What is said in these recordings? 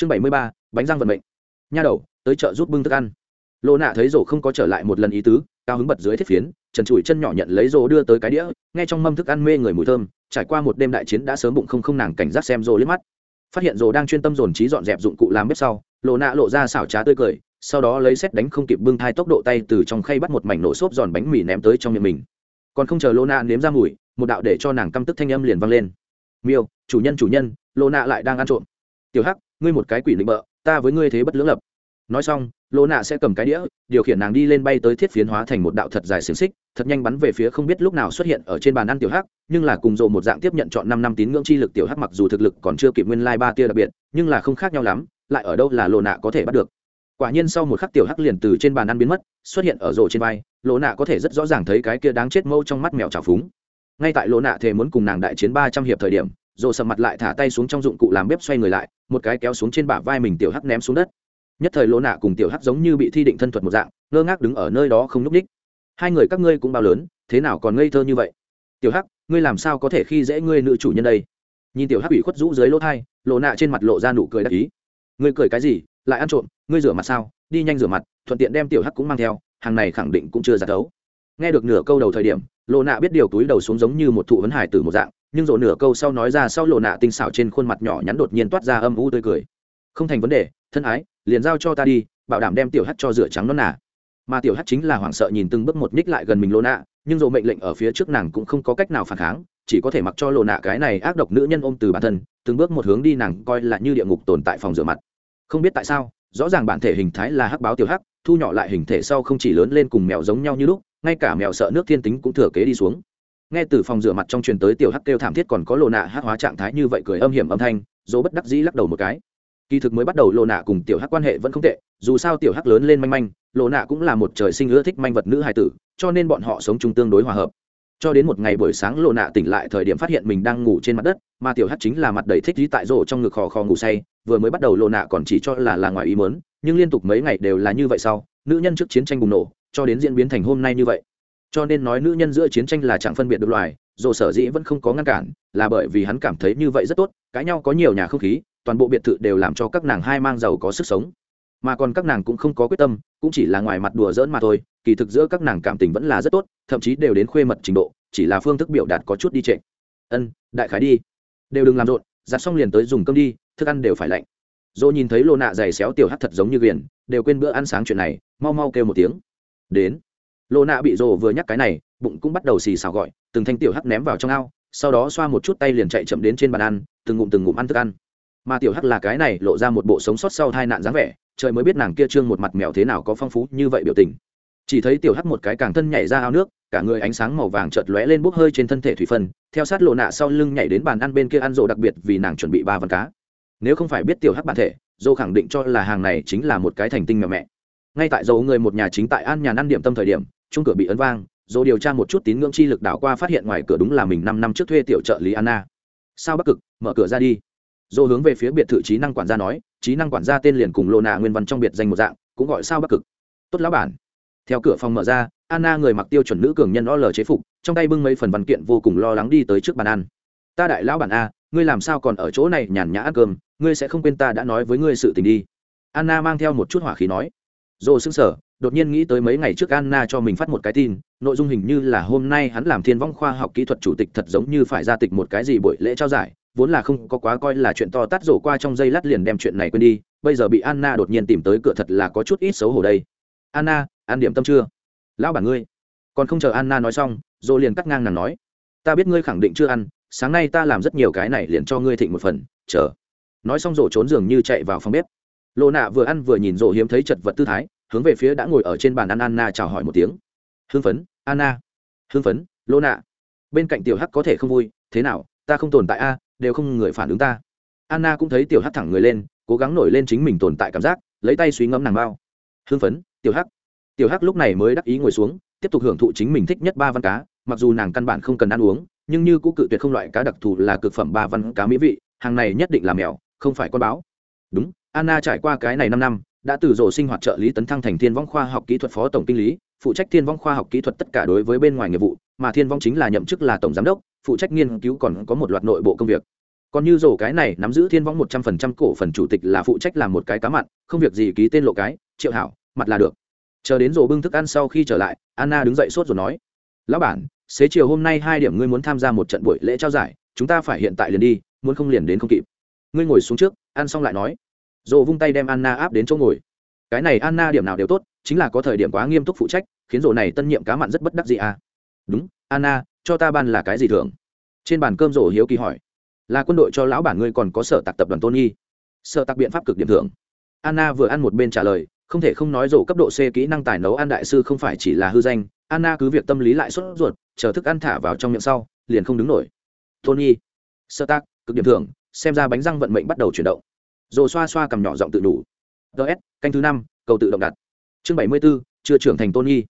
chương bảy mươi ba, bánh răng vận mệnh. Nha đầu, tới chợ giúp bưng thức ăn. Lô nạ thấy rổ không có trở lại một lần ý tứ, cao hứng bật dưới thiết phiến, trần trụi chân nhỏ nhận lấy rổ đưa tới cái đĩa, nghe trong mâm thức ăn mê người mùi thơm, trải qua một đêm đại chiến đã sớm bụng không không nàng cảnh giác xem rổ liếc mắt. Phát hiện rổ đang chuyên tâm dồn trí dọn dẹp dụng cụ làm bếp sau, lô nạ lộ ra xảo trá tươi cười, sau đó lấy xét đánh không kịp bưng thai tốc độ tay từ trong khay bắt một mảnh nổ xốp giòn bánh mì ném tới trong miệng mình. Còn không chờ lô nạ nếm ra mùi, một đạo để cho nàng căm tức thanh âm liền vang lên. Miêu, chủ nhân chủ nhân, lô nạ lại đang ăn trộm. Tiểu hắc ngươi một cái quỷ định bợ, ta với ngươi thế bất lưỡng lập. Nói xong, lô nạ sẽ cầm cái đĩa, điều khiển nàng đi lên bay tới thiết phiến hóa thành một đạo thật dài xiềng xích, thật nhanh bắn về phía không biết lúc nào xuất hiện ở trên bàn ăn tiểu hắc, nhưng là cùng dồ một dạng tiếp nhận chọn năm năm tín ngưỡng chi lực tiểu hắc mặc dù thực lực còn chưa kịp nguyên lai ba tia đặc biệt, nhưng là không khác nhau lắm, lại ở đâu là lô nạ có thể bắt được. Quả nhiên sau một khắc tiểu hắc liền từ trên bàn ăn biến mất, xuất hiện ở rổ trên vai lỗ nạ có thể rất rõ ràng thấy cái kia đáng chết mâu trong mắt mèo trào phúng. Ngay tại lỗ nạ thề muốn cùng nàng đại chiến ba trăm hiệp thời điểm rổ sầm mặt lại thả tay xuống trong dụng cụ làm bếp xoay người lại, một cái kéo xuống trên bả vai mình tiểu hắc ném xuống đất. Nhất thời lỗ nạ cùng tiểu hắc giống như bị thi định thân thuật một dạng, ngơ ngác đứng ở nơi đó không n ú c ních hai người các ngươi cũng bao lớn, thế nào còn ngây thơ như vậy? Tiểu hắc, ngươi làm sao có thể khi dễ ngươi nữ chủ nhân đây? Nhìn tiểu hắc ủy khuất rũ dưới lỗ thai, lỗ nạ trên mặt lộ ra nụ cười đặc ý. Ngươi cười cái gì? Lại ăn trộm, ngươi rửa mặt sao? Đi nhanh rửa mặt, thuận tiện đem tiểu hắc cũng mang theo, hàng này khẳng định cũng chưa ra thấu. Nghe được nửa câu đầu thời điểm lộ nạ biết điều túi đầu xuống giống như một thụ vấn hải từ một dạng nhưng rộ nửa câu sau nói ra sau lộ nạ tinh xảo trên khuôn mặt nhỏ nhắn đột nhiên toát ra âm u tươi cười. Không thành vấn đề, thân ái, liền giao cho ta đi, bảo đảm đem tiểu hắt cho rửa trắng nó nà. Mà tiểu hắt chính là hoảng sợ nhìn từng bước một nhích lại gần mình lộ nạ, nhưng rộ mệnh lệnh ở phía trước nàng cũng không có cách nào phản kháng, chỉ có thể mặc cho lộ nạ cái này ác độc nữ nhân ôm từ bản thân, từng bước một hướng đi nàng coi là như địa ngục tồn tại phòng rửa mặt. Không biết tại sao, rõ ràng bản thể hình thái là hắc báo tiểu hắc, thu nhỏ lại hình thể sau không chỉ lớn lên cùng mèo giống nhau như lúc, ngay cả mèo sợ nước thiên tính cũng thừa kế đi xuống nghe từ phòng rửa mặt trong truyền tới tiểu hắc kêu thảm thiết còn có lộ nạ hắc hóa trạng thái như vậy cười âm hiểm âm thanh, dỗ bất đắc dĩ lắc đầu một cái. Kỳ thực mới bắt đầu lộ nạ cùng tiểu hắc quan hệ vẫn không tệ, dù sao tiểu hắc lớn lên manh manh lộ nạ cũng là một trời sinh ưa thích manh vật nữ hài tử, cho nên bọn họ sống chung tương đối hòa hợp. Cho đến một ngày buổi sáng lộ nạ tỉnh lại thời điểm phát hiện mình đang ngủ trên mặt đất, mà tiểu hắc chính là mặt đầy thích dí tại rổ trong ngực khò khò ngủ say, vừa mới bắt đầu lộ nạ còn chỉ cho là là ngoài ý mớn nhưng liên tục mấy ngày đều là như vậy sau, nữ nhân trước chiến tranh bùng nổ, cho đến diễn biến thành hôm nay như vậy cho nên nói nữ nhân giữa chiến tranh là chẳng phân biệt được loài dồ sở dĩ vẫn không có ngăn cản, là bởi vì hắn cảm thấy như vậy rất tốt, cãi nhau có nhiều nhà không khí, toàn bộ biệt thự đều làm cho các nàng hai mang giàu có sức sống. Mà còn các nàng cũng không có quyết tâm, cũng chỉ là ngoài mặt đùa giỡn mà thôi, kỳ thực giữa các nàng cảm tình vẫn là rất tốt, thậm chí đều đến khuê mật trình độ, chỉ là phương thức biểu đạt có chút đi trệ. Ân, đại khái đi. Đều đừng làm rộn, giặt xong liền tới dùng cơm đi, thức ăn đều phải lạnh. Dỗ nhìn thấy lô nạ dày xéo tiểu hắt thật giống như viền đều quên bữa ăn sáng chuyện này, mau mau kêu một tiếng. Đến lô nạ bị rồ vừa nhắc cái này, bụng cũng bắt đầu xì xào gọi, từng thanh tiểu hắc ném vào trong ao, sau đó xoa một chút tay liền chạy chậm đến trên bàn ăn, từng ngụm từng ngụm ăn thức ăn. Mà tiểu hắc là cái này, lộ ra một bộ sống sót sau tai nạn dáng vẻ, trời mới biết nàng kia trương một mặt mèo thế nào có phong phú như vậy biểu tình. Chỉ thấy tiểu hắc một cái càng thân nhảy ra ao nước, cả người ánh sáng màu vàng chợt lóe lên bốc hơi trên thân thể thủy phân, theo sát lộ nạ sau lưng nhảy đến bàn ăn bên kia ăn rộ đặc biệt vì nàng chuẩn bị ba văn cá. Nếu không phải biết tiểu hắc bản thể, dô khẳng định cho là hàng này chính là một cái thành tinh mèo mẹ. Ngay tại dầu người một nhà chính tại an nhà ăn điểm tâm thời điểm chung cửa bị ấn vang dô điều tra một chút tín ngưỡng chi lực đảo qua phát hiện ngoài cửa đúng là mình năm năm trước thuê tiểu trợ lý anna. Sao bắc cực, mở cửa ra đi. Dô hướng về phía biệt thự trí năng quản gia nói, trí năng quản gia tên liền cùng lộ nạ nguyên văn trong biệt danh một dạng, cũng gọi sao bắc cực. Tốt lão bản. Theo cửa phòng mở ra, anna người mặc tiêu chuẩn nữ cường nhân o l chế phục, trong tay bưng mấy phần văn kiện vô cùng lo lắng đi tới trước bàn ăn. Ta đại lão bản a, ngươi làm sao còn ở chỗ này nhàn nhã ăn cơm, ngươi sẽ không quên ta đã nói với ngươi sự tình đi. Anna mang theo một chút hỏa khí nói. Dồ xứng sở đột nhiên nghĩ tới mấy ngày trước anna cho mình phát một cái tin, nội dung hình như là hôm nay hắn làm thiên vong khoa học kỹ thuật chủ tịch thật giống như phải ra tịch một cái gì buổi lễ trao giải, vốn là không có quá coi là chuyện to tát rổ qua trong giây lát liền đem chuyện này quên đi, bây giờ bị anna đột nhiên tìm tới cửa thật là có chút ít xấu hổ đây. Anna, ăn điểm tâm chưa? Lão bản ngươi. Còn không chờ anna nói xong, Dỗ liền cắt ngang nàng nói. Ta biết ngươi khẳng định chưa ăn, sáng nay ta làm rất nhiều cái này liền cho ngươi thịnh một phần, chờ. Nói xong Dỗ trốn giường như chạy vào phòng bếp. Lô nạ vừa ăn vừa nhìn rổ hiếm thấy chật vật tư thái hướng về phía đã ngồi ở trên bàn ăn anna chào hỏi một tiếng. Hưng phấn, anna. Hưng phấn, lô nạ. Bên cạnh tiểu hắc có thể không vui, thế nào, ta không tồn tại a, đều không người phản ứng ta. Anna cũng thấy tiểu hắc thẳng người lên, cố gắng nổi lên chính mình tồn tại cảm giác, lấy tay suy ngẫm nàng bao. Hưng phấn, tiểu hắc. Tiểu hắc lúc này mới đắc ý ngồi xuống, tiếp tục hưởng thụ chính mình thích nhất ba văn cá, mặc dù nàng căn bản không cần ăn uống, nhưng như cũ cự tuyệt không loại cá đặc thù là cực phẩm ba văn cá mỹ vị, hàng này nhất định là mèo, không phải con báo. Đúng, anna trải qua cái này năm năm đã từ rổ sinh hoạt trợ lý tấn thăng thành thiên vong khoa học kỹ thuật phó tổng kinh lý, phụ trách thiên vong khoa học kỹ thuật tất cả đối với bên ngoài nghiệp vụ, mà thiên vong chính là nhậm chức là tổng giám đốc, phụ trách nghiên cứu còn có một loạt nội bộ công việc. Còn như rổ cái này nắm giữ thiên vong một trăm phần trăm cổ phần chủ tịch là phụ trách làm một cái cá mặn, không việc gì ký tên lộ cái, triệu hảo, mặt là được. Chờ đến rổ bưng thức ăn sau khi trở lại, anna đứng dậy sốt rồi nói, lão bản, xế chiều hôm nay hai điểm ngươi muốn tham gia một trận buổi lễ trao giải, chúng ta phải hiện tại liền đi, muốn không liền đến không kịp. Ngươi ngồi xuống trước, ăn xong lại nói dồ vung tay đem anna áp đến chỗ ngồi. Cái này anna điểm nào đều tốt, chính là có thời điểm quá nghiêm túc phụ trách, khiến rổ này tân nhiệm cá mặn rất bất đắc gì à. Đúng, anna, cho ta ban là cái gì thường trên bàn cơm rổ hiếu kỳ hỏi. Là quân đội cho lão bản ngươi còn có sở tạc tập đoàn tony. Sở tạc biện pháp cực điểm thưởng. Anna vừa ăn một bên trả lời, không thể không nói rổ cấp độ c kỹ năng tài nấu ăn đại sư không phải chỉ là hư danh. Anna cứ việc tâm lý lại sốt ruột, chờ thức ăn thả vào trong miệng sau, liền không đứng nổi. Tony, sở tạc, cực điểm thưởng. Xem ra bánh răng vận mệnh bắt đầu chuyển động rồ xoa xoa cầm nhỏ giọng tự đủ ts canh thứ năm, cầu tự động đặt. Chương bảy mươi b ố chưa trưởng thành tony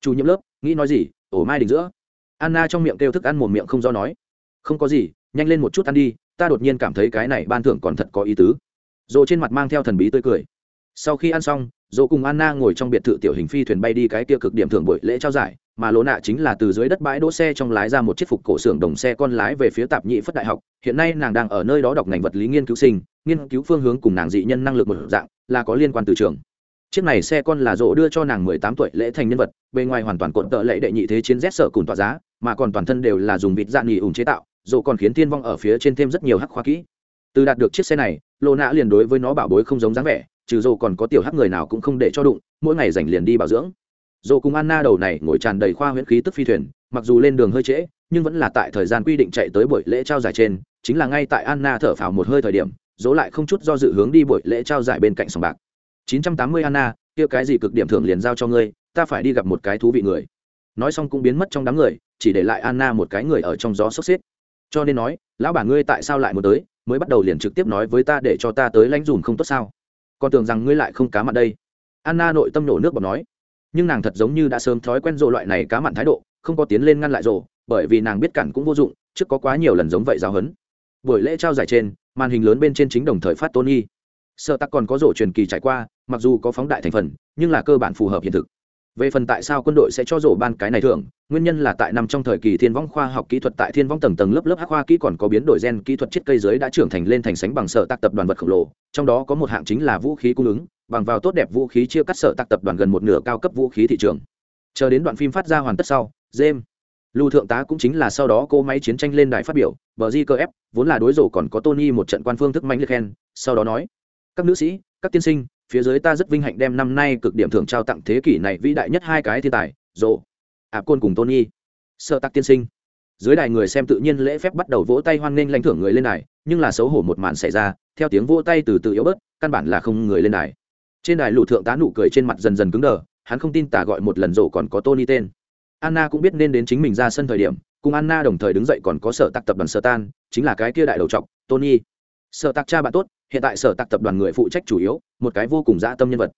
chủ nhiệm lớp, nghĩ nói gì, ổ mai đỉnh giữa. Anna trong miệng kêu thức ăn một miệng không do nói. Không có gì, nhanh lên một chút ăn đi, ta đột nhiên cảm thấy cái này ban thưởng còn thật có ý tứ. Rồ trên mặt mang theo thần bí tươi cười. Sau khi ăn xong dỗ cùng anna ngồi trong biệt thự tiểu hình phi thuyền bay đi cái kia cực điểm thưởng buổi lễ trao giải, mà lỗ nạ chính là từ dưới đất bãi đỗ xe trong lái ra một chiếc phục cổ xưởng đồng xe con lái về phía tạp nhị phất đại học. Hiện nay nàng đang ở nơi đó đọc ngành vật lý nghiên cứu sinh, nghiên cứu phương hướng cùng nàng dị nhân năng lực một dạng, là có liên quan từ trường. Chiếc này xe con là rỗ đưa cho nàng mười tám tuổi lễ thành nhân vật, bề ngoài hoàn toàn cuộn tợ lệ đệ nhị thế chiến rét sợ cùng tỏa giá, mà còn toàn thân đều là dùng vịt dạng nghỉ ủng chế tạo rỗ còn khiến thiên vong ở phía trên thêm rất nhiều hắc khoa kỹ. Từ đạt được chiếc xe này lô nạ liền đối với nó bảo bối không giống dáng vẻ trừ dồ còn có tiểu hắc người nào cũng không để cho đụng, mỗi ngày rảnh liền đi bảo dưỡng. Dồ cùng anna đầu này ngồi tràn đầy khoa huyễn khí tức phi thuyền, mặc dù lên đường hơi trễ, nhưng vẫn là tại thời gian quy định chạy tới buổi lễ trao giải trên, chính là ngay tại anna thở phào một hơi thời điểm dỗ lại không chút do dự hướng đi buổi lễ trao giải bên cạnh sòng bạc. 980 anna, kia cái gì cực điểm thưởng liền giao cho ngươi, ta phải đi gặp một cái thú vị người. Nói xong cũng biến mất trong đám người, chỉ để lại anna một cái người ở trong gió sốc xếp. Cho nên nói, lão bà ngươi tại sao lại muốn tới? Mới bắt đầu liền trực tiếp nói với ta để cho ta tới lãnh dùn không tốt sao? Còn tưởng rằng ngươi lại không cá mặn đây. Anna nội tâm nổ nước bọt nói. Nhưng nàng thật giống như đã sớm thói quen rộ loại này cá mặn thái độ, không có tiến lên ngăn lại rộ, bởi vì nàng biết cản cũng vô dụng, trước có quá nhiều lần giống vậy giáo hấn. Buổi lễ trao giải trên, màn hình lớn bên trên chính đồng thời phát tôn y sợ tắc còn có rổ truyền kỳ trải qua, mặc dù có phóng đại thành phần, nhưng là cơ bản phù hợp hiện thực. Về phần tại sao quân đội sẽ cho rổ ban cái này thưởng nguyên nhân là tại năm trong thời kỳ thiên võng khoa học kỹ thuật tại thiên võng tầng tầng lớp lớp hắc khoa kỹ còn có biến đổi gen kỹ thuật chiết cây giới đã trưởng thành lên thành sánh bằng sở tác tập đoàn vật khổng lồ, trong đó có một hạng chính là vũ khí cung ứng, bằng vào tốt đẹp vũ khí chia cắt sở tác tập đoàn gần một nửa cao cấp vũ khí thị trường. Chờ đến đoạn phim phát ra hoàn tất sau, james lưu thượng tá cũng chính là sau đó cô máy chiến tranh lên đài phát biểu, bờ di cơ ép, vốn là đối rổ còn có tony một trận quan phương thức mạnh liệt khen, sau đó nói, các nữ sĩ, các tiên sinh, phía dưới ta rất vinh hạnh đem năm nay cực điểm thưởng trao tặng thế kỷ này vĩ đại nhất hai cái thiên tài rộ ạp côn cùng tony sợ tắc tiên sinh dưới đài người xem tự nhiên lễ phép bắt đầu vỗ tay hoan nghênh lãnh thưởng người lên đài nhưng là xấu hổ một màn xảy ra theo tiếng vỗ tay từ từ yếu bớt căn bản là không người lên đài trên đài lụ thượng tá nụ cười trên mặt dần dần cứng đờ hắn không tin tả gọi một lần rộ còn có tony tên anna cũng biết nên đến chính mình ra sân thời điểm cùng anna đồng thời đứng dậy còn có sở tạc tập đoàn sơ tan chính là cái kia đại đầu trọc, tony sở tạc cha bạn tốt hiện tại sở tạc tập đoàn người phụ trách chủ yếu một cái vô cùng dã tâm nhân vật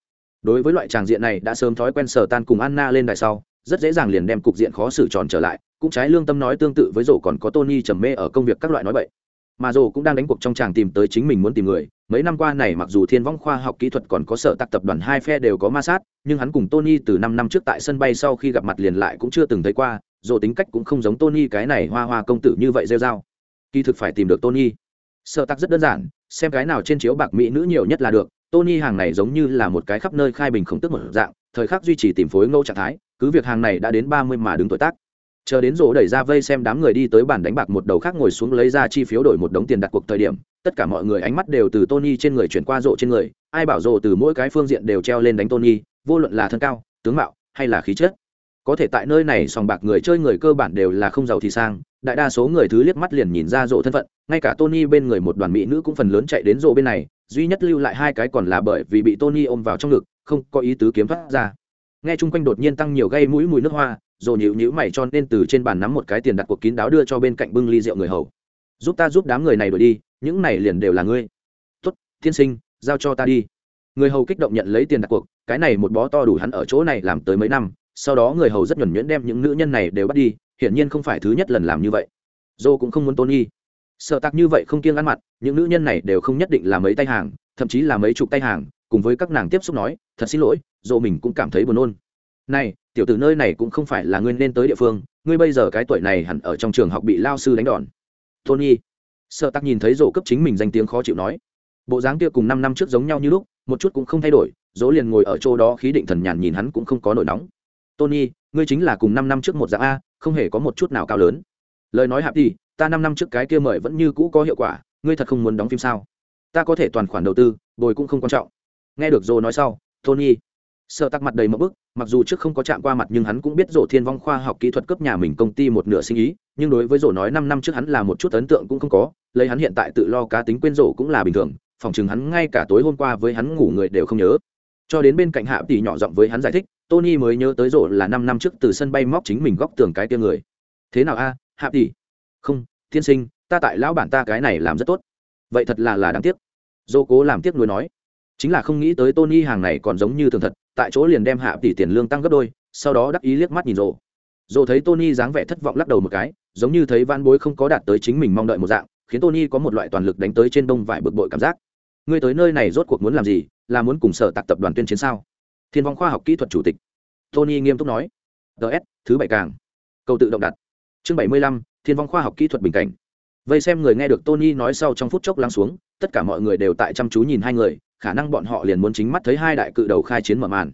đối với loại tràng diện này đã sớm thói quen sở tan cùng anna lên đài sau rất dễ dàng liền đem cục diện khó xử tròn trở lại, cũng trái lương tâm nói tương tự với rổ còn có tony trầm mê ở công việc các loại nói vậy mà rổ cũng đang đánh cuộc trong tràng tìm tới chính mình muốn tìm người, mấy năm qua này mặc dù thiên vong khoa học kỹ thuật còn có sở tạc tập đoàn hai phe đều có ma sát, nhưng hắn cùng tony từ năm năm trước tại sân bay sau khi gặp mặt liền lại cũng chưa từng thấy qua, rổ tính cách cũng không giống tony cái này hoa hoa công tử như vậy rêu dao kỳ thực phải tìm được tony. Sở tạc rất đơn giản, xem cái nào trên chiếu bạc mỹ nữ nhiều nhất là được, tony hàng này giống như là một cái khắp nơi khai bình khổng tức một dạng thời khắc duy trì tìm phối ngẫu trạng thái, cứ việc hàng này đã đến ba mươi mà đứng tuổi tác. Chờ đến rổ đẩy ra vây xem đám người đi tới bàn đánh bạc một đầu khác ngồi xuống lấy ra chi phiếu đổi một đống tiền đặt cuộc thời điểm, tất cả mọi người ánh mắt đều từ tony trên người chuyển qua rộ trên người, ai bảo rộ từ mỗi cái phương diện đều treo lên đánh tony, vô luận là thân cao, tướng mạo hay là khí chất. Có thể tại nơi này sòng bạc người chơi người cơ bản đều là không giàu thì sang, đại đa số người thứ liếc mắt liền nhìn ra rộ thân phận, ngay cả tony bên người một đoàn mỹ nữ cũng phần lớn chạy đến rộ bên này duy nhất lưu lại hai cái còn là bởi vì bị tony ôm vào trong ngực không có ý tứ kiếm thoát ra. Nghe chung quanh đột nhiên tăng nhiều gây mũi mùi nước hoa rộ nhíu nhíu mày cho nên từ trên bàn nắm một cái tiền đặt cuộc kín đáo đưa cho bên cạnh bưng ly rượu người hầu. Giúp ta giúp đám người này đổi đi những này liền đều là ngươi. Tốt, tiên sinh giao cho ta đi. Người hầu kích động nhận lấy tiền đặt cuộc cái này một bó to đủ hắn ở chỗ này làm tới mấy năm sau đó người hầu rất nhuần nhuyễn đem những nữ nhân này đều bắt đi hiển nhiên không phải thứ nhất lần làm như vậy. Dô cũng không muốn tony sợ tặc như vậy không kiêng ăn mặt, những nữ nhân này đều không nhất định là mấy tay hàng, thậm chí là mấy chục tay hàng, cùng với các nàng tiếp xúc nói, thật xin lỗi dô mình cũng cảm thấy buồn nôn. Này, tiểu tử nơi này cũng không phải là ngươi nên tới địa phương, ngươi bây giờ cái tuổi này hẳn ở trong trường học bị lao sư đánh đòn. Tony. Sợ tắc nhìn thấy rổ cấp chính mình danh tiếng khó chịu nói. Bộ dáng kia cùng năm năm trước giống nhau như lúc, một chút cũng không thay đổi, dỗ liền ngồi ở chỗ đó khí định thần nhàn nhìn hắn cũng không có nổi nóng. Tony, ngươi chính là cùng năm năm trước một dạng a, không hề có một chút nào cao lớn. Lời nói hạp đi ta năm năm trước cái kia mời vẫn như cũ có hiệu quả, ngươi thật không muốn đóng phim sao? Ta có thể toàn khoản đầu tư, bồi cũng không quan trọng. Nghe được dô nói sau, tony sợ tắc mặt đầy mẫu bức, mặc dù trước không có chạm qua mặt nhưng hắn cũng biết rổ thiên vong khoa học kỹ thuật cấp nhà mình công ty một nửa sinh ý, nhưng đối với rổ nói năm năm trước hắn là một chút ấn tượng cũng không có, lấy hắn hiện tại tự lo cá tính quên rổ cũng là bình thường, phòng chừng hắn ngay cả tối hôm qua với hắn ngủ người đều không nhớ. Cho đến bên cạnh hạ tỷ nhỏ giọng với hắn giải thích, tony mới nhớ tới rổ là năm năm trước từ sân bay móc chính mình góc tường cái tia người. Thế nào a, hạ tỷ? Không, tiên sinh, ta tại lão bản ta cái này làm rất tốt. Vậy thật là là đáng tiếc. Dô cố làm tiếc nuối nói. Chính là không nghĩ tới tony hàng này còn giống như thường thật, tại chỗ liền đem hạ tỷ tiền lương tăng gấp đôi, sau đó đắc ý liếc mắt nhìn rộ rộ thấy tony dáng vẻ thất vọng lắc đầu một cái, giống như thấy van bối không có đạt tới chính mình mong đợi một dạng, khiến tony có một loại toàn lực đánh tới trên đông vải bực bội cảm giác. Ngươi tới nơi này rốt cuộc muốn làm gì, là muốn cùng sở tạc tập đoàn tuyên chiến sao? Thiên vong khoa học kỹ thuật chủ tịch. Tony nghiêm túc nói. Ts thứ bảy càng. Câu tự động đặt. Chương bảy mươi lăm thiên vong khoa học kỹ thuật bình cảnh. Vây xem người nghe được tony nói sau trong phút chốc lắng xuống, tất cả mọi người đều tại chăm chú nhìn hai người, khả năng bọn họ liền muốn chính mắt thấy hai đại cự đầu khai chiến mở màn.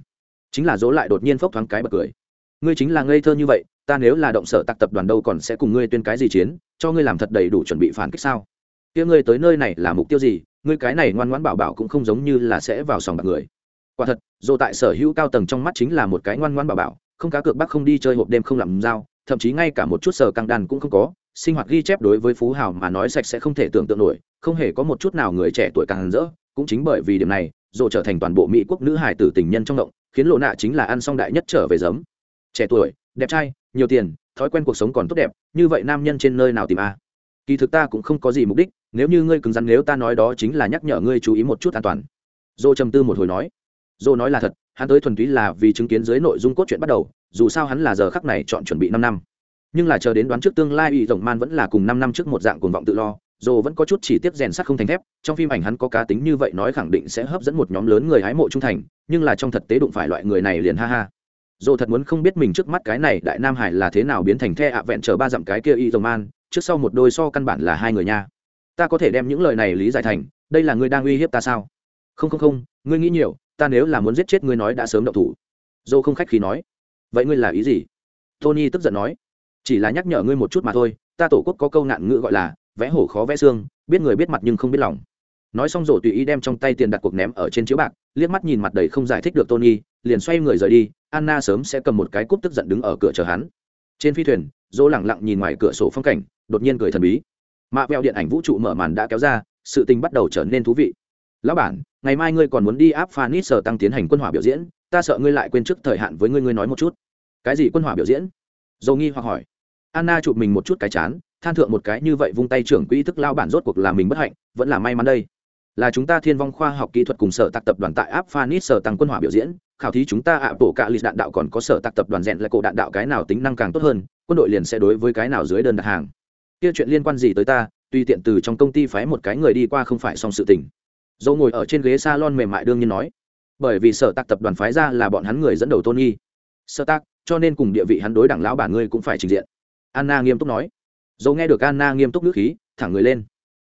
Chính là dỗ lại đột nhiên phốc thoáng cái bật cười. Ngươi chính là ngây thơ như vậy, ta nếu là động sở tặc tập đoàn đâu còn sẽ cùng ngươi tuyên cái gì chiến, cho ngươi làm thật đầy đủ chuẩn bị phản kích sao? Kia ngươi tới nơi này là mục tiêu gì? Ngươi cái này ngoan ngoãn bảo bảo cũng không giống như là sẽ vào sòng bạc người. Quả thật dù tại sở hữu cao tầng trong mắt chính là một cái ngoan ngoãn bảo bảo, không cá cược bác không đi chơi hộp đêm không làm dao thậm chí ngay cả một chút sở căng đàn cũng không có, sinh hoạt ghi chép đối với phú hào mà nói sạch sẽ không thể tưởng tượng nổi, không hề có một chút nào người trẻ tuổi càng rỡ, cũng chính bởi vì điểm này dồ trở thành toàn bộ mỹ quốc nữ hải tử tình nhân trong động, khiến lộ nạ chính là ăn xong đại nhất trở về giấm. Trẻ tuổi, đẹp trai, nhiều tiền, thói quen cuộc sống còn tốt đẹp, như vậy nam nhân trên nơi nào tìm a? Kỳ thực ta cũng không có gì mục đích, nếu như ngươi cứng rắn nếu ta nói đó chính là nhắc nhở ngươi chú ý một chút an toàn. Dô trầm tư một hồi nói. Dô nói là thật, hắn tới thuần túy là vì chứng kiến dưới nội dung cốt truyện bắt đầu dù sao hắn là giờ khắc này chọn chuẩn bị năm năm. Nhưng là chờ đến đoán trước tương lai ủy rồng man vẫn là cùng năm năm trước một dạng cuồng vọng tự lo, dù vẫn có chút chỉ tiếp rèn sắt không thành thép, trong phim ảnh hắn có cá tính như vậy nói khẳng định sẽ hấp dẫn một nhóm lớn người hái mộ trung thành, nhưng là trong thực tế đụng phải loại người này liền ha ha. Dù thật muốn không biết mình trước mắt cái này đại nam hải là thế nào biến thành the ạ vẹn chờ ba dặm cái kia y dòng man, trước sau một đôi so căn bản là hai người nha. Ta có thể đem những lời này lý giải thành, đây là ngươi đang uy hiếp ta sao? Không không không, ngươi nghĩ nhiều, ta nếu là muốn giết chết ngươi nói đã sớm động thủ. Dô không khách khí nói vậy ngươi là ý gì? Tony tức giận nói. Chỉ là nhắc nhở ngươi một chút mà thôi, ta tổ quốc có câu nạn ngữ gọi là, vẽ hổ khó vẽ xương, biết người biết mặt nhưng không biết lòng. Nói xong rồi tùy ý đem trong tay tiền đặt cuộc ném ở trên chiếu bạc, liếc mắt nhìn mặt đầy không giải thích được tony, liền xoay người rời đi, anna sớm sẽ cầm một cái cúp tức giận đứng ở cửa chờ hắn. Trên phi thuyền dỗ lẳng lặng nhìn ngoài cửa sổ phong cảnh, đột nhiên cười thần bí. Mạ vẹo điện ảnh vũ trụ mở màn đã kéo ra, sự tình bắt đầu trở nên thú vị. Lão bản, ngày mai ngươi còn muốn đi áp phanis sở tăng tiến hành quân hỏa biểu diễn ta sợ ngươi lại quên trước thời hạn với ngươi ngươi nói một chút. Cái gì quân hỏa biểu diễn? Dầu nghi hoặc hỏi. Anna chụp mình một chút cái chán, than thượng một cái như vậy vung tay trưởng quỹ thức lao bản rốt cuộc là mình bất hạnh, vẫn là may mắn đây. Là chúng ta thiên vong khoa học kỹ thuật cùng sở tạc tập đoàn tại áp phanis sở tăng quân hỏa biểu diễn, khảo thí chúng ta ạ, bộ cạ lịch đạn đạo còn có sở tạc tập đoàn rèn lại cổ đạn đạo cái nào tính năng càng tốt hơn, quân đội liền sẽ đối với cái nào dưới đơn đặt hàng. Kia chuyện liên quan gì tới ta tuy tiện từ trong công ty phái một cái người đi qua không phải xong sự tình. Dâu ngồi ở trên ghế salon mềm mại đương nhiên nói bởi vì sở tạc tập đoàn phái ra là bọn hắn người dẫn đầu tôn nghi sở tạc, cho nên cùng địa vị hắn đối đảng lão bản ngươi cũng phải trình diện. Anna nghiêm túc nói. Dầu nghe được anna nghiêm túc nước khí, thẳng người lên.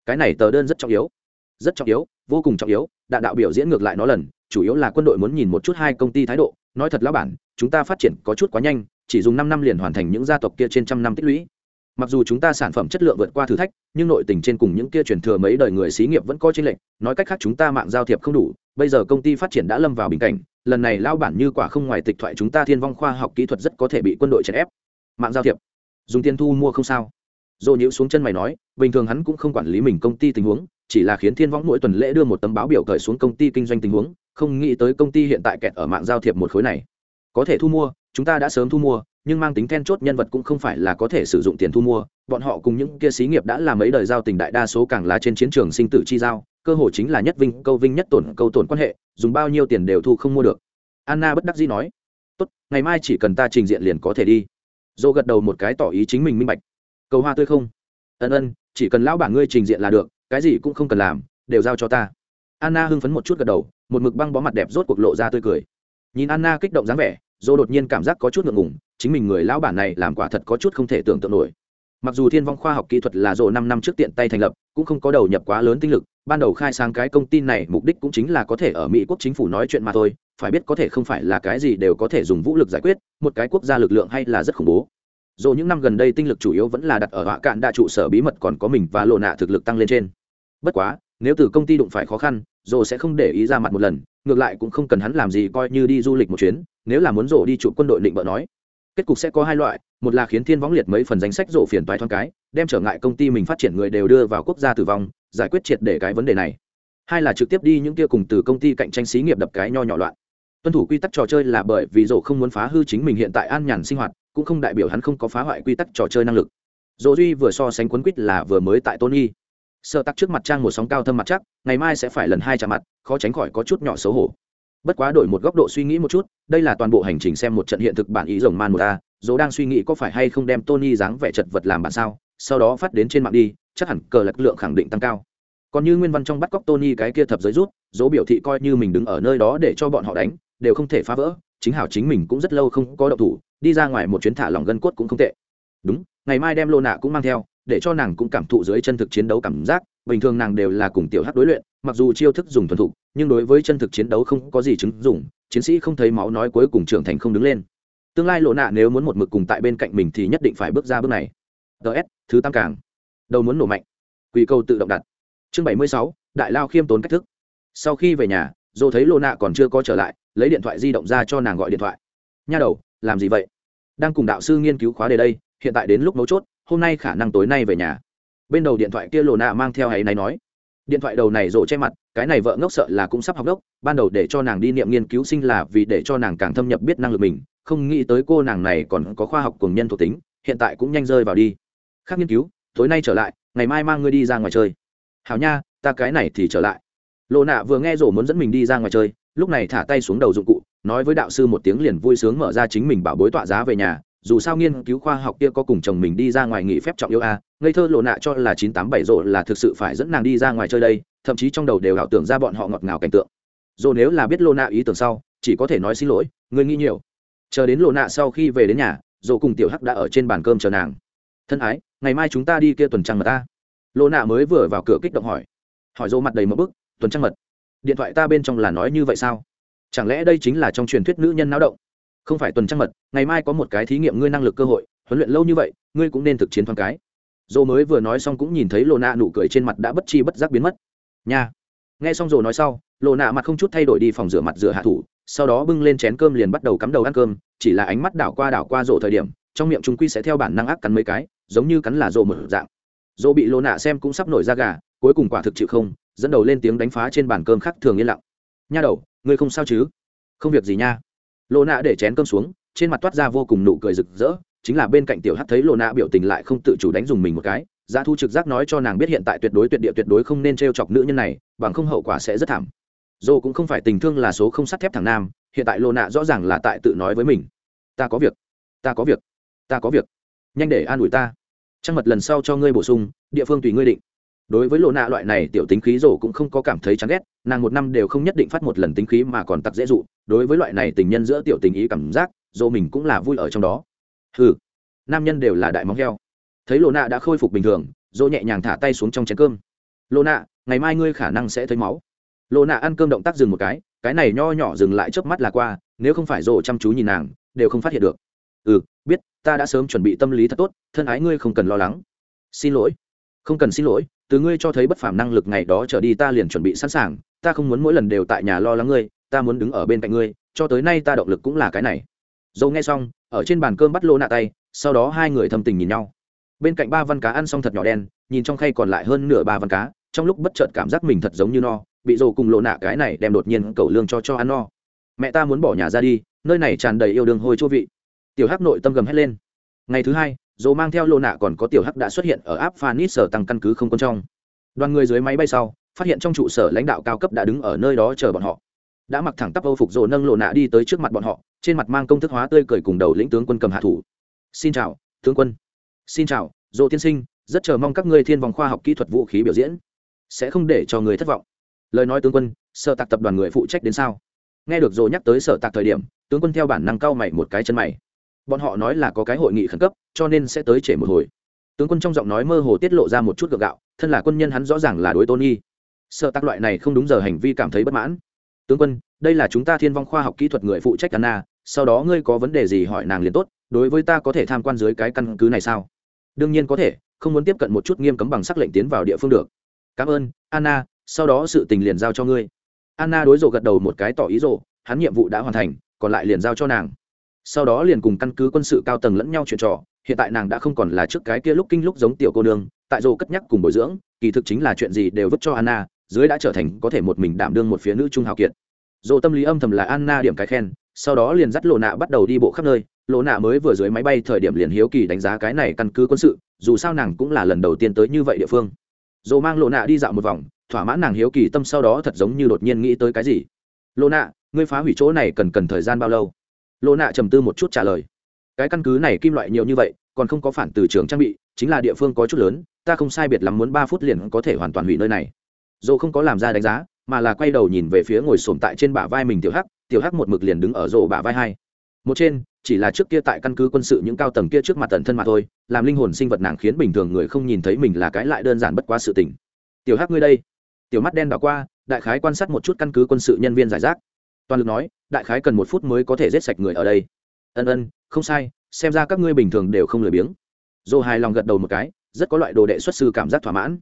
Cái này tờ đơn rất trọng yếu. Rất trọng yếu, vô cùng trọng yếu, đạn đạo biểu diễn ngược lại nó lần, chủ yếu là quân đội muốn nhìn một chút hai công ty thái độ. Nói thật lão bản, chúng ta phát triển có chút quá nhanh, chỉ dùng năm năm liền hoàn thành những gia tộc kia trên trăm năm tích lũy mặc dù chúng ta sản phẩm chất lượng vượt qua thử thách, nhưng nội tình trên cùng những kia truyền thừa mấy đời người xí nghiệp vẫn có trên lệnh nói cách khác chúng ta mạng giao thiệp không đủ, bây giờ công ty phát triển đã lâm vào bình cảnh, lần này lao bản như quả không ngoài tịch thoại chúng ta thiên vong khoa học kỹ thuật rất có thể bị quân đội chèn ép. Mạng giao thiệp. Dùng tiền thu mua không sao. Dồ nhữ xuống chân mày nói, bình thường hắn cũng không quản lý mình công ty tình huống, chỉ là khiến thiên vong mỗi tuần lễ đưa một tấm báo biểu cởi xuống công ty kinh doanh tình huống, không nghĩ tới công ty hiện tại kẹt ở mạng giao thiệp một khối này. Có thể thu mua, chúng ta đã sớm thu mua nhưng mang tính then chốt nhân vật cũng không phải là có thể sử dụng tiền thu mua. Bọn họ cùng những kia xí nghiệp đã làm mấy đời giao tình đại đa số càng lá trên chiến trường sinh tử chi giao, cơ hội chính là nhất vinh, câu vinh nhất tổn, câu tổn quan hệ, dùng bao nhiêu tiền đều thu không mua được. Anna bất đắc dĩ nói, tốt, ngày mai chỉ cần ta trình diện liền có thể đi. Dô gật đầu một cái tỏ ý chính mình minh bạch. Cầu hoa tươi không? Ân ân, chỉ cần lão bản ngươi trình diện là được, cái gì cũng không cần làm, đều giao cho ta. Anna hưng phấn một chút gật đầu, một mực băng bó mặt đẹp rốt cuộc lộ ra tươi cười. Nhìn anna kích động dáng vẻ dô đột nhiên cảm giác có chút ngượng ngùng, chính mình người lão bản này làm quả thật có chút không thể tưởng tượng nổi. Mặc dù thiên vong khoa học kỹ thuật là rồ năm năm trước tiện tay thành lập, cũng không có đầu nhập quá lớn tinh lực, ban đầu khai sáng cái công ty này mục đích cũng chính là có thể ở mỹ quốc chính phủ nói chuyện mà thôi, phải biết có thể không phải là cái gì đều có thể dùng vũ lực giải quyết, một cái quốc gia lực lượng hay là rất khủng bố. Dù những năm gần đây tinh lực chủ yếu vẫn là đặt ở họa cạn đa trụ sở bí mật còn có mình và lộ nạ thực lực tăng lên trên. Bất quá, nếu từ công ty đụng phải khó khăn dù sẽ không để ý ra mặt một lần ngược lại cũng không cần hắn làm gì coi như đi du lịch một chuyến, nếu là muốn rổ đi chụp quân đội định bợ nói. Kết cục sẽ có hai loại, một là khiến thiên võng liệt mấy phần danh sách rổ phiền toái thoáng cái, đem trở ngại công ty mình phát triển người đều đưa vào quốc gia tử vong, giải quyết triệt để cái vấn đề này. Hai là trực tiếp đi những kia cùng từ công ty cạnh tranh xí nghiệp đập cái nho nhỏ loạn. Tuân thủ quy tắc trò chơi là bởi vì rổ không muốn phá hư chính mình hiện tại an nhàn sinh hoạt, cũng không đại biểu hắn không có phá hoại quy tắc trò chơi năng lực. Dỗ duy vừa so sánh quấn quýt là vừa mới tại tony sợ tắc trước mặt trang một sóng cao thâm mặt chắc, ngày mai sẽ phải lần hai trả mặt, khó tránh khỏi có chút nhỏ xấu hổ. Bất quá đổi một góc độ suy nghĩ một chút, đây là toàn bộ hành trình xem một trận hiện thực bản ý rồng man một a, dỗ đang suy nghĩ có phải hay không đem tony dáng vẻ chật vật làm bản sao, sau đó phát đến trên mạng đi, chắc hẳn cờ lực lượng khẳng định tăng cao. Còn như nguyên văn trong bắt cóc tony cái kia thập giới rút, dỗ biểu thị coi như mình đứng ở nơi đó để cho bọn họ đánh, đều không thể phá vỡ, chính hảo chính mình cũng rất lâu không có động thủ, đi ra ngoài một chuyến thả lòng gân cốt cũng không tệ. Đúng, ngày mai đem lô nạ cũng mang theo để cho nàng cũng cảm thụ dưới chân thực chiến đấu cảm giác, bình thường nàng đều là cùng tiểu hắc đối luyện, mặc dù chiêu thức dùng thuần thục, nhưng đối với chân thực chiến đấu không có gì chứng dùng chiến sĩ không thấy máu nói cuối cùng trưởng thành không đứng lên. Tương lai lộ nạ nếu muốn một mực cùng tại bên cạnh mình thì nhất định phải bước ra bước này. Ts thứ tam càng. Đầu muốn nổ mạnh. Quy câu tự động đặt. Chương bảy mươi sáu, đại lao khiêm tốn cách thức. Sau khi về nhà, dô thấy lộ nạ còn chưa có trở lại, lấy điện thoại di động ra cho nàng gọi điện thoại. Nha đầu, làm gì vậy? Đang cùng đạo sư nghiên cứu khóa đề đây, hiện tại đến lúc mấu chốt hôm nay khả năng tối nay về nhà. Bên đầu điện thoại kia lộ nạ mang theo hay này nói. Điện thoại đầu này rộ che mặt, cái này vợ ngốc sợ là cũng sắp học đốc, ban đầu để cho nàng đi niệm nghiên cứu sinh là vì để cho nàng càng thâm nhập biết năng lực mình, không nghĩ tới cô nàng này còn có khoa học cùng nhân thuộc tính, hiện tại cũng nhanh rơi vào đi. Khác nghiên cứu, tối nay trở lại, ngày mai mang ngươi đi ra ngoài chơi. Hảo nha, ta cái này thì trở lại. Lộ nạ vừa nghe rổ muốn dẫn mình đi ra ngoài chơi, lúc này thả tay xuống đầu dụng cụ, nói với đạo sư một tiếng liền vui sướng mở ra chính mình bảo bối tọa giá về nhà dù sao nghiên cứu khoa học kia có cùng chồng mình đi ra ngoài nghỉ phép trọng yêu a à, ngây thơ lộ nạ cho là chín tám bảy rộ là thực sự phải dẫn nàng đi ra ngoài chơi đây, thậm chí trong đầu đều ảo tưởng ra bọn họ ngọt ngào cảnh tượng. Dù nếu là biết lộ nạ ý tưởng sau, chỉ có thể nói xin lỗi, người nghĩ nhiều. Chờ đến lộ nạ sau khi về đến nhà, dù cùng tiểu hắc đã ở trên bàn cơm chờ nàng. Thân ái, ngày mai chúng ta đi kia tuần trăng mật ta. Lộ nạ mới vừa vào cửa kích động hỏi. Hỏi dô mặt đầy một bức, tuần trăng mật. Điện thoại ta bên trong là nói như vậy sao? Chẳng lẽ đây chính là trong truyền thuyết nữ nhân náo động? Không phải tuần trăng mật, ngày mai có một cái thí nghiệm ngươi năng lực cơ hội, huấn luyện lâu như vậy, ngươi cũng nên thực chiến thoáng cái. Dồ mới vừa nói xong cũng nhìn thấy lộ nạ nụ cười trên mặt đã bất chi bất giác biến mất. Nha. Nghe xong rồi nói sau lộ nạ mặt không chút thay đổi đi phòng rửa mặt rửa hạ thủ, sau đó bưng lên chén cơm liền bắt đầu cắm đầu ăn cơm, chỉ là ánh mắt đảo qua đảo qua rộ thời điểm, trong miệng chúng quy sẽ theo bản năng ác cắn mấy cái, giống như cắn là rộ mở dạng. Rộ bị lộ nạ xem cũng sắp nổi ra gà, cuối cùng quả thực chịu không, dẫn đầu lên tiếng đánh phá trên bàn cơm khác thường yên lặng. Nha đầu, ngươi không sao chứ? Không việc gì nha lộ nạ để chén cơm xuống, trên mặt toát ra vô cùng nụ cười rực rỡ, chính là bên cạnh tiểu hát thấy lộ nạ biểu tình lại không tự chủ đánh dùng mình một cái, giá thu trực giác nói cho nàng biết hiện tại tuyệt đối tuyệt địa tuyệt đối không nên t r e o chọc nữ nhân này, bằng không hậu quả sẽ rất thảm. Dô cũng không phải tình thương là số không sắt thép thằng nam, hiện tại lộ nạ rõ ràng là tại tự nói với mình. Ta có việc, ta có việc, ta có việc. Nhanh để an ủi ta. Trăng mật lần sau cho ngươi bổ sung, địa phương tùy ngươi định đối với lộ nạ loại này tiểu tính khí rổ cũng không có cảm thấy chán ghét, nàng một năm đều không nhất định phát một lần tính khí mà còn tặc dễ dụ. Đối với loại này tình nhân giữa tiểu tình ý cảm giác rổ mình cũng là vui ở trong đó. Ừ nam nhân đều là đại móng heo. Thấy lộ nạ đã khôi phục bình thường rổ nhẹ nhàng thả tay xuống trong chén cơm. Lộ nạ ngày mai ngươi khả năng sẽ thấy máu. Lộ nạ ăn cơm động tác dừng một cái cái này nho nhỏ dừng lại chớp mắt là qua, nếu không phải rổ chăm chú nhìn nàng, đều không phát hiện được. Ừ biết, ta đã sớm chuẩn bị tâm lý thật tốt, thân ái ngươi không cần lo lắng. Xin lỗi. Không cần xin lỗi từ ngươi cho thấy bất phàm năng lực ngày đó trở đi ta liền chuẩn bị sẵn sàng, ta không muốn mỗi lần đều tại nhà lo lắng ngươi, ta muốn đứng ở bên cạnh ngươi, cho tới nay ta động lực cũng là cái này. Dâu nghe xong, ở trên bàn cơm bắt lô nạ tay, sau đó hai người thâm tình nhìn nhau. Bên cạnh ba văn cá ăn xong thật nhỏ đen, nhìn trong khay còn lại hơn nửa ba văn cá, trong lúc bất chợt cảm giác mình thật giống như no, bị dồ cùng lộ nạ cái này đem đột nhiên cầu lương cho cho ăn no. Mẹ ta muốn bỏ nhà ra đi, nơi này tràn đầy yêu đương hôi chua vị. Tiểu hắc nội tâm gầm hét lên. Ngày thứ hai dồ mang theo lô nạ còn có tiểu hắc đã xuất hiện ở áp phanis sở tăng căn cứ không quân trong. Đoàn người dưới máy bay sau, phát hiện trong trụ sở lãnh đạo cao cấp đã đứng ở nơi đó chờ bọn họ. Đã mặc thẳng tắp âu phục dồ nâng lộ nạ đi tới trước mặt bọn họ, trên mặt mang công thức hóa tươi cười cùng đầu lĩnh tướng quân cầm hạ thủ. Xin chào, tướng quân. Xin chào dồ tiên sinh, rất chờ mong các ngươi thiên vòng khoa học kỹ thuật vũ khí biểu diễn. Sẽ không để cho người thất vọng. Lời nói tướng quân, sở tạc tập đoàn người phụ trách đến sao? Nghe được dồ nhắc tới sở tạc thời điểm, tướng quân theo bản năng cao mày một cái chân mày bọn họ nói là có cái hội nghị khẩn cấp, cho nên sẽ tới trễ một hồi. Tướng quân trong giọng nói mơ hồ tiết lộ ra một chút gượng gạo, thân là quân nhân hắn rõ ràng là đối tôn nghi. Sợ tác loại này không đúng giờ hành vi cảm thấy bất mãn. Tướng quân, đây là chúng ta thiên vong khoa học kỹ thuật người phụ trách anna, sau đó ngươi có vấn đề gì hỏi nàng liền tốt, đối với ta có thể tham quan dưới cái căn cứ này sao? Đương nhiên có thể, không muốn tiếp cận một chút nghiêm cấm bằng sắc lệnh tiến vào địa phương được. Cảm ơn, anna, sau đó sự tình liền giao cho ngươi. Anna đối rộ gật đầu một cái tỏ ý rộ, hắn nhiệm vụ đã hoàn thành, còn lại liền giao cho nàng sau đó liền cùng căn cứ quân sự cao tầng lẫn nhau chuyện trò, hiện tại nàng đã không còn là trước cái kia lúc kinh lúc giống tiểu cô nương, tại rộ cất nhắc cùng bồi dưỡng, kỳ thực chính là chuyện gì đều vứt cho anna, dưới đã trở thành có thể một mình đảm đương một phía nữ trung hào kiệt. Dồ tâm lý âm thầm là anna điểm cái khen, sau đó liền dắt lộ nạ bắt đầu đi bộ khắp nơi, lộ nạ mới vừa dưới máy bay thời điểm liền hiếu kỳ đánh giá cái này căn cứ quân sự, dù sao nàng cũng là lần đầu tiên tới như vậy địa phương. Dồ mang lộ nạ đi dạo một vòng, thỏa mãn nàng hiếu kỳ tâm sau đó thật giống như đột nhiên nghĩ tới cái gì. Lộ nạ, ngươi phá hủy chỗ này cần cần thời gian bao lâu? Lộ nạ trầm tư một chút trả lời. Cái căn cứ này kim loại nhiều như vậy, còn không có phản từ trường trang bị, chính là địa phương có chút lớn, ta không sai biệt lắm muốn ba phút liền có thể hoàn toàn hủy nơi này. Dồ không có làm ra đánh giá, mà là quay đầu nhìn về phía ngồi sồn tại trên bả vai mình tiểu hắc tiểu hắc một mực liền đứng ở rổ bả vai hai. Một trên, chỉ là trước kia tại căn cứ quân sự những cao tầng kia trước mặt tần thân mà thôi, làm linh hồn sinh vật nàng khiến bình thường người không nhìn thấy mình là cái lại đơn giản bất quá sự tình. Tiểu hắc ngươi đây. Tiểu mắt đen đỏ qua, đại khái quan sát một chút căn cứ quân sự nhân viên giải rác toàn lực nói, đại khái cần một phút mới có thể giết sạch người ở đây. Ân ân, không sai, xem ra các ngươi bình thường đều không lười biếng. Dồ hài lòng gật đầu một cái, rất có loại đồ đệ xuất sư cảm giác thỏa mãn.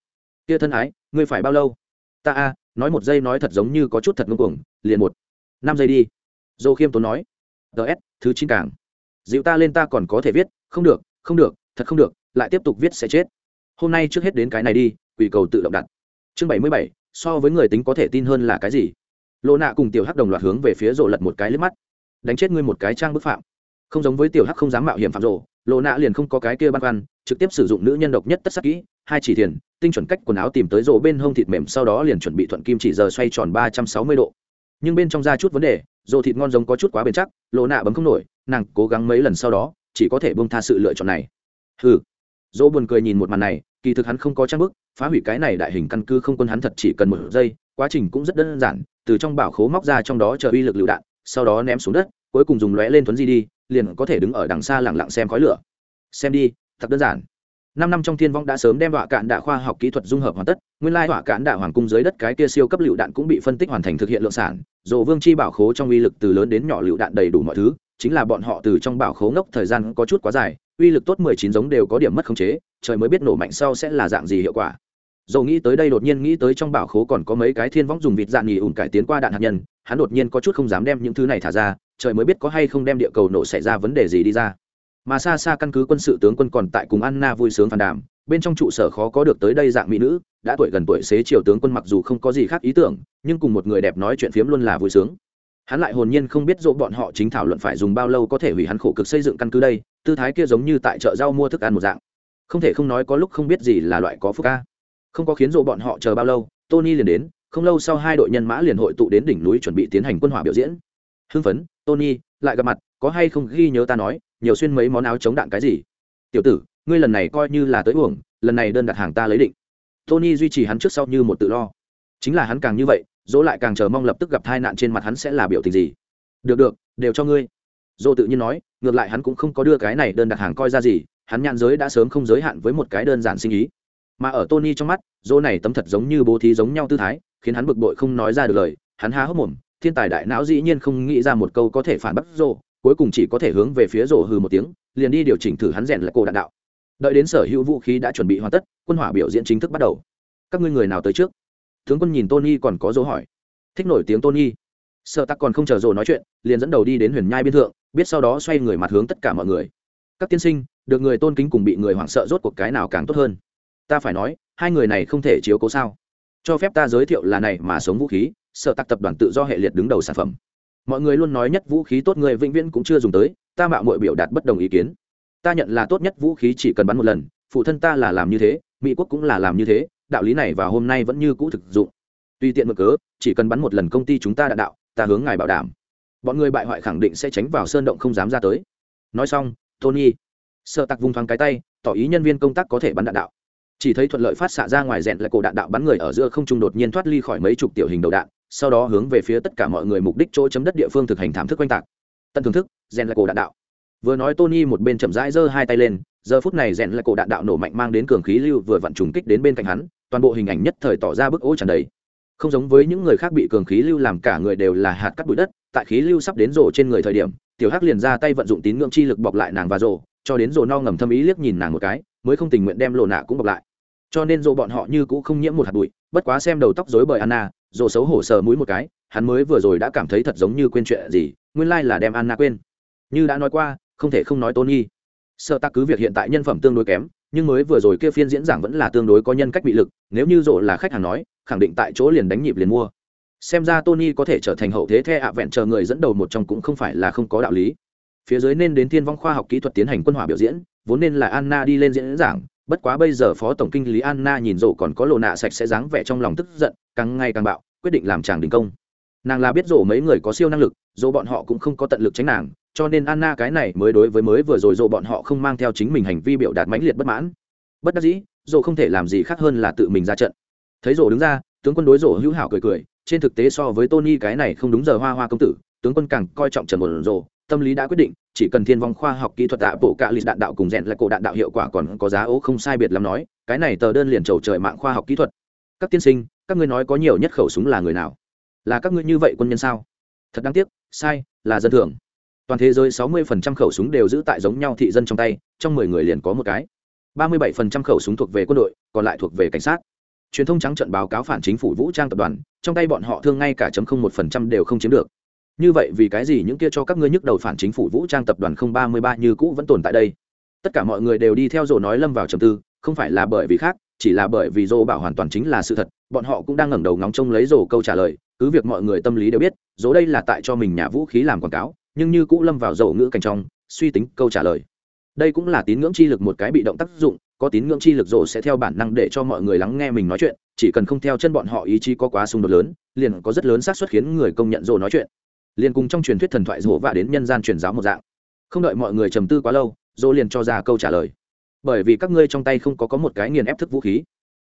Kia thân ái, ngươi phải bao lâu? Ta a, nói một giây nói thật giống như có chút thật ngưng cuồng, liền một, năm giây đi. Dô khiêm tốn nói. Ts thứ chín cảng dịu ta lên ta còn có thể viết, không được không được, thật không được, lại tiếp tục viết sẽ chết. Hôm nay trước hết đến cái này đi, quỷ cầu tự động đặt. Chương bảy mươi bảy, so với người tính có thể tin hơn là cái gì? Lộ nạ cùng tiểu hắc đồng loạt hướng về phía rồ lật một cái lướt mắt. Đánh chết ngươi một cái trang bức phạm. Không giống với tiểu hắc không dám mạo hiểm phạm rồ, lộ nạ liền không có cái kia băn khoăn trực tiếp sử dụng nữ nhân độc nhất tất sắc kỹ hai chỉ thiền tinh chuẩn cách quần áo tìm tới rồ bên hông thịt mềm sau đó liền chuẩn bị thuận kim chỉ giờ xoay tròn ba trăm sáu mươi độ. Nhưng bên trong ra chút vấn đề rồ thịt ngon giống có chút quá bền chắc lộ nạ bấm không nổi nàng cố gắng mấy lần sau đó chỉ có thể bông tha sự lựa chọn này. Hừ. Dỗ buồn cười nhìn một màn này kỳ thực hắn không có trang bức phá hủy cái này đại hình căn cứ không quân hắn thật chỉ cần một giây quá trình cũng rất đơn giản, từ trong bảo khố móc ra trong đó chờ uy lực lựu đạn, sau đó ném xuống đất, cuối cùng dùng lóe lên thuấn di đi, liền có thể đứng ở đằng xa lẳng lặng xem khói lửa. Xem đi, thật đơn giản. Năm năm trong thiên vong đã sớm đem họa cạn đạ khoa học kỹ thuật dung hợp hoàn tất, nguyên lai họa cạn đạ hoàng cung dưới đất cái kia siêu cấp lựu đạn cũng bị phân tích hoàn thành thực hiện lượng sản, dồ vương chi bảo khố trong uy lực từ lớn đến nhỏ lựu đạn đầy đủ mọi thứ, chính là bọn họ từ trong bảo khố ngốc thời gian có chút quá dài, uy lực tốt mười chín giống đều có điểm mất khống chế, trời mới biết nổ mạnh sau sẽ là dạng gì hiệu quả dầu nghĩ tới đây đột nhiên nghĩ tới trong bảo khố còn có mấy cái thiên võng dùng vịt dạn nghỉ ủn cải tiến qua đạn hạt nhân, hắn đột nhiên có chút không dám đem những thứ này thả ra, trời mới biết có hay không đem địa cầu nổ xảy ra vấn đề gì đi ra. Mà xa xa căn cứ quân sự tướng quân còn tại cùng anna vui sướng phàn đàm, bên trong trụ sở khó có được tới đây dạng mỹ nữ, đã tuổi gần tuổi xế chiều tướng quân mặc dù không có gì khác ý tưởng, nhưng cùng một người đẹp nói chuyện phiếm luôn là vui sướng. Hắn lại hồn nhiên không biết dỗ bọn họ chính thảo luận phải dùng bao lâu có thể hủy hắn khổ cực xây dựng căn cứ đây, tư thái kia giống như tại chợ rau mua thức ăn một dạng. Không thể không nói có lúc không biết gì là loại có phúc ca không có khiến rộ bọn họ chờ bao lâu, tony liền đến, không lâu sau hai đội nhân mã liền hội tụ đến đỉnh núi chuẩn bị tiến hành quân hỏa biểu diễn. Hưng phấn, tony, lại gặp mặt, có hay không ghi nhớ ta nói, nhiều xuyên mấy món áo chống đạn cái gì? Tiểu tử, ngươi lần này coi như là tới uổng, lần này đơn đặt hàng ta lấy định. Tony duy trì hắn trước sau như một tự lo. Chính là hắn càng như vậy dỗ lại càng chờ mong lập tức gặp tai nạn trên mặt hắn sẽ là biểu tình gì. Được được, đều cho ngươi. Dỗ tự nhiên nói, ngược lại hắn cũng không có đưa cái này đơn đặt hàng coi ra gì, hắn nhãn giới đã sớm không giới hạn với một cái đơn giản sinh ý mà ở tony trong mắt dô này tấm thật giống như bố thí giống nhau tư thái, khiến hắn bực bội không nói ra được lời, hắn há hốc mồm, thiên tài đại não dĩ nhiên không nghĩ ra một câu có thể phản bác dô cuối cùng chỉ có thể hướng về phía rổ hừ một tiếng, liền đi điều chỉnh thử hắn rèn lại cổ đạn đạo. Đợi đến sở hữu vũ khí đã chuẩn bị hoàn tất, quân hỏa biểu diễn chính thức bắt đầu. Các ngươi người nào tới trước? Tướng quân nhìn tony còn có dấu hỏi. Thích nổi tiếng tony. Sợ tắc còn không chờ rổ nói chuyện, liền dẫn đầu đi đến huyền nhai biên thượng, biết sau đó xoay người mặt hướng tất cả mọi người. Các tiên sinh, được người tôn kính cùng bị người hoảng sợ rốt cuộc cái nào càng tốt hơn? Ta phải nói, hai người này không thể chiếu cố sao? Cho phép ta giới thiệu là này mà sống vũ khí, sợ tặc tập đoàn tự do hệ liệt đứng đầu sản phẩm. Mọi người luôn nói nhất vũ khí tốt người vĩnh viễn cũng chưa dùng tới, ta mạo muội biểu đạt bất đồng ý kiến. Ta nhận là tốt nhất vũ khí chỉ cần bắn một lần, phụ thân ta là làm như thế, mỹ quốc cũng là làm như thế, đạo lý này và hôm nay vẫn như cũ thực dụng. Tuy tiện mở cớ, chỉ cần bắn một lần công ty chúng ta đã đạo, ta hướng ngài bảo đảm. Bọn người bại hoại khẳng định sẽ tránh vào sơn động không dám ra tới. Nói xong, tony, sợ tặc vung thoáng cái tay, tỏ ý nhân viên công tác có thể bắn đạn đạo chỉ thấy thuận lợi phát xạ ra ngoài rèn lại cổ đạn đạo bắn người ở giữa không trung đột nhiên thoát ly khỏi mấy chục tiểu hình đầu đạn, sau đó hướng về phía tất cả mọi người mục đích chỗ chấm đất địa phương thực hành thảm thức quanh tạc. Tận thưởng thức, rèn lại cổ đạn đạo. Vừa nói tony một bên chậm rãi giơ hai tay lên, giờ phút này rèn lại cổ đạn đạo nổ mạnh mang đến cường khí lưu vừa vặn trùng kích đến bên cạnh hắn, toàn bộ hình ảnh nhất thời tỏ ra bức ô tràn đầy. Không giống với những người khác bị cường khí lưu làm cả người đều là hạt cắt bụi đất, tại khí lưu sắp đến rổ trên người thời điểm, tiểu hắc liền ra tay vận dụng tín ngưỡng chi lực bọc lại nàng và rổ cho đến rổ no ngầm thâm ý liếc nhìn nàng một cái, mới không tình nguyện đem lộ nạ cũng bọc lại cho nên dù bọn họ như cũ không nhiễm một hạt bụi, bất quá xem đầu tóc rối bời anna rổ xấu hổ sờ mũi một cái, hắn mới vừa rồi đã cảm thấy thật giống như quên chuyện gì, nguyên lai là đem anna quên. Như đã nói qua, không thể không nói tony. Sợ tắc cứ việc hiện tại nhân phẩm tương đối kém, nhưng mới vừa rồi kia phiên diễn giảng vẫn là tương đối có nhân cách bị lực, nếu như rộ là khách hàng nói, khẳng định tại chỗ liền đánh nhịp liền mua. Xem ra tony có thể trở thành hậu thế the ạ vẹn chờ người dẫn đầu một trong cũng không phải là không có đạo lý. Phía dưới nên đến thiên vong khoa học kỹ thuật tiến hành quân hỏa biểu diễn, vốn nên là anna đi lên diễn giảng bất quá bây giờ phó tổng kinh lý anna nhìn rộ còn có lộ nạ sạch sẽ dáng vẻ trong lòng tức giận, càng ngày càng bạo, quyết định làm chàng đình công. Nàng là biết rộ mấy người có siêu năng lực dỗ bọn họ cũng không có tận lực tránh nàng, cho nên anna cái này mới đối với mới vừa rồi dỗ bọn họ không mang theo chính mình hành vi biểu đạt mãnh liệt bất mãn. Bất đắc dĩ dỗ không thể làm gì khác hơn là tự mình ra trận. Thấy rổ đứng ra, tướng quân đối rổ hữu hảo cười cười, trên thực tế so với tony cái này không đúng giờ hoa hoa công tử, tướng quân càng coi trọng trần một rổ tâm lý đã quyết định, chỉ cần thiên vong khoa học kỹ thuật tạ bộ cạ lịch đạn đạo cùng rèn lại cổ đạn đạo hiệu quả còn có giá ố không sai biệt lắm nói, cái này tờ đơn liền trầu trời mạng khoa học kỹ thuật. Các tiên sinh, các ngươi nói có nhiều nhất khẩu súng là người nào? Là các ngươi như vậy quân nhân sao? Thật đáng tiếc, sai, là dân thường. Toàn thế giới 60% khẩu súng đều giữ tại giống nhau thị dân trong tay, trong 10 người liền có một cái. 37% khẩu súng thuộc về quân đội, còn lại thuộc về cảnh sát. Truyền thông trắng trận báo cáo phản chính phủ vũ trang tập đoàn, trong tay bọn họ thương ngay cả chấm không một phần trăm đều không chiếm được như vậy vì cái gì những kia cho các ngươi nhức đầu phản chính phủ vũ trang tập đoàn không ba mươi ba như cũ vẫn tồn tại đây? Tất cả mọi người đều đi theo rồ nói lâm vào trầm tư, không phải là bởi vì khác, chỉ là bởi vì rồ bảo hoàn toàn chính là sự thật, bọn họ cũng đang ngẩng đầu ngóng trông lấy rồ câu trả lời, cứ việc mọi người tâm lý đều biết rồ đây là tại cho mình nhà vũ khí làm quảng cáo, nhưng như cũ lâm vào dầu ngữ cảnh trong, suy tính câu trả lời. Đây cũng là tín ngưỡng chi lực một cái bị động tác dụng, có tín ngưỡng chi lực rồ sẽ theo bản năng để cho mọi người lắng nghe mình nói chuyện, chỉ cần không theo chân bọn họ ý chí có quá xung đột lớn, liền có rất lớn xác suất khiến người công nhận rồ nói chuyện liền cùng trong truyền thuyết thần thoại rổ vạ đến nhân gian truyền giáo một dạng. Không đợi mọi người trầm tư quá lâu rổ liền cho ra câu trả lời. Bởi vì các ngươi trong tay không có có một cái nghiền ép thức vũ khí.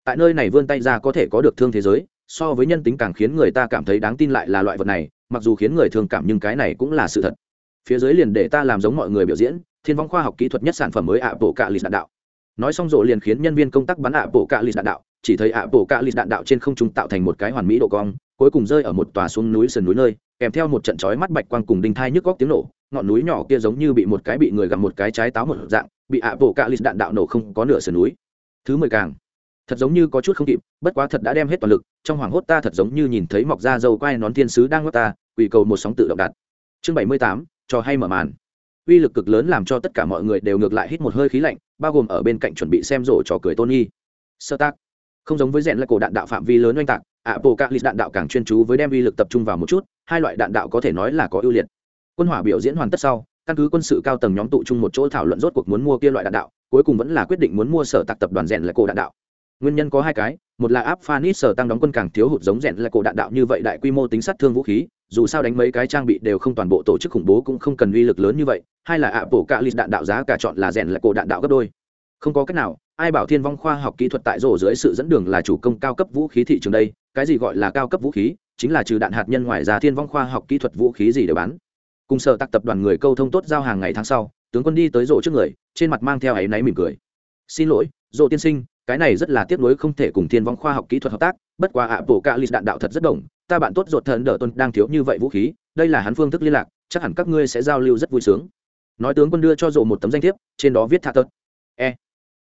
Tại nơi này vươn tay ra có thể có được thương thế giới, so với nhân tính càng khiến người ta cảm thấy đáng tin lại là loại vật này, mặc dù khiến người thường cảm nhưng cái này cũng là sự thật. Phía dưới liền để ta làm giống mọi người biểu diễn, thiên vong khoa học kỹ thuật nhất sản phẩm mới ạ bộ cạ lịch đạn đạo. Nói xong rộ liền khiến nhân viên công tác bắn ạ bộ cạ lịch đạn đạo, chỉ thấy ạ bộ cạ lịch đạn đạo trên không trung tạo thành một cái hoàn mỹ độ cong cuối cùng rơi ở một tòa xuống núi sườn núi nơi, kèm theo một trận chói mắt bạch quang cùng đinh thai nhức góc tiếng nổ, ngọn núi nhỏ kia giống như bị một cái bị người gặm một cái trái táo một dạng, bị ạ bộ cạ lịch đạn đạo nổ không có nửa sườn núi. Thứ mười càng. Thật giống như có chút không kịp, bất quá thật đã đem hết toàn lực, trong hoảng hốt ta thật giống như nhìn thấy mọc ra dâu quai nón thiên sứ đang ngót ta quỳ cầu một sóng tự động đặt. Chương bảy mươi tám, cho hay mở màn. Uy lực cực lớn làm cho tất cả mọi người đều ngược lại hít một hơi khí lạnh, bao gồm ở bên cạnh chuẩn bị xem rổ trò cười tony. Sơ tác. Không giống với rèn là cổ đạn đạo phạm vi lớn oanh tạc ạ bộ các lịch đạn đạo càng chuyên chú với đem uy lực tập trung vào một chút, hai loại đạn đạo có thể nói là có ưu liệt. Quân hỏa biểu diễn hoàn tất sau, căn cứ quân sự cao tầng nhóm tụ chung một chỗ thảo luận rốt cuộc muốn mua kia loại đạn đạo, cuối cùng vẫn là quyết định muốn mua sở tạc tập đoàn rèn là cổ đạn đạo. Nguyên nhân có hai cái, một là áp phanit sở tăng đóng quân càng thiếu hụt giống rèn là cổ đạn đạo như vậy đại quy mô tính sát thương vũ khí, dù sao đánh mấy cái trang bị đều không toàn bộ tổ chức khủng bố cũng không cần uy lực lớn như vậy, hai là ạ bộ cạ lịt đạn đạo giá cả chọn là rèn là cổ đạn đạo gấp đôi. Không có cách nào, ai bảo thiên vong khoa học kỹ thuật tại rổ dưới sự dẫn đường là chủ công cao cấp vũ khí thị trường đây cái gì gọi là cao cấp vũ khí chính là trừ đạn hạt nhân ngoài ra thiên vong khoa học kỹ thuật vũ khí gì để bán cùng sở tạc tập đoàn người câu thông tốt giao hàng ngày tháng sau tướng quân đi tới rộ trước người trên mặt mang theo áy náy mỉm cười xin lỗi rộ tiên sinh cái này rất là tiếc nuối không thể cùng thiên vong khoa học kỹ thuật hợp tác bất quá ạ bổ cạ lịt đạn đạo thật rất đồng ta bạn tốt ruột thần đỡ tuân đang thiếu như vậy vũ khí đây là hắn phương thức liên lạc chắc hẳn các ngươi sẽ giao lưu rất vui sướng nói tướng quân đưa cho rộ một tấm danh thiếp trên đó viết thạ tật e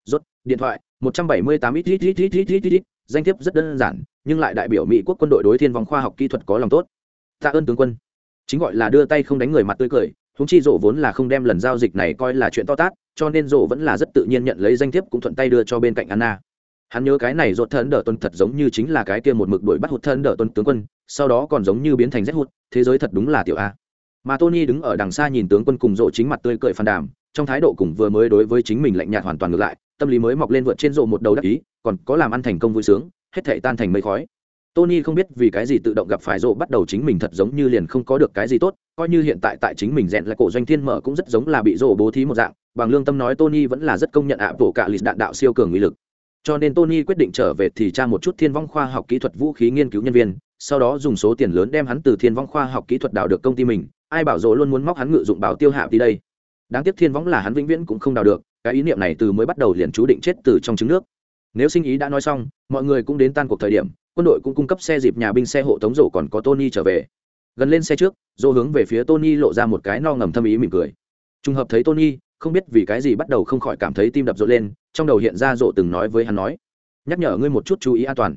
rốt điện thoại một trăm bảy mươi tám ít ít ít ít ít ít ít danh thiếp rất đơn giản, nhưng lại đại biểu mỹ quốc quân đội đối thiên vong khoa học kỹ thuật có lòng tốt. Tạ ơn tướng quân. Chính gọi là đưa tay không đánh người mặt tươi cười húng chi rộ vốn là không đem lần giao dịch này coi là chuyện to tát, cho nên rộ vẫn là rất tự nhiên nhận lấy danh thiếp cũng thuận tay đưa cho bên cạnh anna. Hắn nhớ cái này rột thân đỡ tuân thật giống như chính là cái kia một mực đuổi bắt hụt thân đỡ tuân tướng quân, sau đó còn giống như biến thành rét hụt thế giới thật đúng là tiểu a. Mà tony đứng ở đằng xa nhìn tướng quân cùng rộ chính mặt tươi cười phàn đàm, trong thái độ cùng vừa mới đối với chính mình lạnh nhạt hoàn toàn ngược lại tâm lý mới mọc lên vượt trên rộ một đầu đắc ý còn có làm ăn thành công vui sướng hết thảy tan thành mây khói Tony không biết vì cái gì tự động gặp phải rộ bắt đầu chính mình thật giống như liền không có được cái gì tốt, coi như hiện tại tại chính mình rèn lại cổ doanh thiên mở cũng rất giống là bị rộ bố thí một dạng, bằng lương tâm nói Tony vẫn là rất công nhận ạ bộ cả lịch đạn đạo siêu cường uy lực. Cho nên Tony quyết định trở về thì tra một chút thiên vong khoa học kỹ thuật vũ khí nghiên cứu nhân viên, sau đó dùng số tiền lớn đem hắn từ thiên vong khoa học kỹ thuật đào được công ty mình, ai bảo rộ luôn muốn móc hắn ngự dụng bảo tiêu hạ đi đây. đáng tiếc thiên võng là hắn vĩnh viễn cũng không đào được cái ý niệm này từ mới bắt đầu liền chú định chết từ trong trứng nước. Nếu sinh ý đã nói xong, mọi người cũng đến tan cuộc thời điểm, quân đội cũng cung cấp xe dịp nhà binh xe hộ tống rổ còn có tony trở về. Gần lên xe trước dô hướng về phía tony lộ ra một cái no ngầm thâm ý mỉm cười. Trùng hợp thấy tony, không biết vì cái gì bắt đầu không khỏi cảm thấy tim đập rộn lên, trong đầu hiện ra rộ từng nói với hắn nói, nhắc nhở ngươi một chút chú ý an toàn.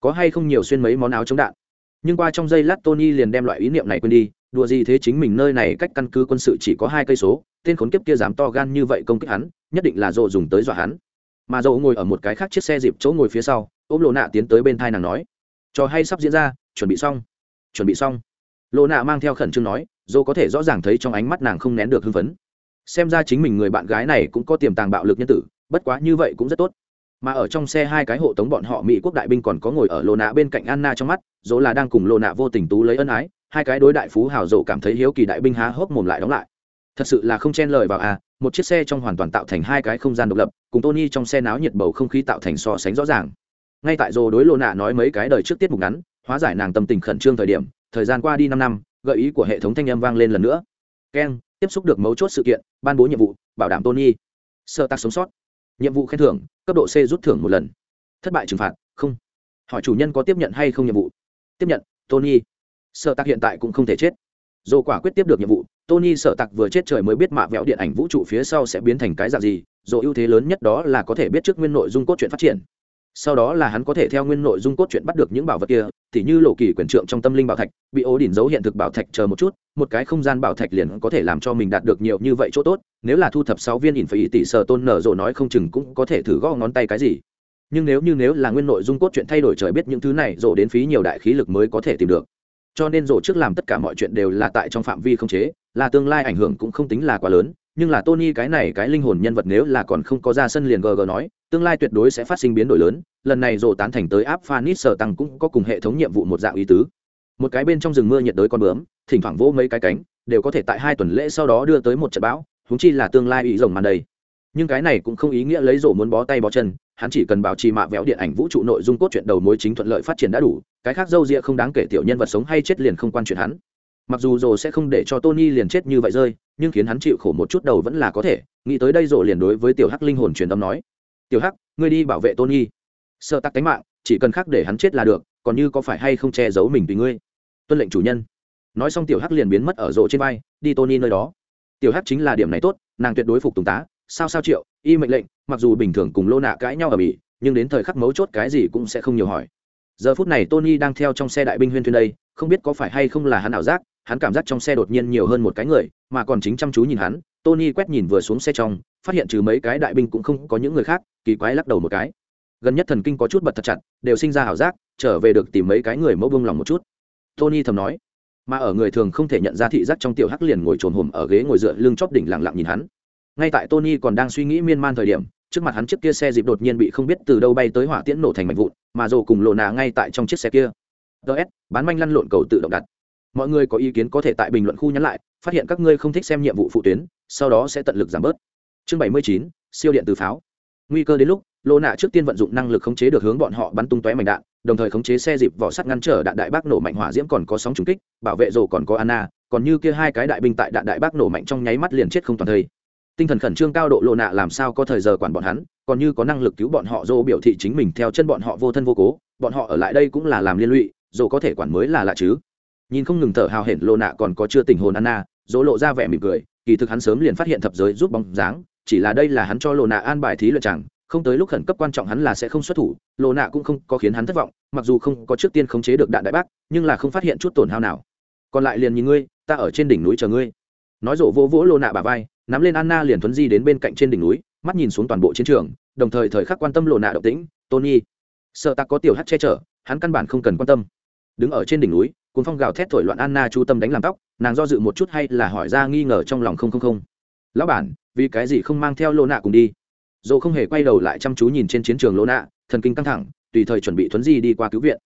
Có hay không nhiều xuyên mấy món áo chống đạn? Nhưng qua trong giây lát tony liền đem loại ý niệm này quên đi đùa gì thế chính mình nơi này cách căn cứ quân sự chỉ có hai cây số, tên khốn kiếp kia dám to gan như vậy công kích hắn, nhất định là rộ dùng tới dọa hắn. Mà dỗ ngồi ở một cái khác chiếc xe dịp chỗ ngồi phía sau, ôm lộ nạ tiến tới bên thai nàng nói, trò hay sắp diễn ra, chuẩn bị xong, chuẩn bị xong. Lộ nạ mang theo khẩn trương nói, dỗ có thể rõ ràng thấy trong ánh mắt nàng không nén được hưng phấn. Xem ra chính mình người bạn gái này cũng có tiềm tàng bạo lực nhân tử, bất quá như vậy cũng rất tốt. Mà ở trong xe hai cái hộ tống bọn họ mỹ quốc đại binh còn có ngồi ở lô nạ bên cạnh anna trong mắt, dỗ là đang cùng lô nạ vô tình tú lấy ân ái hai cái đối đại phú hào rộ cảm thấy hiếu kỳ đại binh há hốc mồm lại đóng lại. Thật sự là không chen lời vào à một chiếc xe trong hoàn toàn tạo thành hai cái không gian độc lập, cùng tony trong xe náo nhiệt bầu không khí tạo thành so sánh rõ ràng. Ngay tại rồ đối lộ nạ nói mấy cái đời trước tiết mục ngắn, hóa giải nàng tâm tình khẩn trương thời điểm, thời gian qua đi năm năm, gợi ý của hệ thống thanh âm vang lên lần nữa. Keng tiếp xúc được mấu chốt sự kiện, ban bố nhiệm vụ, bảo đảm tony. Sơ tác sống sót. Nhiệm vụ khen thưởng, cấp độ c rút thưởng một lần. Thất bại trừng phạt, không. Hỏi chủ nhân có tiếp nhận hay không nhiệm vụ? Tiếp nhận, tony. Sở Tặc hiện tại cũng không thể chết. Dồ quả quyết tiếp được nhiệm vụ, tony sợ tặc vừa chết trời mới biết mạ vẹo điện ảnh vũ trụ phía sau sẽ biến thành cái dạng gì dồ ưu thế lớn nhất đó là có thể biết trước nguyên nội dung cốt truyện phát triển. Sau đó là hắn có thể theo nguyên nội dung cốt truyện bắt được những bảo vật kia, thì như lộ kỳ quyền trượng trong tâm linh bảo thạch, bị ố đỉnh dấu hiện thực bảo thạch chờ một chút, một cái không gian bảo thạch liền có thể làm cho mình đạt được nhiều như vậy chỗ tốt, nếu là thu thập sáu viên ỉn phải tỷ sở tôn nở rồi nói không chừng cũng có thể thử gõ ngón tay cái gì. Nhưng nếu như nếu là nguyên nội dung cốt truyện thay đổi trời biết những thứ này rồi đến phí nhiều đại khí lực mới có thể tìm được cho nên rổ trước làm tất cả mọi chuyện đều là tại trong phạm vi không chế, là tương lai ảnh hưởng cũng không tính là quá lớn, nhưng là tony cái này cái linh hồn nhân vật nếu là còn không có ra sân liền gg nói, tương lai tuyệt đối sẽ phát sinh biến đổi lớn, lần này rổ tán thành tới áp phanit sở tăng cũng có cùng hệ thống nhiệm vụ một dạng ý tứ. Một cái bên trong rừng mưa nhiệt đới con bướm, thỉnh thoảng vỗ mấy cái cánh, đều có thể tại hai tuần lễ sau đó đưa tới một trận bão húng chi là tương lai ý rồng màn đầy nhưng cái này cũng không ý nghĩa lấy rổ muốn bó tay bó chân, hắn chỉ cần bảo trì mạ véo điện ảnh vũ trụ nội dung cốt truyện đầu mối chính thuận lợi phát triển đã đủ, cái khác dâu ria không đáng kể tiểu nhân vật sống hay chết liền không quan chuyện hắn. Mặc dù rổ sẽ không để cho tony liền chết như vậy rơi, nhưng khiến hắn chịu khổ một chút đầu vẫn là có thể, nghĩ tới đây rổ liền đối với tiểu hắc linh hồn truyền âm nói. Tiểu hắc, ngươi đi bảo vệ tony. Sợ tắc cánh mạng, chỉ cần khác để hắn chết là được, còn như có phải hay không che giấu mình tùy ngươi? Tuân lệnh chủ nhân. Nói xong tiểu hắc liền biến mất ở rộ trên vai, đi tony nơi đó. Tiểu hắc chính là điểm này tốt, nàng tuyệt đối phục tùng tá sao sao triệu, y mệnh lệnh, mặc dù bình thường cùng lô nạ cãi nhau ở bỉ nhưng đến thời khắc mấu chốt cái gì cũng sẽ không nhiều hỏi. Giờ phút này tony đang theo trong xe đại binh huyên thuyên đây, không biết có phải hay không là hắn ảo giác, hắn cảm giác trong xe đột nhiên nhiều hơn một cái người, mà còn chính chăm chú nhìn hắn, tony quét nhìn vừa xuống xe trong, phát hiện trừ mấy cái đại binh cũng không có những người khác, kỳ quái lắc đầu một cái. Gần nhất thần kinh có chút bật thật chặt, đều sinh ra ảo giác, trở về được tìm mấy cái người mẫu bông lòng một chút. Tony thầm nói, mà ở người thường không thể nhận ra thị giác trong tiểu hắc liền ngồi trồn hồm ở ghế ngồi dựa lưng chóp đỉnh lặng lặng nhìn hắn ngay tại tony còn đang suy nghĩ miên man thời điểm, trước mặt hắn chiếc kia xe dịp đột nhiên bị không biết từ đâu bay tới hỏa tiễn nổ thành mảnh vụn, mà rồ cùng lộ nà ngay tại trong chiếc xe kia. Ts bán manh lăn lộn cầu tự động đặt. Mọi người có ý kiến có thể tại bình luận khu nhắn lại, phát hiện các ngươi không thích xem nhiệm vụ phụ tuyến, sau đó sẽ tận lực giảm bớt. Chương bảy mươi chín, siêu điện từ pháo. Nguy cơ đến lúc, lô nạ trước tiên vận dụng năng lực khống chế được hướng bọn họ bắn tung tóe mảnh đạn, đồng thời khống chế xe dịp vỏ sắt ngăn trở đạn đại bác nổ mạnh hỏa diễm còn có sóng trùng kích, bảo vệ rồ còn có anna, còn như kia hai cái đại binh tại đạn đại bác nổ mạnh trong nháy mắt liền chết không toàn thây tinh thần khẩn trương cao độ lộ nạ làm sao có thời giờ quản bọn hắn, còn như có năng lực cứu bọn họ dô biểu thị chính mình theo chân bọn họ vô thân vô cố, bọn họ ở lại đây cũng là làm liên lụy, dô có thể quản mới là lạ chứ. Nhìn không ngừng thở hào hển lộ nạ còn có chưa tình hồn anna dỗ lộ ra vẻ mỉm cười, kỳ thực hắn sớm liền phát hiện thập giới giúp bóng dáng, chỉ là đây là hắn cho lộ nạ an bài thí luyện chẳng, không tới lúc khẩn cấp quan trọng hắn là sẽ không xuất thủ, lộ nạ cũng không có khiến hắn thất vọng, mặc dù không có trước tiên khống chế được đạn đại bác, nhưng là không phát hiện chút tổn hao nào. Còn lại liền nhìn ngươi, ta ở trên đỉnh núi chờ ngươi. Nói rộ vỗ vỗ lộ nạ bà vai nắm lên anna liền thuấn di đến bên cạnh trên đỉnh núi, mắt nhìn xuống toàn bộ chiến trường, đồng thời thời khắc quan tâm lộ nạ động tĩnh, tony, sợ tặc có tiểu hát che chở, hắn căn bản không cần quan tâm. Đứng ở trên đỉnh núi cuốn phong gào thét thổi loạn anna chú tâm đánh làm tóc, nàng do dự một chút hay là hỏi ra nghi ngờ trong lòng không không không. Lão bản, vì cái gì không mang theo lộ nạ cùng đi? Dồ không hề quay đầu lại chăm chú nhìn trên chiến trường lộ nạ, thần kinh căng thẳng, tùy thời chuẩn bị thuấn di đi qua cứu viện.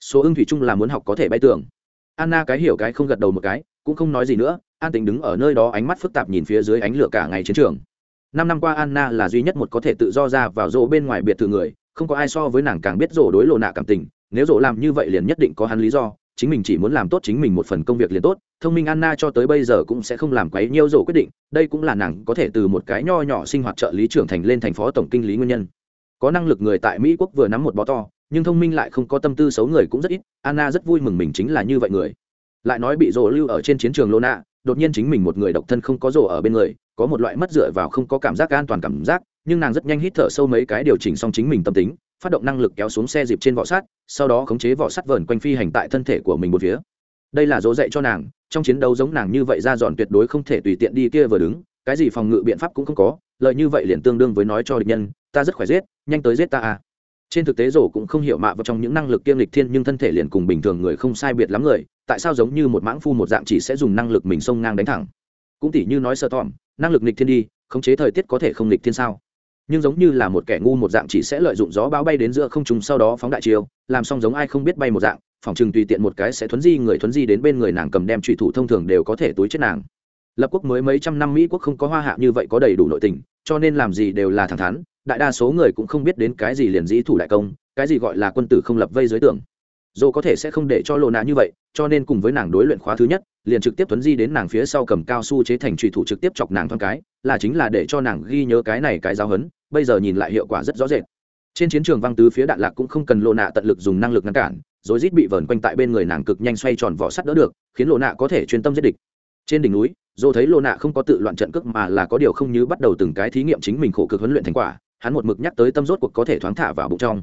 Số ưng thủy chung là muốn học có thể bay tưởng. anna cái hiểu cái không gật đầu một cái, cũng không nói gì nữa an tính đứng ở nơi đó ánh mắt phức tạp nhìn phía dưới ánh lửa cả ngày chiến trường năm năm qua anna là duy nhất một có thể tự do ra vào rộ bên ngoài biệt thự người, không có ai so với nàng càng biết rộ đối lộ nạ cảm tình, nếu rộ làm như vậy liền nhất định có hắn lý do, chính mình chỉ muốn làm tốt chính mình một phần công việc liền tốt, thông minh anna cho tới bây giờ cũng sẽ không làm quấy nhiêu rổ quyết định, đây cũng là nàng có thể từ một cái nho nhỏ sinh hoạt trợ lý trưởng thành lên thành phó tổng kinh lý nguyên nhân có năng lực người tại mỹ quốc vừa nắm một bó to, nhưng thông minh lại không có tâm tư xấu người cũng rất ít, anna rất vui mừng mình chính là như vậy người lại nói bị rổ lưu ở trên chiến trường lô nạ đột nhiên chính mình một người độc thân không có rổ ở bên người, có một loại mất dựa vào không có cảm giác an toàn cảm giác, nhưng nàng rất nhanh hít thở sâu mấy cái điều chỉnh xong chính mình tâm tính, phát động năng lực kéo xuống xe dịp trên vỏ sắt, sau đó khống chế vỏ sắt vờn quanh phi hành tại thân thể của mình một phía. Đây là dỗ dạy cho nàng, trong chiến đấu giống nàng như vậy ra dọn tuyệt đối không thể tùy tiện đi kia vừa đứng, cái gì phòng ngự biện pháp cũng không có, lợi như vậy liền tương đương với nói cho địch nhân, ta rất khỏe giết, nhanh tới giết ta à trên thực tế rổ cũng không hiểu mạ vào trong những năng lực kiêm lịch thiên nhưng thân thể liền cùng bình thường người không sai biệt lắm người, tại sao giống như một mãng phu một dạng chỉ sẽ dùng năng lực mình xông ngang đánh thẳng? Cũng tỉ như nói sơ tỏm năng lực nghịch thiên đi, khống chế thời tiết có thể không nghịch thiên sao? Nhưng giống như là một kẻ ngu một dạng chỉ sẽ lợi dụng gió bão bay đến giữa không trung sau đó phóng đại chiều làm xong giống ai không biết bay một dạng, phòng chừng tùy tiện một cái sẽ thuấn di người thuấn di đến bên người nàng cầm đem trụy thủ thông thường đều có thể túi chết nàng. Lập quốc mới mấy trăm năm mỹ quốc không có hoa hạ như vậy có đầy đủ nội tình, cho nên làm gì đều là thẳng thắn đại đa số người cũng không biết đến cái gì liền dĩ thủ đại công, cái gì gọi là quân tử không lập vây dưới tường. Dồ có thể sẽ không để cho lộ nạ như vậy, cho nên cùng với nàng đối luyện khóa thứ nhất, liền trực tiếp tuấn di đến nàng phía sau cầm cao su chế thành trùy thủ trực tiếp chọc nàng thoáng cái, là chính là để cho nàng ghi nhớ cái này cái giáo hấn bây giờ nhìn lại hiệu quả rất rõ rệt. Trên chiến trường văng tứ phía đạn lạc cũng không cần lộ nạ tận lực dùng năng lực ngăn cản, rồi rít bị vờn quanh tại bên người nàng cực nhanh xoay tròn vỏ sắt đỡ được, khiến lộ nạ có thể chuyên tâm giết địch. Trên đỉnh núi dồ thấy lộ nạ không có tự loạn trận cước mà là có điều không như bắt đầu từng cái thí nghiệm chính mình khổ cực huấn luyện thành quả hắn một mực nhắc tới tâm rốt cuộc có thể thoáng thả vào bụng trong.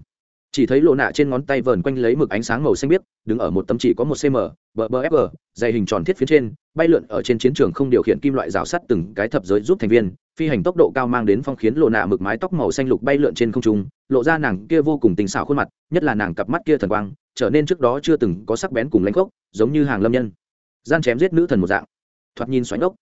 Chỉ thấy lộ nạ trên ngón tay vờn quanh lấy mực ánh sáng màu xanh biếc, đứng ở một tấm chỉ có một cm, bờ bờ fg dày hình tròn thiết phía trên, bay lượn ở trên chiến trường không điều khiển kim loại rào sắt từng cái thập giới giúp thành viên, phi hành tốc độ cao mang đến phong khiến lộ nạ mực mái tóc màu xanh lục bay lượn trên không trung, lộ ra nàng kia vô cùng tình xảo khuôn mặt, nhất là nàng cặp mắt kia thần quang, trở nên trước đó chưa từng có sắc bén cùng lãnh gốc, giống như hàng lâm nhân. Gian chém giết nữ thần một dạng. Thoạt nhìn xoáy ốc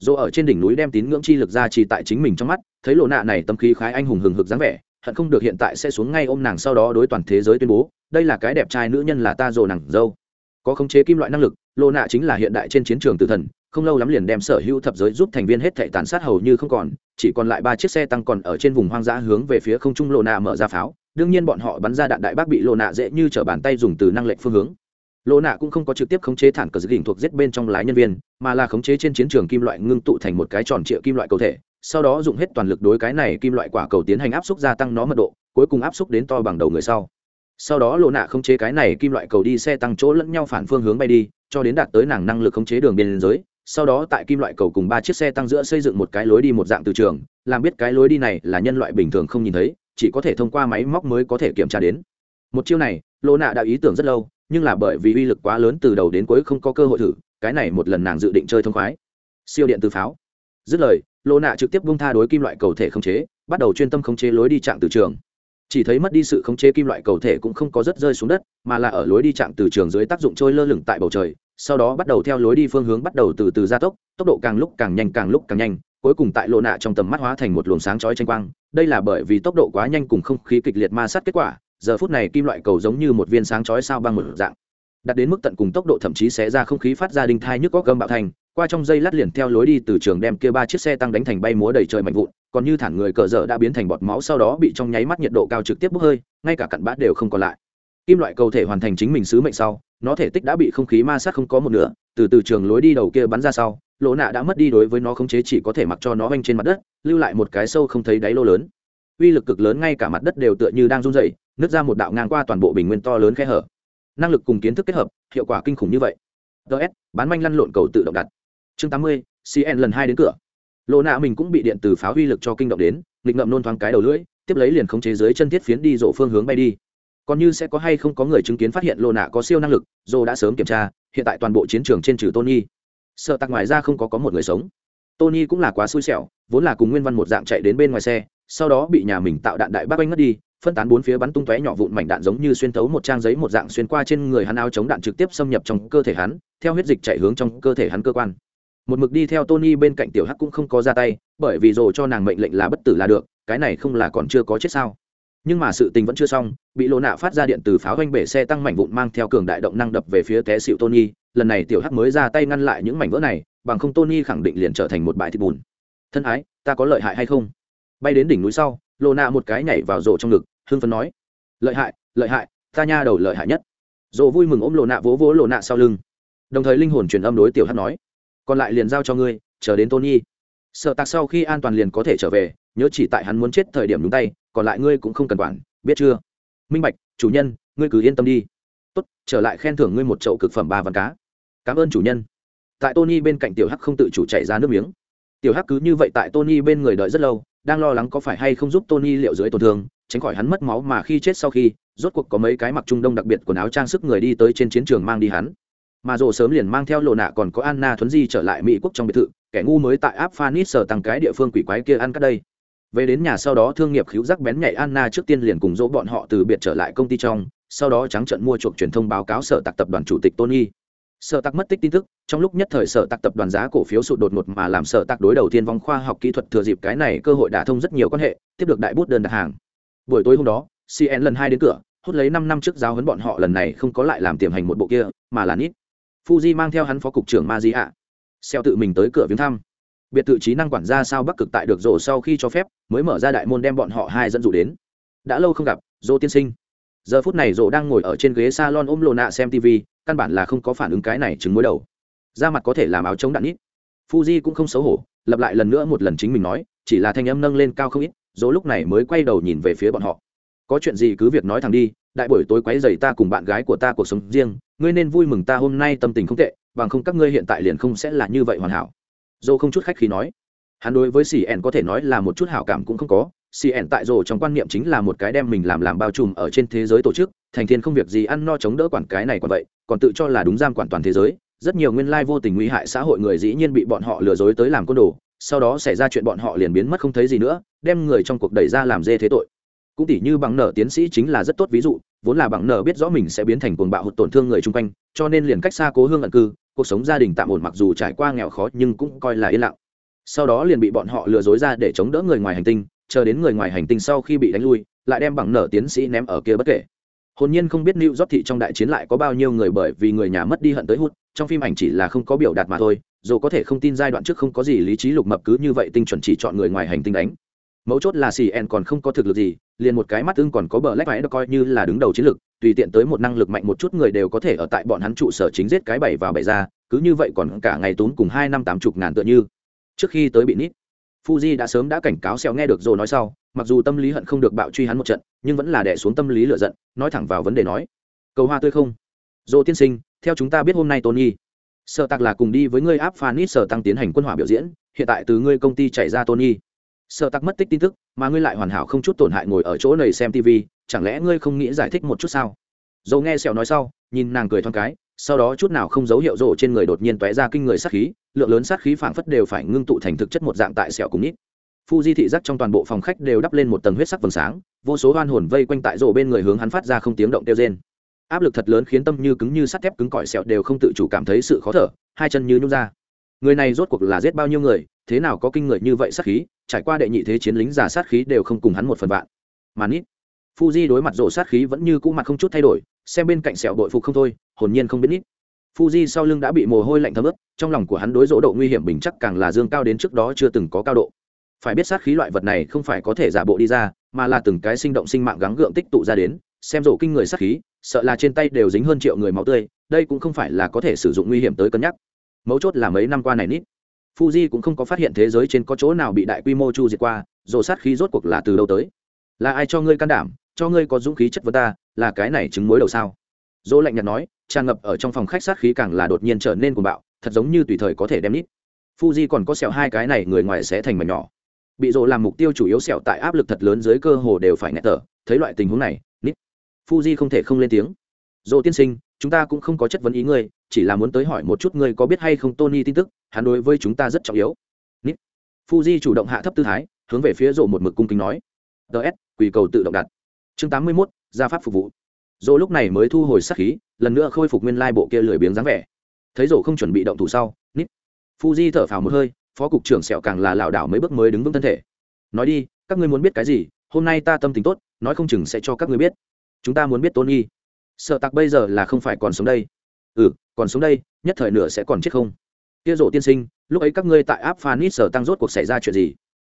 dỗ ở trên đỉnh núi đem tín ngưỡng chi lực ra chỉ tại chính mình trong mắt, thấy lộ nạ này tâm khí khái anh hùng hừng hực dáng vẻ, hận không được hiện tại sẽ xuống ngay ôm nàng sau đó đối toàn thế giới tuyên bố, đây là cái đẹp trai nữ nhân là ta rồ nàng dâu. Có khống chế kim loại năng lực, lộ nạ chính là hiện đại trên chiến trường tử thần, không lâu lắm liền đem sở hữu thập giới giúp thành viên hết thảy tàn sát hầu như không còn, chỉ còn lại ba chiếc xe tăng còn ở trên vùng hoang dã hướng về phía không trung lộ nạ mở ra pháo, đương nhiên bọn họ bắn ra đạn đại bác bị lộ nạ dễ như t bàn tay dùng từ năng lệnh phương hướng lộ nạ cũng không có trực tiếp khống chế thản cờ dự thuộc giết bên trong lái nhân viên, mà là khống chế trên chiến trường kim loại ngưng tụ thành một cái tròn trịa kim loại cầu thể, sau đó dùng hết toàn lực đối cái này kim loại quả cầu tiến hành áp xúc gia tăng nó mật độ, cuối cùng áp xúc đến to bằng đầu người sau. Sau đó lộ nạ khống chế cái này kim loại cầu đi xe tăng chỗ lẫn nhau phản phương hướng bay đi, cho đến đạt tới nàng năng lực khống chế đường biên giới, sau đó tại kim loại cầu cùng ba chiếc xe tăng giữa xây dựng một cái lối đi một dạng từ trường, làm biết cái lối đi này là nhân loại bình thường không nhìn thấy, chỉ có thể thông qua máy móc mới có thể kiểm tra đến. Một chiêu này lộ nạ đã ý tưởng rất lâu nhưng là bởi vì uy lực quá lớn từ đầu đến cuối không có cơ hội thử, cái này một lần nàng dự định chơi thông khoái. Siêu điện từ pháo. Dứt lời lộ nạ trực tiếp bung tha đối kim loại cầu thể khống chế, bắt đầu chuyên tâm khống chế lối đi trạng từ trường. Chỉ thấy mất đi sự khống chế kim loại cầu thể cũng không có rất rơi xuống đất, mà là ở lối đi trạng từ trường dưới tác dụng trôi lơ lửng tại bầu trời, sau đó bắt đầu theo lối đi phương hướng bắt đầu từ từ gia tốc tốc độ càng lúc càng nhanh càng lúc càng nhanh, cuối cùng tại lộ nạ trong tầm mắt hóa thành một luồng sáng chói tranh quang. Đây là bởi vì tốc độ quá nhanh cùng không khí kịch liệt ma sát kết quả giờ phút này kim loại cầu giống như một viên sáng chói sao băng một dạng. Đặt đến mức tận cùng tốc độ thậm chí sẽ ra không khí phát ra đinh thai nhức có gâm bạo thành, qua trong dây lát liền theo lối đi từ trường đem kia ba chiếc xe tăng đánh thành bay múa đầy trời mạnh vụn, còn như thản người cờ dở đã biến thành bọt máu sau đó bị trong nháy mắt nhiệt độ cao trực tiếp bốc hơi, ngay cả cặn bát đều không còn lại. Kim loại cầu thể hoàn thành chính mình sứ mệnh sau, nó thể tích đã bị không khí ma sát không có một nửa, từ từ trường lối đi đầu kia bắn ra sau, lỗ nạ đã mất đi đối với nó khống chế chỉ có thể mặc cho nó vanh trên mặt đất, lưu lại một cái sâu không thấy đáy lô lớn uy lực cực lớn ngay cả mặt đất đều tựa như đang run dày nứt ra một đạo ngang qua toàn bộ bình nguyên to lớn khe hở. Năng lực cùng kiến thức kết hợp, hiệu quả kinh khủng như vậy. Ts bán manh lăn lộn cầu tự động đặt. Chương tám mươi cn lần hai đến cửa. Lộ nạ mình cũng bị điện từ pháo uy lực cho kinh động đến, nghịch ngậm nôn thoáng cái đầu lưỡi, tiếp lấy liền khống chế dưới chân thiết phiến đi rộ phương hướng bay đi. Còn như sẽ có hay không có người chứng kiến phát hiện lộ nạ có siêu năng lực, dô đã sớm kiểm tra, hiện tại toàn bộ chiến trường trên trừ tony. Sợ tặc ngoài ra không có có một người sống tony cũng là quá xui xẻo, vốn là cùng nguyên văn một dạng chạy đến bên ngoài xe, sau đó bị nhà mình tạo đạn đại bác anh ngất đi, phân tán bốn phía bắn tung tóe nhỏ vụn mảnh đạn giống như xuyên thấu một trang giấy một dạng xuyên qua trên người hắn áo chống đạn trực tiếp xâm nhập trong cơ thể hắn, theo huyết dịch chạy hướng trong cơ thể hắn cơ quan. Một mực đi theo tony bên cạnh tiểu hắc cũng không có ra tay, bởi vì rồi cho nàng mệnh lệnh là bất tử là được, cái này không là còn chưa có chết sao. Nhưng mà sự tình vẫn chưa xong, bị lộ nạ phát ra điện từ pháo doanh bể xe tăng mảnh vụn mang theo cường đại động năng đập về phía té xịu tony, lần này tiểu hắc mới ra tay ngăn lại những mảnh vỡ này bằng không tony khẳng định liền trở thành một bãi thịt bùn. Thân ái, ta có lợi hại hay không? Bay đến đỉnh núi sau, lô nạ một cái nhảy vào rổ trong ngực, hưng phấn nói. Lợi hại lợi hại, ta nha đầu lợi hại nhất. Rổ vui mừng ôm lô nạ vỗ vỗ lô nạ sau lưng. Đồng thời linh hồn truyền âm đối tiểu hát nói. Còn lại liền giao cho ngươi, chờ đến tony. Sợ tạc sau khi an toàn liền có thể trở về, nhớ chỉ tại hắn muốn chết thời điểm đúng tay, còn lại ngươi cũng không cần quản, biết chưa? Minh bạch, chủ nhân, ngươi cứ yên tâm đi. Tốt, trở lại khen thưởng ngươi một chậu cực phẩm ba văn cá. Cảm ơn chủ nhân tại tony bên cạnh tiểu hắc không tự chủ chạy ra nước miếng. Tiểu hắc cứ như vậy tại tony bên người đợi rất lâu, đang lo lắng có phải hay không giúp tony liệu dưới tổn thương, tránh khỏi hắn mất máu mà khi chết sau khi, rốt cuộc có mấy cái mặc trung đông đặc biệt quần áo trang sức người đi tới trên chiến trường mang đi hắn. Mà rồ sớm liền mang theo lộ nạ còn có anna thuấn di trở lại mỹ quốc trong biệt thự, kẻ ngu mới tại áp phanis sở tăng cái địa phương quỷ quái kia ăn cắt đây. Về đến nhà sau đó thương nghiệp khíu rắc bén nhạy anna trước tiên liền cùng dỗ bọn họ từ biệt trở lại công ty trong, sau đó trắng trận mua chuộc truyền thông báo cáo sở tạc tập đoàn chủ tịch tony sở tạc mất tích tin tức, trong lúc nhất thời sở tạc tập đoàn giá cổ phiếu sụt đột ngột mà làm sở tạc đối đầu tiên vong khoa học kỹ thuật thừa dịp cái này cơ hội đả thông rất nhiều quan hệ, tiếp được đại bút đơn đặt hàng. Buổi tối hôm đó cn lần hai đến cửa, hút lấy năm năm trước giáo huấn bọn họ lần này không có lại làm tiềm hành một bộ kia, mà là nít. Fuji mang theo hắn phó cục trưởng ma di ạ. Xeo tự mình tới cửa viếng thăm. Biệt thự trí năng quản gia sao bắc cực tại được rổ sau khi cho phép, mới mở ra đại môn đem bọn họ hai dẫn dụ đến. Đã lâu không gặp dô tiên sinh. Giờ phút này rổ đang ngồi ở trên ghế salon ôm lồ nạ xem tv căn bản là không có phản ứng cái này chứng mối đầu. Da mặt có thể làm áo chống đạn ít. Fuji cũng không xấu hổ, lặp lại lần nữa một lần chính mình nói, chỉ là thanh âm nâng lên cao không ít, dỗ lúc này mới quay đầu nhìn về phía bọn họ. Có chuyện gì cứ việc nói thẳng đi, đại buổi tối quấy dày ta cùng bạn gái của ta cuộc sống riêng, ngươi nên vui mừng ta hôm nay tâm tình không tệ, bằng không các ngươi hiện tại liền không sẽ là như vậy hoàn hảo. Dô không chút khách khí nói. Hắn đối với cn có thể nói là một chút hảo cảm cũng không có cn tại rồ trong quan niệm chính là một cái đem mình làm làm bao trùm ở trên thế giới tổ chức, thành thiên không việc gì ăn no chống đỡ quản cái này còn vậy, còn tự cho là đúng giam quản toàn thế giới. Rất nhiều nguyên lai vô tình nguy hại xã hội người dĩ nhiên bị bọn họ lừa dối tới làm côn đồ, sau đó xảy ra chuyện bọn họ liền biến mất không thấy gì nữa, đem người trong cuộc đẩy ra làm dê thế tội. Cũng tỉ như bằng nở tiến sĩ chính là rất tốt ví dụ, vốn là bằng nở biết rõ mình sẽ biến thành cuồng bạo hụt tổn thương người chung quanh, cho nên liền cách xa cố hương ẩn cư, cuộc sống gia đình tạm ổn mặc dù trải qua nghèo khó nhưng cũng coi là yên lặng. Sau đó liền bị bọn họ lừa dối ra để chống đỡ người ngoài hành tinh chờ đến người ngoài hành tinh sau khi bị đánh lui lại đem bằng nở tiến sĩ ném ở kia bất kể hồn nhiên không biết lưu rót thị trong đại chiến lại có bao nhiêu người bởi vì người nhà mất đi hận tới hút, trong phim ảnh chỉ là không có biểu đạt mà thôi, dù có thể không tin giai đoạn trước không có gì lý trí lục mập cứ như vậy tinh chuẩn chỉ chọn người ngoài hành tinh đánh. Mấu chốt là CN còn không có thực lực gì, liền một cái mắt ưng còn có bờ lách váy đó coi như là đứng đầu chiến lực, tùy tiện tới một năng lực mạnh một chút người đều có thể ở tại bọn hắn trụ sở chính giết cái bảy vào bảy ra, cứ như vậy còn cả ngày tốn cùng hai năm tám chục ngàn tựa như. Trước khi tới bị nít, Fuji đã sớm đã cảnh cáo Sẹo nghe được rồi nói sau, mặc dù tâm lý hận không được bạo truy hắn một trận, nhưng vẫn là đè xuống tâm lý lửa giận, nói thẳng vào vấn đề nói: "Cầu hoa tươi không? Dỗ tiên sinh, theo chúng ta biết hôm nay Tony, Sở Tạc là cùng đi với ngươi áp Phanis sở tăng tiến hành quân hỏa biểu diễn, hiện tại từ ngươi công ty chạy ra Tony. Sở Tạc mất tích tin tức, mà ngươi lại hoàn hảo không chút tổn hại ngồi ở chỗ này xem TV, chẳng lẽ ngươi không nghĩ giải thích một chút sao?" Dỗ nghe Sẹo nói sau, nhìn nàng cười thoáng cái, sau đó chút nào không dấu hiệu rổ trên người đột nhiên tóe ra kinh người sát khí, lượng lớn sát khí phảng phất đều phải ngưng tụ thành thực chất một dạng tại sẹo cùng nít Fuji thị giác trong toàn bộ phòng khách đều đắp lên một tầng huyết sắc vầng sáng, vô số oan hồn vây quanh tại rổ bên người hướng hắn phát ra không tiếng động tiêu trên Áp lực thật lớn khiến tâm như cứng như sắt thép cứng cỏi sẹo đều không tự chủ cảm thấy sự khó thở, hai chân như nhung ra. Người này rốt cuộc là giết bao nhiêu người, thế nào có kinh người như vậy sát khí, trải qua đệ nhị thế chiến lính giả sát khí đều không cùng hắn một phần vạn. Mà nít, Fuji đối mặt rổ sát khí vẫn như cũ mặt không chút thay đổi, xem bên cạnh sẹo đội phục không thôi, hồn nhiên không biết nít. Fuji sau lưng đã bị mồ hôi lạnh thấm ướt, trong lòng của hắn đối rỗ độ nguy hiểm bình chắc càng là dương cao đến trước đó chưa từng có cao độ. Phải biết sát khí loại vật này không phải có thể giả bộ đi ra, mà là từng cái sinh động sinh mạng gắng gượng tích tụ ra đến, xem rỗ kinh người sát khí, sợ là trên tay đều dính hơn triệu người máu tươi, đây cũng không phải là có thể sử dụng nguy hiểm tới cân nhắc. Mấu chốt là mấy năm qua này nít, Fuji cũng không có phát hiện thế giới trên có chỗ nào bị đại quy mô chu diệt qua, rỗ sát khí rốt cuộc là từ đâu tới? Là ai cho ngươi can đảm, cho ngươi có dũng khí chất vấn ta, là cái này chứng mối đầu sao? Dỗ lạnh nhạt nói, tràn ngập ở trong phòng khách sát khí càng là đột nhiên trở nên cuồng bạo thật giống như tùy thời có thể đem nít. Fuji còn có sẹo hai cái này người ngoài sẽ thành mảnh nhỏ. Bị rộ làm mục tiêu chủ yếu sẹo tại áp lực thật lớn dưới cơ hồ đều phải nghẹt thở thấy loại tình huống này nít. Fuji không thể không lên tiếng. Rộ tiên sinh chúng ta cũng không có chất vấn ý ngươi chỉ là muốn tới hỏi một chút ngươi có biết hay không tony tin tức hắn đối với chúng ta rất trọng yếu. Nít. Fuji chủ động hạ thấp tư thái hướng về phía rộ một mực cung kính nói. Ts quỳ cầu tự động đặt. Chương tám mươi 81, gia pháp phục vụ dỗ lúc này mới thu hồi sát khí, lần nữa khôi phục nguyên lai bộ kia lười biếng dáng vẻ. Thấy rổ không chuẩn bị động thủ sau, nít. Fuji thở phào một hơi, phó cục trưởng sẹo càng là lảo đảo mấy bước mới đứng vững thân thể. Nói đi, các ngươi muốn biết cái gì? Hôm nay ta tâm tình tốt, nói không chừng sẽ cho các ngươi biết. Chúng ta muốn biết tôn nghi sợ tặc bây giờ là không phải còn sống đây. Ừ còn sống đây, nhất thời nửa sẽ còn chết không? Kia rộ tiên sinh, lúc ấy các ngươi tại áp phanis sở tăng rốt cuộc xảy ra chuyện gì?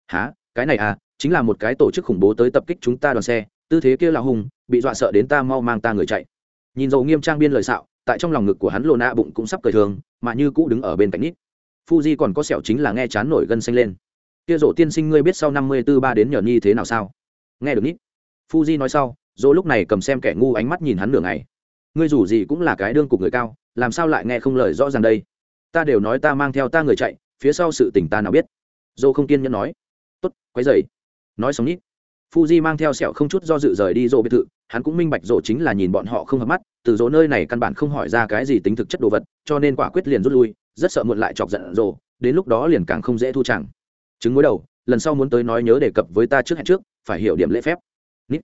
Há cái này à chính là một cái tổ chức khủng bố tới tập kích chúng ta đoàn xe tư thế kia là hùng bị dọa sợ đến ta mau mang ta người chạy. Nhìn dầu nghiêm trang biên lời xạo, tại trong lòng ngực của hắn lô na bụng cũng sắp cởi thường, mà như cũ đứng ở bên cạnh nít. Fuji còn có sẹo chính là nghe chán nổi gân xanh lên. Kia rổ tiên sinh ngươi biết sau năm mươi tư ba đến nhờ nhi thế nào sao? Nghe được nít. Fuji nói sau, dỗ lúc này cầm xem kẻ ngu ánh mắt nhìn hắn nửa ngày. Ngươi dù gì cũng là cái đương cục người cao, làm sao lại nghe không lời rõ ràng đây? Ta đều nói ta mang theo ta người chạy, phía sau sự tỉnh ta nào biết? Dô không kiên nhẫn nói. Tốt, quấy dày nói xong nít fuji mang theo sẹo không chút do dự rời đi rồ biệt thự hắn cũng minh bạch rồ chính là nhìn bọn họ không hợp mắt từ rồ nơi này căn bản không hỏi ra cái gì tính thực chất đồ vật cho nên quả quyết liền rút lui rất sợ muộn lại chọc giận rồ, đến lúc đó liền càng không dễ thu chẳng. Chứng mối đầu lần sau muốn tới nói nhớ đề cập với ta trước hẹn trước phải hiểu điểm lễ phép. Nít.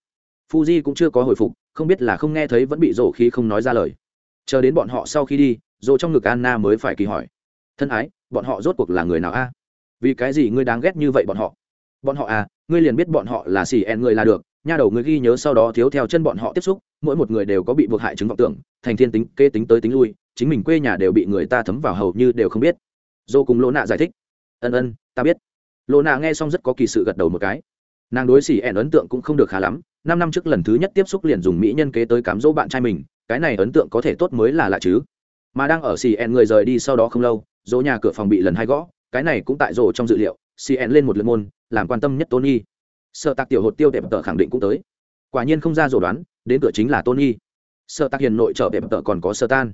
Fuji cũng chưa có hồi phục không biết là không nghe thấy vẫn bị rồ khi không nói ra lời. Chờ đến bọn họ sau khi đi rồ trong ngực anna mới phải kỳ hỏi. Thân ái bọn họ rốt cuộc là người nào a? Vì cái gì ngươi đáng ghét như vậy bọn họ? Bọn họ à ngươi liền biết bọn họ là xì ẹn người là được, nha đầu ngươi ghi nhớ sau đó thiếu theo chân bọn họ tiếp xúc, mỗi một người đều có bị buộc hại chứng vọng tưởng, thành thiên tính kê tính tới tính lui, chính mình quê nhà đều bị người ta thấm vào hầu như đều không biết. Dô cùng lỗ nạ giải thích. Ân ân, ta biết. Lỗ nạ nghe xong rất có kỳ sự gật đầu một cái. Nàng đối xì ẹn ấn tượng cũng không được khá lắm, năm năm trước lần thứ nhất tiếp xúc liền dùng mỹ nhân kế tới cám dỗ bạn trai mình, cái này ấn tượng có thể tốt mới là lạ chứ. Mà đang ở xì ẹn người rời đi sau đó không lâu, dỗ nhà cửa phòng bị lần hai gõ, cái này cũng tại rổ trong dự liệu cn lên một lượt môn làm quan tâm nhất tony. Sợ tạc tiểu hột tiêu đẹp tợ khẳng định cũng tới. Quả nhiên không ra rổ đoán, đến cửa chính là tony. Sợ tạc hiền nội trợ đẹp tợ còn có sơ tan.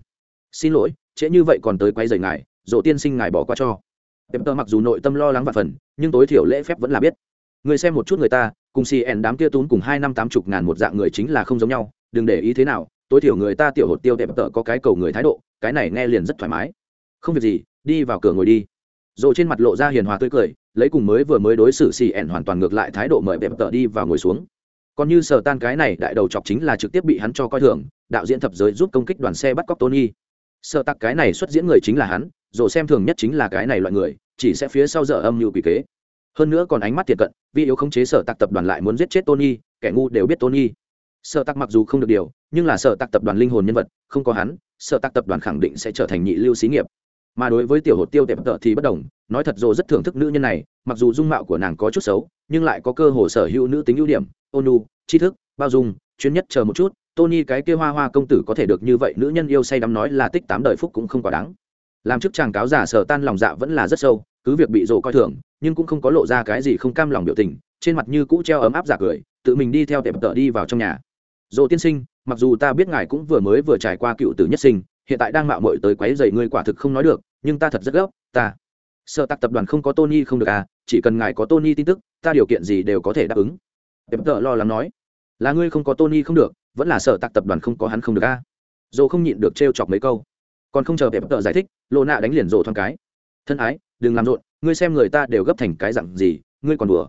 Xin lỗi, trễ như vậy còn tới quay rời ngài dỗ tiên sinh ngài bỏ qua cho. Đẹp tợ mặc dù nội tâm lo lắng và phần, nhưng tối thiểu lễ phép vẫn là biết. Người xem một chút người ta, cùng cn đám kia tún cùng hai năm tám chục ngàn một dạng người chính là không giống nhau, đừng để ý thế nào, tối thiểu người ta tiểu hột tiêu đẹp tợ có cái cầu người thái độ, cái này nghe liền rất thoải mái. Không việc gì, đi vào cửa ngồi đi. Rồi trên mặt lộ ra hiền hòa tươi cười lấy cùng mới vừa mới đối xử xì ẻn hoàn toàn ngược lại thái độ mời bẹp tợ đi và ngồi xuống. Còn như sở tan cái này, đại đầu chọc chính là trực tiếp bị hắn cho coi thường, đạo diễn thập giới giúp công kích đoàn xe bắt cóc tony. Sợ tặc cái này xuất diễn người chính là hắn rồi xem thường nhất chính là cái này loại người, chỉ sẽ phía sau dở âm như quỷ kế. Hơn nữa còn ánh mắt tiệt cận, vì yếu khống chế sở tặc tập đoàn lại muốn giết chết tony, kẻ ngu đều biết tony. Sợ tặc mặc dù không được điều, nhưng là sợ tặc tập đoàn linh hồn nhân vật, không có hắn sợ tặc tập đoàn khẳng định sẽ trở thành nhị lưu xí nghiệp mà đối với tiểu hột tiêu tệp tợ thì bất đồng, nói thật dồ rất thưởng thức nữ nhân này, mặc dù dung mạo của nàng có chút xấu, nhưng lại có cơ hồ sở hữu nữ tính ưu điểm ônu tri thức, bao dung, chuyên nhất chờ một chút, tony cái kia hoa hoa công tử có thể được như vậy nữ nhân yêu say đắm nói là tích tám đời phúc cũng không quá đáng. Làm chức chàng cáo giả sở tan lòng dạ vẫn là rất sâu, cứ việc bị dồ coi thường, nhưng cũng không có lộ ra cái gì không cam lòng biểu tình, trên mặt như cũ treo ấm áp giả cười, tự mình đi theo tệp tợ đi vào trong nhà. Dồ tiên sinh, mặc dù ta biết ngài cũng vừa mới vừa trải qua cựu tử nhất sinh hiện tại đang mạo mội tới quấy dày ngươi quả thực không nói được, nhưng ta thật rất gấp, ta. Sợ tặc tập đoàn không có tony không được à chỉ cần ngài có tony tin tức, ta điều kiện gì đều có thể đáp ứng. Pep tợ lo lắng nói. Là ngươi không có tony không được, vẫn là sợ tặc tập đoàn không có hắn không được à. Dồ không nhịn được t chọc mấy câu. Còn không chờ pep tợ giải thích lộ nạ đánh liền rộ thoáng cái. Thân ái, đừng làm rộn, ngươi xem người ta đều gấp thành cái dặn gì, ngươi còn đùa.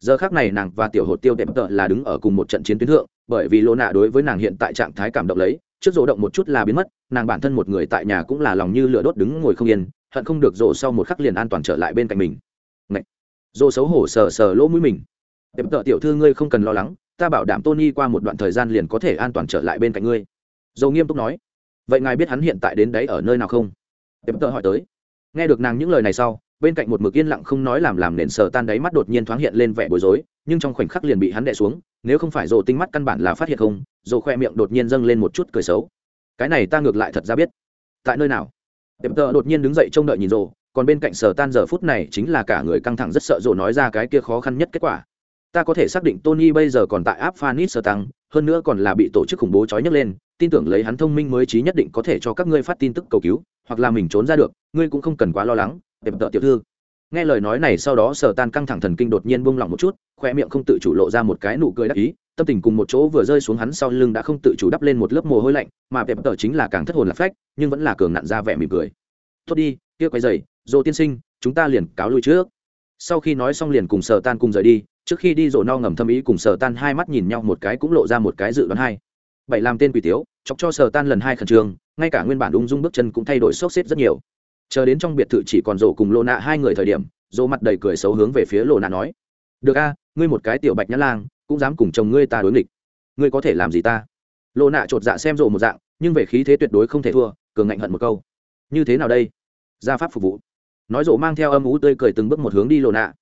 Giờ khác này nàng và tiểu hột tiêu đẹp tợ là đứng ở cùng một trận chiến tuyến thượng, bởi vì lộ nạ đối với nàng hiện tại trạng thái cảm động lấy trước rộ động một chút là biến mất, nàng bản thân một người tại nhà cũng là lòng như lửa đốt đứng ngồi không yên, hận không được rộ sau một khắc liền an toàn trở lại bên cạnh mình. Ngậy! rộ xấu hổ sờ sờ lỗ mũi mình. Đẹp tợ tiểu thư ngươi không cần lo lắng, ta bảo đảm tony qua một đoạn thời gian liền có thể an toàn trở lại bên cạnh ngươi. Dầu nghiêm túc nói. Vậy ngài biết hắn hiện tại đến đấy ở nơi nào không? Đẹp tợ hỏi tới. Nghe được nàng những lời này sau bên cạnh một mực yên lặng không nói làm làm nền sờ tan đáy mắt đột nhiên thoáng hiện lên vẻ bối rối, nhưng trong khoảnh khắc liền bị hắn đè xuống, nếu không phải rồ tinh mắt căn bản là phát hiện không, rồ khoe miệng đột nhiên dâng lên một chút cười xấu. Cái này ta ngược lại thật ra biết. Tại nơi nào? Tiệm tợ đột nhiên đứng dậy trông đợi nhìn rồ, còn bên cạnh sờ tan giờ phút này chính là cả người căng thẳng rất sợ rồ nói ra cái kia khó khăn nhất kết quả. Ta có thể xác định tony bây giờ còn tại áp phanis sơ tăng, hơn nữa còn là bị tổ chức khủng bố trói nhấc lên, tin tưởng lấy hắn thông minh mới trí nhất định có thể cho các ngươi phát tin tức cầu cứu, hoặc là mình trốn ra được, ngươi cũng không cần quá lo lắng đẹp tợ tiểu thư. Nghe lời nói này sau đó sở tan căng thẳng thần kinh đột nhiên buông lỏng một chút khoe miệng không tự chủ lộ ra một cái nụ cười đắc ý, tâm tình cùng một chỗ vừa rơi xuống hắn sau lưng đã không tự chủ đắp lên một lớp mồ hôi lạnh, mà đẹp tợ chính là càng thất hồn lạc phách, nhưng vẫn là cường nặn ra vẻ mỉm cười. Tốt đi, kia quay dày, dỗ tiên sinh, chúng ta liền cáo lui trước. Sau khi nói xong liền cùng sở tan cùng rời đi, trước khi đi rổ no ngầm thâm ý cùng sở tan hai mắt nhìn nhau một cái cũng lộ ra một cái dự đoán hai. Bảy làm tên quỷ tiếu, chọc cho sở tan lần hai khẩn trương, ngay cả nguyên bản ung dung bước chân cũng thay đổi sốc xếp rất nhiều chờ đến trong biệt thự chỉ còn rổ cùng lô nạ hai người thời điểm, rổ mặt đầy cười xấu hướng về phía lô nạ nói, được a, ngươi một cái tiểu bạch nhã lang, cũng dám cùng chồng ngươi ta đối nghịch. Ngươi có thể làm gì ta? Lô nạ chột dạ xem rổ một dạng, nhưng về khí thế tuyệt đối không thể thua, cường ngạnh hận một câu. Như thế nào đây? Gia pháp phục vụ. Nói rổ mang theo âm ú tươi cười từng bước một hướng đi lô nạ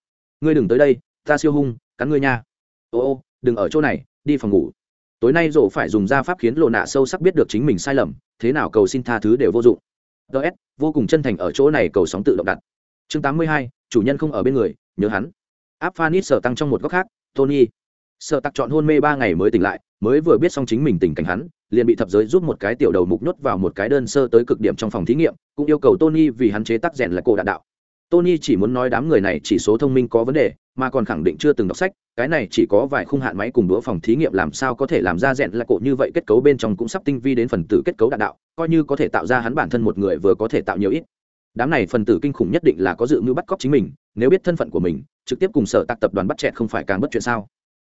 ngươi đừng tới đây, ta siêu hung, cắn ngươi nha. Ô ô, đừng ở chỗ này, đi phòng ngủ. Tối nay rổ phải dùng gia pháp khiến lộ nạ sâu sắc biết được chính mình sai lầm, thế nào cầu xin tha thứ đều vô dụng ts vô cùng chân thành ở chỗ này cầu sóng tự động đặt. Chương 82, chủ nhân không ở bên người nhớ hắn. Áp phanit sợ tăng trong một góc khác tony. Sợ tặc chọn hôn mê ba ngày mới tỉnh lại mới vừa biết xong chính mình tình cảnh hắn liền bị thập giới giúp một cái tiểu đầu mục nhốt vào một cái đơn sơ tới cực điểm trong phòng thí nghiệm cũng yêu cầu tony vì hắn chế tác rèn là cổ đạn đạo. Tony chỉ muốn nói đám người này chỉ số thông minh có vấn đề mà còn khẳng định chưa từng đọc sách cái này chỉ có vài khung hạn máy cùng đũa phòng thí nghiệm làm sao có thể làm ra rèn là cổ như vậy kết cấu bên trong cũng sắp tinh vi đến phần tử kết cấu đạn đạo, coi như có thể tạo ra hắn bản thân một người vừa có thể tạo nhiều ít. Đám này phần tử kinh khủng nhất định là có dự mưu bắt cóc chính mình, nếu biết thân phận của mình, trực tiếp cùng sở tạc tập đoàn bắt chẹt không phải càng bất chuyện sao?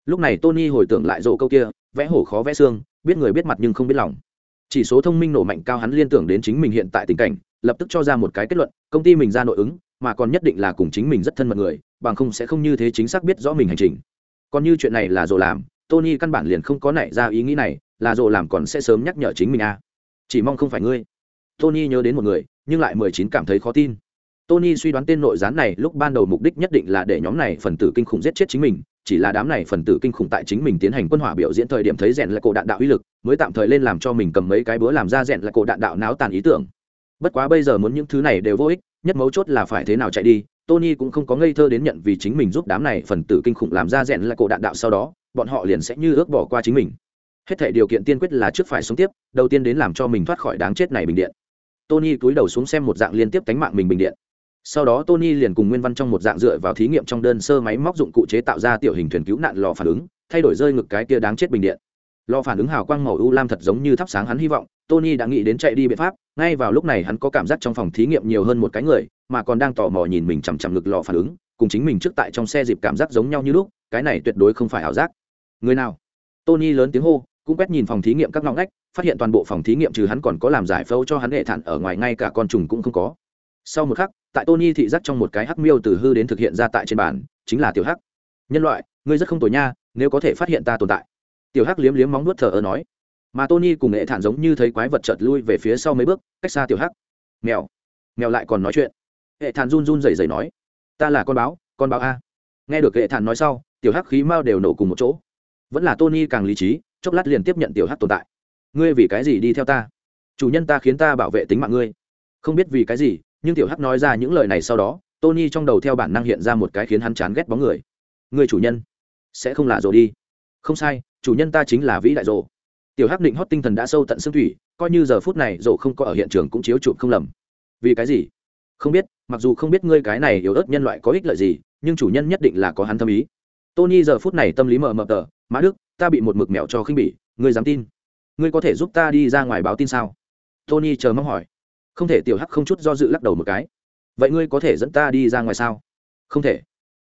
Lúc này tony hồi tưởng lại rộ câu kia, vẽ hổ khó vẽ xương, biết người biết mặt nhưng không biết lòng. Chỉ số thông minh nổ mạnh cao hắn liên tưởng đến chính mình hiện tại tình cảnh, lập tức cho ra một cái kết luận, công ty mình ra nội ứng, mà còn nhất định là cùng chính mình rất thân mật người, bằng không sẽ không như thế chính xác biết rõ mình hành trình còn như chuyện này là dồ làm, tony căn bản liền không có nảy ra ý nghĩ này, là dồ làm còn sẽ sớm nhắc nhở chính mình à. chỉ mong không phải ngươi. Tony nhớ đến một người, nhưng lại mười chín cảm thấy khó tin. Tony suy đoán tên nội gián này lúc ban đầu mục đích nhất định là để nhóm này phần tử kinh khủng giết chết chính mình, chỉ là đám này phần tử kinh khủng tại chính mình tiến hành quân hỏa biểu diễn thời điểm thấy rèn là cổ đạn đạo uy lực, mới tạm thời lên làm cho mình cầm mấy cái bữa làm ra rèn là cổ đạn đạo náo tàn ý tưởng. Bất quá bây giờ muốn những thứ này đều vô ích, nhất mấu chốt là phải thế nào chạy đi tony cũng không có ngây thơ đến nhận vì chính mình giúp đám này phần tử kinh khủng làm ra rèn là cổ đạn đạo sau đó, bọn họ liền sẽ như ước bỏ qua chính mình. Hết thể điều kiện tiên quyết là trước phải sống tiếp, đầu tiên đến làm cho mình thoát khỏi đáng chết này bình điện. Tony cúi đầu xuống xem một dạng liên tiếp cánh mạng mình bình điện. Sau đó tony liền cùng nguyên văn trong một dạng dựa vào thí nghiệm trong đơn sơ máy móc dụng cụ chế tạo ra tiểu hình thuyền cứu nạn lò phản ứng, thay đổi rơi ngực cái kia đáng chết bình điện. Lò phản ứng hào quang màu u lam thật giống như thắp sáng hắn hy vọng, tony đã nghĩ đến chạy đi biện pháp, ngay vào lúc này hắn có cảm giác trong phòng thí nghiệm nhiều hơn một cái người mà còn đang tò mò nhìn mình chằm chằm ngực lò phản ứng, cùng chính mình trước tại trong xe dịp cảm giác giống nhau như lúc, cái này tuyệt đối không phải ảo giác. Người nào? Tony lớn tiếng hô, cũng quét nhìn phòng thí nghiệm các ngõ ngách, phát hiện toàn bộ phòng thí nghiệm trừ hắn còn có làm giải phẫu cho hắn hệ thản ở ngoài ngay cả con trùng cũng không có. Sau một khắc, tại tony thị giác trong một cái hắc miêu từ hư đến thực hiện ra tại trên bàn, chính là tiểu hắc. Nhân loại, ngươi rất không tồi nha, nếu có thể phát hiện ta tồn tại. Tiểu hắc liếm liếm móng nuốt thờ ơ nói. Mà tony cùng hệ thản giống như thấy quái vật chợt lui về phía sau mấy bước, cách xa tiểu hắc. Mèo. Mèo lại còn nói chuyện hệ thản run run rẩy rẩy nói, ta là con báo con báo a. Nghe được hệ thản nói sau, tiểu hắc khí mao đều nổ cùng một chỗ. Vẫn là tony càng lý trí, chốc lát liền tiếp nhận tiểu hắc tồn tại. Ngươi vì cái gì đi theo ta? Chủ nhân ta khiến ta bảo vệ tính mạng ngươi. Không biết vì cái gì, nhưng tiểu hắc nói ra những lời này sau đó, tony trong đầu theo bản năng hiện ra một cái khiến hắn chán ghét bóng người. Người chủ nhân sẽ không là rồ đi. Không sai, chủ nhân ta chính là vĩ đại rồ. Tiểu hắc định hót tinh thần đã sâu tận xương thủy, coi như giờ phút này rồ không có ở hiện trường cũng chiếu chụp không lầm. Vì cái gì? Không biết, mặc dù không biết ngươi cái này yếu ớt nhân loại có ích lợi gì, nhưng chủ nhân nhất định là có hắn tâm ý. Tony giờ phút này tâm lý mờ mờ tờ, mã đức, ta bị một mực mẹo cho khinh bỉ, ngươi dám tin? Ngươi có thể giúp ta đi ra ngoài báo tin sao? Tony chờ mong hỏi. Không thể, tiểu hắc không chút do dự lắc đầu một cái. Vậy ngươi có thể dẫn ta đi ra ngoài sao? Không thể.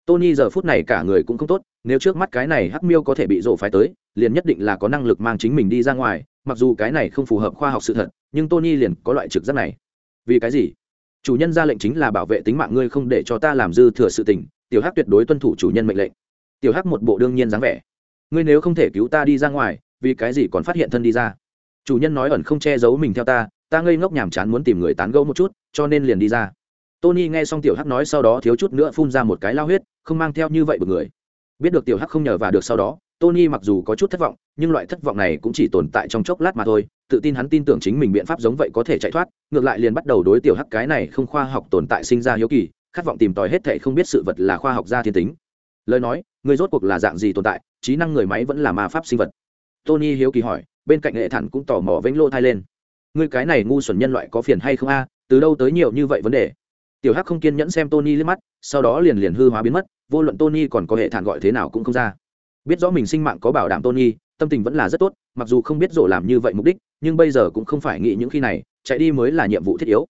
Tony giờ phút này cả người cũng không tốt, nếu trước mắt cái này hắc miêu có thể bị rộ phái tới, liền nhất định là có năng lực mang chính mình đi ra ngoài, mặc dù cái này không phù hợp khoa học sự thật, nhưng tony liền có loại trực giác này. Vì cái gì? Chủ nhân ra lệnh chính là bảo vệ tính mạng ngươi không để cho ta làm dư thừa sự tình, tiểu hắc tuyệt đối tuân thủ chủ nhân mệnh lệnh. Tiểu hắc một bộ đương nhiên dáng vẻ. Ngươi nếu không thể cứu ta đi ra ngoài, vì cái gì còn phát hiện thân đi ra? Chủ nhân nói ẩn không che giấu mình theo ta ta ngây ngốc nhàm chán muốn tìm người tán gẫu một chút, cho nên liền đi ra. Tony nghe xong tiểu hắc nói sau đó thiếu chút nữa phun ra một cái lao huyết, không mang theo như vậy một người. Biết được tiểu hắc không nhờ và được sau đó, tony mặc dù có chút thất vọng, nhưng loại thất vọng này cũng chỉ tồn tại trong chốc lát mà thôi tự tin hắn tin tưởng chính mình biện pháp giống vậy có thể chạy thoát, ngược lại liền bắt đầu đối tiểu hắc cái này không khoa học tồn tại sinh ra hiếu kỳ, khát vọng tìm tòi hết thệ không biết sự vật là khoa học gia thiên tính. Lời nói, người rốt cuộc là dạng gì tồn tại, trí năng người máy vẫn là ma pháp sinh vật? Tony hiếu kỳ hỏi, bên cạnh hệ thản cũng tò mò vĩnh lô thai lên. Ngươi cái này ngu xuẩn nhân loại có phiền hay không a? Từ đâu tới nhiều như vậy vấn đề? Tiểu hắc không kiên nhẫn xem tony lên mắt, sau đó liền liền hư hóa biến mất, vô luận tony còn có hệ thản gọi thế nào cũng không ra. Biết rõ mình sinh mạng có bảo đảm tony tâm tình vẫn là rất tốt, mặc dù không biết rộ làm như vậy mục đích, nhưng bây giờ cũng không phải nghĩ những khi này, chạy đi mới là nhiệm vụ thiết yếu.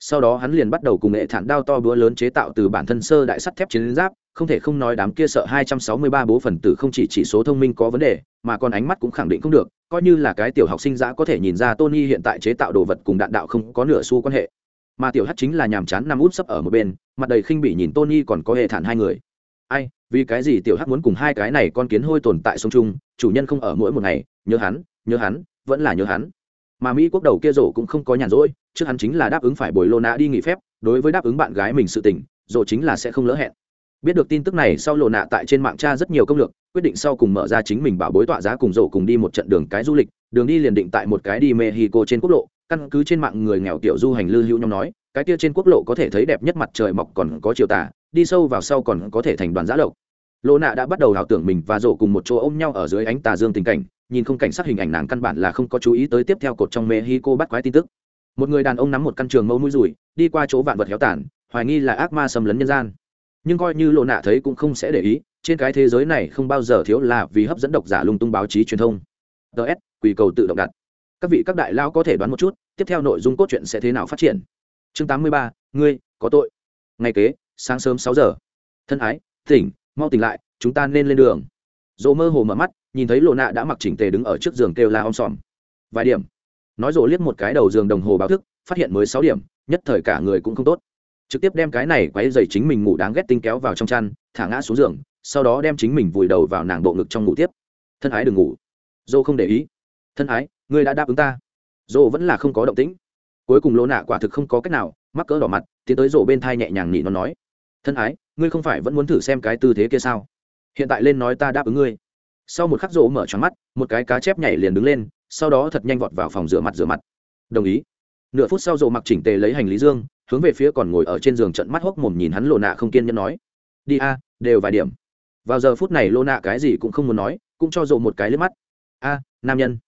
Sau đó hắn liền bắt đầu cùng hệ thản đao to búa lớn chế tạo từ bản thân sơ đại sắt thép chiến giáp, không thể không nói đám kia sợ 263 bố phần tử không chỉ chỉ số thông minh có vấn đề, mà còn ánh mắt cũng khẳng định không được, coi như là cái tiểu học sinh dã có thể nhìn ra tony hiện tại chế tạo đồ vật cùng đạn đạo không có nửa xu quan hệ. Mà tiểu hắt chính là nhàm chán nằm út sấp ở một bên, mặt đầy khinh bỉ nhìn tony còn có hệ thản hai người ai, vì cái gì tiểu hắc muốn cùng hai cái này con kiến hôi tồn tại sông chung, chủ nhân không ở mỗi một ngày, nhớ hắn nhớ hắn, vẫn là nhớ hắn. Mà mỹ quốc đầu kia rổ cũng không có nhàn rỗi, trước hắn chính là đáp ứng phải bồi lô nạ đi nghỉ phép, đối với đáp ứng bạn gái mình sự tình, rổ chính là sẽ không lỡ hẹn. Biết được tin tức này, sau lộ nạ tại trên mạng tra rất nhiều công lược, quyết định sau cùng mở ra chính mình bảo bối tọa giá cùng rổ cùng đi một trận đường cái du lịch, đường đi liền định tại một cái đi mexico trên quốc lộ, căn cứ trên mạng người nghèo tiểu du hành lư hữu nhóm nói, cái kia trên quốc lộ có thể thấy đẹp nhất mặt trời mọc còn có chiều tà đi sâu vào sau còn có thể thành đoàn giã lộc. Lô nạ đã bắt đầu ảo tưởng mình và rổ cùng một chỗ ôm nhau ở dưới ánh tà dương tình cảnh nhìn không cảnh sát hình ảnh nàng căn bản là không có chú ý tới tiếp theo cột trong mexico bắt quái tin tức. Một người đàn ông nắm một căn trường mâu mũi rùi đi qua chỗ vạn vật héo tàn hoài nghi là ác ma xâm lấn nhân gian. Nhưng coi như lộ nạ thấy cũng không sẽ để ý trên cái thế giới này không bao giờ thiếu là vì hấp dẫn độc giả lung tung báo chí truyền thông. Ts quỳ cầu tự động đặt. Các vị các đại lao có thể đoán một chút tiếp theo nội dung cốt truyện sẽ thế nào phát triển? Chương 83, ngươi có tội. Ngày kế sáng sớm sáu giờ. Thân ái, tỉnh, mau tỉnh lại, chúng ta nên lên đường. Dỗ mơ hồ mở mắt, nhìn thấy lộ nạ đã mặc chỉnh tề đứng ở trước giường kêu la om sòm. Vài điểm. Nói rồ liếc một cái đầu giường đồng hồ báo thức, phát hiện mới sáu điểm, nhất thời cả người cũng không tốt. Trực tiếp đem cái này quấy dày chính mình ngủ đáng ghét tinh kéo vào trong chăn, thả ngã xuống giường, sau đó đem chính mình vùi đầu vào nàng bộ ngực trong ngủ tiếp. Thân ái đừng ngủ. Dô không để ý. Thân ái, ngươi đã đáp ứng ta. Dô vẫn là không có động tĩnh. Cuối cùng lô nạ quả thực không có cách nào, mắc cỡ đỏ mặt, tiến tới rổ bên thai nhẹ nhàng nhị nó nói thân ái, ngươi không phải vẫn muốn thử xem cái tư thế kia sao? Hiện tại lên nói ta đáp ứng ngươi. Sau một khắc rỗ mở tròn mắt, một cái cá chép nhảy liền đứng lên, sau đó thật nhanh vọt vào phòng rửa mặt rửa mặt. Đồng ý. Nửa phút sau rỗ mặc chỉnh tề lấy hành lý dương, hướng về phía còn ngồi ở trên giường trận mắt hốc mồm nhìn hắn lộ nạ không kiên nhẫn nói. Đi a, đều vài điểm. Vào giờ phút này lô nạ cái gì cũng không muốn nói, cũng cho rộ một cái lên mắt. A, nam nhân.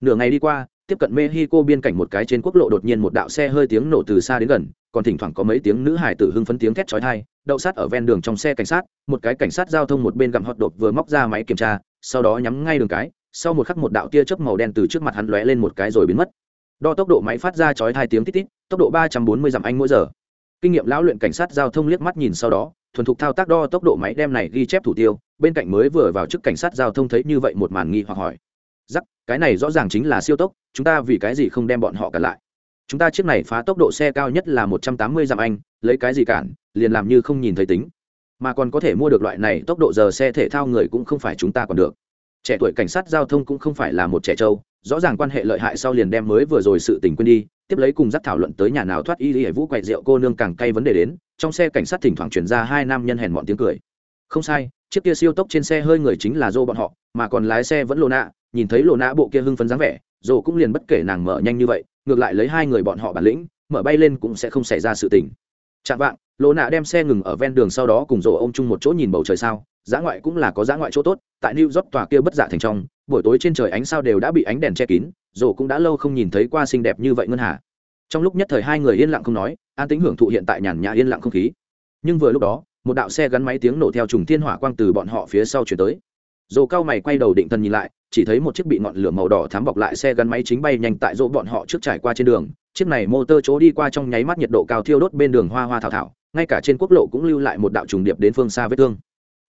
Nửa ngày đi qua tiếp cận mexico biên cảnh một cái trên quốc lộ đột nhiên một đạo xe hơi tiếng nổ từ xa đến gần, còn thỉnh thoảng có mấy tiếng nữ hải tử hưng phấn tiếng thét chói tai, đậu sát ở ven đường trong xe cảnh sát, một cái cảnh sát giao thông một bên gặm hot đột vừa móc ra máy kiểm tra, sau đó nhắm ngay đường cái, sau một khắc một đạo tia chớp màu đen từ trước mặt hắn lóe lên một cái rồi biến mất. Đo tốc độ máy phát ra chói hai tiếng tít tít, tốc độ ba trăm bốn mươi dặm anh mỗi giờ. Kinh nghiệm lão luyện cảnh sát giao thông liếc mắt nhìn sau đó, thuần thục thao tác đo tốc độ máy đem này ghi chép thủ tiêu, bên cạnh mới vừa vào chức cảnh sát giao thông thấy như vậy một màn nghi hoặc hỏi giắc cái này rõ ràng chính là siêu tốc, chúng ta vì cái gì không đem bọn họ cản lại? Chúng ta chiếc này phá tốc độ xe cao nhất là một trăm tám mươi dặm anh, lấy cái gì cản, liền làm như không nhìn thấy tính. Mà còn có thể mua được loại này tốc độ giờ xe thể thao người cũng không phải chúng ta còn được. Trẻ tuổi cảnh sát giao thông cũng không phải là một trẻ trâu, rõ ràng quan hệ lợi hại sau liền đem mới vừa rồi sự tình quên đi, tiếp lấy cùng dắt thảo luận tới nhà nào thoát y y vũ quậy rượu cô nương càng cay vấn đề đến, trong xe cảnh sát thỉnh thoảng chuyển ra hai nam nhân hèn bọn tiếng cười. Không sai, chiếc kia siêu tốc trên xe hơi người chính là dô bọn họ, mà còn lái xe vẫn lô nạ nhìn thấy lộ nã bộ kia hưng phấn dáng vẻ dồ cũng liền bất kể nàng mở nhanh như vậy, ngược lại lấy hai người bọn họ bản lĩnh, mở bay lên cũng sẽ không xảy ra sự tình. Chạm vạng, lộ nạ đem xe ngừng ở ven đường sau đó cùng dồ ông chung một chỗ nhìn bầu trời sao giã ngoại cũng là có giã ngoại chỗ tốt, tại new york tòa kia bất giả thành trong, buổi tối trên trời ánh sao đều đã bị ánh đèn che kín dồ cũng đã lâu không nhìn thấy qua xinh đẹp như vậy ngân hà. Trong lúc nhất thời hai người yên lặng không nói, an tính hưởng thụ hiện tại nhàn nhã yên lặng không khí. Nhưng vừa lúc đó, một đạo xe gắn máy tiếng nổ theo trùng thiên hỏa quang từ bọn họ phía sau chuyển tới. Dồ cao mày quay đầu định thần nhìn lại chỉ thấy một chiếc bị ngọn lửa màu đỏ thám bọc lại xe gắn máy chính bay nhanh tại dỗ bọn họ trước trải qua trên đường. Chiếc này mô tơ chỗ đi qua trong nháy mắt nhiệt độ cao thiêu đốt bên đường hoa hoa thảo thảo, ngay cả trên quốc lộ cũng lưu lại một đạo trùng điệp đến phương xa vết thương.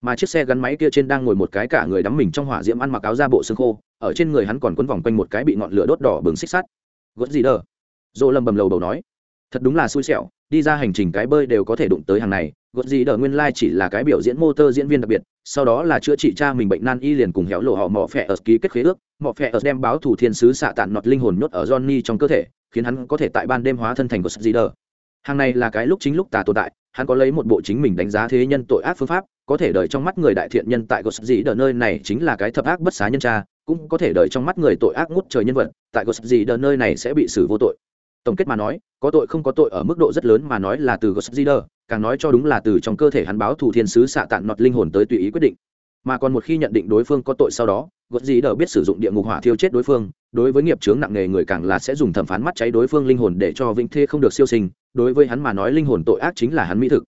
Mà chiếc xe gắn máy kia trên đang ngồi một cái cả người đắm mình trong hỏa diễm ăn mặc áo ra bộ xương khô, ở trên người hắn còn quấn vòng quanh một cái bị ngọn lửa đốt đỏ bừng xích sắt. Gớt gì đờ? Dỗ lầm bầm lầu đầu nói thật đúng là xui xẻo, đi ra hành trình cái bơi đều có thể đụng tới hàng này, gợt gì đờ nguyên lai chỉ là cái biểu diễn motor diễn viên đặc biệt, sau đó là chữa trị cha mình bệnh nan y liền cùng héo lộ họ mỏ phẹ ở ký kết khế ước, mỏ phẹ ở đem báo thủ thiên sứ xạ tàn nọt linh hồn nhốt ở johnny trong cơ thể, khiến hắn có thể tại ban đêm hóa thân thành gợt gì đờ hàng này là cái lúc chính lúc tà tồn tại, hắn có lấy một bộ chính mình đánh giá thế nhân tội ác phương pháp, có thể đợi trong mắt người đại thiện nhân tại gợt gì đờ nơi này chính là cái thập ác bất xá nhân cha, cũng có thể đợi trong mắt người tội ác ngút trời nhân vật, tại gợt gì đờ nơi này sẽ bị xử vô tội tổng kết mà nói có tội không có tội ở mức độ rất lớn mà nói là từ Godzider, càng nói cho đúng là từ trong cơ thể hắn báo thủ thiên sứ xạ tạn nọt linh hồn tới tùy ý quyết định. Mà còn một khi nhận định đối phương có tội sau đó Godzider biết sử dụng địa ngục hỏa thiêu chết đối phương đối với nghiệp chướng nặng nề người càng là sẽ dùng thẩm phán mắt cháy đối phương linh hồn để cho vĩnh thê không được siêu sinh đối với hắn mà nói linh hồn tội ác chính là hắn mỹ thực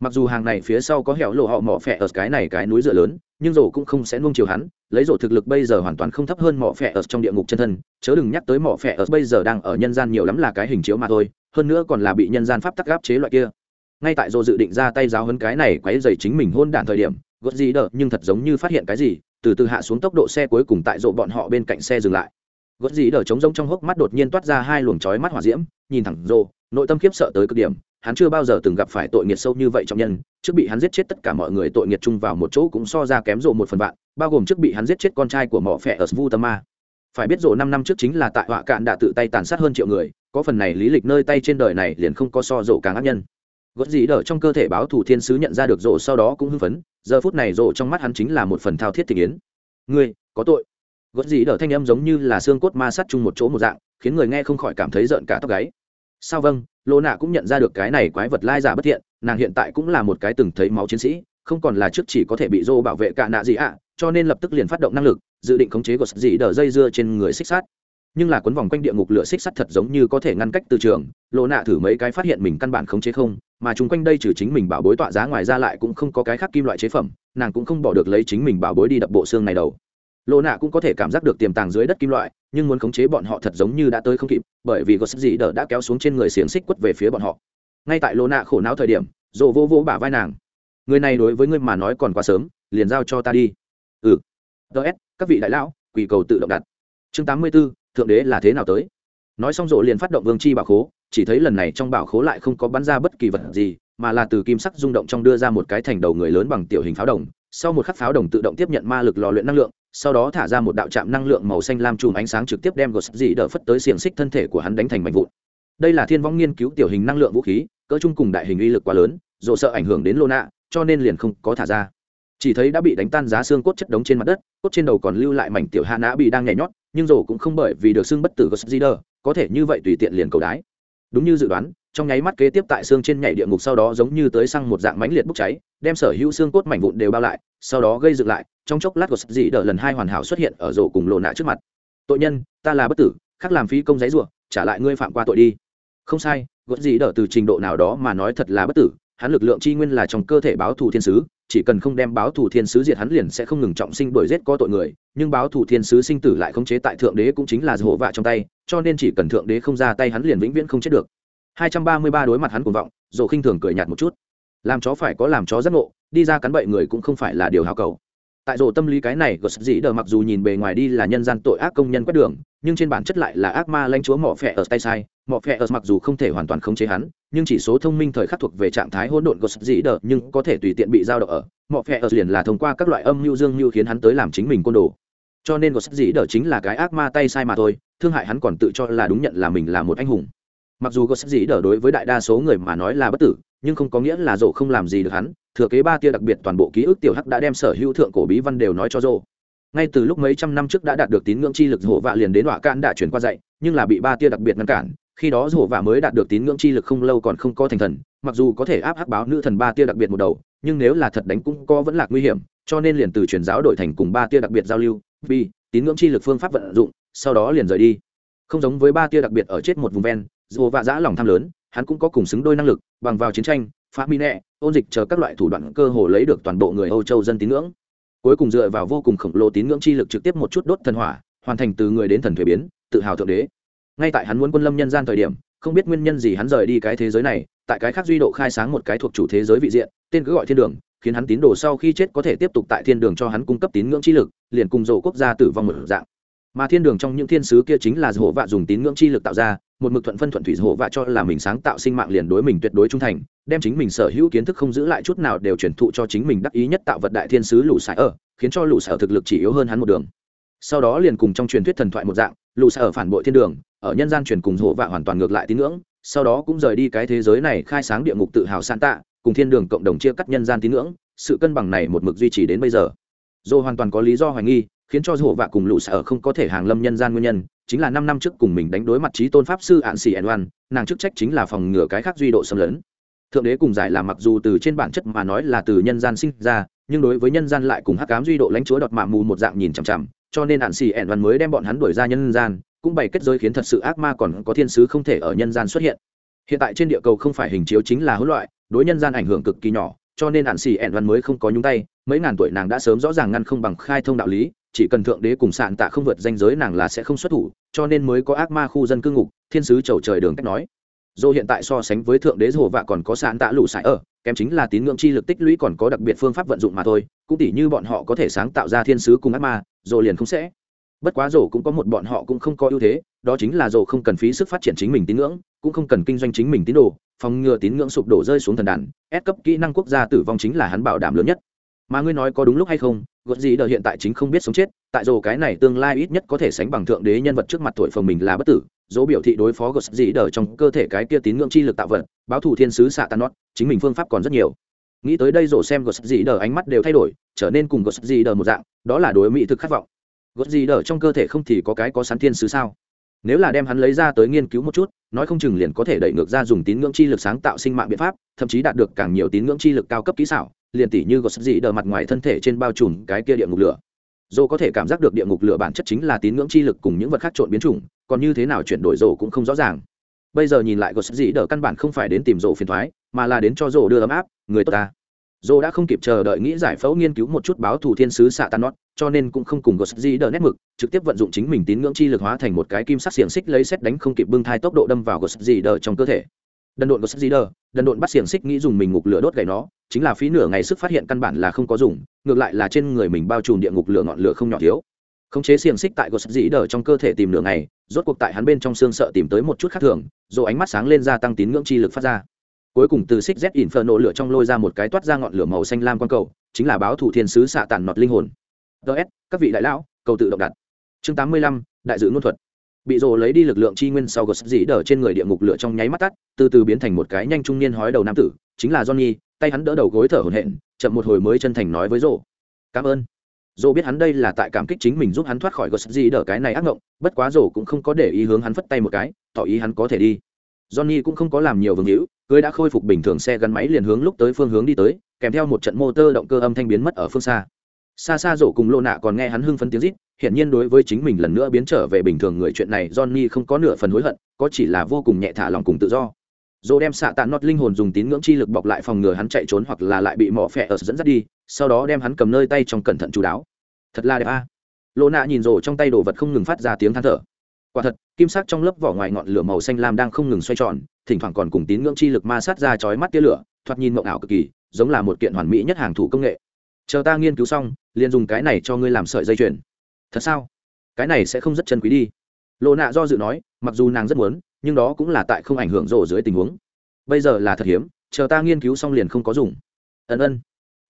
mặc dù hàng này phía sau có hẻo lộ họ mỏ phẹ ở cái này cái núi dựa lớn, nhưng rổ cũng không sẽ nuông chiều hắn, lấy rổ thực lực bây giờ hoàn toàn không thấp hơn mỏ phẹ ở trong địa ngục chân thân, chớ đừng nhắc tới mỏ phẹ ở bây giờ đang ở nhân gian nhiều lắm là cái hình chiếu mà thôi, hơn nữa còn là bị nhân gian pháp tắc gáp chế loại kia. Ngay tại rổ dự định ra tay giáo hơn cái này quấy dày chính mình hôn đản thời điểm gót gì đỡ nhưng thật giống như phát hiện cái gì, từ từ hạ xuống tốc độ xe cuối cùng tại rộ bọn họ bên cạnh xe dừng lại. Gót gì đỡ trống rông trong hốc mắt đột nhiên toát ra hai luồng chói mắt hỏa diễm, nhìn thẳng rộ nội tâm khiếp sợ tới cực điểm hắn chưa bao giờ từng gặp phải tội nghiệt sâu như vậy trong nhân, trước bị hắn giết chết tất cả mọi người tội nghiệt chung vào một chỗ cũng so ra kém rộ một phần vạn, bao gồm trước bị hắn giết chết con trai của mỏ phẹ ở Svutama. phải biết rộ năm năm trước chính là tại họa cạn đã tự tay tàn sát hơn triệu người, có phần này lý lịch nơi tay trên đời này liền không có so rộ càng ác nhân. Gót dĩ đờ trong cơ thể báo thủ thiên sứ nhận ra được rộ sau đó cũng hưng phấn, giờ phút này rộ trong mắt hắn chính là một phần thao thiết thị yến. Ngươi, có tội. Gót dĩ đờ thanh âm giống như là xương cốt ma sát chung một chỗ một dạng, khiến người nghe không khỏi cảm thấy rợn cả tóc gáy sao vâng lô nạ cũng nhận ra được cái này quái vật lai giả bất thiện nàng hiện tại cũng là một cái từng thấy máu chiến sĩ không còn là trước chỉ có thể bị dô bảo vệ cả nạ gì ạ cho nên lập tức liền phát động năng lực dự định khống chế của dị đờ dây dưa trên người xích sát, nhưng là quấn vòng quanh địa ngục lửa xích sắt thật giống như có thể ngăn cách từ trường lộ nạ thử mấy cái phát hiện mình căn bản khống chế không mà chung quanh đây trừ chính mình bảo bối tọa giá ngoài ra lại cũng không có cái khác kim loại chế phẩm nàng cũng không bỏ được lấy chính mình bảo bối đi đập bộ xương này đầu lộ nạ cũng có thể cảm giác được tiềm tàng dưới đất kim loại nhưng muốn khống chế bọn họ thật giống như đã tới không kịp bởi vì có sức gì đỡ đã kéo xuống trên người xiềng xích quất về phía bọn họ. Ngay tại lộ nạ khổ não thời điểm dồ vô vô bả vai nàng. Người này đối với ngươi mà nói còn quá sớm liền giao cho ta đi. Ừ. Ts các vị đại lão quỳ cầu tự động đặt. Chương tám mươi 84, thượng đế là thế nào tới? Nói xong rộ liền phát động vương chi bảo khố chỉ thấy lần này trong bảo khố lại không có bắn ra bất kỳ vật gì mà là từ kim sắc rung động trong đưa ra một cái thành đầu người lớn bằng tiểu hình pháo đồng. Sau một khắc pháo đồng tự động tiếp nhận ma lực lò luyện năng lượng sau đó thả ra một đạo chạm năng lượng màu xanh lam chùm ánh sáng trực tiếp đem gột dị đỡ phất tới xiềng xích thân thể của hắn đánh thành mảnh vụn. Đây là thiên vong nghiên cứu tiểu hình năng lượng vũ khí, cỡ chung cùng đại hình uy lực quá lớn dồ sợ ảnh hưởng đến lô nạ, cho nên liền không có thả ra. Chỉ thấy đã bị đánh tan giá xương cốt chất đống trên mặt đất, cốt trên đầu còn lưu lại mảnh tiểu hạ nã bị đang nhảy nhót, nhưng rổ cũng không bởi vì được xương bất tử gosp có thể như vậy tùy tiện liền cầu đái. Đúng như dự đoán trong nháy mắt kế tiếp tại xương trên nhảy địa ngục sau đó giống như tới xăng một dạng mãnh liệt bốc cháy, đem sở hữu xương cốt mảnh vụn đều bao lại, sau đó gây dựng lại, trong chốc lát gosp đỡ lần hai hoàn hảo xuất hiện ở rổ cùng lộ nạ trước mặt. Tội nhân, ta là bất tử, khác làm phí công giấy ruộng trả lại ngươi phạm qua tội đi. Không sai gosp đỡ từ trình độ nào đó mà nói thật là bất tử, hắn lực lượng chi nguyên là trong cơ thể báo thù thiên sứ, chỉ cần không đem báo thù thiên sứ diệt hắn liền sẽ không ngừng trọng sinh đổi giết có tội người, nhưng báo thù thiên sứ sinh tử lại khống chế tại thượng đế cũng chính là hổ vạ trong tay, cho nên chỉ cần thượng đế không ra tay hắn liền vĩnh viễn không chết được. 233 đối mặt hắn cuồng vọng dồ khinh thường cười nhạt một chút. Làm chó phải có làm chó rất ngộ, đi ra cắn bậy người cũng không phải là điều hào cầu. Tại rổ tâm lý cái này, gật dĩ đờ mặc dù nhìn bề ngoài đi là nhân gian tội ác công nhân quét đường, nhưng trên bản chất lại là ác ma lanh chúa mỏ phẹ ở tay sai. Mỏ phẹ ở mặc dù không thể hoàn toàn khống chế hắn, nhưng chỉ số thông minh thời khắc thuộc về trạng thái hỗn độn gật dĩ đờ, nhưng có thể tùy tiện bị giao động ở. Mỏ phẹ ở liền là thông qua các loại âm mưu dương mưu khiến hắn tới làm chính mình côn đồ. Cho nên gật dĩ đờ chính là cái ác ma tay sai mà thôi, thương hại hắn còn tự cho là đúng nhận là mình là một anh hùng mặc dù có gật dĩ đỡ đối với đại đa số người mà nói là bất tử, nhưng không có nghĩa là rổ không làm gì được hắn, thừa kế ba tia đặc biệt toàn bộ ký ức tiểu hắc đã đem sở hữu thượng cổ bí văn đều nói cho rổ ngay từ lúc mấy trăm năm trước đã đạt được tín ngưỡng chi lực hổ vạ liền đến họa cạn đã chuyển qua dạy, nhưng là bị ba tia đặc biệt ngăn cản, khi đó hổ vạ mới đạt được tín ngưỡng chi lực không lâu còn không có thành thần, mặc dù có thể áp hắc báo nữ thần ba tia đặc biệt một đầu, nhưng nếu là thật đánh cũng có vẫn là nguy hiểm, cho nên liền từ truyền giáo đổi thành cùng ba tia đặc biệt giao lưu vì tín ngưỡng chi lực phương pháp vận dụng, sau đó liền rời đi. Không giống với ba tia đặc biệt ở chết một vùng ven dù vạ giã lòng tham lớn, hắn cũng có cùng xứng đôi năng lực, bằng vào chiến tranh, phá mi nẹ, ôn dịch chờ các loại thủ đoạn cơ hồ lấy được toàn bộ người âu châu dân tín ngưỡng. Cuối cùng dựa vào vô cùng khổng lồ tín ngưỡng chi lực trực tiếp một chút đốt thần hỏa, hoàn thành từ người đến thần thuế biến, tự hào thượng đế. Ngay tại hắn muốn quân lâm nhân gian thời điểm, không biết nguyên nhân gì hắn rời đi cái thế giới này, tại cái khác duy độ khai sáng một cái thuộc chủ thế giới vị diện, tên cứ gọi thiên đường, khiến hắn tín đồ sau khi chết có thể tiếp tục tại thiên đường cho hắn cung cấp tín ngưỡng chi lực, liền cùng rổ quốc gia tử vong một dạng mà thiên đường trong những thiên sứ kia chính là hổ vạ dùng tín ngưỡng chi lực tạo ra, một mực thuận phân thuận thủy hổ vạ cho là mình sáng tạo sinh mạng liền đối mình tuyệt đối trung thành, đem chính mình sở hữu kiến thức không giữ lại chút nào đều chuyển thụ cho chính mình đắc ý nhất tạo vật đại thiên sứ lũ sải ở, khiến cho lũ sở thực lực chỉ yếu hơn hắn một đường. Sau đó liền cùng trong truyền thuyết thần thoại một dạng, lũ sở phản bội thiên đường, ở nhân gian truyền cùng hổ vạ hoàn toàn ngược lại tín ngưỡng, sau đó cũng rời đi cái thế giới này khai sáng địa ngục tự hào san tạ cùng thiên đường cộng đồng chia cắt nhân gian tín ngưỡng, sự cân bằng này một mực duy trì đến bây giờ dù hoàn toàn có lý do hoài nghi, khiến cho dù vạ cùng lũ sở không có thể hàng lâm nhân gian nguyên nhân, chính là năm năm trước cùng mình đánh đối mặt trí tôn pháp sư ạn xì ẩn oan, nàng chức trách chính là phòng ngừa cái khác duy độ xâm lấn. Thượng đế cùng giải là mặc dù từ trên bản chất mà nói là từ nhân gian sinh ra, nhưng đối với nhân gian lại cùng hắc cám duy độ lãnh chúa đọt mạ mù một dạng nhìn chằm chằm, cho nên ạn xì ẩn oan mới đem bọn hắn đuổi ra nhân gian, cũng bày kết giới khiến thật sự ác ma còn có thiên sứ không thể ở nhân gian xuất hiện. Hiện tại trên địa cầu không phải hình chiếu chính là hỗn loại, đối nhân gian ảnh hưởng cực kỳ nhỏ cho nên ạn xì ẻn văn mới không có nhúng tay, mấy ngàn tuổi nàng đã sớm rõ ràng ngăn không bằng khai thông đạo lý, chỉ cần thượng đế cùng sạn tạ không vượt danh giới nàng là sẽ không xuất thủ, cho nên mới có ác ma khu dân cư ngục, thiên sứ chầu trời đường cách nói. Dù hiện tại so sánh với thượng đế hồ vạ còn có sạn tạ lũ sải ở, kém chính là tín ngưỡng chi lực tích lũy còn có đặc biệt phương pháp vận dụng mà thôi, cũng tỉ như bọn họ có thể sáng tạo ra thiên sứ cùng ác ma dô liền không sẽ. Bất quá rổ cũng có một bọn họ cũng không có ưu thế, đó chính là rổ không cần phí sức phát triển chính mình tín ngưỡng, cũng không cần kinh doanh chính mình tín đồ phòng ngừa tín ngưỡng sụp đổ rơi xuống thần đàn ép cấp kỹ năng quốc gia tử vong chính là hắn bảo đảm lớn nhất. Mà ngươi nói có đúng lúc hay không gợt gì đờ hiện tại chính không biết sống chết, tại dồ cái này tương lai ít nhất có thể sánh bằng thượng đế nhân vật trước mặt tuổi phồng mình là bất tử, dỗ biểu thị đối phó gợt gì đờ trong cơ thể cái kia tín ngưỡng chi lực tạo vật, báo thủ thiên sứ xạ tàn nót chính mình phương pháp còn rất nhiều. Nghĩ tới đây dồ xem gợt gì đờ ánh mắt đều thay đổi, trở nên cùng gợt gì đờ một dạng, đó là đối mỹ thực khát vọng. Gợt gì đờ trong cơ thể không thì có cái có sắn thiên sứ sao? Nếu là đem hắn lấy ra tới nghiên cứu một chút, nói không chừng liền có thể đẩy ngược ra dùng tín ngưỡng chi lực sáng tạo sinh mạng biện pháp, thậm chí đạt được càng nhiều tín ngưỡng chi lực cao cấp kỹ xảo, liền tỷ như gợt dị đờ mặt ngoài thân thể trên bao trùm cái kia địa ngục lửa. Dồ có thể cảm giác được địa ngục lửa bản chất chính là tín ngưỡng chi lực cùng những vật khác trộn biến chủng, còn như thế nào chuyển đổi dồ cũng không rõ ràng. Bây giờ nhìn lại gợt dị đờ căn bản không phải đến tìm dồ phiền thoái, mà là đến cho dồ đưa ấm áp, người tốt ta. Dồ đã không kịp chờ đợi nghĩ giải phẫu nghiên cứu một chút báo thù thiên sứ xạ tan nót cho nên cũng không cùng gosdi di nét mực, trực tiếp vận dụng chính mình tín ngưỡng chi lực hóa thành một cái kim sắc xiềng xích lấy xét đánh không kịp bưng thai tốc độ đâm vào gosdi di trong cơ thể. Đần độn gosdi di đần độn bắt xiềng xích nghĩ dùng mình ngục lửa đốt gãy nó, chính là phí nửa ngày sức phát hiện căn bản là không có dùng, ngược lại là trên người mình bao trùm địa ngục lửa ngọn lửa không nhỏ thiếu. Khống chế xiềng xích tại gosdi di trong cơ thể tìm nửa ngày, rốt cuộc tại hắn bên trong xương sợ tìm tới một chút khác thường, rồi ánh mắt sáng lên gia tăng tín ngưỡng chi lực phát ra. Cuối cùng từ xích z inferno lửa trong lôi ra một cái toát ra ngọn lửa màu xanh lam quang cầu, chính là báo thủ thiên sứ xạ tàn nọt linh hồn ts các vị đại lão, cầu tự động đặt. Chương tám mươi lăm, đại dự ngôn thuật. Bị rồ lấy đi lực lượng chi nguyên sau gật dĩ đờ trên người địa ngục lửa trong nháy mắt tắt, từ từ biến thành một cái nhanh trung niên hói đầu nam tử, chính là johnny, tay hắn đỡ đầu gối thở hổn hển, chậm một hồi mới chân thành nói với rồ. Cảm ơn. Rồ biết hắn đây là tại cảm kích chính mình giúp hắn thoát khỏi gật dĩ đờ cái này ác ngộng, bất quá rồ cũng không có để ý hướng hắn phất tay một cái, tỏ ý hắn có thể đi. Johnny cũng không có làm nhiều vương hữu, cưới đã khôi phục bình thường xe gắn máy liền hướng lúc tới phương hướng đi tới, kèm theo một trận motor động cơ âm thanh biến mất ở phương xa xa xa rổ cùng lô nạ còn nghe hắn hưng phấn tiếng rít, hiển nhiên đối với chính mình lần nữa biến trở về bình thường người chuyện này johnny không có nửa phần hối hận, có chỉ là vô cùng nhẹ thả lòng cùng tự do. Dồ đem xạ tạ nót linh hồn dùng tín ngưỡng chi lực bọc lại phòng ngừa hắn chạy trốn hoặc là lại bị mỏ phẹ ở dẫn dắt đi, sau đó đem hắn cầm nơi tay trong cẩn thận chú đáo. Thật là đẹp a. À. lô nạ nhìn rổ trong tay đồ vật không ngừng phát ra tiếng than thở. Quả thật, kim sắc trong lớp vỏ ngoài ngọn lửa màu xanh lam đang không ngừng xoay tròn, thỉnh thoảng còn cùng tín ngưỡng chi lực ma sát ra chói mắt tia lửa, thoạt nhìn mộng ảo cực kỳ, giống là một kiện hoàn mỹ nhất hàng thủ công nghệ chờ ta nghiên cứu xong, liền dùng cái này cho ngươi làm sợi dây chuyền. Thật sao? Cái này sẽ không rất chân quý đi. Lộ nạ do dự nói, mặc dù nàng rất muốn, nhưng đó cũng là tại không ảnh hưởng rổ dưới tình huống. Bây giờ là thật hiếm, chờ ta nghiên cứu xong liền không có dùng. Ân ân.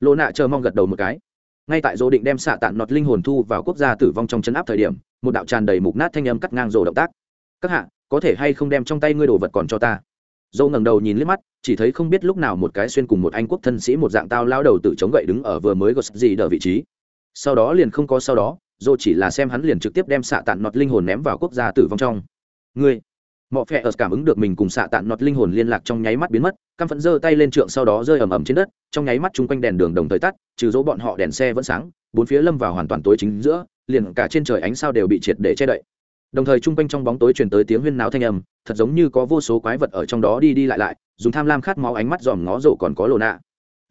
Lộ nạ chờ mong gật đầu một cái. Ngay tại rổ định đem xạ tản nọt linh hồn thu vào quốc gia tử vong trong chấn áp thời điểm, một đạo tràn đầy mục nát thanh âm cắt ngang rổ động tác. Các hạ, có thể hay không đem trong tay ngươi đồ vật còn cho ta? Dâu ngẩng đầu nhìn liếc mắt, chỉ thấy không biết lúc nào một cái xuyên cùng một anh quốc thân sĩ một dạng tao lao đầu tự chống gậy đứng ở vừa mới gật gì đỡ vị trí. Sau đó liền không có sau đó dô chỉ là xem hắn liền trực tiếp đem xạ tản nọt linh hồn ném vào quốc gia tử vong trong. Ngươi, mọ phe ở cảm ứng được mình cùng xạ tản nọt linh hồn liên lạc trong nháy mắt biến mất, căm phẫn giơ tay lên trượng sau đó rơi ầm ầm trên đất, trong nháy mắt chung quanh đèn đường đồng thời tắt, trừ dỗ bọn họ đèn xe vẫn sáng, bốn phía lâm vào hoàn toàn tối chính giữa, liền cả trên trời ánh sao đều bị triệt để che đậy đồng thời chung quanh trong bóng tối truyền tới tiếng huyên náo thanh âm, thật giống như có vô số quái vật ở trong đó đi đi lại lại, dùng tham lam khát máu ánh mắt dòm ngó rổ còn có lô nạ.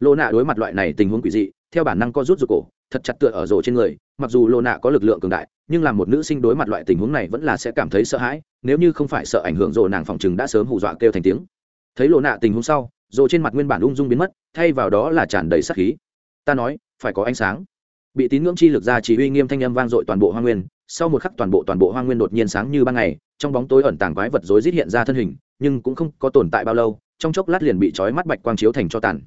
Lô nạ đối mặt loại này tình huống quỷ dị, theo bản năng co rút rụt cổ, thật chặt tựa ở rổ trên người, mặc dù lô nạ có lực lượng cường đại, nhưng là một nữ sinh đối mặt loại tình huống này vẫn là sẽ cảm thấy sợ hãi, nếu như không phải sợ ảnh hưởng rổ nàng phòng chừng đã sớm hù dọa kêu thành tiếng. Thấy lô nạ tình huống sau, rổ trên mặt nguyên bản ung dung biến mất, thay vào đó là tràn đầy sắc khí. Ta nói, phải có ánh sáng. Bị tín ngưỡng chi lực ra chỉ uy nghiêm thanh âm vang dội toàn bộ hoa nguyên sau một khắc toàn bộ toàn bộ hoa nguyên đột nhiên sáng như ban ngày, trong bóng tối ẩn tàng quái vật rối rít hiện ra thân hình, nhưng cũng không có tồn tại bao lâu, trong chốc lát liền bị trói mắt bạch quang chiếu thành cho tàn.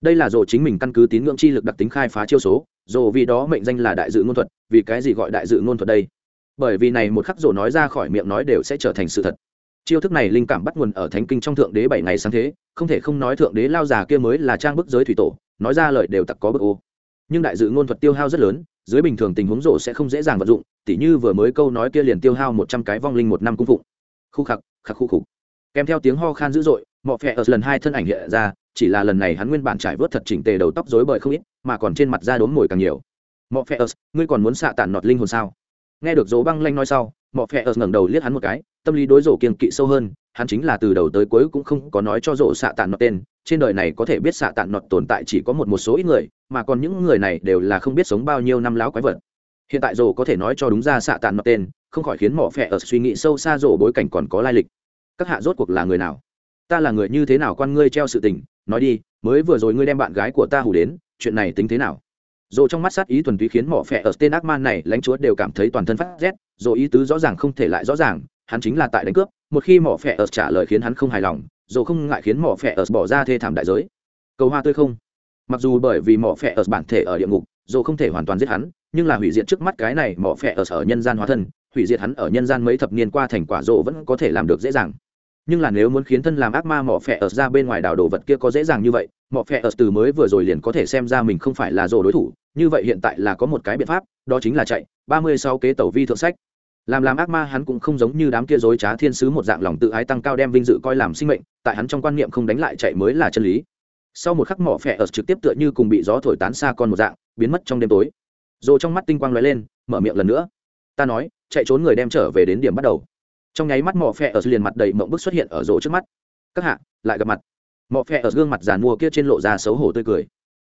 Đây là rồ chính mình căn cứ tín ngưỡng chi lực đặc tính khai phá chiêu số rồ vì đó mệnh danh là đại dự ngôn thuật, vì cái gì gọi đại dự ngôn thuật đây? Bởi vì này một khắc rồ nói ra khỏi miệng nói đều sẽ trở thành sự thật. Chiêu thức này linh cảm bắt nguồn ở thánh kinh trong thượng đế bảy ngày sáng thế, không thể không nói thượng đế lao già kia mới là trang bức giới thủy tổ, nói ra lời đều tặc có bức ô. Nhưng đại dự ngôn thuật tiêu hao rất lớn dưới bình thường tình huống rổ sẽ không dễ dàng vận dụng, tỉ như vừa mới câu nói kia liền tiêu hao một trăm cái vong linh một năm cung phụng. Khu khặc khặc khu khục. Kèm theo tiếng ho khan dữ dội, mọ phẹ ở lần hai thân ảnh hiện ra, chỉ là lần này hắn nguyên bản trải vớt thật chỉnh tề đầu tóc rối bời không ít, mà còn trên mặt da đốm mồi càng nhiều. Mọ phẹ ở, ngươi còn muốn xạ tản nọt linh hồn sao? Nghe được dỗ băng lanh nói sau mọ phẹ ở ngẩng đầu liếc hắn một cái, tâm lý đối rổ kiên kỵ sâu hơn, hắn chính là từ đầu tới cuối cũng không có nói cho rổ xạ tản nọt tên, trên đời này có thể biết xạ tản nọt tồn tại chỉ có một một số ít người, mà còn những người này đều là không biết sống bao nhiêu năm láo quái vật. Hiện tại rổ có thể nói cho đúng ra xạ tản nọt tên, không khỏi khiến mọ phẹ ở suy nghĩ sâu xa rổ bối cảnh còn có lai lịch. Các hạ rốt cuộc là người nào? Ta là người như thế nào quan ngươi treo sự tình? Nói đi, mới vừa rồi ngươi đem bạn gái của ta hủ đến, chuyện này tính thế nào? Rồi trong mắt sát ý thuần túy khiến mỏ phẹ ở tên ác man này lãnh chúa đều cảm thấy toàn thân phát rét rồi ý tứ rõ ràng không thể lại rõ ràng, hắn chính là tại đánh cướp, một khi mỏ phẹ ở trả lời khiến hắn không hài lòng rồi không ngại khiến mỏ phẹ ở bỏ ra thê thảm đại giới. Cầu hoa tươi không. Mặc dù bởi vì mỏ phẹ ở bản thể ở địa ngục, dù không thể hoàn toàn giết hắn, nhưng là hủy diệt trước mắt cái này mỏ phẹ ở ở nhân gian hóa thân, hủy diệt hắn ở nhân gian mấy thập niên qua thành quả rộ vẫn có thể làm được dễ dàng. Nhưng là nếu muốn khiến thân làm ác ma mỏ phẹ ở ra bên ngoài đảo đồ vật kia có dễ dàng như vậy, mỏ phẹ ở từ mới vừa rồi liền có thể xem ra mình không phải là rộ đối thủ như vậy hiện tại là có một cái biện pháp, đó chính là chạy ba mươi sau kế tẩu vi thượng sách. Làm làm ác ma hắn cũng không giống như đám kia dối trá thiên sứ một dạng lòng tự ái tăng cao đem vinh dự coi làm sinh mệnh, tại hắn trong quan niệm không đánh lại chạy mới là chân lý. Sau một khắc mỏ phẹ ở trực tiếp tựa như cùng bị gió thổi tán xa con một dạng, biến mất trong đêm tối. Rồi trong mắt tinh quang lóe lên, mở miệng lần nữa. Ta nói, chạy trốn người đem trở về đến điểm bắt đầu. Trong nháy mắt mỏ phẹ ở liền mặt đầy mộng bức xuất hiện ở rỗ trước mắt. Các hạ, lại gặp mặt. Mỏ phẹ ở gương mặt giàn mua kia trên lộ ra xấu hổ tươi cười.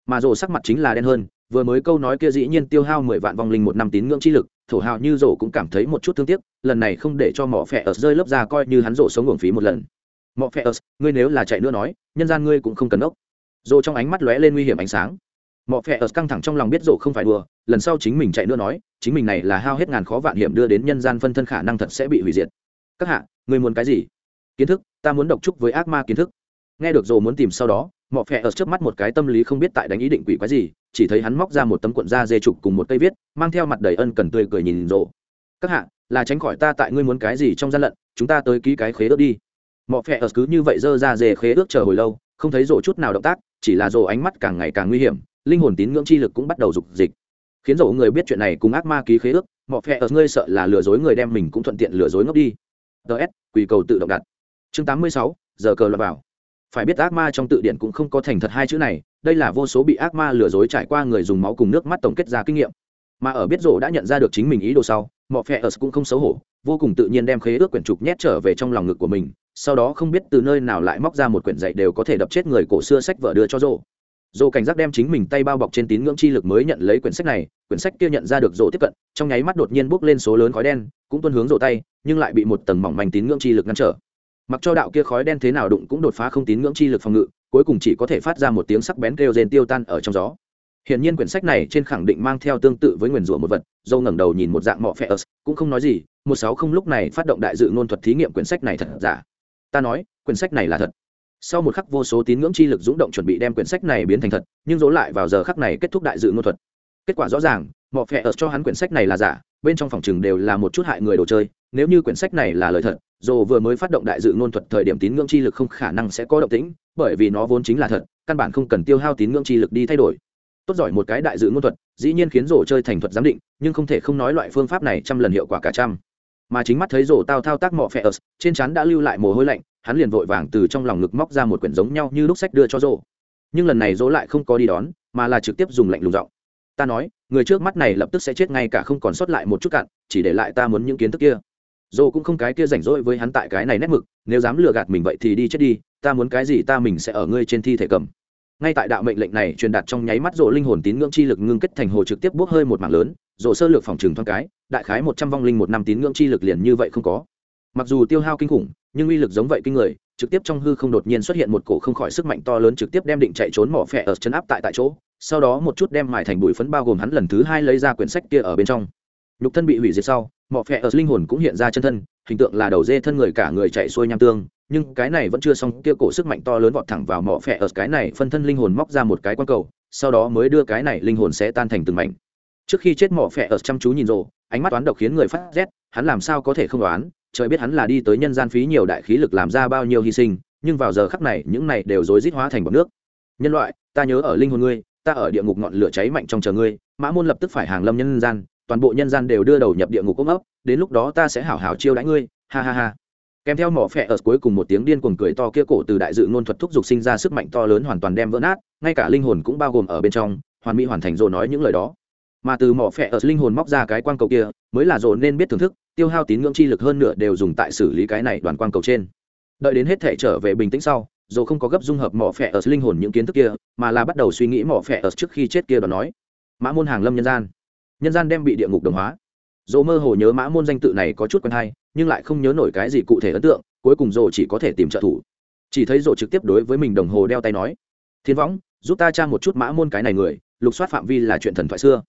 Mà rỗ sắc mặt chính là đen hơn vừa mới câu nói kia dĩ nhiên tiêu hao mười vạn vong linh một năm tín ngưỡng chi lực, thổ hào như rổ cũng cảm thấy một chút thương tiếc, lần này không để cho mỏ phẹ ớt rơi lớp ra coi như hắn rổ sống uổng phí một lần. Mỏ phẹ ớt, ngươi nếu là chạy nữa nói, nhân gian ngươi cũng không cần ốc. Rổ trong ánh mắt lóe lên nguy hiểm ánh sáng. Mỏ phẹ ớt căng thẳng trong lòng biết rổ không phải đùa, lần sau chính mình chạy nữa nói, chính mình này là hao hết ngàn khó vạn hiểm đưa đến nhân gian phân thân khả năng thật sẽ bị hủy diệt. Các hạ, ngươi muốn cái gì? Kiến thức, ta muốn độc trúc với ác ma kiến thức. Nghe được rổ muốn tìm sau đó mọ phẹ ở trước mắt một cái tâm lý không biết tại đánh ý định quỷ quái gì, chỉ thấy hắn móc ra một tấm cuộn da dê trục cùng một cây viết, mang theo mặt đầy ân cần tươi cười nhìn rộ. Các hạ, là tránh khỏi ta tại ngươi muốn cái gì trong gian lận, chúng ta tới ký cái khế ước đi. Mọ phẹ ở cứ như vậy dơ ra dê khế ước chờ hồi lâu, không thấy rộ chút nào động tác, chỉ là rộ ánh mắt càng ngày càng nguy hiểm, linh hồn tín ngưỡng chi lực cũng bắt đầu dục dịch. Khiến rộ người biết chuyện này cùng ác ma ký khế ước, mọ phẹ ở ngươi sợ là lừa dối người đem mình cũng thuận tiện lừa dối ngốc đi. Ts quỳ cầu tự động đặt. Chương tám mươi sáu, giờ cờ lọt vào phải biết ác ma trong tự điển cũng không có thành thật hai chữ này, đây là vô số bị ác ma lừa dối trải qua người dùng máu cùng nước mắt tổng kết ra kinh nghiệm mà ở biết rổ đã nhận ra được chính mình ý đồ sau mọi phe ở cũng không xấu hổ, vô cùng tự nhiên đem khế ước quyển trục nhét trở về trong lòng ngực của mình, sau đó không biết từ nơi nào lại móc ra một quyển dạy đều có thể đập chết người cổ xưa sách vợ đưa cho rổ. Rổ cảnh giác đem chính mình tay bao bọc trên tín ngưỡng chi lực mới nhận lấy quyển sách này, quyển sách kia nhận ra được rổ tiếp cận, trong nháy mắt đột nhiên bốc lên số lớn khói đen, cũng tuân hướng rổ tay, nhưng lại bị một tầng mỏng manh tín ngưỡng chi lực ngăn trở mặc cho đạo kia khói đen thế nào đụng cũng đột phá không tín ngưỡng chi lực phòng ngự cuối cùng chỉ có thể phát ra một tiếng sắc bén kêu rên tiêu tan ở trong gió Hiển nhiên quyển sách này trên khẳng định mang theo tương tự với nguyền rủa một vật, dâu ngẩng đầu nhìn một dạng mọ phệ cũng không nói gì, một sáu không lúc này phát động đại dự ngôn thuật thí nghiệm quyển sách này thật giả. Ta nói, quyển sách này là thật. Sau một khắc vô số tín ngưỡng chi lực dũng động chuẩn bị đem quyển sách này biến thành thật, nhưng dỗ lại vào giờ khắc này kết thúc đại dự ngôn thuật. Kết quả rõ ràng, mọ phệ cho hắn quyển sách này là giả, bên trong phòng trường đều là một chút hại người đồ chơi, nếu như quyển sách này là lời thật, dồ vừa mới phát động đại dự ngôn thuật thời điểm tín ngưỡng chi lực không khả năng sẽ có động tĩnh bởi vì nó vốn chính là thật căn bản không cần tiêu hao tín ngưỡng chi lực đi thay đổi. Tốt giỏi một cái đại dự ngôn thuật dĩ nhiên khiến rổ chơi thành thuật giám định nhưng không thể không nói loại phương pháp này trăm lần hiệu quả cả trăm. Mà chính mắt thấy rổ tao thao tác mọ phe ớt trên chắn đã lưu lại mồ hôi lạnh hắn liền vội vàng từ trong lòng ngực móc ra một quyển giống nhau như lúc sách đưa cho rổ. Nhưng lần này rổ lại không có đi đón mà là trực tiếp dùng lạnh lùng giọng. Ta nói người trước mắt này lập tức sẽ chết ngay cả không còn sót lại một chút cạn chỉ để lại ta muốn những kiến thức kia dồ cũng không cái kia rảnh rỗi với hắn tại cái này nét mực, nếu dám lừa gạt mình vậy thì đi chết đi, ta muốn cái gì ta mình sẽ ở ngươi trên thi thể cầm. Ngay tại đạo mệnh lệnh này truyền đạt trong nháy mắt rộ linh hồn tín ngưỡng chi lực ngưng kết thành hồ trực tiếp bốc hơi một mảng lớn rộ sơ lược phòng trừng thoáng cái, đại khái một trăm vong linh một năm tín ngưỡng chi lực liền như vậy không có. Mặc dù tiêu hao kinh khủng, nhưng uy lực giống vậy kinh người, trực tiếp trong hư không đột nhiên xuất hiện một cổ không khỏi sức mạnh to lớn trực tiếp đem định chạy trốn mỏ phẹ ở chân áp tại tại chỗ, sau đó một chút đem mài thành bụi phấn bao gồm hắn lần thứ hai lấy ra quyển sách kia ở bên trong nhục thân bị hủy diệt sau, mọ phẹ ở linh hồn cũng hiện ra chân thân, hình tượng là đầu dê thân người cả người chạy xuôi nham tương, nhưng cái này vẫn chưa xong, kia cổ sức mạnh to lớn vọt thẳng vào mỏ phẹ ở cái này phân thân linh hồn móc ra một cái quan cầu, sau đó mới đưa cái này linh hồn sẽ tan thành từng mảnh. Trước khi chết mỏ phẹ ở chăm chú nhìn rồ ánh mắt toán độc khiến người phát rét, hắn làm sao có thể không đoán trời biết hắn là đi tới nhân gian phí nhiều đại khí lực làm ra bao nhiêu hy sinh, nhưng vào giờ khắc này, những này đều rối rít hóa thành bọt nước. Nhân loại, ta nhớ ở linh hồn ngươi, ta ở địa ngục ngọn lửa cháy mạnh trong chờ ngươi, mã môn lập tức phải hàng lâm nhân gian toàn bộ nhân gian đều đưa đầu nhập địa ngục ôm ấp, đến lúc đó ta sẽ hảo hảo chiêu đãi ngươi, ha ha ha. Kèm theo mỏ phẹ ở cuối cùng một tiếng điên cuồng cười to kia cổ từ đại dự ngôn thuật thúc giục sinh ra sức mạnh to lớn hoàn toàn đem vỡ nát, ngay cả linh hồn cũng bao gồm ở bên trong, hoàn mỹ hoàn thành rồi nói những lời đó. Mà từ mỏ phẹ ở linh hồn móc ra cái quang cầu kia, mới là rồi nên biết thưởng thức, tiêu hao tín ngưỡng chi lực hơn nửa đều dùng tại xử lý cái này đoàn quang cầu trên. Đợi đến hết thể trở về bình tĩnh sau dù không có gấp dung hợp mỏ phẹ ở linh hồn những kiến thức kia, mà là bắt đầu suy nghĩ mỏ phẹ ở trước khi chết kia đoàn nói. Mã môn hàng lâm nhân gian nhân gian đem bị địa ngục đồng hóa. Dỗ mơ hồ nhớ mã môn danh tự này có chút quen hay, nhưng lại không nhớ nổi cái gì cụ thể ấn tượng, cuối cùng dỗ chỉ có thể tìm trợ thủ. Chỉ thấy dỗ trực tiếp đối với mình đồng hồ đeo tay nói, thiên võng, giúp ta tra một chút mã môn cái này người, lục soát phạm vi là chuyện thần thoại xưa.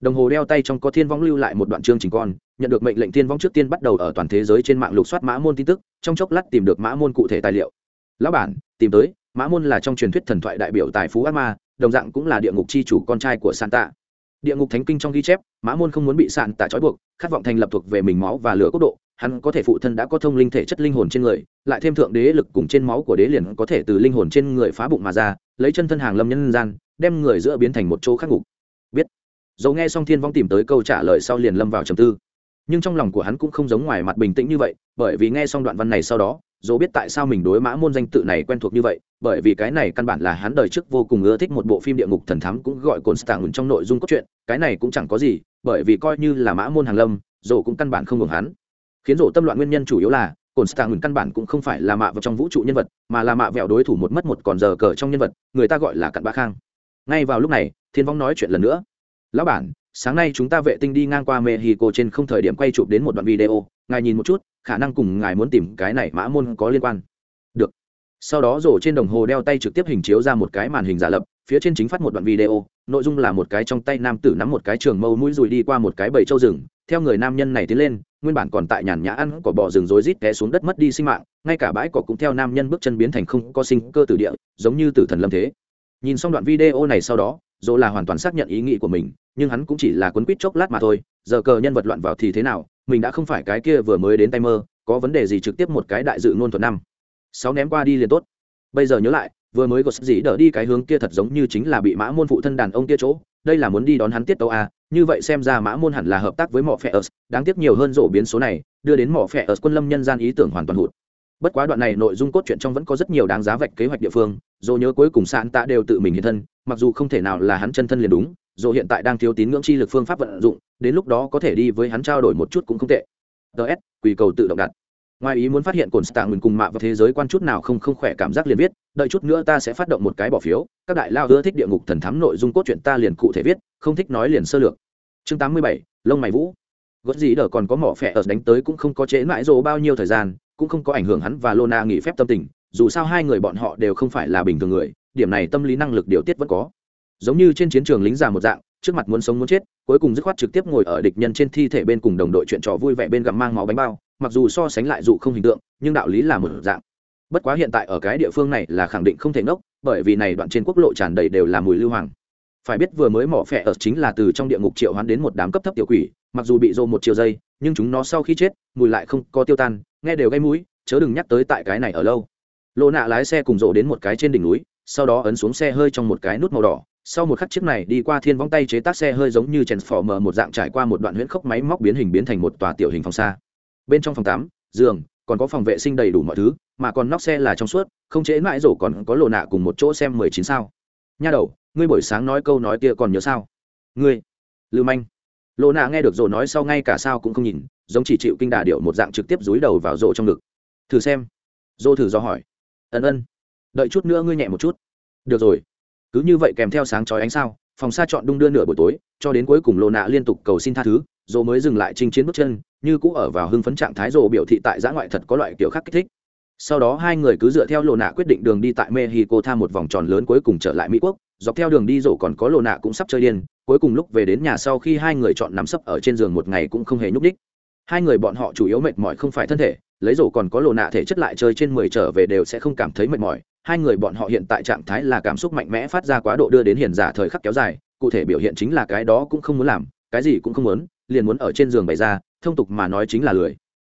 Đồng hồ đeo tay trong có thiên võng lưu lại một đoạn chương trình con, nhận được mệnh lệnh thiên võng trước tiên bắt đầu ở toàn thế giới trên mạng lục soát mã môn tin tức, trong chốc lát tìm được mã môn cụ thể tài liệu. Lão bản, tìm tới, mã môn là trong truyền thuyết thần thoại đại biểu tài phú ác ma, đồng dạng cũng là địa ngục c h i chủ con trai của Santa địa ngục thánh kinh trong ghi chép, mã môn không muốn bị sạn tạ trói buộc, khát vọng thành lập thuộc về mình máu và lửa quốc độ, hắn có thể phụ thân đã có thông linh thể chất linh hồn trên người, lại thêm thượng đế lực cùng trên máu của đế liền có thể từ linh hồn trên người phá bụng mà ra, lấy chân thân hàng lâm nhân gian, đem người giữa biến thành một chỗ khắc ngục. Biết. Dầu nghe xong thiên vong tìm tới câu trả lời sau liền lâm vào trầm tư nhưng trong lòng của hắn cũng không giống ngoài mặt bình tĩnh như vậy, bởi vì nghe xong đoạn văn này sau đó, dỗ biết tại sao mình đối mã môn danh tự này quen thuộc như vậy, bởi vì cái này căn bản là hắn đời trước vô cùng ưa thích một bộ phim địa ngục thần thám cũng gọi cồn stạng trong nội dung cốt truyện, cái này cũng chẳng có gì, bởi vì coi như là mã môn hàng lâm, dỗ cũng căn bản không ngừng hắn. Khiến dỗ tâm loạn nguyên nhân chủ yếu là cồn stạng căn bản cũng không phải là mạ vào trong vũ trụ nhân vật, mà là mạ vẹo đối thủ một mất một còn giờ cờ trong nhân vật, người ta gọi là cặn bã khang. Ngay vào lúc này, thiên vong nói chuyện lần nữa. Lão bản sáng nay chúng ta vệ tinh đi ngang qua mexico trên không thời điểm quay chụp đến một đoạn video, ngài nhìn một chút, khả năng cùng ngài muốn tìm cái này mã môn có liên quan. Được. Sau đó rổ trên đồng hồ đeo tay trực tiếp hình chiếu ra một cái màn hình giả lập, phía trên chính phát một đoạn video, nội dung là một cái trong tay nam tử nắm một cái trường mâu mũi rùi đi qua một cái bầy trâu rừng, theo người nam nhân này tiến lên, nguyên bản còn tại nhàn nhã ăn cỏ bò rừng rối rít té xuống đất mất đi sinh mạng, ngay cả bãi cỏ cũng theo nam nhân bước chân biến thành không có sinh cơ tử địa, giống như tử thần lâm thế. Nhìn xong đoạn video này sau đó dỗ là hoàn toàn xác nhận ý nghĩ của mình nhưng hắn cũng chỉ là quấn quýt chốc lát mà thôi, giờ cờ nhân vật loạn vào thì thế nào, mình đã không phải cái kia vừa mới đến tay mơ, có vấn đề gì trực tiếp một cái đại dự ngôn thuật năm. Sáu ném qua đi liền tốt. Bây giờ nhớ lại, vừa mới có gì đỡ đi cái hướng kia thật giống như chính là bị mã môn phụ thân đàn ông kia chỗ, đây là muốn đi đón hắn tiết tấu a như vậy xem ra mã môn hẳn là hợp tác với mỏ phe ớt, đáng tiếc nhiều hơn rổ biến số này, đưa đến mỏ phe ớt quân lâm nhân gian ý tưởng hoàn toàn hụt. Bất quá đoạn này nội dung cốt truyện trong vẫn có rất nhiều đáng giá vạch kế hoạch địa phương dồ nhớ cuối cùng sạn tạ đều tự mình hiện thân, mặc dù không thể nào là hắn chân thân liền đúng dồ hiện tại đang thiếu tín ngưỡng chi lực phương pháp vận dụng, đến lúc đó có thể đi với hắn trao đổi một chút cũng không tệ. Ts quỳ cầu tự động đặt. Ngoài ý muốn phát hiện cồn stạng mình cùng mạ vào thế giới quan chút nào không không khỏe cảm giác liền viết, đợi chút nữa ta sẽ phát động một cái bỏ phiếu, các đại lao ưa thích địa ngục thần thám nội dung cốt truyện ta liền cụ thể viết, không thích nói liền sơ lược. Chương tám mươi bảy, lông mày vũ. Gót gì đờ còn có mỏ phẹ ở đánh tới cũng không có chế mãi rồ bao nhiêu thời gian, cũng không có ảnh hưởng hắn và lona nghỉ phép tâm tình dù sao hai người bọn họ đều không phải là bình thường người, điểm này tâm lý năng lực điều tiết vẫn có. Giống như trên chiến trường lính già một dạng, trước mặt muốn sống muốn chết, cuối cùng dứt khoát trực tiếp ngồi ở địch nhân trên thi thể bên cùng đồng đội chuyện trò vui vẻ bên gặm mang máu bánh bao, mặc dù so sánh lại dụ không hình tượng, nhưng đạo lý là một dạng. Bất quá hiện tại ở cái địa phương này là khẳng định không thể ngốc, bởi vì này đoạn trên quốc lộ tràn đầy đều là mùi lưu hoàng. Phải biết vừa mới mỏ phẹ ở chính là từ trong địa ngục triệu hoán đến một đám cấp thấp tiểu quỷ, mặc dù bị rô một chiều dây, nhưng chúng nó sau khi chết, mùi lại không có tiêu tan, nghe đều gây mũi, chớ đừng nhắc tới tại cái này ở lâu lô nạ lái xe cùng rộ đến một cái trên đỉnh núi, sau đó ấn xuống xe hơi trong một cái nút màu đỏ. Sau một khắc chiếc này đi qua thiên vong tay chế tác xe hơi giống như chèn phỏ mờ một dạng trải qua một đoạn huyễn khốc máy móc biến hình biến thành một tòa tiểu hình phòng xa. Bên trong phòng tám giường, còn có phòng vệ sinh đầy đủ mọi thứ, mà còn nóc xe là trong suốt, không chế mãi rổ còn có lộ nạ cùng một chỗ xem mười chín sao. Nha đầu, ngươi buổi sáng nói câu nói kia còn nhớ sao? Ngươi, lưu manh. Lộ nạ nghe được rổ nói sau ngay cả sao cũng không nhìn, giống chỉ chịu kinh đà điệu một dạng trực tiếp dúi đầu vào rổ trong ngực. Thử xem. Rổ thử do hỏi ân ân. Đợi chút nữa ngươi nhẹ một chút. Được rồi. Cứ như vậy kèm theo sáng chói ánh sao, phòng xa chọn đung đưa nửa buổi tối, cho đến cuối cùng lô nạ liên tục cầu xin tha thứ rồi mới dừng lại chinh chiến bước chân, như cũ ở vào hưng phấn trạng thái rồ biểu thị tại giã ngoại thật có loại kiểu khác kích thích. Sau đó hai người cứ dựa theo lộ nạ quyết định đường đi tại mexico tha một vòng tròn lớn cuối cùng trở lại mỹ quốc, dọc theo đường đi rổ còn có lộ nạ cũng sắp chơi điên, cuối cùng lúc về đến nhà sau khi hai người chọn nằm sấp ở trên giường một ngày cũng không hề nhúc đích hai người bọn họ chủ yếu mệt mỏi không phải thân thể lấy rổ còn có lộ nạ thể chất lại chơi trên mười trở về đều sẽ không cảm thấy mệt mỏi. Hai người bọn họ hiện tại trạng thái là cảm xúc mạnh mẽ phát ra quá độ đưa đến hiền giả thời khắc kéo dài, cụ thể biểu hiện chính là cái đó cũng không muốn làm, cái gì cũng không muốn, liền muốn ở trên giường bày ra, thông tục mà nói chính là lười.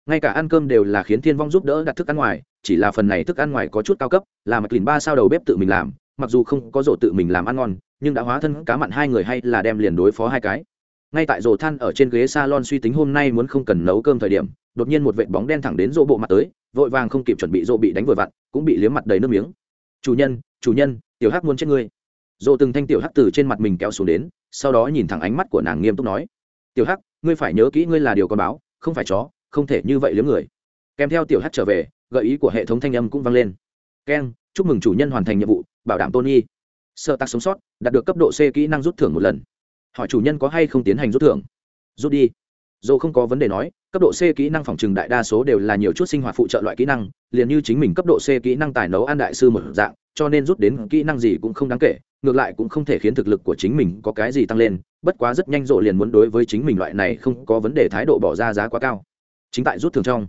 Ngay cả ăn cơm đều là khiến thiên vong giúp đỡ đặt thức ăn ngoài, chỉ là phần này thức ăn ngoài có chút cao cấp, là mạch lìn ba sao đầu bếp tự mình làm, mặc dù không có rổ tự mình làm ăn ngon, nhưng đã hóa thân cá mặn hai người hay là đem liền đối phó hai cái. Ngay tại rổ than ở trên ghế salon suy tính hôm nay muốn không cần nấu cơm thời điểm đột nhiên một vệt bóng đen thẳng đến rô bộ mặt tới, vội vàng không kịp chuẩn bị rô bị đánh vừa vặn, cũng bị liếm mặt đầy nước miếng. Chủ nhân chủ nhân, tiểu hắc muốn chết ngươi. Rô từng thanh tiểu hắc từ trên mặt mình kéo xuống đến, sau đó nhìn thẳng ánh mắt của nàng nghiêm túc nói, tiểu hắc, ngươi phải nhớ kỹ ngươi là điều con báo, không phải chó, không thể như vậy liếm người. Kèm theo tiểu hắc trở về, gợi ý của hệ thống thanh âm cũng vang lên. Keng chúc mừng chủ nhân hoàn thành nhiệm vụ, bảo đảm tôn y. sợ tạc sống sót, đạt được cấp độ c kỹ năng rút thưởng một lần. Hỏi chủ nhân có hay không tiến hành rút thưởng? Rút đi. Dồ không có vấn đề nói cấp độ c kỹ năng phòng trừng đại đa số đều là nhiều chút sinh hoạt phụ trợ loại kỹ năng, liền như chính mình cấp độ c kỹ năng tài nấu ăn đại sư một dạng, cho nên rút đến kỹ năng gì cũng không đáng kể, ngược lại cũng không thể khiến thực lực của chính mình có cái gì tăng lên, bất quá rất nhanh rộ liền muốn đối với chính mình loại này không có vấn đề thái độ bỏ ra giá quá cao. Chính tại rút thưởng trong,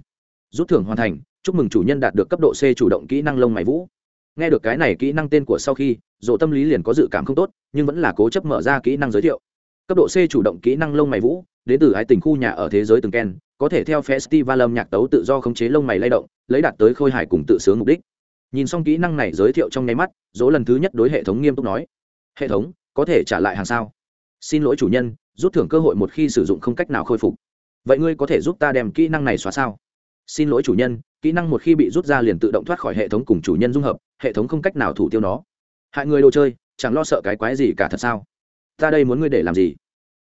rút thưởng hoàn thành, chúc mừng chủ nhân đạt được cấp độ c chủ động kỹ năng lông mày vũ. Nghe được cái này kỹ năng tên của sau khi, rộ tâm lý liền có dự cảm không tốt, nhưng vẫn là cố chấp mở ra kỹ năng giới thiệu. Cấp độ c chủ động kỹ năng lông mày vũ, đến từ hai tình khu nhà ở thế giới từng ken có thể theo festival âm nhạc tấu tự do khống chế lông mày lay động, lấy đạt tới khôi hài cùng tự sướng mục đích. Nhìn xong kỹ năng này giới thiệu trong nháy mắt, dỗ lần thứ nhất đối hệ thống nghiêm túc nói, hệ thống, có thể trả lại hàng sao? Xin lỗi chủ nhân, rút thưởng cơ hội một khi sử dụng không cách nào khôi phục. Vậy ngươi có thể giúp ta đem kỹ năng này xóa sao? Xin lỗi chủ nhân, kỹ năng một khi bị rút ra liền tự động thoát khỏi hệ thống cùng chủ nhân dung hợp, hệ thống không cách nào thủ tiêu nó. Hại người đồ chơi, chẳng lo sợ cái quái gì cả thật sao? Ta đây muốn ngươi để làm gì?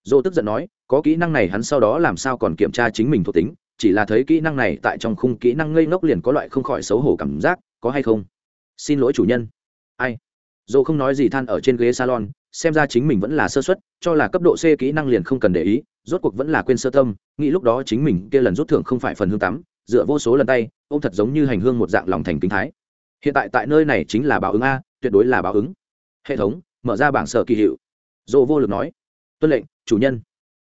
Dô tức giận nói có kỹ năng này hắn sau đó làm sao còn kiểm tra chính mình thuộc tính, chỉ là thấy kỹ năng này tại trong khung kỹ năng ngây ngốc liền có loại không khỏi xấu hổ cảm giác, có hay không? Xin lỗi chủ nhân. Ai? Dô không nói gì than ở trên ghế salon, xem ra chính mình vẫn là sơ xuất cho là cấp độ c kỹ năng liền không cần để ý, rốt cuộc vẫn là quên sơ tâm, nghĩ lúc đó chính mình kia lần rút thưởng không phải phần hương tắm, dựa vô số lần tay ô m thật giống như hành hương một dạng lòng thành kính thái. Hiện tại tại nơi này chính là báo ứng a, tuyệt đối là báo ứng. Hệ thống, mở ra bảng sở kỳ hiệu. Dồ vô lực nói, tuân lệnh, chủ nhân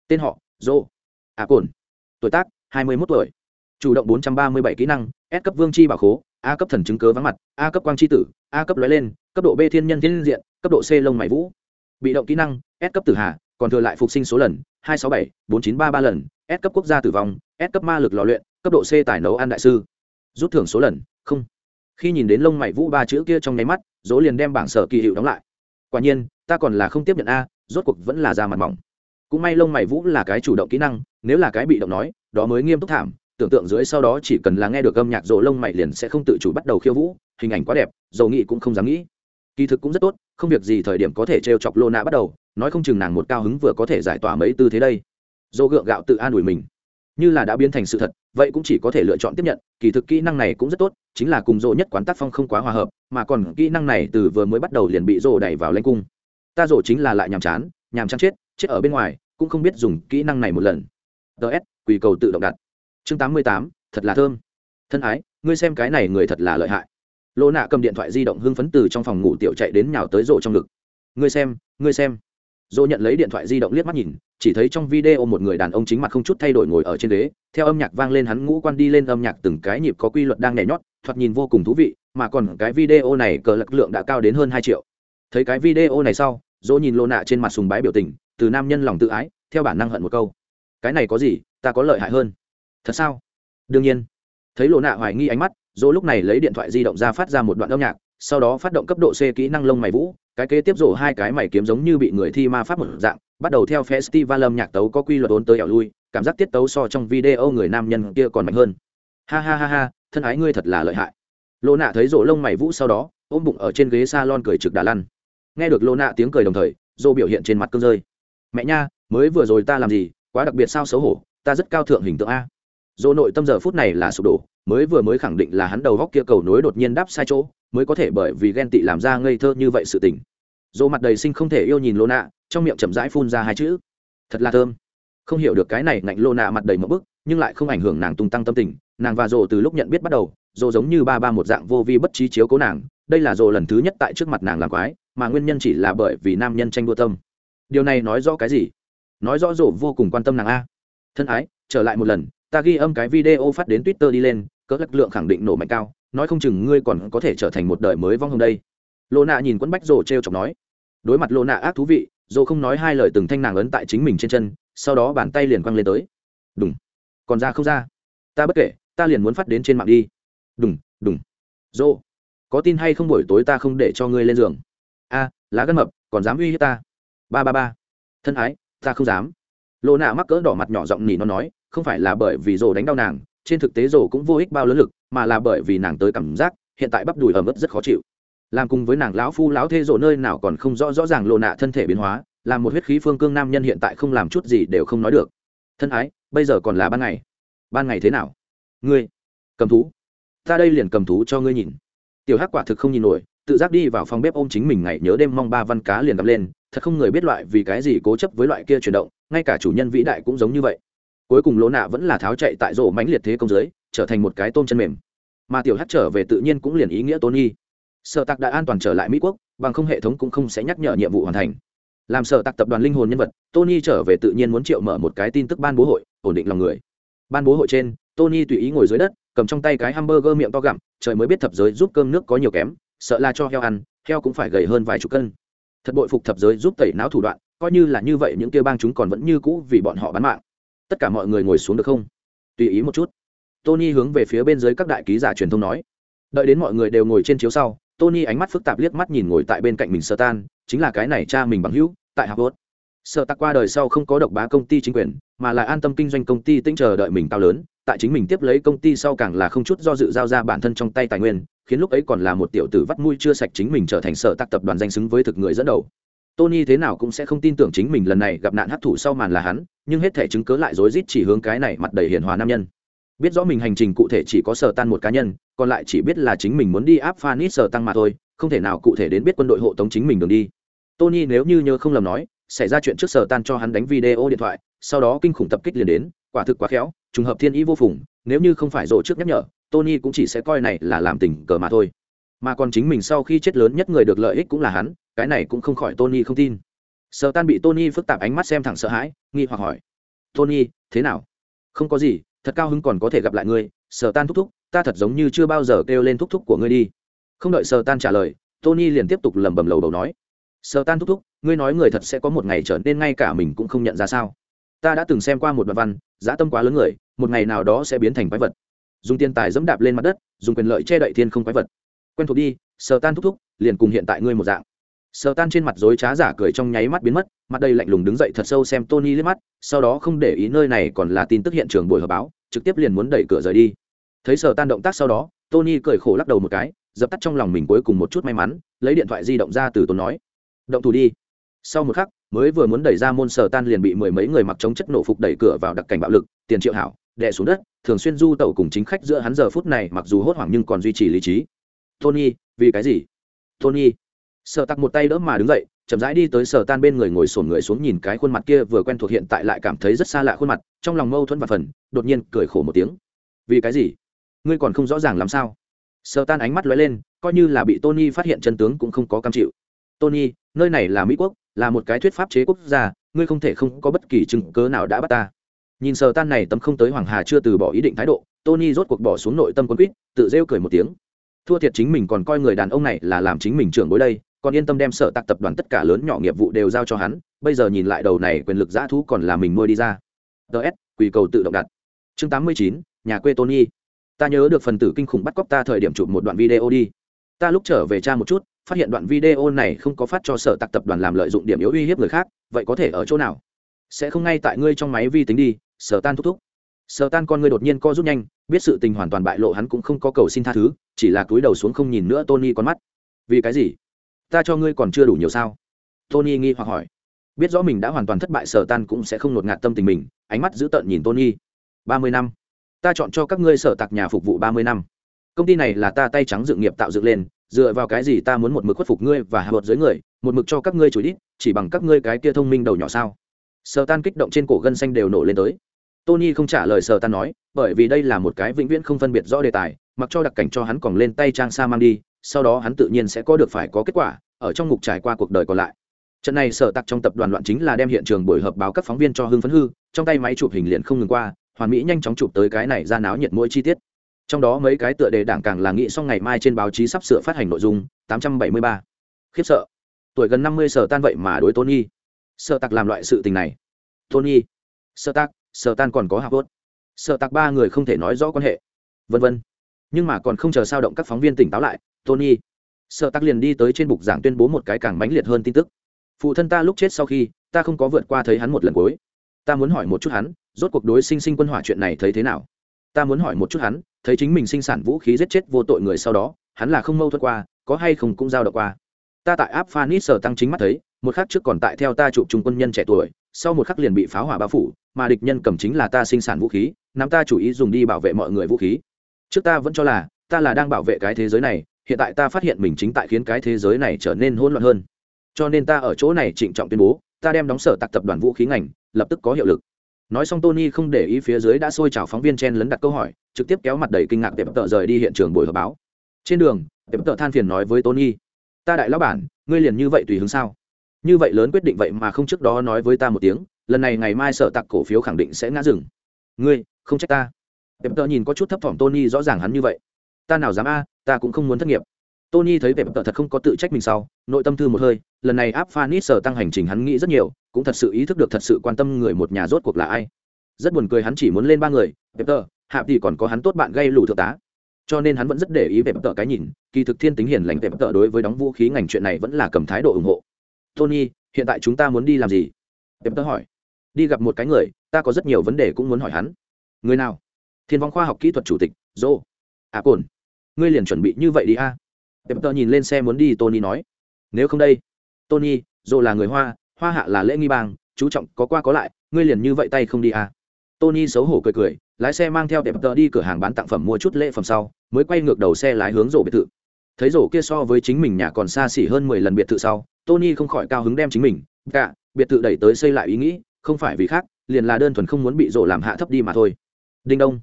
tên họ dô a cồn tuổi tác, hai mươi mốt tuổi. Chủ động bốn trăm ba mươi bảy kỹ năng, s cấp vương chi bảo khố, a cấp thần chứng cớ vắng mặt, a cấp quang c tử, a cấp lói lên, cấp độ b thiên nhân thiên diện, cấp độ c lông mày vũ. Bị động kỹ năng, s cấp tử hà, còn thừa lại phục sinh số lần, hai sáu bảy, bốn chín ba ba lần, s cấp quốc gia tử vong, s cấp ma lực lò luyện, cấp độ c tài nấu ăn đại sư. Rút thưởng số lần, không. Khi nhìn đến lông mày vũ ba chữ kia trong nháy mắt dỗ liền đem bảng sở kỳ hiệu đóng lại. Quả nhiên, ta còn là không tiếp nhận a, rốt cuộc vẫn là da mặt mỏng cũng may lông mày vũ là cái chủ động kỹ năng, nếu là cái bị động nói, đó mới nghiêm túc thảm, tưởng tượng dưới sau đó chỉ cần là nghe được âm nhạc rộ lông mày liền sẽ không tự chủ bắt đầu khiêu vũ, hình ảnh quá đẹp, dầu nghị cũng không dám nghĩ. Kỳ thực cũng rất tốt, không việc gì thời điểm có thể t chọc lô nạ bắt đầu, nói không chừng nàng một cao hứng vừa có thể giải tỏa mấy tư thế đây. Dô gượng gạo tự an ủi mình. Như là đã biến thành sự thật, vậy cũng chỉ có thể lựa chọn tiếp nhận, kỳ thực kỹ năng này cũng rất tốt, chính là cùng dỗ nhất quán tác phong không quá hòa hợp, mà còn kỹ năng này từ vừa mới bắt đầu liền bị dỗ đẩy vào lanh cung. Ta dỗ chính là lại nhàm chán nhàm chán chết chết ở bên ngoài, cũng không biết dùng kỹ năng này một lần. Ts quỳ cầu tự động đặt. Chương tám mươi tám, thật là thơm. Thân ái, ngươi xem cái này người thật là lợi hại. Lô nạ cầm điện thoại di động hưng phấn từ trong phòng ngủ tiểu chạy đến nhào tới rộ trong ngực. Ngươi xem ngươi xem. Dỗ nhận lấy điện thoại di động liếc mắt nhìn, chỉ thấy trong video một người đàn ông chính mặt không chút thay đổi ngồi ở trên ghế, theo âm nhạc vang lên hắn ngũ quan đi lên âm nhạc từng cái nhịp có quy luật đang nhảy nhót, thoạt nhìn vô cùng thú vị, mà còn cái video này cờ lực lượng đã cao đến hơn hai triệu. Thấy cái video này sau, dỗ nhìn lô nạ trên mặt sùng bái biểu tình từ nam nhân lòng tự ái, theo bản năng hận một câu. Cái này có gì, ta có lợi hại hơn. Thật sao? Đương nhiên. Thấy lô nạ hoài nghi ánh mắt, dỗ lúc này lấy điện thoại di động ra phát ra một đoạn âm nhạc, sau đó phát động cấp độ c kỹ năng lông mày vũ, cái kế tiếp rổ hai cái mày kiếm giống như bị người thi ma pháp một dạng, bắt đầu theo festival âm nhạc tấu có quy luật ốn tới ẻo lui, cảm giác tiết tấu so trong video người nam nhân kia còn mạnh hơn. Ha ha ha ha, thân ái ngươi thật là lợi hại. Lô nạ thấy rổ lông mày vũ sau đó, ôm bụng ở trên ghế s a lon cười trực đà lăn. Nghe được lô nạ tiếng cười đồng thời, Dỗ biểu hiện trên mặt cơn rơi mẹ nha, mới vừa rồi ta làm gì, quá đặc biệt sao xấu hổ, ta rất cao thượng hình tượng a. Dỗ nội tâm giờ phút này là sụp đổ, mới vừa mới khẳng định là hắn đầu góc kia cầu nối đột nhiên đáp sai chỗ, mới có thể bởi vì ghen tị làm ra ngây thơ như vậy sự tình. Dỗ mặt đầy sinh không thể yêu nhìn lô nạ trong miệng chậm rãi phun ra hai chữ. Thật là thơm. Không hiểu được cái này ngạnh lô nạ mặt đầy một bức, nhưng lại không ảnh hưởng nàng tung tăng tâm tình, nàng và dỗ từ lúc nhận biết bắt đầu, dỗ giống như ba ba một dạng vô vi bất trí chiếu cố nàng, đây là dỗ lần thứ nhất tại trước mặt nàng làm quái, mà nguyên nhân chỉ là bởi vì nam nhân tranh đua tâm điều này nói rõ cái gì? Nói rõ rổ vô cùng quan tâm nàng a. Thân ái, trở lại một lần, ta ghi âm cái video phát đến twitter đi lên cỡ lực lượng khẳng định nổ mạnh cao, nói không chừng ngươi còn có thể trở thành một đời mới vong hồng đây. Lô nạ nhìn quẫn bách rồ t r e o chọc nói. Đối mặt lô nạ ác thú vị, rổ không nói hai lời từng thanh nàng ấn tại chính mình trên chân, sau đó bàn tay liền quăng lên tới. Đúng còn ra không ra. Ta bất kể, ta liền muốn phát đến trên mạng đi. Đúng đúng rổ. Có tin hay không buổi tối ta không để cho ngươi lên giường. A, lá gân mập, còn dám uy hiếp ta ba ba ba. Thân ái, ta không dám. Lô nạ mắc cỡ đỏ mặt nhỏ giọng nỉ nó nói, không phải là bởi vì rồ đánh đau nàng, trên thực tế rồ cũng vô ích bao lớn lực, mà là bởi vì nàng tới cảm giác, hiện tại bắp đùi ẩm ướt rất khó chịu. Làm cùng với nàng lão phu lão thê rồ nơi nào còn không rõ rõ ràng lộ nạ thân thể biến hóa, làm một huyết khí phương cương nam nhân hiện tại không làm chút gì đều không nói được. Thân ái, bây giờ còn là ban ngày. Ban ngày thế nào? Ngươi, cầm thú. Ta đây liền cầm thú cho ngươi nhìn. Tiểu hắc quả thực không nhìn nổi, tự giác đi vào phòng bếp ôm chính mình ngày nhớ đêm mong ba văn cá liền gặp lên thật không người biết loại vì cái gì cố chấp với loại kia chuyển động, ngay cả chủ nhân vĩ đại cũng giống như vậy. Cuối cùng lỗ nạ vẫn là tháo chạy tại rổ mãnh liệt thế công giới trở thành một cái tôm chân mềm. Mà tiểu hát trở về tự nhiên cũng liền ý nghĩa tôn nghi. Sở tạc đã an toàn trở lại mỹ quốc, bằng không hệ thống cũng không sẽ nhắc nhở nhiệm vụ hoàn thành. Làm sở tạc tập đoàn linh hồn nhân vật, tony trở về tự nhiên muốn triệu mở một cái tin tức ban bố hội, ổn định lòng người. Ban bố hội trên, tony tùy ý ngồi dưới đất, cầm trong tay cái hamburger miệng to gặm, trời mới biết thập giới giúp cơm nước có nhiều kém, sợ là cho heo ăn, heo cũng phải gầy hơn vài chục cân thật bội phục thập giới giúp tẩy não thủ đoạn, coi như là như vậy những kia bang chúng còn vẫn như cũ vì bọn họ bán mạng. Tất cả mọi người ngồi xuống được không? Tùy ý một chút. Tony hướng về phía bên dưới các đại ký giả truyền thông nói. Đợi đến mọi người đều ngồi trên chiếu sau, tony ánh mắt phức tạp liếc mắt nhìn ngồi tại bên cạnh mình sơ tan, chính là cái này cha mình bằng hữu, tại harvard. Sợ tặc qua đời sau không có độc bá công ty chính quyền, mà là an tâm kinh doanh công ty tinh chờ đợi mình cao lớn, tại chính mình tiếp lấy công ty sau càng là không chút do dự giao ra bản thân trong tay tài nguyên khiến lúc ấy còn là một tiểu tử vắt mũi chưa sạch chính mình trở thành sở tác tập đoàn danh xứng với thực người dẫn đầu. Tony thế nào cũng sẽ không tin tưởng chính mình lần này gặp nạn hấp thụ sau màn là hắn, nhưng hết thể chứng cớ lại rối rít chỉ hướng cái này mặt đầy hiền hòa nam nhân. Biết rõ mình hành trình cụ thể chỉ có sở tan một cá nhân, còn lại chỉ biết là chính mình muốn đi áp phanit sở tăng mà thôi, không thể nào cụ thể đến biết quân đội hộ tống chính mình đường đi. Tony nếu như nhớ không lầm nói, xảy ra chuyện trước sở tan cho hắn đánh video điện thoại, sau đó kinh khủng tập kích liền đến, quả thực quá khéo, trùng hợp thiên ý vô phùng nếu như không phải rộ trước nhắc nhở, tony cũng chỉ sẽ coi này là làm tình cờ mà thôi. Mà còn chính mình sau khi chết lớn nhất người được lợi ích cũng là hắn, cái này cũng không khỏi tony không tin. Sợ tan bị tony phức tạp ánh mắt xem thẳng sợ hãi, nghi hoặc hỏi. Tony, thế nào? Không có gì, thật cao hứng còn có thể gặp lại ngươi. Sợ tan thúc thúc, ta thật giống như chưa bao giờ kêu lên thúc thúc của ngươi đi. Không đợi sợ tan trả lời, tony liền tiếp tục lẩm bẩm lầu đầu nói. Sợ tan thúc thúc, ngươi nói người thật sẽ có một ngày trở nên ngay cả mình cũng không nhận ra sao. Ta đã từng xem qua một đoạn văn, giá tâm quá lớn người một ngày nào đó sẽ biến thành quái vật. Dùng tiền tài dẫm đạp lên mặt đất, dùng quyền lợi che đậy thiên không quái vật. Quen thuộc đi, sờ tan thúc thúc, liền cùng hiện tại ngươi một dạng. Sờ tan trên mặt dối trá giả cười trong nháy mắt biến mất, mặt đây lạnh lùng đứng dậy thật sâu xem tony liếc mắt, sau đó không để ý nơi này còn là tin tức hiện trường buổi họp báo, trực tiếp liền muốn đẩy cửa rời đi. Thấy sờ tan động tác sau đó, tony cười khổ lắc đầu một cái, dập tắt trong lòng mình cuối cùng một chút may mắn, lấy điện thoại di động ra từ tốn nói. Động thủ đi. Sau một khắc, mới vừa muốn đẩy ra môn sờ tan liền bị mười mấy người mặc chống chất nổ phục đẩy cửa vào đặc cảnh bạo lực, tiền triệu hảo đè xuống đất, thường xuyên du tẩu cùng chính khách giữa hắn giờ phút này, mặc dù hốt hoảng nhưng còn duy trì lý trí. Tony, vì cái gì? Tony, sở tặc một tay đỡ mà đứng dậy, chậm rãi đi tới sở tan bên người ngồi sổn người xuống nhìn cái khuôn mặt kia vừa quen thuộc hiện tại lại cảm thấy rất xa lạ khuôn mặt, trong lòng mâu thuẫn và phần, đột nhiên cười khổ một tiếng. Vì cái gì? Ngươi còn không rõ ràng làm sao? Sở tan ánh mắt lóe lên, coi như là bị tony phát hiện chân tướng cũng không có cam chịu. Tony, nơi này là mỹ quốc, là một cái thuyết pháp chế quốc gia, ngươi không thể không có bất kỳ chứng cớ nào đã bắt ta nhìn sờ tan này tấm không tới hoàng hà chưa từ bỏ ý định thái độ, tony rốt cuộc bỏ xuống nội tâm quân quýt, tự rêu cười một tiếng. Thua thiệt chính mình còn coi người đàn ông này là làm chính mình trưởng bối đây, còn yên tâm đem sở tạc tập đoàn tất cả lớn nhỏ nghiệp vụ đều giao cho hắn, bây giờ nhìn lại đầu này quyền lực giã thú còn là mình nuôi đi ra. Ts quỳ cầu tự động đặt. Chương tám mươi chín, nhà quê tony. Ta nhớ được phần tử kinh khủng bắt cóc ta thời điểm chụp một đoạn video đi. Ta lúc trở về cha một chút, phát hiện đoạn video này không có phát cho sở tạc tập đoàn làm lợi dụng điểm yếu uy hiếp người khác, vậy có thể ở chỗ nào? Sẽ không ngay tại ngươi trong máy vi tính đi sở tan thúc thúc. Sở tan con ngươi đột nhiên co rút nhanh, biết sự tình hoàn toàn bại lộ hắn cũng không có cầu xin tha thứ, chỉ là cúi đầu xuống không nhìn nữa tony con mắt. Vì cái gì? Ta cho ngươi còn chưa đủ nhiều sao? Tony nghi hoặc hỏi. Biết rõ mình đã hoàn toàn thất bại, sở tan cũng sẽ không ngột ngạt tâm tình mình, ánh mắt dữ tợn nhìn tony. Ba mươi năm. Ta chọn cho các ngươi sở tạc nhà phục vụ ba mươi năm. Công ty này là ta tay trắng dự nghiệp tạo dựng lên, dựa vào cái gì ta muốn một mực khuất phục ngươi và hạ bột dưới người, một mực cho các ngươi chửi đít, chỉ bằng các ngươi cái kia thông minh đầu nhỏ sao? Sờ tan kích động trên cổ gân xanh đều nổ lên tới. Tony không trả lời sờ tan nói, bởi vì đây là một cái vĩnh viễn không phân biệt rõ đề tài, mặc cho đặc cảnh cho hắn còn lên tay trang sa mang đi, sau đó hắn tự nhiên sẽ có được phải có kết quả, ở trong ngục trải qua cuộc đời còn lại. Trận này sở tặc trong tập đoàn loạn chính là đem hiện trường buổi họp báo các phóng viên cho hưng phấn hư, trong tay máy chụp hình liền không ngừng qua, hoàn mỹ nhanh chóng chụp tới cái này ra náo nhiệt mỗi chi tiết. Trong đó mấy cái tựa đề đảng càng là nghĩ xong ngày mai trên báo chí sắp sửa phát hành nội dung 873. khiếp sợ. Tuổi gần 50 sở tan vậy mà đối tony. Sợ tặc làm loại sự tình này. Tony. Sợ tặc Sợ tan còn có học tốt. Sợ tặc ba người không thể nói rõ quan hệ. Vân vân. Nhưng mà còn không chờ sao động các phóng viên tỉnh táo lại, tony. Sợ tặc liền đi tới trên bục giảng tuyên bố một cái càng mãnh liệt hơn tin tức. Phụ thân ta lúc chết sau khi, ta không có vượt qua thấy hắn một lần cuối. Ta muốn hỏi một chút hắn, rốt cuộc đối sinh sinh quân hỏa chuyện này thấy thế nào? Ta muốn hỏi một chút hắn, thấy chính mình sinh sản vũ khí giết chết vô tội người sau đó, hắn là không mâu thuẫn qua, có hay không cũng giao động qua. Ta tại áp phanit sở tăng chính mắt thấy một khắc trước còn tại theo ta chụp trung quân nhân trẻ tuổi, sau một khắc liền bị pháo hỏa bao phủ, mà địch nhân cầm chính là ta sinh sản vũ khí, nắm ta chủ ý dùng đi bảo vệ mọi người vũ khí. Trước ta vẫn cho là, ta là đang bảo vệ cái thế giới này, hiện tại ta phát hiện mình chính tại khiến cái thế giới này trở nên hỗn loạn hơn. Cho nên ta ở chỗ này trịnh trọng tuyên bố, ta đem đóng sở tạc tập đoàn vũ khí ngành, lập tức có hiệu lực. Nói xong tony không để ý phía dưới đã xôi chào phóng viên chen lấn đặt câu hỏi, trực tiếp kéo mặt đầy kinh ngạc đẹp tợ rời đi hiện trường buổi họp báo. Trên đường đẹp tợ than phiền nói với tony, ta đại lão bản, ngươi liền như vậy tùy hứng sao? Như vậy lớn quyết định vậy mà không trước đó nói với ta một tiếng, lần này ngày mai sở tặc cổ phiếu khẳng định sẽ ngã rừng ngươi, không trách ta. Pep tợ nhìn có chút thấp thỏm tony rõ ràng hắn như vậy. Ta nào dám a, ta cũng không muốn thất nghiệp. Tony thấy pep tợ thật không có tự trách mình sau, nội tâm thư một hơi, lần này áp phanit sở tăng hành trình hắn nghĩ rất nhiều, cũng thật sự ý thức được thật sự quan tâm người một nhà rốt cuộc là ai. Rất buồn cười hắn chỉ muốn lên ba người, pep tợ hạ thì còn có hắn tốt bạn gây lù thượng tá. Cho nên hắn vẫn rất để ý về tợ cái nhìn, kỳ thực thiên tính hiền lành về tợ đối với đóng vũ khí ngành chuyện này vẫn là cầm thái độ ủng hộ tony, hiện tại chúng ta muốn đi làm gì? Em tớ hỏi. Đi gặp một cái người, ta có rất nhiều vấn đề cũng muốn hỏi hắn. Người nào? Thiên vong khoa học kỹ thuật chủ tịch dô à cồn ngươi liền chuẩn bị như vậy đi a? Em tớ nhìn lên xe muốn đi, tony nói. Nếu không đây. Tony dô là người hoa hoa hạ là lễ nghi bang, chú trọng có qua có lại, ngươi liền như vậy tay không đi à tony xấu hổ cười cười, lái xe mang theo đẹp tờ đi cửa hàng bán tặng phẩm mua chút lễ phẩm sau, mới quay ngược đầu xe lái hướng rổ biệt thự. Thấy rổ kia so với chính mình nhà còn xa xỉ hơn mười lần biệt thự sau tony không khỏi cao hứng đem chính mình cả biệt thự đẩy tới xây lại ý nghĩ, không phải vì khác, liền là đơn thuần không muốn bị rổ làm hạ thấp đi mà thôi. Đinh đông.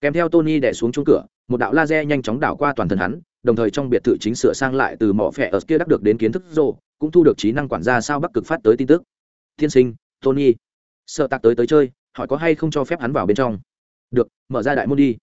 Kèm theo tony đẻ xuống chung cửa, một đạo laser nhanh chóng đảo qua toàn thân hắn, đồng thời trong biệt thự chính sửa sang lại từ mỏ phẹ ở kia đắc được đến kiến thức rổ cũng thu được trí năng quản gia sao bắc cực phát tới tin tức. Thiên sinh, tony. Sợ tạc tới tới chơi, hỏi có hay không cho phép hắn vào bên trong. Được, mở ra đại môn đi.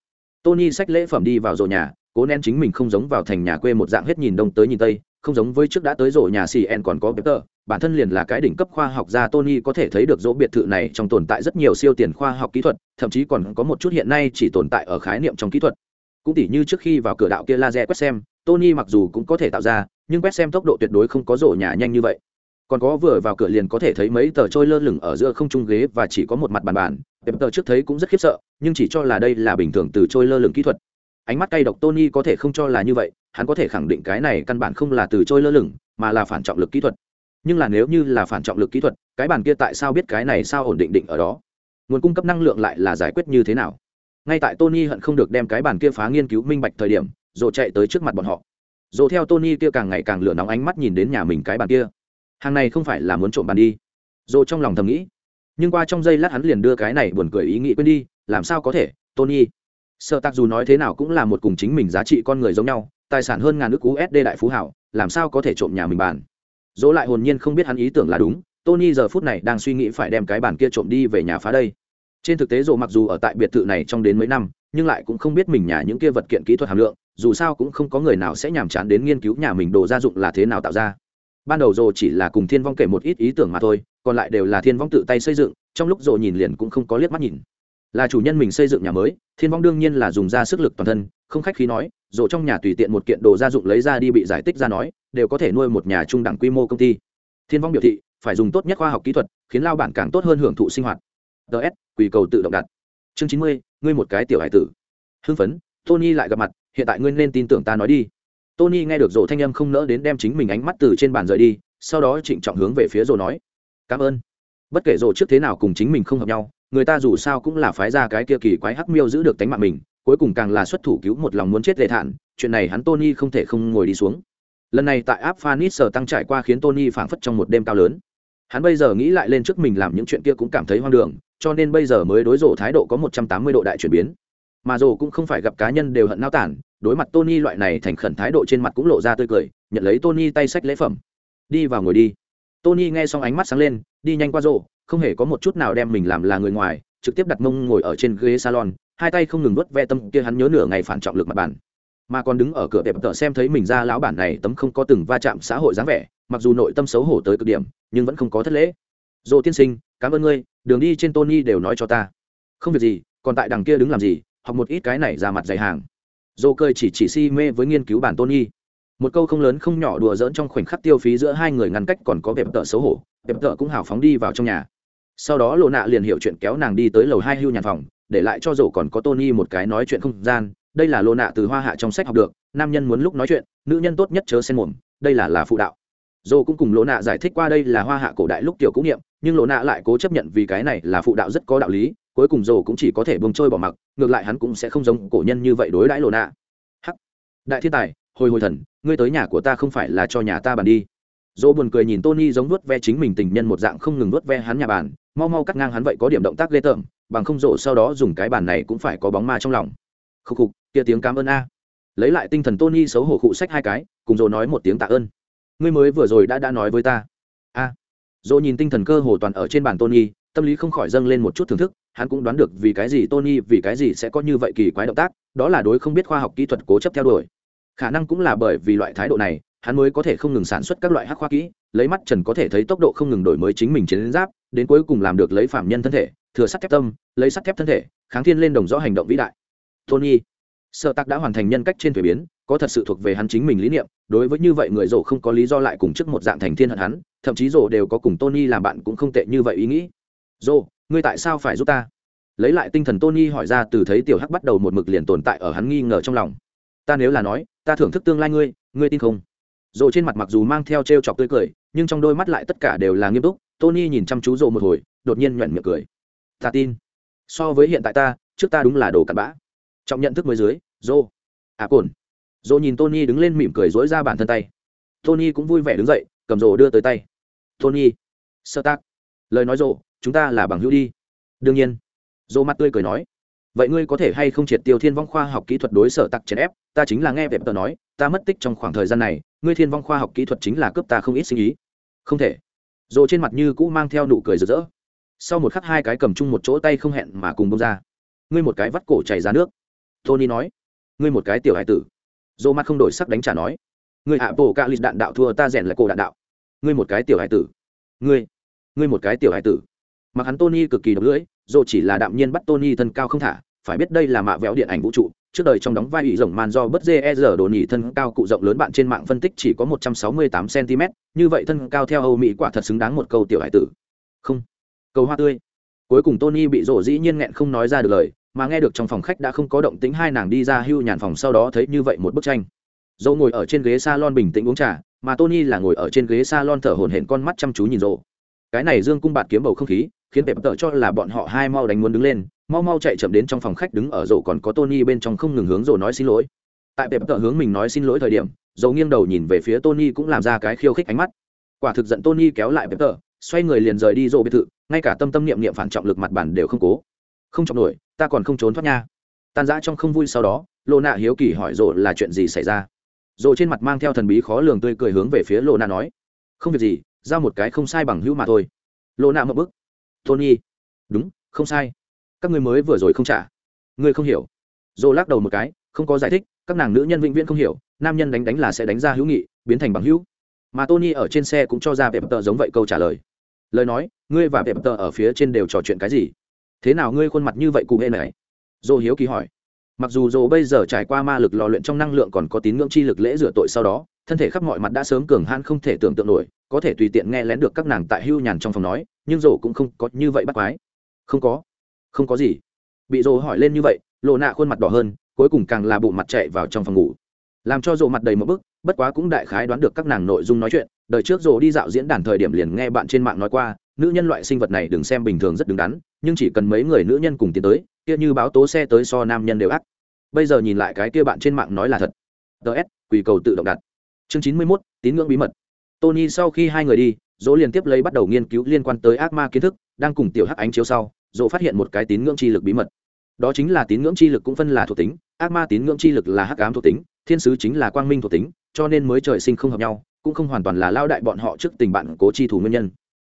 Tony xách lễ phẩm đi vào rổ nhà, cố nén chính mình không giống vào thành nhà quê một dạng hết nhìn đông tới nhìn tây không giống với trước đã tới rổ nhà cn còn có bếp tờ bản thân liền là cái đỉnh cấp khoa học gia tony có thể thấy được dỗ biệt thự này trong tồn tại rất nhiều siêu tiền khoa học kỹ thuật, thậm chí còn có một chút hiện nay chỉ tồn tại ở khái niệm trong kỹ thuật. Cũng tỉ như trước khi vào cửa đạo kia laser quét xem, tony mặc dù cũng có thể tạo ra, nhưng quét xem tốc độ tuyệt đối không có rổ nhà nhanh như vậy. Còn có vừa vào cửa liền có thể thấy mấy tờ trôi lơ lửng ở giữa không trung ghế và chỉ có một mặt bàn bàn. Pep tờ trước thấy cũng rất khiếp sợ, nhưng chỉ cho là đây là bình thường từ trôi lơ lửng kỹ thuật. Ánh mắt cay độc tony có thể không cho là như vậy hắn có thể khẳng định cái này căn bản không là từ trôi lơ lửng, mà là phản trọng lực kỹ thuật. Nhưng là nếu như là phản trọng lực kỹ thuật, cái bàn kia tại sao biết cái này sao ổn định định ở đó? Nguồn cung cấp năng lượng lại là giải quyết như thế nào? Ngay tại tony hận không được đem cái bàn kia phá nghiên cứu minh bạch thời điểm rồi chạy tới trước mặt bọn họ. Rồi theo tony kia càng ngày càng lửa nóng ánh mắt nhìn đến nhà mình cái bàn kia. Hàng này không phải là muốn trộm bàn đi. Rồi trong lòng thầm nghĩ. Nhưng qua trong giây lát hắn liền đưa cái này buồn cười ý nghĩ quên đi, làm sao có thể, tony? Sợ tạc dù nói thế nào cũng là một cùng chính mình giá trị con người giống nhau tài sản hơn ngàn nước usd đại phú hảo, làm sao có thể trộm nhà mình bàn? Dỗ lại hồn nhiên không biết hắn ý tưởng là đúng, tony giờ phút này đang suy nghĩ phải đem cái bàn kia trộm đi về nhà phá đây. Trên thực tế dỗ mặc dù ở tại biệt thự này trong đến mấy năm, nhưng lại cũng không biết mình nhà những kia vật kiện kỹ thuật hàm lượng, dù sao cũng không có người nào sẽ nhàm chán đến nghiên cứu nhà mình đồ gia dụng là thế nào tạo ra. Ban đầu rồ chỉ là cùng thiên vong kể một ít ý tưởng mà thôi, còn lại đều là thiên vong tự tay xây dựng, trong lúc rồ nhìn liền cũng không có liếc mắt nhìn là chủ nhân mình xây dựng nhà mới, thiên vong đương nhiên là dùng ra sức lực toàn thân, không khách khí nói rồ trong nhà tùy tiện một kiện đồ gia dụng lấy ra đi bị giải tích ra nói, đều có thể nuôi một nhà trung đẳng quy mô công ty. Thiên vong biểu thị, phải dùng tốt nhất khoa học kỹ thuật, khiến lao bản càng tốt hơn hưởng thụ sinh hoạt. Ts quỳ cầu tự động đặt. Chương chín mươi, ngươi một cái tiểu hải tử. Hưng phấn, tony lại gặp mặt, hiện tại ngươi nên tin tưởng ta nói đi. Tony nghe được rộ thanh âm không nỡ đến đem chính mình ánh mắt từ trên bàn rời đi, sau đó trịnh trọng hướng về phía rộ nói, cảm ơn. Bất kể rộ trước thế nào cùng chính mình không hợp nhau người ta dù sao cũng là phái ra cái kia kỳ quái hắc miêu giữ được tánh mạng mình, cuối cùng càng là xuất thủ cứu một lòng muốn chết lệ thản, chuyện này hắn tony không thể không ngồi đi xuống. Lần này tại áp phanis sở tăng trải qua khiến tony phảng phất trong một đêm cao lớn. Hắn bây giờ nghĩ lại lên trước mình làm những chuyện kia cũng cảm thấy hoang đường, cho nên bây giờ mới đối rộ thái độ có một trăm tám mươi độ đại chuyển biến. Mà rổ cũng không phải gặp cá nhân đều hận nao tản, đối mặt tony loại này thành khẩn thái độ trên mặt cũng lộ ra tươi cười, nhận lấy tony tay sách lễ phẩm. Đi vào ngồi đi. Tony nghe xong ánh mắt sáng lên, đi nhanh qua rổ không hề có một chút nào đem mình làm là người ngoài trực tiếp đặt mông ngồi ở trên ghế salon hai tay không ngừng vớt ve tâm kia hắn nhớ nửa ngày phản trọng lực mặt bàn. Mà còn đứng ở cửa đẹp tợ xem thấy mình ra lão bản này tấm không có từng va chạm xã hội dáng vẻ mặc dù nội tâm xấu hổ tới cực điểm nhưng vẫn không có thất lễ. Dồ tiên sinh cảm ơn ngươi đường đi trên tony đều nói cho ta. Không việc gì còn tại đằng kia đứng làm gì học một ít cái này ra mặt dày hàng. Dồ cười chỉ chỉ si mê với nghiên cứu bản Tony, một câu không lớn không nhỏ đùa dỡn trong khoảnh khắc tiêu phí giữa hai người ngăn cách còn có vẹp tợ xấu hổ vẹp tợ cũng hào phóng đi vào trong nhà sau đó lộ nạ liền hiểu chuyện kéo nàng đi tới lầu hai hưu nhàn phòng, để lại cho dỗ còn có tony một cái nói chuyện không gian. Đây là lộ nạ từ hoa hạ trong sách học được, nam nhân muốn lúc nói chuyện, nữ nhân tốt nhất chớ xen mồm, đây là là phụ đạo. Dô cũng cùng lộ nạ giải thích qua đây là hoa hạ cổ đại lúc tiểu cũ niệm, nhưng lộ nạ lại cố chấp nhận vì cái này là phụ đạo rất có đạo lý, cuối cùng dồ cũng chỉ có thể bông trôi bỏ mặc, ngược lại hắn cũng sẽ không giống cổ nhân như vậy đối đãi lộ nạ. Hắc. Đại thiên tài, hồi hồi thần, ngươi tới nhà của ta không phải là cho nhà ta bàn đi dỗ buồn cười nhìn tony giống nuốt ve chính mình tình nhân một dạng không ngừng nuốt ve hắn nhà bàn, mau mau cắt ngang hắn vậy có điểm động tác ghê tởm, bằng không rộ sau đó dùng cái bàn này cũng phải có bóng ma trong lòng. Khúc khục, kia tiếng cảm ơn a. Lấy lại tinh thần tony xấu hổ khụ sách hai cái, cùng dỗ nói một tiếng tạ ơn. Ngươi mới vừa rồi đã đã nói với ta. A. À. dỗ nhìn tinh thần cơ hồ toàn ở trên bàn tony, tâm lý không khỏi dâng lên một chút thưởng thức, hắn cũng đoán được vì cái gì tony, vì cái gì sẽ có như vậy kỳ quái động tác, đó là đối không biết khoa học kỹ thuật cố chấp theo đuổi. Khả năng cũng là bởi vì loại thái độ này hắn mới có thể không ngừng sản xuất các loại hắc khoa kỹ, lấy mắt trần có thể thấy tốc độ không ngừng đổi mới chính mình chiến giáp, đến cuối cùng làm được lấy phạm nhân thân thể, thừa sắt thép tâm, lấy sắt thép thân thể, kháng thiên lên đồng rõ hành động vĩ đại. Tony, sợ tắc đã hoàn thành nhân cách trên thuế biến, có thật sự thuộc về hắn chính mình lý niệm, đối với như vậy người rổ không có lý do lại cùng trước một dạng thành thiên hận hắn, thậm chí rổ đều có cùng tony làm bạn cũng không tệ như vậy ý nghĩ. Rổ, ngươi tại sao phải giúp ta? Lấy lại tinh thần tony hỏi ra từ thấy tiểu hắc bắt đầu một mực liền tồn tại ở hắn nghi ngờ trong lòng. Ta nếu là nói, ta thưởng thức tương lai ngươi ngươi tin không? Rổ trên mặt mặc dù mang theo trêu chọc tươi cười nhưng trong đôi mắt lại tất cả đều là nghiêm túc. Tony nhìn chăm chú rồ một hồi đột nhiên nhọn miệng cười. Ta tin. So với hiện tại ta trước ta đúng là đồ cặn bã. Trọng nhận thức mới dưới rồ. à cồn. Rồ nhìn tony đứng lên mỉm cười dỗi ra bản thân tay. Tony cũng vui vẻ đứng dậy cầm rồ đưa tới tay. Tony sơ tác. Lời nói rồ, chúng ta là bằng hữu đi. Đương nhiên. Rồ mặt tươi cười nói vậy ngươi có thể hay không triệt tiêu thiên vong khoa học kỹ thuật đối sở tặc chèn ép? Ta chính là nghe vẹp tờ nói, ta mất tích trong khoảng thời gian này, ngươi thiên vong khoa học kỹ thuật chính là cướp ta không ít sinh ý. Không thể. Rộ trên mặt như cũ mang theo nụ cười rực rỡ. Sau một khắc hai cái cầm chung một chỗ tay không hẹn mà cùng bông ra. Ngươi một cái vắt cổ chảy ra nước. Tony nói. Ngươi một cái tiểu hải tử. Dô mắt không đổi sắc đánh trả nói. Ngươi hạ bộ cạ lịch đạn đạo thua ta rèn lại cổ đạn đạo. Ngươi một cái tiểu hải tử. Ngươi. Ngươi một cái tiểu hải tử mặc hắn tony cực kỳ độc lưỡi, dù chỉ là đạm nhiên bắt tony thân cao không thả, phải biết đây là mạ véo điện ảnh vũ trụ, trước đời trong đóng vai ủy rồng màn do bất dê e giờ đồ nhỉ thân cao cụ rộng lớn bạn trên mạng phân tích chỉ có một trăm sáu mươi tám cm như vậy thân cao theo âu mỹ quả thật xứng đáng một câu tiểu hải tử. Không. Câu hoa tươi. Cuối cùng tony bị rổ dĩ nhiên nghẹn không nói ra được lời, mà nghe được trong phòng khách đã không có động tĩnh hai nàng đi ra hưu nhàn phòng sau đó thấy như vậy một bức tranh. Dỗ ngồi ở trên ghế salon bình tĩnh uống trà, mà tony là ngồi ở trên ghế salon thở hổn hển con mắt chăm chú nhìn rộ cái này dương cung bạt kiếm bầu không khí khiến pep tợ cho là bọn họ hai mau đánh muốn đứng lên, mau mau chạy chậm đến trong phòng khách đứng ở rổ còn có tony bên trong không ngừng hướng rổ nói xin lỗi. Tại pep tợ hướng mình nói xin lỗi thời điểm, rổ nghiêng đầu nhìn về phía tony cũng làm ra cái khiêu khích ánh mắt. Quả thực giận tony kéo lại pep tợ xoay người liền rời đi rổ biệt thự, ngay cả tâm tâm niệm niệm phản trọng lực mặt bản đều không cố. Không trọng nổi, ta còn không trốn thoát nha. Tan rã trong không vui sau đó lộ nạ hiếu kỳ hỏi rổ là chuyện gì xảy ra. Rổ trên mặt mang theo thần bí khó lường tươi cười hướng về phía lộ nạ nói. Không việc gì, giao một cái không sai bằng hữu mà thôi. Lộ nạ một bức tony. Đúng, không sai. Các người mới vừa rồi không trả. Ngươi không hiểu. Rộ lắc đầu một cái, không có giải thích, các nàng nữ nhân vĩnh viễn không hiểu, nam nhân đánh đánh là sẽ đánh ra hữu nghị, biến thành bằng hữu. Mà tony ở trên xe cũng cho ra vẹp tờ giống vậy câu trả lời. Lời nói, ngươi và vẹp tờ ở phía trên đều trò chuyện cái gì? Thế nào ngươi khuôn mặt như vậy cụ hệ này? Dô hiếu kỳ hỏi. Mặc dù dô bây giờ trải qua ma lực lò luyện trong năng lượng còn có tín ngưỡng chi lực lễ rửa tội sau đó, thân thể khắp mọi mặt đã sớm cường hãn không thể tưởng tượng nổi có thể tùy tiện nghe lén được các nàng tại hưu nhàn trong phòng nói, nhưng rổ cũng không có như vậy bắt quái. Không có. Không có gì. Bị rổ hỏi lên như vậy, lộ nạ khuôn mặt đỏ hơn, cuối cùng càng là bụng mặt chạy vào trong phòng ngủ. Làm cho rổ mặt đầy một bức, bất quá cũng đại khái đoán được các nàng nội dung nói chuyện. Đời trước rổ đi dạo diễn đàn thời điểm liền nghe bạn trên mạng nói qua, nữ nhân loại sinh vật này đừng xem bình thường rất đứng đắn, nhưng chỉ cần mấy người nữ nhân cùng tiến tới, kia như báo tố xe tới so nam nhân đều ác. Bây giờ nhìn lại cái kia bạn trên mạng nói là thật. Ts quỳ cầu tự động đặt. Chương chín mươi mốt, tín ngưỡng bí mật tony sau khi hai người đi, dỗ liên tiếp lấy bắt đầu nghiên cứu liên quan tới ác ma kiến thức, đang cùng tiểu hắc ánh chiếu sau, dỗ phát hiện một cái tín ngưỡng chi lực bí mật. Đó chính là tín ngưỡng chi lực cũng phân là thuộc tính, ác ma tín ngưỡng chi lực là hắc ám thuộc tính, thiên sứ chính là quang minh thuộc tính, cho nên mới trời sinh không hợp nhau, cũng không hoàn toàn là lao đại bọn họ trước tình bạn cố chi thủ nguyên nhân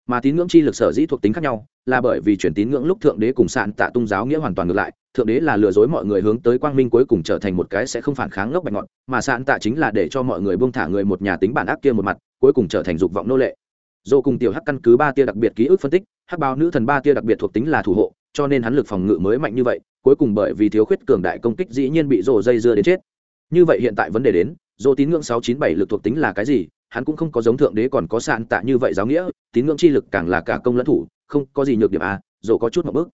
mà tín ngưỡng chi lực sở dĩ thuộc tính khác nhau, là bởi vì chuyển tín ngưỡng lúc thượng đế cùng sạn tạ tung giáo nghĩa hoàn toàn ngược lại. Thượng đế là lừa dối mọi người hướng tới quang minh cuối cùng trở thành một cái sẽ không phản kháng ngốc bạch ngọt mà sạn tạ chính là để cho mọi người buông thả người một nhà tính bản ác kia một mặt, cuối cùng trở thành dục vọng nô lệ. Dô cùng tiểu hắc căn cứ ba tia đặc biệt ký ức phân tích, hắc bao nữ thần ba tia đặc biệt thuộc tính là thủ hộ, cho nên hắn lực phòng ngự mới mạnh như vậy, cuối cùng bởi vì thiếu khuyết cường đại công kích dĩ nhiên bị rồ dây dưa đến chết. Như vậy hiện tại vấn đề đến, dô tín ngưỡng sáu chín bảy lực thuộc tính là cái gì? Hắn cũng không có giống thượng đế còn có sạn tạ như vậy giáo nghĩa, tín ngưỡng chi lực càng là cả công lẫn thủ, không có gì nhược điểm a dồ có chút một bước.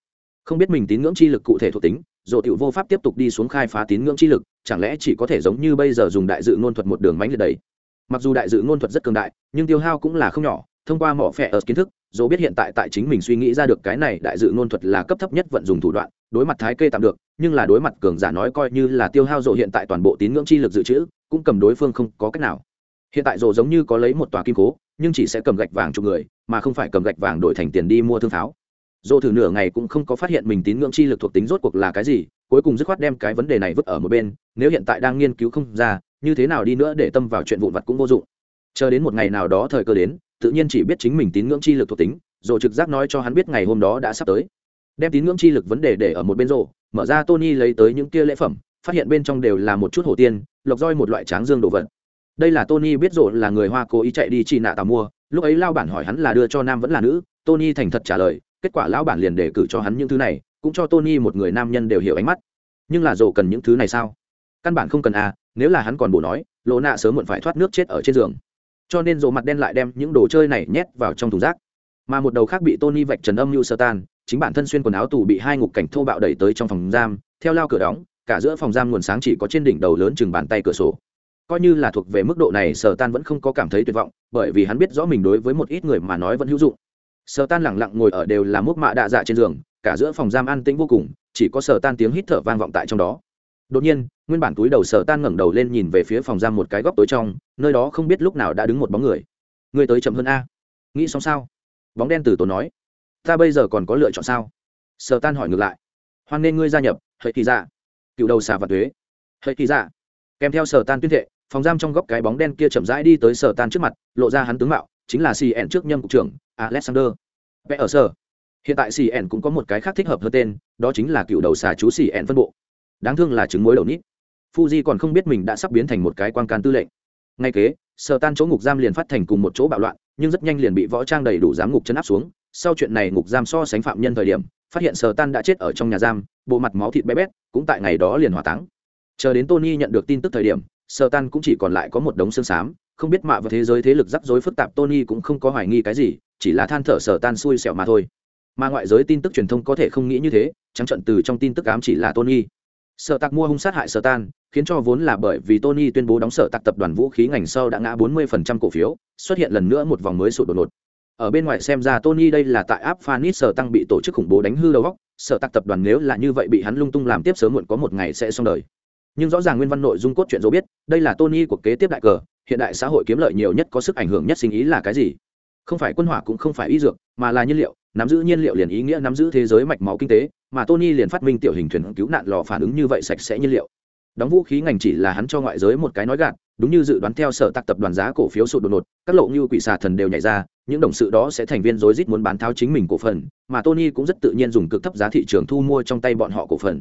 Không biết mình tín ngưỡng chi lực cụ thể thuộc tính, dồ tiểu vô pháp tiếp tục đi xuống khai phá tín ngưỡng chi lực, chẳng lẽ chỉ có thể giống như bây giờ dùng đại dự ngôn thuật một đường mánh liệt đấy? Mặc dù đại dự ngôn thuật rất cường đại, nhưng tiêu hao cũng là không nhỏ, thông qua mỏ phẹ ở kiến thức dỗ biết hiện tại tại chính mình suy nghĩ ra được cái này đại dự ngôn thuật là cấp thấp nhất vận dùng thủ đoạn, đối mặt thái kê tạm được, nhưng là đối mặt cường giả nói coi như là tiêu hao dỗ hiện tại toàn bộ tín ngưỡng chi lực dự trữ, cũng cầm đối phương không có cách nào hiện tại rồ giống như có lấy một tòa kim cố, nhưng chỉ sẽ cầm gạch vàng chục người, mà không phải cầm gạch vàng đổi thành tiền đi mua thương pháo dồ thử nửa ngày cũng không có phát hiện mình tín ngưỡng chi lực thuộc tính rốt cuộc là cái gì, cuối cùng dứt khoát đem cái vấn đề này vứt ở một bên, nếu hiện tại đang nghiên cứu không ra, như thế nào đi nữa để tâm vào chuyện vụn vặt cũng vô dụng. Chờ đến một ngày nào đó thời cơ đến, tự nhiên chỉ biết chính mình tín ngưỡng chi lực thuộc tính rồi trực giác nói cho hắn biết ngày hôm đó đã sắp tới. Đem tín ngưỡng chi lực vấn đề để ở một bên rộ mở ra tony lấy tới những kia lễ phẩm, phát hiện bên trong đều là một chút hổ tiên, lộc roi một loại tráng dương đồ vật đây là tony biết rộ là người hoa cố ý chạy đi chị nạ tàu mua. Lúc ấy lao bản hỏi hắn là đưa cho nam vẫn là nữ. Tony thành thật trả lời, kết quả lão bản liền đề cử cho hắn những thứ này, cũng cho tony một người nam nhân đều hiểu ánh mắt. Nhưng là rộ cần những thứ này sao? Căn bản không cần à nếu là hắn còn bổ nói lộ nạ sớm muộn phải thoát nước chết ở trên giường. Cho nên rộ mặt đen lại đem những đồ chơi này nhét vào trong thùng rác. Mà một đầu khác bị tony vạch trần âm mưu sơ tan, chính bản thân xuyên quần áo tù bị hai ngục cảnh thô bạo đẩy tới trong phòng giam. Theo lao cửa đóng, cả giữa phòng giam nguồn sáng chỉ có trên đỉnh đầu lớn chừng bàn tay cửa sổ coi như là thuộc về mức độ này, sở tan vẫn không có cảm thấy tuyệt vọng, bởi vì hắn biết rõ mình đối với một ít người mà nói vẫn hữu dụng. Sở tan lẳng lặng ngồi ở đều là múc mạ đạ dạ trên giường, cả giữa phòng giam an tĩnh vô cùng, chỉ có sở tan tiếng hít thở vang vọng tại trong đó. Đột nhiên, nguyên bản túi đầu sở tan ngẩng đầu lên nhìn về phía phòng giam một cái góc tối trong, nơi đó không biết lúc nào đã đứng một bóng người. Người tới chậm hơn a. Nghĩ xong sao? Bóng đen từ tổ nói. Ta bây giờ còn có lựa chọn sao? Sở tan hỏi ngược lại. Hoan nên ngươi gia nhập hệ kỳ dạ. Cựu đầu xà và thuế hệ kỳ dạ kèm theo sở tan tuyên thệ phòng giam trong góc cái bóng đen kia chậm rãi đi tới sở tan trước mặt, lộ ra hắn tướng mạo, chính là cn trước nhâm cục trưởng, alexander. Vẽ ở sở. Hiện tại cn cũng có một cái khác thích hợp hơn tên, đó chính là cựu đầu xà chú cn phân bộ. Đáng thương là trứng mối đầu nít. Fuji còn không biết mình đã sắp biến thành một cái quan can tư lệnh. Ngay kế, sở tan chỗ ngục giam liền phát thành cùng một chỗ bạo loạn, nhưng rất nhanh liền bị võ trang đầy đủ giám ngục chấn áp xuống. Sau chuyện này ngục giam so sánh phạm nhân thời điểm, phát hiện sở tan đã chết ở trong nhà giam, bộ mặt máu thịt bé bét, cũng tại ngày đó liền hỏa táng chờ đến tony nhận được tin tức thời điểm sơ tan cũng chỉ còn lại có một đống xương xám. Không biết mạ và thế giới thế lực rắc rối phức tạp, tony cũng không có hoài nghi cái gì, chỉ là than thở sơ tan xui xẻo mà thôi. Mà ngoại giới tin tức truyền thông có thể không nghĩ như thế, trắng trận từ trong tin tức ám chỉ là tony. Sở tạc mua hung sát hại sở tan khiến cho vốn là bởi vì tony tuyên bố đóng sở tạc tập đoàn vũ khí ngành sau đã ngã 40% cổ phiếu, xuất hiện lần nữa một vòng mới sụt đột ngột. Ở bên ngoài xem ra tony đây là tại áp phanis sở tăng bị tổ chức khủng bố đánh hư đầu góc sở tạc tập đoàn nếu là như vậy bị hắn lung tung làm tiếp sớm muộn có một ngày sẽ xong đời nhưng rõ ràng nguyên văn nội dung cốt truyện dấu biết, đây là tony của kế tiếp đại cờ, hiện đại xã hội kiếm lợi nhiều nhất có sức ảnh hưởng nhất sinh ý là cái gì? Không phải quân hỏa cũng không phải y dược, mà là nhiên liệu, nắm giữ nhiên liệu liền ý nghĩa nắm giữ thế giới mạch máu kinh tế, mà tony liền phát minh tiểu hình thuyền cứu nạn lò phản ứng như vậy sạch sẽ nhiên liệu. Đóng vũ khí ngành chỉ là hắn cho ngoại giới một cái nói gạt, đúng như dự đoán theo sở tạc tập đoàn giá cổ phiếu sụt đột ngột, các lộ như quỷ xà thần đều nhảy ra, những đồng sự đó sẽ thành viên rối rít muốn bán tháo chính mình cổ phần, mà tony cũng rất tự nhiên dùng cực thấp giá thị trường thu mua trong tay bọn họ cổ phần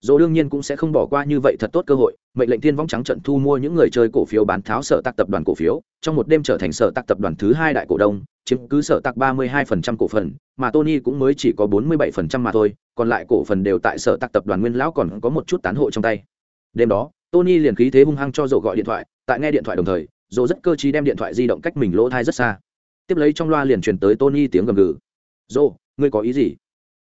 dồ đương nhiên cũng sẽ không bỏ qua như vậy thật tốt cơ hội, mệnh lệnh thiên vong trắng trận thu mua những người chơi cổ phiếu bán tháo sở tạc tập đoàn cổ phiếu, trong một đêm trở thành sở tạc tập đoàn thứ hai đại cổ đông, chiếm cứ sở tạc ba mươi hai phần trăm cổ phần, mà tony cũng mới chỉ có bốn mươi bảy phần trăm mà thôi, còn lại cổ phần đều tại sở tạc tập đoàn nguyên lão còn có một chút tán hộ trong tay. Đêm đó, tony liền khí thế hung hăng cho dồ gọi điện thoại, tại nghe điện thoại đồng thời dồ rất cơ trí đem điện thoại di động cách mình lỗ thai rất xa. Tiếp lấy trong loa liền truyền tới tony tiếng gầm gừ. Dồ ngươi có ý gì?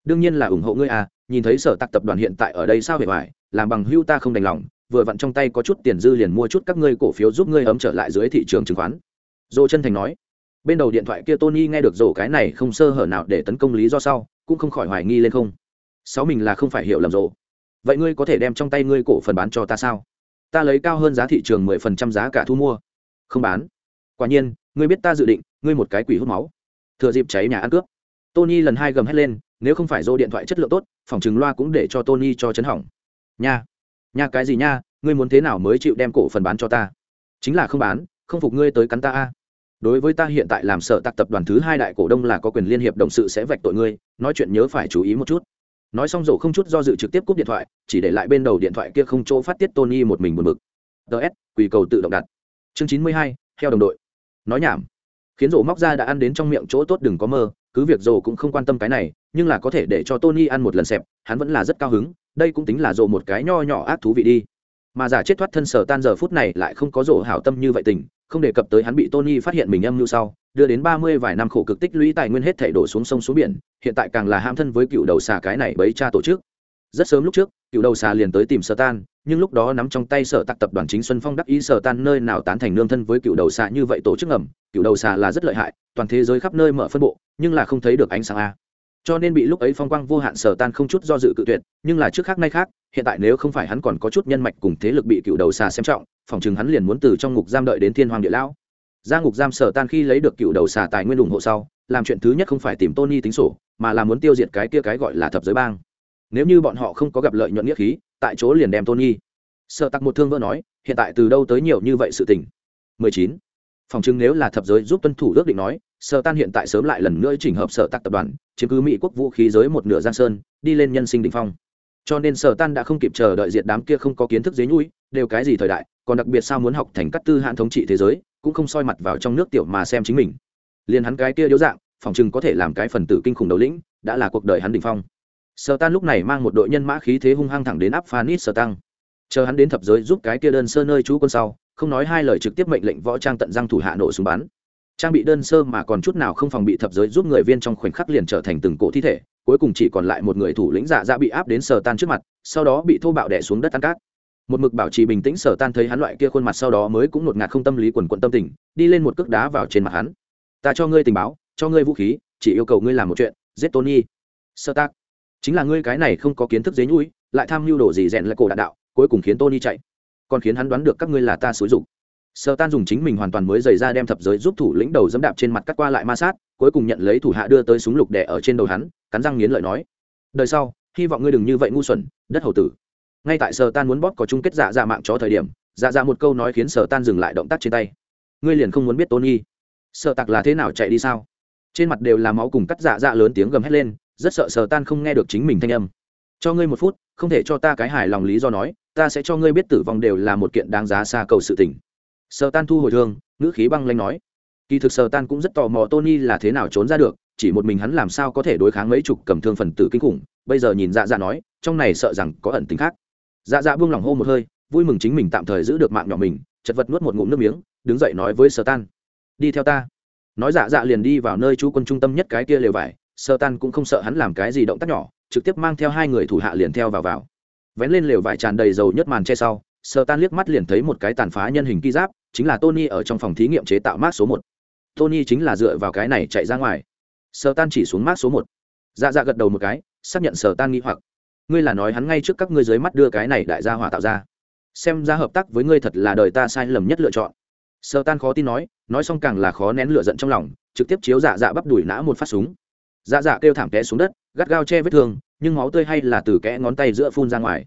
Đương nhiên là ủng hộ ngươi à nhìn thấy sở tạc tập đoàn hiện tại ở đây sao hề hoài, làm bằng hưu ta không đành lòng, vừa vặn trong tay có chút tiền dư liền mua chút các ngươi cổ phiếu giúp ngươi ấm trở lại dưới thị trường chứng khoán. Dô chân thành nói, bên đầu điện thoại kia tony nghe được rổ cái này không sơ hở nào để tấn công lý do sau, cũng không khỏi hoài nghi lên không. Sáu mình là không phải hiểu lầm rổ vậy ngươi có thể đem trong tay ngươi cổ phần bán cho ta sao? Ta lấy cao hơn giá thị trường mười phần trăm giá cả thu mua. Không bán. Quả nhiên, ngươi biết ta dự định, ngươi một cái quỷ hút máu. Thừa dịp cháy nhà ăn cướp. Tony lần hai gầm hét lên nếu không phải dô điện thoại chất lượng tốt, phòng chừng loa cũng để cho tony cho chấn hỏng. Nha nha, cái gì nha, ngươi muốn thế nào mới chịu đem cổ phần bán cho ta? Chính là không bán, không phục ngươi tới cắn ta a. Đối với ta hiện tại làm sợ tạc tập đoàn thứ hai đại cổ đông là có quyền liên hiệp đồng sự sẽ vạch tội ngươi, nói chuyện nhớ phải chú ý một chút. Nói xong rổ không chút do dự trực tiếp cúp điện thoại, chỉ để lại bên đầu điện thoại kia không chỗ phát tiết tony một mình buồn bực. Ts quỳ cầu tự động đặt. Chương chín mươi hai, theo đồng đội. Nói nhảm. Khiến rổ móc ra đã ăn đến trong miệng chỗ tốt đừng có mơ, cứ việc rổ cũng không quan tâm cái này nhưng là có thể để cho tony ăn một lần sẹp, hắn vẫn là rất cao hứng đây cũng tính là rồ một cái nho nhỏ ác thú vị đi. Mà giả chết thoát thân sở tan giờ phút này lại không có rồ hảo tâm như vậy tình không đề cập tới hắn bị tony phát hiện mình âm mưu sau đưa đến ba mươi vài năm khổ cực tích lũy tài nguyên hết thảy đổ xuống sông xuống biển hiện tại càng là ham thân với cựu đầu xà cái này bấy cha tổ chức. Rất sớm lúc trước cựu đầu xà liền tới tìm sở tan nhưng lúc đó nắm trong tay sở tạc tập đoàn chính xuân phong đắc ý sở tan nơi nào tán thành nương thân với cựu đầu xà như vậy tổ chức ngầm cựu đầu xà là rất lợi hại toàn thế giới khắp nơi mở phân bộ nhưng là không thấy được ánh sáng a cho nên bị lúc ấy phong quang vô hạn sở tan không chút do dự cự tuyệt, nhưng là trước khác nay khác, hiện tại nếu không phải hắn còn có chút nhân mạch cùng thế lực bị cựu đầu xà xem trọng, phòng chừng hắn liền muốn từ trong ngục giam đợi đến thiên hoàng địa lão. Ra ngục giam sở tan khi lấy được cựu đầu xà tài nguyên ủng hộ sau, làm chuyện thứ nhất không phải tìm tony tính sổ, mà là muốn tiêu diệt cái kia cái gọi là thập giới bang. Nếu như bọn họ không có gặp lợi nhuận nghĩa khí, tại chỗ liền đem tony. Sợ tặc một thương vỡ nói, hiện tại từ đâu tới nhiều như vậy sự tình? 19. phòng chứng nếu là thập giới giúp tuân thủ ước định nói sở tan hiện tại sớm lại lần nữa chỉnh hợp sở tạc tập đoàn, chiếm cứ mỹ quốc vũ khí giới một nửa giang sơn, đi lên nhân sinh đỉnh phong. Cho nên sở tan đã không kịp chờ đợi diệt đám kia không có kiến thức dế nhui đều cái gì thời đại, còn đặc biệt sao muốn học thành các tư hạn thống trị thế giới, cũng không soi mặt vào trong nước tiểu mà xem chính mình. Liền hắn cái kia điếu dạng phòng chừng có thể làm cái phần tử kinh khủng đầu lĩnh, đã là cuộc đời hắn đỉnh phong. Sở tan lúc này mang một đội nhân mã khí thế hung hăng thẳng đến áp phanit sở tăng. Chờ hắn đến thập giới giúp cái kia đơn sơ nơi chú quân sau, không nói hai lời trực tiếp mệnh lệnh võ trang tận răng thủ hạ nổ súng bắn trang bị đơn sơ mà còn chút nào không phòng bị thập giới giúp người viên trong khoảnh khắc liền trở thành từng cổ thi thể, cuối cùng chỉ còn lại một người thủ lĩnh dạ dạ bị áp đến sờ tan trước mặt, sau đó bị thô bạo đẻ xuống đất tan cát. Một mực bảo trì bình tĩnh sở tan thấy hắn loại kia khuôn mặt sau đó mới cũng một ngạt không tâm lý quần quận tâm tình, đi lên một cước đá vào trên mặt hắn. Ta cho ngươi tình báo, cho ngươi vũ khí, chỉ yêu cầu ngươi làm một chuyện, giết tony. Sơ tác. Chính là ngươi cái này không có kiến thức dế nhũi, lại tham mưu đồ gì rèn lại cổ đạn đạo, cuối cùng khiến tony chạy, còn khiến hắn đoán được các ngươi là ta xúi dục sơ tan dùng chính mình hoàn toàn mới dày ra đem thập giới giúp thủ lĩnh đầu dẫm đạp trên mặt cắt qua lại ma sát, cuối cùng nhận lấy thủ hạ đưa tới súng lục đẻ ở trên đầu hắn, cắn răng nghiến lợi nói, đời sau, hy vọng ngươi đừng như vậy ngu xuẩn, đất hầu tử. Ngay tại sơ tan muốn bóp có chung kết dạ dạ mạng cho thời điểm dạ dạ một câu nói khiến sơ tan dừng lại động tác trên tay. Ngươi liền không muốn biết tony? Sợ tặc là thế nào chạy đi sao? Trên mặt đều là máu cùng cắt dạ dạ lớn tiếng gầm hét lên, rất sợ sờ tan không nghe được chính mình thanh âm. Cho ngươi một phút, không thể cho ta cái hài lòng lý do nói, ta sẽ cho ngươi biết tử vong đều là một kiện đáng giá xa cầu sự tình sờ tan thu hồi thương, ngữ khí băng lanh nói. Kỳ thực sờ tan cũng rất tò mò tony là thế nào trốn ra được, chỉ một mình hắn làm sao có thể đối kháng mấy chục cầm thương phần tử kinh khủng. Bây giờ nhìn dạ dạ nói, trong này sợ rằng có ẩn tính khác. Dạ dạ buông lỏng hô một hơi, vui mừng chính mình tạm thời giữ được mạng nhỏ mình, chật vật nuốt một ngụm nước miếng, đứng dậy nói với sờ tan. Đi theo ta. Nói dạ dạ liền đi vào nơi chú quân trung tâm nhất cái kia lều vải sơ tan cũng không sợ hắn làm cái gì động tác nhỏ, trực tiếp mang theo hai người thủ hạ liền theo vào vào. Vén lên lều vải tràn đầy dầu nhất màn che sau sơ tan liếc mắt liền thấy một cái tàn phá nhân hình ki giáp chính là tony ở trong phòng thí nghiệm chế tạo mát số một. Tony chính là dựa vào cái này chạy ra ngoài. Sơ tan chỉ xuống mát số một. Dạ dạ gật đầu một cái, xác nhận sơ tan nghi hoặc. Ngươi là nói hắn ngay trước các ngươi dưới mắt đưa cái này đại gia hỏa tạo ra. Xem ra hợp tác với ngươi thật là đời ta sai lầm nhất lựa chọn. Sơ tan khó tin nói nói xong càng là khó nén lửa giận trong lòng, trực tiếp chiếu dạ dạ bắp đuổi nã một phát súng. Dạ dạ kêu thảm té xuống đất, gắt gao che vết thương, nhưng máu tươi hay là từ kẽ ngón tay giữa phun ra ngoài.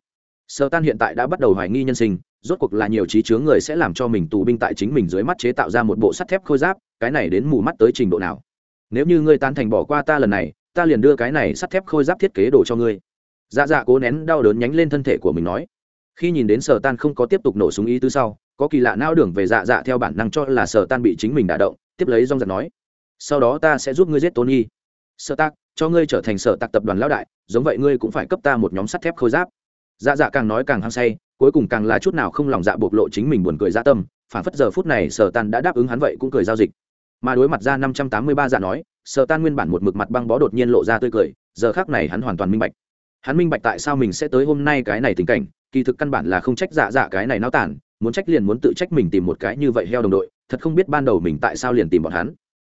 Sơ tan hiện tại đã bắt đầu hoài nghi nhân sinh rốt cuộc là nhiều trí chướng người sẽ làm cho mình tù binh tại chính mình dưới mắt chế tạo ra một bộ sắt thép khôi giáp, cái này đến mù mắt tới trình độ nào? Nếu như ngươi tan thành bỏ qua ta lần này, ta liền đưa cái này sắt thép khôi giáp thiết kế đồ cho ngươi. Dạ dạ cố nén đau đớn nhánh lên thân thể của mình nói. Khi nhìn đến sở tan không có tiếp tục nổ súng ý tứ sau, có kỳ lạ não đường về dạ dạ theo bản năng cho là sở tan bị chính mình đả động, tiếp lấy rong giật nói, sau đó ta sẽ giúp ngươi giết tony. Sở tác cho ngươi trở thành sở tạc tập đoàn lão đại, giống vậy ngươi cũng phải cấp ta một nhóm sắt thép khôi giáp. Dạ dạ càng nói càng hăng say cuối cùng càng là chút nào không lòng dạ bộc lộ chính mình buồn cười dạ tâm, phản phất giờ phút này sở tan đã đáp ứng hắn vậy cũng cười giao dịch. Mà đối mặt ra năm trăm tám mươi ba dạ nói, sở tan nguyên bản một mực mặt băng bó đột nhiên lộ ra tươi cười, giờ khác này hắn hoàn toàn minh bạch. Hắn minh bạch tại sao mình sẽ tới hôm nay cái này tình cảnh, kỳ thực căn bản là không trách dạ dạ cái này náo tản, muốn trách liền muốn tự trách mình tìm một cái như vậy heo đồng đội, thật không biết ban đầu mình tại sao liền tìm bọn hắn.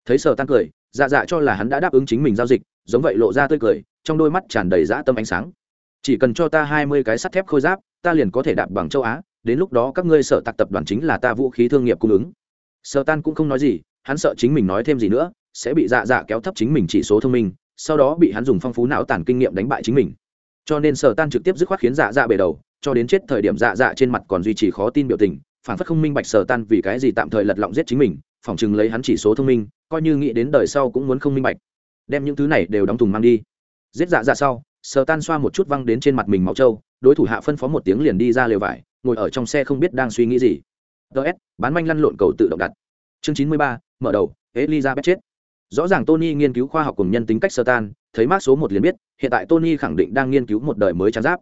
Thấy sở tan cười dạ dạ cho là hắn đã đáp ứng chính mình giao dịch, giống vậy lộ ra tươi cười, trong đôi mắt tràn đầy dã tâm ánh sáng. Chỉ cần cho ta hai mươi cái sắt thép khôi giáp ta liền có thể đạp bằng châu á, đến lúc đó các ngươi sở tạc tập đoàn chính là ta vũ khí thương nghiệp cung ứng. Sở tan cũng không nói gì, hắn sợ chính mình nói thêm gì nữa, sẽ bị dạ dạ kéo thấp chính mình chỉ số thông minh, sau đó bị hắn dùng phong phú não tản kinh nghiệm đánh bại chính mình. Cho nên sở tan trực tiếp dứt khoát khiến dạ dạ bể đầu, cho đến chết thời điểm dạ dạ trên mặt còn duy trì khó tin biểu tình, phản phất không minh bạch sở tan vì cái gì tạm thời lật lọng giết chính mình, phỏng chừng lấy hắn chỉ số thông minh, coi như nghĩ đến đời sau cũng muốn không minh bạch. Đem những thứ này đều đóng thùng mang đi. Giết dạ dạ sau, sở tan xoa một chút văng đến trên mặt mình máu trâu đối thủ hạ phân phó một tiếng liền đi ra lều vải, ngồi ở trong xe không biết đang suy nghĩ gì. Ts bán manh lăn lộn cầu tự động đặt. Chương chín mươi ba, mở đầu, elizabeth chết. Rõ ràng tony nghiên cứu khoa học cùng nhân tính cách sơ tan thấy mác số một liền biết, hiện tại tony khẳng định đang nghiên cứu một đời mới trắng giáp.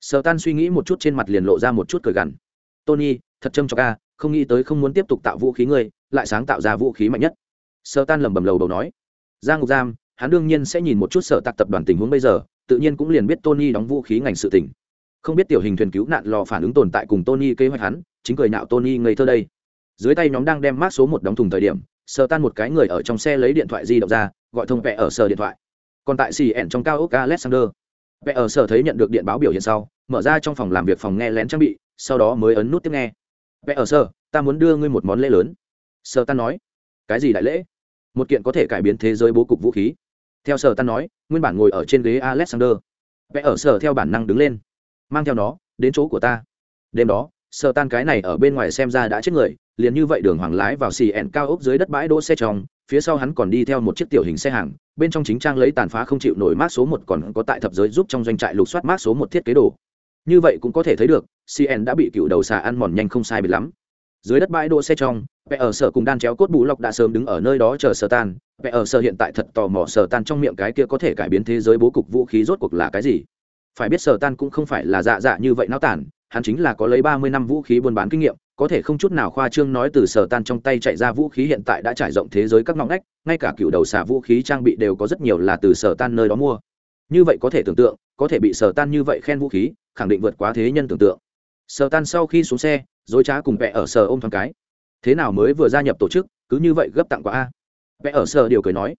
Sơ tan suy nghĩ một chút trên mặt liền lộ ra một chút cười gằn. Tony, thật trâm cho ca không nghĩ tới không muốn tiếp tục tạo vũ khí ngươi, lại sáng tạo ra vũ khí mạnh nhất. Sơ tan lẩm bẩm lầu đầu nói. Ra ngục giam, hắn đương nhiên sẽ nhìn một chút sở tạc tập đoàn tình huống bây giờ, tự nhiên cũng liền biết tony đóng vũ khí ngành sự tỉnh không biết tiểu hình thuyền cứu nạn lò phản ứng tồn tại cùng tony kế hoạch hắn, chính cười nạo tony ngây thơ đây. Dưới tay nhóm đang đem mát số một đóng thùng thời điểm, sờ tan một cái người ở trong xe lấy điện thoại di động ra, gọi thông vẽ ở sở điện thoại. Còn tại xì ẻn trong cao ốc alexander. Vẽ ở sở thấy nhận được điện báo biểu hiện sau, mở ra trong phòng làm việc phòng nghe lén trang bị, sau đó mới ấn nút tiếp nghe. Vẽ ở sở ta muốn đưa ngươi một món lễ lớn. Sờ tan nói, cái gì đại lễ? Một kiện có thể cải biến thế giới bố cục vũ khí. Theo sở tan nói, nguyên bản ngồi ở trên ghế alexander. Vẽ ở sở theo bản năng đứng lên mang theo nó, đến chỗ của ta. Đêm đó sợ tan cái này ở bên ngoài xem ra đã chết người, liền như vậy đường hoàng lái vào xì ẹn cao ốc dưới đất bãi đỗ xe trong, phía sau hắn còn đi theo một chiếc tiểu hình xe hàng, bên trong chính trang lấy tàn phá không chịu nổi mát số một còn có tại thập giới giúp trong doanh trại lục soát mát số một thiết kế đồ. Như vậy cũng có thể thấy được cn đã bị cựu đầu xà ăn mòn nhanh không sai bị lắm. Dưới đất bãi đỗ xe trong vẽ ở sở cùng đan chéo cốt bù lọc đã sớm đứng ở nơi đó chờ sở tan. Vẽ ở sở hiện tại thật tò mò sở tan trong miệng cái kia có thể cải biến thế giới bố cục vũ khí rốt cuộc là cái gì phải biết sơ tan cũng không phải là dạ dạ như vậy náo tản, hắn chính là có lấy ba mươi năm vũ khí buôn bán kinh nghiệm, có thể không chút nào khoa trương nói từ sở tan trong tay chạy ra vũ khí hiện tại đã trải rộng thế giới các ngõ ngách, ngay cả cựu đầu xả vũ khí trang bị đều có rất nhiều là từ sở tan nơi đó mua. Như vậy có thể tưởng tượng, có thể bị sở tan như vậy khen vũ khí, khẳng định vượt quá thế nhân tưởng tượng. Sở tan sau khi xuống xe, dối trá cùng vẽ ở sở ôm thoáng cái. Thế nào mới vừa gia nhập tổ chức, cứ như vậy gấp tặng quá a. Vẽ ở sở điều cười nói,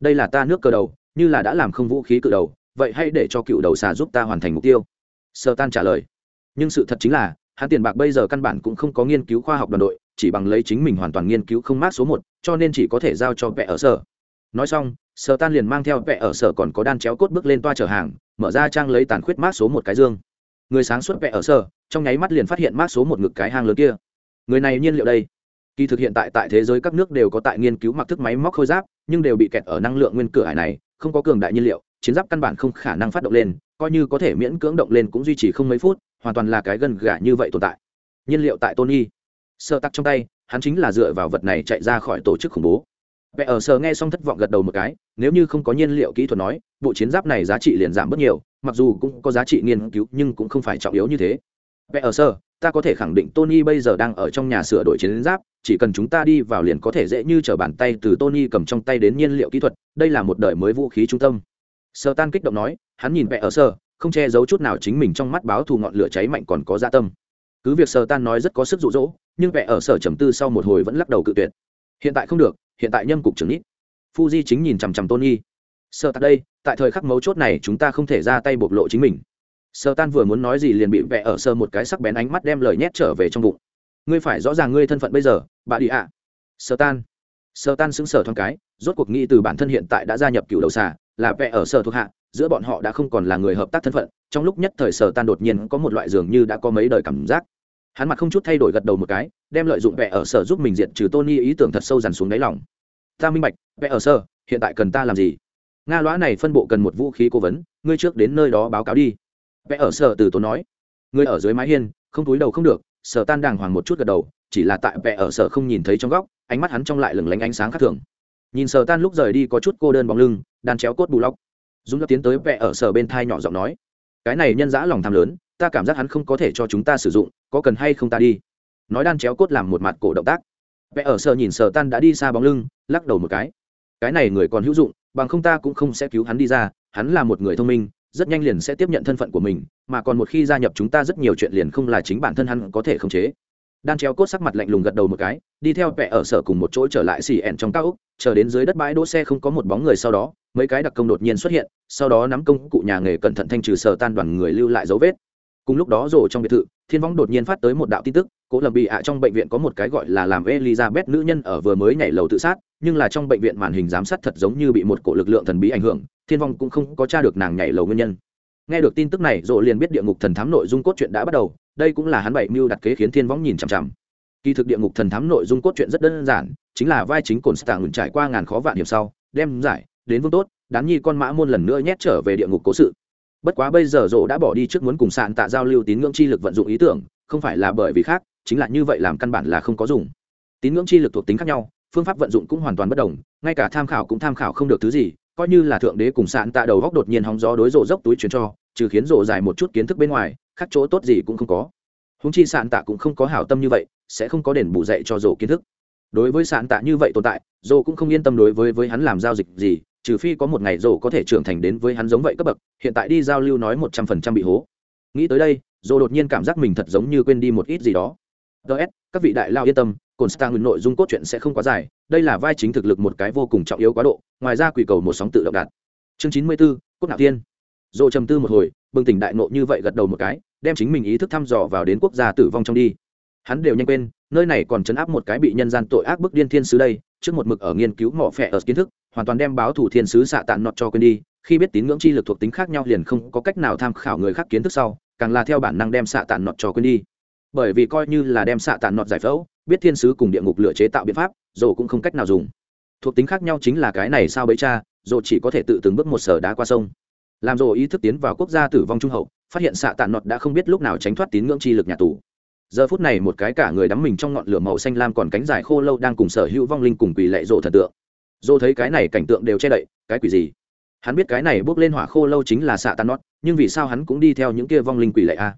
đây là ta nước cờ đầu, như là đã làm không vũ khí cự đầu vậy hãy để cho cựu đầu xà giúp ta hoàn thành mục tiêu. Sơ tan trả lời. Nhưng sự thật chính là, hắn tiền bạc bây giờ căn bản cũng không có nghiên cứu khoa học đoàn đội, chỉ bằng lấy chính mình hoàn toàn nghiên cứu không mát số một, cho nên chỉ có thể giao cho vẽ ở sở. Nói xong, sở tan liền mang theo vẽ ở sở còn có đan chéo cốt bước lên toa chở hàng, mở ra trang lấy tàn khuyết mát số một cái dương. Người sáng suốt vẽ ở sở, trong nháy mắt liền phát hiện mát số một ngực cái hang lớn kia. Người này nhiên liệu đây? Kỳ thực hiện tại tại thế giới các nước đều có tại nghiên cứu mặc thức máy móc khôi giáp, nhưng đều bị kẹt ở năng lượng nguyên cửa hải này, không có cường đại nhiên liệu chiến giáp căn bản không khả năng phát động lên, coi như có thể miễn cưỡng động lên cũng duy trì không mấy phút, hoàn toàn là cái gần gà như vậy tồn tại. Nhiên liệu tại tony. Sơ tắc trong tay, hắn chính là dựa vào vật này chạy ra khỏi tổ chức khủng bố. Vẽ ở sơ nghe xong thất vọng gật đầu một cái, nếu như không có nhiên liệu kỹ thuật nói, bộ chiến giáp này giá trị liền giảm bớt nhiều, mặc dù cũng có giá trị nghiên cứu nhưng cũng không phải trọng yếu như thế. Vẽ ở sơ, ta có thể khẳng định tony bây giờ đang ở trong nhà sửa đổi chiến giáp, chỉ cần chúng ta đi vào liền có thể dễ như t r ở bàn tay từ tony cầm trong tay đến nhiên liệu kỹ thuật, đây là một đời mới vũ khí trung tâm sơ tan kích động nói, hắn nhìn vẽ ở sơ không che giấu chút nào chính mình trong mắt báo thù ngọn lửa cháy mạnh còn có dạ tâm. Cứ việc sơ tan nói rất có sức rụ rỗ nhưng vẽ ở sở trầm tư sau một hồi vẫn lắc đầu cự tuyệt. Hiện tại không được, hiện tại nhâm cục trưởng ít fuji chính nhìn chằm chằm tony. Sơ tan đây, tại thời khắc mấu chốt này chúng ta không thể ra tay bộc lộ chính mình. Sơ tan vừa muốn nói gì liền bị vẽ ở sơ một cái sắc bén ánh mắt đem lời nhét trở về trong bụng. Ngươi phải rõ ràng ngươi thân phận bây giờ, bà đi ạ. À. sơ tan. Sơ tan xứng sở thoáng cái, rốt cuộc nghĩ từ bản thân hiện tại đã gia nhập cựu đầu xà là vẽ ở sở thuộc hạ, giữa bọn họ đã không còn là người hợp tác thân phận, trong lúc nhất thời sở tan đột nhiên có một loại dường như đã có mấy đời cảm giác. Hắn mặt không chút thay đổi gật đầu một cái, đem lợi dụng vẽ ở sở giúp mình diện trừ tony ý tưởng thật sâu dằn xuống đáy lòng. Ta minh bạch, vẽ ở sở, hiện tại cần ta làm gì? Nga lõa này phân bộ cần một vũ khí cố vấn, ngươi trước đến nơi đó báo cáo đi. Vẽ ở sở từ tốn nói. Ngươi ở dưới mái hiên, không túi đầu không được. Sở tan đàng hoàng một chút gật đầu, chỉ là tại vẽ ở sở không nhìn thấy trong góc, ánh mắt hắn trong lại lừng lánh ánh sáng khác thường nhìn sở tan lúc rời đi có chút cô đơn bóng lưng, đàn chéo cốt bù lóc. Dũng lập tiến tới vẽ ở sở bên thai nhỏ giọng nói, cái này nhân dã lòng tham lớn, ta cảm giác hắn không có thể cho chúng ta sử dụng, có cần hay không ta đi? Nói đan chéo cốt làm một mặt cổ động tác. Vẽ ở sở nhìn sở tan đã đi xa bóng lưng, lắc đầu một cái. Cái này người còn hữu dụng, bằng không ta cũng không sẽ cứu hắn đi ra, hắn là một người thông minh, rất nhanh liền sẽ tiếp nhận thân phận của mình, mà còn một khi gia nhập chúng ta rất nhiều chuyện liền không là chính bản thân hắn có thể khống chế đan treo cốt sắc mặt lạnh lùng gật đầu một cái, đi theo vẽ ở sở cùng một chỗ trở lại xì ẻn trong cao úc chờ đến dưới đất bãi đỗ xe không có một bóng người sau đó, mấy cái đặc công đột nhiên xuất hiện, sau đó nắm công cụ nhà nghề cẩn thận thanh trừ sở tan đoàn người lưu lại dấu vết. Cùng lúc đó rổ trong biệt thự, thiên võng đột nhiên phát tới một đạo tin tức, cố lầm bị ạ à trong bệnh viện có một cái gọi là làm elizabeth nữ nhân ở vừa mới nhảy lầu tự sát, nhưng là trong bệnh viện màn hình giám sát thật giống như bị một cổ lực lượng thần bí ảnh hưởng, thiên vong cũng không có tra được nàng nhảy lầu nguyên nhân. Nghe được tin tức này rộ liền biết địa ngục thần thám nội dung cốt truyện đã bắt đầu đây cũng là hắn bảy mưu đặt kế khiến thiên võng nhìn chằm chằm. Kỳ thực địa ngục thần thám nội dung cốt truyện rất đơn giản, chính là vai chính cồn stạng trải qua ngàn khó vạn hiểm sau, đem giải, đến vương tốt đán nhi con mã muôn lần nữa nhét trở về địa ngục cố sự. Bất quá bây giờ rộ đã bỏ đi trước muốn cùng sạn tạ giao lưu tín ngưỡng chi lực vận dụng ý tưởng, không phải là bởi vì khác, chính là như vậy làm căn bản là không có dùng. Tín ngưỡng chi lực thuộc tính khác nhau, phương pháp vận dụng cũng hoàn toàn bất đồng, ngay cả tham khảo cũng tham khảo không được thứ gì, coi như là thượng đế cùng sạn tạ đầu góc đột nhiên hóng gió đối rộ dốc túi chuyển cho, trừ khiến rộ dài một chút kiến thức bên ngoài khác chỗ tốt gì cũng không có. Húng chi sạn tạ cũng không có hảo tâm như vậy, sẽ không có đền bù dạy cho dồ kiến thức. Đối với sạn tạ như vậy tồn tại dồ cũng không yên tâm đối với với hắn làm giao dịch gì, trừ phi có một ngày dồ có thể trưởng thành đến với hắn giống vậy cấp bậc, hiện tại đi giao lưu nói một trăm phần trăm bị hố. Nghĩ tới đây dồ đột nhiên cảm giác mình thật giống như quên đi một ít gì đó. Ts các vị đại lao yên tâm cồn nguyên nội dung cốt truyện sẽ không quá dài, đây là vai chính thực lực một cái vô cùng trọng yếu quá độ, ngoài ra quỷ cầu một sóng tự động đạt. Chương chín mươi b ố cốt nạo tiên dồ trầm tư một hồi, bừng tỉnh đại nộ như vậy gật đầu một cái đem chính mình ý thức thăm dò vào đến quốc gia tử vong trong đi. Hắn đều nhanh quên, nơi này còn chấn áp một cái bị nhân gian tội ác bức điên thiên sứ đây, trước một mực ở nghiên cứu mỏ phẹ ở kiến thức, hoàn toàn đem báo thủ thiên sứ xạ tàn nọt cho quên đi, khi biết tín ngưỡng chi lực thuộc tính khác nhau liền không có cách nào tham khảo người khác kiến thức sau, càng là theo bản năng đem xạ tàn nọt cho quên đi. Bởi vì coi như là đem xạ tàn nọt giải phẫu, biết thiên sứ cùng địa ngục lựa chế tạo biện pháp dồ cũng không cách nào dùng. Thuộc tính khác nhau chính là cái này sao bấy cha dồ chỉ có thể tự từng bước một sở đá qua sông. Làm dồ ý thức tiến vào quốc gia tử vong trung hậu phát hiện xạ tàn nọt đã không biết lúc nào tránh thoát tín ngưỡng chi lực nhà tù. Giờ phút này một cái cả người đắm mình trong ngọn lửa màu xanh lam còn cánh dài khô lâu đang cùng sở hữu vong linh cùng quỳ lệ rộ thần tượng. Dô thấy cái này cảnh tượng đều che đậy, cái quỷ gì? Hắn biết cái này bước lên hỏa khô lâu chính là xạ tàn nọt, nhưng vì sao hắn cũng đi theo những kia vong linh quỷ lệ a?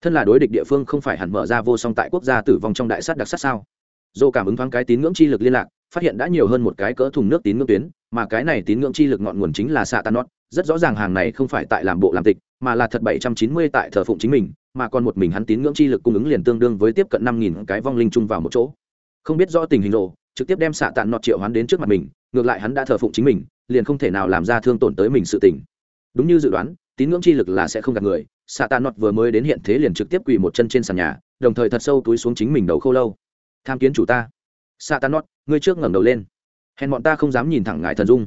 Thân là đối địch địa phương không phải hẳn mở ra vô song tại quốc gia tử vong trong đại sát đặc sát sao? Dô cảm ứng thoáng cái tín ngưỡng chi lực liên lạc, phát hiện đã nhiều hơn một cái cỡ thùng nước tín ngưỡng tuyến, mà cái này tín ngưỡng chi lực ngọn nguồn chính là xạ Tàn nót rất rõ ràng hàng này không phải tại làm bộ làm tịch mà là thật bảy trăm chín mươi tại thờ phụng chính mình, mà còn một mình hắn tín ngưỡng chi lực cung ứng liền tương đương với tiếp cận năm nghìn cái vong linh chung vào một chỗ. Không biết rõ tình hình rộ trực tiếp đem xạ tạn nọt triệu hắn đến trước mặt mình, ngược lại hắn đã thờ phụng chính mình, liền không thể nào làm ra thương tổn tới mình sự tình. Đúng như dự đoán, tín ngưỡng chi lực là sẽ không gặp người, xạ tạn nọt vừa mới đến hiện thế liền trực tiếp quỳ một chân trên sàn nhà, đồng thời thật sâu túi xuống chính mình đầu khô lâu. Tham kiến chủ ta. Xạ tạn nọt, ngươi trước ngẩng đầu lên. Hèn bọn ta không dám nhìn thẳng ngài thần dung.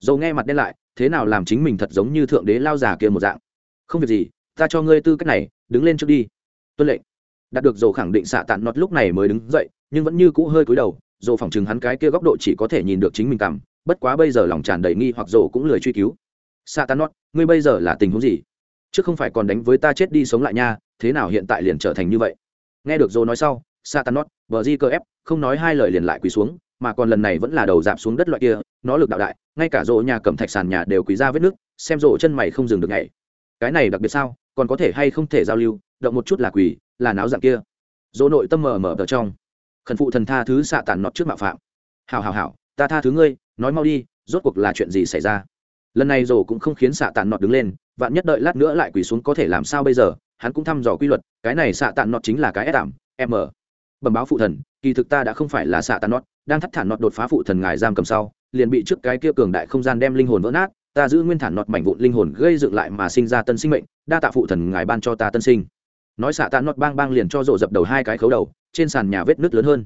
Dầu nghe mặt đen lại, thế nào làm chính mình thật giống như thượng đế lao già kia một dạng không việc gì, ta cho ngươi tư cách này, đứng lên trước đi. Tuân lệnh. Đạt được dầu khẳng định xạ tàn nọt lúc này mới đứng dậy, nhưng vẫn như cũ hơi cúi đầu, dầu phỏng chừng hắn cái kia góc độ chỉ có thể nhìn được chính mình cảm, bất quá bây giờ lòng tràn đầy nghi hoặc dồ cũng lười truy cứu. Xạ tàn nọt, ngươi bây giờ là tình huống gì? Chứ không phải còn đánh với ta chết đi sống lại nha, thế nào hiện tại liền trở thành như vậy? Nghe được dồ nói sau, xạ tàn nọt vợ di cơ ép, không nói hai lời liền lại quỳ xuống, mà còn lần này vẫn là đầu dạp xuống đất loại kia, nó lực đạo đại, ngay cả Dỗ nhà cầm thạch sàn nhà đều quý ra vết nước, xem Dỗ chân mày không dừng được ngày cái này đặc biệt sao, còn có thể hay không thể giao lưu, động một chút là quỳ là náo dạng kia. Dỗ nội tâm mờ mờ ở trong. Khẩn phụ thần tha thứ xạ tàn nọt trước mạo phạm. Hào hào hào ta tha thứ ngươi, nói mau đi, rốt cuộc là chuyện gì xảy ra? Lần này rổ cũng không khiến xạ tàn nọt đứng lên, vạn nhất đợi lát nữa lại quỳ xuống có thể làm sao bây giờ, hắn cũng thăm dò quy luật, cái này xạ tàn nọt chính là cái ép đảm m. Bẩm báo phụ thần, kỳ thực ta đã không phải là xạ tàn nọt, đang thắt thản nọt đột phá phụ thần ngài giam cầm sau, liền bị trước cái kia cường đại không gian đem linh hồn vỡ nát ta giữ nguyên thản nọt mảnh vụn linh hồn gây dựng lại mà sinh ra tân sinh mệnh, đa tạ phụ thần ngài ban cho ta tân sinh. Nói xạ tạ nọt bang bang liền cho rộ dập đầu hai cái khấu đầu, trên sàn nhà vết nứt lớn hơn.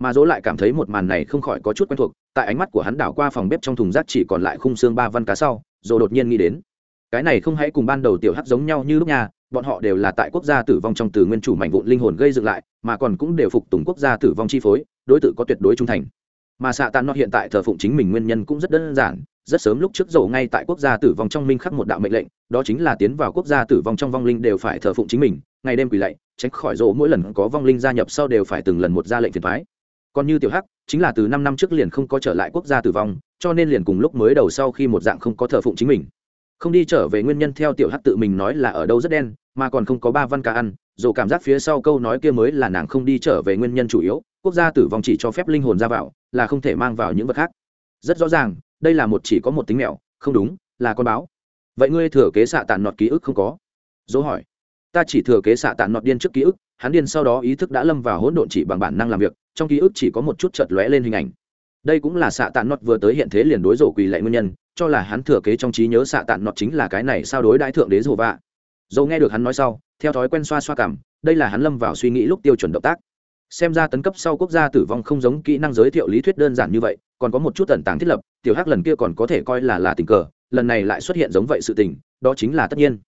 Mà dỗ lại cảm thấy một màn này không khỏi có chút quen thuộc, tại ánh mắt của hắn đảo qua phòng bếp trong thùng rác chỉ còn lại khung xương ba văn cá sau rồi đột nhiên nghĩ đến, cái này không hãy cùng ban đầu tiểu hắc giống nhau như lúc nhà, bọn họ đều là tại quốc gia tử vong trong từ nguyên chủ mảnh vụn linh hồn gây dựng lại, mà còn cũng đều phục tùng quốc gia tử vong chi phối, đối tượng có tuyệt đối trung thành. Mà xạ tàn nó hiện tại thờ phụng chính mình nguyên nhân cũng rất đơn giản rất sớm lúc trước dầu ngay tại quốc gia tử vong trong minh khắc một đạo mệnh lệnh, đó chính là tiến vào quốc gia tử vong trong vong linh đều phải thờ phụng chính mình, ngày đêm quỳ lạy, tránh khỏi dỗ mỗi lần có vong linh gia nhập sau đều phải từng lần một ra lệnh phiền thoái còn như tiểu hắc, chính là từ năm năm trước liền không có trở lại quốc gia tử vong, cho nên liền cùng lúc mới đầu sau khi một dạng không có thờ phụng chính mình. Không đi trở về nguyên nhân theo tiểu hắc tự mình nói là ở đâu rất đen, mà còn không có ba văn ca ăn, dù cảm giác phía sau câu nói kia mới là nàng không đi trở về nguyên nhân chủ yếu, quốc gia tử vong chỉ cho phép linh hồn ra vào, là không thể mang vào những vật khác. Rất rõ ràng đây là một chỉ có một tính mẹo, không đúng, là con báo. Vậy ngươi thừa kế xạ tàn nọt ký ức không có? Dỗ hỏi. Ta chỉ thừa kế xạ tàn nọt điên trước ký ức, hắn điên sau đó ý thức đã lâm vào hỗn độn chỉ bằng bản năng làm việc, trong ký ức chỉ có một chút chợt lóe lên hình ảnh. Đây cũng là xạ tàn nọt vừa tới hiện thế liền đối rổ quỳ lại nguyên nhân, cho là hắn thừa kế trong trí nhớ xạ tàn nọt chính là cái này sao đối đại thượng đế rổ vạ. Dầu nghe được hắn nói sau, theo thói quen xoa xoa cảm, đây là hắn lâm vào suy nghĩ lúc tiêu chuẩn động tác. Xem ra tấn cấp sau quốc gia tử vong không giống kỹ năng giới thiệu lý thuyết đơn giản như vậy còn có một chút tẩn tàng thiết lập, tiểu hắc lần kia còn có thể coi là là tình cờ, lần này lại xuất hiện giống vậy sự tình, đó chính là tất nhiên.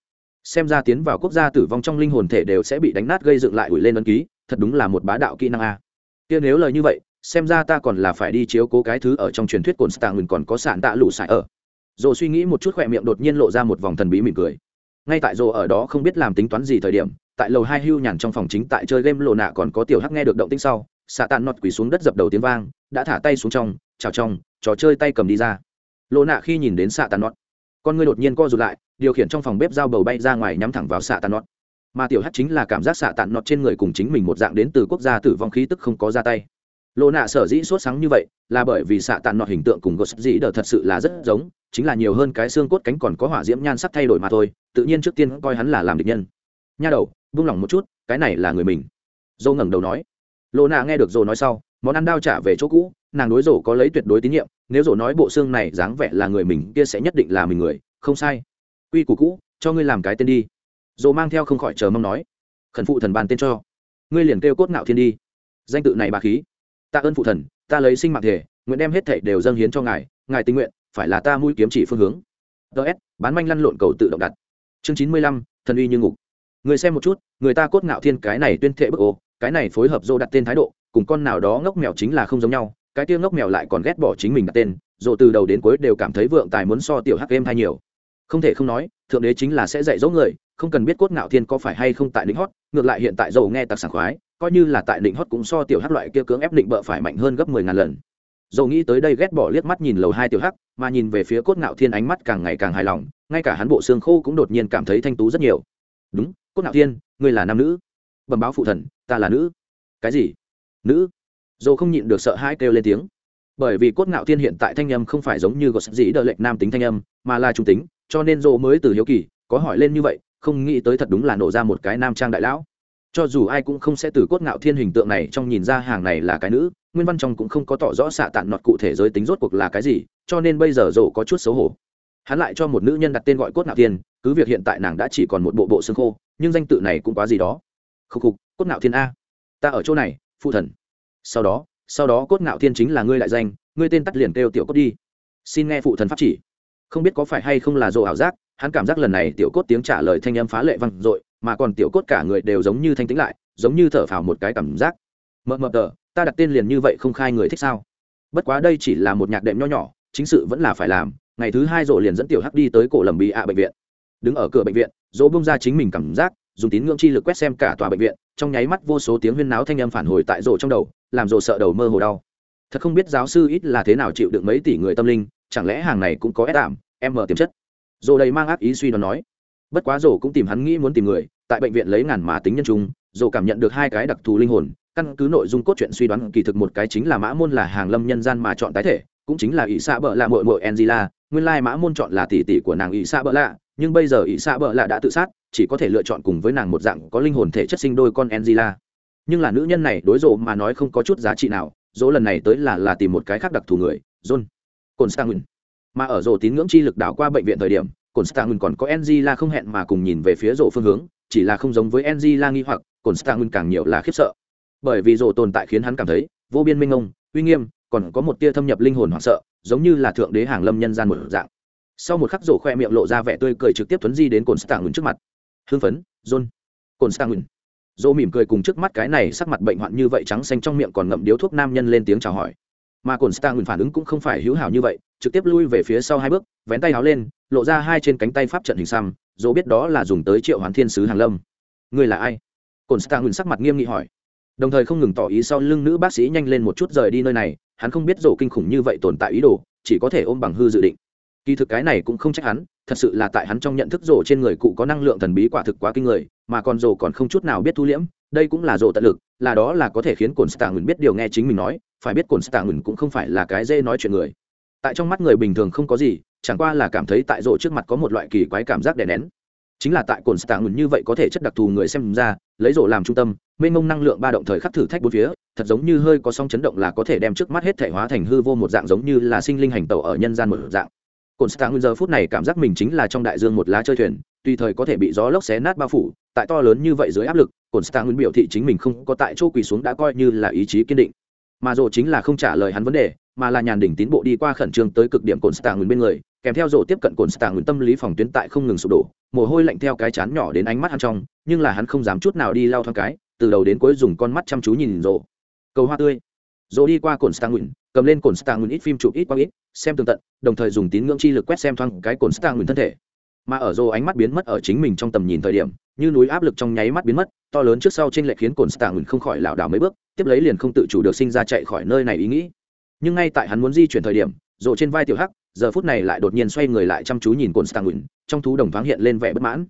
Xem ra tiến vào quốc gia tử vong trong linh hồn thể đều sẽ bị đánh nát gây dựng lại ủi lên ấn ký, thật đúng là một bá đạo kỹ năng a. Kia nếu lời như vậy, xem ra ta còn là phải đi chiếu cố cái thứ ở trong truyền thuyết cồn stạng còn có sạn tạ lũ sải ở. Rồi suy nghĩ một chút khỏe miệng đột nhiên lộ ra một vòng thần bí mỉm cười. Ngay tại rồ ở đó không biết làm tính toán gì thời điểm, tại lầu hai hưu nhàn trong phòng chính tại chơi game lộ nạ còn có tiểu hắc nghe được động tĩnh sau xạ tàn nọt quỳ xuống đất dập đầu tiếng vang, đã thả tay xuống trong chào trong trò chơi tay cầm đi ra. Lộ nạ khi nhìn đến xạ tàn nọt con ngươi đột nhiên co rụt lại, điều khiển trong phòng bếp dao bầu bay ra ngoài nhắm thẳng vào xạ tàn nọt mà tiểu hát chính là cảm giác xạ tàn nọt trên người cùng chính mình một dạng đến từ quốc gia tử vong khí tức không có ra tay. Lộ nạ sở dĩ sốt sáng như vậy, là bởi vì xạ tàn nọt hình tượng cùng gos dĩ đờ thật sự là rất giống, chính là nhiều hơn cái xương cốt cánh còn có hỏa diễm nhan sắc thay đổi mà thôi, tự nhiên trước tiên coi hắn là làm địch nhân. Nha đầu vung lòng một chút, cái này là người mình. Dâu ngẩng đầu nói. Lộ nạ nghe được dồ nói sau món ăn đao trả về chỗ cũ, nàng đối rổ có lấy tuyệt đối tín nhiệm, nếu rổ nói bộ xương này dáng vẻ là người mình, kia sẽ nhất định là mình người, không sai. Quy củ cũ, cho ngươi làm cái tên đi. Rổ mang theo không khỏi chờ mong nói, khẩn phụ thần bàn tên cho. Ngươi liền kêu cốt ngạo thiên đi. Danh tự này bà khí. Tạ ơn phụ thần, ta lấy sinh mạng thể, nguyện đem hết thảy đều dâng hiến cho ngài ngài tình nguyện, phải là ta mũi kiếm chỉ phương hướng. Ts bán manh lăn lộn cầu tự động đặt. Chương chín mươi lăm, thần uy như ngục. Người xem một chút, người ta cốt ngạo thiên cái này tuyên thệ bức ô, cái này phối hợp dô đặt tên thái độ cùng con nào đó ngốc mèo chính là không giống nhau, cái tia ngốc mèo lại còn ghét bỏ chính mình đặt tên dồ từ đầu đến cuối đều cảm thấy vượng tài muốn so tiểu hắc em hay nhiều. Không thể không nói, thượng đế chính là sẽ dạy dỗ người, không cần biết cốt ngạo thiên có phải hay không tại định hót, ngược lại hiện tại dầu nghe tặc sảng khoái, coi như là tại định hót cũng so tiểu hắc loại kia cưỡng ép định bợ phải mạnh hơn gấp mười ngàn lần. Dầu nghĩ tới đây ghét bỏ liếc mắt nhìn lầu hai tiểu hắc, mà nhìn về phía cốt ngạo thiên ánh mắt càng ngày càng hài lòng, ngay cả hắn bộ xương khô cũng đột nhiên cảm thấy thanh tú rất nhiều. Đúng, cốt ngạo thiên, ngươi là nam nữ. Bẩm báo phụ thần, ta là nữ. Cái gì? Nữ. Dầu không nhịn được sợ hãi kêu lên tiếng. Bởi vì cốt ngạo thiên hiện tại thanh âm không phải giống như gột dĩ đợi lệnh nam tính thanh âm, mà là trung tính, cho nên dỗ mới từ hiếu kỳ, có hỏi lên như vậy, không nghĩ tới thật đúng là nổ ra một cái nam trang đại lão. Cho dù ai cũng không sẽ từ cốt ngạo thiên hình tượng này trong nhìn ra hàng này là cái nữ, nguyên văn trong cũng không có tỏ rõ xạ tản nọt cụ thể giới tính rốt cuộc là cái gì, cho nên bây giờ dỗ có chút xấu hổ. Hắn lại cho một nữ nhân đặt tên gọi cốt ngạo thiên, cứ việc hiện tại nàng đã chỉ còn một bộ bộ xương khô, nhưng danh tự này cũng quá gì đó. Khúc khục, cốt ngạo thiên a. Ta ở chỗ này phụ thần. Sau đó sau đó cốt ngạo thiên chính là ngươi lại danh, ngươi tên tắt liền kêu tiểu cốt đi. Xin nghe phụ thần pháp chỉ. Không biết có phải hay không là dồ ảo giác, hắn cảm giác lần này tiểu cốt tiếng trả lời thanh âm phá lệ văng dội, mà còn tiểu cốt cả người đều giống như thanh tĩnh lại, giống như thở phào một cái cảm giác. Mờ mờ tờ, ta đặt tên liền như vậy không khai người thích sao? Bất quá đây chỉ là một nhạc đệm nho nhỏ, chính sự vẫn là phải làm, ngày thứ hai rộ liền dẫn tiểu hắc đi tới cổ lầm bị ạ bệnh viện. Đứng ở cửa bệnh viện, dỗ bông ra chính mình cảm giác dùng tín ngưỡng chi lực quét xem cả tòa bệnh viện, trong nháy mắt vô số tiếng huyên náo thanh âm phản hồi tại rổ trong đầu, làm rổ sợ đầu mơ hồ đau. Thật không biết giáo sư ít là thế nào chịu được mấy tỷ người tâm linh, chẳng lẽ hàng này cũng có ép ảm em mở tiềm chất. Rổ đầy mang ác ý suy đoán nói. Bất quá rổ cũng tìm hắn nghĩ muốn tìm người, tại bệnh viện lấy ngàn mà tính nhân trung rổ cảm nhận được hai cái đặc thù linh hồn, căn cứ nội dung cốt truyện suy đoán, kỳ thực một cái chính là mã môn là hàng lâm nhân gian mà chọn tái thể, cũng chính là ỷ xạ bợ lạ mội mội angela, nguyên lai mã môn chọn là tỷ tỷ của nàng ỷ xạ bợ lạ nhưng bây giờ ỷ xạ bợ lạ đã tự sát, chỉ có thể lựa chọn cùng với nàng một dạng có linh hồn thể chất sinh đôi con angela. Nhưng là nữ nhân này đối rộ mà nói không có chút giá trị nào dỗ lần này tới là là tìm một cái khác đặc thù người, john constantin mà ở rộ tín ngưỡng chi lực đảo qua bệnh viện thời điểm constantin còn có angela không hẹn mà cùng nhìn về phía rộ phương hướng, chỉ là không giống với angela nghi hoặc constantin càng nhiều là khiếp sợ. Bởi vì rộ tồn tại khiến hắn cảm thấy vô biên minh ông uy nghiêm, còn có một tia thâm nhập linh hồn hoảng sợ, giống như là thượng đế hàng lâm nhân gian một dạng sau một khắc rổ khoe miệng lộ ra vẻ tươi cười trực tiếp tuấn di đến cồn stạng trước mặt. Hưng phấn john cồn stạng dỗ mỉm cười cùng trước mắt cái này sắc mặt bệnh hoạn như vậy trắng xanh trong miệng còn ngậm điếu thuốc nam nhân lên tiếng chào hỏi. Mà cồn stạng phản ứng cũng không phải hữu hảo như vậy, trực tiếp lui về phía sau hai bước, vén tay háo lên, lộ ra hai trên cánh tay pháp trận hình xăm dỗ biết đó là dùng tới triệu hoàn thiên sứ hàng lâm. Người là ai? Cồn stạng sắc mặt nghiêm nghị hỏi. Đồng thời không ngừng tỏ ý sau lưng nữ bác sĩ nhanh lên một chút rời đi nơi này, hắn không biết rổ kinh khủng như vậy tồn tại ý đồ, chỉ có thể ôm bằng hư dự định kỳ thực cái này cũng không trách hắn, thật sự là tại hắn trong nhận thức rổ trên người cụ có năng lượng thần bí quả thực quá kinh người, mà còn rổ còn không chút nào biết thu liễm, đây cũng là rổ tận lực, là đó là có thể khiến cồn stạng biết điều nghe chính mình nói, phải biết cồn stạng cũng không phải là cái dễ nói chuyện người. Tại trong mắt người bình thường không có gì, chẳng qua là cảm thấy tại rổ trước mặt có một loại kỳ quái cảm giác đè nén. Chính là tại cồn stạng như vậy có thể chất đặc thù người xem ra, lấy rổ làm trung tâm, mênh mông năng lượng ba động thời khắc thử thách bốn phía, thật giống như hơi có song chấn động là có thể đem trước mắt hết thể hóa thành hư vô một dạng giống như là sinh linh hành tẩu ở nhân gian một dạng cồn stạng nguyên giờ phút này cảm giác mình chính là trong đại dương một lá chơi thuyền, tùy thời có thể bị gió lốc xé nát bao phủ, tại to lớn như vậy dưới áp lực cồn stạng nguyên biểu thị chính mình không có tại chỗ quỳ xuống đã coi như là ý chí kiên định. Mà rồ chính là không trả lời hắn vấn đề, mà là nhàn đỉnh tiến bộ đi qua khẩn trương tới cực điểm cồn stạng nguyên bên người, kèm theo rồ tiếp cận cồn stạng nguyên tâm lý phòng tuyến tại không ngừng sụp đổ, mồ hôi lạnh theo cái chán nhỏ đến ánh mắt hắn trong, nhưng là hắn không dám chút nào đi lao thoáng cái, từ đầu đến cuối dùng con mắt chăm chú nhìn rồ. Cầu hoa tươi. Rồ đi qua cồn stạng nguyên, cầm lên cồn stạng nguyên ít phim chụp ít quang ít xem tường tận, đồng thời dùng tín ngưỡng chi lực quét xem thoáng cái cồn stang nguyên thân thể. Mà ở rô ánh mắt biến mất ở chính mình trong tầm nhìn thời điểm, như núi áp lực trong nháy mắt biến mất, to lớn trước sau trên lệ khiến cồn stang nguyên không khỏi lảo đảo mấy bước, tiếp lấy liền không tự chủ được sinh ra chạy khỏi nơi này ý nghĩ. Nhưng ngay tại hắn muốn di chuyển thời điểm rô trên vai tiểu hắc, giờ phút này lại đột nhiên xoay người lại chăm chú nhìn cồn stang nguyên, trong thú đồng thoáng hiện lên vẻ bất mãn.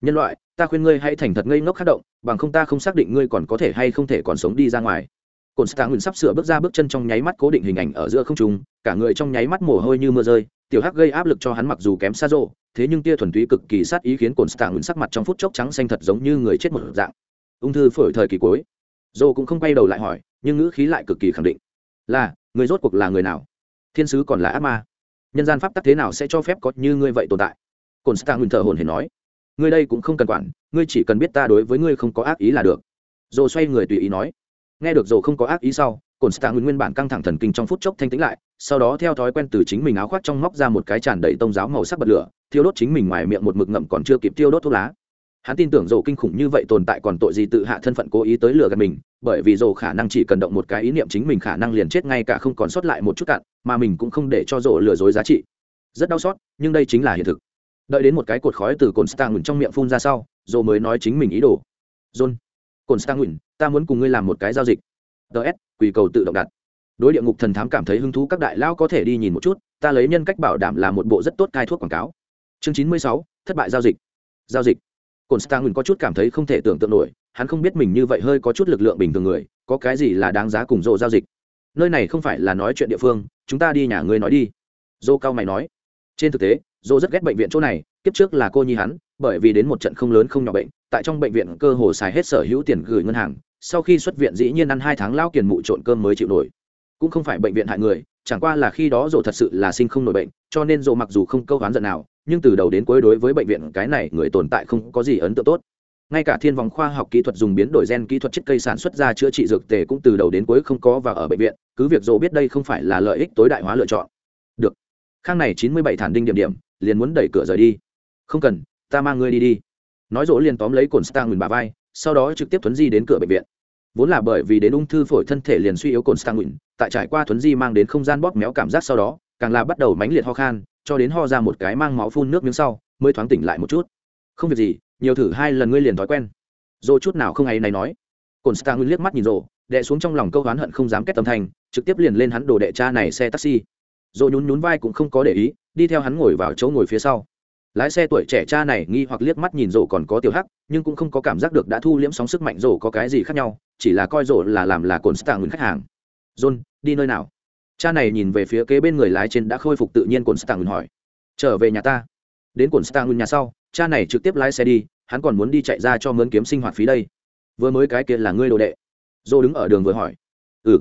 Nhân loại, ta khuyên ngươi hãy thành thật ngây ngốc khát động, bằng không ta không xác định ngươi còn có thể hay không thể còn sống đi ra ngoài cồn stạng nguyên sắp sửa bước ra bước chân trong nháy mắt cố định hình ảnh ở giữa không trung, cả người trong nháy mắt mồ hôi như mưa rơi, tiểu hắc gây áp lực cho hắn mặc dù kém xa rộ, thế nhưng tia thuần túy cực kỳ sát ý khiến cồn stạng nguyên sắc mặt trong phút chốc trắng xanh thật giống như người chết một dạng. Ung thư phổi thời kỳ cuối. Rộ cũng không quay đầu lại hỏi, nhưng ngữ khí lại cực kỳ khẳng định. Là, người rốt cuộc là người nào? Thiên sứ còn là ác ma? Nhân gian pháp tắc thế nào sẽ cho phép có như ngươi vậy tồn tại? Cồn stạng nguyên thở hồn hển nói, ngươi đây cũng không cần quản, ngươi chỉ cần biết ta đối với ngươi không có ác ý là được. Rộ xoay người tùy ý nói nghe được rồ không có ác ý sau cồn stạng nguyên nguyên bản căng thẳng thần kinh trong phút chốc thanh tĩnh lại, sau đó theo thói quen từ chính mình áo khoác trong móc ra một cái tràn đầy tông giáo màu sắc bật lửa, thiêu đốt chính mình ngoài miệng một mực ngậm còn chưa kịp thiêu đốt thuốc lá. Hắn tin tưởng dồ kinh khủng như vậy tồn tại còn tội gì tự hạ thân phận cố ý tới lừa gạt mình, bởi vì dồ khả năng chỉ cần động một cái ý niệm chính mình khả năng liền chết ngay cả không còn sót lại một chút cạn, mà mình cũng không để cho dồ lừa dối giá trị. Rất đau xót, nhưng đây chính là hiện thực. Đợi đến một cái cột khói từ cồn stang trong miệng phun ra sau dồ mới nói chính mình ý đồ. John. Cồn stang ta muốn cùng ngươi làm một cái giao dịch. Ts quỳ cầu tự động đặt. Đối địa ngục thần thám cảm thấy hứng thú các đại lao có thể đi nhìn một chút, ta lấy nhân cách bảo đảm là một bộ rất tốt cai thuốc quảng cáo. Chương chín mươi sáu, thất bại giao dịch. Giao dịch. Cồn stang có chút cảm thấy không thể tưởng tượng nổi, hắn không biết mình như vậy hơi có chút lực lượng bình thường người, có cái gì là đáng giá cùng rộ giao dịch. Nơi này không phải là nói chuyện địa phương, chúng ta đi nhà ngươi nói đi. Dô cao mày nói. Trên thực tế dô rất ghét bệnh viện chỗ này, kiếp trước là cô nhi hắn, bởi vì đến một trận không lớn không nhỏ bệnh, tại trong bệnh viện cơ hồ xài hết sở hữu tiền gửi ngân hàng sau khi xuất viện dĩ nhiên ăn hai tháng lao kiền mụ trộn cơm mới chịu nổi. Cũng không phải bệnh viện hại người, chẳng qua là khi đó dồ thật sự là sinh không nổi bệnh, cho nên dồ mặc dù không câu oán giận nào, nhưng từ đầu đến cuối đối với bệnh viện cái này người tồn tại không có gì ấn tượng tốt. Ngay cả thiên vòng khoa học kỹ thuật dùng biến đổi gen kỹ thuật chất cây sản xuất ra chữa trị dược tề cũng từ đầu đến cuối không có và ở bệnh viện, cứ việc dồ biết đây không phải là lợi ích tối đại hóa lựa chọn. Được. Khang này chín mươi bảy thản đinh điểm điểm, liền muốn đẩy cửa rời đi. Không cần, ta mang ngươi đi đi. Nói dỗ liền tóm lấy cồn stang ngừng bà vai sau đó trực tiếp thuấn di đến cửa bệnh viện. Vốn là bởi vì đến ung thư phổi thân thể liền suy yếu cồn stang tại trải qua thuấn di mang đến không gian bóp méo cảm giác sau đó, càng là bắt đầu mãnh liệt ho khan, cho đến ho ra một cái mang máu phun nước miếng sau, mới thoáng tỉnh lại một chút. Không việc gì, nhiều thử hai lần ngươi liền thói quen. Dỗ chút nào không hay này nói. Cồn stang liếc mắt nhìn rồ đệ xuống trong lòng câu oán hận không dám kết tâm thành, trực tiếp liền lên hắn đồ đệ cha này xe taxi. Dỗ nhún nhún vai cũng không có để ý, đi theo hắn ngồi vào chỗ ngồi phía sau lái xe tuổi trẻ cha này nghi hoặc liếc mắt nhìn rổ còn có tiểu hắc, nhưng cũng không có cảm giác được đã thu liễm sóng sức mạnh rổ có cái gì khác nhau, chỉ là coi rổ là làm là cồn stạng nguyên khách hàng. John, đi nơi nào? Cha này nhìn về phía kế bên người lái trên đã khôi phục tự nhiên cồn stạng nguyên hỏi. Trở về nhà ta. Đến cồn stạng nguyên nhà sau, cha này trực tiếp lái xe đi, hắn còn muốn đi chạy ra cho mướn kiếm sinh hoạt phí đây. Vừa mới cái kia là ngươi đồ đệ. Rổ đứng ở đường vừa hỏi. Ừ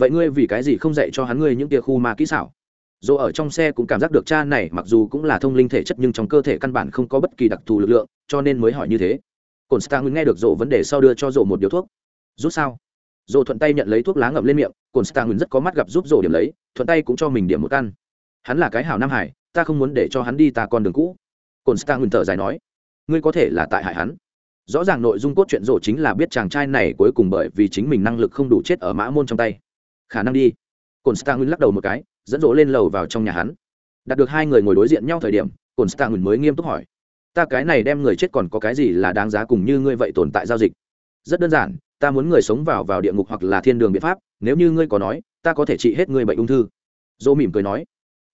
vậy ngươi vì cái gì không dạy cho hắn ngươi những kia khu ma kỹ xảo? Dù ở trong xe cũng cảm giác được cha này mặc dù cũng là thông linh thể chất nhưng trong cơ thể căn bản không có bất kỳ đặc thù lực lượng, cho nên mới hỏi như thế. Cồn stang nghe được dồ vấn đề sau đưa cho dồ một điếu thuốc. Rút sao? Dồ thuận tay nhận lấy thuốc lá ngậm lên miệng cồn stang rất có mắt gặp giúp dồ điểm lấy, thuận tay cũng cho mình điểm một căn. Hắn là cái hảo nam hải, ta không muốn để cho hắn đi ta con đường cũ. Cồn stang thở dài nói, ngươi có thể là tại hại hắn. Rõ ràng nội dung cốt truyện rồ chính là biết chàng trai này cuối cùng bởi vì chính mình năng lực không đủ chết ở mã môn trong tay. Khả năng đi. Cồn stang lắc đầu một cái dẫn dỗ lên lầu vào trong nhà hắn. Đạt được hai người ngồi đối diện nhau thời điểm cồn stang mới nghiêm túc hỏi, ta cái này đem người chết còn có cái gì là đáng giá cùng như ngươi vậy tồn tại giao dịch? Rất đơn giản, ta muốn người sống vào vào địa ngục hoặc là thiên đường biện pháp, nếu như ngươi có nói, ta có thể trị hết ngươi bệnh ung thư. Dô mỉm cười nói,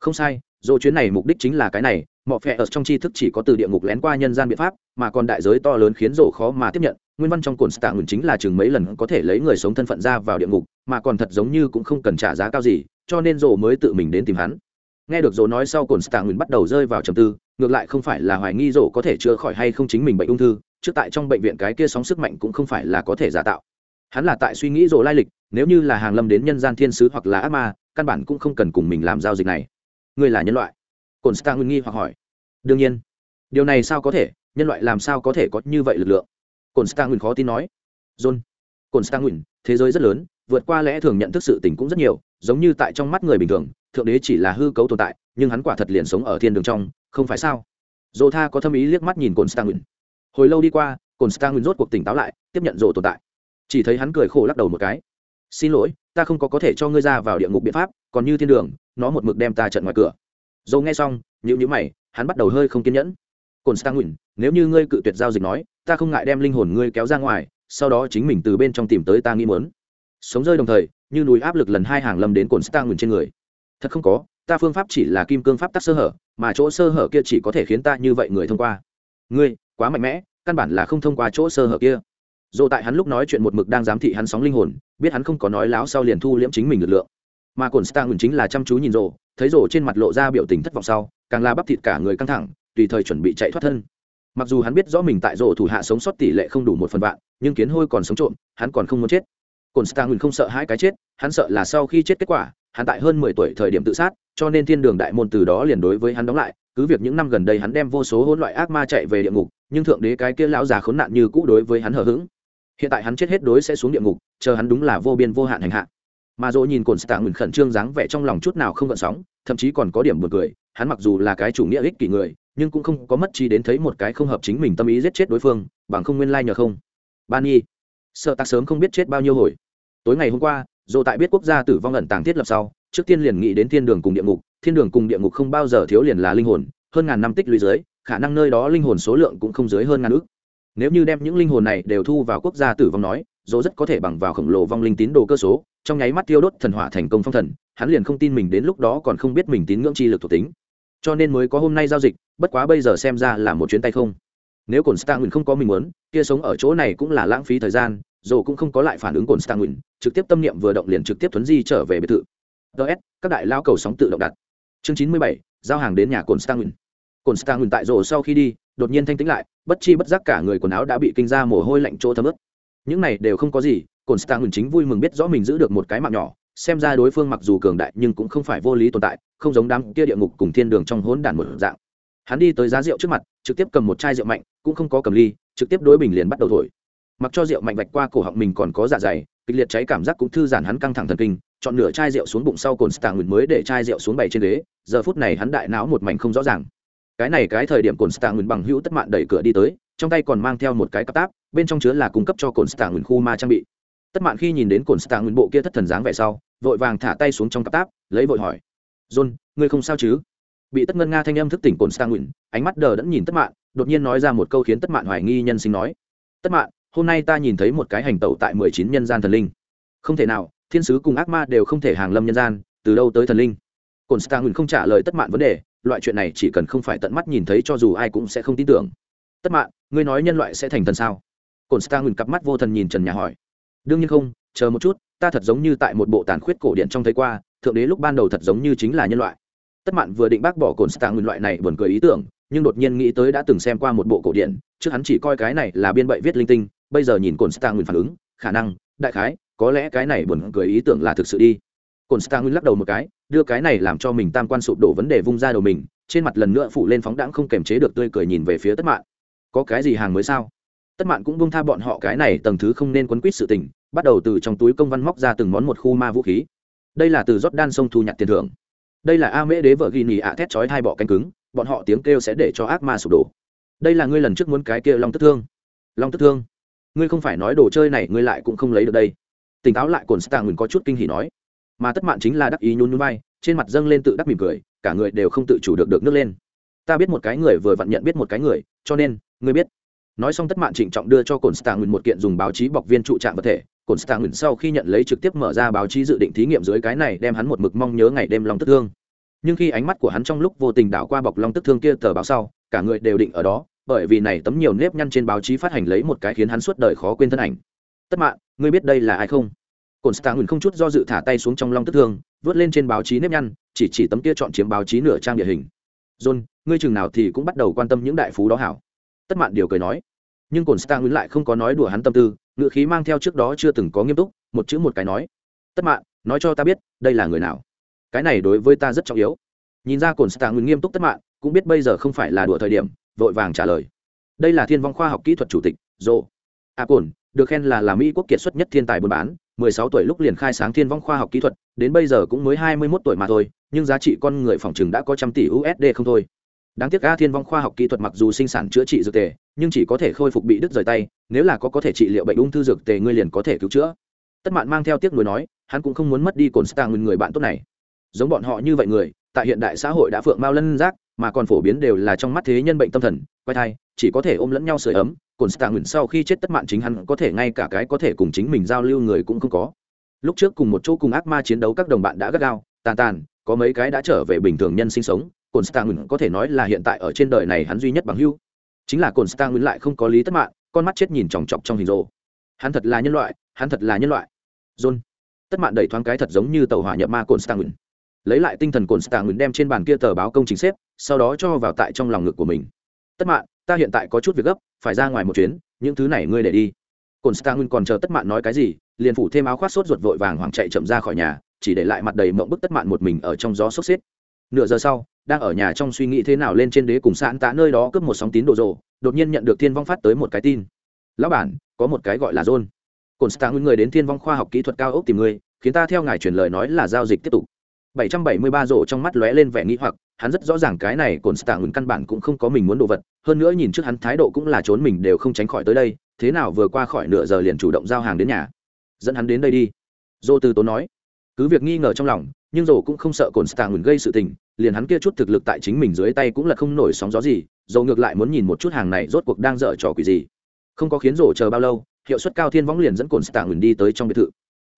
không sai dô chuyến này mục đích chính là cái này mọi phe ở trong tri thức chỉ có từ địa ngục lén qua nhân gian biện pháp, mà còn đại giới to lớn khiến dô khó mà tiếp nhận. Nguyên văn trong cồn stạng chính là chừng mấy lần có thể lấy người sống thân phận ra vào địa ngục, mà còn thật giống như cũng không cần trả giá cao gì cho nên rồ mới tự mình đến tìm hắn. Nghe được rồ nói sau cồn stạng bắt đầu rơi vào trầm tư, ngược lại không phải là hoài nghi rồ có thể chữa khỏi hay không chính mình bệnh ung thư, trước tại trong bệnh viện cái kia sóng sức mạnh cũng không phải là có thể giả tạo. Hắn là tại suy nghĩ rồ lai lịch, nếu như là hàng lâm đến nhân gian thiên sứ hoặc là ác ma, căn bản cũng không cần cùng mình làm giao dịch này. Ngươi là nhân loại? Cồn stạng nghi hoặc hỏi. Đương nhiên. Điều này sao có thể? Nhân loại làm sao có thể có như vậy lực lượng? Cồn stạng khó tin nói. John. Cồn stạng thế giới rất lớn, vượt qua lẽ thường nhận thức sự tình cũng rất nhiều giống như tại trong mắt người bình thường, thượng đế chỉ là hư cấu tồn tại, nhưng hắn quả thật liền sống ở thiên đường trong, không phải sao? Dồ tha có thâm ý liếc mắt nhìn cồn stangin hồi lâu đi qua cồn stangin rốt cuộc tỉnh táo lại, tiếp nhận dồ tồn tại. Chỉ thấy hắn cười khổ lắc đầu một cái. Xin lỗi, ta không có có thể cho ngươi ra vào địa ngục biện pháp, còn như thiên đường, nó một mực đem ta trận ngoài cửa. Dồ nghe xong nhữ nhữ mày, hắn bắt đầu hơi không kiên nhẫn. Cồn stangin nếu như ngươi cự tuyệt giao dịch nói, ta không ngại đem linh hồn ngươi kéo ra ngoài, sau đó chính mình từ bên trong tìm tới ta nghĩ muốn sống rơi đồng thời, như núi áp lực lần hai hàng lâm đến cồn stang ngừng trên người. Thật không có, ta phương pháp chỉ là kim cương pháp tắc sơ hở, mà chỗ sơ hở kia chỉ có thể khiến ta như vậy người thông qua. Ngươi, quá mạnh mẽ, căn bản là không thông qua chỗ sơ hở kia. Dù tại hắn lúc nói chuyện một mực đang giám thị hắn sóng linh hồn, biết hắn không có nói láo sau liền thu liễm chính mình lực lượng. Mà cồn stang ngừng chính là chăm chú nhìn rồ thấy rồ trên mặt lộ ra biểu tình thất vọng sau, càng la bắp thịt cả người căng thẳng, tùy thời chuẩn bị chạy thoát thân. Mặc dù hắn biết rõ mình tại rồ thủ hạ sống sót tỷ lệ không đủ một phần vạn, nhưng kiến hôi còn sống trộm, hắn còn không muốn chết cồn stang không sợ hai cái chết, hắn sợ là sau khi chết kết quả, hắn tại hơn mười tuổi thời điểm tự sát, cho nên thiên đường đại môn từ đó liền đối với hắn đóng lại. Cứ việc những năm gần đây hắn đem vô số hỗn loại ác ma chạy về địa ngục, nhưng thượng đế cái kia lão già khốn nạn như cũ đối với hắn hờ hững. Hiện tại hắn chết hết đối sẽ xuống địa ngục, chờ hắn đúng là vô biên vô hạn hành hạ. Mà dỗ nhìn cồn stạng khẩn trương dáng vẻ trong lòng chút nào không gợn sóng, thậm chí còn có điểm buồn cười, hắn mặc dù là cái chủ nghĩa ích kỷ người, nhưng cũng không có mất trí đến thấy một cái không hợp chính mình tâm ý giết chết đối phương, bằng không nguyên lai nhờ không. Ban nhi sợ tạc sớm không biết chết bao nhiêu hồi. Tối ngày hôm qua dồ tại biết quốc gia tử vong ẩn tàng thiết lập sau, trước tiên liền nghĩ đến thiên đường cùng địa ngục, thiên đường cùng địa ngục không bao giờ thiếu liền là linh hồn, hơn ngàn năm tích lũy dưới, khả năng nơi đó linh hồn số lượng cũng không dưới hơn ngàn ước. Nếu như đem những linh hồn này đều thu vào quốc gia tử vong nói dỗ rất có thể bằng vào khổng lồ vong linh tín đồ cơ số, trong nháy mắt tiêu đốt thần hỏa thành công phong thần, hắn liền không tin mình đến lúc đó còn không biết mình tín ngưỡng chi lực thuộc tính. Cho nên mới có hôm nay giao dịch, bất quá bây giờ xem ra là một chuyến tay không nếu cồn stang không có mình muốn, kia sống ở chỗ này cũng là lãng phí thời gian dồ cũng không có lại phản ứng cồn stang trực tiếp tâm niệm vừa động liền trực tiếp thuấn di trở về biệt thự. Ts các đại lao cầu sóng tự động đặt. Chương chín mươi bảy, giao hàng đến nhà cồn stang cồn stang tại rồ sau khi đi, đột nhiên thanh tĩnh lại, bất chi bất giác cả người quần áo đã bị kinh ra mồ hôi lạnh chỗ thấm ướt. Những này đều không có gì, cồn stang chính vui mừng biết rõ mình giữ được một cái mạng nhỏ, xem ra đối phương mặc dù cường đại nhưng cũng không phải vô lý tồn tại, không giống đám kia địa ngục cùng thiên đường trong hỗn đản một dạng hắn đi tới giá rượu trước mặt, trực tiếp cầm một chai rượu mạnh, cũng không có cầm ly, trực tiếp đối bình liền bắt đầu thổi. Mặc cho rượu mạnh vạch qua cổ họng mình còn có dạ dày, kịch liệt cháy cảm giác cũng thư giãn hắn căng thẳng thần kinh, chọn nửa chai rượu xuống bụng sau cồn stang mới để chai rượu xuống bày trên ghế, giờ phút này hắn đại não một mảnh không rõ ràng. Cái này cái thời điểm cồn stang bằng hữu tất mạn đẩy cửa đi tới, trong tay còn mang theo một cái cặp táp, bên trong chứa là cung cấp cho cồn stang khu ma trang bị. Tất mạn khi nhìn đến cồn stang bộ kia thất thần dáng vẻ sau, vội vàng thả tay xuống trong cặp táp, lấy vội hỏi, john, ngươi không sao chứ? Bị tất ngân nga thanh âm thức tỉnh cồn stang ánh mắt đờ đẫn nhìn tất mạn, đột nhiên nói ra một câu khiến tất mạn hoài nghi nhân sinh nói. Tất mạn, hôm nay ta nhìn thấy một cái hành tẩu tại mười chín nhân gian thần linh. Không thể nào, thiên sứ cùng ác ma đều không thể hàng lâm nhân gian, từ đâu tới thần linh? Cồn stang không trả lời tất mạn vấn đề, loại chuyện này chỉ cần không phải tận mắt nhìn thấy cho dù ai cũng sẽ không tin tưởng. Tất mạn, ngươi nói nhân loại sẽ thành thần sao? Cồn stang cặp mắt vô thần nhìn trần nhà hỏi. Đương nhiên không, chờ một chút, ta thật giống như tại một bộ tàn khuyết cổ điện trong thấy qua, thượng đế lúc ban đầu thật giống như chính là nhân loại tất mạn vừa định bác bỏ cồn stạng nguyên loại này buồn cười ý tưởng nhưng đột nhiên nghĩ tới đã từng xem qua một bộ cổ điển, trước hắn chỉ coi cái này là biên bậy viết linh tinh bây giờ nhìn cồn stạng nguyên phản ứng khả năng đại khái có lẽ cái này buồn cười ý tưởng là thực sự đi. Cồn stạng nguyên lắc đầu một cái đưa cái này làm cho mình tam quan sụp đổ vấn đề vung ra đầu mình trên mặt lần nữa phụ lên phóng đãng không kềm chế được tươi cười nhìn về phía tất mạn. Có cái gì hàng mới sao? Tất mạn cũng bông tha bọn họ cái này tầng thứ không nên quấn quýt sự tình bắt đầu từ trong túi công văn móc ra từng món một khu ma vũ khí. Đây là từ rót đan sông thu nhặt tiền thưởng đây là a mễ đế vợ ghi nhì ạ, thét chói hai bọ cánh cứng, bọn họ tiếng kêu sẽ để cho ác ma sụp đổ. Đây là ngươi lần trước muốn cái kia long tức thương. Long tức thương? Ngươi không phải nói đồ chơi này ngươi lại cũng không lấy được đây. Tỉnh táo lại cồn stạng ngừng có chút kinh hỉ nói. Mà tất mạn chính là đắc ý nhún nhún vai, trên mặt dâng lên tự đắc mỉm cười, cả người đều không tự chủ được được nước lên. Ta biết một cái người vừa vặn nhận biết một cái người, cho nên, ngươi biết nói xong tất mạn trịnh trọng đưa cho cồn stạng một kiện dùng báo chí bọc viên trụ trạng vật thể. Cồn stạng sau khi nhận lấy trực tiếp mở ra báo chí dự định thí nghiệm dưới cái này đem hắn một mực mong nhớ ngày đêm long tức thương. Nhưng khi ánh mắt của hắn trong lúc vô tình đảo qua bọc long tức thương kia tờ báo sau, cả người đều định ở đó, bởi vì này tấm nhiều nếp nhăn trên báo chí phát hành lấy một cái khiến hắn suốt đời khó quên thân ảnh. Tất mạn, ngươi biết đây là ai không? Cồn stạng không chút do dự thả tay xuống trong long tức thương, vớt lên trên báo chí nếp nhăn, chỉ chỉ tấm kia chọn chiếm báo chí nửa trang địa hình. John, ngươi chừng nào thì cũng bắt đầu quan tâm những đại phú đó hảo tất mạn điều cười nói, nhưng cồn stang lại không có nói đùa hắn tâm tư ngựa khí mang theo trước đó chưa từng có nghiêm túc, một chữ một cái nói, tất mạn, nói cho ta biết, đây là người nào? Cái này đối với ta rất trọng yếu. Nhìn ra cồn stang nghiêm túc tất mạn, cũng biết bây giờ không phải là đùa thời điểm, vội vàng trả lời, đây là thiên vong khoa học kỹ thuật chủ tịch, dô. À, A cồn được khen là là mỹ quốc kiệt xuất nhất thiên tài buôn bán 16 tuổi lúc liền khai sáng thiên vong khoa học kỹ thuật, đến bây giờ cũng mới 21 tuổi mà thôi, nhưng giá trị con người phòng chừng đã có trăm tỷ usd không thôi đáng tiếc a thiên vong khoa học kỹ thuật mặc dù sinh sản chữa trị dược tề, nhưng chỉ có thể khôi phục bị đứt rời tay, nếu là có có thể trị liệu bệnh ung thư dược tề ngươi liền có thể cứu chữa. Tất mạn mang theo tiếc nuối nói, hắn cũng không muốn mất đi cồn stang người bạn tốt này. Giống bọn họ như vậy người, tại hiện đại xã hội đã phượng mao lân giác, mà còn phổ biến đều là trong mắt thế nhân bệnh tâm thần, quay thai, chỉ có thể ôm lẫn nhau sưởi ấm, cồn stang sau khi chết tất mạn chính hắn có thể ngay cả cái có thể cùng chính mình giao lưu người cũng không có. Lúc trước cùng một chỗ cùng ác ma chiến đấu các đồng bạn đã gắt gao, tàn tàn, có mấy cái đã trở về bình thường nhân sinh sống. Cổn stang có thể nói là hiện tại ở trên đời này hắn duy nhất bằng hữu, chính là Cổn stang lại không có lý tất mạng con mắt chết nhìn chòng chọc trong hình rồ hắn thật là nhân loại hắn thật là nhân loại. John. Tất mạng đẩy thoáng cái thật giống như tàu hỏa nhập ma Cổn stang lấy lại tinh thần Cổn stang đem trên bàn kia tờ báo công chính xếp sau đó cho vào tại trong lòng ngực của mình. Tất mạng ta hiện tại có chút việc gấp phải ra ngoài một chuyến những thứ này ngươi để đi. Cổn stang còn chờ tất mạng nói cái gì liền phủ thêm áo khoác sốt ruột vội vàng hoảng chạy chậm ra khỏi nhà chỉ để lại mặt đầy mộng bức tất mạng một mình ở trong gió sốt xít. nửa giờ sau đang ở nhà trong suy nghĩ thế nào lên trên đế cùng sạn tạ nơi đó cướp một sóng tín đồ rồ, đột nhiên nhận được thiên vong phát tới một cái tin. Lão bản, có một cái gọi là john. Cồn nguyên người đến thiên vong khoa học kỹ thuật cao ốc tìm người, khiến ta theo ngài truyền lời nói là giao dịch tiếp tục. 773 rộ trong mắt lóe lên vẻ nghi hoặc, hắn rất rõ ràng cái này Cổn stạng căn bản cũng không có mình muốn đồ vật, hơn nữa nhìn trước hắn thái độ cũng là trốn mình đều không tránh khỏi tới đây, thế nào vừa qua khỏi nửa giờ liền chủ động giao hàng đến nhà. Dẫn hắn đến đây đi. Rộ từ tốn nói. Cứ việc nghi ngờ trong lòng, nhưng rộ cũng không sợ Cổn stạng gây sự tình liền hắn kia chút thực lực tại chính mình dưới tay cũng là không nổi sóng gió gì, dầu ngược lại muốn nhìn một chút hàng này rốt cuộc đang dở trò quỷ gì. Không có khiến rổ chờ bao lâu, hiệu suất cao thiên võng liền dẫn cồn stạng đi tới trong biệt thự.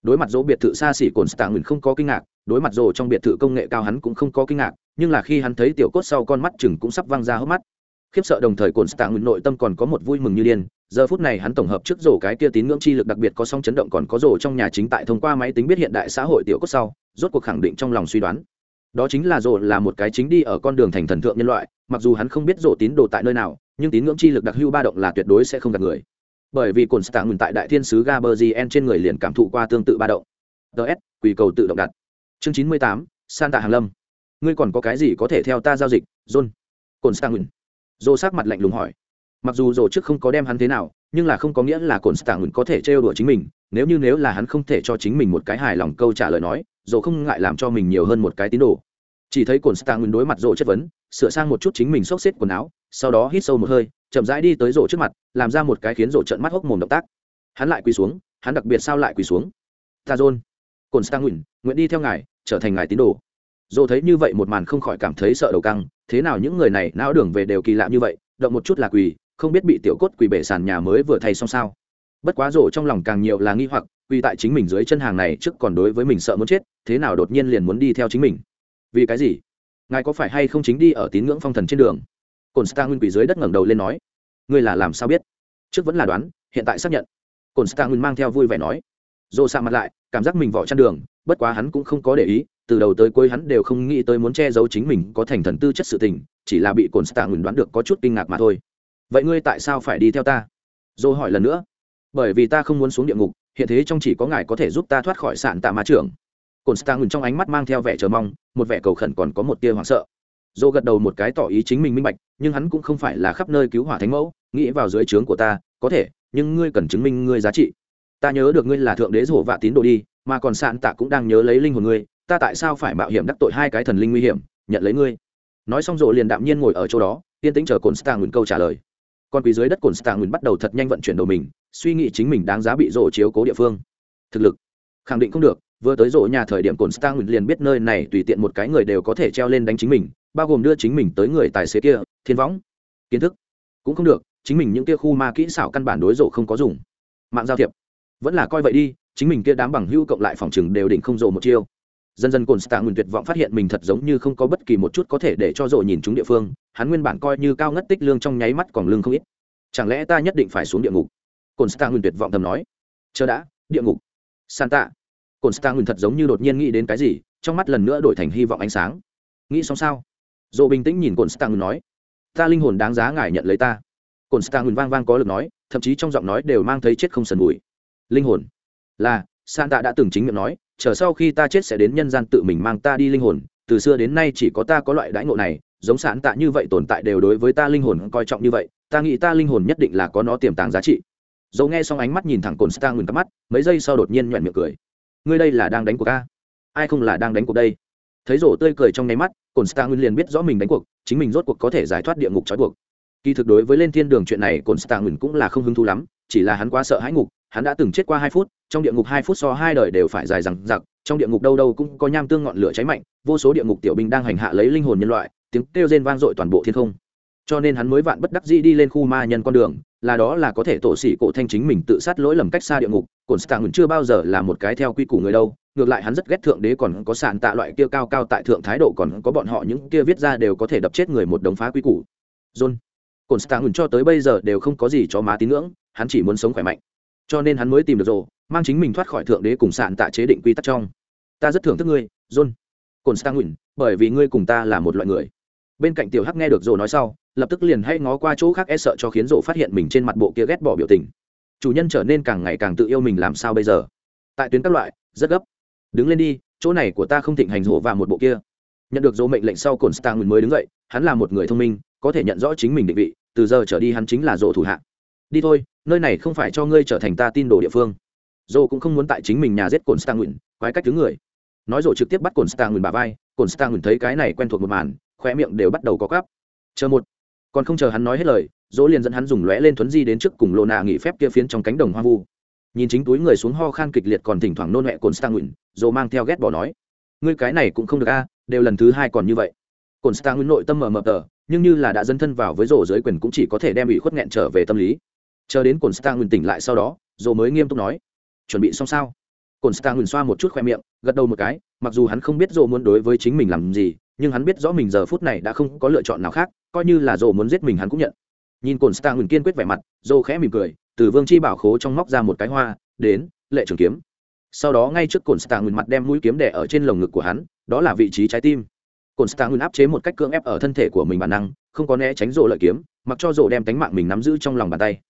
Đối mặt rỗ biệt thự xa xỉ cồn stạng không có kinh ngạc, đối mặt rổ trong biệt thự công nghệ cao hắn cũng không có kinh ngạc, nhưng là khi hắn thấy tiểu cốt sau con mắt chừng cũng sắp văng ra hốc mắt. Khiếp sợ đồng thời cồn stạng nội tâm còn có một vui mừng như điên, giờ phút này hắn tổng hợp trước rổ cái kia tín ngưỡng chi lực đặc biệt có song chấn động còn có rổ trong nhà chính tại thông qua máy tính biết hiện đại xã hội tiểu cốt sau, rốt cuộc khẳng định trong lòng suy đoán đó chính là rộ là một cái chính đi ở con đường thành thần thượng nhân loại, mặc dù hắn không biết rộ tín đồ tại nơi nào, nhưng tín ngưỡng chi lực đặc hưu ba động là tuyệt đối sẽ không gặp người. Bởi vì cồn stạng ngừng tại đại thiên sứ gaberzien trên người liền cảm thụ qua tương tự ba động. Ts quỳ cầu tự động đặt. Chương chín mươi tám san tạ hàn lâm. Ngươi còn có cái gì có thể theo ta giao dịch, john? Cồn stạng ngừng sát mặt lạnh lùng hỏi. Mặc dù rộ trước không có đem hắn thế nào, nhưng là không có nghĩa là cồn stạng ngừng có thể trêu đùa chính mình, nếu như nếu là hắn không thể cho chính mình một cái hài lòng câu trả lời nói dồ không ngại làm cho mình nhiều hơn một cái tín đồ. Chỉ thấy cồn stạng nguyên đối mặt rộ chất vấn, sửa sang một chút chính mình xốc xếp quần áo, sau đó hít sâu một hơi, chậm rãi đi tới rộ trước mặt, làm ra một cái khiến rộ trận mắt hốc mồm động tác. Hắn lại quỳ xuống, hắn đặc biệt sao lại quỳ xuống? Ta dôn cồn stang nguyện nguyện đi theo ngài, trở thành ngài tín đồ. Dồ thấy như vậy một màn không khỏi cảm thấy sợ đầu căng, thế nào những người này não đường về đều kỳ lạ như vậy, động một chút là quỳ, không biết bị tiểu cốt quỳ bể sàn nhà mới vừa thay xong sao. Bất quá rổ trong lòng càng nhiều là nghi hoặc vì tại chính mình dưới chân hàng này trước còn đối với mình sợ muốn chết, thế nào đột nhiên liền muốn đi theo chính mình? Vì cái gì? Ngài có phải hay không chính đi ở tín ngưỡng phong thần trên đường? Cồn star nguyên quỳ dưới đất ngẩng đầu lên nói. Ngươi là làm sao biết? Trước vẫn là đoán, hiện tại xác nhận. Cồn star nguyên mang theo vui vẻ nói. Dồ xa mặt lại, cảm giác mình vỏ chăn đường, bất quá hắn cũng không có để ý, từ đầu tới cuối hắn đều không nghĩ tới muốn che giấu chính mình có thành thần tư chất sự tình, chỉ là bị cồn star nguyên đoán được có chút kinh ngạc mà thôi. Vậy ngươi tại sao phải đi theo ta? Dồ hỏi lần nữa. Bởi vì ta không muốn xuống địa ngục hiện thế trong chỉ có ngài có thể giúp ta thoát khỏi sạn tạ ma trưởng. Cồn star ngừng trong ánh mắt mang theo vẻ chờ mong, một vẻ cầu khẩn còn có một tia hoảng sợ. Dô gật đầu một cái tỏ ý chính mình minh bạch, nhưng hắn cũng không phải là khắp nơi cứu hỏa thánh mẫu, nghĩ vào dưới trướng của ta, có thể, nhưng ngươi cần chứng minh ngươi giá trị. Ta nhớ được ngươi là thượng đế rổ vạ tín đồ đi, mà còn sạn tạ cũng đang nhớ lấy linh hồn ngươi, ta tại sao phải mạo hiểm đắc tội hai cái thần linh nguy hiểm, nhận lấy ngươi. Nói xong rộ liền đạm nhiên ngồi ở chỗ đó, yên tĩnh chờ cồn stang ngừng câu trả lời còn quỳ dưới đất cồn stang nguyên bắt đầu thật nhanh vận chuyển đầu mình, suy nghĩ chính mình đáng giá bị rổ chiếu cố địa phương. Thực lực. Khẳng định không được, vừa tới rổ nhà thời điểm cồn stang nguyên liền biết nơi này tùy tiện một cái người đều có thể treo lên đánh chính mình, bao gồm đưa chính mình tới người tài xế kia, thiên võng. Kiến thức. Cũng không được, chính mình những kia khu ma kỹ xảo căn bản đối rổ không có dùng. Mạng giao thiệp. Vẫn là coi vậy đi, chính mình kia đám bằng hữu cộng lại phòng chừng đều đỉnh không rổ một chiêu dần dần cồn stạ nguyền tuyệt vọng phát hiện mình thật giống như không có bất kỳ một chút có thể để cho dội nhìn chúng địa phương, hắn nguyên bản coi như cao ngất tích lương trong nháy mắt còn lương không ít. Chẳng lẽ ta nhất định phải xuống địa ngục? Cồn stạ nguyền tuyệt vọng thầm nói. Chờ đã, địa ngục. San tạ cồn stạ nguyền thật giống như đột nhiên nghĩ đến cái gì, trong mắt lần nữa đổi thành hy vọng ánh sáng. Nghĩ xong sao? Dội bình tĩnh nhìn cồn stang nói. Ta linh hồn đáng giá ngài nhận lấy ta. Cồn stang vang vang có lực nói, thậm chí trong giọng nói đều mang thấy chết không sần bụi. Linh hồn. Là san tạ đã từng chính miệng nói chờ sau khi ta chết sẽ đến nhân gian tự mình mang ta đi linh hồn, từ xưa đến nay chỉ có ta có loại đãi ngộ này, giống sản tạ như vậy tồn tại đều đối với ta linh hồn coi trọng như vậy, ta nghĩ ta linh hồn nhất định là có nó tiềm tàng giá trị. Dầu nghe xong ánh mắt nhìn thẳng cồn stang ngừng cắp mắt, mấy giây sau đột nhiên nhoẹn miệng cười. Ngươi đây là đang đánh cuộc ca ai không là đang đánh cuộc đây? Thấy rổ tươi cười trong nháy mắt cồn star ngừng liền biết rõ mình đánh cuộc, chính mình rốt cuộc có thể giải thoát địa ngục trói cuộc kỳ thực đối với lên thiên đường chuyện này cồn star ngừng cũng là không hứng thú lắm chỉ là hắn quá sợ hãi ngục, hắn đã từng chết qua hai phút, trong địa ngục hai phút so hai đời đều phải dài rằng giặc trong địa ngục đâu đâu cũng có nham tương ngọn lửa cháy mạnh, vô số địa ngục tiểu binh đang hành hạ lấy linh hồn nhân loại, tiếng kêu rên vang dội toàn bộ thiên không. Cho nên hắn mới vạn bất đắc dĩ đi lên khu ma nhân con đường, là đó là có thể tổ sĩ cổ thanh chính mình tự sát lỗi lầm cách xa địa ngục Cổn stạng chưa bao giờ là một cái theo quy củ người đâu, ngược lại hắn rất ghét thượng đế còn có sàn tạ loại kia cao cao tại thượng thái độ còn có bọn họ những kia viết ra đều có thể đập chết người một đống phá quy củ. John Cổn stạng cho tới bây giờ đều không có gì cho má tín ngưỡng hắn chỉ muốn sống khỏe mạnh. Cho nên hắn mới tìm được rồ mang chính mình thoát khỏi thượng đế cùng sạn tạ chế định quy tắc trong. Ta rất thưởng thức ngươi, john. Cồn stạng bởi vì ngươi cùng ta là một loại người. Bên cạnh tiểu hắc nghe được rồ nói sau, lập tức liền hay ngó qua chỗ khác e sợ cho khiến rồ phát hiện mình trên mặt bộ kia ghét bỏ biểu tình. Chủ nhân trở nên càng ngày càng tự yêu mình làm sao bây giờ? Tại tuyến các loại, rất gấp. Đứng lên đi, chỗ này của ta không thịnh hành rộ và một bộ kia. Nhận được dỗ mệnh lệnh sau cồn stang mới đứng dậy, hắn là một người thông minh, có thể nhận rõ chính mình định vị, từ giờ trở đi hắn chính là rộ thủ hạ đi thôi, nơi này không phải cho ngươi trở thành ta tin đồ địa phương. Dô cũng không muốn tại chính mình nhà giết cồn stang quái cách thứ người. Nói rồi trực tiếp bắt cồn stang bà vai cồn stang thấy cái này quen thuộc một màn khoe miệng đều bắt đầu có cắp chờ một. Còn không chờ hắn nói hết lời dỗ liền dẫn hắn dùng lóe lên thuấn di đến trước cùng lộ nạ nghỉ phép kia phiến trong cánh đồng hoang vu. Nhìn chính túi người xuống ho khan kịch liệt còn thỉnh thoảng nôn mẹ cồn stang nguyện dỗ mang theo ghét bỏ nói, ngươi cái này cũng không được a, đều lần thứ hai còn như vậy. Cồn stang nguyện nội tâm mờ mờ tờ, nhưng như là đã dấn thân vào với rổ dưới quyền cũng chỉ có thể đem ủy khuất nghẹn trở về tâm lý chờ đến cồn stang nguyên tỉnh lại sau đó rổ mới nghiêm túc nói, chuẩn bị xong sao? Cồn stang nguyên xoa một chút khoe miệng, gật đầu một cái, mặc dù hắn không biết rổ muốn đối với chính mình làm gì, nhưng hắn biết rõ mình giờ phút này đã không có lựa chọn nào khác, coi như là rổ muốn giết mình hắn cũng nhận. Nhìn cồn stang nguyên kiên quyết vẻ mặt rổ khẽ mỉm cười, từ vương chi bảo khố trong móc ra một cái hoa, đến, lệ trường kiếm. Sau đó ngay trước cồn stang nguyên mặt đem mũi kiếm đẻ ở trên lồng ngực của hắn, đó là vị trí trái tim. Cồn stang nguyên áp chế một cách cưỡng ép ở thân thể của mình bản năng, không có né tránh rổ lợi kiếm, mặc cho rổ đem tánh mạng mình nắm giữ trong lòng bàn tay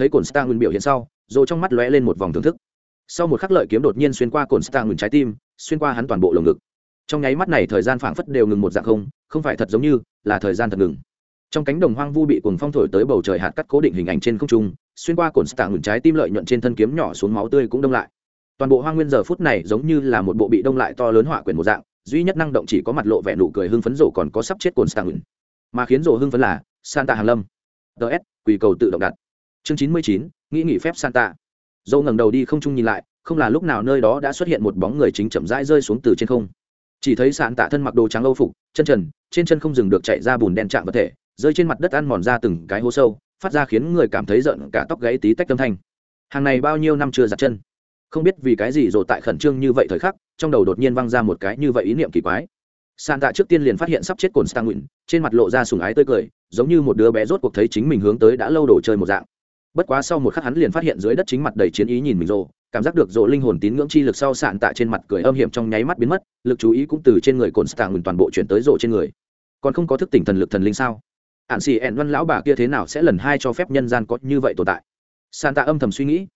thấy cồn stang nguyên biểu hiện sau, rồi trong mắt lóe lên một vòng thưởng thức. Sau một khắc lợi kiếm đột nhiên xuyên qua cồn stang nguyên trái tim, xuyên qua hắn toàn bộ lồng ngực. Trong nháy mắt này thời gian phảng phất đều ngừng một dạng không không phải thật giống như là thời gian thật ngừng. Trong cánh đồng hoang vu bị cuồng phong thổi tới bầu trời hạt cắt cố định hình ảnh trên không trung, xuyên qua cồn stạng ngừng trái tim lợi nhuận trên thân kiếm nhỏ xuống máu tươi cũng đông lại. Toàn bộ hoang nguyên giờ phút này giống như là một bộ bị đông lại to lớn hỏa quyển một dạng, duy nhất năng động chỉ có mặt lộ vẻ nụ cười hưng phấn rổ còn có sắp chết cồn stạng ngừng mà khiến rổ hưng phấn là santa hàng lâm. Ts quỳ cầu tự động đặt chương chín mươi chín, nghĩ nghỉ phép santa. Dâu ngẩng đầu đi không trung nhìn lại, không là lúc nào nơi đó đã xuất hiện một bóng người chính chậm rãi rơi xuống từ trên không. Chỉ thấy sàn tạ thân mặc đồ trắng âu phục, chân trần, trên chân không dừng được chạy ra bùn đen chạm vật thể, rơi trên mặt đất ăn mòn ra từng cái hố sâu, phát ra khiến người cảm thấy giận cả tóc gãy tí tách âm thanh. Hàng này bao nhiêu năm chưa giặt chân? Không biết vì cái gì rồi tại khẩn trương như vậy thời khắc, trong đầu đột nhiên văng ra một cái như vậy ý niệm kỳ quái. Sàn tạ trước tiên liền phát hiện sắp chết cồn stang nguyện trên mặt lộ ra sùng ái tươi cười, giống như một đứa bé rốt cuộc thấy chính mình hướng tới đã lâu đồ chơi một dạng bất quá sau một khắc hắn liền phát hiện dưới đất chính mặt đầy chiến ý nhìn mình rồ, cảm giác được rồ linh hồn tín ngưỡng chi lực sau sạn tạ trên mặt cười âm hiểm trong nháy mắt biến mất, lực chú ý cũng từ trên người cồn stạng toàn bộ chuyển tới rồ trên người. Còn không có thức tỉnh thần lực thần linh sao? Ạn xì ẹn văn lão bà kia thế nào sẽ lần hai cho phép nhân gian có như vậy tồn tại? Sàn tạ âm thầm suy nghĩ.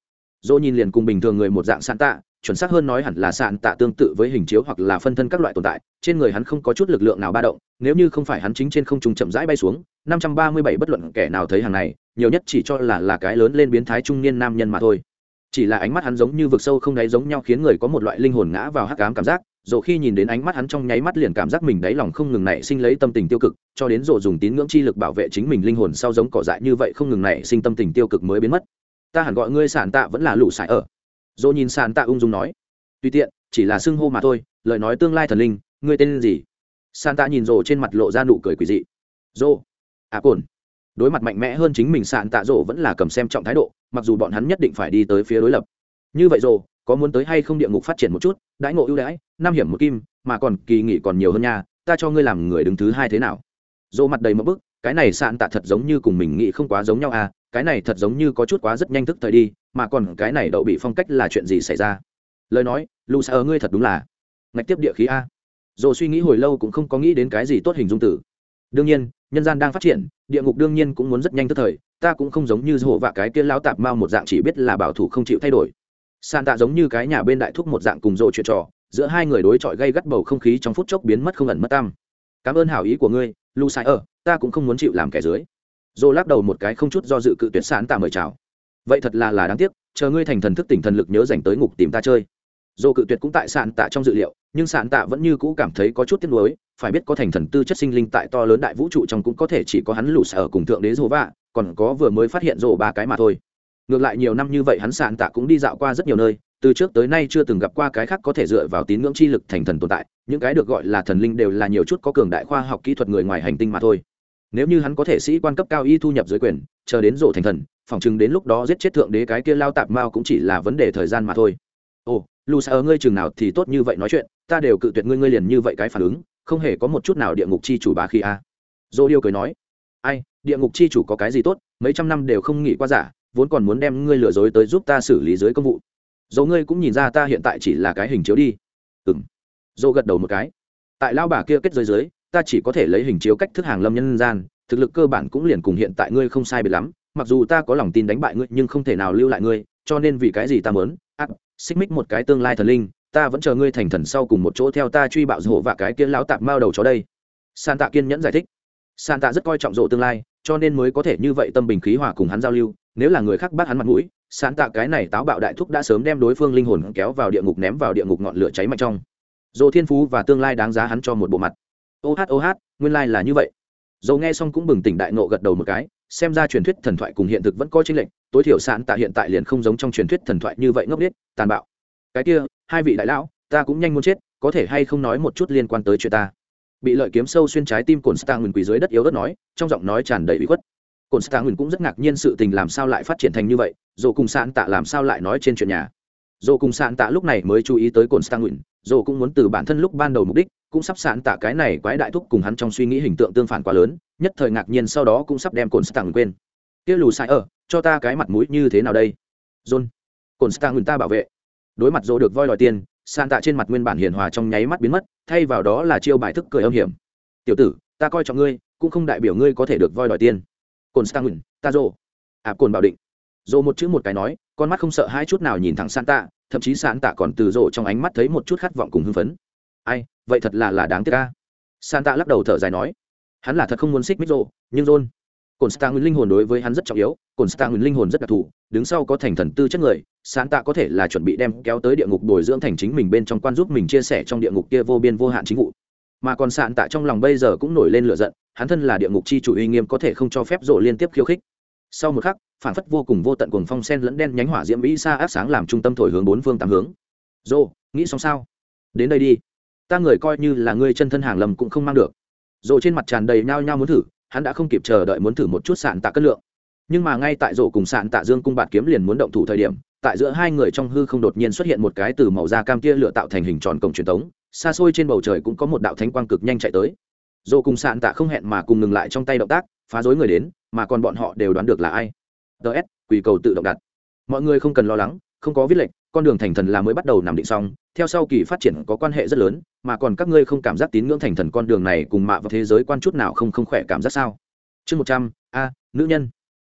Rồ nhìn liền cùng bình thường người một dạng sàn tạ, chuẩn xác hơn nói hẳn là sàn tạ tương tự với hình chiếu hoặc là phân thân các loại tồn tại, trên người hắn không có chút lực lượng nào ba động, nếu như không phải hắn chính trên không trung chậm rãi bay xuống, năm trăm ba mươi bảy bất luận kẻ nào thấy hàng này nhiều nhất chỉ cho là là cái lớn lên biến thái trung niên nam nhân mà thôi. Chỉ là ánh mắt hắn giống như vực sâu không đáy giống nhau khiến người có một loại linh hồn ngã vào hắc ám cảm giác rồi khi nhìn đến ánh mắt hắn trong nháy mắt liền cảm giác mình đáy lòng không ngừng nảy sinh lấy tâm tình tiêu cực, cho đến rồi dùng tín ngưỡng chi lực bảo vệ chính mình linh hồn sau giống cỏ dại như vậy không ngừng nảy sinh tâm tình tiêu cực mới biến mất. Ta hẳn gọi ngươi sản tạ vẫn là lũ sải ở. Rồi nhìn sản tạ ung dung nói. Tuy tiện, chỉ là xưng hô mà thôi, lời nói tương lai thần linh, ngươi tên gì? Sản tạ nhìn rồ trên mặt lộ ra nụ cười quỷ dị. Rồ à cồn đối mặt mạnh mẽ hơn chính mình sạn tạ rồ vẫn là cầm xem trọng thái độ, mặc dù bọn hắn nhất định phải đi tới phía đối lập. Như vậy rồ, có muốn tới hay không địa ngục phát triển một chút, đãi ngộ ưu đãi, năm hiểm một kim, mà còn kỳ nghỉ còn nhiều hơn nha, ta cho ngươi làm người đứng thứ hai thế nào? Dỗ mặt đầy một bức, cái này sạn tạ thật giống như cùng mình nghĩ không quá giống nhau à cái này thật giống như có chút quá rất nhanh thức thời đi, mà còn cái này đậu bị phong cách là chuyện gì xảy ra? Lời nói, lù xa ở ngươi thật đúng là ngạch tiếp địa khí a. Rồ suy nghĩ hồi lâu cũng không có nghĩ đến cái gì tốt hình dung tử đương nhiên nhân gian đang phát triển, địa ngục đương nhiên cũng muốn rất nhanh tức thời, ta cũng không giống như hổ vạ cái kia lão tạp mao một dạng chỉ biết là bảo thủ không chịu thay đổi. San tạ giống như cái nhà bên đại thúc một dạng cùng rộ chuyện trò, giữa hai người đối chọi gây gắt bầu không khí trong phút chốc biến mất không ẩn mất tam cảm ơn hảo ý của ngươi, lu sai ở, ta cũng không muốn chịu làm kẻ dưới. Dô lắc đầu một cái không chút do dự cự tuyệt sán tạ mời chào. Vậy thật là là đáng tiếc, chờ ngươi thành thần thức tỉnh thần lực nhớ dành tới ngục tìm ta chơi. Dù cự tuyệt cũng tại sạn tạ trong dự liệu, nhưng sạn tạ vẫn như cũ cảm thấy có chút tiếc nuối, phải biết có thành thần tư chất sinh linh tại to lớn đại vũ trụ trong cũng có thể chỉ có hắn lù sở cùng thượng đế dô vạ, còn có vừa mới phát hiện rồ ba cái mà thôi. Ngược lại nhiều năm như vậy hắn sạn tạ cũng đi dạo qua rất nhiều nơi, từ trước tới nay chưa từng gặp qua cái khác có thể dựa vào tín ngưỡng chi lực thành thần tồn tại, những cái được gọi là thần linh đều là nhiều chút có cường đại khoa học kỹ thuật người ngoài hành tinh mà thôi. Nếu như hắn có thể sĩ quan cấp cao y thu nhập dưới quyền, chờ đến rộ thành thần phỏng chừng đến lúc đó giết chết thượng đế cái kia lao tạp mao cũng chỉ là vấn đề thời gian mà thôi. Ồ lù xa ở ngươi chừng nào thì tốt như vậy nói chuyện, ta đều cự tuyệt ngươi ngươi liền như vậy cái phản ứng, không hề có một chút nào địa ngục chi chủ bá khi a. À. dô điêu cười nói, ai, địa ngục chi chủ có cái gì tốt, mấy trăm năm đều không nghĩ qua giả, vốn còn muốn đem ngươi lừa dối tới giúp ta xử lý dưới công vụ. Dầu ngươi cũng nhìn ra ta hiện tại chỉ là cái hình chiếu đi. Ừng dô gật đầu một cái. Tại lao bà kia kết giới dưới, ta chỉ có thể lấy hình chiếu cách thức hàng lâm nhân gian, thực lực cơ bản cũng liền cùng hiện tại ngươi không sai biệt lắm, mặc dù ta có lòng tin đánh bại ngươi nhưng không thể nào lưu lại ngươi, cho nên vì cái gì ta mớn ác xích mích một cái tương lai thần linh, ta vẫn chờ ngươi thành thần sau cùng một chỗ theo ta truy bạo rổ và cái kia lão tạp mao đầu chó đây. San tạ kiên nhẫn giải thích. San tạ rất coi trọng rộ tương lai, cho nên mới có thể như vậy tâm bình khí hòa cùng hắn giao lưu, nếu là người khác bắt hắn mặt mũi, San tạ cái này táo bạo đại thúc đã sớm đem đối phương linh hồn kéo vào địa ngục ném vào địa ngục ngọn lửa cháy mạnh trong. Dồ thiên phú và tương lai đáng giá hắn cho một bộ mặt. Ô hát ô hát, nguyên lai、like、là như vậy. Dầu nghe xong cũng bừng tỉnh đại nộ gật đầu một cái xem ra truyền thuyết thần thoại cùng hiện thực vẫn có chênh lệch, tối thiểu sạn tạ hiện tại liền không giống trong truyền thuyết thần thoại như vậy ngốc nghếch, tàn bạo. Cái kia, hai vị đại lão, ta cũng nhanh muốn chết, có thể hay không nói một chút liên quan tới chuyện ta? Bị lợi kiếm sâu xuyên trái tim cồn stang nguyền quỳ dưới đất yếu đất nói, trong giọng nói tràn đầy bị khuất. Cồn stang nguyền cũng rất ngạc nhiên sự tình làm sao lại phát triển thành như vậy dỗ cùng sạn tạ làm sao lại nói trên chuyện nhà? Dỗ cùng sạn tạ lúc này mới chú ý tới cồn stang nguyền dồ cũng muốn từ bản thân lúc ban đầu mục đích, cũng sắp sạn tạ cái này quái đại thúc cùng hắn trong suy nghĩ hình tượng tương phản quá lớn, nhất thời ngạc nhiên sau đó cũng sắp đem cồn stang quên. Kia lù sai ở, cho ta cái mặt mũi như thế nào đây? John cồn stang ta bảo vệ. Đối mặt dồ được voi đòi tiền, sàn tạ trên mặt nguyên bản hiền hòa trong nháy mắt biến mất, thay vào đó là chiêu bài thức cười âm hiểm. Tiểu tử, ta coi trọng ngươi, cũng không đại biểu ngươi có thể được voi đòi tiền. Cồn stang ta dỗ à cồn bảo định. Dồ một chữ một cái nói, con mắt không sợ hai chút nào nhìn thẳng sàn tạ thậm chí sán tạ còn từ rộ trong ánh mắt thấy một chút khát vọng cùng hưng phấn. Ai, vậy thật là là đáng tiếc ca sán tạ lắc đầu thở dài nói, hắn là thật không muốn xích mít rộ, nhưng rôn cồn nguyên linh hồn đối với hắn rất trọng yếu cồn nguyên linh hồn rất đặc thù, đứng sau có thành thần tư chất người sán tạ có thể là chuẩn bị đem kéo tới địa ngục bồi dưỡng thành chính mình bên trong quan giúp mình chia sẻ trong địa ngục kia vô biên vô hạn chính vụ. Mà còn sạn tạ trong lòng bây giờ cũng nổi lên lửa giận, hắn thân là địa ngục chi chủ uy nghiêm có thể không cho phép rộ liên tiếp khiêu khích. Sau một khắc phản phất vô cùng vô tận cuồng phong sen lẫn đen nhánh hỏa diễm mỹ xa áp sáng làm trung tâm thổi hướng bốn phương tám hướng. Dô, nghĩ xong sao? Đến đây đi. Ta người coi như là ngươi chân thân hàng lầm cũng không mang được. Rộ trên mặt tràn đầy nhao nhao muốn thử, hắn đã không kịp chờ đợi muốn thử một chút sạn tạ cất lượng. Nhưng mà ngay tại rổ cùng sạn tạ dương cung bạt kiếm liền muốn động thủ thời điểm, tại giữa hai người trong hư không đột nhiên xuất hiện một cái từ màu da cam tia lửa tạo thành hình tròn cổng truyền thống xa xôi trên bầu trời cũng có một đạo thánh quang cực nhanh chạy tới. Rổ cùng sạn tạ không hẹn mà cùng ngừng lại trong tay động tác, phá rối người đến, mà còn bọn họ đều đoán được là ai ts quỳ cầu tự động đặt. Mọi người không cần lo lắng, không có viết lệnh con đường thành thần là mới bắt đầu nằm định xong. Theo sau kỳ phát triển có quan hệ rất lớn, mà còn các ngươi không cảm giác tín ngưỡng thành thần con đường này cùng mạ vào thế giới quan chút nào không không khỏe cảm giác sao? Chương một trăm, a, nữ nhân.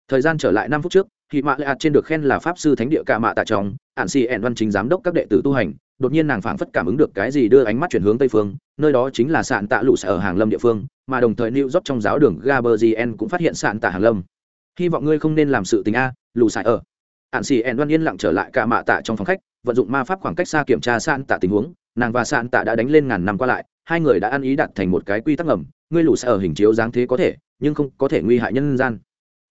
Thời gian trở lại năm phút trước khi mạ lệ ạt trên được khen là pháp sư thánh địa ca mạ tạ trong ạn xì ẻn văn chính giám đốc các đệ tử tu hành. Đột nhiên nàng phảng phất cảm ứng được cái gì đưa ánh mắt chuyển hướng tây phương, nơi đó chính là sạn tạ lũ sở ở hàng lâm địa phương, mà đồng thời new job trong giáo đường gaberzien cũng phát hiện sạn tạ hàng lâm hy vọng ngươi không nên làm sự tình a lù xài ở. Hạn xì ẻn đoan yên lặng trở lại cả mạ tạ trong phòng khách vận dụng ma pháp khoảng cách xa kiểm tra sạn tạ tình huống. Nàng và sạn tạ đã đánh lên ngàn năm qua lại hai người đã ăn ý đặt thành một cái quy tắc ngầm ngươi lù xài ở hình chiếu dáng thế có thể nhưng không có thể nguy hại nhân gian.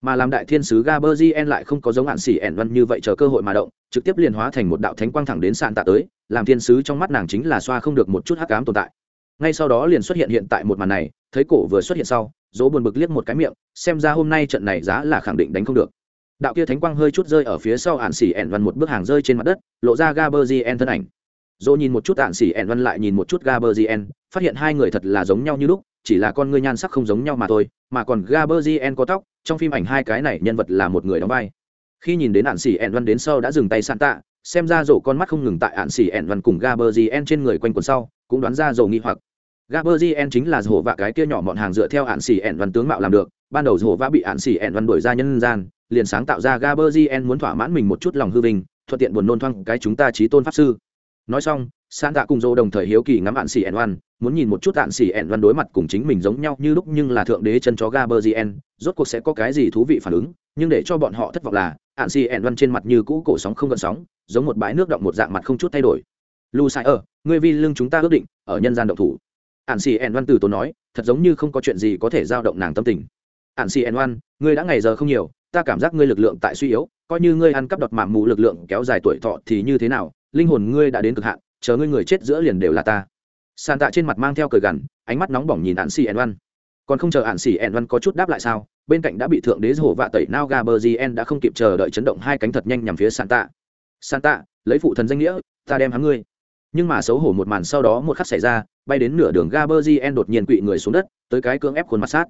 Mà làm đại thiên sứ Gaberzien lại không có giống hạn xỉ ẻn văn như vậy chờ cơ hội mà động, trực tiếp liền hóa thành một đạo thánh quang thẳng đến sạn tạ tới, làm thiên sứ trong mắt nàng chính là xoa không được một chút hắc ám tồn tại. Ngay sau đó liền xuất hiện hiện tại một màn này, thấy cổ vừa xuất hiện sau, dỗ buồn bực liếc một cái miệng, xem ra hôm nay trận này giá là khẳng định đánh không được. Đạo kia thánh quang hơi chút rơi ở phía sau ản xỉ ẻn văn một bước hàng rơi trên mặt đất, lộ ra Gaberzien thân ảnh. Dỗ nhìn một chút ản xỉ ẻn văn lại nhìn một chút Gaberzien, phát hiện hai người thật là giống nhau như lúc, chỉ là con ngươi nhan sắc không giống nhau mà thôi, mà còn Gaberzien có tóc, trong phim ảnh hai cái này nhân vật là một người đóng vai khi nhìn đến ạn xỉ ẻn văn đến sau đã dừng tay sạn tạ xem ra rổ con mắt không ngừng tại ạn xỉ ẻn văn cùng gaberzien trên người quanh quần sau cũng đoán ra rổ nghi hoặc gaberzien chính là hổ vạ cái kia nhỏ bọn hàng dựa theo án xỉ ẹn văn tướng mạo làm được. Ban đầu hổ vạ bị án xỉ ẹn văn đuổi ra nhân gian, liền sáng tạo ra gaberzien muốn thỏa mãn mình một chút lòng hư vinh, thuận tiện buồn nôn thoang cái chúng ta chí tôn pháp sư. Nói xong san tạ cùng dô đồng thời hiếu kỳ ngắm án xỉ ẻn văn, muốn nhìn một chút án xỉ ẻn văn đối mặt cùng chính mình giống nhau như lúc nhưng là thượng đế chân chó gaberzien rốt cuộc sẽ có cái gì thú vị phản ứng, nhưng để cho bọn họ thất vọng là án xỉ ẻn văn trên mặt như cũ cổ sóng không gợn sóng, giống một bãi nước động một dạng mặt không chút thay đổi. Lu sai ở ngươi vi lưng chúng ta ước định, ở nhân gian động thủ ạn xì ẻn văn từ tốn nói, thật giống như không có chuyện gì có thể giao động nàng tâm tình. Ạn xì ẻn văn ngươi đã ngày giờ không nhiều, ta cảm giác ngươi lực lượng tại suy yếu, coi như ngươi ăn cắp đọt mạng mù lực lượng kéo dài tuổi thọ thì như thế nào, linh hồn ngươi đã đến cực hạn, chờ ngươi người chết giữa liền đều là ta. Sàn tạ trên mặt mang theo cười gằn, ánh mắt nóng bỏng nhìn ạn xì ẻn văn còn không chờ ạn xì ẻn văn có chút đáp lại sao, bên cạnh đã bị thượng đế hổ vạ tẩy nao gaberzien đã không kịp chờ đợi chấn động hai cánh thật nhanh nhằm phía sàn tạ. Sàn tạ, lấy phụ thần danh nghĩa, ta đem hắn ngươi. Nhưng mà xấu hổ một màn sau đó một khắc xảy ra bay đến nửa đường gaberzien đột nhiên quỵ người xuống đất, tới cái cưỡng ép khuôn mặt sát.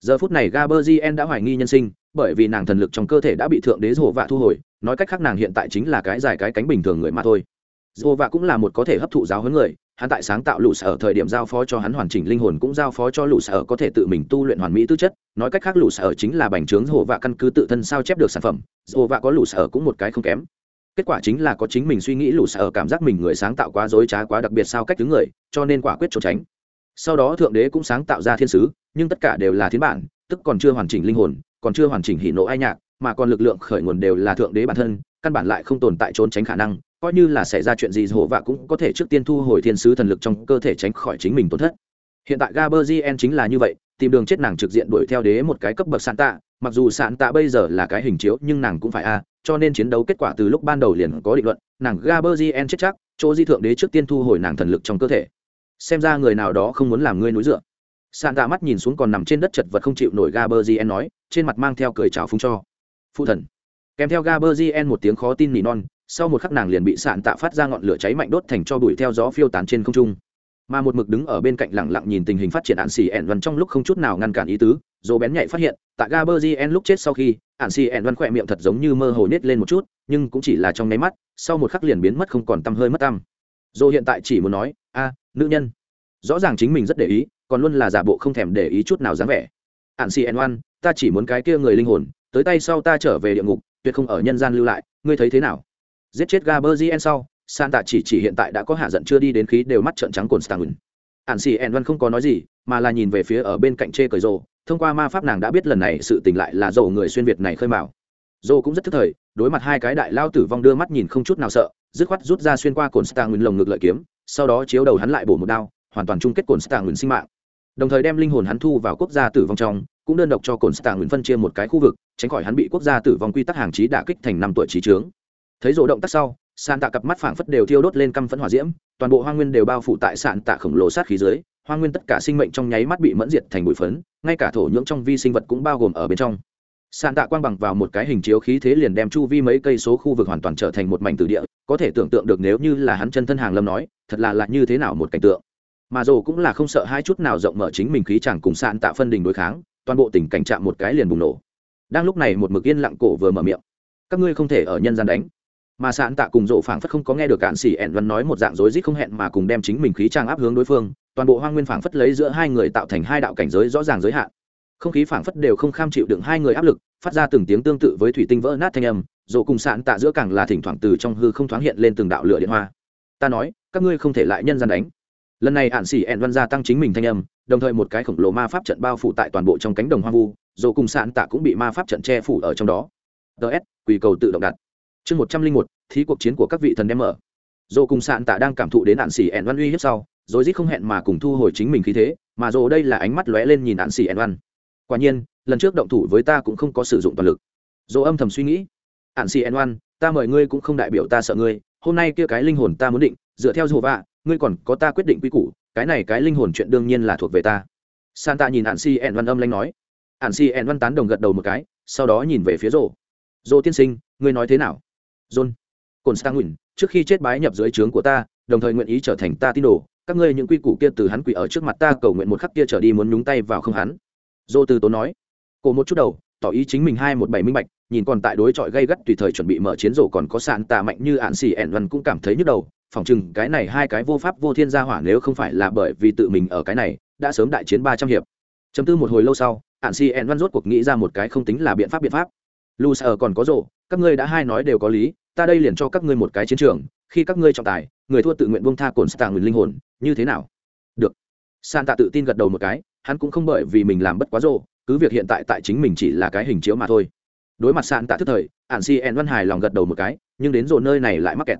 Giờ phút này gaberzien đã hoài nghi nhân sinh, bởi vì nàng thần lực trong cơ thể đã bị thượng đế Dụ vạ thu hồi, nói cách khác nàng hiện tại chính là cái dài cái cánh bình thường người mà thôi. Dụ vạ cũng là một có thể hấp thụ giáo huấn người, hắn tại sáng tạo lũ sở thời điểm giao phó cho hắn hoàn chỉnh linh hồn cũng giao phó cho lũ sở có thể tự mình tu luyện hoàn mỹ tư chất, nói cách khác lũ sở chính là bành trướng Dụ vạ căn cứ tự thân sao chép được sản phẩm Dụ vạ có lũ sở cũng một cái không kém kết quả chính là có chính mình suy nghĩ lũ sở cảm giác mình người sáng tạo quá dối trá quá đặc biệt sao cách thứ người, cho nên quả quyết trốn tránh. Sau đó thượng đế cũng sáng tạo ra thiên sứ, nhưng tất cả đều là thiên bản, tức còn chưa hoàn chỉnh linh hồn, còn chưa hoàn chỉnh hỉ nộ ai nhạc, mà còn lực lượng khởi nguồn đều là thượng đế bản thân, căn bản lại không tồn tại trốn tránh khả năng, coi như là xảy ra chuyện gì hổ vạ cũng có thể trước tiên thu hồi thiên sứ thần lực trong cơ thể tránh khỏi chính mình tổn thất. Hiện tại gaberzien chính là như vậy, tìm đường chết nàng trực diện đuổi theo đế một cái cấp bậc sạn tạ mặc dù sạn tạ bây giờ là cái hình chiếu, nhưng nàng cũng phải a, cho nên chiến đấu kết quả từ lúc ban đầu liền có định luận. Nàng gaberzien chết chắc, chỗ di thượng đế trước tiên thu hồi nàng thần lực trong cơ thể. Xem ra người nào đó không muốn làm ngươi núi dựa. Sạn tạ mắt nhìn xuống còn nằm trên đất chật vật không chịu nổi gaberzien nói, trên mặt mang theo cười chào phúng cho. Phụ thần. Kèm theo gaberzien một tiếng khó tin nỉ non, sau một khắc nàng liền bị sạn tạ phát ra ngọn lửa cháy mạnh đốt thành cho bụi theo gió phiêu tán trên không trung mà một mực đứng ở bên cạnh lẳng lặng nhìn tình hình phát triển ạn xì ẻn văn trong lúc không chút nào ngăn cản ý tứ dồ bén nhạy phát hiện, tại gaberzien lúc chết sau khi, ạn xì ẻn văn khỏe miệng thật giống như mơ hồ nết lên một chút, nhưng cũng chỉ là trong nháy mắt, sau một khắc liền biến mất không còn tăm hơi mất tăm. Dồ hiện tại chỉ muốn nói, a, nữ nhân. Rõ ràng chính mình rất để ý, còn luôn là giả bộ không thèm để ý chút nào dáng vẻ. Ạn xì ẻn văn, ta chỉ muốn cái kia người linh hồn, tới tay sau ta trở về địa ngục, tuyệt không ở nhân gian lưu lại, ngươi thấy thế nào? Giết chết gaberzien sau san tạ chỉ chỉ hiện tại đã có hạ giận chưa đi đến khí đều mắt trợn trắng cồn stang ạn xì ẻn văn không có nói gì, mà là nhìn về phía ở bên cạnh chê cởi rồ. Thông qua ma pháp nàng đã biết lần này sự tình lại là dầu người xuyên việt này khơi mào. Dồ cũng rất thức thời, đối mặt hai cái đại lao tử vong đưa mắt nhìn không chút nào sợ, dứt khoát rút ra xuyên qua cồn stang lồng ngực lợi kiếm, sau đó chiếu đầu hắn lại bổ một đao, hoàn toàn chung kết cồn stang sinh mạng. Đồng thời đem linh hồn hắn thu vào quốc gia tử vong trong, cũng đơn độc cho cồn stang phân chia một cái khu vực, tránh khỏi hắn bị quốc gia tử vong quy tắc hàng trí đả kích thành năm tuổi trí trướng thấy rộ động tác sau sàn tạ cặp mắt phảng phất đều thiêu đốt lên căm phẫn hỏa diễm, toàn bộ hoang nguyên đều bao phủ tại sàn tạ khổng lồ sát khí dưới, hoang nguyên tất cả sinh mệnh trong nháy mắt bị mẫn diệt thành bụi phấn, ngay cả thổ nhưỡng trong vi sinh vật cũng bao gồm ở bên trong. Sàn tạ quang bằng vào một cái hình chiếu khí thế liền đem chu vi mấy cây số khu vực hoàn toàn trở thành một mảnh tử địa, có thể tưởng tượng được nếu như là hắn chân thân hàng lâm nói, thật là lạ như thế nào một cảnh tượng. Mà rồ cũng là không sợ hai chút nào rộng mở chính mình khí chẳng cùng sàn tạ phân đình đối kháng, toàn bộ tình cảnh chạm một cái liền bùng nổ. Đang lúc này một mực yên lặng cổ vừa mở miệng. Các ngươi không thể ở nhân gian đánh mà sạn tạ cùng rộ phảng phất không có nghe được cạn xỉ ẻn văn nói một dạng rối rít không hẹn mà cùng đem chính mình khí trang áp hướng đối phương, toàn bộ hoang nguyên phảng phất lấy giữa hai người tạo thành hai đạo cảnh giới rõ ràng giới hạn. Không khí phảng phất đều không kham chịu đựng hai người áp lực, phát ra từng tiếng tương tự với thủy tinh vỡ nát thanh âm, rộ cùng sạn tạ giữa càng là thỉnh thoảng từ trong hư không thoáng hiện lên từng đạo lửa điện hoa. Ta nói, các ngươi không thể lại nhân gian đánh. Lần này ạn xỉ ẻn văn gia tăng chính mình thanh âm, đồng thời một cái khổng lồ ma pháp trận bao phủ tại toàn bộ trong cánh đồng hoang vu, rộ cùng sạn tạ cũng bị ma pháp trận che phủ ở trong đó. Ts quỳ cầu tự động đặt chương một trăm linh một, thí cuộc chiến của các vị thần đem mở. Dồ cùng sạn tạ đang cảm thụ đến nạn xỉ ẻn văn uy hiếp sau, rồi rít không hẹn mà cùng thu hồi chính mình khí thế, mà dồ đây là ánh mắt lóe lên nhìn nạn xỉ ẻn văn quả nhiên, lần trước động thủ với ta cũng không có sử dụng toàn lực. Dồ âm thầm suy nghĩ. Ạn xỉ ẻn văn ta mời ngươi cũng không đại biểu ta sợ ngươi, hôm nay kia cái linh hồn ta muốn định, dựa theo dồ vạ, ngươi còn có ta quyết định quy củ, cái này cái linh hồn chuyện đương nhiên là thuộc về ta. San tạ nhìn ạn xỉ ẻn văn âm lanh nói. Ạn xỉ ẻn văn tán đồng gật đầu một cái, sau đó nhìn về phía rồ rồ tiên sinh, ngươi nói thế nào? John constantine trước khi chết bái nhập dưới trướng của ta, đồng thời nguyện ý trở thành ta tín đồ, các ngươi những quy củ kia từ hắn quỷ ở trước mặt ta cầu nguyện một khắc kia trở đi muốn nhúng tay vào không hắn. Dô từ tốn nói, cổ một chút đầu, tỏ ý chính mình hai một bảy minh bạch, nhìn còn tại đối chọi gây gắt tùy thời chuẩn bị mở chiến rổ còn có sạn tà mạnh như ạn xỉ ẻn văn cũng cảm thấy nhức đầu, phỏng chừng cái này hai cái vô pháp vô thiên gia hỏa nếu không phải là bởi vì tự mình ở cái này, đã sớm đại chiến ba trăm hiệp. Chấm tư một hồi lâu sau, ạn xỉ ẻn văn rốt cuộc nghĩ ra một cái không tính là biện pháp biện pháp. Lu sợ còn có rổ các ngươi đã hai nói đều có lý, ta đây liền cho các ngươi một cái chiến trường, khi các ngươi trọng tài, người thua tự nguyện buông tha cồn stạng nguyền linh hồn, như thế nào? Được. San tạ tự tin gật đầu một cái, hắn cũng không bởi vì mình làm bất quá rộ cứ việc hiện tại tại chính mình chỉ là cái hình chiếu mà thôi. Đối mặt san tạ thức thời ạn si en văn hài lòng gật đầu một cái, nhưng đến rộ nơi này lại mắc kẹt.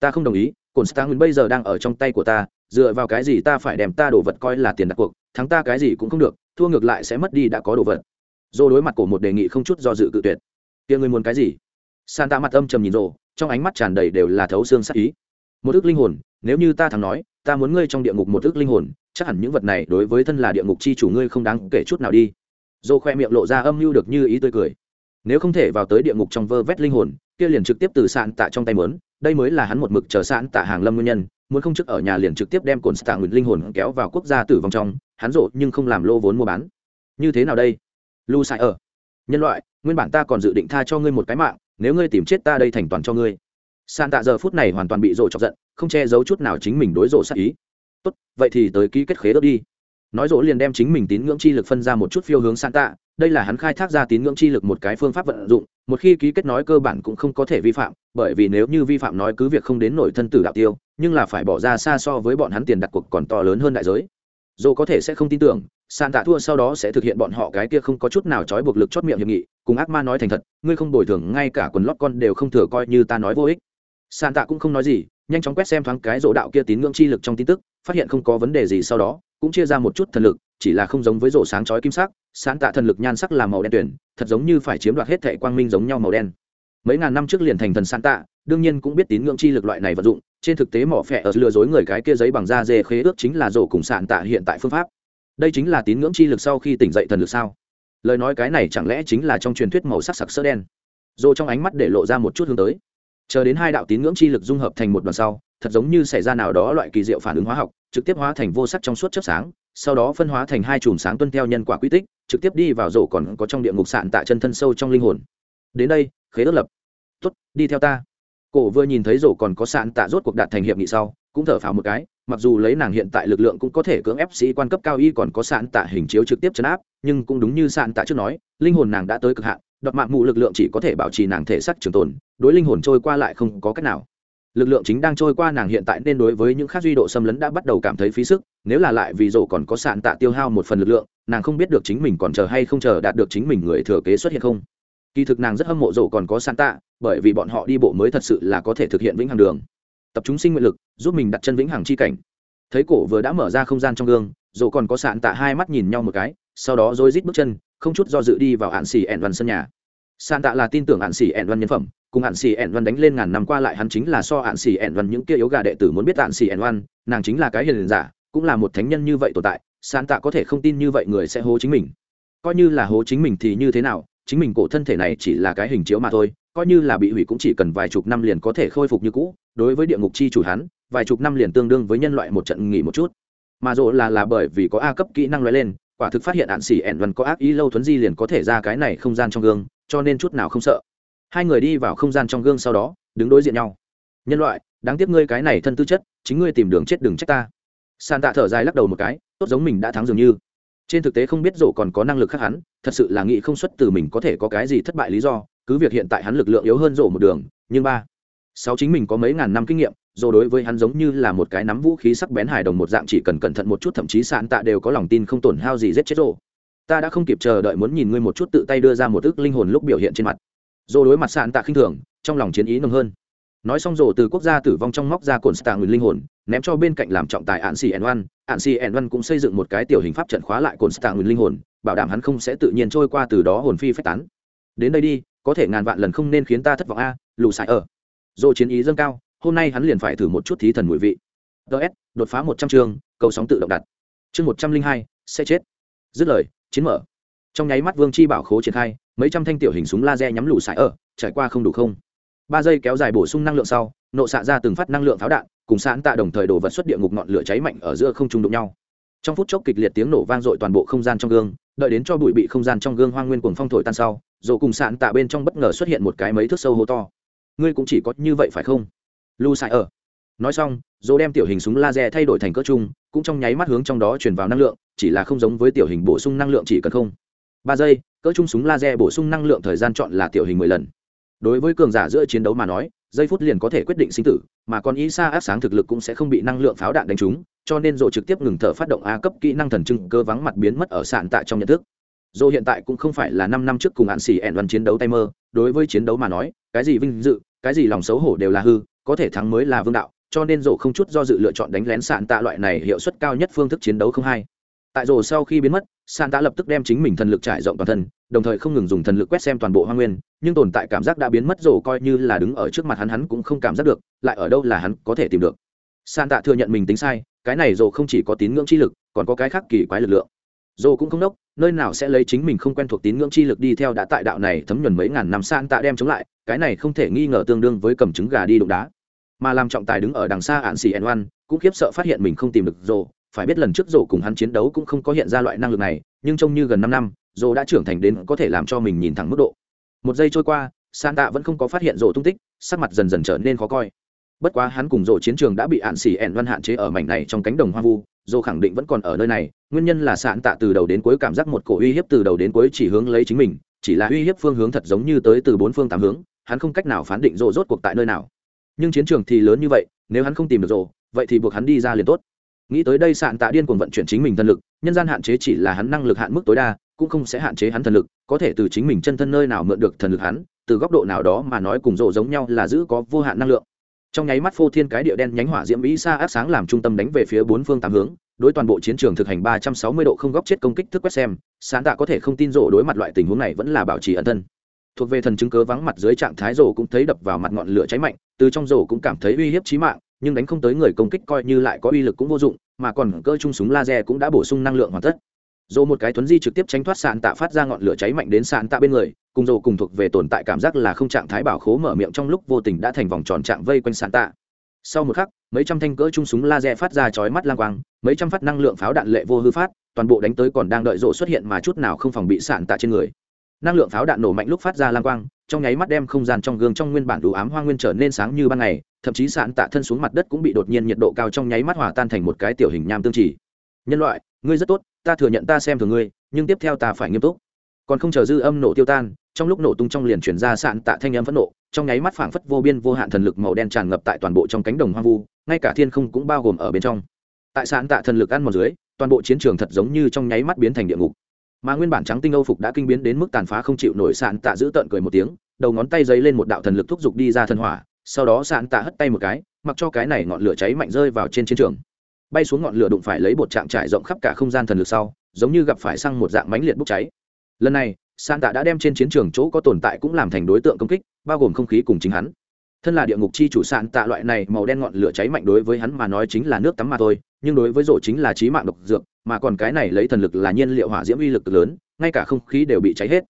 Ta không đồng ý cồn stạng nguyền bây giờ đang ở trong tay của ta, dựa vào cái gì ta phải đem ta đồ vật coi là tiền đặt cuộc, thắng ta cái gì cũng không được, thua ngược lại sẽ mất đi đã có đồ vật. Dô đối mặt của một đề nghị không chút do dự cự tuyệt. Kia ngươi muốn cái gì? San tạ mặt âm trầm nhìn rồ trong ánh mắt tràn đầy đều là thấu xương sắc ý. Một ước linh hồn, nếu như ta thắng nói, ta muốn ngươi trong địa ngục một ước linh hồn, chắc hẳn những vật này đối với thân là địa ngục chi chủ ngươi không đáng kể chút nào đi. Dô khoe miệng lộ ra âm mưu được như ý tươi cười. Nếu không thể vào tới địa ngục trong vơ vét linh hồn, kia liền trực tiếp từ sạn tạ trong tay mớn đây mới là hắn một mực chờ sạn tạ hàng lâm nguyên nhân, muốn không chức ở nhà liền trực tiếp đem cồn stạng linh hồn kéo vào quốc gia tử vong trong, hắn rộ nhưng không làm lô vốn mua bán. Như thế nào đây? Lu sai ở. Nhân loại, nguyên bản ta còn dự định tha cho ngươi một cái mạng nếu ngươi tìm chết ta đây thành toàn cho ngươi. San tạ giờ phút này hoàn toàn bị rộ chọc giận, không che giấu chút nào chính mình đối rộ sát ý. Tốt, vậy thì tới ký kết khế ước đi. Nói rộ liền đem chính mình tín ngưỡng chi lực phân ra một chút phiêu hướng san tạ đây là hắn khai thác ra tín ngưỡng chi lực một cái phương pháp vận dụng, một khi ký kết nói cơ bản cũng không có thể vi phạm, bởi vì nếu như vi phạm nói cứ việc không đến nổi thân tử đạo tiêu, nhưng là phải bỏ ra xa so với bọn hắn tiền đặt cuộc còn to lớn hơn đại giới dồ có thể sẽ không tin tưởng san tạ thua sau đó sẽ thực hiện bọn họ cái kia không có chút nào trói buộc lực chót miệng hiệp nghị, cùng ác ma nói thành thật, ngươi không bồi thường, ngay cả quần lót con đều không thừa coi như ta nói vô ích. San tạ cũng không nói gì, nhanh chóng quét xem thoáng cái rỗ đạo kia tín ngưỡng chi lực trong tin tức, phát hiện không có vấn đề gì sau đó, cũng chia ra một chút thần lực, chỉ là không giống với rổ sáng chói kim sắc sáng tạ thần lực nhan sắc là màu đen tuyển, thật giống như phải chiếm đoạt hết thệ quang minh giống nhau màu đen. Mấy ngàn năm trước liền thành thần sáng tạ đương nhiên cũng biết tín ngưỡng chi lực loại này vận dụng trên thực tế mỏ phẹ ở lừa dối người cái kia giấy bằng da dê khế ước chính là rổ cùng sạn tạ hiện tại phương pháp. Đây chính là tín ngưỡng chi lực sau khi tỉnh dậy thần lực sao? Lời nói cái này chẳng lẽ chính là trong truyền thuyết màu sắc sặc sỡ đen? Rổ trong ánh mắt để lộ ra một chút hướng tới. Chờ đến hai đạo tín ngưỡng chi lực dung hợp thành một đoàn sau, thật giống như xảy ra nào đó loại kỳ diệu phản ứng hóa học, trực tiếp hóa thành vô sắc trong suốt chớp sáng, sau đó phân hóa thành hai chùm sáng tuân theo nhân quả quy tích, trực tiếp đi vào rổ còn có trong địa ngục sạn tạ chân thân sâu trong linh hồn. Đến đây, khế ước lập. Tuất đi theo ta cổ vừa nhìn thấy rổ còn có sạn tạ rốt cuộc đạt thành hiệp nghị sau, cũng thở phào một cái, mặc dù lấy nàng hiện tại lực lượng cũng có thể cưỡng ép sĩ quan cấp cao y còn có sạn tạ hình chiếu trực tiếp chấn áp, nhưng cũng đúng như sạn tạ trước nói, linh hồn nàng đã tới cực hạn đoạt mạng mụ lực lượng chỉ có thể bảo trì nàng thể sắc trường tồn, đối linh hồn trôi qua lại không có cách nào. Lực lượng chính đang trôi qua nàng hiện tại nên đối với những khác duy độ xâm lấn đã bắt đầu cảm thấy phí sức, nếu là lại vì rổ còn có sạn tạ tiêu hao một phần lực lượng, nàng không biết được chính mình còn chờ hay không chờ đạt được chính mình người thừa kế xuất hiện không kỳ thực nàng rất hâm mộ rổ còn có San tạ bởi vì bọn họ đi bộ mới thật sự là có thể thực hiện vĩnh hằng đường. Tập trung sinh nguyện lực, giúp mình đặt chân vĩnh hằng chi cảnh. Thấy cổ vừa đã mở ra không gian trong gương, rổ còn có sạn tạ hai mắt nhìn nhau một cái, sau đó rối rít bước chân, không chút do dự đi vào hạn xỉ ẻn văn sân nhà. Sạn tạ là tin tưởng hạn xỉ ẻn văn nhân phẩm, cùng hạn xỉ ẻn văn đánh lên ngàn năm qua lại hắn chính là so hạn xỉ ẻn văn những kia yếu gà đệ tử muốn biết hạn xỉ ẻn văn, nàng chính là cái hiền giả, cũng là một thánh nhân như vậy tồn tại sạn tạ có thể không tin như vậy người sẽ hố chính mình. Coi như là hố chính mình thì như thế nào chính mình cổ thân thể này chỉ là cái hình chiếu mà thôi, coi như là bị hủy cũng chỉ cần vài chục năm liền có thể khôi phục như cũ, đối với địa ngục chi chủ hắn, vài chục năm liền tương đương với nhân loại một trận nghỉ một chút. Mà dỗ là là bởi vì có a cấp kỹ năng loại lên, quả thực phát hiện ạn xỉ ẹn văn có ác ý lâu thuấn di liền có thể ra cái này không gian trong gương, cho nên chút nào không sợ. Hai người đi vào không gian trong gương sau đó, đứng đối diện nhau. Nhân loại, đáng tiếc ngươi cái này thân tư chất, chính ngươi tìm đường chết đừng trách ta. Sàn tạ thở dài lắc đầu một cái, tốt giống mình đã thắng dường như trên thực tế không biết rổ còn có năng lực khác hắn, thật sự là nghĩ không xuất từ mình có thể có cái gì thất bại lý do, cứ việc hiện tại hắn lực lượng yếu hơn rổ một đường, nhưng ba, sáu chính mình có mấy ngàn năm kinh nghiệm, rổ đối với hắn giống như là một cái nắm vũ khí sắc bén hài đồng một dạng, chỉ cần cẩn thận một chút thậm chí sạn tạ đều có lòng tin không tổn hao gì giết chết rổ. Ta đã không kịp chờ đợi muốn nhìn ngươi một chút tự tay đưa ra một ức linh hồn lúc biểu hiện trên mặt. Rổ đối mặt sạn tạ khinh thường, trong lòng chiến ý nồng hơn. Nói xong rổ từ quốc gia tử vong trong móc ra cồn stạ nguyên linh hồn, ném cho bên cạnh làm trọng tài ạn xỉ ẩn oan ạn xì ẻn văn cũng xây dựng một cái tiểu hình pháp trận khóa lại cồn stạng nguyên linh hồn, bảo đảm hắn không sẽ tự nhiên trôi qua từ đó hồn phi phách tán. Đến đây đi, có thể ngàn vạn lần không nên khiến ta thất vọng a, lù xài ở. Dỗ chiến ý dâng cao, hôm nay hắn liền phải thử một chút thí thần mùi vị. Ts đột phá một trăm chương, cầu sóng tự động đặt. Chương một trăm linh hai, sẽ chết. Dứt lời, chiến mở. Trong nháy mắt vương chi bảo khố triển khai, mấy trăm thanh tiểu hình súng laser nhắm lù xài ở, trải qua không đủ không ba giây kéo dài bổ sung năng lượng sau, nộ xạ ra từng phát năng lượng pháo đạn, cùng sán tạ đồng thời đổ vật xuất địa ngục ngọn lửa cháy mạnh ở giữa không trung đụng nhau. Trong phút chốc kịch liệt tiếng nổ vang dội toàn bộ không gian trong gương, đợi đến cho bụi bị không gian trong gương hoang nguyên cuồng phong thổi tan sau rồi cùng sạn tạ bên trong bất ngờ xuất hiện một cái mấy thước sâu hô to. Ngươi cũng chỉ có như vậy phải không? Lu sai ở. Nói xong dỗ đem tiểu hình súng laser thay đổi thành cỡ chung, cũng trong nháy mắt hướng trong đó chuyển vào năng lượng, chỉ là không giống với tiểu hình bổ sung năng lượng chỉ cần không. Ba giây, cỡ chung súng laser bổ sung năng lượng thời gian chọn là tiểu hình mười lần đối với cường giả giữa chiến đấu mà nói, giây phút liền có thể quyết định sinh tử, mà còn ý xa áp sáng thực lực cũng sẽ không bị năng lượng pháo đạn đánh trúng, cho nên dồ trực tiếp ngừng thở phát động a cấp kỹ năng thần trưng cơ vắng mặt biến mất ở sạn tại trong nhận thức. Dồ hiện tại cũng không phải là năm năm trước cùng hạn xì ẻn văn chiến đấu tay mơ, đối với chiến đấu mà nói, cái gì vinh dự, cái gì lòng xấu hổ đều là hư, có thể thắng mới là vương đạo, cho nên dồ không chút do dự lựa chọn đánh lén sạn tạ loại này hiệu suất cao nhất phương thức chiến đấu không hay tại rồ sau khi biến mất San tạ lập tức đem chính mình thần lực trải rộng toàn thân, đồng thời không ngừng dùng thần lực quét xem toàn bộ hoa nguyên, nhưng tồn tại cảm giác đã biến mất rồ coi như là đứng ở trước mặt hắn hắn cũng không cảm giác được, lại ở đâu là hắn có thể tìm được. San tạ thừa nhận mình tính sai, cái này rồ không chỉ có tín ngưỡng chi lực, còn có cái khác kỳ quái lực lượng. Rồ cũng không đốc, nơi nào sẽ lấy chính mình không quen thuộc tín ngưỡng chi lực đi theo đã tại đạo này thấm nhuần mấy ngàn năm San tạ đem chống lại, cái này không thể nghi ngờ tương đương với cầm trứng gà đi đụng đá. Mà làm trọng tài đứng ở đằng xa ạn xì ẩn oan, cũng khiếp sợ phát hiện mình không tìm được rồ phải biết lần trước rổ cùng hắn chiến đấu cũng không có hiện ra loại năng lực này, nhưng trông như gần năm năm rổ đã trưởng thành đến có thể làm cho mình nhìn thẳng mức độ. Một giây trôi qua san tạ vẫn không có phát hiện rổ tung tích, sắc mặt dần dần trở nên khó coi. Bất quá hắn cùng rổ chiến trường đã bị ạn xỉ ẻn văn hạn chế ở mảnh này trong cánh đồng hoang vu rổ khẳng định vẫn còn ở nơi này, nguyên nhân là sạn tạ từ đầu đến cuối cảm giác một cổ uy hiếp từ đầu đến cuối chỉ hướng lấy chính mình, chỉ là uy hiếp phương hướng thật giống như tới từ bốn phương tám hướng, hắn không cách nào phán định rổ rốt cuộc tại nơi nào. Nhưng chiến trường thì lớn như vậy, nếu hắn không tìm được rổ vậy thì buộc hắn đi ra liền tốt nghĩ tới đây sạn tạ điên cuồng vận chuyển chính mình thần lực, nhân gian hạn chế chỉ là hắn năng lực hạn mức tối đa, cũng không sẽ hạn chế hắn thần lực, có thể từ chính mình chân thân nơi nào mượn được thần lực hắn, từ góc độ nào đó mà nói cùng rộ giống nhau là giữ có vô hạn năng lượng. Trong nháy mắt phô thiên cái địa đen nhánh hỏa diễm mỹ xa áp sáng làm trung tâm đánh về phía bốn phương tám hướng, đối toàn bộ chiến trường thực hành ba trăm sáu mươi độ không góc chết công kích thức quét xem sáng tạ có thể không tin rộ đối mặt loại tình huống này vẫn là bảo trì ẩn thân. Thuộc về thần chứng cớ vắng mặt dưới trạng thái rổ cũng thấy đập vào mặt ngọn lửa cháy mạnh, từ trong rổ cũng cảm thấy uy hiếp chí mạng nhưng đánh không tới người công kích coi như lại có uy lực cũng vô dụng, mà còn cơ chung súng laser cũng đã bổ sung năng lượng hoàn tất. Dồ một cái tuấn di trực tiếp tránh thoát sạn tạ phát ra ngọn lửa cháy mạnh đến sạn tạ bên người, cùng dồ cùng thuộc về tồn tại cảm giác là không trạng thái bảo khố mở miệng trong lúc vô tình đã thành vòng tròn trạng vây quanh sạn tạ. Sau một khắc, mấy trăm thanh cỡ chung súng laser phát ra chói mắt lang quang, mấy trăm phát năng lượng pháo đạn lệ vô hư phát, toàn bộ đánh tới còn đang đợi rộ xuất hiện mà chút nào không phòng bị sạn tạ trên người. Năng lượng pháo đạn nổ mạnh lúc phát ra lang quang, trong nháy mắt đem không gian trong gương trong nguyên bản đủ ám hoa nguyên trở nên sáng như ban ngày thậm chí sạn tạ thân xuống mặt đất cũng bị đột nhiên nhiệt độ cao trong nháy mắt hòa tan thành một cái tiểu hình nham tương chỉ. Nhân loại, ngươi rất tốt, ta thừa nhận ta xem thường ngươi, nhưng tiếp theo ta phải nghiêm túc. Còn không chờ dư âm nổ tiêu tan, trong lúc nổ tung trong liền chuyển ra sạn tạ thanh âm phẫn nộ, trong nháy mắt phảng phất vô biên vô hạn thần lực màu đen tràn ngập tại toàn bộ trong cánh đồng hoang vu, ngay cả thiên không cũng bao gồm ở bên trong. Tại sạn tạ thần lực ăn một dưới, toàn bộ chiến trường thật giống như trong nháy mắt biến thành địa ngục. Mà nguyên bản trắng tinh âu phục đã kinh biến đến mức tàn phá không chịu nổi sạn tạ giữ tợn cười một tiếng, đầu ngón tay giấy lên một đạo thần lực thúc giục đi ra thần hỏa sau đó sạn tạ hất tay một cái, mặc cho cái này ngọn lửa cháy mạnh rơi vào trên chiến trường. Bay xuống ngọn lửa đụng phải lấy bột trạng trải rộng khắp cả không gian thần lực sau, giống như gặp phải xăng một dạng mánh liệt bốc cháy. Lần này, sạn tạ đã đem trên chiến trường chỗ có tồn tại cũng làm thành đối tượng công kích, bao gồm không khí cùng chính hắn. Thân là địa ngục chi chủ sạn tạ loại này, màu đen ngọn lửa cháy mạnh đối với hắn mà nói chính là nước tắm mà thôi, nhưng đối với rổ chính là trí mạng độc dược, mà còn cái này lấy thần lực là nhiên liệu hỏa diễm uy lực lớn, ngay cả không khí đều bị cháy hết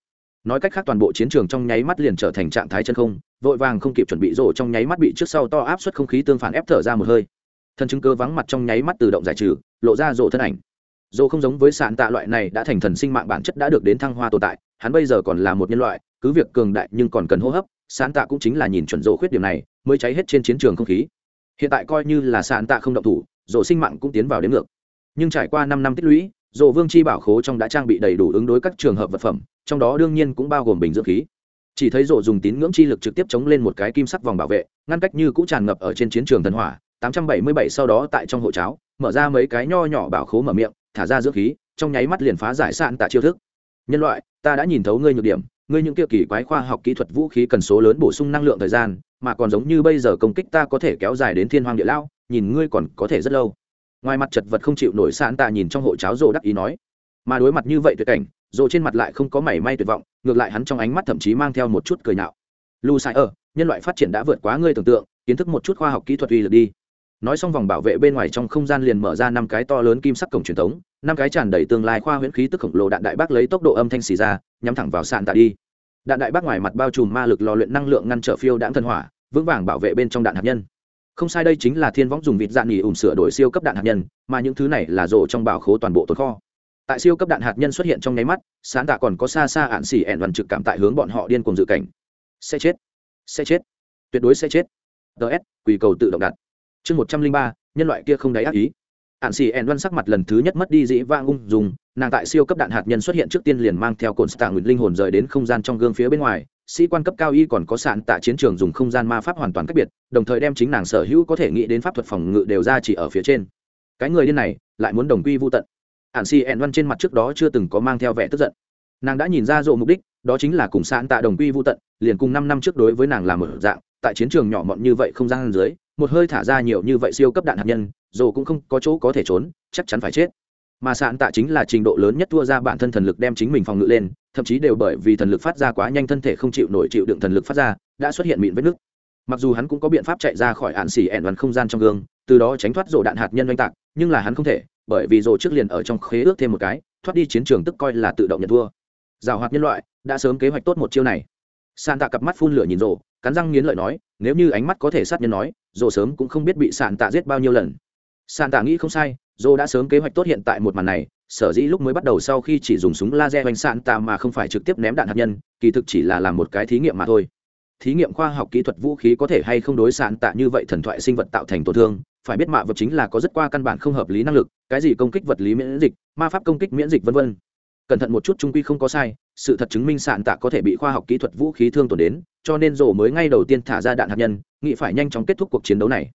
nói cách khác toàn bộ chiến trường trong nháy mắt liền trở thành trạng thái chân không, vội vàng không kịp chuẩn bị rổ trong nháy mắt bị trước sau to áp suất không khí tương phản ép thở ra một hơi. Thần chứng cơ vắng mặt trong nháy mắt tự động giải trừ, lộ ra rổ thân ảnh. Rổ không giống với sạn tạ loại này đã thành thần sinh mạng bản chất đã được đến thăng hoa tồn tại, hắn bây giờ còn là một nhân loại, cứ việc cường đại nhưng còn cần hô hấp, sạn tạ cũng chính là nhìn chuẩn rổ khuyết điểm này, mới cháy hết trên chiến trường không khí. Hiện tại coi như là sạn tạ không động thủ, rổ sinh mạng cũng tiến vào đến ngược. Nhưng trải qua năm năm tích lũy rổ vương chi bảo khố trong đã trang bị đầy đủ ứng đối các trường hợp vật phẩm, trong đó đương nhiên cũng bao gồm bình dưỡng khí. Chỉ thấy rổ dùng tín ngưỡng chi lực trực tiếp chống lên một cái kim sắc vòng bảo vệ, ngăn cách như cũ tràn ngập ở trên chiến trường thần hỏa. 877 sau đó tại trong hộ cháo, mở ra mấy cái nho nhỏ bảo khố mở miệng, thả ra dưỡng khí, trong nháy mắt liền phá giải sạn tạ chiêu thức. Nhân loại, ta đã nhìn thấu ngươi nhược điểm, ngươi những kia kỳ quái khoa học kỹ thuật vũ khí cần số lớn bổ sung năng lượng thời gian, mà còn giống như bây giờ công kích ta có thể kéo dài đến thiên hoàng địa lao, nhìn ngươi còn có thể rất lâu ngoài mặt chật vật không chịu nổi sạn tạ nhìn trong hộ cháo rồ đắc ý nói, mà đối mặt như vậy tuyệt cảnh rồ trên mặt lại không có mảy may tuyệt vọng, ngược lại hắn trong ánh mắt thậm chí mang theo một chút cười nhạo. Lu sai ở nhân loại phát triển đã vượt quá ngươi tưởng tượng, kiến thức một chút khoa học kỹ thuật uy lực đi. Nói xong vòng bảo vệ bên ngoài trong không gian liền mở ra năm cái to lớn kim sắc cổng truyền thống, năm cái tràn đầy tương lai khoa huyễn khí tức khổng lồ đạn đại bác lấy tốc độ âm thanh xì ra, nhắm thẳng vào sạn tạ đi. Đạn đại bác ngoài mặt bao trùm ma lực lò luyện năng lượng ngăn trở phiêu đạn thần hỏa, vững vàng bảo vệ bên trong đạn hạt nhân không sai đây chính là thiên võng dùng vịt dạn nghỉ ủng sửa đổi siêu cấp đạn hạt nhân, mà những thứ này là rộ trong bảo khố toàn bộ tồn kho. Tại siêu cấp đạn hạt nhân xuất hiện trong nháy mắt sáng tạ còn có xa xa ạn xỉ ẻn đoàn trực cảm tại hướng bọn họ điên cùng dự cảnh. Sẽ chết. Sẽ chết. Tuyệt đối sẽ chết. Ts quỳ cầu tự động đặt. Chương một trăm linh ba, nhân loại kia không đáy ác ý ạn xì ẻn văn sắc mặt lần thứ nhất mất đi dĩ vang ung dùng nàng tại siêu cấp đạn hạt nhân xuất hiện trước tiên liền mang theo cồn stạng nguyện linh hồn rời đến không gian trong gương phía bên ngoài, sĩ quan cấp cao y còn có sạn tại chiến trường dùng không gian ma pháp hoàn toàn cách biệt, đồng thời đem chính nàng sở hữu có thể nghĩ đến pháp thuật phòng ngự đều ra chỉ ở phía trên. Cái người điên này, lại muốn đồng quy vô tận. Ạn xì ẹn văn trên mặt trước đó chưa từng có mang theo vẻ tức giận. Nàng đã nhìn ra rộ mục đích, đó chính là cùng sạn tạ đồng quy vô tận, liền cùng năm năm trước đối với nàng làm một dạng, tại chiến trường nhỏ mọn như vậy không gian dưới, một hơi thả ra nhiều như vậy siêu cấp đạn hạt nhân dồ cũng không có chỗ có thể trốn, chắc chắn phải chết. Mà sạn tạ chính là trình độ lớn nhất thua ra bản thân thần lực đem chính mình phòng ngự lên, thậm chí đều bởi vì thần lực phát ra quá nhanh thân thể không chịu nổi chịu đựng thần lực phát ra, đã xuất hiện mịn vết nứt. Mặc dù hắn cũng có biện pháp chạy ra khỏi hạn xỉ ẹn đoàn không gian trong gương, từ đó tránh thoát rổ đạn hạt nhân oanh tạc, nhưng là hắn không thể, bởi vì rổ trước liền ở trong khế ước thêm một cái, thoát đi chiến trường tức coi là tự động nhận thua. Rào hoạt nhân loại, đã sớm kế hoạch tốt một chiêu này. Sạn tạ cặp mắt phun lửa nhìn rổ cắn răng nghiến lợi nói, nếu như ánh mắt có thể sát nhân nói rổ sớm cũng không biết bị sạn tạ giết bao nhiêu lần sạn tạ nghĩ không sai dô đã sớm kế hoạch tốt hiện tại một màn này, sở dĩ lúc mới bắt đầu sau khi chỉ dùng súng laser oanh sạn tạ mà không phải trực tiếp ném đạn hạt nhân, kỳ thực chỉ là làm một cái thí nghiệm mà thôi. Thí nghiệm khoa học kỹ thuật vũ khí có thể hay không đối sạn tạ như vậy thần thoại sinh vật tạo thành tổn thương, phải biết mạ vật chính là có rất qua căn bản không hợp lý năng lực, cái gì công kích vật lý miễn dịch, ma pháp công kích miễn dịch v v cẩn thận một chút trung quy không có sai, sự thật chứng minh sạn tạ có thể bị khoa học kỹ thuật vũ khí thương tổn đến, cho nên rổ mới ngay đầu tiên thả ra đạn hạt nhân nghị phải nhanh chóng kết thúc cuộc chiến đấu này.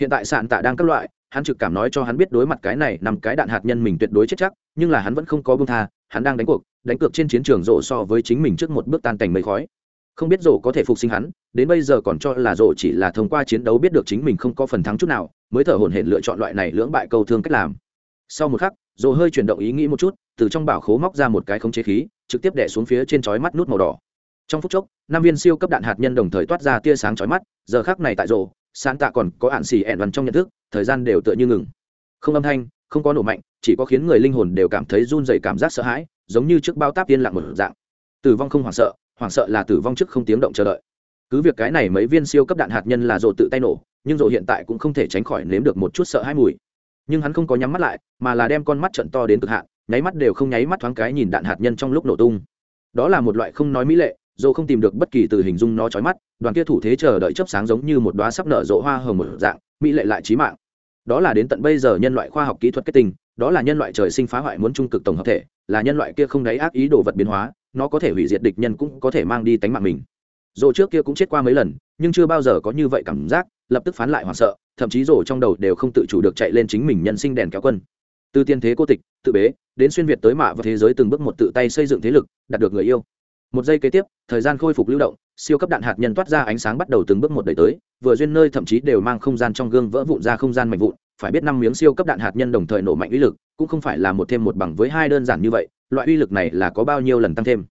Hiện tại sạn tạ đang các loại hắn trực cảm nói cho hắn biết đối mặt cái này nằm cái đạn hạt nhân mình tuyệt đối chết chắc, nhưng là hắn vẫn không có bông tha, hắn đang đánh cuộc, đánh cược trên chiến trường rộ so với chính mình trước một bước tan cảnh mây khói không biết rộ có thể phục sinh hắn, đến bây giờ còn cho là rộ chỉ là thông qua chiến đấu biết được chính mình không có phần thắng chút nào, mới thở hổn hển lựa chọn loại này lưỡng bại câu thương cách làm sau một khắc, rộ hơi chuyển động ý nghĩ một chút, từ trong bảo khố móc ra một cái khống chế khí, trực tiếp đẻ xuống phía trên chói mắt nút màu đỏ trong phút chốc, năm viên siêu cấp đạn hạt nhân đồng thời toát ra tia sáng chói mắt, giờ khác này tại rộ sáng tạ còn có ạn xì ẹn vằn trong nhận thức, thời gian đều tựa như ngừng. Không âm thanh, không có nổ mạnh, chỉ có khiến người linh hồn đều cảm thấy run dày cảm giác sợ hãi, giống như trước bao táp tiên lặng một dạng. Tử vong không hoảng sợ hoảng sợ là tử vong trước không tiếng động chờ đợi. Cứ việc cái này mấy viên siêu cấp đạn hạt nhân là rộ tự tay nổ, nhưng rộ hiện tại cũng không thể tránh khỏi nếm được một chút sợ hãi mùi. Nhưng hắn không có nhắm mắt lại, mà là đem con mắt trận to đến cực hạn, nháy mắt đều không nháy mắt thoáng cái nhìn đạn hạt nhân trong lúc nổ tung. Đó là một loại không nói mỹ lệ dồ không tìm được bất kỳ từ hình dung nó trói mắt, đoàn kia thủ thế chờ đợi chớp sáng giống như một đoá sắp nở rộ hoa hồng một dạng, mỹ lệ lại trí mạng. Đó là đến tận bây giờ nhân loại khoa học kỹ thuật kết tinh, đó là nhân loại trời sinh phá hoại muốn trung cực tổng hợp thể, là nhân loại kia không đáy ác ý đồ vật biến hóa, nó có thể hủy diệt địch nhân cũng có thể mang đi tánh mạng mình. Dồ trước kia cũng chết qua mấy lần, nhưng chưa bao giờ có như vậy cảm giác, lập tức phán lại hoảng sợ, thậm chí rổ trong đầu đều không tự chủ được chạy lên chính mình nhân sinh đèn kéo quân. Từ tiên thế cô tịch, tự bế, đến xuyên việt tới mạ và thế giới từng bước một tự tay xây dựng thế lực, đạt được người yêu một giây kế tiếp, thời gian khôi phục lưu động, siêu cấp đạn hạt nhân toát ra ánh sáng bắt đầu từng bước một đẩy tới, vừa duyên nơi thậm chí đều mang không gian trong gương vỡ vụn ra không gian mạnh vụn, phải biết năm miếng siêu cấp đạn hạt nhân đồng thời nổ mạnh uy lực, cũng không phải là một thêm một bằng với hai đơn giản như vậy, loại uy lực này là có bao nhiêu lần tăng thêm.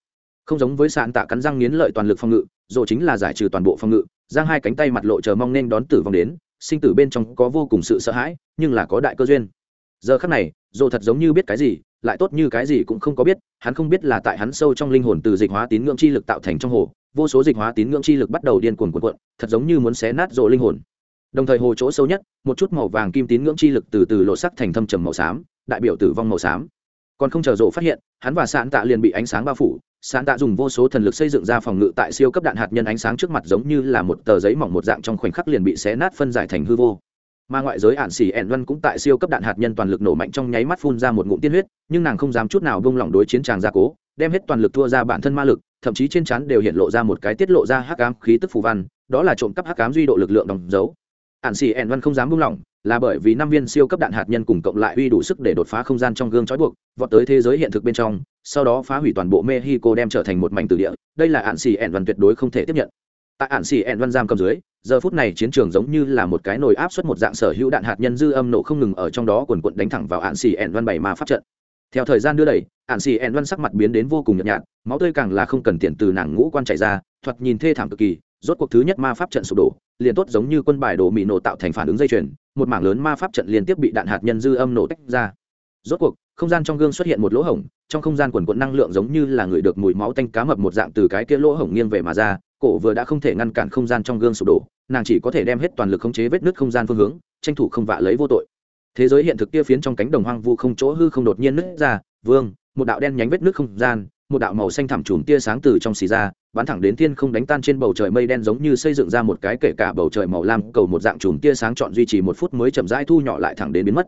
Không giống với sạn tạ cắn răng nghiến lợi toàn lực phòng ngự rồi chính là giải trừ toàn bộ phòng ngự, giang hai cánh tay mặt lộ chờ mong nên đón tử vong đến, sinh tử bên trong có vô cùng sự sợ hãi, nhưng là có đại cơ duyên. Giờ khắc này dồ thật giống như biết cái gì lại tốt như cái gì cũng không có biết, hắn không biết là tại hắn sâu trong linh hồn từ dịch hóa tín ngưỡng chi lực tạo thành trong hồ, vô số dịch hóa tín ngưỡng chi lực bắt đầu điên cuồng cuộn cuộn, thật giống như muốn xé nát rộ linh hồn. Đồng thời hồ chỗ sâu nhất, một chút màu vàng kim tín ngưỡng chi lực từ từ lộ sắc thành thâm trầm màu xám, đại biểu tử vong màu xám. Còn không chờ rộ phát hiện, hắn và sạn tạ liền bị ánh sáng bao phủ, sạn tạ dùng vô số thần lực xây dựng ra phòng ngự tại siêu cấp đạn hạt nhân ánh sáng trước mặt giống như là một tờ giấy mỏng một dạng trong khoảnh khắc liền bị xé nát phân giải thành hư vô mà ngoại giới ạn xỉ ẻn văn cũng tại siêu cấp đạn hạt nhân toàn lực nổ mạnh trong nháy mắt phun ra một ngụm tiên huyết, nhưng nàng không dám chút nào bông lỏng đối chiến tràng gia cố, đem hết toàn lực thua ra bản thân ma lực, thậm chí trên chắn đều hiện lộ ra một cái tiết lộ ra hắc ám khí tức phù văn, đó là trộm cắp hắc ám duy độ lực lượng đóng dấu. Ạn xỉ ẻn văn không dám buông lỏng, là bởi vì năm viên siêu cấp đạn hạt nhân cùng cộng lại uy đủ sức để đột phá không gian trong gương trói buộc, vọt tới thế giới hiện thực bên trong, sau đó phá hủy toàn bộ mexico đem trở thành một mảnh từ địa, đây là ạn xỉ ẻn văn tuyệt đối không thể tiếp nhận. Tại ạn xỉ ẻn văn giam cầm dưới giờ phút này chiến trường giống như là một cái nồi áp suất một dạng sở hữu đạn hạt nhân dư âm nổ không ngừng ở trong đó quần quận đánh thẳng vào ạn xì ẻn văn bảy ma pháp trận. Theo thời gian đưa đẩy, ạn xì ẻn văn sắc mặt biến đến vô cùng nhợt nhạt, máu tươi càng là không cần tiền từ nàng ngũ quan chảy ra, thoạt nhìn thê thảm cực kỳ, rốt cuộc thứ nhất ma pháp trận sụp đổ, liền tốt giống như quân bài đổ mì nổ tạo thành phản ứng dây chuyền, một mảng lớn ma pháp trận liên tiếp bị đạn hạt nhân dư âm nổ tách ra. Rốt cuộc, không gian trong gương xuất hiện một lỗ hổng, trong không gian quần quận năng lượng giống như là người được mùi máu tanh cá mập một dạng từ cái kia lỗ hổng nghiêng về mà ra cổ vừa đã không thể ngăn cản không gian trong gương sụp đổ, nàng chỉ có thể đem hết toàn lực khống chế vết nứt không gian phương hướng, tranh thủ không vạ lấy vô tội. Thế giới hiện thực kia phiến trong cánh đồng hoang vu không chỗ hư không đột nhiên nứt ra, vương, một đạo đen nhánh vết nứt không gian, một đạo màu xanh thẳm chùm tia sáng từ trong xì ra, bắn thẳng đến thiên không đánh tan trên bầu trời mây đen giống như xây dựng ra một cái kể cả bầu trời màu lam cầu một dạng chùm tia sáng chọn duy trì một phút mới chậm rãi thu nhỏ lại thẳng đến biến mất.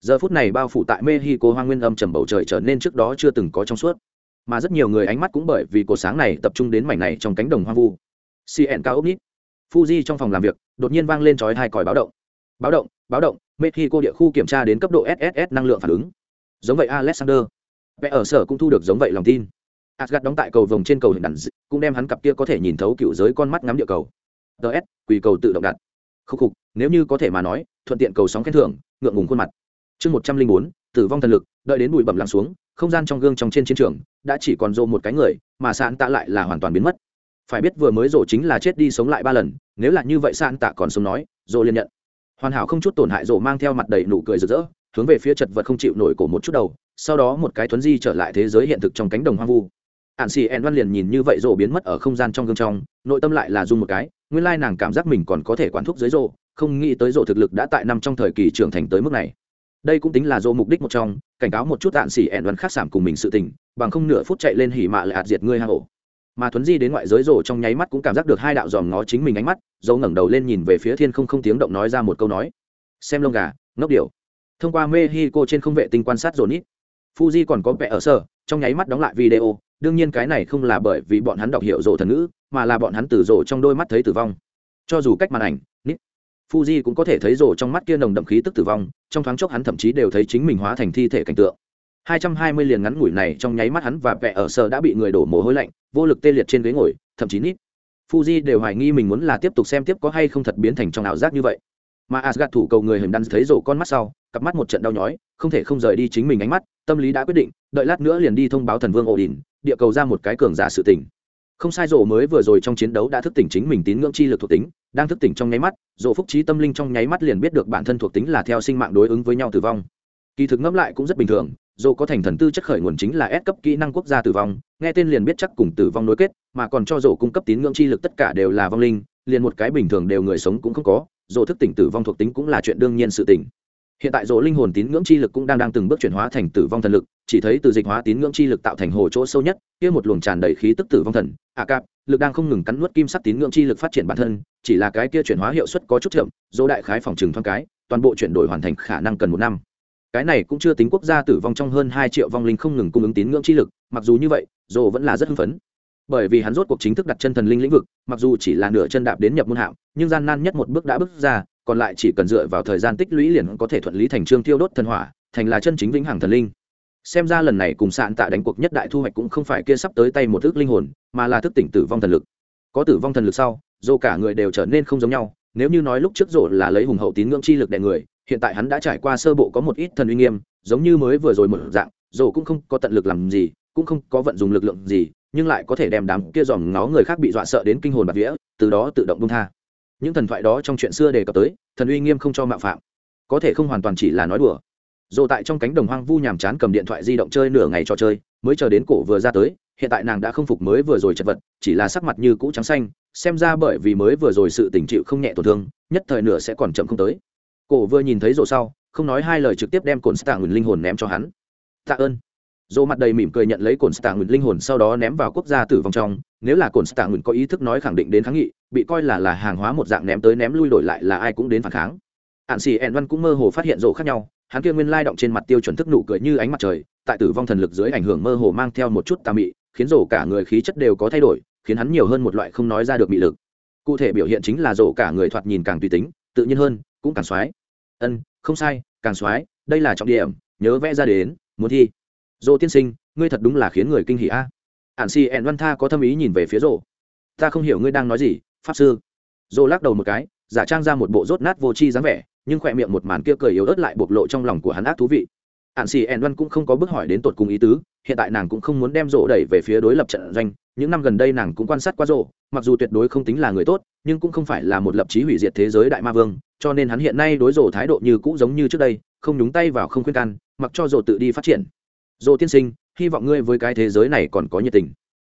Giờ phút này bao phủ tại mexico hoang nguyên âm trầm bầu trời trở nên trước đó chưa từng có trong suốt mà rất nhiều người ánh mắt cũng bởi vì cột sáng này tập trung đến mảnh này trong cánh đồng hoang vu. Cn cao ốc nít. Fuji trong phòng làm việc, đột nhiên vang lên chói hai còi báo động. Báo động báo động, mexico địa khu kiểm tra đến cấp độ sss năng lượng phản ứng. Giống vậy alexander. Vẽ ở sở cũng thu được giống vậy lòng tin. Asgad đóng tại cầu vồng trên cầu hình đàn cũng đem hắn cặp kia có thể nhìn thấu cựu giới con mắt ngắm địa cầu. Ts quỳ cầu tự động đặt. Khúc khục, nếu như có thể mà nói, thuận tiện cầu sóng khen thưởng, ngượng ngùng khuôn mặt. Chương một trăm linh bốn, tử vong thần lực, đợi đến bụi bẩm lắng xuống không gian trong gương trong trên chiến trường đã chỉ còn rộ một cái người, mà sạn tạ lại là hoàn toàn biến mất. Phải biết vừa mới rộ chính là chết đi sống lại ba lần, nếu là như vậy sạn tạ còn sống nói, rộ liền nhận. Hoàn hảo không chút tổn hại rộ mang theo mặt đầy nụ cười rực rỡ, hướng về phía chật vật không chịu nổi cổ một chút đầu, sau đó một cái thuấn di trở lại thế giới hiện thực trong cánh đồng hoang vu. Ạn xì ẹn văn liền nhìn như vậy rộ biến mất ở không gian trong gương trong, nội tâm lại là dung một cái, nguyên lai nàng cảm giác mình còn có thể quản thúc dưới rộ, không nghĩ tới rộ thực lực đã tại năm trong thời kỳ trưởng thành tới mức này. Đây cũng tính là rộ mục đích một trong cảnh cáo một chút tạn xỉ ẹn đoán khác sảm cùng mình sự tình, bằng không nửa phút chạy lên hỉ mạ lại ạt diệt ngươi hang ổ mà thuấn di đến ngoại giới rổ trong nháy mắt cũng cảm giác được hai đạo dòm ngó chính mình ánh mắt, dấu ngẩng đầu lên nhìn về phía thiên không không tiếng động nói ra một câu nói. Xem lông gà, ngốc điều. thông qua mexico trên không vệ tinh quan sát rổ nít fuji còn có vẻ ở sở trong nháy mắt đóng lại video, đương nhiên cái này không là bởi vì bọn hắn đọc hiểu rổ thần ngữ, mà là bọn hắn từ rổ trong đôi mắt thấy tử vong. Cho dù cách màn ảnh Fuji cũng có thể thấy rồ trong mắt kia nồng đậm khí tức tử vong, trong thoáng chốc hắn thậm chí đều thấy chính mình hóa thành thi thể cảnh tượng. 220 liền ngắn ngủi này trong nháy mắt hắn và vẻ ở sở đã bị người đổ mồ hôi lạnh, vô lực tê liệt trên ghế ngồi, thậm chí nít. Fuji đều hoài nghi mình muốn là tiếp tục xem tiếp có hay không thật biến thành trong ảo giác như vậy. mà asgad thủ cầu người hình đan thấy rổ con mắt sau cặp mắt một trận đau nhói không thể không rời đi chính mình ánh mắt tâm lý đã quyết định đợi lát nữa liền đi thông báo thần vương ổ đình địa cầu ra một cái cường giả sự tỉnh không sai rổ mới vừa rồi trong chiến đấu đã thức tỉnh chính mình tín ngưỡng chi lực thuộc tính đang thức tỉnh trong nháy mắt Dỗ phúc trí tâm linh trong nháy mắt liền biết được bản thân thuộc tính là theo sinh mạng đối ứng với nhau tử vong kỳ thực ngẫm lại cũng rất bình thường Dỗ có thành thần tư chất khởi nguồn chính là S cấp kỹ năng quốc gia tử vong, nghe tên liền biết chắc cùng tử vong nối kết, mà còn cho Dỗ cung cấp tín ngưỡng chi lực tất cả đều là vong linh, liền một cái bình thường đều người sống cũng không có, Dỗ thức tỉnh tử vong thuộc tính cũng là chuyện đương nhiên sự tỉnh. Hiện tại Dỗ linh hồn tín ngưỡng chi lực cũng đang đang từng bước chuyển hóa thành tử vong thần lực, chỉ thấy từ dịch hóa tín ngưỡng chi lực tạo thành hồ chỗ sâu nhất, kia một luồng tràn đầy khí tức tử vong thần, a cạp, lực đang không ngừng cắn nuốt kim sắc tín ngưỡng chi lực phát triển bản thân, chỉ là cái kia chuyển hóa hiệu suất có chút chậm, dỗ đại khái phòng trừng thoáng cái, toàn bộ chuyển đổi hoàn thành khả năng cần một năm. Cái này cũng chưa tính quốc gia tử vong trong hơn hai triệu vong linh không ngừng cung ứng tín ngưỡng chi lực mặc dù như vậy dỗ vẫn là rất hưng phấn. Bởi vì hắn rốt cuộc chính thức đặt chân thần linh lĩnh vực mặc dù chỉ là nửa chân đạp đến nhập môn hạm nhưng gian nan nhất một bước đã bước ra còn lại chỉ cần dựa vào thời gian tích lũy liền có thể thuận lý thành trương tiêu đốt thần hỏa thành là chân chính vĩnh hằng thần linh xem ra lần này cùng sạn tạ đánh cuộc nhất đại thu hoạch cũng không phải kia sắp tới tay một thức linh hồn, mà là thức tỉnh tử vong thần lực. Có tử vong thần lực sau dồ cả người đều trở nên không giống nhau, nếu như nói lúc trước rộ là lấy hùng hậu tín ngưỡng chi lực đè người, hiện tại hắn đã trải qua sơ bộ có một ít thần uy nghiêm, giống như mới vừa rồi một dạng rộ cũng không có tận lực làm gì, cũng không có vận dụng lực lượng gì, nhưng lại có thể đem đám kia dòm nó người khác bị dọa sợ đến kinh hồn bạc vía, từ đó tự động bung tha. Những thần thoại đó trong chuyện xưa đề cập tới, thần uy nghiêm không cho mạo phạm. Có thể không hoàn toàn chỉ là nói đùa dồ tại trong cánh đồng hoang vu nhàm chán cầm điện thoại di động chơi nửa ngày trò chơi, mới chờ đến cổ vừa ra tới, hiện tại nàng đã không phục mới vừa rồi chật vật, chỉ là sắc mặt như cũ trắng xanh, xem ra bởi vì mới vừa rồi sự tỉnh chịu không nhẹ tổn thương, nhất thời nửa sẽ còn chậm không tới. Cổ vừa nhìn thấy rồ sau, không nói hai lời trực tiếp đem cồn stạng linh hồn ném cho hắn. Tạ ơn. Dồ mặt đầy mỉm cười nhận lấy cồn stạng linh hồn sau đó ném vào quốc gia tử vong trong, nếu là cồn stạng có ý thức nói khẳng định đến kháng nghị, bị coi là là hàng hóa một dạng ném tới ném lui đổi lại là ai cũng đến phản kháng. Ạn xì ẹn văn cũng mơ hồ phát hiện rồ khác nhau hắn kia nguyên lai động trên mặt tiêu chuẩn thức nụ cười như ánh mặt trời, tại tử vong thần lực dưới ảnh hưởng mơ hồ mang theo một chút tà mị, khiến rổ cả người khí chất đều có thay đổi, khiến hắn nhiều hơn một loại không nói ra được mị lực. Cụ thể biểu hiện chính là rổ cả người thoạt nhìn càng tùy tính, tự nhiên hơn, cũng càng soái ân, không sai, càng soái đây là trọng điểm, nhớ vẽ ra đến, muốn thi. Dỗ tiên sinh, ngươi thật đúng là khiến người kinh hỉ a. Ản si ẹn văn tha có thâm ý nhìn về phía rổ. Ta không hiểu ngươi đang nói gì, pháp sư. Rổ lắc đầu một cái, giả trang ra một bộ rốt nát vô tri dáng vẻ nhưng khỏe miệng một màn kia cười yếu ớt lại bộc lộ trong lòng của hắn ác thú vị. Hạn xì ẻn văn cũng không có bước hỏi đến tột cùng ý tứ, hiện tại nàng cũng không muốn đem rổ đẩy về phía đối lập trận doanh, những năm gần đây nàng cũng quan sát qua rổ, mặc dù tuyệt đối không tính là người tốt, nhưng cũng không phải là một lập chí hủy diệt thế giới đại ma vương, cho nên hắn hiện nay đối rổ thái độ như cũ giống như trước đây, không nhúng tay vào không khuyên can, mặc cho rổ tự đi phát triển. Rổ tiên sinh, hy vọng ngươi với cái thế giới này còn có nhiệt tình.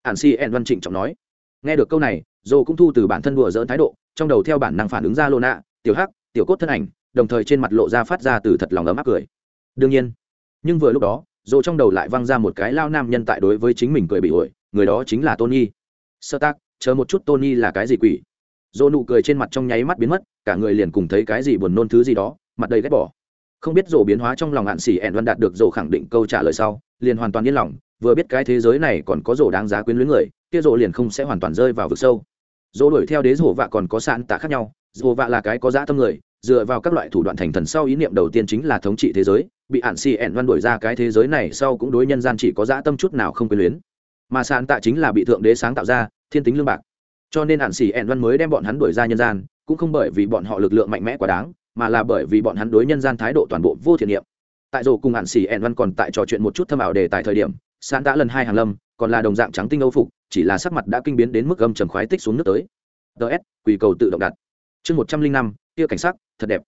Hạn xì ẻn văn trịnh trọng nói. Nghe được câu này, rổ cũng thu từ bản thân đùa dỡn thái độ, trong đầu theo bản năng phản ứng ra lô nạ tiểu hắc tiểu cốt thân ảnh, đồng thời trên mặt lộ ra phát ra từ thật lòng ấm áp cười. Đương nhiên, nhưng vừa lúc đó dồ trong đầu lại văng ra một cái lao nam nhân tại đối với chính mình cười bị ổi, người đó chính là tony. Sơ tác, chờ một chút tony là cái gì quỷ? Dồ nụ cười trên mặt trong nháy mắt biến mất, cả người liền cùng thấy cái gì buồn nôn thứ gì đó, mặt đầy ghét bỏ. Không biết dồ biến hóa trong lòng hạn xỉ ẹn văn đạt được dồ khẳng định câu trả lời sau, liền hoàn toàn yên lòng, vừa biết cái thế giới này còn có dồ đáng giá quyến luyến người, kia dồ liền không sẽ hoàn toàn rơi vào vực sâu. Dồ đuổi theo đế dồ vạ còn có sạn tạ khác nhau dồ vạ là cái có dã tâm người dựa vào các loại thủ đoạn thành thần sau ý niệm đầu tiên chính là thống trị thế giới, bị ạn xì ẻn văn đuổi ra cái thế giới này sau cũng đối nhân gian chỉ có dã tâm chút nào không quyền luyến. Mà sàn tạ chính là bị thượng đế sáng tạo ra, thiên tính lương bạc. Cho nên ạn xì ẻn văn mới đem bọn hắn đuổi ra nhân gian, cũng không bởi vì bọn họ lực lượng mạnh mẽ quá đáng, mà là bởi vì bọn hắn đối nhân gian thái độ toàn bộ vô thiện niệm tại rổ cùng ạn xì ẻn văn còn tại trò chuyện một chút thâm ảo đề tại thời điểm, sàn tạ lần hai hàng lâm, còn là đồng dạng trắng tinh âu phục, chỉ là sắc mặt đã kinh biến đến mức âm trầm khoái tích xuống nước tới. Ts quỳ cầu tự động đặt. Chương một trăm linh năm, kia cảnh sắc thật đẹp.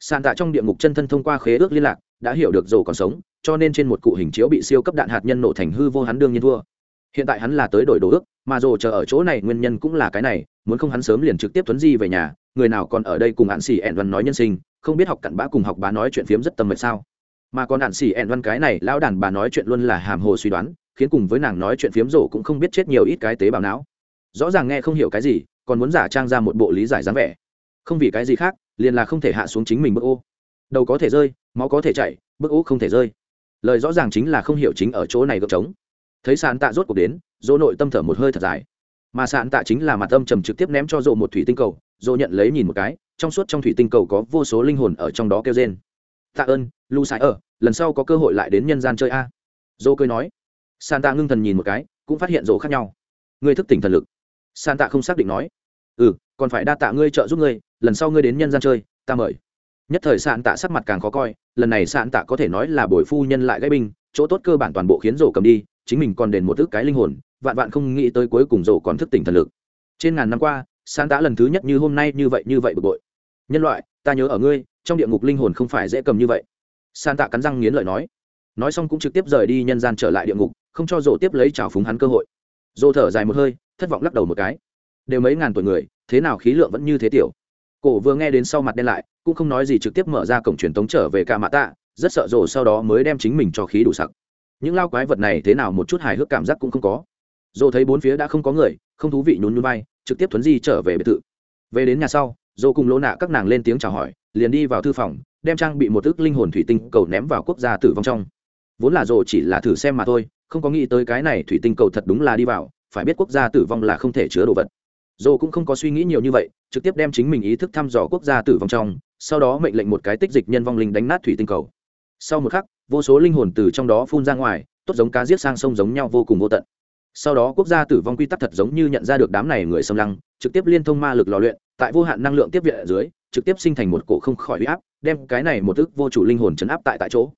Sàn tạ trong địa ngục chân thân thông qua khế ước liên lạc, đã hiểu được rồ còn sống, cho nên trên một cụ hình chiếu bị siêu cấp đạn hạt nhân nổ thành hư vô hắn đương nhiên thua. Hiện tại hắn là tới đổi đồ ước, mà rồ chờ ở chỗ này nguyên nhân cũng là cái này, muốn không hắn sớm liền trực tiếp tuấn di về nhà, người nào còn ở đây cùng hạn xỉ ẹn văn nói nhân sinh, không biết học cặn bã cùng học bá nói chuyện phiếm rất tâm mệt sao. Mà còn hạn xỉ ẹn văn cái này, lão đàn bà nói chuyện luôn là hàm hồ suy đoán, khiến cùng với nàng nói chuyện phiếm rổ cũng không biết chết nhiều ít cái tế bào não. Rõ ràng nghe không hiểu cái gì, còn muốn giả trang ra một bộ lý giải dáng vẻ. Không vì cái gì khác liền là không thể hạ xuống chính mình bức ô. Đầu có thể rơi, máu có thể chạy bức ô không thể rơi. Lời rõ ràng chính là không hiểu chính ở chỗ này gợp trống. Thấy sàn tạ rốt cuộc đến, dỗ nội tâm thở một hơi thật dài. Mà sàn tạ chính là mặt âm trầm trực tiếp ném cho dỗ một thủy tinh cầu, dỗ nhận lấy nhìn một cái, trong suốt trong thủy tinh cầu có vô số linh hồn ở trong đó kêu rên. Tạ ơn, lu sải ở, lần sau có cơ hội lại đến nhân gian chơi a. Dỗ cười nói. Sàn tạ ngưng thần nhìn một cái, cũng phát hiện dỗ khác nhau. Ngươi thức tỉnh thần lực. Sàn tạ không xác định nói. Ừ còn phải đa tạ ngươi trợ giúp ngươi, lần sau ngươi đến nhân gian chơi, ta mời. Nhất thời sạn tạ sắc mặt càng khó coi, lần này sạn tạ có thể nói là bồi phu nhân lại gãy binh, chỗ tốt cơ bản toàn bộ khiến rổ cầm đi, chính mình còn đền một thức cái linh hồn, vạn vạn không nghĩ tới cuối cùng rổ còn thức tỉnh thần lực. Trên ngàn năm qua, sạn tạ lần thứ nhất như hôm nay như vậy như vậy bực bội. Nhân loại, ta nhớ ở ngươi, trong địa ngục linh hồn không phải dễ cầm như vậy. Sạn tạ cắn răng nghiến lợi nói. Nói xong cũng trực tiếp rời đi nhân gian trở lại địa ngục, không cho rổ tiếp lấy trào phúng hắn cơ hội. Rổ thở dài một hơi, thất vọng lắc đầu một cái. Đều mấy ngàn tuổi người thế nào khí lượng vẫn như thế tiểu. Cổ vừa nghe đến sau mặt đen lại, cũng không nói gì trực tiếp mở ra cổng truyền tống trở về ca mã tạ, rất sợ rồ sau đó mới đem chính mình cho khí đủ sặc. Những lao quái vật này thế nào một chút hài hước cảm giác cũng không có. Rổ thấy bốn phía đã không có người, không thú vị nhún nhún bay trực tiếp thuấn di trở về biệt thự. Về đến nhà sau rổ cùng lỗ nạ các nàng lên tiếng chào hỏi, liền đi vào thư phòng, đem trang bị một ức linh hồn thủy tinh cầu ném vào quốc gia tử vong trong. Vốn là rổ chỉ là thử xem mà thôi, không có nghĩ tới cái này thủy tinh cầu thật đúng là đi vào, phải biết quốc gia tử vong là không thể chứa đồ vật dồ cũng không có suy nghĩ nhiều như vậy, trực tiếp đem chính mình ý thức thăm dò quốc gia tử vong trong, sau đó mệnh lệnh một cái tích dịch nhân vong linh đánh nát thủy tinh cầu. Sau một khắc, vô số linh hồn từ trong đó phun ra ngoài, tốt giống cá giết sang sông giống nhau vô cùng vô tận. Sau đó quốc gia tử vong quy tắc thật giống như nhận ra được đám này người xâm lăng, trực tiếp liên thông ma lực lò luyện, tại vô hạn năng lượng tiếp viện ở dưới, trực tiếp sinh thành một cổ không khỏi huy áp, đem cái này một thức vô chủ linh hồn chấn áp tại tại chỗ.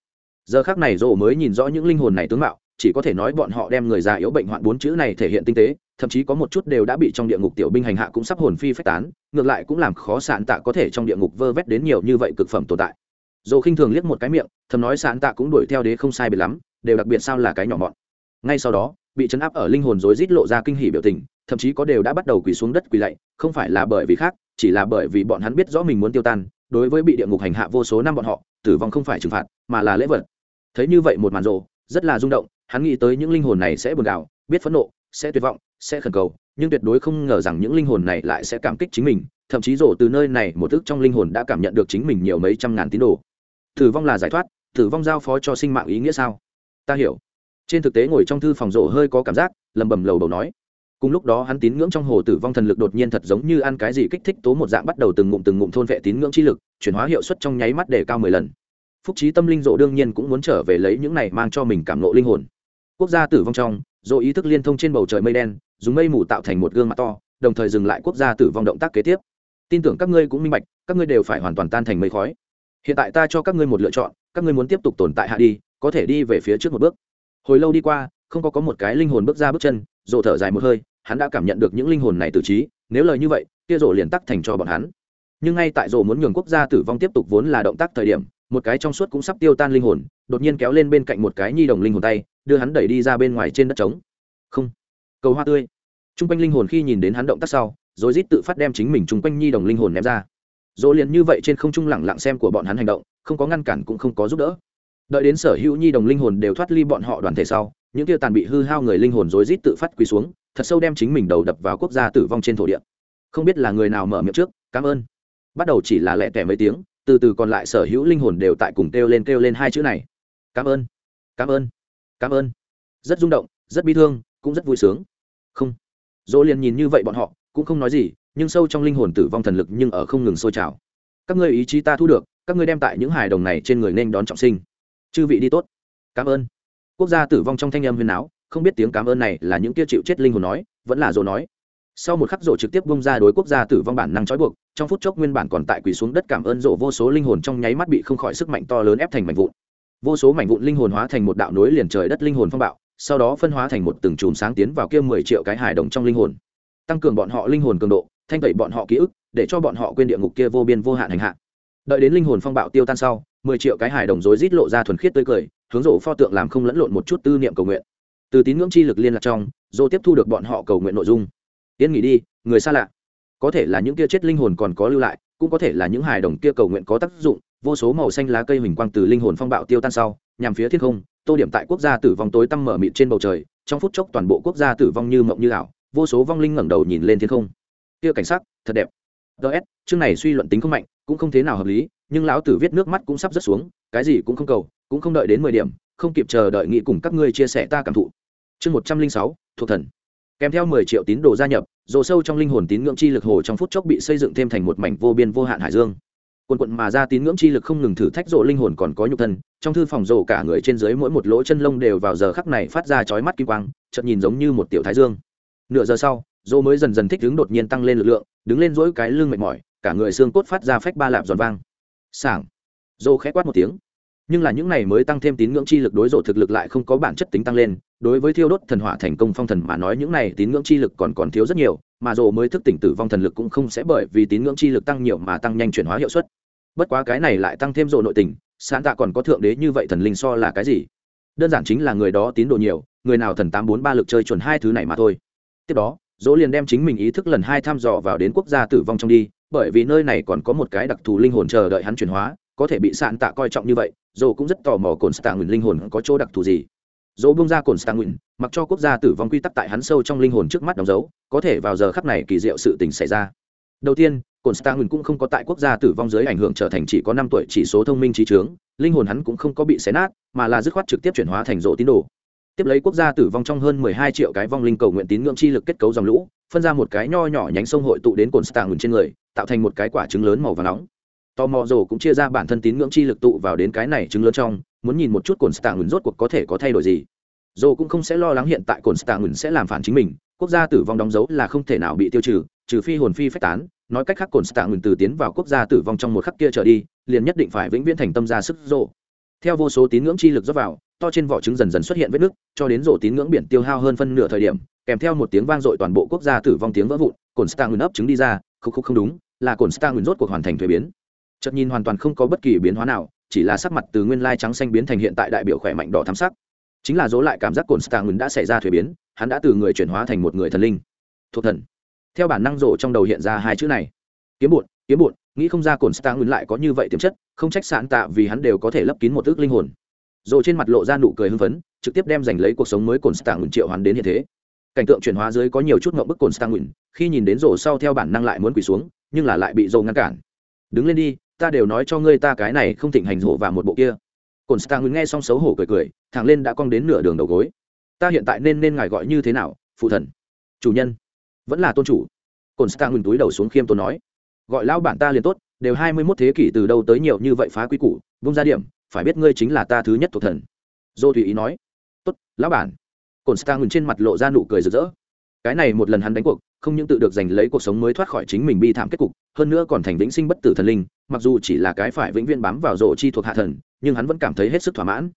Giờ khác này rộ mới nhìn rõ những linh hồn này tướng mạo, chỉ có thể nói bọn họ đem người già yếu bệnh hoạn bốn chữ này thể hiện tinh tế thậm chí có một chút đều đã bị trong địa ngục tiểu binh hành hạ cũng sắp hồn phi phách tán, ngược lại cũng làm khó sạn tạ có thể trong địa ngục vơ vét đến nhiều như vậy cực phẩm tồn tại. Dồ khinh thường liếc một cái miệng, thầm nói sạn tạ cũng đuổi theo đế không sai biệt lắm, đều đặc biệt sao là cái nhỏ mọn. Ngay sau đó, bị chấn áp ở linh hồn rối rít lộ ra kinh hỉ biểu tình, thậm chí có đều đã bắt đầu quỳ xuống đất quỳ lạy, không phải là bởi vì khác, chỉ là bởi vì bọn hắn biết rõ mình muốn tiêu tan, đối với bị địa ngục hành hạ vô số năm bọn họ, tử vong không phải trừng phạt, mà là lễ vật. Thấy như vậy một màn rồ rất là rung động, hắn nghĩ tới những linh hồn này sẽ buồn gạo, biết phẫn nộ, sẽ tuyệt vọng sẽ khẩn cầu, nhưng tuyệt đối không ngờ rằng những linh hồn này lại sẽ cảm kích chính mình, thậm chí rổ từ nơi này một thức trong linh hồn đã cảm nhận được chính mình nhiều mấy trăm ngàn tín đồ. Tử vong là giải thoát, tử vong giao phó cho sinh mạng ý nghĩa sao? Ta hiểu. Trên thực tế ngồi trong thư phòng rổ hơi có cảm giác lầm bầm lầu đầu nói. Cùng lúc đó hắn tín ngưỡng trong hồ tử vong thần lực đột nhiên thật giống như ăn cái gì kích thích tố một dạng bắt đầu từng ngụm từng ngụm thôn vệ tín ngưỡng chi lực, chuyển hóa hiệu suất trong nháy mắt để cao mười lần. Phúc trí tâm linh rộ đương nhiên cũng muốn trở về lấy những này mang cho mình cảm nộ linh hồn. Quốc gia tử vong trong dỗ ý thức liên thông trên bầu trời mây đen, dùng mây mù tạo thành một gương mặt to, đồng thời dừng lại quốc gia tử vong động tác kế tiếp. Tin tưởng các ngươi cũng minh bạch, các ngươi đều phải hoàn toàn tan thành mây khói. Hiện tại ta cho các ngươi một lựa chọn, các ngươi muốn tiếp tục tồn tại hạ đi, có thể đi về phía trước một bước. Hồi lâu đi qua, không có có một cái linh hồn bước ra bước chân rộ thở dài một hơi, hắn đã cảm nhận được những linh hồn này từ trí, nếu lời như vậy, kia rộ liền tắc thành cho bọn hắn. Nhưng ngay tại rộ muốn nhường quốc gia tử vong tiếp tục vốn là động tác thời điểm, một cái trong suốt cũng sắp tiêu tan linh hồn, đột nhiên kéo lên bên cạnh một cái nhi đồng linh hồn tay đưa hắn đẩy đi ra bên ngoài trên đất trống. Không. Cầu hoa tươi. T r u n g quanh linh hồn khi nhìn đến hắn động tác sau, rồi rít tự phát đem chính mình t r u n g quanh nhi đồng linh hồn ném ra. Dỗ liền như vậy trên không trung lẳng lặng xem của bọn hắn hành động, không có ngăn cản cũng không có giúp đỡ. Đợi đến sở hữu nhi đồng linh hồn đều thoát ly bọn họ đoàn thể sau, những tiêu tàn bị hư hao người linh hồn rối rít tự phát quỳ xuống, thật sâu đem chính mình đầu đập vào quốc gia tử vong trên thổ địa. Không biết là người nào mở miệng trước, cảm ơn. Bắt đầu chỉ là lẹ tẻ mấy tiếng, từ từ còn lại sở hữu linh hồn đều tại cùng kêu lên kêu lên hai chữ này. Cảm ơn. Cảm ơn cảm ơn. Rất rung động, rất bi thương, cũng rất vui sướng. Không. Dỗ liền nhìn như vậy bọn họ, cũng không nói gì, nhưng sâu trong linh hồn tử vong thần lực nhưng ở không ngừng sôi trào. Các ngươi ý chí ta thu được, các ngươi đem tại những hài đồng này trên người nên đón trọng sinh. Chư vị đi tốt. Cảm ơn. Quốc gia tử vong trong thanh âm huyền áo không biết tiếng cảm ơn này là những kia chịu chết linh hồn nói, vẫn là dỗ nói. Sau một khắc rổ trực tiếp bung ra đối quốc gia tử vong bản năng trói buộc, trong phút chốc nguyên bản còn tại quỳ xuống đất cảm ơn rổ vô số linh hồn trong nháy mắt bị không khỏi sức mạnh to lớn ép thành mạnh vụn vô số mảnh vụn linh hồn hóa thành một đạo nối liền trời đất linh hồn phong bạo, sau đó phân hóa thành một từng chùm sáng tiến vào kia mười triệu cái hài đồng trong linh hồn. Tăng cường bọn họ linh hồn cường độ, thanh tẩy bọn họ ký ức, để cho bọn họ quên địa ngục kia vô biên vô hạn hành hạ. Đợi đến linh hồn phong bạo tiêu tan sau, mười triệu cái hài đồng rối rít lộ ra thuần khiết tươi cười, hướng rổ pho tượng làm không lẫn lộn một chút tư niệm cầu nguyện. Từ tín ngưỡng chi lực liên lạc trong rộ tiếp thu được bọn họ cầu nguyện nội dung. Yên nghỉ đi, người xa lạ. Có thể là những kia chết linh hồn còn có lưu lại, cũng có thể là những hài đồng kia cầu nguyện có tác dụng vô số màu xanh lá cây hình quang từ linh hồn phong bạo tiêu tan sau, nhằm phía thiên không, tô điểm tại quốc gia tử vong tối tăm mở mịt trên bầu trời, trong phút chốc toàn bộ quốc gia tử vong như mộng như ảo, vô số vong linh ngẩng đầu nhìn lên thiên không. Kia cảnh sắc, thật đẹp. Ts chương này suy luận tính không mạnh, cũng không thế nào hợp lý, nhưng lão tử viết nước mắt cũng sắp rớt xuống, cái gì cũng không cầu, cũng không đợi đến mười điểm, không kịp chờ đợi nghĩ cùng các ngươi chia sẻ ta cảm thụ. Chương một trăm linh sáu, thuộc thần. Kèm theo mười triệu tín đồ gia nhập, rồ sâu trong linh hồn tín ngưỡng chi lực hồ trong phút chốc bị xây dựng thêm thành một mảnh vô biên vô hạn hải dương quần quận mà ra tín ngưỡng chi lực không ngừng thử thách rộ linh hồn còn có nhục thân, trong thư phòng rộ cả người trên dưới mỗi một lỗ chân lông đều vào giờ khắc này phát ra chói mắt kim quang, chợt nhìn giống như một tiểu thái dương. Nửa giờ sau, rộ mới dần dần thích đứng đột nhiên tăng lên lực lượng, đứng lên dỗi cái lưng mệt mỏi, cả người xương cốt phát ra phách ba lạp giòn vang. Sảng. Rộ khẽ quát một tiếng. Nhưng là những này mới tăng thêm tín ngưỡng chi lực đối rộ thực lực lại không có bản chất tính tăng lên đối với thiêu đốt thần hỏa thành công phong thần mà nói, những này tín ngưỡng chi lực còn còn thiếu rất nhiều, mà dồ mới thức tỉnh tử vong thần lực cũng không sẽ bởi vì tín ngưỡng chi lực tăng nhiều mà tăng nhanh chuyển hóa hiệu suất. Bất quá cái này lại tăng thêm dồ nội tình sáng tạ còn có thượng đế như vậy thần linh so là cái gì? Đơn giản chính là người đó tín đồ nhiều, người nào thần tám bốn ba lực chơi chuẩn hai thứ này mà thôi. Tiếp đó, dỗ liền đem chính mình ý thức lần hai thăm dò vào đến quốc gia tử vong trong đi, bởi vì nơi này còn có một cái đặc thù linh hồn chờ đợi hắn chuyển hóa, có thể bị sạn tạ coi trọng như vậy dỗ cũng rất tò mò cồn sạn stạng linh hồn có chỗ đặc thù gì dỗ bung ra cồn stạng mặc cho quốc gia tử vong quy tắc tại hắn sâu trong linh hồn trước mắt đóng dấu, có thể vào giờ khắc này kỳ diệu sự tình xảy ra. Đầu tiên, cồn stạng cũng không có tại quốc gia tử vong dưới ảnh hưởng trở thành chỉ có năm tuổi chỉ số thông minh trí trướng, linh hồn hắn cũng không có bị xé nát, mà là dứt khoát trực tiếp chuyển hóa thành rộ tín đồ. Tiếp lấy quốc gia tử vong trong hơn mười hai triệu cái vong linh cầu nguyện tín ngưỡng chi lực kết cấu dòng lũ, phân ra một cái nho nhỏ nhánh sông hội tụ đến cồn stạng trên người, tạo thành một cái quả trứng lớn màu vàng nóng. Tò mò rồ cũng chia ra bản thân tín ngưỡng chi lực tụ vào đến cái này trứng lớn trong muốn nhìn một chút cồn stạng rốt cuộc có thể có thay đổi gì. Rồ cũng không sẽ lo lắng hiện tại cồn stạng sẽ làm phản chính mình, quốc gia tử vong đóng dấu là không thể nào bị tiêu trừ trừ phi hồn phi phách tán. Nói cách khác cồn stạng từ tiến vào quốc gia tử vong trong một khắc kia trở đi, liền nhất định phải vĩnh viễn thành tâm ra sức rồ theo vô số tín ngưỡng chi lực dốc vào, to trên vỏ trứng dần dần xuất hiện vết nứt, cho đến rổ tín ngưỡng biển tiêu hao hơn phân nửa thời điểm, kèm theo một tiếng vang dội toàn bộ quốc gia tử vong tiếng vỡ vụn, cồn stang ấp trứng đi ra, khúc khúc không đúng, là cồn stang rốt cuộc hoàn thành thuế biến. Chợt nhìn hoàn toàn không có bất kỳ biến hóa nào chỉ là sắc mặt từ nguyên lai trắng xanh biến thành hiện tại đại biểu khỏe mạnh đỏ thắm sắc. Chính là dỗ lại cảm giác cồn stang đã xảy ra thuế biến, hắn đã từ người chuyển hóa thành một người thần linh. Thuộc thần. Theo bản năng rộ trong đầu hiện ra hai chữ này. Kiếm bụt kiếm bụt, nghĩ không ra cồn stang lại có như vậy tiềm chất, không trách sạn tạ vì hắn đều có thể lấp kín một ước linh hồn. Rồi trên mặt lộ ra nụ cười hưng phấn, trực tiếp đem giành lấy cuộc sống mới cồn stang triệu hoán đến hiện thế. Cảnh tượng chuyển hóa dưới có nhiều chút ngậm bức cồn stang khi nhìn đến rổ sau theo bản năng lại muốn quỳ xuống, nhưng là lại bị dầu ngăn cản. Đứng lên đi ta đều nói cho ngươi ta cái này không thịnh hành rổ và một bộ kia. Cồn stang nghe xong xấu hổ cười cười, thẳng lên đã cong đến nửa đường đầu gối. Ta hiện tại nên nên ngài gọi như thế nào, phụ thần? Chủ nhân. Vẫn là tôn chủ. Cồn stang túi đầu xuống khiêm tốn nói. Gọi lão bản ta liền tốt, đều hai mươi mốt thế kỷ từ đâu tới nhiều như vậy phá quy củ, vung ra điểm, phải biết ngươi chính là ta thứ nhất thuộc thần. Dô tùy ý nói. Tốt, lão bản. Cồn stang nguyên trên mặt lộ ra nụ cười rực rỡ. Cái này một lần hắn đánh cuộc không những tự được giành lấy cuộc sống mới thoát khỏi chính mình bi thảm kết cục, hơn nữa còn thành vĩnh sinh bất tử thần linh, mặc dù chỉ là cái phải vĩnh viễn bám vào rộ chi thuộc hạ thần, nhưng hắn vẫn cảm thấy hết sức thỏa mãn.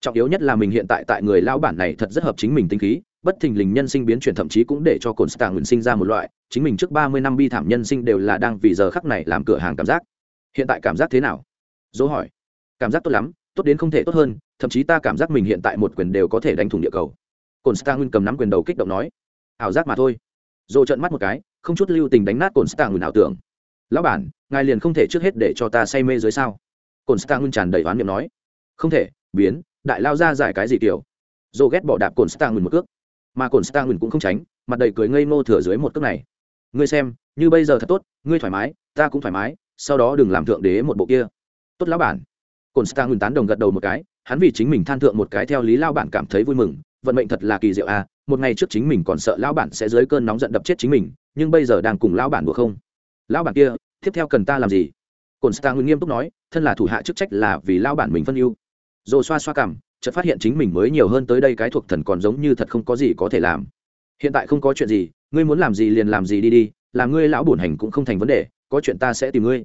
Trọng yếu nhất là mình hiện tại tại người lão bản này thật rất hợp chính mình tinh khí, bất thình lình nhân sinh biến chuyển thậm chí cũng để cho cồn nguyện sinh ra một loại, chính mình trước ba mươi năm bi thảm nhân sinh đều là đang vì giờ khắc này làm cửa hàng cảm giác. Hiện tại cảm giác thế nào? Dỗ hỏi. Cảm giác tốt lắm, tốt đến không thể tốt hơn, thậm chí ta cảm giác mình hiện tại một quyền đều có thể đánh thủng địa cầu. Cồn stang cầm nắm quyền đầu kích động nói. Ảo giác mà thôi dồ trận mắt một cái, không chút lưu tình đánh nát cồn stang ảo tưởng. Lão bản, ngài liền không thể trước hết để cho ta say mê dưới sao? Cồn stang tràn đầy oán miệng nói. Không thể, biến, đại lao ra giải cái gì kiểu? Dồ ghét bỏ đạp cồn stang một cước. Mà cồn stang cũng không tránh, mặt đầy cười ngây ngô thừa dưới một cước này. Ngươi xem, như bây giờ thật tốt, ngươi thoải mái, ta cũng thoải mái, sau đó đừng làm thượng đế một bộ kia. Tốt lão bản. Cồn stạng ngừng tán đồng gật đầu một cái, hắn vì chính mình than thượng một cái theo lý lao bản cảm thấy vui mừng, vận mệnh thật là kỳ diệu à một ngày trước chính mình còn sợ lão bản sẽ dưới cơn nóng giận đập chết chính mình, nhưng bây giờ đang cùng lão bản đùa không? Lão bản kia, tiếp theo cần ta làm gì? Cồn stang nghiêm túc nói, thân là thủ hạ chức trách là vì lão bản mình phân ưu. Rồi xoa xoa cảm, chợt phát hiện chính mình mới nhiều hơn tới đây cái thuộc thần còn giống như thật không có gì có thể làm. Hiện tại không có chuyện gì, ngươi muốn làm gì liền làm gì đi đi làm ngươi lão bổn hành cũng không thành vấn đề, có chuyện ta sẽ tìm ngươi.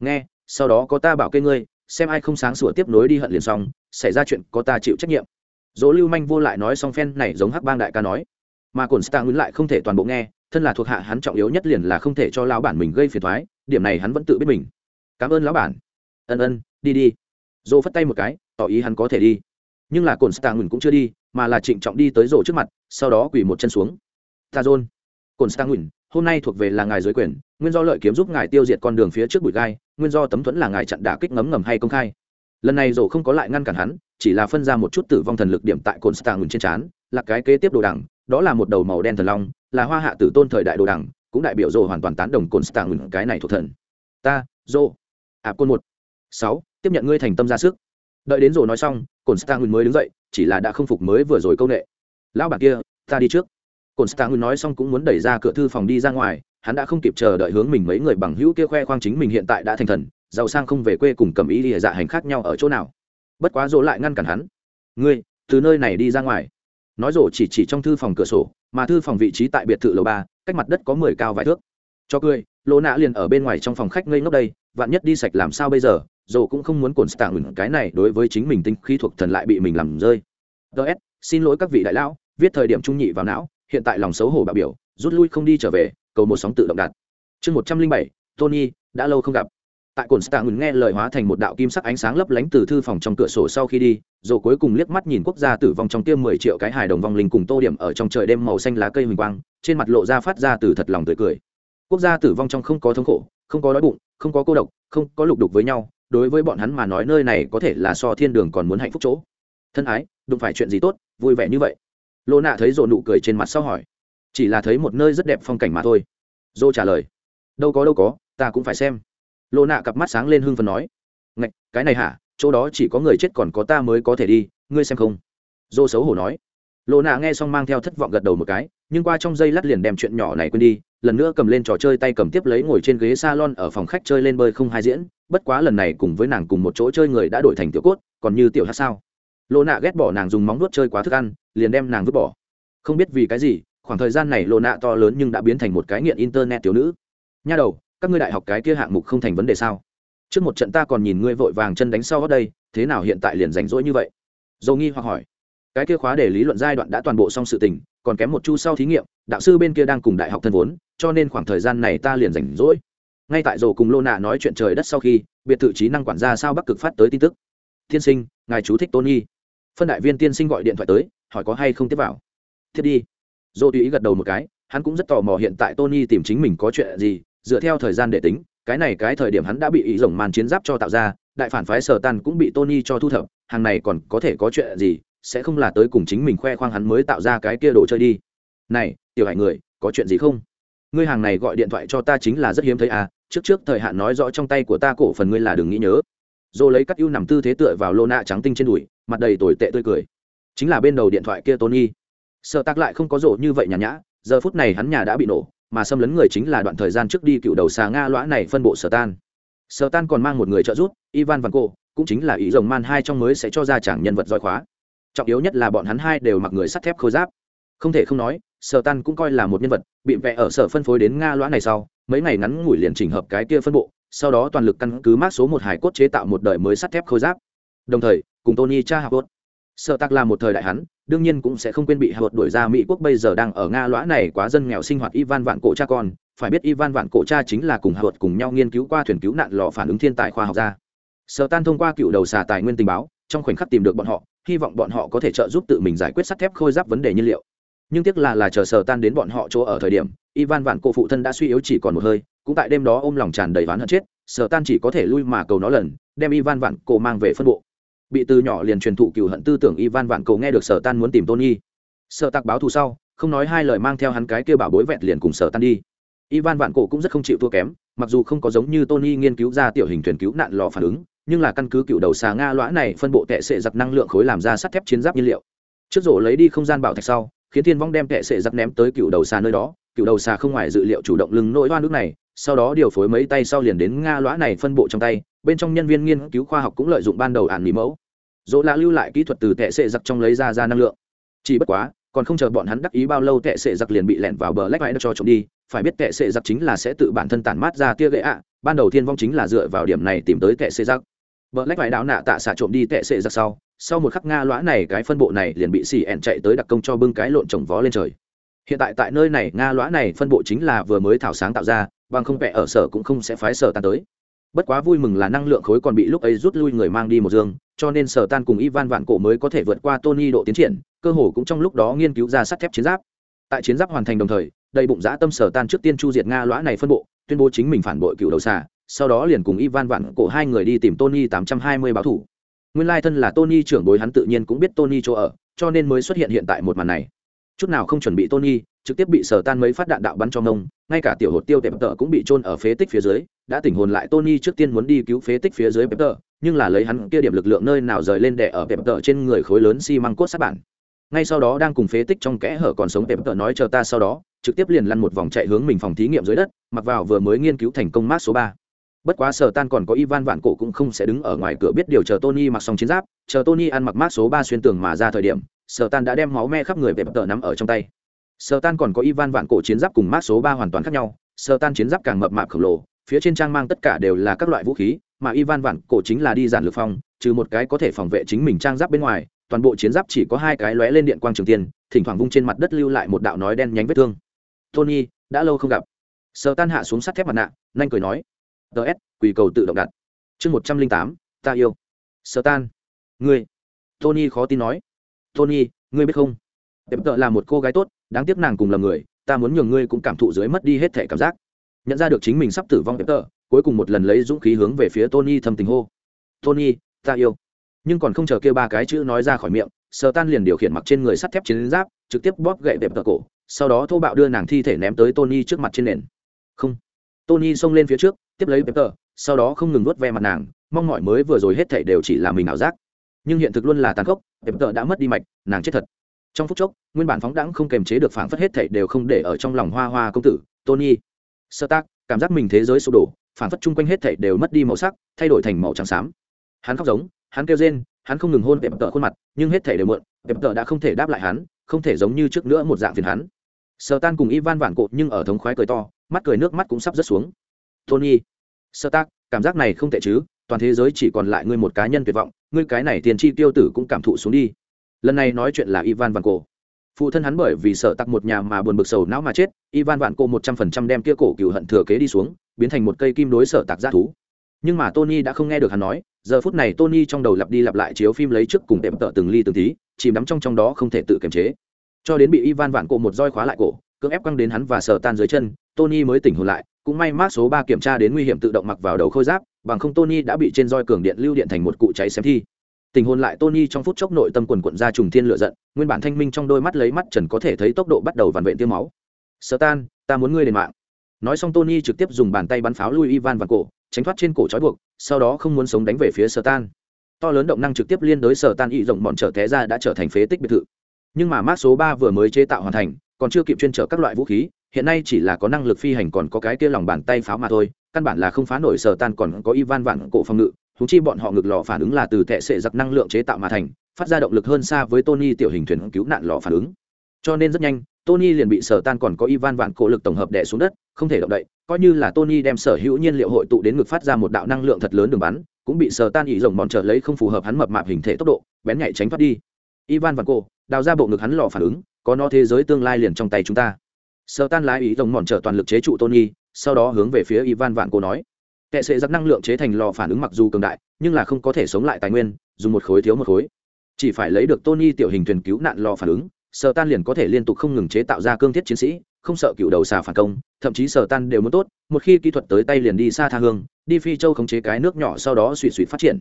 Nghe, sau đó có ta bảo kê ngươi, xem ai không sáng sủa tiếp nối đi hận liền xong, xảy ra chuyện có ta chịu trách nhiệm dỗ lưu manh vô lại nói xong phen này giống hắc bang đại ca nói. Mà cồn stang ứng lại không thể toàn bộ nghe, thân là thuộc hạ hắn trọng yếu nhất liền là không thể cho lão bản mình gây phiền thoái điểm này hắn vẫn tự biết mình. Cảm ơn lão bản. Ân ân, đi đi. Dỗ phất tay một cái, tỏ ý hắn có thể đi. Nhưng là cồn stang cũng chưa đi, mà là trịnh trọng đi tới rổ trước mặt, sau đó quỳ một chân xuống. Ta dôn. Cồn stang hôm nay thuộc về là ngài giới quyền, nguyên do lợi kiếm giúp ngài tiêu diệt con đường phía trước bụi gai, nguyên do tấm thuẫn là ngài chặn đả kích ngấm ngầm hay công khai. Lần này rổ không có lại ngăn cản hắn chỉ là phân ra một chút tử vong thần lực điểm tại cồn stang trên trán, là cái kế tiếp đồ đằng, đó là một đầu màu đen thần long, là hoa hạ tử tôn thời đại đồ đằng, cũng đại biểu rồ hoàn toàn tán đồng cồn stang cái này thuộc thần. Ta rổ ạp à, côn một. Sáu, tiếp nhận ngươi thành tâm ra sức. Đợi đến rồ nói xong, cồn stang mới đứng dậy, chỉ là đã không phục mới vừa rồi câu nệ. Lão bản kia, ta đi trước. Cồn stang nói xong cũng muốn đẩy ra cửa thư phòng đi ra ngoài, hắn đã không kịp chờ đợi hướng mình mấy người bằng hữu kia khoe khoang chính mình hiện tại đã thành thần, giàu sang không về quê cùng cầm ý lìa dạ hành khác nhau ở chỗ nào bất quá rỗ lại ngăn cản hắn. Ngươi, từ nơi này đi ra ngoài. Nói rỗ chỉ chỉ trong thư phòng cửa sổ, mà thư phòng vị trí tại biệt thự lầu ba, cách mặt đất có mười cao vài thước. Cho cười lô nạ liền ở bên ngoài trong phòng khách ngây ngốc đây, vạn nhất đi sạch làm sao bây giờ dồ cũng không muốn cồn stạng ngừng cái này đối với chính mình tinh khí thuộc thần lại bị mình làm rơi. Ts xin lỗi các vị đại lão, viết thời điểm trung nhị vào não, hiện tại lòng xấu hổ bạo biểu, rút lui không đi trở về, cầu một sóng tự động đạt. Chương một trăm linh bảy, tony, đã lâu không gặp tại cồn stạng ngừng nghe lời hóa thành một đạo kim sắc ánh sáng lấp lánh từ thư phòng trong cửa sổ sau khi đi, rồi cuối cùng liếc mắt nhìn quốc gia tử vong trong tiêm mười triệu cái hài đồng vong linh cùng tô điểm ở trong trời đêm màu xanh lá cây huỳnh quang, trên mặt lộ ra phát ra từ thật lòng tươi cười. Quốc gia tử vong trong không có thống khổ, không có đói bụng, không có cô độc, không có lục đục với nhau, đối với bọn hắn mà nói nơi này có thể là so thiên đường còn muốn hạnh phúc chỗ. Thân ái, đụng phải chuyện gì tốt, vui vẻ như vậy. Lô nạ thấy rộ nụ cười trên mặt sau hỏi. Chỉ là thấy một nơi rất đẹp phong cảnh mà thôi. Dô trả lời. Đâu có đâu có, ta cũng phải xem lô nạ cặp mắt sáng lên hưng phần nói, ngạch, cái này hả? Chỗ đó chỉ có người chết còn có ta mới có thể đi, ngươi xem không? Dô xấu hổ nói. Lô nạ nghe xong mang theo thất vọng gật đầu một cái, nhưng qua trong giây lát liền đem chuyện nhỏ này quên đi, lần nữa cầm lên trò chơi tay cầm tiếp lấy ngồi trên ghế salon ở phòng khách chơi lên bơi không hai diễn, bất quá lần này cùng với nàng cùng một chỗ chơi người đã đổi thành tiểu cốt, còn như tiểu hát sao? Lô nạ ghét bỏ nàng dùng móng nuốt chơi quá thức ăn, liền đem nàng vứt bỏ. Không biết vì cái gì, khoảng thời gian này lô nạ to lớn nhưng đã biến thành một cái nghiện internet tiểu nữ. Nha đầu các ngươi đại học cái kia hạng mục không thành vấn đề sao? Trước một trận ta còn nhìn ngươi vội vàng chân đánh sau ở đây, thế nào hiện tại liền rảnh rỗi như vậy? Dầu nghi hoặc hỏi. Cái kia khóa để lý luận giai đoạn đã toàn bộ xong sự tình, còn kém một chu sau thí nghiệm, đạo sư bên kia đang cùng đại học thân vốn, cho nên khoảng thời gian này ta liền rảnh rỗi. Ngay tại dầu cùng lô nạ nói chuyện trời đất sau khi, biệt thự trí năng quản gia sao bắc cực phát tới tin tức. Tiên sinh, ngài chú thích tony. Phân đại viên tiên sinh gọi điện thoại tới, hỏi có hay không tiếp vào. Thiết đi. Dô tùy ý gật đầu một cái, hắn cũng rất tò mò hiện tại tony tìm chính mình có chuyện gì dựa theo thời gian để tính, cái này cái thời điểm hắn đã bị ý rồng màn chiến giáp cho tạo ra, đại phản phái sở tan cũng bị tony cho thu thập, hàng này còn có thể có chuyện gì, sẽ không là tới cùng chính mình khoe khoang hắn mới tạo ra cái kia đồ chơi đi. Này, tiểu hải người, có chuyện gì không? Ngươi hàng này gọi điện thoại cho ta chính là rất hiếm thấy à trước trước thời hạn nói rõ trong tay của ta cổ phần ngươi là đừng nghĩ nhớ. Dô lấy các ưu nằm tư thế tựa vào lô nạ trắng tinh trên đùi, mặt đầy tồi tệ tươi cười. Chính là bên đầu điện thoại kia tony. Sợ tạc lại không có rộ như vậy nhàn nhã, giờ phút này hắn nhà đã bị nổ mà xâm lấn người chính là đoạn thời gian trước đi cựu đầu xà nga lõa này phân bộ sở tan. Sở tan còn mang một người trợ giúp, ivan văn cô cũng chính là ý rồng man hai trong mới sẽ cho ra chẳng nhân vật giỏi khóa. Trọng yếu nhất là bọn hắn hai đều mặc người sắt thép khôi giáp. Không thể không nói, sở tan cũng coi là một nhân vật, bị vẽ ở sở phân phối đến nga lõa này sau, mấy ngày ngắn ngủi liền chỉnh hợp cái kia phân bộ, sau đó toàn lực căn cứ mát số một hải cốt chế tạo một đời mới sắt thép khôi giáp. Đồng thời, cùng tony cha học sợ tạc là một thời đại hắn, đương nhiên cũng sẽ không quên bị hạ đuổi ra mỹ quốc bây giờ đang ở nga lõa này quá dân nghèo sinh hoạt ivan vạn cổ cha con. Phải biết ivan vạn cổ cha chính là cùng hạ cùng nhau nghiên cứu qua thuyền cứu nạn lò phản ứng thiên tài khoa học gia sợ tan thông qua cựu đầu xà tài nguyên tình báo, trong khoảnh khắc tìm được bọn họ, hy vọng bọn họ có thể trợ giúp tự mình giải quyết sắt thép khôi giáp vấn đề nhiên liệu. Nhưng tiếc là là chờ sở tan đến bọn họ chỗ ở thời điểm, ivan vạn cổ phụ thân đã suy yếu chỉ còn một hơi, cũng tại đêm đó ôm lòng tràn đầy ván hận chết, sở tan chỉ có thể lui mà cầu nó lần, đem ivan vạn cổ mang về phân bộ bị từ nhỏ liền truyền thụ cựu hận tư tưởng ivan vạn cầu nghe được sở tan muốn tìm tony sợ tặc báo thù sau, không nói hai lời mang theo hắn cái kêu bảo bối vẹt liền cùng sở tan đi. Ivan vạn cổ cũng rất không chịu thua kém, mặc dù không có giống như tony nghiên cứu ra tiểu hình thuyền cứu nạn lò phản ứng, nhưng là căn cứ cựu đầu xà nga lõa này phân bộ tệ sệ giặc năng lượng khối làm ra sắt thép chiến giáp nhiên liệu. Trước rổ lấy đi không gian bảo thạch sau, khiến thiên vong đem tệ sệ giặc ném tới cựu đầu xà nơi đó, cựu đầu xà không ngoài dự liệu chủ động lưng nỗi hoa nước này sau đó điều phối mấy tay sau liền đến nga lõa này phân bộ trong tay, bên trong nhân viên nghiên cứu khoa học cũng lợi dụng ban đầu ản mỹ mẫu. Dỗ lạ lưu lại kỹ thuật từ tệ sệ giặc trong lấy ra ra năng lượng. Chỉ bất quá, còn không chờ bọn hắn đắc ý bao lâu tệ sệ giặc liền bị lẻn vào bờ lách vải cho trộm đi, phải biết tệ sệ giặc chính là sẽ tự bản thân tản mát ra tia gậy ạ, ban đầu thiên vong chính là dựa vào điểm này tìm tới tệ sệ giặc. Bờ lách vãi đạo nạ tạ xạ trộm đi tệ sệ giặc sau sau một khắc nga lõa này cái phân bộ này liền bị xì ẹn chạy tới đặc công cho bưng cái lộn trồng vó lên trời hiện tại tại nơi này, nga lõa này phân bộ chính là vừa mới thảo sáng tạo ra, bằng không vẽ ở sở cũng không sẽ phái sở tan tới. Bất quá vui mừng là năng lượng khối còn bị lúc ấy rút lui người mang đi một dương cho nên sở tan cùng ivan vạn cổ mới có thể vượt qua tony độ tiến triển, cơ hồ cũng trong lúc đó nghiên cứu ra sắt thép chiến giáp. Tại chiến giáp hoàn thành đồng thời, đầy bụng dã tâm sở tan trước tiên chu diệt nga lõa này phân bộ, tuyên bố chính mình phản bội cựu đầu xà, sau đó liền cùng ivan vạn cổ hai người đi tìm tony tám trăm hai mươi báo thủ. Nguyên lai thân là tony trưởng bối hắn tự nhiên cũng biết tony chỗ ở, cho nên mới xuất hiện hiện tại một màn này chút nào không chuẩn bị tony, trực tiếp bị sở tan mấy phát đạn đạo bắn cho ngông, ngay cả tiểu hột tiêu tệp tợ cũng bị trôn ở phế tích phía dưới, đã tỉnh hồn lại tony trước tiên muốn đi cứu phế tích phía dưới pep tợ, nhưng là lấy hắn kia điểm lực lượng nơi nào rời lên đè ở tệp tợ trên người khối lớn xi măng cốt sát bản. Ngay sau đó đang cùng phế tích trong kẽ hở còn sống tệp tợ nói chờ ta sau đó, trực tiếp liền lăn một vòng chạy hướng mình phòng thí nghiệm dưới đất, mặc vào vừa mới nghiên cứu thành công mát số ba. Bất quá sở tan còn có ivan vạn cổ cũng không sẽ đứng ở ngoài cửa biết điều chờ tony mặc xong chiến giáp, chờ tony ăn mặc mát số ba xuyên tường mà ra thời điểm sở tan đã đem máu me khắp người về bập tờ nắm ở trong tay. Sở tan còn có ivan vạn cổ chiến giáp cùng mát số ba hoàn toàn khác nhau. Sở tan chiến giáp càng mập mạp khổng lồ, phía trên trang mang tất cả đều là các loại vũ khí, mà ivan vạn cổ chính là đi giản lược phong, trừ một cái có thể phòng vệ chính mình trang giáp bên ngoài, toàn bộ chiến giáp chỉ có hai cái lóe lên điện quang trường tiên, thỉnh thoảng vung trên mặt đất lưu lại một đạo nói đen nhánh vết thương. Tony, đã lâu không gặp. Sở tan hạ xuống sắt thép mặt nạ, nhanh cười nói ts quỳ cầu tự động đặt. Chương một trăm linh tám, ta yêu. Sở tan, ngươi. Tony khó tin nói tony, ngươi biết không? Đẹp tợ là một cô gái tốt, đáng tiếc nàng cùng là người, ta muốn nhường ngươi cũng cảm thụ dưới mất đi hết thể cảm giác. Nhận ra được chính mình sắp tử vong đẹp tợ, cuối cùng một lần lấy dũng khí hướng về phía tony thầm tình hô. Tony, ta yêu. Nhưng còn không chờ kêu ba cái chữ nói ra khỏi miệng sờ tan liền điều khiển mặc trên người sắt thép chiến giáp, trực tiếp bóp gậy đẹp tợ cổ, sau đó thô bạo đưa nàng thi thể ném tới tony trước mặt trên nền. Không. Tony xông lên phía trước, tiếp lấy đẹp tợ, sau đó không ngừng nuốt ve mặt nàng, mong mọi mới vừa rồi hết thể đều chỉ là mình ảo giác nhưng hiện thực luôn là tàn khốc đẹp tợ đã mất đi mạch, nàng chết thật. Trong phút chốc, nguyên bản phóng đãng không kềm chế được phảng phất hết thảy đều không để ở trong lòng hoa hoa công tử, tony. Sơ tác, cảm giác mình thế giới sụp đổ, phảng phất chung quanh hết thảy đều mất đi màu sắc, thay đổi thành màu trắng xám. Hắn khóc giống, hắn kêu rên, hắn không ngừng hôn đẹp tợ khuôn mặt, nhưng hết thảy đều muộn đẹp tợ đã không thể đáp lại hắn, không thể giống như trước nữa một dạng phiền hắn. Sơ tan cùng ivan vản cột nhưng ở thống khoái cười to, mắt cười nước mắt cũng sắp rớt xuống. Tony. Sơ tác, cảm giác này không tệ chứ, toàn thế giới chỉ còn lại ngươi một cá nhân tuyệt vọng ngươi cái này tiền chi tiêu tử cũng cảm thụ xuống đi. Lần này nói chuyện là ivan vạn cổ. Phụ thân hắn bởi vì sợ tặc một nhà mà buồn bực sầu não mà chết, ivan vạn cổ một trăm phần trăm đem kia cổ cựu hận thừa kế đi xuống, biến thành một cây kim đối sợ tặc g thú. Nhưng mà tony đã không nghe được hắn nói, giờ phút này tony trong đầu lặp đi lặp lại chiếu phim lấy trước cùng đệm tợ từng ly từng tí, chìm đắm trong trong đó không thể tự kiềm chế. Cho đến bị ivan vạn cổ một roi khóa lại cổ, cưỡng ép căng đến hắn và sờ tan dưới chân, tony mới tỉnh hồn lại, cũng may mát số ba kiểm tra đến nguy hiểm tự động mặc vào đầu khôi giáp bằng không tony đã bị trên roi cường điện lưu điện thành một cụ cháy xem thi. Tình hồn lại tony trong phút chốc nội tâm quần quận ra trùng thiên lựa giận, nguyên bản thanh minh trong đôi mắt lấy mắt trần có thể thấy tốc độ bắt đầu vằn vện tiêu máu. Sơ tan ta muốn ngươi đền mạng. Nói xong tony trực tiếp dùng bàn tay bắn pháo lui ivan vào cổ, tránh thoát trên cổ trói buộc, sau đó không muốn sống đánh về phía sơ tan to lớn động năng trực tiếp liên đối Satan y rộng bọn trở té ra đã trở thành phế tích biệt thự. Nhưng mà mát số ba vừa mới chế tạo hoàn thành, còn chưa kịp chuyên trở các loại vũ khí, hiện nay chỉ là có năng lực phi hành còn có cái kia lòng bàn tay pháo mà thôi căn bản là không phá nổi sở tan còn có ivan vạn cổ phòng ngự thú chi bọn họ ngực lò phản ứng là từ tệ sệ giặc năng lượng chế tạo mà thành, phát ra động lực hơn xa với tony tiểu hình thuyền cứu nạn lò phản ứng. Cho nên rất nhanh, tony liền bị sở tan còn có ivan vạn cổ lực tổng hợp đè xuống đất, không thể động đậy, coi như là tony đem sở hữu nhiên liệu hội tụ đến ngực phát ra một đạo năng lượng thật lớn đường bắn, cũng bị sở tan ý rồng mòn trở lấy không phù hợp hắn mập mạp hình thể tốc độ, bén nhạy tránh thoát đi. Ivan vạn cổ, đào ra bộ ngực hắn lò phản ứng, có nó thế giới tương lai liền trong tay chúng ta. Sở tan lái ý rồng mòn trở toàn lực chế trụ tony sau đó hướng về phía ivan vạn cổ nói, kệ sẽ giặc năng lượng chế thành lò phản ứng mặc dù cường đại, nhưng là không có thể sống lại tài nguyên, dùng một khối thiếu một khối. Chỉ phải lấy được tony tiểu hình thuyền cứu nạn lò phản ứng, sở tan liền có thể liên tục không ngừng chế tạo ra cương thiết chiến sĩ, không sợ cựu đầu xà phản công, thậm chí sở tan đều muốn tốt, một khi kỹ thuật tới tay liền đi xa tha hương, đi phi châu khống chế cái nước nhỏ sau đó suy suy phát triển.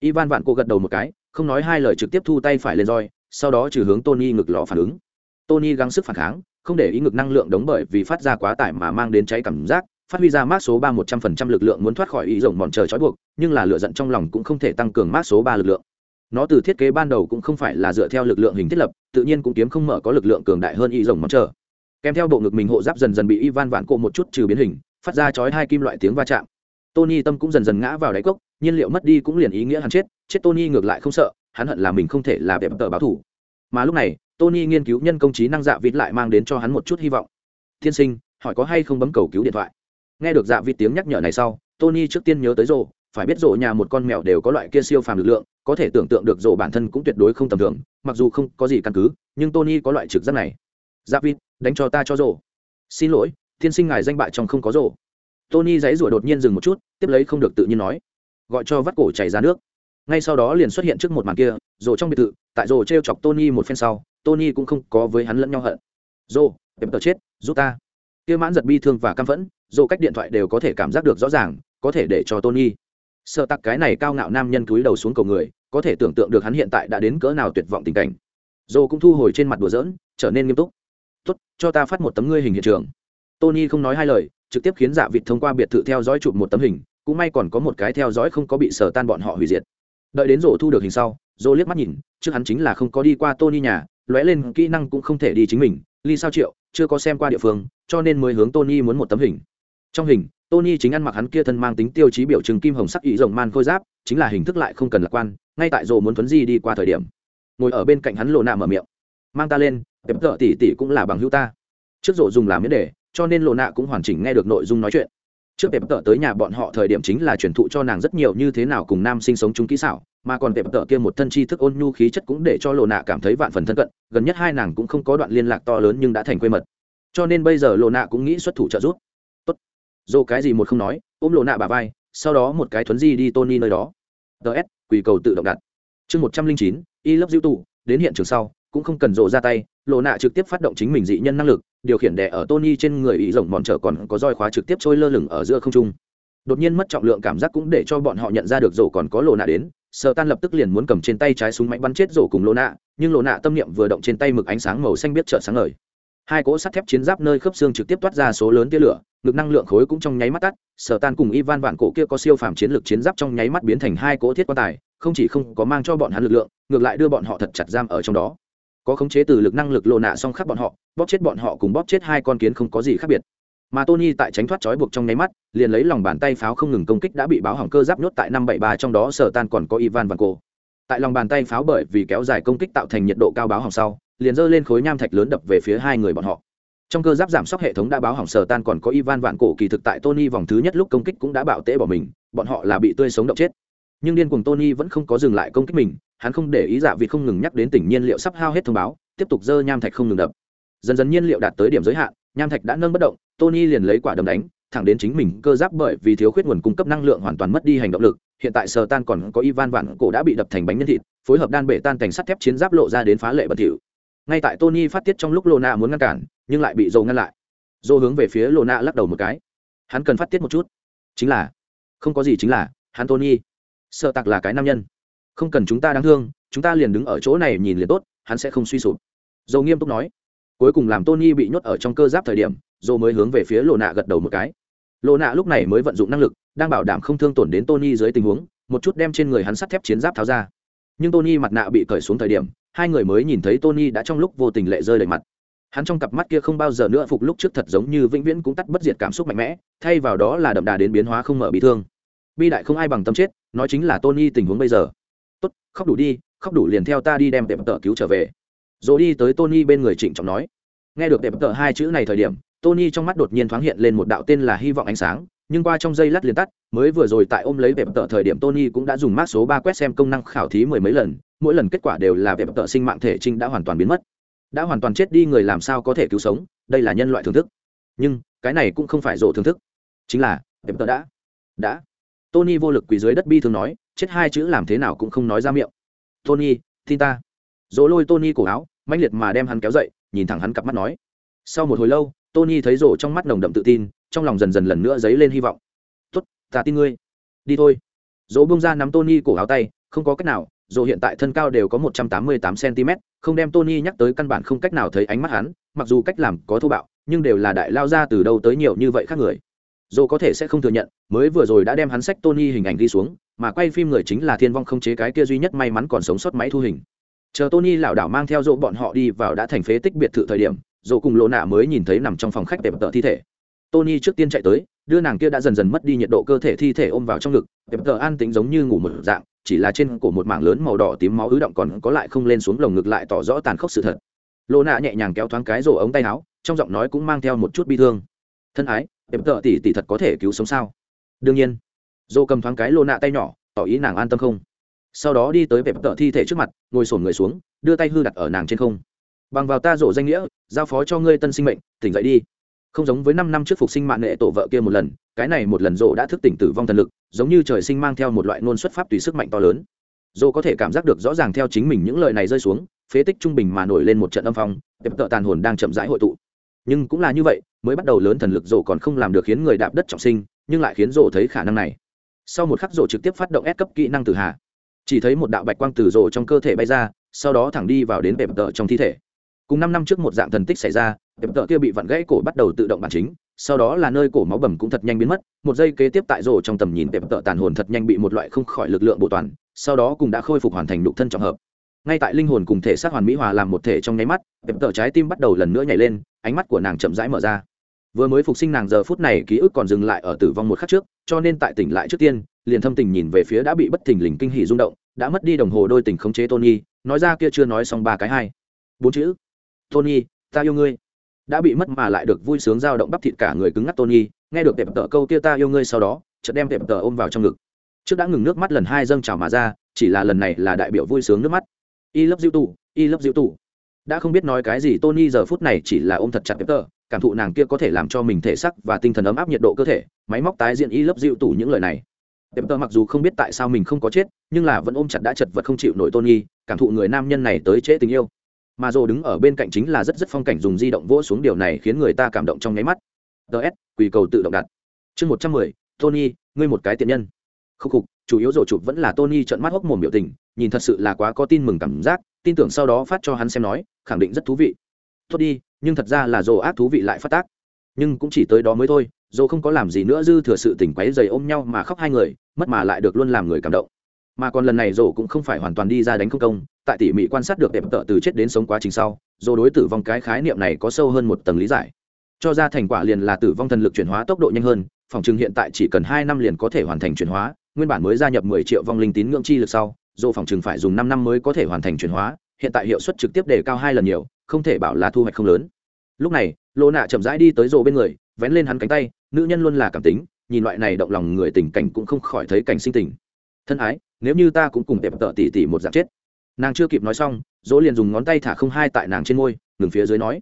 Ivan vạn cô gật đầu một cái, không nói hai lời trực tiếp thu tay phải lên roi, sau đó trừ hướng tony ngực lò phản ứng. Tony gắng sức phản kháng không để ý ngực năng lượng đống bởi vì phát ra quá tải mà mang đến cháy cảm giác, phát huy ra mát số ba một trăm phần trăm lực lượng muốn thoát khỏi ý rồng mòn trời trói buộc, nhưng là lựa giận trong lòng cũng không thể tăng cường mát số ba lực lượng. Nó từ thiết kế ban đầu cũng không phải là dựa theo lực lượng hình thiết lập, tự nhiên cũng kiếm không mở có lực lượng cường đại hơn y rồng mòn chờ kèm theo bộ ngực mình hộ giáp dần dần bị ivan vạn cộ một chút trừ biến hình, phát ra chói hai kim loại tiếng va chạm. Tony tâm cũng dần dần ngã vào đáy cốc, nhiên liệu mất đi cũng liền ý nghĩa hắn chết chết tony ngược lại không sợ, hắn hận là mình không thể là đẹp tờ báo thủ. Mà lúc này tony nghiên cứu nhân công trí năng dạ vịt lại mang đến cho hắn một chút hy vọng. Thiên sinh, hỏi có hay không bấm cầu cứu điện thoại? Nghe được dạ vịt tiếng nhắc nhở này sau, tony trước tiên nhớ tới rồ phải biết rồ nhà một con mèo đều có loại kia siêu phàm lực lượng, có thể tưởng tượng được rồ bản thân cũng tuyệt đối không tầm thường, mặc dù không có gì căn cứ, nhưng tony có loại trực giác này. Dạ vịt, đánh cho ta cho rồ xin lỗi Thiên sinh ngài danh bại trong không có rồ tony giãy rủa đột nhiên dừng một chút, tiếp lấy không được tự nhiên nói. Gọi cho vắt cổ chảy ra nước ngay sau đó liền xuất hiện trước một màn kia rồ trong biệt thự, tại rồ t chọc tony một phen sau, tony cũng không có với hắn lẫn nhau hận. Rồ em tờ chết, giúp ta. Kia mãn giật bi thương và căm phẫn dù cách điện thoại đều có thể cảm giác được rõ ràng, có thể để cho tony sợ tặc cái này cao ngạo nam nhân cúi đầu xuống cầu người, có thể tưởng tượng được hắn hiện tại đã đến cỡ nào tuyệt vọng tình cảnh. Dồ cũng thu hồi trên mặt đùa giỡn, trở nên nghiêm túc. Tốt, cho ta phát một tấm ngươi hình hiện trường. Tony không nói hai lời, trực tiếp khiến dạ vịt thông qua biệt thự theo dõi chụp một tấm hình, cũng may còn có một cái theo dõi không có bị sở tan bọn họ hủy diệt đợi đến rổ thu được hình sau, rổ liếc mắt nhìn, trước hắn chính là không có đi qua tony nhà, lóe lên kỹ năng cũng không thể đi chính mình ly sao triệu, chưa có xem qua địa phương, cho nên mới hướng tony muốn một tấm hình. Trong hình, tony chính ăn mặc hắn kia thân mang tính tiêu chí biểu trưng kim hồng sắc ý rồng man khôi giáp, chính là hình thức lại không cần lạc quan, ngay tại rổ muốn thuấn di đi qua thời điểm. Ngồi ở bên cạnh hắn lộ nạ mở miệng. Mang ta lên, tệp tợ tỉ tỉ cũng là bằng hữu ta. Trước rổ dùng làm miễn đề, cho nên lộ nạ cũng hoàn chỉnh nghe được nội dung nói chuyện trước tệp tợ tới nhà bọn họ thời điểm chính là truyền thụ cho nàng rất nhiều như thế nào cùng nam sinh sống chung kỹ xảo, mà còn tệp tợ kia một thân chi thức ôn nhu khí chất cũng để cho lộ nạ cảm thấy vạn phần thân cận, gần nhất hai nàng cũng không có đoạn liên lạc to lớn nhưng đã thành quê mật. Cho nên bây giờ lộ nạ cũng nghĩ xuất thủ trợ giúp. Tốt dồ cái gì một không nói, ôm lộ nạ bà vai, sau đó một cái thuấn di đi tony nơi đó. Ts quỳ cầu tự động đặt. Chương một trăm linh chín, y lấp diêu tụ đến hiện trường sau cũng không cần rộ ra tay, lộ nạ trực tiếp phát động chính mình dị nhân năng lực, điều khiển đẻ ở tony trên người ý rồng mòn trở còn có roi khóa trực tiếp trôi lơ lửng ở giữa không trung. Đột nhiên mất trọng lượng cảm giác cũng để cho bọn họ nhận ra được rổ còn có lộ nạ đến sợ tan lập tức liền muốn cầm trên tay trái súng máy bắn chết rổ cùng lộ nạ, nhưng lộ nạ tâm niệm vừa động trên tay mực ánh sáng màu xanh biết trợ sáng ngời. Hai cỗ sắt thép chiến giáp nơi khớp xương trực tiếp toát ra số lớn tia lửa, ngực năng lượng khối cũng trong nháy mắt tắt, sở tan cùng ivan vạn cổ kia có siêu phàm chiến lược chiến giáp trong nháy mắt biến thành hai cỗ thiết quan tài, không chỉ không có mang cho bọn hắn lực lượng, ngược lại đưa bọn họ thật chặt giam ở trong đó có khống chế từ lực năng lực lộ nạ song khắc bọn họ, bóp chết bọn họ cùng bóp chết hai con kiến không có gì khác biệt. Mà tony tại tránh thoát trói buộc trong nháy mắt, liền lấy lòng bàn tay pháo không ngừng công kích đã bị báo hỏng cơ giáp nhốt tại năm bảy ba trong đó sở tan còn có ivan vạn cổ tại lòng bàn tay pháo bởi vì kéo dài công kích tạo thành nhiệt độ cao báo hỏng sau, liền giơ lên khối nham thạch lớn đập về phía hai người bọn họ. Trong cơ giáp giảm sốc hệ thống đã báo hỏng sở tan còn có ivan vạn cổ kỳ thực tại tony vòng thứ nhất lúc công kích cũng đã bảo tễ bỏ mình, bọn họ là bị tươi sống động chết. Nhưng điên cuồng tony vẫn không có dừng lại công kích mình hắn không để ý dạ vịt không ngừng nhắc đến tỉnh nhiên liệu sắp hao hết thông báo, tiếp tục dơ nham thạch không ngừng đập. Dần dần nhiên liệu đạt tới điểm giới hạn, nham thạch đã nâng bất động, tony liền lấy quả đấm đánh, thẳng đến chính mình cơ giáp bởi vì thiếu khuyết nguồn cung cấp năng lượng hoàn toàn mất đi hành động lực, hiện tại sờ tan còn có ivan vạn cổ đã bị đập thành bánh nhân thịt, phối hợp đan bể tan thành sắt thép chiến giáp lộ ra đến phá lệ bẩn thỉu. Ngay tại tony phát tiết trong lúc lô nạ muốn ngăn cản, nhưng lại bị dầu ngăn lại. Dô hướng về phía lô nạ lắc đầu một cái. Hắn cần phát tiết một chút. Chính là. Không có gì chính là, hắn tony. Sợ tặc là cái nam nhân không cần chúng ta đáng thương, chúng ta liền đứng ở chỗ này nhìn liền tốt, hắn sẽ không suy sụp. Dầu nghiêm túc nói. Cuối cùng làm tony bị nhốt ở trong cơ giáp thời điểm, Dầu mới hướng về phía lô nạ gật đầu một cái. Lô nạ lúc này mới vận dụng năng lực, đang bảo đảm không thương tổn đến tony dưới tình huống, một chút đem trên người hắn sắt thép chiến giáp tháo ra. Nhưng tony mặt nạ bị cởi xuống thời điểm, hai người mới nhìn thấy tony đã trong lúc vô tình lệ rơi đầy mặt. Hắn trong cặp mắt kia không bao giờ nữa phục lúc trước thật giống như vĩnh viễn cũng tắt bất diệt cảm xúc mạnh mẽ, thay vào đó là đậm đà đến biến hóa không mở bị thương. Bi đại không ai bằng tâm chết, nói chính là tony tình huống bây giờ khóc đủ đi, khóc đủ liền theo ta đi đem tệp tợ cứu trở về. Rồi đi tới tony bên người trịnh trọng nói. Nghe được tệp tợ hai chữ này thời điểm, tony trong mắt đột nhiên thoáng hiện lên một đạo tên là hy vọng ánh sáng, nhưng qua trong giây lát liền tắt, mới vừa rồi tại ôm lấy tệp tợ thời điểm tony cũng đã dùng mát số ba quét xem công năng khảo thí mười mấy lần, mỗi lần kết quả đều là tệp tợ sinh mạng thể trinh đã hoàn toàn biến mất. Đã hoàn toàn chết đi người làm sao có thể cứu sống, đây là nhân loại thưởng thức. Nhưng, cái này cũng không phải rộ thưởng thức. Chính là, tệp tợ đã. Đã. Tony vô lực quỳ dưới đất bi thường nói chết hai chữ làm thế nào cũng không nói ra miệng. Tony, tin ta. Dỗ lôi tony cổ áo, mãnh liệt mà đem hắn kéo dậy, nhìn thẳng hắn cặp mắt nói. Sau một hồi lâu, tony thấy rổ trong mắt nồng đậm tự tin, trong lòng dần dần lần nữa dấy lên hy vọng. Tốt, ta tin ngươi. Đi thôi. Dỗ bung ra nắm tony cổ áo tay, không có cách nào, dỗ hiện tại thân cao đều có một trăm tám mươi tám cm không đem tony nhắc tới căn bản không cách nào thấy ánh mắt hắn, mặc dù cách làm có thô bạo, nhưng đều là đại lao ra từ đâu tới nhiều như vậy khác người dỗ có thể sẽ không thừa nhận, mới vừa rồi đã đem hắn sách tony hình ảnh đi xuống, mà quay phim người chính là thiên vong không chế cái kia duy nhất may mắn còn sống sót máy thu hình. Chờ tony lảo đảo mang theo dỗ bọn họ đi vào đã thành phế tích biệt thự thời điểm dỗ cùng lộ nạ mới nhìn thấy nằm trong phòng khách đẹp tợ thi thể. Tony trước tiên chạy tới, đưa nàng kia đã dần dần mất đi nhiệt độ cơ thể thi thể ôm vào trong ngực, đẹp tợ an tính giống như ngủ một dạng, chỉ là trên cổ một mảng lớn màu đỏ tím máu ứ động còn có lại không lên xuống lồng ngực lại tỏ rõ tàn khốc sự thật. Lộ nạ nhẹ nhàng kéo thoáng cái rổ ống tay áo, trong giọng nói cũng mang theo một chút bi thương. Thân ái Em tợ tỷ tỷ thật có thể cứu sống sao? Đương nhiên. Dô cầm thoáng cái lô nạ tay nhỏ, tỏ ý nàng an tâm không? Sau đó đi tới đẹp tợ thi thể trước mặt, ngồi sổn người xuống, đưa tay hư đặt ở nàng trên không. Bằng vào ta rổ danh nghĩa, giao phó cho ngươi tân sinh mệnh, tỉnh dậy đi. Không giống với năm năm trước phục sinh mạng nghệ tổ vợ kia một lần, cái này một lần rổ đã thức tỉnh tử vong thần lực, giống như trời sinh mang theo một loại nôn xuất pháp tùy sức mạnh to lớn. Rổ có thể cảm giác được rõ ràng theo chính mình những lời này rơi xuống, phế tích trung bình mà nổi lên một trận âm phong đẹp tợ tàn hồn đang chậm rãi hội tụ nhưng cũng là như vậy, mới bắt đầu lớn thần lực rổ còn không làm được khiến người đạp đất trọng sinh, nhưng lại khiến rổ thấy khả năng này. Sau một khắc rổ trực tiếp phát động ép cấp kỹ năng từ hạ chỉ thấy một đạo bạch quang từ rổ trong cơ thể bay ra, sau đó thẳng đi vào đến bẹp tợ trong thi thể. Cùng năm năm trước một dạng thần tích xảy ra, bẹp tợ kia bị vặn gãy cổ bắt đầu tự động bản chính, sau đó là nơi cổ máu bầm cũng thật nhanh biến mất. Một giây kế tiếp tại rổ trong tầm nhìn bẹp tợ tàn hồn thật nhanh bị một loại không khỏi lực lượng bộ toàn, sau đó cũng đã khôi phục hoàn thành đục thân trọng hợp ngay tại linh hồn cùng thể xác hoàn mỹ hòa làm một thể trong nháy mắt, đẹp tợ trái tim bắt đầu lần nữa nhảy lên, ánh mắt của nàng chậm rãi mở ra. Vừa mới phục sinh nàng giờ phút này, ký ức còn dừng lại ở tử vong một khắc trước, cho nên tại tỉnh lại trước tiên, liền thâm tình nhìn về phía đã bị bất thình lình kinh hỉ rung động, đã mất đi đồng hồ đôi tình khống chế tony, nói ra kia chưa nói xong ba cái hai. Bốn chữ, tony, ta yêu ngươi. Đã bị mất mà lại được vui sướng dao động bắp thịt cả người cứng ngắc tony, nghe được đẹp tợ câu kia ta yêu ngươi sau đó, chợt đem đẹp tợ ôm vào trong ngực. Trước đã ngừng nước mắt lần hai dâng trào mà ra, chỉ là lần này là đại biểu vui sướng nước mắt y lấp diệu tủ, y lấp diệu tủ. Đã không biết nói cái gì tony giờ phút này chỉ là ôm thật chặt Peter, cảm thụ nàng kia có thể làm cho mình thể sắc và tinh thần ấm áp nhiệt độ cơ thể máy móc tái diễn y lấp diệu tủ những lời này. Peter mặc dù không biết tại sao mình không có chết nhưng là vẫn ôm chặt đã chật vật không chịu nổi tony cảm thụ người nam nhân này tới trễ tình yêu. Mà dồ đứng ở bên cạnh chính là rất rất phong cảnh dùng di động vỗ xuống điều này khiến người ta cảm động trong nháy mắt. Ts quỳ cầu tự động đặt. Chương một trăm mười tony ngươi một cái tiện nhân. Khúc khục chủ yếu rổ chụp vẫn là tony trận mắt hốc mồm biểu tình nhìn thật sự là quá có tin mừng cảm giác, tin tưởng sau đó phát cho hắn xem nói, khẳng định rất thú vị. Tốt đi, nhưng thật ra là rồ ác thú vị lại phát tác. Nhưng cũng chỉ tới đó mới thôi rồ không có làm gì nữa dư thừa sự tỉnh quấy dày ôm nhau mà khóc hai người, mất mà lại được luôn làm người cảm động. Mà còn lần này rồ cũng không phải hoàn toàn đi ra đánh không công, tại tỉ mỉ quan sát được đẹp tợ từ chết đến sống quá trình sau rồ đối tử vong cái khái niệm này có sâu hơn một tầng lý giải. Cho ra thành quả liền là tử vong thần lực chuyển hóa tốc độ nhanh hơn, phòng chừng hiện tại chỉ cần hai năm liền có thể hoàn thành chuyển hóa, nguyên bản mới gia nhập mười triệu vong linh tín ngưỡng chi lực sau dồ phòng chừng phải dùng năm năm mới có thể hoàn thành chuyển hóa, hiện tại hiệu suất trực tiếp đề cao hai lần nhiều, không thể bảo là thu hoạch không lớn. Lúc này, lô nạ chậm rãi đi tới rồ bên người, vén lên hắn cánh tay, nữ nhân luôn là cảm tính, nhìn loại này động lòng người tình cảnh cũng không khỏi thấy cảnh sinh tình. Thân ái, nếu như ta cũng cùng đẹp tợ tỉ tỉ một dạng chết. Nàng chưa kịp nói xong dỗ liền dùng ngón tay thả không hai tại nàng trên môi, ngừng phía dưới nói.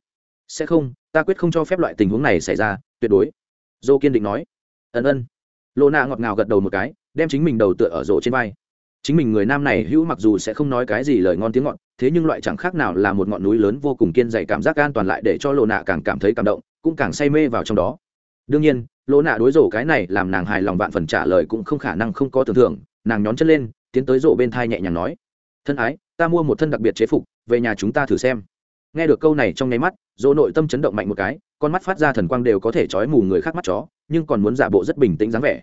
Sẽ không, ta quyết không cho phép loại tình huống này xảy ra, tuyệt đối. Dô kiên định nói. Ân ân. Lô nạ ngọt ngào gật đầu một cái, đem chính mình đầu tựa ở rổ trên vai chính mình người nam này hữu mặc dù sẽ không nói cái gì lời ngon tiếng ngọt, thế nhưng loại chẳng khác nào là một ngọn núi lớn vô cùng kiên dày, cảm giác an toàn lại để cho lộ nạ càng cảm thấy cảm động, cũng càng say mê vào trong đó. Đương nhiên lộ nạ đối rổ cái này làm nàng hài lòng vạn phần trả lời cũng không khả năng không có tưởng thưởng nàng nhón chân lên, tiến tới rổ bên thai nhẹ nhàng nói, thân ái, ta mua một thân đặc biệt chế phục, về nhà chúng ta thử xem. Nghe được câu này trong nháy mắt dỗ nội tâm chấn động mạnh một cái, con mắt phát ra thần quang đều có thể trói mù người khác mắt chó, nhưng còn muốn giả bộ rất bình tĩnh dáng vẻ.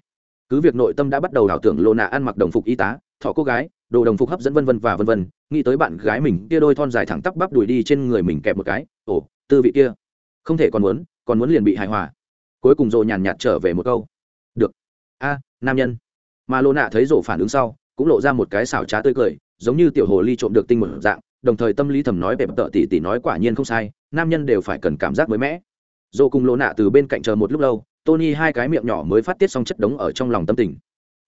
Cứ việc nội tâm đã bắt đầu ảo tưởng lô nạ ăn mặc đồng phục y tá thọ cô gái, đồ đồng phục hấp dẫn vân vân và vân vân, nghĩ tới bạn gái mình kia đôi thon dài thẳng tắp bắp đùi đi trên người mình kẹp một cái, ồ, tư vị kia, không thể còn muốn còn muốn liền bị hài hòa. Cuối cùng rồ nhàn nhạt trở về một câu, được, a, nam nhân. Mà lô nạ thấy rồ phản ứng sau, cũng lộ ra một cái xảo trá tươi cười, giống như tiểu hồ ly trộm được tinh một dạng, đồng thời tâm lý thầm nói bẹp tợ tỉ tỉ nói quả nhiên không sai, nam nhân đều phải cần cảm giác mới mẻ. Rồ cùng lô nạ từ bên cạnh chờ một lúc lâu, tony hai cái miệng nhỏ mới phát tiết xong chất đống ở trong lòng tâm tình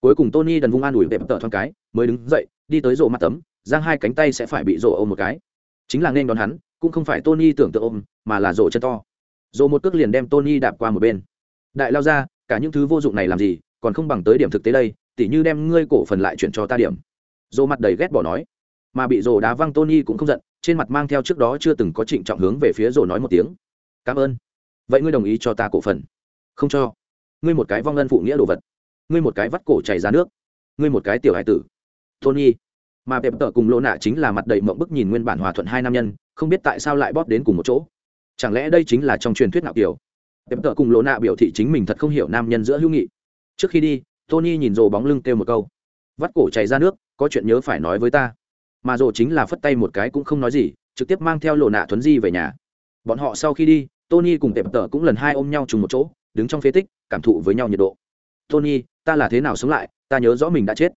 cuối cùng tony đần vung an ủi vẹp tợ thoáng cái, mới đứng dậy, đi tới rộ mặt tấm, giang hai cánh tay sẽ phải bị rộ ôm một cái. Chính là nên đón hắn, cũng không phải tony tưởng tượng ôm, mà là rộ chân to. Rộ một cước liền đem tony đạp qua một bên. Đại lao ra, cả những thứ vô dụng này làm gì, còn không bằng tới điểm thực tế đây, tỉ như đem ngươi cổ phần lại chuyển cho ta điểm. Rộ mặt đầy ghét bỏ nói. Mà bị rộ đá văng tony cũng không giận, trên mặt mang theo trước đó chưa từng có trịnh trọng hướng về phía rộ nói một tiếng. Cảm ơn. Vậy ngươi đồng ý cho ta cổ phần? Không cho. Ngươi một cái vong ân phụ nghĩa đồ vật ngươi một cái vắt cổ chảy ra nước, ngươi một cái tiểu hải tử. Tony, mà bẹp tợ cùng lỗ nạ chính là mặt đầy mộng bức nhìn nguyên bản hòa thuận hai nam nhân, không biết tại sao lại bóp đến cùng một chỗ. Chẳng lẽ đây chính là trong truyền thuyết nào kiểu? Bẹp tợ cùng lỗ nạ biểu thị chính mình thật không hiểu nam nhân giữa hữu nghị. Trước khi đi, tony nhìn rồ bóng lưng kêu một câu. Vắt cổ chảy ra nước, có chuyện nhớ phải nói với ta. Mà rồ chính là phất tay một cái cũng không nói gì, trực tiếp mang theo lộ nạ thuấn di về nhà. Bọn họ sau khi đi, tony cùng tệp tợ cũng lần hai ôm nhau chung một chỗ, đứng trong phế tích, cảm thụ với nhau nhiệt độ tony, ta là thế nào sống lại, ta nhớ rõ mình đã chết.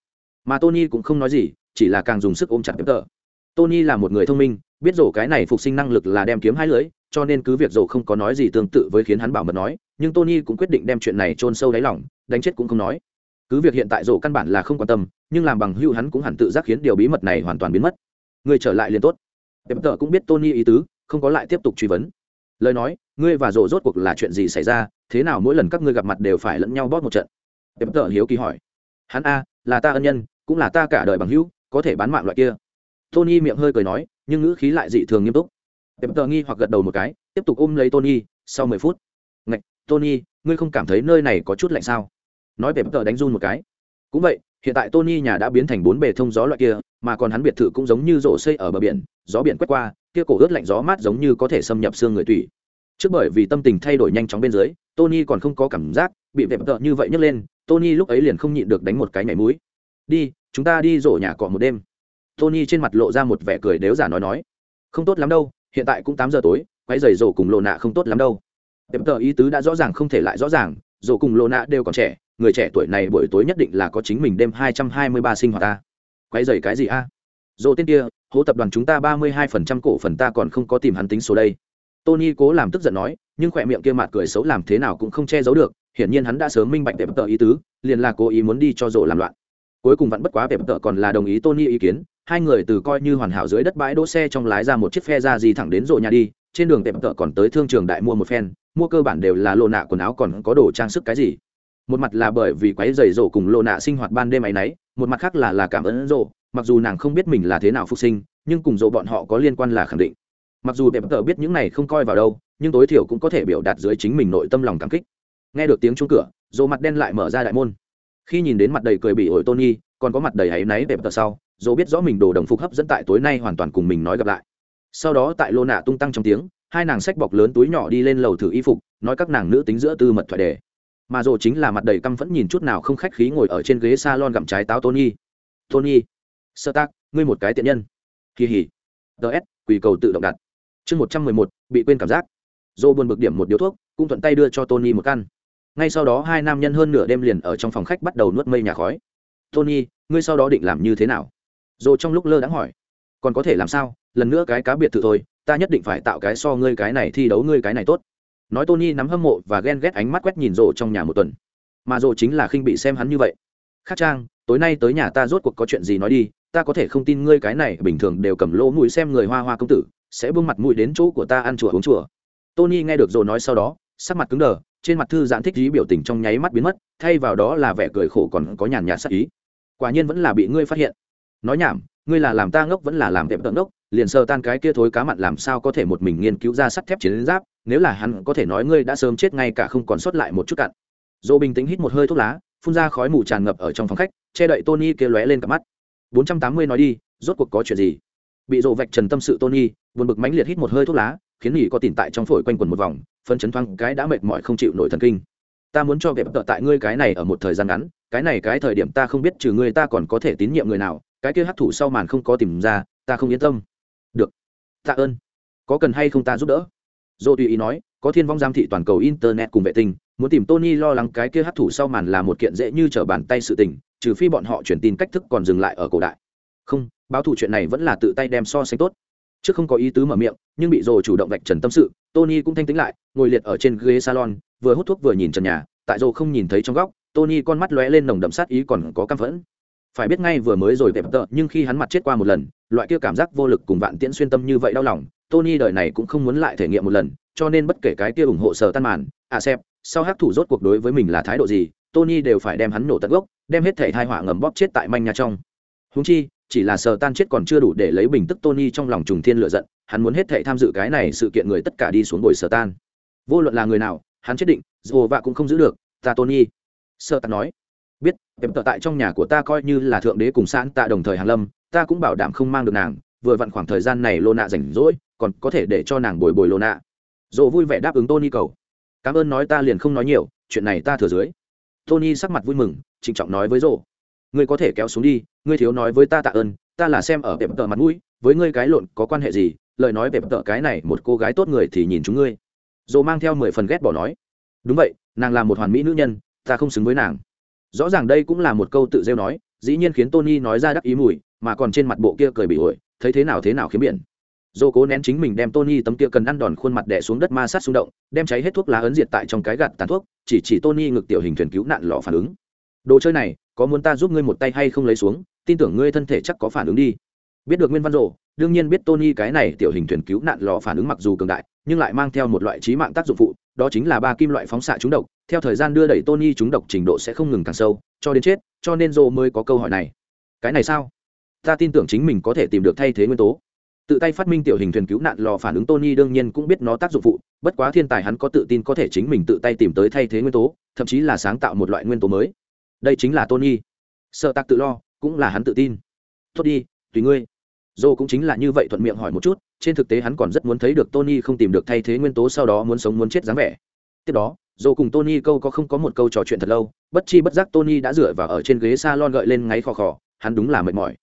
Mà tony cũng không nói gì, chỉ là càng dùng sức ôm chặt tệp tony là một người thông minh, biết rổ cái này phục sinh năng lực là đem kiếm hai lưỡi cho nên cứ việc rổ không có nói gì tương tự với khiến hắn bảo mật nói, nhưng tony cũng quyết định đem chuyện này chôn sâu đáy lòng, đánh chết cũng không nói. Cứ việc hiện tại rổ căn bản là không quan tâm, nhưng làm bằng hữu hắn cũng hẳn tự giác khiến điều bí mật này hoàn toàn biến mất. Người trở lại liền tốt. Tệp cũng biết tony ý tứ, không có lại tiếp tục truy vấn. Lời nói, ngươi và rổ rốt cuộc là chuyện gì xảy ra? Thế nào mỗi lần các ngươi gặp mặt đều phải lẫn nhau bóp một trận? Tệp tợ hiếu kỳ hỏi. Hắn a, là ta ân nhân, cũng là ta cả đời bằng hữu, có thể bán mạng loại kia. Tony miệng hơi cười nói, nhưng ngữ khí lại dị thường nghiêm túc. Tệp tợ nghi hoặc gật đầu một cái, tiếp tục ôm lấy tony, sau mười phút. Ngạch, tony, ngươi không cảm thấy nơi này có chút lạnh sao? Nói tệp tợ đánh run một cái. Cũng vậy, hiện tại tony nhà đã biến thành bốn bề thông gió loại kia, mà còn hắn biệt thự cũng giống như rổ xây ở bờ biển, gió biển quét qua, kia cổ ướt lạnh gió mát giống như có thể xâm nhập xương người tủy. Trước bởi vì tâm tình thay đổi nhanh chóng bên dưới, tony còn không có cảm giác bị vẹp tợ như vậy nhấc lên tony lúc ấy liền không nhịn được đánh một cái nhảy mũi. Đi, chúng ta đi rổ nhà cọ một đêm. Tony trên mặt lộ ra một vẻ cười đếu giả nói nói. Không tốt lắm đâu, hiện tại cũng tám giờ tối quay giày rổ cùng lộ nạ không tốt lắm đâu. Vẹp tờ ý tứ đã rõ ràng không thể lại rõ ràng, rổ cùng lộ nạ đều còn trẻ, người trẻ tuổi này buổi tối nhất định là có chính mình đêm hai trăm hai mươi ba sinh hoạt ta. Quay giày cái gì a? À? tên kia, hố tập đoàn chúng ta ba mươi hai phần trăm cổ phần ta còn không có tìm hắn tính số đây. Tony cố làm tức giận nói, nhưng khỏe miệng kia mặt cười xấu làm thế nào cũng không che giấu được hiển nhiên hắn đã sớm minh bạch tệp tợ ý tứ, liền là cố ý muốn đi cho rộ làm loạn. Cuối cùng vẫn bất quá tệp tợ còn là đồng ý tony ý kiến, hai người từ coi như hoàn hảo dưới đất bãi đỗ xe trong lái ra một chiếc phe ra gì thẳng đến rộ nhà đi, trên đường tệp tợ còn tới thương trường đại mua một phen, mua cơ bản đều là lộ nạ quần áo còn có đồ trang sức cái gì. Một mặt là bởi vì quái dày rộ cùng lộ nạ sinh hoạt ban đêm ấy nấy, một mặt khác là là cảm ơn rộ, mặc dù nàng không biết mình là thế nào phục sinh, nhưng cùng rộ bọn họ có liên quan là khẳng định. Mặc dù tệp tợ biết những này không coi vào đâu, nhưng tối thiểu cũng có thể biểu đạt dưới chính mình nội tâm lòng cảm kích nghe được tiếng chuông cửa rộ mặt đen lại mở ra đại môn. Khi nhìn đến mặt đầy cười bị ổi tony, còn có mặt đầy áy náy đẹp tờ sau, dỗ biết rõ mình đồ đồng phục hấp dẫn tại tối nay hoàn toàn cùng mình nói gặp lại. Sau đó tại lô nạ tung tăng trong tiếng, hai nàng xách bọc lớn túi nhỏ đi lên lầu thử y phục, nói các nàng nữ tính giữa tư mật thoại đề. Mà dồ chính là mặt đầy căm phẫn nhìn chút nào không khách khí ngồi ở trên ghế s a lon gặm trái táo tony. Tony, sơ tác, ngươi một cái tiện nhân. Kỳ hỉ. Ts quỳ cầu tự động đặt. Chương một trăm mười một, bị quên cảm giác. Dô buồn bực điểm một điếu thuốc, cũng thuận tay đưa cho tony một căn ngay sau đó hai nam nhân hơn nửa đêm liền ở trong phòng khách bắt đầu nuốt mây nhà khói. Tony, ngươi sau đó định làm như thế nào? Rồi trong lúc lơ đãng hỏi. Còn có thể làm sao? Lần nữa cái cá biệt thự thôi, ta nhất định phải tạo cái so ngươi cái này thi đấu ngươi cái này tốt. Nói tony nắm hâm mộ và ghen ghét ánh mắt quét nhìn rộ trong nhà một tuần. Mà rộ chính là khinh bị xem hắn như vậy. Khát trang, tối nay tới nhà ta rốt cuộc có chuyện gì nói đi, ta có thể không tin ngươi cái này bình thường đều cầm lỗ mũi xem người hoa hoa công tử, sẽ buông mặt mũi đến chỗ của ta ăn chùa uống chùa. Tony nghe được rộ nói sau đó sắc mặt cứng đờ, trên mặt thư giãn thích ý biểu tình trong nháy mắt biến mất, thay vào đó là vẻ cười khổ còn có nhàn nhạt sắc ý. Quả nhiên vẫn là bị ngươi phát hiện. Nói nhảm, ngươi là làm ta ngốc vẫn là làm tệm tận ngốc liền sờ tan cái kia thối cá mặn làm sao có thể một mình nghiên cứu ra sắt thép chiến giáp, nếu là hắn có thể nói ngươi đã sớm chết ngay cả không còn sót lại một chút cặn. Dỗ bình tĩnh hít một hơi thuốc lá, phun ra khói mù tràn ngập ở trong phòng khách, che đậy tony kia lóe lên cả mắt. 480 nói đi, rốt cuộc có chuyện gì? Bị dỗ vạch trần tâm sự tony, buồn bực mãnh liệt hít một hơi thuốc lá, khiến nghỉ có tìm tại trong phổi quanh quần một vòng phân chấn thoáng cái đã mệt mỏi không chịu nổi thần kinh. Ta muốn cho vẹp tợ tại ngươi cái này ở một thời gian ngắn, cái này cái thời điểm ta không biết trừ ngươi ta còn có thể tín nhiệm người nào, cái kia hấp thụ sau màn không có tìm ra, ta không yên tâm. Được. Tạ ơn. Có cần hay không ta giúp đỡ? Dô tùy ý nói, có thiên vong giám thị toàn cầu internet cùng vệ tinh, muốn tìm tony lo lắng cái kia hấp thụ sau màn là một kiện dễ như trở bàn tay sự tình, trừ phi bọn họ truyền tin cách thức còn dừng lại ở cổ đại. Không, báo thù chuyện này vẫn là tự tay đem so sánh tốt trước không có ý tứ mở miệng, nhưng bị rồ chủ động vạch trần tâm sự, tony cũng thanh tĩnh lại, ngồi liệt ở trên ghế salon, vừa hút thuốc vừa nhìn trần nhà, tại rồ không nhìn thấy trong góc, tony con mắt lóe lên nồng đậm sát ý còn có căm phẫn. Phải biết ngay vừa mới rồi vẹp tợ, nhưng khi hắn mặt chết qua một lần, loại kia cảm giác vô lực cùng vạn tiễn xuyên tâm như vậy đau lòng, tony đời này cũng không muốn lại thể nghiệm một lần, cho nên bất kể cái kia ủng hộ sở tan màn à xem sau hát thủ rốt cuộc đối với mình là thái độ gì? Tony đều phải đem hắn nổ tận gốc, đem hết thể thai họa ngầm bóp chết tại manh nhà trong húng chi, chỉ là sờ tan chết còn chưa đủ để lấy bình tức tony trong lòng trùng thiên lựa giận, hắn muốn hết thể tham dự cái này sự kiện người tất cả đi xuống bồi sờ tan. Vô luận là người nào, hắn chết định, dù vạ cũng không giữ được, ta tony. Sơ tạt nói, biết, em tợ tại trong nhà của ta coi như là thượng đế cùng sẵn tạ đồng thời hàng lâm, ta cũng bảo đảm không mang được nàng, vừa vặn khoảng thời gian này lô nạ rảnh rỗi, còn có thể để cho nàng bồi bồi lô nạ. Dỗ vui vẻ đáp ứng tony cầu, cảm ơn nói ta liền không nói nhiều, chuyện này ta thừa dưới. Tony sắc mặt vui mừng, trịnh trọng nói với rộ ngươi có thể kéo xuống đi, ngươi thiếu nói với ta tạ ơn, ta là xem ở vẹp tợ mặt mũi, với ngươi cái lộn có quan hệ gì, lời nói vẹp tợ cái này một cô gái tốt người thì nhìn chúng ngươi. Dồ mang theo mười phần ghét bỏ nói. Đúng vậy, nàng là một hoàn mỹ nữ nhân, ta không xứng với nàng. Rõ ràng đây cũng là một câu tự rêu nói, dĩ nhiên khiến tony nói ra đắc ý mùi, mà còn trên mặt bộ kia cười bị ổi, thấy thế nào thế nào khiếm biển. Dô cố nén chính mình đem tony tấm kia cần ăn đòn khuôn mặt đẻ xuống đất ma sát xung động, đem cháy hết thuốc lá ấn diệt tại trong cái gạt tàn thuốc, chỉ chỉ tony ngực tiểu hình thuyền cứu nạn lò phản ứng. Đồ chơi này có muốn ta giúp ngươi một tay hay không lấy xuống, tin tưởng ngươi thân thể chắc có phản ứng đi. Biết được nguyên văn rộ đương nhiên biết tony cái này tiểu hình thuyền cứu nạn lò phản ứng mặc dù cường đại, nhưng lại mang theo một loại trí mạng tác dụng phụ, đó chính là ba kim loại phóng xạ trúng độc. Theo thời gian đưa đẩy tony trúng độc trình độ sẽ không ngừng càng sâu, cho đến chết, cho nên rộ mới có câu hỏi này. Cái này sao? Ta tin tưởng chính mình có thể tìm được thay thế nguyên tố. Tự tay phát minh tiểu hình thuyền cứu nạn lò phản ứng tony đương nhiên cũng biết nó tác dụng phụ, bất quá thiên tài hắn có tự tin có thể chính mình tự tay tìm tới thay thế nguyên tố, thậm chí là sáng tạo một loại nguyên tố mới đây chính là tony. Sợ tạc tự lo, cũng là hắn tự tin. Tốt đi, tùy ngươi. Dô cũng chính là như vậy thuận miệng hỏi một chút, trên thực tế hắn còn rất muốn thấy được tony không tìm được thay thế nguyên tố sau đó muốn sống muốn chết dáng vẻ. Tiếp đó dô cùng tony câu có không có một câu trò chuyện thật lâu, bất chi bất giác tony đã dựa vào ở trên ghế s a lon gợi lên ngáy khò khò, hắn đúng là mệt mỏi.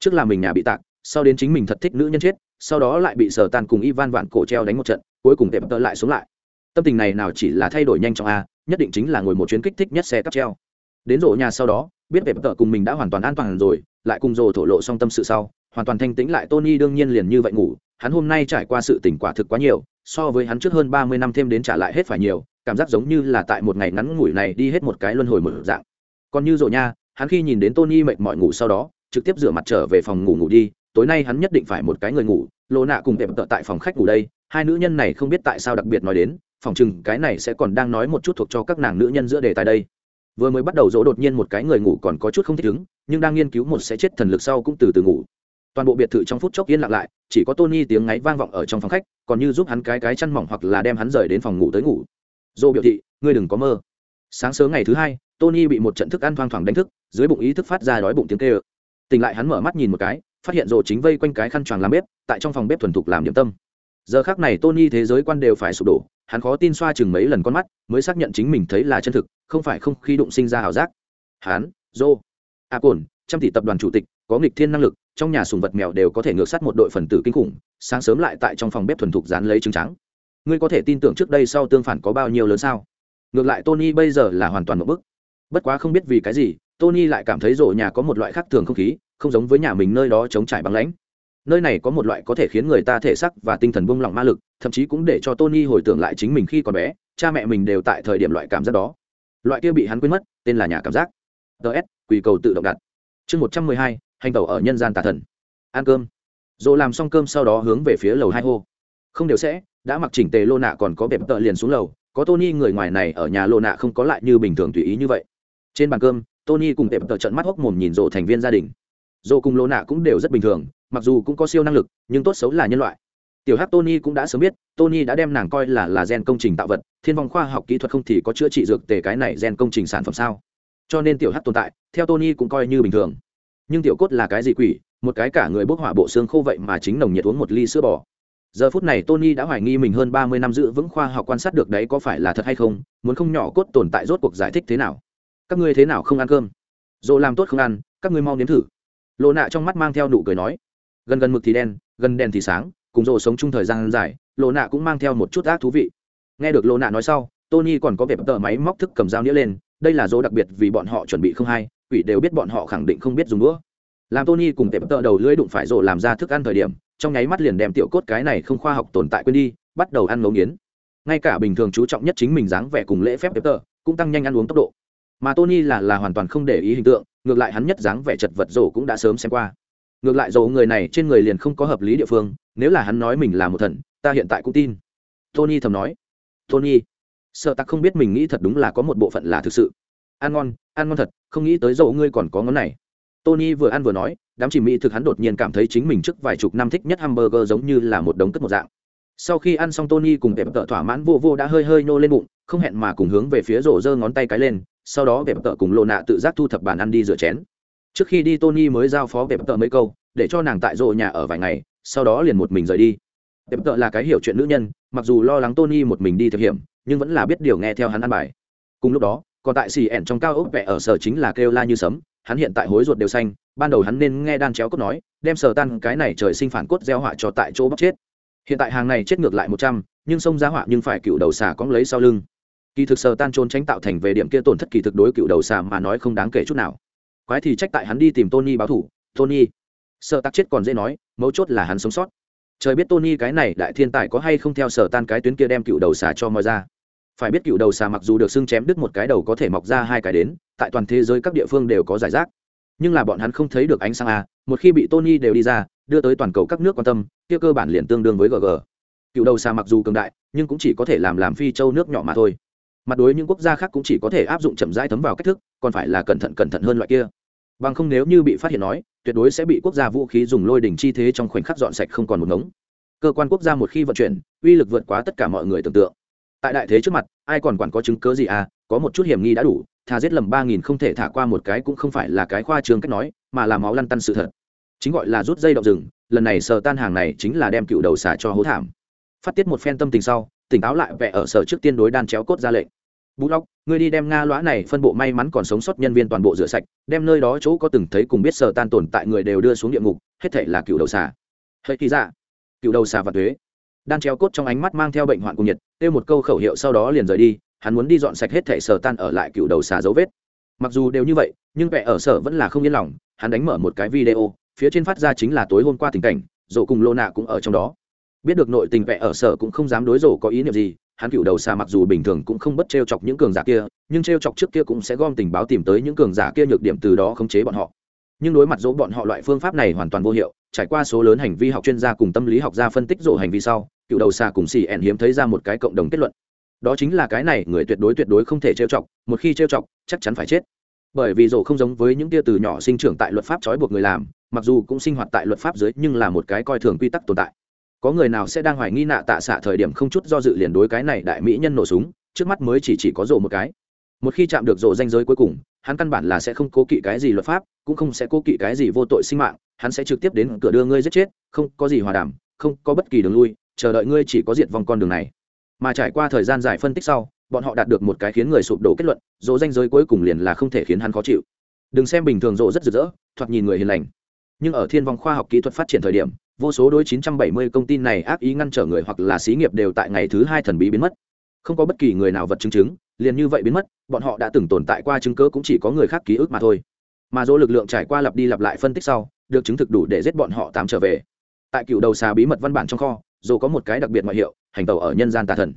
Trước là mình nhà bị tạc, sau đến chính mình thật thích nữ nhân chết, sau đó lại bị sở tàn cùng ivan vạn cổ treo đánh một trận, cuối cùng tệp tợ lại xuống lại. Tâm tình này nào chỉ là thay đổi nhanh chóng a, nhất định chính là ngồi một chuyến kích thích nhất xe cắp treo đến rổ nhà sau đó, biết vẹp tợ cùng mình đã hoàn toàn an toàn rồi, lại cùng rổ thổ lộ song tâm sự sau, hoàn toàn thanh tĩnh lại tony đương nhiên liền như vậy ngủ, hắn hôm nay trải qua sự tỉnh quả thực quá nhiều, so với hắn trước hơn ba mươi năm thêm đến trả lại hết phải nhiều, cảm giác giống như là tại một ngày ngắn ngủi này đi hết một cái luân hồi mở dạng. Còn như rổ nha, hắn khi nhìn đến tony mệt mỏi ngủ sau đó, trực tiếp rửa mặt trở về phòng ngủ ngủ đi, tối nay hắn nhất định phải một cái người ngủ lộ nạ cùng tệp tợ tại phòng khách ngủ đây, hai nữ nhân này không biết tại sao đặc biệt nói đến, phòng chừng cái này sẽ còn đang nói một chút thuộc cho các nàng nữ nhân giữa đề tài đây vừa mới bắt đầu dỗ đột nhiên một cái người ngủ còn có chút không thích ứng, nhưng đang nghiên cứu một sẽ chết thần lực sau cũng từ từ ngủ. Toàn bộ biệt thự trong phút chốc yên lặng lại, chỉ có tony tiếng ngáy vang vọng ở trong phòng khách, còn như giúp hắn cái cái chăn mỏng hoặc là đem hắn rời đến phòng ngủ tới ngủ. Dỗ biểu thị, ngươi đừng có mơ. Sáng sớm ngày thứ hai, tony bị một trận thức ăn thoang thoảng đánh thức, dưới bụng ý thức phát ra đói bụng tiếng kêu. Tỉnh lại hắn mở mắt nhìn một cái, phát hiện rồ chính vây quanh cái khăn choàng làm bếp, tại trong phòng bếp thuần thục làm điểm tâm. Giờ khác này tony thế giới quan đều phải sụp đổ hắn khó tin xoa chừng mấy lần con mắt, mới xác nhận chính mình thấy là chân thực, không phải không khí đụng sinh ra ảo giác. Hắn dô a cồn trăm tỷ tập đoàn chủ tịch, có nghịch thiên năng lực, trong nhà sùng vật mèo đều có thể ngược sát một đội phần tử kinh khủng, sáng sớm lại tại trong phòng bếp thuần thục dán lấy trứng trắng. Ngươi có thể tin tưởng trước đây sau tương phản có bao nhiêu lớn sao? Ngược lại tony bây giờ là hoàn toàn một bức. Bất quá không biết vì cái gì, tony lại cảm thấy rổ nhà có một loại khác thường không khí, không giống với nhà mình nơi đó chống trải băng lãnh. Nơi này có một loại có thể khiến người ta thể sắc và tinh thần buông lỏng ma lực thậm chí cũng để cho tony hồi tưởng lại chính mình khi còn bé, cha mẹ mình đều tại thời điểm loại cảm giác đó. Loại kia bị hắn quên mất, tên là nhà cảm giác. Ts quỳ cầu tự động đặt. Chương một trăm mười hai, hành tàu ở nhân gian tà thần. Ăn cơm. Dồ làm xong cơm sau đó hướng về phía lầu hai hô. Không đều sẽ, đã mặc chỉnh tề lô nạ còn có bẹp tợ liền xuống lầu, có tony người ngoài này ở nhà lô nạ không có lại như bình thường tùy ý như vậy. Trên bàn cơm, tony cùng bẹp tợ trận mắt hốc mồm nhìn rộ thành viên gia đình. Dồ cùng lô nạ cũng đều rất bình thường, mặc dù cũng có siêu năng lực, nhưng tốt xấu là nhân loại tiểu hắc tony cũng đã sớm biết, tony đã đem nàng coi là là gen công trình tạo vật, thiên vong khoa học kỹ thuật không thì có chữa trị dược tề cái này gen công trình sản phẩm sao? Cho nên tiểu hắc tồn tại, theo tony cũng coi như bình thường. Nhưng tiểu cốt là cái gì quỷ, một cái cả người bốc hỏa bộ xương khô vậy mà chính nồng nhiệt uống một ly sữa bò. Giờ phút này tony đã hoài nghi mình hơn ba mươi năm giữ vững khoa học quan sát được đấy có phải là thật hay không, muốn không nhỏ cốt tồn tại rốt cuộc giải thích thế nào? Các ngươi thế nào không ăn cơm? Dồ làm tốt không ăn, các ngươi mau nếm thử. Lộ nạ trong mắt mang theo nụ cười nói, gần gần mực thì đen, gần đèn thì sáng cùng rồ sống chung thời gian dài lộ nạ cũng mang theo một chút ác thú vị. Nghe được lộ nạ nói sau, tony còn có vẻ tờ máy móc thức cầm dao nĩa lên, đây là dỗ đặc biệt vì bọn họ chuẩn bị không hay, quỷ đều biết bọn họ khẳng định không biết dùng đũa. Làm tony cùng tệp tợ đầu lưỡi đụng phải rộ làm ra thức ăn thời điểm, trong nháy mắt liền đem tiểu cốt cái này không khoa học tồn tại quên đi, bắt đầu ăn ngấu nghiến. Ngay cả bình thường chú trọng nhất chính mình dáng vẻ cùng lễ phép tệp tợ, cũng tăng nhanh ăn uống tốc độ. Mà tony là là hoàn toàn không để ý hình tượng, ngược lại hắn nhất dáng vẻ chật vật rổ cũng đã sớm xem qua ngược lại dầu người này trên người liền không có hợp lý địa phương, nếu là hắn nói mình là một thần, ta hiện tại cũng tin. Tony thầm nói. Tony, sợ tặc không biết mình nghĩ thật đúng là có một bộ phận là thực sự. Ăn ngon ăn ngon thật, không nghĩ tới dầu ngươi còn có ngón này. Tony vừa ăn vừa nói, đám chỉ mỹ thực hắn đột nhiên cảm thấy chính mình trước vài chục năm thích nhất hamburger giống như là một đống cất một dạng. Sau khi ăn xong tony cùng đẹp tợ thỏa mãn vô vô đã hơi hơi nô lên bụng, không hẹn mà cùng hướng về phía rổ giơ ngón tay cái lên, sau đó đẹp tợ cùng lộ nạ tự giác thu thập bàn ăn đi rửa chén trước khi đi, tony mới giao phó về bất tợ mấy câu, để cho nàng tại rộ nhà ở vài ngày, sau đó liền một mình rời đi. Tệp tợ là cái hiểu chuyện nữ nhân, mặc dù lo lắng tony một mình đi thực hiểm nhưng vẫn là biết điều nghe theo hắn ăn bài. Cùng lúc đó, còn tại xì ẻn trong cao ốc vẽ ở sở chính là kêu la như sấm, hắn hiện tại hối ruột đều xanh, ban đầu hắn nên nghe đan chéo cốt nói, đem sờ tan cái này trời sinh phản cốt gieo họa cho tại chỗ bóc chết. Hiện tại hàng này chết ngược lại một trăm, nhưng sông giá họa nhưng phải cựu đầu xà cóng lấy sau lưng. Kỳ thực sờ tan trốn tránh tạo thành về điểm kia tổn thất kỳ thực đối cựu đầu xà mà nói không đáng kể chút nào khoái thì trách tại hắn đi tìm tony báo thủ. Tony, sợ tắc chết còn dễ nói, mấu chốt là hắn sống sót. Trời biết tony cái này đại thiên tài có hay không theo sở tan cái tuyến kia đem cựu đầu xà cho moi ra. Phải biết cựu đầu xà mặc dù được xưng chém đứt một cái đầu có thể mọc ra hai cái đến, tại toàn thế giới các địa phương đều có giải rác. Nhưng là bọn hắn không thấy được ánh sáng a một khi bị tony đều đi ra, đưa tới toàn cầu các nước quan tâm, kia cơ bản liền tương đương với gg cựu đầu xà mặc dù cường đại, nhưng cũng chỉ có thể làm làm phi châu nước nhỏ mà thôi. Mặt đối những quốc gia khác cũng chỉ có thể áp dụng chậm rãi thấm vào cách thức, còn phải là cẩn thận cẩn thận hơn loại kia bằng không nếu như bị phát hiện nói, tuyệt đối sẽ bị quốc gia vũ khí dùng lôi đỉnh chi thế trong khoảnh khắc dọn sạch không còn một ngống. Cơ quan quốc gia một khi vận chuyển, uy lực vượt quá tất cả mọi người tưởng tượng. Tại đại thế trước mặt, ai còn quản có chứng cớ gì à? Có một chút hiểm nghi đã đủ, thà giết lầm ba nghìn không thể thả qua một cái cũng không phải là cái khoa trương cách nói, mà là máu lăn tăn sự thật. Chính gọi là rút dây động rừng, lần này sờ tan hàng này chính là đem cựu đầu xả cho hố thảm. Phát tiết một phen tâm tình sau, tỉnh táo lại vẽ ở sở trước tiên đối đan chéo cốt ra lệnh bú lóc, ngươi đi đem nga lõa này phân bộ may mắn còn sống sót nhân viên toàn bộ rửa sạch, đem nơi đó chỗ có từng thấy cùng biết sờ tan tồn tại người đều đưa xuống địa ngục, hết thể là cựu đầu xà. Hệ kỳ dạ cựu đầu xà và thuế đan treo cốt trong ánh mắt mang theo bệnh hoạn cùng nhiệt, kêu một câu khẩu hiệu sau đó liền rời đi, hắn muốn đi dọn sạch hết thể sờ tan ở lại cựu đầu xà dấu vết. Mặc dù đều như vậy, nhưng vẻ ở sở vẫn là không yên lòng, hắn đánh mở một cái video, phía trên phát ra chính là tối hôm qua tình cảnh dỗ cùng lô nạ cũng ở trong đó. Biết được nội tình vẻ ở sở cũng không dám đối rổ có ý niệm gì hắn cựu đầu xà mặc dù bình thường cũng không bất t r e o chọc những cường giả kia, nhưng t r e o chọc trước kia cũng sẽ gom tình báo tìm tới những cường giả kia nhược điểm từ đó khống chế bọn họ. Nhưng đối mặt dỗ bọn họ loại phương pháp này hoàn toàn vô hiệu, trải qua số lớn hành vi học chuyên gia cùng tâm lý học gia phân tích dỗ hành vi sau, cựu đầu xà cùng xì ẻn hiếm thấy ra một cái cộng đồng kết luận. Đó chính là cái này, người tuyệt đối tuyệt đối không thể trêu chọc, một khi trêu chọc, chắc chắn phải chết. Bởi vì dỗ không giống với những tia từ nhỏ sinh trưởng tại luật pháp trói buộc người làm, mặc dù cũng sinh hoạt tại luật pháp dưới nhưng là một cái coi thường quy tắc tồn tại có người nào sẽ đang hoài nghi nạ tạ xạ thời điểm không chút do dự liền đối cái này đại mỹ nhân nổ súng, trước mắt mới chỉ chỉ có rộ một cái. Một khi chạm được rộ danh giới cuối cùng, hắn căn bản là sẽ không cố kỵ cái gì luật pháp, cũng không sẽ cố kỵ cái gì vô tội sinh mạng, hắn sẽ trực tiếp đến cửa đưa ngươi giết chết, không có gì hòa đàm, không có bất kỳ đường lui, chờ đợi ngươi chỉ có diệt vòng con đường này. Mà trải qua thời gian dài phân tích sau, bọn họ đạt được một cái khiến người sụp đổ kết luận dỗ danh giới cuối cùng liền là không thể khiến hắn khó chịu. Đừng xem bình thường rộ rất rực rỡ, thoạt nhìn người hiền lành nhưng ở thiên vong khoa học kỹ thuật phát triển thời điểm, vô số đối 970 công ty này ác ý ngăn trở người hoặc là xí nghiệp đều tại ngày thứ hai thần bí biến mất. Không có bất kỳ người nào vật chứng chứng, liền như vậy biến mất, bọn họ đã từng tồn tại qua chứng cớ cũng chỉ có người khác ký ức mà thôi. Mà dỗ lực lượng trải qua lặp đi lặp lại phân tích sau, được chứng thực đủ để giết bọn họ tám trở về. Tại cựu đầu xà bí mật văn bản trong kho, dỗ có một cái đặc biệt ngoại hiệu, hành tàu ở nhân gian tà thần.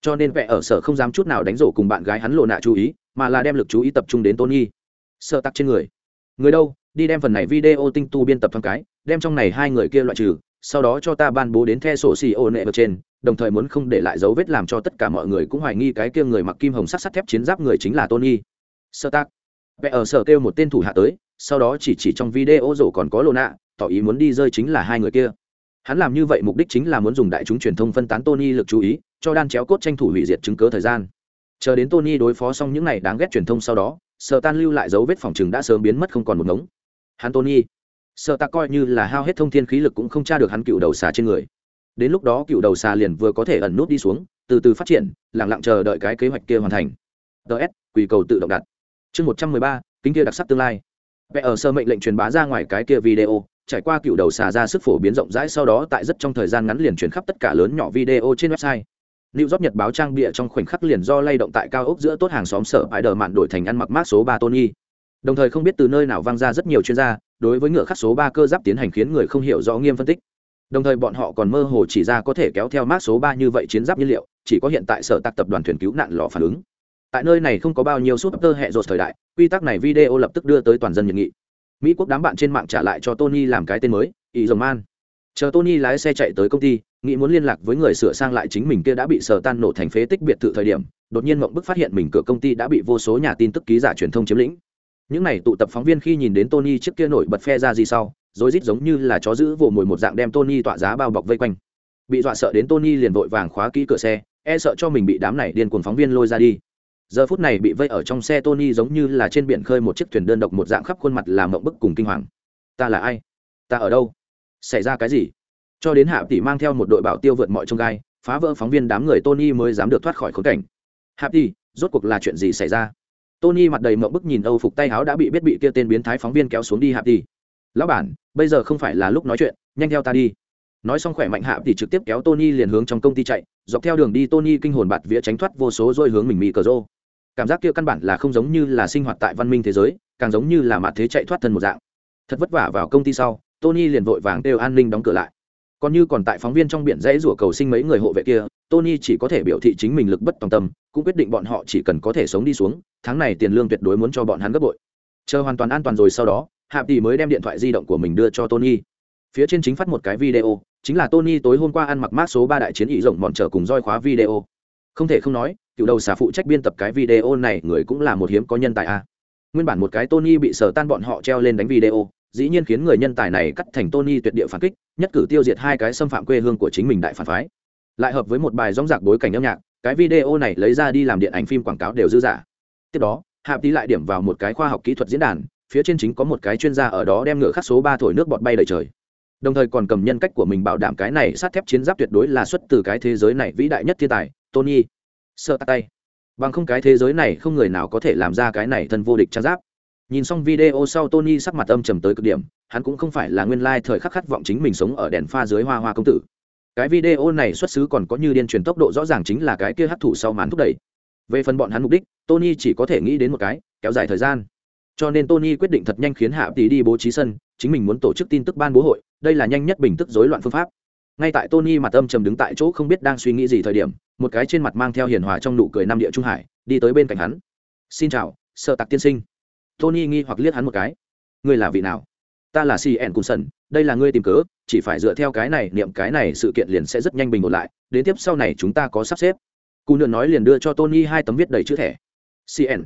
Cho nên vẽ ở sở không dám chút nào đánh rổ cùng bạn gái hắn lộ nạ chú ý, mà là đem lực chú ý tập trung đến tony. Sợ tắc trên người. Người đâu? Đi đem phần này video tinh tu biên tập thoáng cái, đem trong này hai người kia loại trừ, sau đó cho ta ban bố đến the sổ xì ô nệ ở trên, đồng thời muốn không để lại dấu vết làm cho tất cả mọi người cũng hoài nghi cái kia người mặc kim hồng sắt sắt thép chiến giáp người chính là tony. Sơ tác. Vẽ ở sở kêu một tên thủ hạ tới, sau đó chỉ chỉ trong video rổ còn có lộ nạ tỏ ý muốn đi rơi chính là hai người kia. Hắn làm như vậy mục đích chính là muốn dùng đại chúng truyền thông phân tán tony lực chú ý, cho đan chéo cốt tranh thủ hủy diệt chứng cớ thời gian. Chờ đến tony đối phó xong những này đáng ghét truyền thông sau đó sợ tan lưu lại dấu vết phòng chừng đã sớm biến mất không còn một ngống hắn tony. Sợ ta coi như là hao hết thông thiên khí lực cũng không tra được hắn cựu đầu xà trên người. Đến lúc đó cựu đầu xà liền vừa có thể ẩn nút đi xuống, từ từ phát triển lẳng lặng chờ đợi cái kế hoạch kia hoàn thành. Ts quỳ cầu tự động đặt. Chương một trăm mười ba, kính kia đặc sắc tương lai. Vẽ ở sơ mệnh lệnh truyền bá ra ngoài cái kia video, trải qua cựu đầu xà ra sức phổ biến rộng rãi sau đó tại rất trong thời gian ngắn liền truyền khắp tất cả lớn nhỏ video trên website. New York, Nhật báo trang bìa trong khoảnh khắc liền do lay động tại cao ốc giữa tốt hàng xóm sở bãi đờ mạn đổi thành ăn mặc mát số ba Tony. Đồng thời không biết từ nơi nào vang ra rất nhiều chuyên gia, đối với ngựa khắc số ba cơ giáp tiến hành khiến người không hiểu rõ nghiêm phân tích. Đồng thời bọn họ còn mơ hồ chỉ ra có thể kéo theo mát số ba như vậy chiến giáp nhiên liệu, chỉ có hiện tại sở tạc tập đoàn thuyền cứu nạn lò phản ứng. Tại nơi này không có bao nhiêu super hệ rột thời đại, quy tắc này video lập tức đưa tới toàn dân nhiệt nghị. Mỹ quốc đám bạn trên mạng trả lại cho Tony làm cái tên mới, ý dòng man. Chờ Tony lái xe chạy tới công ty, nghĩ muốn liên lạc với người sửa sang lại chính mình kia đã bị sờ tan nổ thành phế tích biệt thự thời điểm đột nhiên mộng bức phát hiện mình cửa công ty đã bị vô số nhà tin tức ký giả truyền thông chiếm lĩnh những này tụ tập phóng viên khi nhìn đến tony trước kia nổi bật phe ra gì sau rồi rít giống như là chó giữ vồ mồi một dạng đem tony tọa giá bao bọc vây quanh. Bị dọa sợ đến tony liền vội vàng khóa kỹ cửa xe e sợ cho mình bị đám này điên cuồng phóng viên lôi ra đi. Giờ phút này bị vây ở trong xe tony giống như là trên biển khơi một chiếc thuyền đơn độc một dạng khắp khuôn mặt làm mộng bức cùng kinh hoàng. Ta là ai? Ta ở đâu? Xảy ra cái gì? Cho đến hạ tỷ mang theo một đội bảo tiêu vượt mọi trông gai, phá vỡ phóng viên đám người tony mới dám được thoát khỏi khốn cảnh. Hạ tỷ, rốt cuộc là chuyện gì xảy ra? Tony mặt đầy mộng bức nhìn âu phục tay áo đã bị biết bị kia tên biến thái phóng viên kéo xuống đi hạ tỷ lão bản, bây giờ không phải là lúc nói chuyện, nhanh theo ta đi. Nói xong khỏe mạnh hạ tỷ trực tiếp kéo tony liền hướng trong công ty chạy, dọc theo đường đi tony kinh hồn bạt vía tránh thoát vô số dôi hướng mình mì cờ rô. Cảm giác kia căn bản là không giống như là sinh hoạt tại văn minh thế giới, càng giống như là mặt thế chạy thoát thân một dạng. Thật vất vả vào công ty sau, tony liền vội vàng kêu an ninh đóng cửa lại còn như còn tại phóng viên trong biển dãy rủa cầu sinh mấy người hộ vệ kia, tony chỉ có thể biểu thị chính mình lực bất tòng tâm, cũng quyết định bọn họ chỉ cần có thể sống đi xuống, tháng này tiền lương tuyệt đối muốn cho bọn hắn gấp bội. Chờ hoàn toàn an toàn rồi sau đó hạp tỷ mới đem điện thoại di động của mình đưa cho tony. Phía trên chính phát một cái video, chính là tony tối hôm qua ăn mặc mát số ba đại chiến ý rộng mòn trở cùng roi khóa video. Không thể không nói, cựu đầu xà phụ trách biên tập cái video này người cũng là một hiếm có nhân tài a. Nguyên bản một cái tony bị sở tan bọn họ treo lên đánh video dĩ nhiên khiến người nhân tài này cắt thành Tony tuyệt địa phản kích, nhất cử tiêu diệt hai cái xâm phạm quê hương của chính mình đại phản phái. Lại hợp với một bài rong rạc bối cảnh âm nhạc, cái video này lấy ra đi làm điện ảnh phim quảng cáo đều dư giả. Tiếp đó, Hạp Tí lại điểm vào một cái khoa học kỹ thuật diễn đàn, phía trên chính có một cái chuyên gia ở đó đem ngựa khắc số ba thổi nước bọt bay đầy trời. Đồng thời còn cầm nhân cách của mình bảo đảm cái này sát thép chiến giáp tuyệt đối là xuất từ cái thế giới này vĩ đại nhất thiên tài, Tony. Sợ tay. Bằng không cái thế giới này không người nào có thể làm ra cái này thân vô địch trang giáp nhìn xong video sau tony sắc mặt âm trầm tới cực điểm, hắn cũng không phải là nguyên lai thời khắc khát vọng chính mình sống ở đèn pha dưới hoa hoa công tử. Cái video này xuất xứ còn có như điên truyền tốc độ rõ ràng chính là cái kia hấp thụ sau màn thúc đẩy. Về phần bọn hắn mục đích, tony chỉ có thể nghĩ đến một cái, kéo dài thời gian. Cho nên tony quyết định thật nhanh khiến hạ tỷ đi bố trí sân, chính mình muốn tổ chức tin tức ban bố hội, đây là nhanh nhất bình tức rối loạn phương pháp. Ngay tại tony mặt âm trầm đứng tại chỗ không biết đang suy nghĩ gì thời điểm, một cái trên mặt mang theo hiền hòa trong nụ cười nam địa trung hải, đi tới bên cạnh hắn. Xin chào sợ tặc tiên sinh tony nghi hoặc liếc hắn một cái. Ngươi là vị nào? Ta là cn cung sân đây là ngươi tìm cớ, chỉ phải dựa theo cái này niệm cái này sự kiện liền sẽ rất nhanh bình ổn lại, đến tiếp sau này chúng ta có sắp xếp. Cụ nượn nói liền đưa cho tony hai tấm viết đầy chữ thẻ. Cn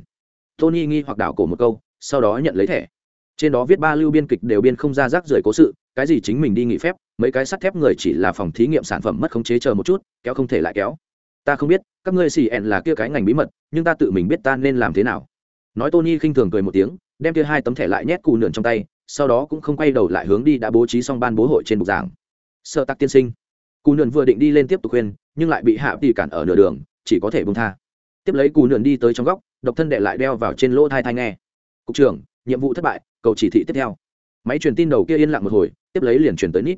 tony nghi hoặc đảo cổ một câu, sau đó nhận lấy thẻ. Trên đó viết ba lưu biên kịch đều biên không ra rác rưởi cố sự, cái gì chính mình đi nghỉ phép, mấy cái sắt thép người chỉ là phòng thí nghiệm sản phẩm mất khống chế chờ một chút, kéo không thể lại kéo. Ta không biết, các ngươi xì ẹn là kia cái ngành bí mật, nhưng ta tự mình biết ta nên làm thế nào nói tony khinh thường cười một tiếng, đem kia hai tấm thẻ lại nhét cù nườn trong tay, sau đó cũng không quay đầu lại hướng đi đã bố trí xong ban bố hội trên bục giảng. Sợ tắc tiên sinh. Cù nườn vừa định đi lên tiếp tục khuyên, nhưng lại bị hạ tỷ cản ở nửa đường, chỉ có thể bông tha. Tiếp lấy cù nườn đi tới trong góc, độc thân đệ lại đeo vào trên lỗ thai thai nghe. Cục trưởng, nhiệm vụ thất bại, cầu chỉ thị tiếp theo. Máy truyền tin đầu kia yên lặng một hồi, tiếp lấy liền truyền tới nít.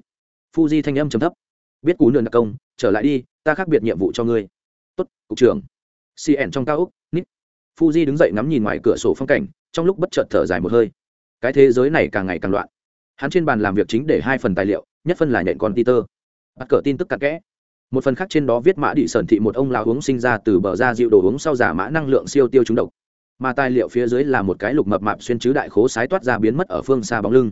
Fuji thanh âm trầm thấp. Biết cú nườn đặc công, trở lại đi, ta khác biệt nhiệm vụ cho ngươi. Tốt, cục trưởng. Cn trong cao úc, nít fuji đứng dậy ngắm nhìn ngoài cửa sổ phong cảnh, trong lúc bất chợt thở dài một hơi. Cái thế giới này càng ngày càng loạn. Hắn trên bàn làm việc chính để hai phần tài liệu, nhất phân là nhện con peter. Bắt cỡ tin tức cặn kẽ. Một phần khác trên đó viết mã đi sẩn thị một ông lão uống sinh ra từ bờ ra dịu đồ uống sau giả mã năng lượng siêu tiêu chúng độc. Mà tài liệu phía dưới là một cái lục mập mạp xuyên chứ đại khố sái toát ra biến mất ở phương xa bóng lưng.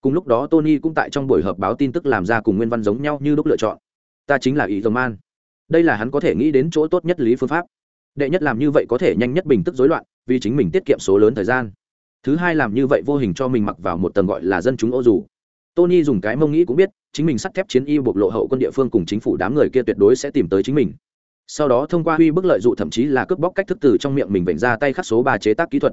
Cùng lúc đó tony cũng tại trong buổi họp báo tin tức làm ra cùng nguyên văn giống nhau như lúc lựa chọn. Ta chính là ý man. Đây là hắn có thể nghĩ đến chỗ tốt nhất lý phương pháp đệ nhất làm như vậy có thể nhanh nhất bình tức rối loạn, vì chính mình tiết kiệm số lớn thời gian. Thứ hai làm như vậy vô hình cho mình mặc vào một tầng gọi là dân chúng ô dù. Tony dùng cái mông nghĩ cũng biết, chính mình sắt thép chiến y bộc lộ hậu quân địa phương cùng chính phủ đám người kia tuyệt đối sẽ tìm tới chính mình. Sau đó thông qua huy bức lợi dụ thậm chí là cướp bóc cách thức từ trong miệng mình vệnh ra tay khắc số ba chế tác kỹ thuật.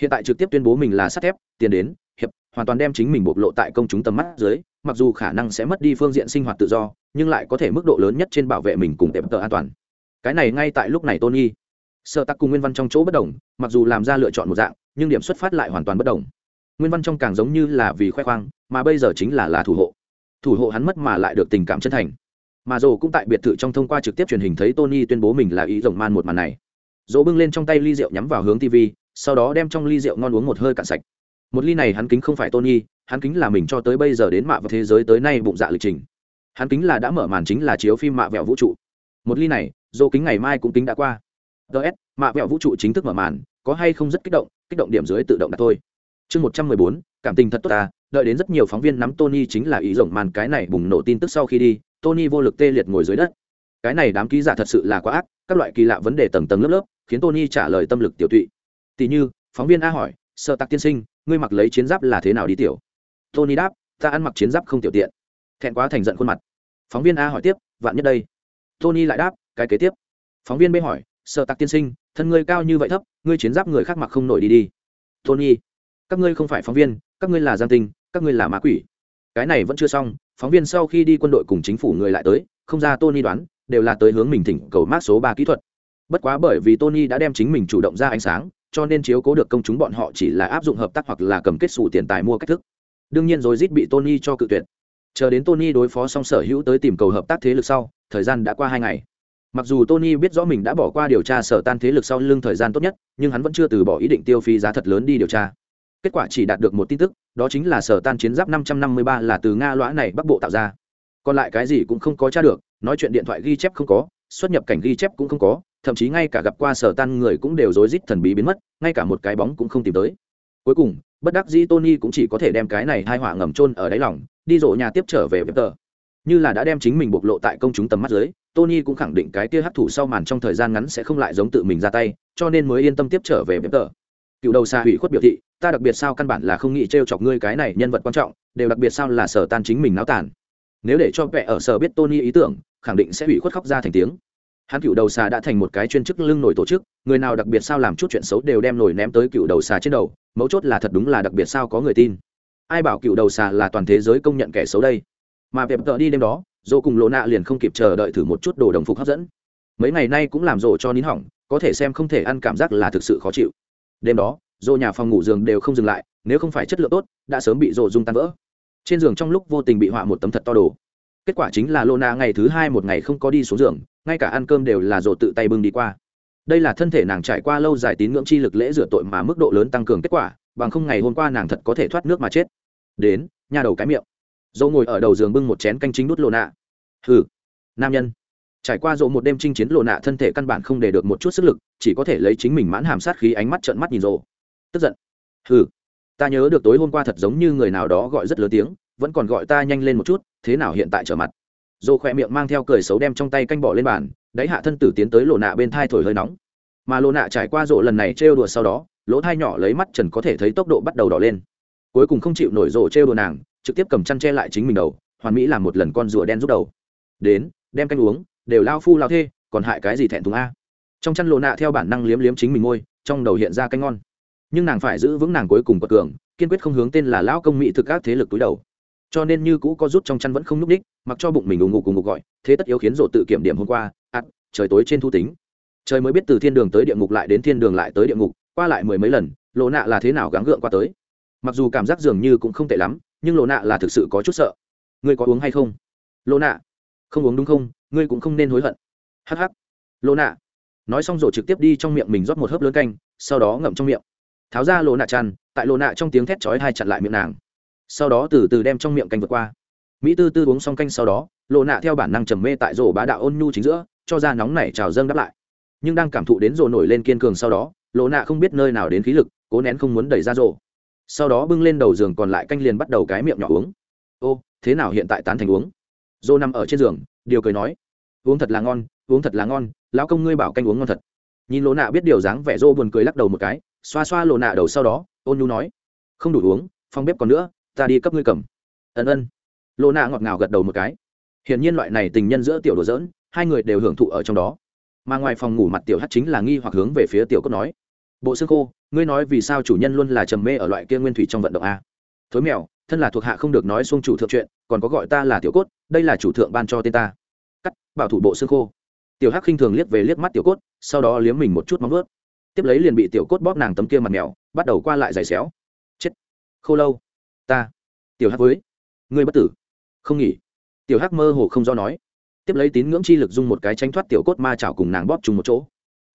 Hiện tại trực tiếp tuyên bố mình là sắt thép, tiền đến, hiệp, hoàn toàn đem chính mình bộc lộ tại công chúng tầm mắt dưới, mặc dù khả năng sẽ mất đi phương diện sinh hoạt tự do, nhưng lại có thể mức độ lớn nhất trên bảo vệ mình cùng tệm tợ an toàn cái này ngay tại lúc này tony. Sợ tắc cùng nguyên văn trong chỗ bất đồng, mặc dù làm ra lựa chọn một dạng, nhưng điểm xuất phát lại hoàn toàn bất đồng. Nguyên văn trong càng giống như là vì khoe khoang, mà bây giờ chính là là thủ hộ. Thủ hộ hắn mất mà lại được tình cảm chân thành. Mà dồ cũng tại biệt thự trong thông qua trực tiếp truyền hình thấy tony tuyên bố mình là ý rồng man một màn này. Dồ bưng lên trong tay ly rượu nhắm vào hướng tv sau đó đem trong ly rượu ngon uống một hơi cạn sạch. Một ly này hắn kính không phải tony, hắn kính là mình cho tới bây giờ đến mạ vào thế giới tới nay bụng dạ lịch trình. Hắn kính là đã mở màn chính là chiếu phim mạ vẹo vũ trụ một ly này dô kính ngày mai cũng kính đã qua. Ts mạ vẹo vũ trụ chính thức mở màn, có hay không rất kích động kích động điểm dưới tự động đặt thôi. Chương một trăm mười bốn, cảm tình thật tốt ta, đợi đến rất nhiều phóng viên nắm tony chính là ý rộng màn cái này bùng nổ tin tức sau khi đi, tony vô lực tê liệt ngồi dưới đất. Cái này đám ký giả thật sự là quá ác, các loại kỳ lạ vấn đề tầng tầng lớp lớp, khiến tony trả lời tâm lực tiểu tụy. Tỷ như, phóng viên a hỏi, sợ tặc tiên sinh, ngươi mặc lấy chiến giáp là thế nào đi tiểu? Tony đáp, ta ăn mặc chiến giáp không tiểu tiện. Thẹn quá thành giận khuôn mặt. Phóng viên a hỏi tiếp, vạn nhất đây? Tony lại đáp, cái kế tiếp. Phóng viên bê hỏi sợ tặc tiên sinh, thân ngươi cao như vậy thấp, ngươi chiến giáp người khác mặc không nổi đi đi. Tony, các ngươi không phải phóng viên, các ngươi là giang tinh, các ngươi là ma quỷ. Cái này vẫn chưa xong, phóng viên sau khi đi quân đội cùng chính phủ người lại tới, không ra tony đoán, đều là tới hướng mình thỉnh cầu mát số ba kỹ thuật. Bất quá bởi vì tony đã đem chính mình chủ động ra ánh sáng, cho nên chiếu cố được công chúng bọn họ chỉ là áp dụng hợp tác hoặc là cầm kết xù tiền tài mua cách thức. Đương nhiên rồi rít bị tony cho cự tuyệt chờ đến tony đối phó xong sở hữu tới tìm cầu hợp tác thế lực sau, thời gian đã qua hai ngày. Mặc dù tony biết rõ mình đã bỏ qua điều tra sở tan thế lực sau lưng thời gian tốt nhất, nhưng hắn vẫn chưa từ bỏ ý định tiêu phí giá thật lớn đi điều tra. Kết quả chỉ đạt được một tin tức, đó chính là sở tan chiến giáp 553 là từ nga lõa này bắc bộ tạo ra. Còn lại cái gì cũng không có tra được, nói chuyện điện thoại ghi chép không có, xuất nhập cảnh ghi chép cũng không có, thậm chí ngay cả gặp qua sở tan người cũng đều rối rít thần bí biến mất, ngay cả một cái bóng cũng không tìm tới. Cuối cùng bất đắc dĩ tony cũng chỉ có thể đem cái này hai họa ngầm trôn ở đáy lòng, đi rộ nhà tiếp trở về với tờ. Như là đã đem chính mình bộc lộ tại công chúng tầm mắt dưới, tony cũng khẳng định cái kia hấp thụ sau màn trong thời gian ngắn sẽ không lại giống tự mình ra tay, cho nên mới yên tâm tiếp trở về với tờ. Cựu đầu xa hủy khuất biểu thị, ta đặc biệt sao căn bản là không nghĩ t chọc ngươi cái này nhân vật quan trọng, đều đặc biệt sao là sở tan chính mình náo tàn. Nếu để cho vẽ ở sở biết tony ý tưởng, khẳng định sẽ hủy khuất khóc ra thành tiếng hắn cựu đầu xà đã thành một cái chuyên chức lưng nổi tổ chức, người nào đặc biệt sao làm chút chuyện xấu đều đem nổi ném tới cựu đầu xà trên đầu, mấu chốt là thật đúng là đặc biệt sao có người tin. Ai bảo cựu đầu xà là toàn thế giới công nhận kẻ xấu đây? Mà vẹp tợ đi đêm đó, dỗ cùng lộ nạ liền không kịp chờ đợi thử một chút đồ đồng phục hấp dẫn. Mấy ngày nay cũng làm rộ cho nín hỏng, có thể xem không thể ăn cảm giác là thực sự khó chịu. Đêm đó, dỗ nhà phòng ngủ giường đều không dừng lại, nếu không phải chất lượng tốt, đã sớm bị rộ dung tan vỡ. Trên giường trong lúc vô tình bị họa một tấm thật to đồ. Kết quả chính là lô na ngày thứ hai một ngày không có đi xuống giường ngay cả ăn cơm đều là rồ tự tay bưng đi qua. Đây là thân thể nàng trải qua lâu dài tín ngưỡng chi lực lễ rửa tội mà mức độ lớn tăng cường kết quả, bằng không ngày hôm qua nàng thật có thể thoát nước mà chết. Đến, nhà đầu cái miệng. Dỗ ngồi ở đầu giường bưng một chén canh chính đút lộ nạ. Hừ. Nam nhân. Trải qua dỗ một đêm chinh chiến lộ nạ thân thể căn bản không để được một chút sức lực, chỉ có thể lấy chính mình mãn hàm sát khí ánh mắt trợn mắt nhìn rộ tức giận. Hừ. Ta nhớ được tối hôm qua thật giống như người nào đó gọi rất lớn tiếng, vẫn còn gọi ta nhanh lên một chút, thế nào hiện tại trở mặt? Rộ khỏe miệng mang theo cười xấu đem trong tay canh bỏ lên bàn, đáy hạ thân tử tiến tới lộ nạ bên thai thổi hơi nóng. Mà lộ nạ trải qua rộ lần này trêu đùa sau đó, lỗ thai nhỏ lấy mắt trần có thể thấy tốc độ bắt đầu đỏ lên. Cuối cùng không chịu nổi rộ trêu đùa nàng, trực tiếp cầm chăn che lại chính mình đầu, hoàn mỹ làm một lần con rùa đen rút đầu. Đến, đem canh uống, đều lao phu lao thê, còn hại cái gì thẹn thùng a? Trong chăn lộ nạ theo bản năng liếm liếm chính mình môi, trong đầu hiện ra canh ngon. Nhưng nàng phải giữ vững nàng cuối cùng quật cường, kiên quyết không hướng tên là lão công mỹ thực các thế lực túi đầu cho nên như cũ có rút trong chăn vẫn không n ú c ních mặc cho bụng mình ù ngủ cùng ngục gọi, thế tất yếu khiến rổ tự kiểm điểm hôm qua, ắt, trời tối trên thu tính. Trời mới biết từ thiên đường tới địa ngục lại đến thiên đường lại tới địa ngục, qua lại mười mấy lần lộ nạ là thế nào gắng gượng qua tới. Mặc dù cảm giác dường như cũng không tệ lắm, nhưng lộ nạ là thực sự có chút sợ. Ngươi có uống hay không? Lộ nạ. Không uống đúng không? Ngươi cũng không nên hối hận. Hh lộ nạ. Nói xong rồi trực tiếp đi trong miệng mình rót một hớp lớn canh, sau đó ngậm trong miệng. Tháo ra lộ nạ chăn, tại lộ nạ trong tiếng thét chói hai chặn lại miệng nàng sau đó từ từ đem trong miệng canh vượt qua. Mỹ tư tư uống xong canh sau đó, lộ nạ theo bản năng trầm mê tại rổ bá đạo ôn nhu chính giữa, cho ra nóng này trào dâng đáp lại. Nhưng đang cảm thụ đến rổ nổi lên kiên cường sau đó, lộ nạ không biết nơi nào đến khí lực, cố nén không muốn đẩy ra rổ. Sau đó bưng lên đầu giường còn lại canh liền bắt đầu cái miệng nhỏ uống. Ô, thế nào hiện tại tán thành uống? Rổ nằm ở trên giường, điều cười nói, uống thật là ngon, uống thật là ngon, lão công ngươi bảo canh uống ngon thật. Nhìn lộ nạ biết điều dáng vẻ rô buồn cười lắc đầu một cái, xoa xoa lộ nạ đầu sau đó, ôn nhu nói, không đủ uống phong bếp còn nữa ta đi cấp ngươi cầm. Ân ân. Lô nạ ngọt ngào gật đầu một cái. Hiển nhiên loại này tình nhân giữa tiểu đồ dỡn hai người đều hưởng thụ ở trong đó. Mà ngoài phòng ngủ mặt tiểu hát chính là nghi hoặc hướng về phía tiểu cốt nói, bộ xương khô ngươi nói vì sao chủ nhân luôn là trầm mê ở loại kia nguyên thủy trong vận động a? Thối mèo, thân là thuộc hạ không được nói xuông chủ thượng chuyện, còn có gọi ta là tiểu cốt, đây là chủ thượng ban cho tên ta. Cắt, bảo thủ bộ xương khô tiểu hắc khinh thường liếc về liếc mắt tiểu cốt, sau đó liếm mình một chút móng vớt tiếp lấy liền bị tiểu cốt bóp nàng tấm kia mặt mèo, bắt đầu qua lại giày xéo. Chết. Khô lâu ta, tiểu hắc với, ngươi bất tử, không nghỉ. Tiểu hắc mơ hồ không do nói. Tiếp lấy tín ngưỡng chi lực dung một cái tranh thoát tiểu cốt ma chảo cùng nàng bóp chung một chỗ.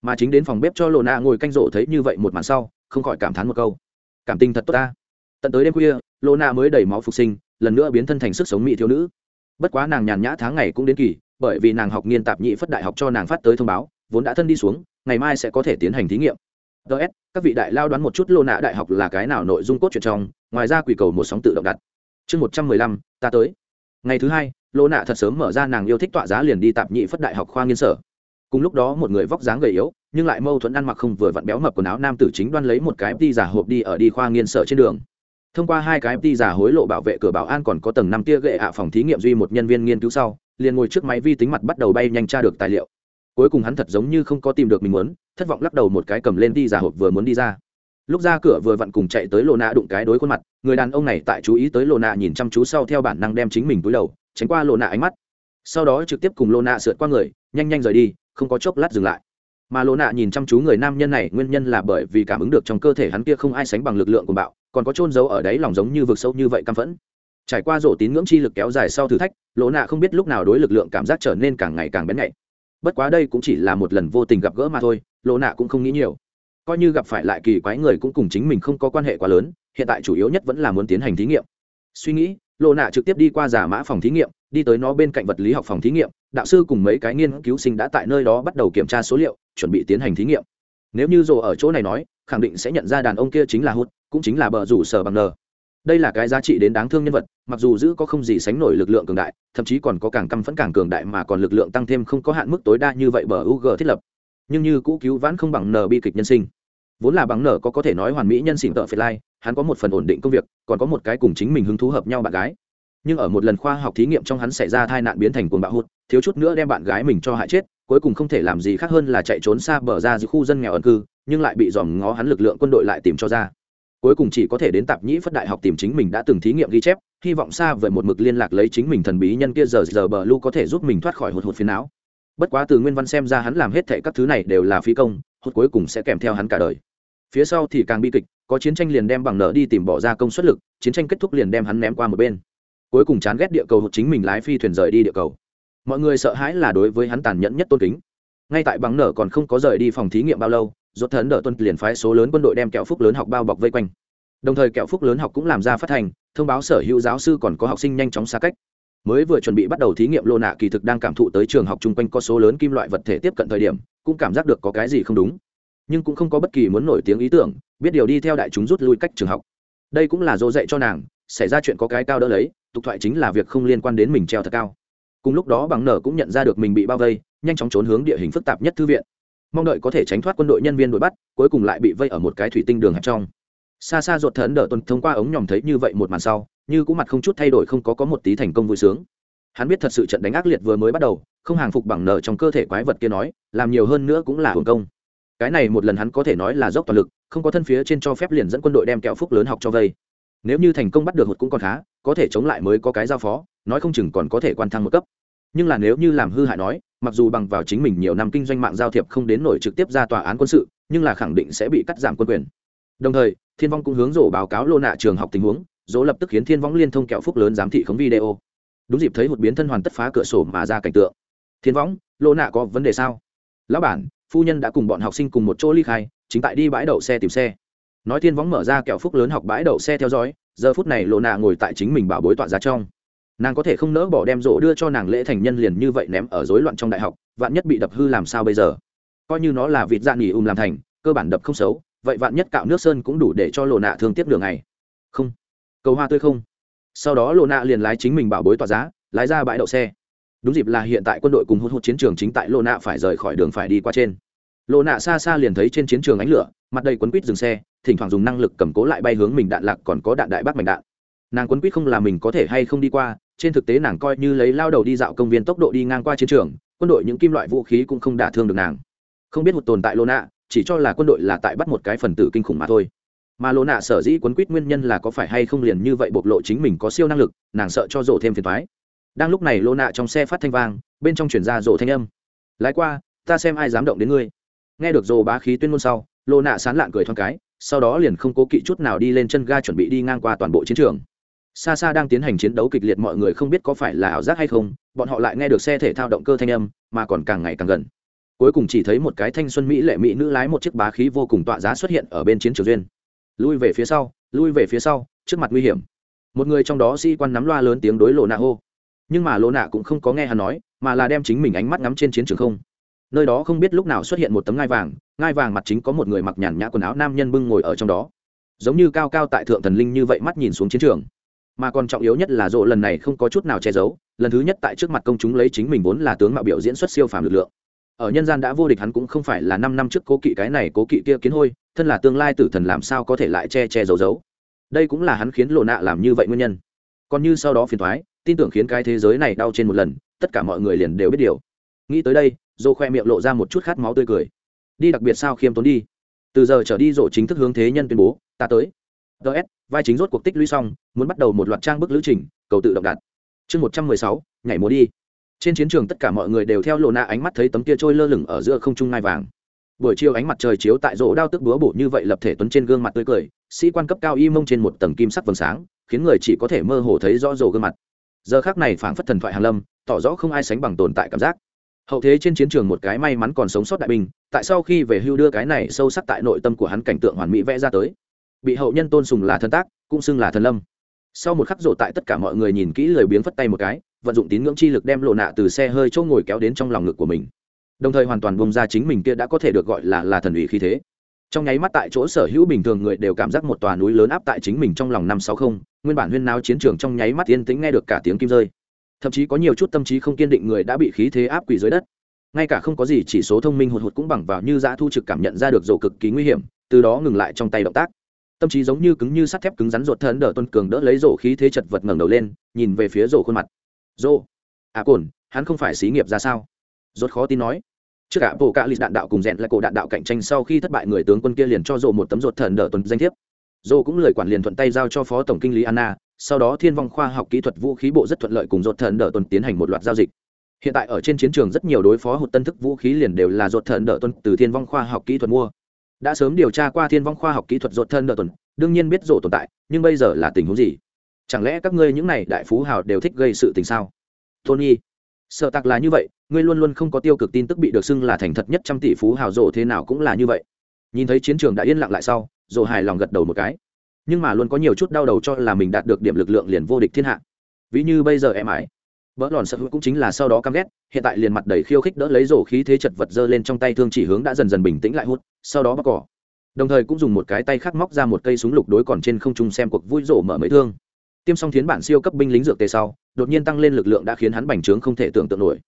Mà chính đến phòng bếp cho lộ nạ ngồi canh rộ thấy như vậy một màn sau, không khỏi cảm thán một câu. Cảm tình thật tốt ta. Tận tới đêm khuya lộ nạ mới đẩy máu phục sinh, lần nữa biến thân thành sức sống mỹ thiếu nữ. Bất quá nàng nhàn nhã tháng ngày cũng đến kỳ, bởi vì nàng học nghiên tạp nhị phất đại học cho nàng phát tới thông báo, vốn đã thân đi xuống, ngày mai sẽ có thể tiến hành thí nghiệm. Ts các vị đại lao đoán một chút lô nạ đại học là cái nào nội dung cốt truyện trong ngoài ra quỷ cầu một sóng tự động đặt. Chương một trăm mười lăm, ta tới. Ngày thứ hai, lô nạ thật sớm mở ra nàng yêu thích tọa giá liền đi tạp nhị phất đại học khoa nghiên sở. Cùng lúc đó một người vóc dáng gầy yếu, nhưng lại mâu thuẫn ăn mặc không vừa vặn béo mập quần áo nam tử chính đoan lấy một cái đi giả hộp đi ở đi khoa nghiên sở trên đường. Thông qua hai cái đi giả hối lộ bảo vệ cửa bảo an còn có tầng năm tia gậy ạ phòng thí nghiệm duy một nhân viên nghiên cứu sau, liền ngồi trước máy vi tính mặt bắt đầu bay nhanh tra được tài liệu. Cuối cùng hắn thật giống như không có tìm được mình muốn, thất vọng lắc đầu một cái cầm lên đi giả hộp vừa muốn đi ra lúc ra cửa vừa vặn cùng chạy tới lô nạ đụng cái đối khuôn mặt, người đàn ông này tại chú ý tới lô nạ nhìn chăm chú sau theo bản năng đem chính mình túi đầu, tránh qua lô nạ ánh mắt. Sau đó trực tiếp cùng lô nạ sượt qua người, nhanh nhanh rời đi, không có chốc lát dừng lại. Mà lô nạ nhìn chăm chú người nam nhân này, nguyên nhân là bởi vì cảm ứng được trong cơ thể hắn kia không ai sánh bằng lực lượng của bạo, còn có trôn giấu ở đấy lòng giống như vực sâu như vậy căm phẫn. Trải qua rổ tín ngưỡng chi lực kéo dài sau thử thách, lô nạ không biết lúc nào đối lực lượng cảm giác trở nên càng ngày càng bén nhạy. Bất quá đây cũng chỉ là một lần vô tình gặp gỡ mà thôi, lô nạ cũng không nghĩ nhiều coi như gặp phải lại kỳ quái người cũng cùng chính mình không có quan hệ quá lớn, hiện tại chủ yếu nhất vẫn là muốn tiến hành thí nghiệm. Suy nghĩ, lộ nạ trực tiếp đi qua giả mã phòng thí nghiệm, đi tới nó bên cạnh vật lý học phòng thí nghiệm, đạo sư cùng mấy cái nghiên cứu sinh đã tại nơi đó bắt đầu kiểm tra số liệu, chuẩn bị tiến hành thí nghiệm. Nếu như rồ ở chỗ này nói, khẳng định sẽ nhận ra đàn ông kia chính là hút cũng chính là bờ rủ sở bằng n đây là cái giá trị đến đáng thương nhân vật, mặc dù giữ có không gì sánh nổi lực lượng cường đại, thậm chí còn có càng căm phẫn càng cường đại mà còn lực lượng tăng thêm không có hạn mức tối đa như vậy bờ u g thiết lập. Nhưng như cũ cứu vãn không bằng n bi kịch nhân sinh vốn là bằng nở có có thể nói hoàn mỹ nhân xỉn tợ phải lai, hắn có một phần ổn định công việc, còn có một cái cùng chính mình hứng thú hợp nhau bạn gái. Nhưng ở một lần khoa học thí nghiệm trong hắn xảy ra tai nạn biến thành cuồng bạo hụt, thiếu chút nữa đem bạn gái mình cho hại chết, cuối cùng không thể làm gì khác hơn là chạy trốn xa bờ ra giữa khu dân nghèo ẩn cư, nhưng lại bị dòm ngó hắn lực lượng quân đội lại tìm cho ra. Cuối cùng chỉ có thể đến tạp nhĩ phất đại học tìm chính mình đã từng thí nghiệm ghi chép, hy vọng xa về một mực liên lạc lấy chính mình thần bí nhân kia giờ giờ bờ lu có thể giúp mình thoát khỏi hụt hụt phiến não. Bất quá từ nguyên văn xem ra hắn làm hết thệ các thứ này đều là phi công, hụt cuối cùng sẽ kèm theo hắn cả đời phía sau thì càng bi kịch, có chiến tranh liền đem bằng nợ đi tìm bỏ ra công suất lực, chiến tranh kết thúc liền đem hắn ném qua một bên. Cuối cùng chán ghét địa cầu hụt chính mình lái phi thuyền rời đi địa cầu. Mọi người sợ hãi là đối với hắn tàn nhẫn nhất tôn kính. Ngay tại bằng nở còn không có rời đi phòng thí nghiệm bao lâu, rốt thần đỡ tuân liền phái số lớn quân đội đem kẹo phúc lớn học bao bọc vây quanh. Đồng thời kẹo phúc lớn học cũng làm ra phát hành, thông báo sở hữu giáo sư còn có học sinh nhanh chóng xa cách. Mới vừa chuẩn bị bắt đầu thí nghiệm lô nạ kỳ thực đang cảm thụ tới trường học chung quanh có số lớn kim loại vật thể tiếp cận thời điểm, cũng cảm giác được có cái gì không đúng nhưng cũng không có bất kỳ muốn nổi tiếng ý tưởng, biết điều đi theo đại chúng rút lui cách trường học. Đây cũng là dỗ dạy cho nàng, xảy ra chuyện có cái cao đỡ lấy, tục thoại chính là việc không liên quan đến mình treo thật cao. Cùng lúc đó bằng nở cũng nhận ra được mình bị bao vây, nhanh chóng trốn hướng địa hình phức tạp nhất thư viện. Mong đợi có thể tránh thoát quân đội nhân viên đuổi bắt, cuối cùng lại bị vây ở một cái thủy tinh đường hẹp trong. Xa xa ruột thẫn đỡ tuần thông qua ống nhòm thấy như vậy một màn sau, như cũng mặt không chút thay đổi không có có một tí thành công vui sướng. Hắn biết thật sự trận đánh ác liệt vừa mới bắt đầu, không hàng phục bằng nợ trong cơ thể quái vật kia nói, làm nhiều hơn nữa cũng là hưởng công cái này một lần hắn có thể nói là dốc toàn lực, không có thân phía trên cho phép liền dẫn quân đội đem kẹo phúc lớn học cho vây. Nếu như thành công bắt được hụt cũng còn khá, có thể chống lại mới có cái giao phó, nói không chừng còn có thể quan thăng một cấp. Nhưng là nếu như làm hư hại nói, mặc dù bằng vào chính mình nhiều năm kinh doanh mạng giao thiệp không đến nổi trực tiếp ra tòa án quân sự, nhưng là khẳng định sẽ bị cắt giảm quân quyền. Đồng thời, thiên vong cũng hướng rổ báo cáo lô nạ trường học tình huống, dỗ lập tức khiến thiên vong liên thông kẹo phúc lớn giám thị khống video. Đúng dịp thấy một biến thân hoàn tất phá cửa sổ mà ra cảnh tượng. Thiên võng lô nạ có vấn đề sao? Lão bản phu nhân đã cùng bọn học sinh cùng một chỗ ly khai, chính tại đi bãi đậu xe tìm xe. Nói thiên võng mở ra kẹo phúc lớn học bãi đậu xe theo dõi, giờ phút này lộ nạ ngồi tại chính mình bảo bối tọa giá trong. Nàng có thể không nỡ bỏ đem rỗ đưa cho nàng lễ thành nhân liền như vậy ném ở rối loạn trong đại học, vạn nhất bị đập hư làm sao bây giờ? Coi như nó là vịt dạ nghỉ ùm làm thành, cơ bản đập không xấu, vậy vạn nhất cạo nước sơn cũng đủ để cho lộ nạ thương tiếp đường này. Không. Cầu hoa tươi không. Sau đó lộ nạ liền lái chính mình bảo bối tỏa giá, lái ra bãi đậu xe đúng dịp là hiện tại quân đội cùng hôn hút chiến trường chính tại lộ nạ phải rời khỏi đường phải đi qua trên. Lộ nạ xa xa liền thấy trên chiến trường ánh lửa, mặt đầy quấn quýt dừng xe, thỉnh thoảng dùng năng lực cầm cố lại bay hướng mình đạn lạc còn có đạn đại bác mảnh đạn. Nàng quấn quýt không là mình có thể hay không đi qua, trên thực tế nàng coi như lấy lao đầu đi dạo công viên tốc độ đi ngang qua chiến trường, quân đội những kim loại vũ khí cũng không đả thương được nàng. Không biết một tồn tại lô nạ, chỉ cho là quân đội là tại bắt một cái phần tử kinh khủng mà thôi. Mà lô nạ sở dĩ quấn quýt nguyên nhân là có phải hay không liền như vậy bộc lộ chính mình có siêu năng lực, nàng sợ cho rộ thêm phiền thoái đang lúc này lô nạ trong xe phát thanh vang, bên trong chuyển ra rổ thanh âm. Lái qua, ta xem ai dám động đến ngươi. Nghe được rổ bá khí tuyên ngôn sau, lô nạ sán lạn cười thoáng cái, sau đó liền không cố kỵ chút nào đi lên chân ga chuẩn bị đi ngang qua toàn bộ chiến trường. Xa xa đang tiến hành chiến đấu kịch liệt mọi người không biết có phải là ảo giác hay không, bọn họ lại nghe được xe thể thao động cơ thanh âm, mà còn càng ngày càng gần. Cuối cùng chỉ thấy một cái thanh xuân mỹ lệ mỹ nữ lái một chiếc bá khí vô cùng tọa giá xuất hiện ở bên chiến trường duyên. Lui về phía sau, lui về phía sau, trước mặt nguy hiểm. Một người trong đó sĩ quan nắm loa lớn tiếng đối lộ nạ hô nhưng mà lỗ nạ cũng không có nghe hắn nói, mà là đem chính mình ánh mắt ngắm trên chiến trường không. Nơi đó không biết lúc nào xuất hiện một tấm ngai vàng ngai vàng mặt chính có một người mặc nhàn nhã quần áo nam nhân bưng ngồi ở trong đó. Giống như cao cao tại thượng thần linh như vậy mắt nhìn xuống chiến trường. Mà còn trọng yếu nhất là rộ lần này không có chút nào che giấu, lần thứ nhất tại trước mặt công chúng lấy chính mình vốn là tướng mạo biểu diễn xuất siêu phàm lực lượng. Ở nhân gian đã vô địch hắn cũng không phải là năm năm trước cố kỵ cái này cố kỵ kia kiến hôi, thân là tương lai tử thần làm sao có thể lại che che giấu giấu. Đây cũng là hắn khiến lộ nạ làm như vậy nguyên nhân. Còn như sau đó phiền thoái tin tưởng khiến cái thế giới này đau trên một lần, tất cả mọi người liền đều biết điều. Nghĩ tới đây, dô khoe miệng lộ ra một chút khát máu tươi cười. Đi đặc biệt sao khiêm tốn đi. Từ giờ trở đi rộ chính thức hướng thế nhân tuyên bố, ta tới. Ts vai chính rốt cuộc tích lũy xong, muốn bắt đầu một loạt trang bức lữ trình, cầu tự động đặt chương một trăm mười sáu, nhảy múa đi. Trên chiến trường tất cả mọi người đều theo lộ nạ ánh mắt thấy tấm kia trôi lơ lửng ở giữa không trung ngai vàng. Buổi chiều ánh mặt trời chiếu tại rỗ đao tức búa bổ như vậy lập thể tuấn trên gương mặt tươi cười, sĩ quan cấp cao y mông trên một tầng kim sắc vầng sáng, khiến người chỉ có thể mơ hồ thấy rõ rồ gương mặt giờ khác này phảng phất thần thoại hàn lâm, tỏ rõ không ai sánh bằng tồn tại cảm giác. Hậu thế trên chiến trường một cái may mắn còn sống sót đại binh, tại sau khi về hưu đưa cái này sâu sắc tại nội tâm của hắn cảnh tượng hoàn mỹ vẽ ra tới. Bị hậu nhân tôn sùng là thân tác, cũng xưng là thần lâm. Sau một khắc rộ tại tất cả mọi người nhìn kỹ lời biếng phất tay một cái, vận dụng tín ngưỡng chi lực đem lộ nạ từ xe hơi chỗ ngồi kéo đến trong lòng ngực của mình. Đồng thời hoàn toàn bông ra chính mình kia đã có thể được gọi là là thần ủy khí thế. Trong nháy mắt tại chỗ sở hữu bình thường người đều cảm giác một tòa núi lớn áp tại chính mình trong lòng năm sáu không nguyên bản huyên náo chiến trường trong nháy mắt yên tĩnh nghe được cả tiếng kim rơi. Thậm chí có nhiều chút tâm trí không kiên định người đã bị khí thế áp quỷ dưới đất. Ngay cả không có gì chỉ số thông minh hụt hụt cũng bằng vào như dã thu trực cảm nhận ra được rồ cực kỳ nguy hiểm, từ đó ngừng lại trong tay động tác. Tâm trí giống như cứng như sắt thép cứng rắn ruột thân đỡ tuân cường đỡ lấy rổ khí thế chật vật ngẩng đầu lên, nhìn về phía rổ khuôn mặt. Rổ? À cồn, hắn không phải xí nghiệp ra sao? Rốt khó tin nói. Trước cả bộ cạ lịch đạn đạo cùng rèn lại cổ đạn đạo cạnh tranh sau khi thất bại, người tướng quân kia liền cho rồ một tấm ruột thần đỡ tuần danh thiếp dô cũng lời quản liền thuận tay giao cho phó tổng kinh lý anna, sau đó thiên vong khoa học kỹ thuật vũ khí bộ rất thuận lợi cùng dột thần đỡ tuần tiến hành một loạt giao dịch. Hiện tại ở trên chiến trường rất nhiều đối phó hụt tân thức vũ khí liền đều là dột thần đỡ tuần từ thiên vong khoa học kỹ thuật mua. Đã sớm điều tra qua thiên vong khoa học kỹ thuật dột thần đỡ tuần, đương nhiên biết rổ tồn tại, nhưng bây giờ là tình huống gì? Chẳng lẽ các ngươi những này đại phú hào đều thích gây sự tình sao? Tony, sợ tặc là như vậy, ngươi luôn luôn không có tiêu cực tin tức bị được xưng là thành thật nhất trăm tỷ phú hào rộ thế nào cũng là như vậy. Nhìn thấy chiến trường đã yên lặng lại sau rồi hài lòng gật đầu một cái. Nhưng mà luôn có nhiều chút đau đầu cho là mình đạt được điểm lực lượng liền vô địch thiên hạ. Ví như bây giờ em ải. Vỡ lòn sợ hữu cũng chính là sau đó căm ghét, hiện tại liền mặt đầy khiêu khích đỡ lấy rổ khí thế chật vật giơ lên trong tay thương chỉ hướng đã dần dần bình tĩnh lại hút, sau đó bóc cỏ. Đồng thời cũng dùng một cái tay khác móc ra một cây súng lục đối còn trên không trung xem cuộc vui rổ mở mấy thương. Tiêm xong thiến bản siêu cấp binh lính dược tề sau, đột nhiên tăng lên lực lượng đã khiến hắn bành trướng không thể tưởng tượng nổi.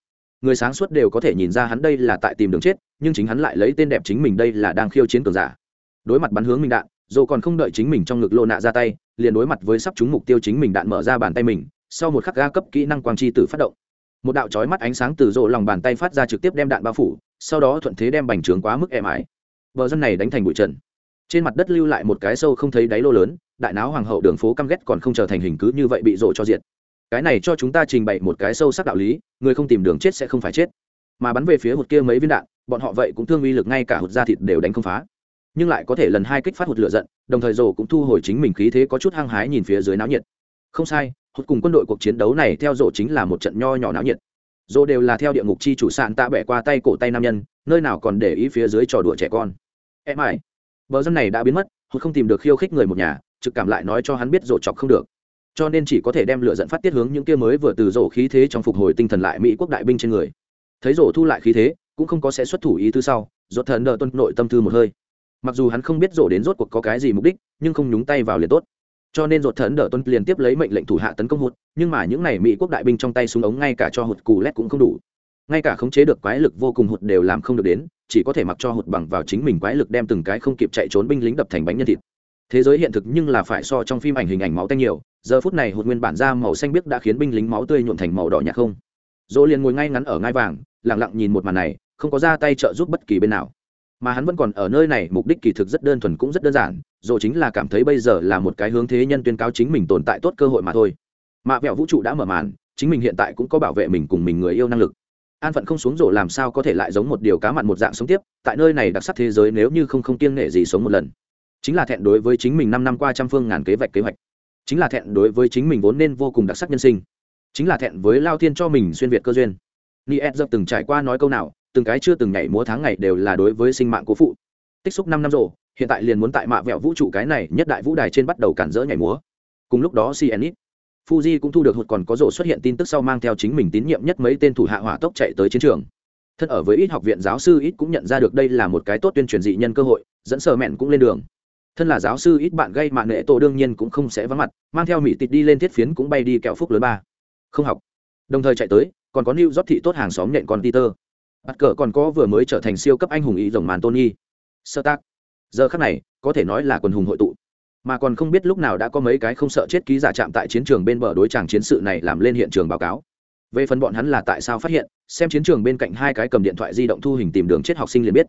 Người sáng suốt đều có thể nhìn ra hắn đây là tại tìm đường chết, nhưng chính hắn lại lấy tên đẹp chính mình đây là đang khiêu chiến cường giả đối mặt bắn hướng mình đạn dồ còn không đợi chính mình trong ngực lộ nạ ra tay, liền đối mặt với sắp trúng mục tiêu chính mình đạn mở ra bàn tay mình, sau một khắc ga cấp kỹ năng quang chi tử phát động. Một đạo chói mắt ánh sáng từ rộ lòng bàn tay phát ra trực tiếp đem đạn bao phủ, sau đó thuận thế đem bành trướng quá mức êm ái. Vợ dân này đánh thành bụi trần. Trên mặt đất lưu lại một cái sâu không thấy đáy lô lớn, đại náo hoàng hậu đường phố căm ghét còn không trở thành hình cứ như vậy bị rộ cho diệt. Cái này cho chúng ta trình bày một cái sâu sắc đạo lý, người không tìm đường chết sẽ không phải chết. Mà bắn về phía hụt kia mấy viên đạn, bọn họ vậy cũng thương uy lực ngay cả hụt da thịt đều đánh không phá nhưng lại có thể lần hai kích phát hụt lửa giận, đồng thời rồ cũng thu hồi chính mình khí thế có chút hăng hái nhìn phía dưới náo nhiệt. Không sai, hụt cùng quân đội cuộc chiến đấu này theo rồ chính là một trận nho nhỏ náo nhiệt. Rồ đều là theo địa ngục chi chủ sạn tạ bẻ qua tay cổ tay nam nhân, nơi nào còn để ý phía dưới trò đùa trẻ con. Em ai bờ dân này đã biến mất, hụt không tìm được khiêu khích người một nhà, trực cảm lại nói cho hắn biết rồ chọc không được. Cho nên chỉ có thể đem lửa dẫn phát tiết hướng những kia mới vừa từ rổ khí thế trong phục hồi tinh thần lại mỹ quốc đại binh trên người. Thấy rổ thu lại khí thế, cũng không có sẽ xuất thủ ý thứ sau, rốt thần đỡ tuân nội tâm thư một hơi mặc dù hắn không biết rổ đến rốt cuộc có cái gì mục đích, nhưng không nhúng tay vào liền tốt. Cho nên rột thần đỡ tuân liền tiếp lấy mệnh lệnh thủ hạ tấn công hụt, nhưng mà những này mỹ quốc đại binh trong tay súng ống ngay cả cho hụt cù lét cũng không đủ. Ngay cả khống chế được quái lực vô cùng hụt đều làm không được đến, chỉ có thể mặc cho hụt bằng vào chính mình quái lực đem từng cái không kịp chạy trốn binh lính đập thành bánh nhân thịt. Thế giới hiện thực nhưng là phải so trong phim ảnh hình ảnh máu tanh nhiều, giờ phút này hụt nguyên bản da màu xanh biếc đã khiến binh lính máu tươi nhuộm thành màu đỏ nhạt không. Dỗ liền ngồi ngay ngắn ở ngai vàng lẳng lặng nhìn một màn này, không có ra tay trợ giúp bất kỳ bên nào mà hắn vẫn còn ở nơi này, mục đích kỳ thực rất đơn thuần cũng rất đơn giản dỗ chính là cảm thấy bây giờ là một cái hướng thế nhân tuyên cáo chính mình tồn tại tốt cơ hội mà thôi. Mạ vẹo vũ trụ đã mở màn, chính mình hiện tại cũng có bảo vệ mình cùng mình người yêu năng lực. An phận không xuống rổ làm sao có thể lại giống một điều cá mặn một dạng sống tiếp, tại nơi này đặc sắc thế giới nếu như không không kiêng nghệ gì sống một lần. Chính là thẹn đối với chính mình năm năm qua trăm phương ngàn kế vạch kế hoạch. Chính là thẹn đối với chính mình vốn nên vô cùng đặc sắc nhân sinh. Chính là thẹn với lao thiên cho mình xuyên việt cơ duyên. Ni ed dập từng trải qua nói câu nào từng cái chưa từng nhảy múa tháng ngày đều là đối với sinh mạng cố phụ. Tích xúc năm năm rồi, hiện tại liền muốn tại mạ vẹo vũ trụ cái này nhất đại vũ đài trên bắt đầu cản rỡ nhảy múa. Cùng lúc đó cnit fuji cũng thu được hụt còn có rổ xuất hiện tin tức sau mang theo chính mình tín nhiệm nhất mấy tên thủ hạ hỏa tốc chạy tới chiến trường. Thân ở với ít học viện giáo sư ít cũng nhận ra được đây là một cái tốt tuyên truyền dị nhân cơ hội, dẫn sở mẹn cũng lên đường. Thân là giáo sư ít bạn gây mạng nệ tổ đương nhiên cũng không sẽ vắng mặt, mang theo mỹ tịt đi lên thiết phiến cũng bay đi kẹo phúc lớn ba. Không học. Đồng thời chạy tới, còn có new rót thị tốt hàng xóm nhện con peter bắt cờ còn có vừa mới trở thành siêu cấp anh hùng ý rồng màn tôn tony sơ tác. Giờ khắc này, có thể nói là quần hùng hội tụ. Mà còn không biết lúc nào đã có mấy cái không sợ chết ký giả chạm tại chiến trường bên bờ đối tràng chiến sự này làm lên hiện trường báo cáo. Về phần bọn hắn là tại sao phát hiện, xem chiến trường bên cạnh hai cái cầm điện thoại di động thu hình tìm đường chết học sinh liền biết.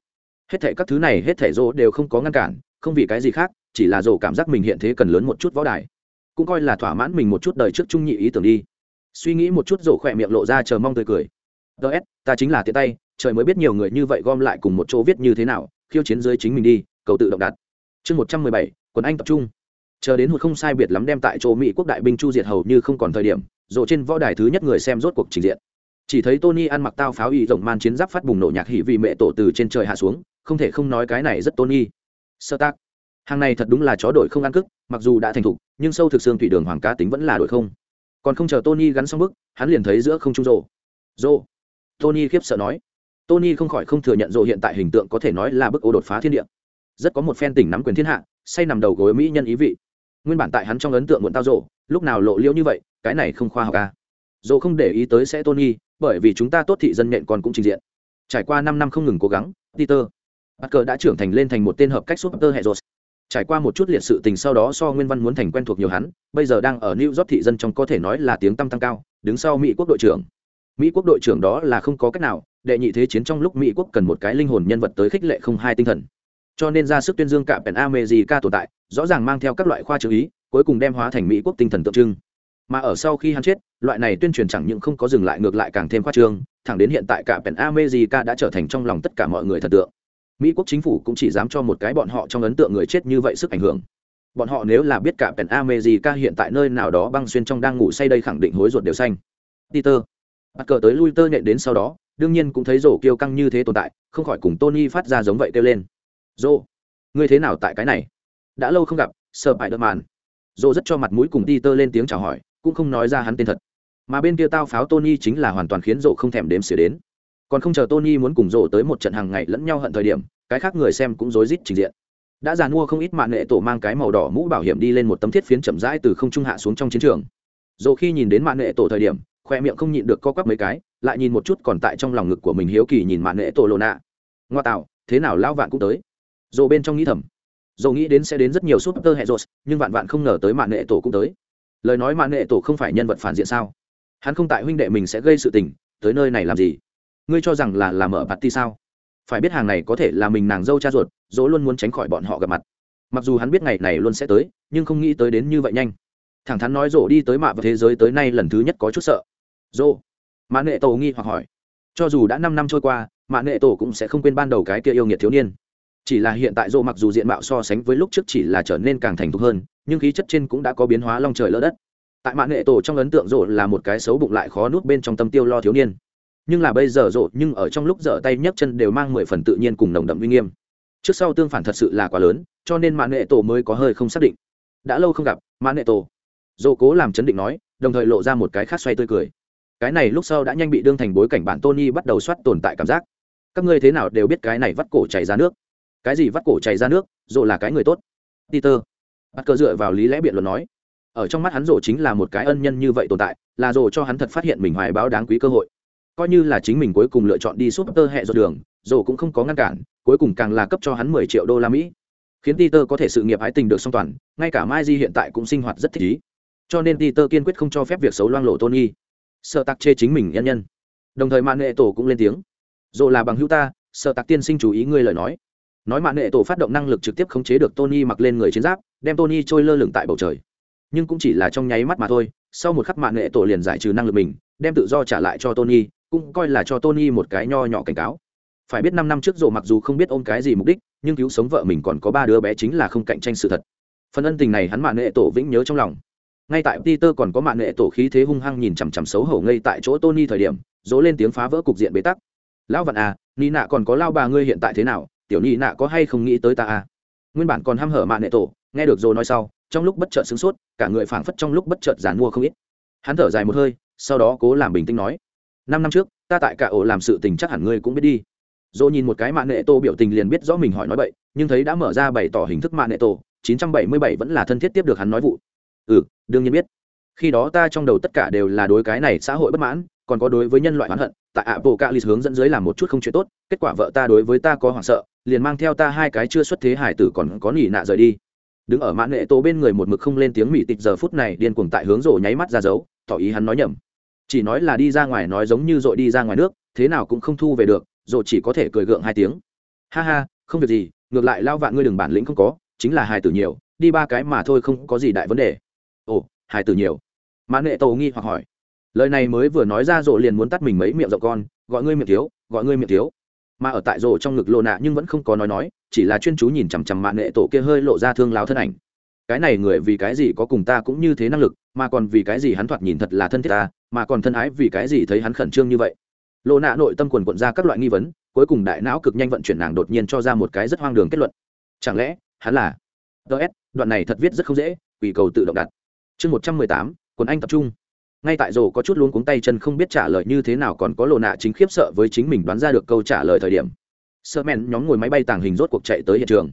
Hết thể các thứ này, hết thể rô đều không có ngăn cản, không vì cái gì khác, chỉ là rổ cảm giác mình hiện thế cần lớn một chút võ đài. Cũng coi là thỏa mãn mình một chút đời trước trung nhị ý tưởng đi. Suy nghĩ một chút rổ khỏe miệng lộ ra chờ mong tươi cười. Ts ta chính là tiện tay trời mới biết nhiều người như vậy gom lại cùng một chỗ viết như thế nào, khiêu chiến dưới chính mình đi, cầu tự động đặt. Chương một trăm mười bảy, quần anh tập trung. Chờ đến hụt không sai biệt lắm đem tại chỗ mỹ quốc đại binh chu diệt hầu như không còn thời điểm rộ trên võ đài thứ nhất người xem rốt cuộc trình diện. Chỉ thấy tony ăn mặc tao pháo y rộng man chiến giáp phát bùng nổ nhạc hỉ vì mẹ tổ từ trên trời hạ xuống, không thể không nói cái này rất tony. Sơ tác. Hàng này thật đúng là chó đổi không ăn cức, mặc dù đã thành thục, nhưng sâu thực xương thủy đường hoàng cá tính vẫn là đổi không. Còn không chờ tony gắn xong bức, hắn liền thấy giữa không trung rộ rộ tony khiếp sợ nói tony không khỏi không thừa nhận rộ hiện tại hình tượng có thể nói là bức ô đột phá thiên địa rất có một phen tỉnh nắm quyền thiên hạ say nằm đầu gối mỹ nhân ý vị nguyên bản tại hắn trong ấn tượng muộn tao rộ lúc nào lộ liễu như vậy cái này không khoa học à. Rồ không để ý tới sẽ tony bởi vì chúng ta tốt thị dân nện còn cũng trình diện trải qua năm năm không ngừng cố gắng peter Parker đã trưởng thành lên thành một tên hợp cách super hệ Trải qua một chút liệt sự tình sau đó so Nguyên Văn muốn thành quen thuộc nhiều hắn, bây giờ đang ở New York thị dân trong có thể nói là tiếng tăm tăng cao, đứng sau Mỹ quốc đội trưởng. Mỹ quốc đội trưởng đó là không có cách nào, đệ nhị thế chiến trong lúc Mỹ quốc cần một cái linh hồn nhân vật tới khích lệ không hai tinh thần. Cho nên ra sức tuyên dương cả pèn America tồn tại, rõ ràng mang theo các loại khoa chữ ý, cuối cùng đem hóa thành Mỹ quốc tinh thần tượng trưng. Mà ở sau khi hắn chết, loại này tuyên truyền chẳng những không có dừng lại ngược lại càng thêm khoa trương, thẳng đến hiện tại cả pèn America đã trở thành trong lòng tất cả mọi người thần tượng mỹ quốc chính phủ cũng chỉ dám cho một cái bọn họ trong ấn tượng người chết như vậy sức ảnh hưởng bọn họ nếu là biết cả pèn america hiện tại nơi nào đó băng xuyên trong đang ngủ say đây khẳng định hối ruột đều xanh peter bắt cờ tới lui tơ nhện đến sau đó đương nhiên cũng thấy rổ kiêu căng như thế tồn tại, không khỏi cùng tony phát ra giống vậy kêu lên. Rổ, ngươi thế nào tại cái này? Đã lâu không gặp, sợ bại đợt màn. Rổ rất cho mặt mũi cùng peter lên tiếng chào hỏi, cũng không nói ra hắn tên thật. Mà bên kia tao pháo tony chính là hoàn toàn khiến rổ không thèm đếm xỉa đến. Còn không chờ tony muốn cùng rổ tới một trận hàng ngày lẫn nhau hận thời điểm, cái khác người xem cũng rối rít trình diện. Đã giàn mua không ít mạng nghệ tổ mang cái màu đỏ mũ bảo hiểm đi lên một tấm thiết phiến chậm rãi từ không trung hạ xuống trong chiến trường. Dồ khi nhìn đến mạng nghệ tổ thời điểm, khoe miệng không nhịn được co quắp mấy cái lại nhìn một chút còn tại trong lòng ngực của mình hiếu kỳ nhìn mạn nệ tổ lộ nạ. Ngoa tạo, thế nào lão vạn cũng tới. Dồ bên trong nghĩ thầm. Dồ nghĩ đến sẽ đến rất nhiều súp tơ hệ rột nhưng vạn vạn không ngờ tới mạn nệ tổ cũng tới. Lời nói mạn nệ tổ không phải nhân vật phản diện sao? Hắn không tại huynh đệ mình sẽ gây sự tình, tới nơi này làm gì? Ngươi cho rằng là làm ở ti sao? Phải biết hàng này có thể là mình nàng dâu cha ruột, dỗ luôn muốn tránh khỏi bọn họ gặp mặt. Mặc dù hắn biết ngày này luôn sẽ tới, nhưng không nghĩ tới đến như vậy nhanh. Thẳng thắn nói rổ đi tới mạ và thế giới tới nay lần thứ nhất có chút sợ. Rổ mã nệ tổ nghi hoặc hỏi. Cho dù đã năm năm trôi qua mã nệ tổ cũng sẽ không quên ban đầu cái kia yêu nghiệt thiếu niên. Chỉ là hiện tại dô mặc dù diện mạo so sánh với lúc trước chỉ là trở nên càng thành thục hơn, nhưng khí chất trên cũng đã có biến hóa long trời lỡ đất. Tại mã nệ tổ trong ấn tượng rộ là một cái xấu bụng lại khó nuốt bên trong tâm tiêu lo thiếu niên. Nhưng là bây giờ rộ nhưng ở trong lúc dở tay nhấc chân đều mang mười phần tự nhiên cùng nồng đậm uy nghiêm. Trước sau tương phản thật sự là quá lớn, cho nên mã nghệ tổ mới có hơi không xác định. Đã lâu không gặp mã nghệ tổ. Dô cố làm chấn định nói, đồng thời lộ ra một cái khác xoay tươi cười cái này lúc sau đã nhanh bị đương thành bối cảnh bản tony bắt đầu soát tồn tại cảm giác. Các ngươi thế nào đều biết cái này vắt cổ chảy ra nước. Cái gì vắt cổ chảy ra nước? Rộ là cái người tốt. Peter. Bắt cơ dựa vào lý lẽ biện luận nói. Ở trong mắt hắn rộ chính là một cái ân nhân như vậy tồn tại là rộ cho hắn thật phát hiện mình hoài báo đáng quý cơ hội. Coi như là chính mình cuối cùng lựa chọn đi súp tơ hẹ dột đường rộ cũng không có ngăn cản cuối cùng càng là cấp cho hắn mười triệu đô la mỹ. Khiến Peter có thể sự nghiệp hái tình được song toàn, ngay cả Mai Di hiện tại cũng sinh hoạt rất thích ý. Cho nên Peter kiên quyết không cho phép việc xấu loang lộ Tony. Sợ tặc chê chính mình nhân nhân. Đồng thời mạng Nghệ Tổ cũng lên tiếng. Dù là bằng hữu ta, sợ tặc tiên sinh chú ý ngươi lời nói. Nói mạng Nghệ Tổ phát động năng lực trực tiếp khống chế được Tony mặc lên người chiến giáp, đem Tony trôi lơ lửng tại bầu trời. Nhưng cũng chỉ là trong nháy mắt mà thôi, sau một khắc mạng Nghệ Tổ liền giải trừ năng lực mình, đem tự do trả lại cho Tony, cũng coi là cho Tony một cái nho nhỏ cảnh cáo phải biết năm năm trước rộ mặc dù không biết ôm cái gì mục đích nhưng cứu sống vợ mình còn có ba đứa bé chính là không cạnh tranh sự thật phần ân tình này hắn mạng nghệ tổ vĩnh nhớ trong lòng ngay tại peter còn có mạng nghệ tổ khí thế hung hăng nhìn chằm chằm xấu hổ ngay tại chỗ tony thời điểm, dỗ lên tiếng phá vỡ cục diện bế tắc. Lão vạn à ni nạ còn có lao bà ngươi hiện tại thế nào? Tiểu ni nạ có hay không nghĩ tới ta à? Nguyên bản còn h hở mạng nghệ tổ, nghe được dỗ nói sau, trong lúc bất chợt sửng sốt, cả người phảng phất trong lúc bất chợt giàn mua không ít. Hắn thở dài một hơi, sau đó cố làm bình tĩnh nói, năm năm trước, ta tại cả ổ làm sự tình chắc hẳn ngươi cũng biết đi. Dỗ nhìn một cái mạng nghệ tổ biểu tình liền biết rõ mình hỏi nói bậy, nhưng thấy đã mở ra bày tỏ hình thức mạng nghệ tổ 977 vẫn là thân thiết tiếp được hắn nói vụ ừ đương nhiên biết. Khi đó ta trong đầu tất cả đều là đối cái này xã hội bất mãn, còn có đối với nhân loại oán hận, tại ạ bộ cạ lì hướng dẫn dưới làm một chút không chuyện tốt, kết quả vợ ta đối với ta có hoảng sợ, liền mang theo ta hai cái chưa xuất thế hải tử còn có nỉ nạ rời đi. Đứng ở mãn nghệ tô bên người một mực không lên tiếng mỹ tịch giờ phút này điên cuồng tại hướng rổ nháy mắt ra dấu, tỏ ý hắn nói nhầm. Chỉ nói là đi ra ngoài nói giống như dội đi ra ngoài nước, thế nào cũng không thu về được rồi chỉ có thể cười gượng hai tiếng. Ha ha, không việc gì, ngược lại lao vạn ngươi đừng bản lĩnh không có, chính là hài tử nhiều, đi ba cái mà thôi không có gì đại vấn đề ồ, hài tử nhiều. Mã nệ tổ nghi hoặc hỏi. Lời này mới vừa nói ra rộ liền muốn tắt mình mấy miệng rộng con, gọi ngươi miệng thiếu, gọi ngươi miệng thiếu. Mà ở tại rộ trong ngực lộ nạ nhưng vẫn không có nói nói, chỉ là chuyên chú nhìn chằm chằm mạ nệ tổ kia hơi lộ ra thương láo thân ảnh. Cái này người vì cái gì có cùng ta cũng như thế năng lực, mà còn vì cái gì hắn thoạt nhìn thật là thân thiết ta, mà còn thân ái vì cái gì thấy hắn khẩn trương như vậy. Lộ nạ nội tâm quần quận ra các loại nghi vấn, cuối cùng đại não cực nhanh vận chuyển nàng đột nhiên cho ra một cái rất hoang đường kết luận. Chẳng lẽ, hắn là? Ts đoạn này thật viết rất không dễ, quỷ cầu tự động đặt chương một trăm mười tám, quần anh tập trung. Ngay tại rồ có chút luống cuống tay chân không biết trả lời như thế nào còn có lộ nạ chính khiếp sợ với chính mình đoán ra được câu trả lời thời điểm. Sợ mẹn nhóm ngồi máy bay tàng hình rốt cuộc chạy tới hiện trường.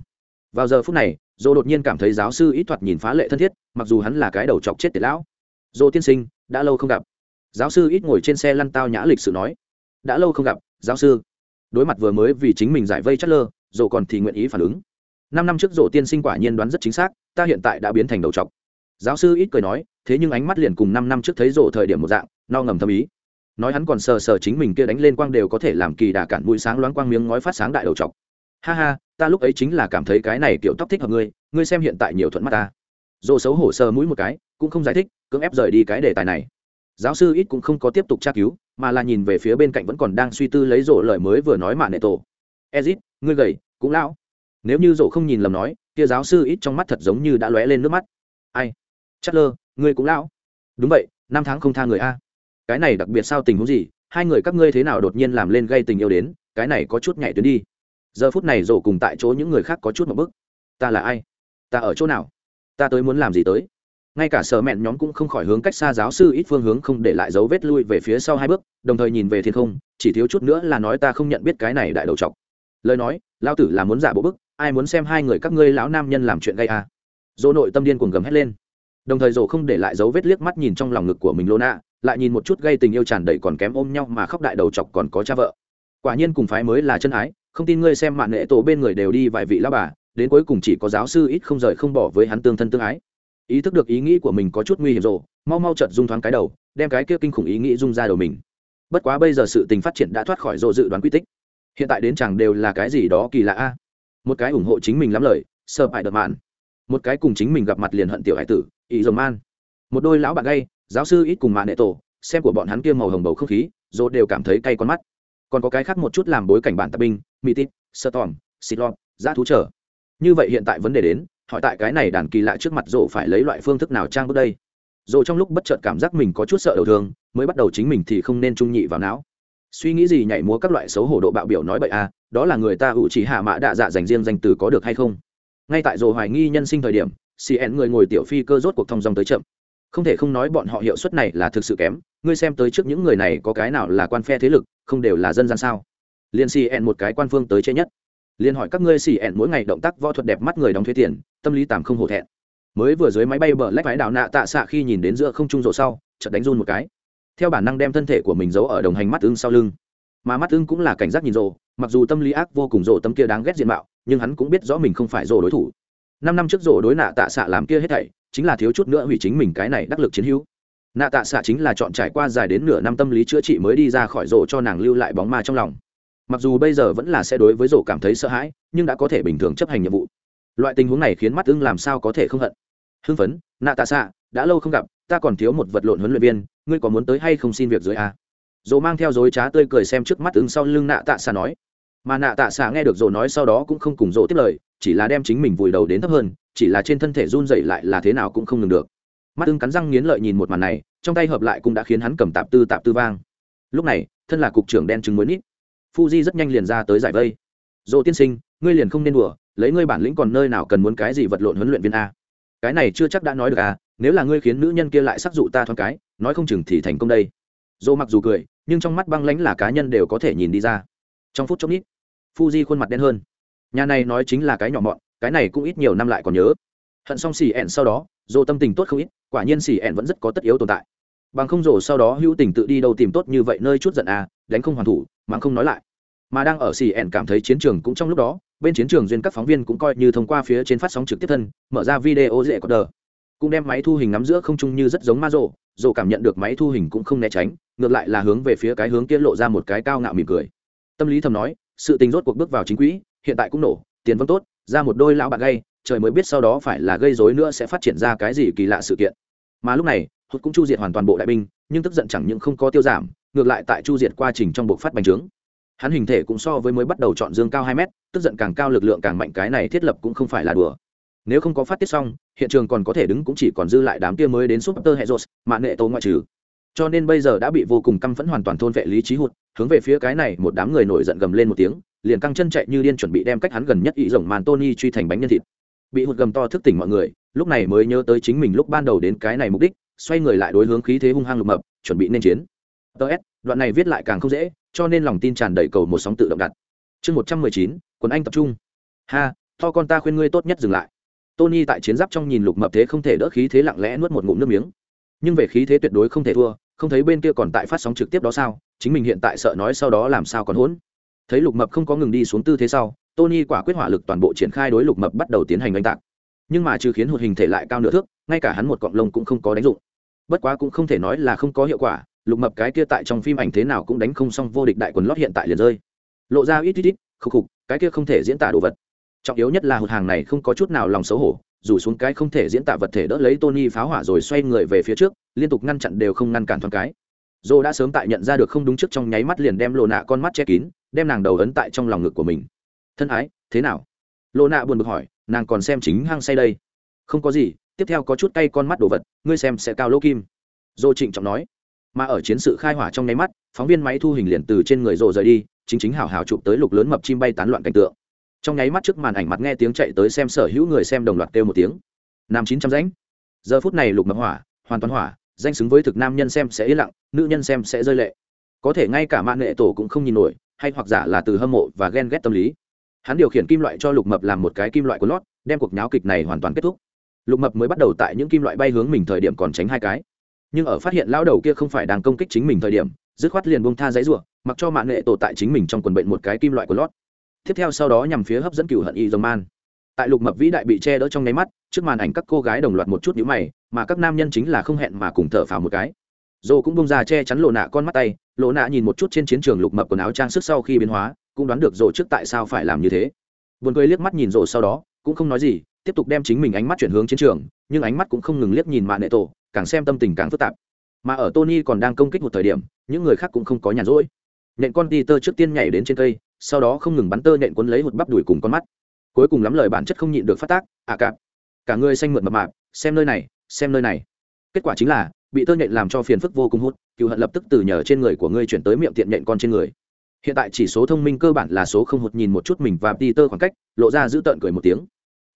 Vào giờ phút này dô đột nhiên cảm thấy giáo sư ít thoạt nhìn phá lệ thân thiết, mặc dù hắn là cái đầu chọc chết tiệt lão. Dô tiên sinh, đã lâu không gặp. Giáo sư ít ngồi trên xe lăn tao nhã lịch sự nói. Đã lâu không gặp, giáo sư. Đối mặt vừa mới vì chính mình giải vây chất lơ dồ còn thì nguyện ý phản ứng. Năm năm trước dồ tiên sinh quả nhiên đoán rất chính xác, ta hiện tại đã biến thành đầu chọc giáo sư ít cười nói, thế nhưng ánh mắt liền cùng năm năm trước thấy rộ thời điểm một dạng, no ngầm thâm ý. Nói hắn còn sờ sờ chính mình kia đánh lên quang đều có thể làm kỳ đà cản mũi sáng loáng quang miếng ngói phát sáng đại đầu trọc. Ha ha, ta lúc ấy chính là cảm thấy cái này kiểu tóc thích hợp ngươi ngươi xem hiện tại nhiều thuận mắt ta. Dồ xấu hổ sờ mũi một cái, cũng không giải thích, cưỡng ép rời đi cái đề tài này. Giáo sư ít cũng không có tiếp tục tra cứu, mà là nhìn về phía bên cạnh vẫn còn đang suy tư lấy rổ lời mới vừa nói mà nệ tổ. Ezit, ngươi gầy, cũng lão. Nếu như rổ không nhìn lầm nói, kia giáo sư ít trong mắt thật giống như đã lóe lên nước mắt. Ai? Chất lơ, ngươi cũng lão. Đúng vậy, năm tháng không tha người a. Cái này đặc biệt sao tình huống gì? Hai người các ngươi thế nào đột nhiên làm lên gây tình yêu đến? Cái này có chút nhảy tuyến đi. Giờ phút này rổ cùng tại chỗ những người khác có chút một bức. Ta là ai? Ta ở chỗ nào? Ta tới muốn làm gì tới? Ngay cả sở mẹn nhóm cũng không khỏi hướng cách xa giáo sư ít phương hướng không để lại dấu vết lui về phía sau hai bước, đồng thời nhìn về thiên không, chỉ thiếu chút nữa là nói ta không nhận biết cái này đại đầu t lời nói lao tử là muốn giả bộ bức, ai muốn xem hai người các ngươi lão nam nhân làm chuyện gây à. dỗ nội tâm điên cuồng gầm hét lên đồng thời rổ không để lại dấu vết liếc mắt nhìn trong lòng ngực của mình lô nạ lại nhìn một chút gây tình yêu tràn đầy còn kém ôm nhau mà khóc đại đầu chọc còn có cha vợ. Quả nhiên cùng phái mới là chân ái, không tin ngươi xem mạng nghệ tổ bên người đều đi vài vị lao bà, đến cuối cùng chỉ có giáo sư ít không rời không bỏ với hắn tương thân tương ái. Ý thức được ý nghĩ của mình có chút nguy hiểm rồi mau mau chợt dung thoáng cái đầu, đem cái kia kinh khủng ý nghĩ dung ra đầu mình. Bất quá bây giờ sự tình phát triển đã thoát khỏi rộ dự đoán quy tích. Hiện tại đến chẳng đều là cái gì đó kỳ lạ a. Một cái ủng hộ chính mình lắm lời sơ bại đợt mạn. Một cái cùng chính mình gặp mặt liền hận tiểu hải tử ý dầm man. Một đôi lão bạn gay giáo sư ít cùng mạ nệ tổ xem của bọn hắn kia màu hồng bầu không khí rộ đều cảm thấy cay con mắt. Còn có cái khác một chút làm bối cảnh bản tập binh mỹ tít sơ tòm xịt lọt giá thú trở như vậy hiện tại vấn đề đến hỏi tại cái này đàn kỳ lạ trước mặt rộ phải lấy loại phương thức nào trang bước đây? Rộ trong lúc bất chợt cảm giác mình có chút sợ đầu thường, mới bắt đầu chính mình thì không nên trung nhị vào não. Suy nghĩ gì nhảy múa các loại xấu hổ độ bạo biểu nói bậy à đó là người ta hữu chỉ hạ mã đạ dạ dành riêng danh từ có được hay không? Ngay tại rồ hoài nghi nhân sinh thời điểm cn người ngồi tiểu phi cơ rốt cuộc thông dòng tới chậm. Không thể không nói bọn họ hiệu suất này là thực sự kém. Ngươi xem tới trước những người này có cái nào là quan phe thế lực, không đều là dân gian sao? Liên cn một cái quan phương tới chế nhất. Liên hỏi các ngươi cn mỗi ngày động tác võ thuật đẹp mắt người đóng thuế tiền, tâm lý tạm không hổ thẹn. Mới vừa dưới máy bay bờ lách váy đảo nạ tạ xạ khi nhìn đến giữa không trung rộ sau, chợt đánh run một cái. Theo bản năng đem thân thể của mình giấu ở đồng hành mắt ưng sau lưng. Mà mắt ưng cũng là cảnh giác nhìn rộ, mặc dù tâm lý ác vô cùng rộ tâm kia đáng ghét diện mạo, nhưng hắn cũng biết rõ mình không phải rộ đối thủ năm năm trước rổ đối nạ tạ xạ làm kia hết thảy, chính là thiếu chút nữa hủy chính mình cái này đắc lực chiến hữu. Nạ tạ xạ chính là chọn trải qua dài đến nửa năm tâm lý chữa trị mới đi ra khỏi rổ cho nàng lưu lại bóng ma trong lòng. Mặc dù bây giờ vẫn là sẽ đối với rổ cảm thấy sợ hãi, nhưng đã có thể bình thường chấp hành nhiệm vụ. Loại tình huống này khiến mắt ưng làm sao có thể không hận. Hưng phấn, nạ tạ xạ, đã lâu không gặp, ta còn thiếu một vật lộn huấn luyện viên, ngươi có muốn tới hay không xin việc dưới a dồ mang theo dối trá tươi cười xem trước mắt ưng sau lưng nạ tạ xạ nói. Mà nạ tạ xạ nghe được dồ nói sau đó cũng không cùng dồ tiếp lời chỉ là đem chính mình vùi đầu đến thấp hơn, chỉ là trên thân thể run dậy lại là thế nào cũng không ngừng được. Mắt ưng cắn răng nghiến lợi nhìn một màn này, trong tay hợp lại cũng đã khiến hắn cầm tạp tư tạp tư vang. Lúc này, thân là cục trưởng đen chứng mới nít, fuji rất nhanh liền ra tới giải vây. Dỗ tiên sinh, ngươi liền không nên đùa, lấy ngươi bản lĩnh còn nơi nào cần muốn cái gì vật lộn huấn luyện viên a? Cái này chưa chắc đã nói được à nếu là ngươi khiến nữ nhân kia lại sắc dụ ta thoáng cái, nói không chừng thì thành công đây. Dô mặc dù cười, nhưng trong mắt băng lãnh là cá nhân đều có thể nhìn đi ra. Trong phút chốc nít, fuji khuôn mặt đen hơn nhà này nói chính là cái nhỏ mọn cái này cũng ít nhiều năm lại còn nhớ. Hận xong xì ẹn sau đó dồ tâm tình tốt không ít quả nhiên xì ẹn vẫn rất có tất yếu tồn tại. Bằng không rổ sau đó hữu tình tự đi đâu tìm tốt như vậy nơi chút giận à đánh không hoàn thủ mà không nói lại. Mà đang ở xì ẹn cảm thấy chiến trường cũng trong lúc đó bên chiến trường duyên các phóng viên cũng coi như thông qua phía trên phát sóng trực tiếp thân mở ra video dễ có đờ. Cũng đem máy thu hình nắm giữa không trung như rất giống ma rồ, rồ cảm nhận được máy thu hình cũng không né tránh ngược lại là hướng về phía cái hướng kia lộ ra một cái cao ngạo mỉm cười. Tâm lý thầm nói sự tình rốt cuộc bước vào chính quỹ hiện tại cũng nổ, tiền vâng tốt, ra một đôi lão bạn gây trời mới biết sau đó phải là gây rối nữa sẽ phát triển ra cái gì kỳ lạ sự kiện. Mà lúc này, hụt cũng chu diệt hoàn toàn bộ đại binh, nhưng tức giận chẳng những không có tiêu giảm, ngược lại tại chu diệt quá trình trong bộ phát bành trướng. Hắn hình thể cũng so với mới bắt đầu chọn dương cao hai mét, tức giận càng cao lực lượng càng mạnh, cái này thiết lập cũng không phải là đùa. Nếu không có phát tiết xong, hiện trường còn có thể đứng cũng chỉ còn dư lại đám kia mới đến súp tơ hệ rột mạng nghệ tô ngoại trừ cho nên bây giờ đã bị vô cùng căm phẫn hoàn toàn thôn vệ lý trí hụt, hướng về phía cái này một đám người nổi giận gầm lên một tiếng, liền căng chân chạy như điên chuẩn bị đem cách hắn gần nhất ý rồng màn tony truy thành bánh nhân thịt. Bị hụt gầm to thức tỉnh mọi người, lúc này mới nhớ tới chính mình lúc ban đầu đến cái này mục đích, xoay người lại đối hướng khí thế hung hăng lục mập, chuẩn bị nên chiến. Ts đoạn này viết lại càng không dễ, cho nên lòng tin tràn đầy cầu một sóng tự động đặt. Chương một trăm mười chín, quần anh tập trung. Ha, to con ta khuyên ngươi tốt nhất dừng lại. Tony tại chiến giáp trong nhìn lục mập thế không thể đỡ khí thế lặng lẽ nuốt một ngụm nước miếng. Nhưng về khí thế tuyệt đối không thể thua không thấy bên kia còn tại phát sóng trực tiếp đó sao? Chính mình hiện tại sợ nói sau đó làm sao còn hỗn? Thấy lục mập không có ngừng đi xuống tư thế sau, tony quả quyết hỏa lực toàn bộ triển khai đối lục mập bắt đầu tiến hành oanh tạc. Nhưng mà trừ khiến hụt hình thể lại cao nửa thước, ngay cả hắn một cọng lông cũng không có đánh dụng. Bất quá cũng không thể nói là không có hiệu quả, lục mập cái kia tại trong phim ảnh thế nào cũng đánh không xong vô địch đại quần lót hiện tại liền rơi. Lộ ra ít ít ít, khục khục, cái kia không thể diễn tả đồ vật. Trọng yếu nhất là hụt hàng này không có chút nào lòng xấu hổ, dù xuống cái không thể diễn tả vật thể đỡ lấy tony pháo hỏa rồi xoay người về phía trước liên tục ngăn chặn đều không ngăn cản thoáng cái. Dô đã sớm tại nhận ra được không đúng trước trong nháy mắt liền đem lộ nạ con mắt che kín, đem nàng đầu ấn tại trong lòng ngực của mình. Thân ái, thế nào? Lộ nạ buồn bực hỏi, nàng còn xem chính hang say đây? Không có gì, tiếp theo có chút cay con mắt đồ vật, ngươi xem sẽ cao lỗ kim. Dô trịnh trọng nói. Mà ở chiến sự khai hỏa trong nháy mắt, phóng viên máy thu hình liền từ trên người rồ rời đi, chính chính hào hào chụp tới lục lớn mập chim bay tán loạn cảnh tượng. Trong nháy mắt trước màn ảnh mặt nghe tiếng chạy tới xem sở hữu người xem đồng loạt kêu một tiếng. Nam chín trăm rãnh. Giờ phút này lục mập hỏa, hoàn toàn hỏa danh xứng với thực nam nhân xem sẽ yên lặng, nữ nhân xem sẽ rơi lệ. Có thể ngay cả mạng nghệ tổ cũng không nhìn nổi, hay hoặc giả là từ hâm mộ và ghen ghét tâm lý. Hắn điều khiển kim loại cho lục mập làm một cái kim loại của lót, đem cuộc nháo kịch này hoàn toàn kết thúc. Lục mập mới bắt đầu tại những kim loại bay hướng mình thời điểm còn tránh hai cái. Nhưng ở phát hiện lão đầu kia không phải đang công kích chính mình thời điểm, dứt khoát liền bông tha giấy ruộng mặc cho mạng nghệ tổ tại chính mình trong quần bệnh một cái kim loại của lót. Tiếp theo sau đó nhằm phía hấp dẫn cựu hận y dòng man tại lục mập vĩ đại bị che đỡ trong nháy mắt, trước màn ảnh các cô gái đồng loạt một chút nhũ mày, mà các nam nhân chính là không hẹn mà cùng thở phào một cái. Dồ cũng bông ra che chắn lộ nạ con mắt tay, lộ nạ nhìn một chút trên chiến trường lục mập quần áo trang sức sau khi biến hóa, cũng đoán được dồ trước tại sao phải làm như thế. Vườn cười liếc mắt nhìn dồ sau đó, cũng không nói gì, tiếp tục đem chính mình ánh mắt chuyển hướng chiến trường, nhưng ánh mắt cũng không ngừng liếc nhìn mạ nệ tổ, càng xem tâm tình càng phức tạp. Mà ở tony còn đang công kích một thời điểm, những người khác cũng không có nhàn rỗi. Nện con ti tơ trước tiên nhảy đến trên cây, sau đó không ngừng bắn tơ nện cuốn lấy một bắp đùi cùng con mắt cuối cùng lắm lời bản chất không nhịn được phát tác à cạp, cả người xanh mượn mập mạp, xem nơi này, xem nơi này. Kết quả chính là, bị tơ nhện làm cho phiền phức vô cùng hút cựu hận lập tức từ nhờ trên người của ngươi chuyển tới miệng tiện nhện con trên người. Hiện tại chỉ số thông minh cơ bản là số không hụt nhìn một chút mình và đi tơ khoảng cách, lộ ra giữ tợn cười một tiếng.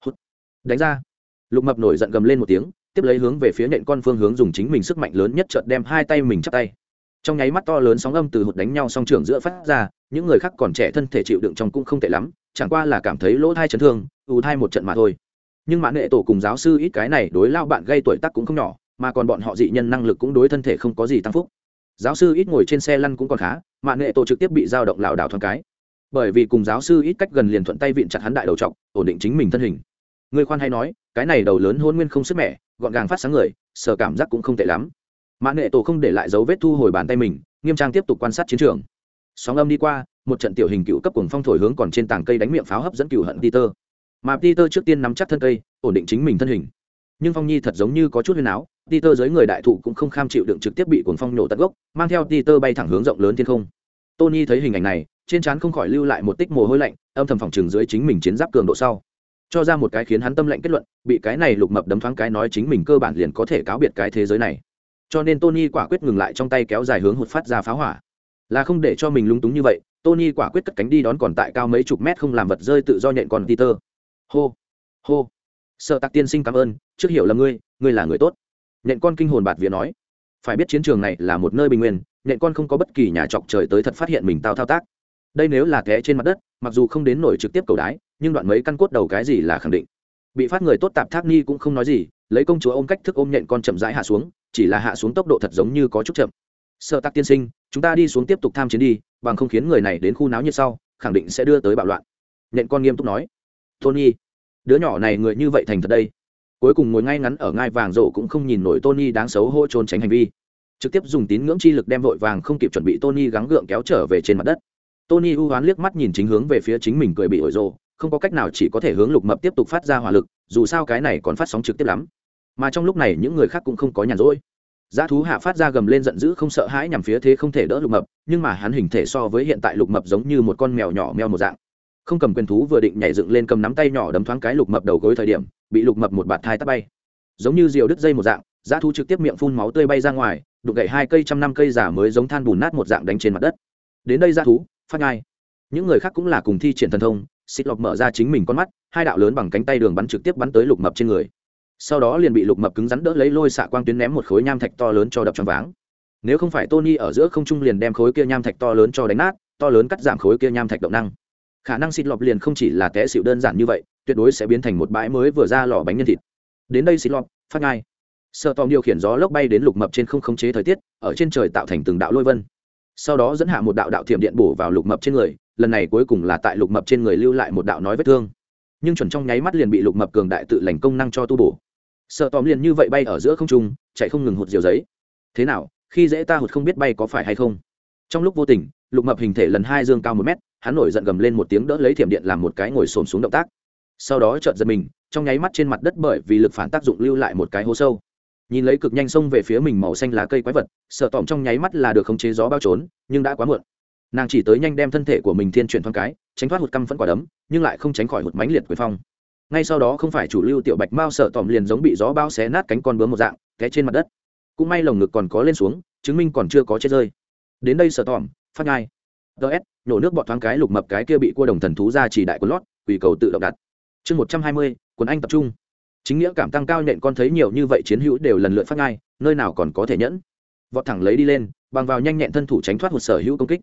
Hút, đánh ra. Lục mập nổi giận gầm lên một tiếng, tiếp lấy hướng về phía nhện con phương hướng dùng chính mình sức mạnh lớn nhất chợt đem hai tay mình chắp tay. Trong nháy mắt to lớn sóng âm từ hụt đánh nhau song trường giữa phát ra, những người khác còn trẻ thân thể chịu đựng trong cũng không tệ lắm chẳng qua là cảm thấy lỗ thai chấn thương, ù thai một trận mà thôi. Nhưng mã nghệ tổ cùng giáo sư ít cái này đối lao bạn gây tuổi tác cũng không nhỏ, mà còn bọn họ dị nhân năng lực cũng đối thân thể không có gì tăng phúc. Giáo sư ít ngồi trên xe lăn cũng còn khá mạng nghệ tổ trực tiếp bị dao động lảo đảo thoáng cái. Bởi vì cùng giáo sư ít cách gần liền thuận tay vịn chặt hắn đại đầu t ổn định chính mình thân hình. Người khoan hay nói, cái này đầu lớn hôn nguyên không sức mẻ, gọn gàng phát sáng người sở cảm giác cũng không tệ lắm. Mạng nghệ tổ không để lại dấu vết thu hồi bàn tay mình, nghiêm trang tiếp tục quan sát chiến trường. Sóng âm đi qua một trận tiểu hình cựu cấp cùng phong thổi hướng còn trên tảng cây đánh miệng pháo hấp dẫn cựu hận peter mà peter trước tiên nắm chắc thân cây ổn định chính mình thân hình nhưng phong nhi thật giống như có chút huyền áo Peter dưới người đại thụ cũng không kham chịu đựng trực tiếp bị cuồng phong nổ tận gốc, mang theo Peter bay thẳng hướng rộng lớn thiên không. Tony thấy hình ảnh này, trên trán không khỏi lưu lại một tích mồ hôi lạnh, âm thầm phòng trường dưới chính mình chiến giáp cường độ sau. Cho ra một cái khiến hắn tâm lạnh kết luận, bị cái này lục mập đấm thoáng cái nói chính mình cơ bản liền có thể cáo biệt cái thế giới này. Cho nên Tony quả quyết ngừng lại trong tay kéo dài hướng hụt phát ra pháo hỏa. Là không để cho mình lung túng như vậy, Tony quả quyết cất cánh đi đón còn tại cao mấy chục mét không làm vật rơi tự do nhện còn Peter. Hô, hô. Sợ Tạc tiên sinh cảm ơn, trước hiểu là ngươi, ngươi là người tốt. Nhện con kinh hồn bạt vía nói. Phải biết chiến trường này là một nơi bình nguyên nhện con không có bất kỳ nhà trọc trời tới thật phát hiện mình tao thao tác. Đây nếu là té trên mặt đất mặc dù không đến nổi trực tiếp cầu đái nhưng đoạn mấy căn cốt đầu cái gì là khẳng định. Bị phát người tốt tạp tháp ni cũng không nói gì lấy công chúa ôm cách thức ôm nhện con chậm rãi hạ xuống chỉ là hạ xuống tốc độ thật giống như có chút chậm. Sợ tắc tiên sinh chúng ta đi xuống tiếp tục tham chiến đi, bằng không khiến người này đến khu náo như sau, khẳng định sẽ đưa tới bạo loạn. Nhện con nghiêm túc nói. Tony, đứa nhỏ này người như vậy thành thật đây. Cuối cùng ngồi ngay ngắn ở ngai vàng rộ cũng không nhìn nổi tony đáng xấu hô trốn tránh hành vi. Trực tiếp dùng tín ngưỡng chi lực đem vội vàng không kịp chuẩn bị tony gắng gượng kéo trở về trên mặt đất. Tony hư hoán liếc mắt nhìn chính hướng về phía chính mình cười bị ổi rộ không có cách nào chỉ có thể hướng lục mập tiếp tục phát ra hỏa lực, dù sao cái này còn phát sóng trực tiếp lắm. Mà trong lúc này những người khác cũng không có nhàn rỗi giá thú hạ phát ra gầm lên giận dữ không sợ hãi nhằm phía thế không thể đỡ lục mập, nhưng mà hắn hình thể so với hiện tại lục mập giống như một con mèo nhỏ meo một dạng. Không cầm quyền thú vừa định nhảy dựng lên cầm nắm tay nhỏ đấm thoáng cái lục mập đầu gối thời điểm, bị lục mập một bạt thai tát bay. Giống như diều đứt dây một dạng, giá thú trực tiếp miệng phun máu tươi bay ra ngoài, đụng gậy hai cây trăm năm cây giả mới giống than bùn nát một dạng đánh trên mặt đất. Đến đây giá thú, phát ngai những người khác cũng là cùng thi triển thần thông xịt lọc mở ra chính mình con mắt, hai đạo lớn bằng cánh tay đường bắn trực tiếp bắn tới lục mập trên người sau đó liền bị lục mập cứng rắn đỡ lấy lôi xạ quang tuyến ném một khối nham thạch to lớn cho đập trong váng. Nếu không phải tony ở giữa không trung liền đem khối kia nham thạch to lớn cho đánh nát to lớn cắt giảm khối kia nham thạch động năng. Khả năng xịt lọp liền không chỉ là té xịu đơn giản như vậy tuyệt đối sẽ biến thành một bãi mới vừa ra lò bánh nhân thịt. Đến đây xịt lọp, phát ngai sợ tòm điều khiển gió lốc bay đến lục mập trên không khống chế thời tiết ở trên trời tạo thành từng đạo lôi vân. Sau đó dẫn hạ một đạo đạo thiểm điện bổ vào lục mập trên người lần này cuối cùng là tại lục mập trên người lưu lại một đạo nói vết thương. Nhưng chuẩn trong nháy mắt liền bị lục mập cường đại tự lành công năng cho tu bổ sợ tòm liền như vậy bay ở giữa không trung, chạy không ngừng hụt diều giấy. Thế nào, khi dễ ta hụt không biết bay có phải hay không? Trong lúc vô tình, lục mập hình thể lần hai dương cao một mét, hắn nổi giận gầm lên một tiếng đỡ lấy thiểm điện làm một cái ngồi xổm xuống động tác. Sau đó chợt giật mình, trong nháy mắt trên mặt đất bởi vì lực phản tác dụng lưu lại một cái hố sâu. Nhìn lấy cực nhanh xông về phía mình màu xanh lá cây quái vật, sợ tỏm trong nháy mắt là được khống chế gió bao trốn, nhưng đã quá muộn. Nàng chỉ tới nhanh đem thân thể của mình thiên chuyển thoáng cái, tránh thoát hụt căm vẫn quả đấm, nhưng lại không tránh khỏi hụt mánh liệt quyền phong ngay sau đó không phải chủ lưu tiểu bạch mao sợ tòm liền giống bị gió bao xé nát cánh con bướm một dạng, té trên mặt đất. Cũng may lồng ngực còn có lên xuống, chứng minh còn chưa có chết rơi. Đến đây sợ tòm, phát ngai ts nổ nước bọt thoáng cái lục mập cái kia bị cua đồng thần thú ra chỉ đại quần lót, quỳ cầu tự động đặt. Chương một trăm hai mươi, quần anh tập trung. Chính nghĩa cảm tăng cao nện con thấy nhiều như vậy chiến hữu đều lần lượt phát ngai nơi nào còn có thể nhẫn. Vọt thẳng lấy đi lên, bằng vào nhanh nhẹn thân thủ tránh thoát một sở hữu công kích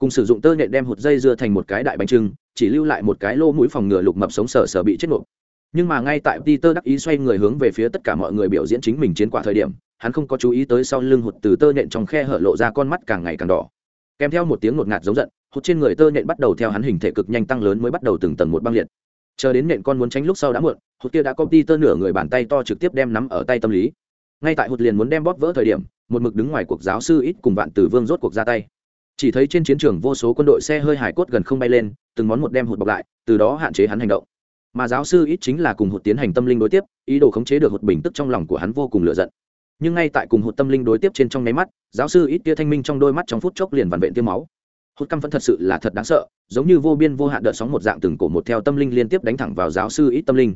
cùng sử dụng tơ nhện đem hụt dây dưa thành một cái đại bánh trưng, chỉ lưu lại một cái lô mũi phòng ngừa lục mập sống sờ sở bị chết nộp nhưng mà ngay tại peter đắc ý xoay người hướng về phía tất cả mọi người biểu diễn chính mình chiến quả thời điểm, hắn không có chú ý tới sau lưng hụt từ tơ nhện trong khe hở lộ ra con mắt càng ngày càng đỏ. Kèm theo một tiếng ngột ngạt giống giận hụt trên người tơ nhện bắt đầu theo hắn hình thể cực nhanh tăng lớn mới bắt đầu từng tầng một băng liệt. Chờ đến nện con muốn tránh lúc sau đã muộn hụt kia đã có tơ nửa người bàn tay to trực tiếp đem nắm ở tay tâm lý. Ngay tại hụt liền muốn đem bóp vỡ thời điểm, một mực đứng ngoài cuộc giáo sư ít cùng vạn tử vương rốt cuộc ra tay chỉ thấy trên chiến trường vô số quân đội xe hơi hải cốt gần không bay lên, từng món một đem hụt bọc lại, từ đó hạn chế hắn hành động. Mà giáo sư ít chính là cùng hụt tiến hành tâm linh đối tiếp, ý đồ khống chế được hụt bình tức trong lòng của hắn vô cùng lựa giận. Nhưng ngay tại cùng hụt tâm linh đối tiếp trên trong nháy mắt, giáo sư ít tia thanh minh trong đôi mắt trong phút chốc liền vằn vện tiêu máu. Hụt căm vẫn thật sự là thật đáng sợ, giống như vô biên vô hạn đợt sóng một dạng từng cổ một theo tâm linh liên tiếp đánh thẳng vào giáo sư ít tâm linh.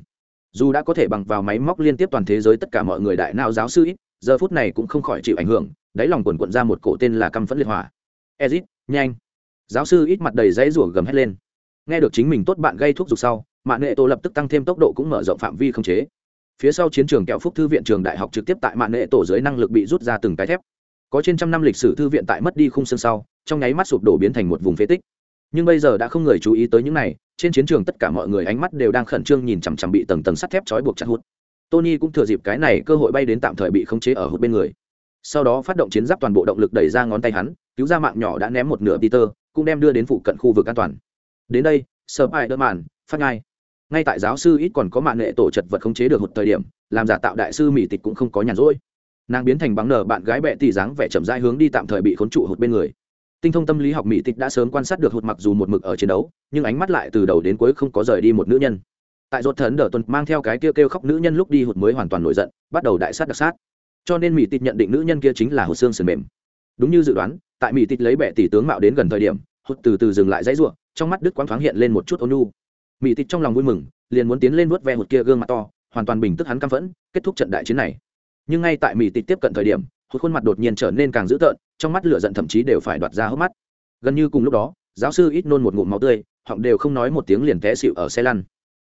Dù đã có thể bằng vào máy móc liên tiếp toàn thế giới tất cả mọi người đại nào giáo sư ít, giờ phút này cũng không khỏi chịu ảnh hưởng, đáy lòng quần quận ra một cổ tên là căm phẫn liệt hỏa ezit, nhanh. Giáo sư ít mặt đầy dãy rủa gầm hét lên. Nghe được chính mình tốt bạn gây thuốc dục sau mạng nghệ tổ lập tức tăng thêm tốc độ cũng mở rộng phạm vi không chế. Phía sau chiến trường kẹo phúc thư viện trường đại học trực tiếp tại mạng nghệ tổ dưới năng lực bị rút ra từng cái thép. Có trên trăm năm lịch sử thư viện tại mất đi khung xương sau, trong nháy mắt sụp đổ biến thành một vùng phế tích. Nhưng bây giờ đã không người chú ý tới những này, trên chiến trường tất cả mọi người ánh mắt đều đang khẩn trương nhìn chằm chằm bị tầng tầng sắt thép trói buộc chặt hút. Tony cũng thừa dịp cái này cơ hội bay đến tạm thời bị khống chế ở hụt bên người. Sau đó phát động chiến giáp toàn bộ động lực đẩy ra ngón tay hắn cứu ra mạng nhỏ đã ném một nửa peter, cũng đem đưa đến phụ cận khu vực an toàn. Đến đây sơ ai đỡ màn phát ngay. Ngay tại giáo sư ít còn có mạng nghệ tổ chật vật khống chế được một thời điểm, làm giả tạo đại sư mỹ tịch cũng không có nhàn rỗi. Nàng biến thành bắn nở bạn gái bẹ tỷ dáng vẻ chậm rãi hướng đi tạm thời bị khốn trụ hụt bên người. Tinh thông tâm lý học mỹ tịch đã sớm quan sát được hụt mặc dù một mực ở chiến đấu, nhưng ánh mắt lại từ đầu đến cuối không có rời đi một nữ nhân. Tại rốt thần đờ tuần mang theo cái kêu kêu khóc nữ nhân lúc đi hụt mới hoàn toàn nổi giận, bắt đầu đại sát đặc sát. Cho nên mỹ tịch nhận định nữ nhân kia chính là hụt xương sườn mềm đúng như dự đoán, tại mỹ tịch lấy bệ tỷ tướng mạo đến gần thời điểm, hụt từ từ dừng lại dãy ruộng trong mắt đức quang thoáng hiện lên một chút ôn nhu. Mỹ tịch trong lòng vui mừng, liền muốn tiến lên vuốt ve hụt kia gương mặt to, hoàn toàn bình tức hắn căm phẫn, kết thúc trận đại chiến này. Nhưng ngay tại mỹ tịch tiếp cận thời điểm, hụt khuôn mặt đột nhiên trở nên càng dữ tợn, trong mắt lửa giận thậm chí đều phải đoạt ra hốc mắt. Gần như cùng lúc đó, giáo sư ít nôn một ngụm máu tươi họ đều không nói một tiếng liền té xịu ở xe lăn.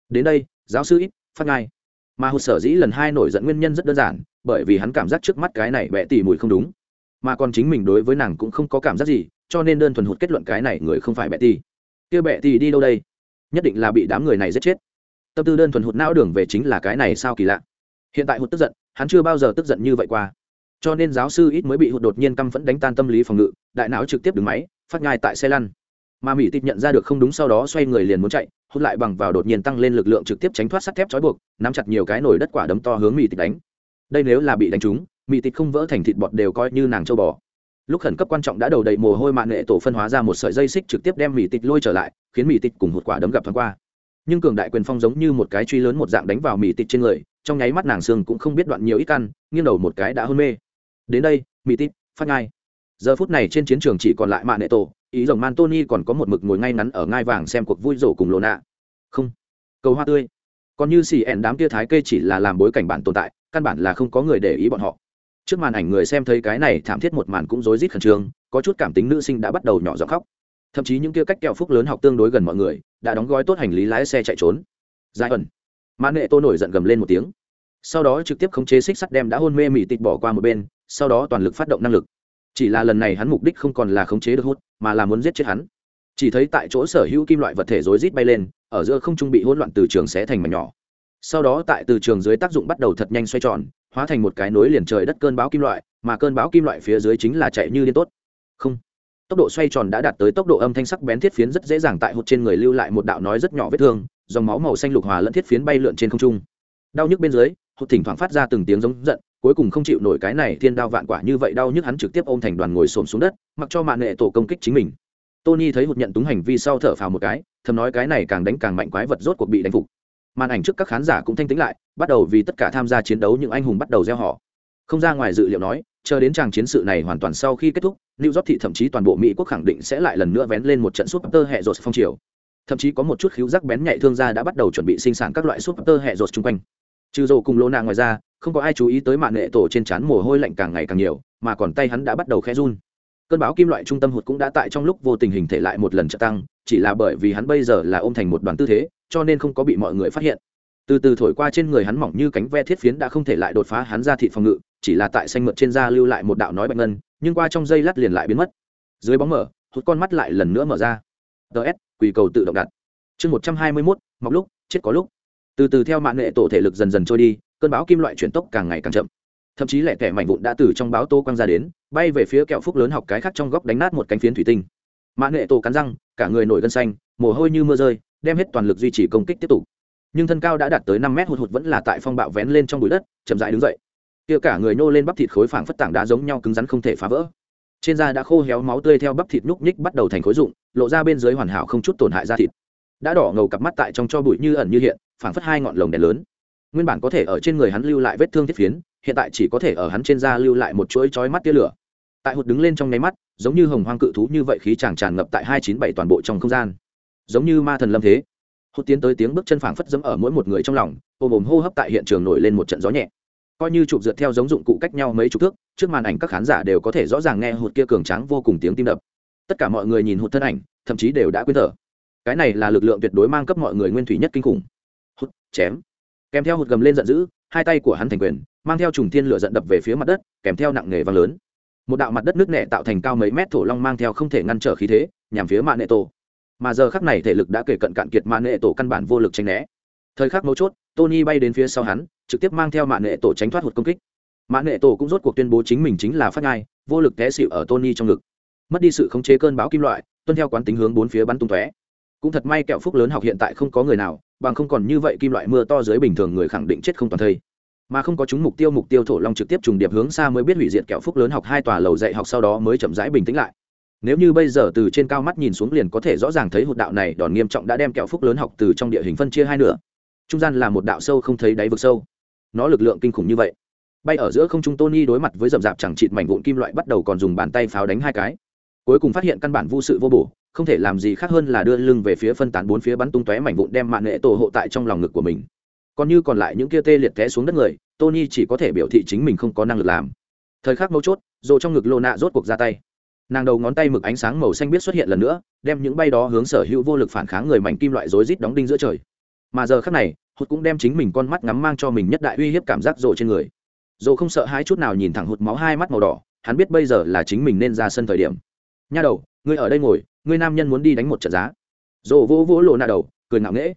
Đến đây, giáo sư ít, phát ngai mà hụt sở dĩ lần hai nổi giận nguyên nhân rất đơn giản, bởi vì hắn cảm giác trước mắt cái này bẹ tỉ mùi không đúng mà còn chính mình đối với nàng cũng không có cảm giác gì, cho nên đơn thuần hụt kết luận cái này người không phải bẹ ti. kia bẹ ti đi đâu đây? Nhất định là bị đám người này giết chết. Tâm tư đơn thuần hụt não đường về chính là cái này sao kỳ lạ. Hiện tại hụt tức giận, hắn chưa bao giờ tức giận như vậy qua. Cho nên giáo sư ít mới bị hụt đột nhiên căm phẫn đánh tan tâm lý phòng ngự, đại não trực tiếp đứng máy, phát ngai tại xe lăn. Mà mỹ tịch nhận ra được không đúng sau đó xoay người liền muốn chạy, hụt lại bằng vào đột nhiên tăng lên lực lượng trực tiếp tránh thoát sắt thép trói buộc, nắm chặt nhiều cái nồi đất quả đấm to hướng mỹ tịch đánh. Đây nếu là bị đánh trúng mì tịt không vỡ thành thịt bọt đều coi như nàng châu bò. Lúc khẩn cấp quan trọng đã đầu đầy mồ hôi mạng nghệ tổ phân hóa ra một sợi dây xích trực tiếp đem mì tịt lôi trở lại khiến mì tịt cùng hụt quả đấm gặp thoáng qua. Nhưng cường đại quyền phong giống như một cái truy lớn một dạng đánh vào mì tịt trên người trong nháy mắt nàng xương cũng không biết đoạn nhiều ít căn nghiêng đầu một cái đã hôn mê. Đến đây mì tịt, phát ngai giờ phút này trên chiến trường chỉ còn lại mạng nghệ tổ ý rồng man tony còn có một mực ngồi ngay ngắn ở ngai vàng xem cuộc vui rổ cùng lộ nạ. Không cầu hoa tươi. Còn như xì ẻn đám tia thái kê chỉ là làm bối cảnh bản tồn tại căn bản là không có người để ý bọn họ trước màn ảnh người xem thấy cái này thảm thiết một màn cũng rối rít khẩn trương, có chút cảm tính nữ sinh đã bắt đầu nhỏ giọng khóc. Thậm chí những kia cách kẹo phúc lớn học tương đối gần mọi người, đã đóng gói tốt hành lý lái xe chạy trốn. Giải ẩn. Mãn nghệ tô nổi giận gầm lên một tiếng. Sau đó trực tiếp khống chế xích sắt đem đã hôn mê mỉ tịt bỏ qua một bên, sau đó toàn lực phát động năng lực. Chỉ là lần này hắn mục đích không còn là khống chế được hút, mà là muốn giết chết hắn. Chỉ thấy tại chỗ sở hữu kim loại vật thể rối rít bay lên, ở giữa không trung bị hỗn loạn từ trường xé thành mảnh nhỏ. Sau đó tại từ trường dưới tác dụng bắt đầu thật nhanh xoay tròn hóa thành một cái nối liền trời đất cơn bão kim loại, mà cơn bão kim loại phía dưới chính là chạy như điên tốt. Không. Tốc độ xoay tròn đã đạt tới tốc độ âm thanh sắc bén thiết phiến rất dễ dàng tại hụt trên người lưu lại một đạo nói rất nhỏ vết thương, dòng máu màu xanh lục hòa lẫn thiết phiến bay lượn trên không trung. Đau nhức bên dưới, hụt thỉnh thoảng phát ra từng tiếng giống giận, cuối cùng không chịu nổi cái này thiên đao vạn quả như vậy đau nhức hắn trực tiếp ôm thành đoàn ngồi xổm xuống đất, mặc cho mạng nghệ tổ công kích chính mình. Tony thấy hụt nhận túng hành vi sau thở phào một cái, thầm nói cái này càng đánh càng mạnh quái vật rốt cuộc bị đánh phục màn ảnh trước các khán giả cũng thanh tĩnh lại, bắt đầu vì tất cả tham gia chiến đấu những anh hùng bắt đầu gieo họ. Không ra ngoài dự liệu nói, chờ đến tràng chiến sự này hoàn toàn sau khi kết thúc, new york thị thậm chí toàn bộ mỹ quốc khẳng định sẽ lại lần nữa vén lên một trận súp tơ hệ rột phong triều. Thậm chí có một chút khíu rắc bén nhạy thương gia đã bắt đầu chuẩn bị sinh sản các loại súp tơ hệ rột chung quanh. Trừ dầu cùng lô nạ ngoài ra, không có ai chú ý tới mạng nghệ tổ trên trán mồ hôi lạnh càng ngày càng nhiều, mà còn tay hắn đã bắt đầu khe run. Cơn báo kim loại trung tâm hụt cũng đã tại trong lúc vô tình hình thể lại một lần trợ tăng, chỉ là bởi vì hắn bây giờ là ôm thành một đoàn tư thế cho nên không có bị mọi người phát hiện. Từ từ thổi qua trên người hắn mỏng như cánh ve thiết phiến đã không thể lại đột phá hắn ra thị phòng ngự, chỉ là tại xanh mượt trên da lưu lại một đạo nói bạch ngân, nhưng qua trong dây lát liền lại biến mất. Dưới bóng mở, hút con mắt lại lần nữa mở ra. Ts quỳ cầu tự động đặt. Chương một trăm hai mươi mốt, mọc lúc, chết có lúc. Từ từ theo mạng nghệ tổ thể lực dần dần trôi đi, cơn bão kim loại chuyển tốc càng ngày càng chậm. Thậm chí lẻ kẻ mảnh vụn đã từ trong báo tô quăng ra đến, bay về phía kẹo phúc lớn học cái khác trong góc đánh nát một cánh phiến thủy tinh. Mạng nghệ tổ cắn răng, cả người nổi gân xanh, mồ hôi như mưa rơi đem hết toàn lực duy trì công kích tiếp tục. Nhưng thân cao đã đạt tới năm mét hụt hụt vẫn là tại phong bạo vén lên trong bụi đất, chậm dại đứng dậy. Kia cả người nô lên bắp thịt khối phảng phất tảng đá giống nhau cứng rắn không thể phá vỡ. Trên da đã khô héo máu tươi theo bắp thịt núc nhích bắt đầu thành khối rụng, lộ ra bên dưới hoàn hảo không chút tổn hại da thịt. Đã đỏ ngầu cặp mắt tại trong cho bụi như ẩn như hiện, phảng phất hai ngọn lồng đèn lớn. Nguyên bản có thể ở trên người hắn lưu lại vết thương thiết phiến, hiện tại chỉ có thể ở hắn trên da lưu lại một chuỗi chói mắt tia lửa. Tại hụt đứng lên trong nháy mắt, giống như hồng hoang cự thú như vậy khí chàng tràn ngập tại hai chín bảy toàn bộ trong không gian giống như ma thần lâm thế. Hốt tiến tới tiếng bước chân phảng phất dẫm ở mỗi một người trong lòng ôm ồm hô hấp tại hiện trường nổi lên một trận gió nhẹ. Coi như chụp dượt theo giống dụng cụ cách nhau mấy chục thước, trước màn ảnh các khán giả đều có thể rõ ràng nghe hụt kia cường tráng vô cùng tiếng tim đập. Tất cả mọi người nhìn hụt thân ảnh, thậm chí đều đã quên thở. Cái này là lực lượng tuyệt đối mang cấp mọi người nguyên thủy nhất kinh khủng. Hụt, chém. Kèm theo hụt gầm lên giận dữ, hai tay của hắn thành quyền, mang theo trùng thiên lửa giận đập về phía mặt đất, kèm theo nặng nghề vang lớn. Một đạo mặt đất nước nẹ tạo thành cao mấy mét thổ long mang theo không thể ngăn trở khí thế, nhằm phía mạng nệ tổ mà giờ khắc này thể lực đã kể cận cạn kiệt mạng nệ tổ căn bản vô lực tranh né. Thời khắc mấu chốt, tony bay đến phía sau hắn, trực tiếp mang theo mạng nệ tổ tránh thoát hụt công kích. Mạng nệ tổ cũng rốt cuộc tuyên bố chính mình chính là phát ngai vô lực té xịu ở tony trong ngực. Mất đi sự khống chế cơn bão kim loại, tuân theo quán tính hướng bốn phía bắn tung tóe. Cũng thật may kẹo phúc lớn học hiện tại không có người nào, bằng không còn như vậy kim loại mưa to dưới bình thường người khẳng định chết không toàn thây. Mà không có chúng mục tiêu mục tiêu thổ long trực tiếp trùng điệp hướng xa mới biết hủy diệt kẹo phúc lớn học hai tòa lầu dạy học sau đó mới chậm rãi bình tĩnh lại nếu như bây giờ từ trên cao mắt nhìn xuống liền có thể rõ ràng thấy hụt đạo này, đòn nghiêm trọng đã đem kẹo phúc lớn học từ trong địa hình phân chia hai nửa. Trung gian là một đạo sâu không thấy đáy vực sâu. Nó lực lượng kinh khủng như vậy. Bay ở giữa không trung tony đối mặt với rậm rạp chẳng chịt mảnh vụn kim loại bắt đầu còn dùng bàn tay pháo đánh hai cái. Cuối cùng phát hiện căn bản vô sự vô bổ, không thể làm gì khác hơn là đưa lưng về phía phân tán bốn phía bắn tung tóe mảnh vụn đem mạng nghệ tổ hộ tại trong lòng ngực của mình. Còn như còn lại những kia tê liệt té xuống đất người, tony chỉ có thể biểu thị chính mình không có năng lực làm. Thời khắc mấu chốt dồ trong ngực lô nạ rốt cuộc ra tay nàng đầu ngón tay mực ánh sáng màu xanh biết xuất hiện lần nữa, đem những bay đó hướng sở hữu vô lực phản kháng người mảnh kim loại rối rít đóng đinh giữa trời. Mà giờ khắc này, hụt cũng đem chính mình con mắt ngắm mang cho mình nhất đại uy hiếp cảm giác rộ trên người. Rộ không sợ hai chút nào nhìn thẳng hụt máu hai mắt màu đỏ, hắn biết bây giờ là chính mình nên ra sân thời điểm. Nha đầu, ngươi ở đây ngồi, ngươi nam nhân muốn đi đánh một trận giá. Rộ vỗ vỗ lộ nạ đầu, cười ngạo nghễ.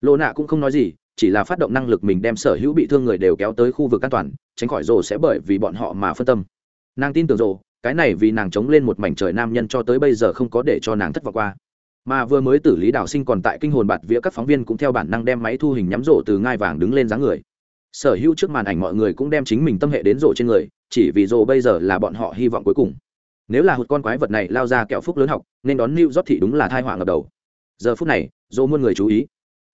Lộ nạ cũng không nói gì, chỉ là phát động năng lực mình đem sở hữu bị thương người đều kéo tới khu vực an toàn, tránh khỏi rồ sẽ bởi vì bọn họ mà phân tâm. Nàng tin tưởng rồ cái này vì nàng chống lên một mảnh trời nam nhân cho tới bây giờ không có để cho nàng thất vọng qua. Mà vừa mới tử lý đào sinh còn tại kinh hồn bạt vía các phóng viên cũng theo bản năng đem máy thu hình nhắm rộ từ ngai vàng đứng lên dáng người. Sở hữu trước màn ảnh mọi người cũng đem chính mình tâm hệ đến rộ trên người, chỉ vì rộ bây giờ là bọn họ hy vọng cuối cùng. Nếu là hụt con quái vật này lao ra kẹo phúc lớn học, nên đón new rót thì đúng là thai họa ngập đầu. Giờ phút này rộ muôn người chú ý.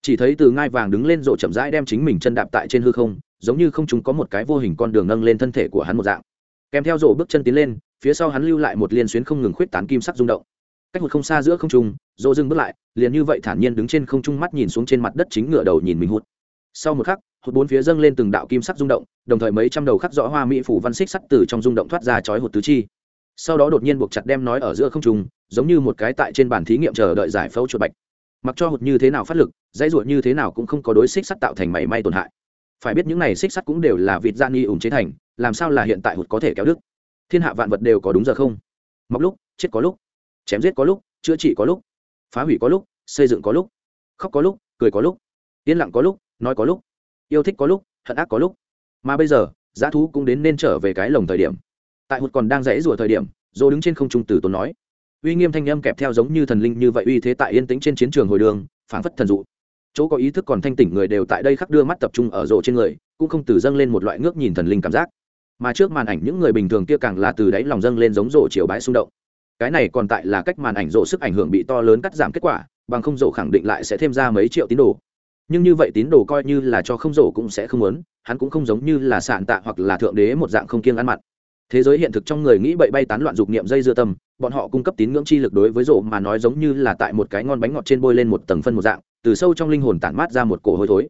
Chỉ thấy từ ngai vàng đứng lên rộ chậm rãi đem chính mình chân đạp tại trên hư không, giống như không chúng có một cái vô hình con đường nâng lên thân thể của hắn một dạng. Kèm theo rộ bước chân tiến lên phía sau hắn lưu lại một liên xuyến không ngừng khuyết tán kim sắc rung động. Cách một không xa giữa không trung, dỗ dừng bước lại, liền như vậy thản nhiên đứng trên không trung mắt nhìn xuống trên mặt đất chính ngựa đầu nhìn mình hụt. Sau một khắc, hụt bốn phía dâng lên từng đạo kim sắc rung động, đồng thời mấy trăm đầu khắc rõ hoa mỹ phủ văn xích sắt từ trong rung động thoát ra chói hụt tứ chi. Sau đó đột nhiên buộc chặt đem nói ở giữa không trung, giống như một cái tại trên bàn thí nghiệm chờ đợi giải phẫu chuột bạch. Mặc cho hụt như thế nào phát lực, dãy ruột như thế nào cũng không có đối xích sắt tạo thành mảy may tổn hại. Phải biết những này xích sắt cũng đều là vịt da ni ủng chế thành, làm sao là hiện tại hụt có thể kéo đức thiên hạ vạn vật đều có đúng giờ không mọc lúc chết có lúc chém giết có lúc chữa trị có lúc phá hủy có lúc xây dựng có lúc khóc có lúc cười có lúc yên lặng có lúc nói có lúc yêu thích có lúc hận ác có lúc mà bây giờ giá thú cũng đến nên trở về cái lồng thời điểm tại hụt còn đang rẽ rủa thời điểm dô đứng trên không trung tử tốn nói uy nghiêm thanh âm kẹp theo giống như thần linh như vậy uy thế tại yên tĩnh trên chiến trường hồi đường phảng phất thần dụ chỗ có ý thức còn thanh tỉnh người đều tại đây khắc đưa mắt tập trung ở rộ trên người cũng không từ dâng lên một loại ngước nhìn thần linh cảm giác mà trước màn ảnh những người bình thường kia càng là từ đáy lòng dâng lên giống rổ chiều bãi xung động. Cái này còn tại là cách màn ảnh rổ sức ảnh hưởng bị to lớn cắt giảm kết quả, bằng không rổ khẳng định lại sẽ thêm ra mấy triệu tín đồ. Nhưng như vậy tín đồ coi như là cho không rổ cũng sẽ không muốn, hắn cũng không giống như là sạn tạ hoặc là thượng đế một dạng không kiêng ăn mặn. Thế giới hiện thực trong người nghĩ bậy bay tán loạn dục niệm dây dưa tâm, bọn họ cung cấp tín ngưỡng chi lực đối với rổ mà nói giống như là tại một cái ngon bánh ngọt trên bôi lên một tầng phân một dạng, từ sâu trong linh hồn tản mát ra một cổ hôi thối.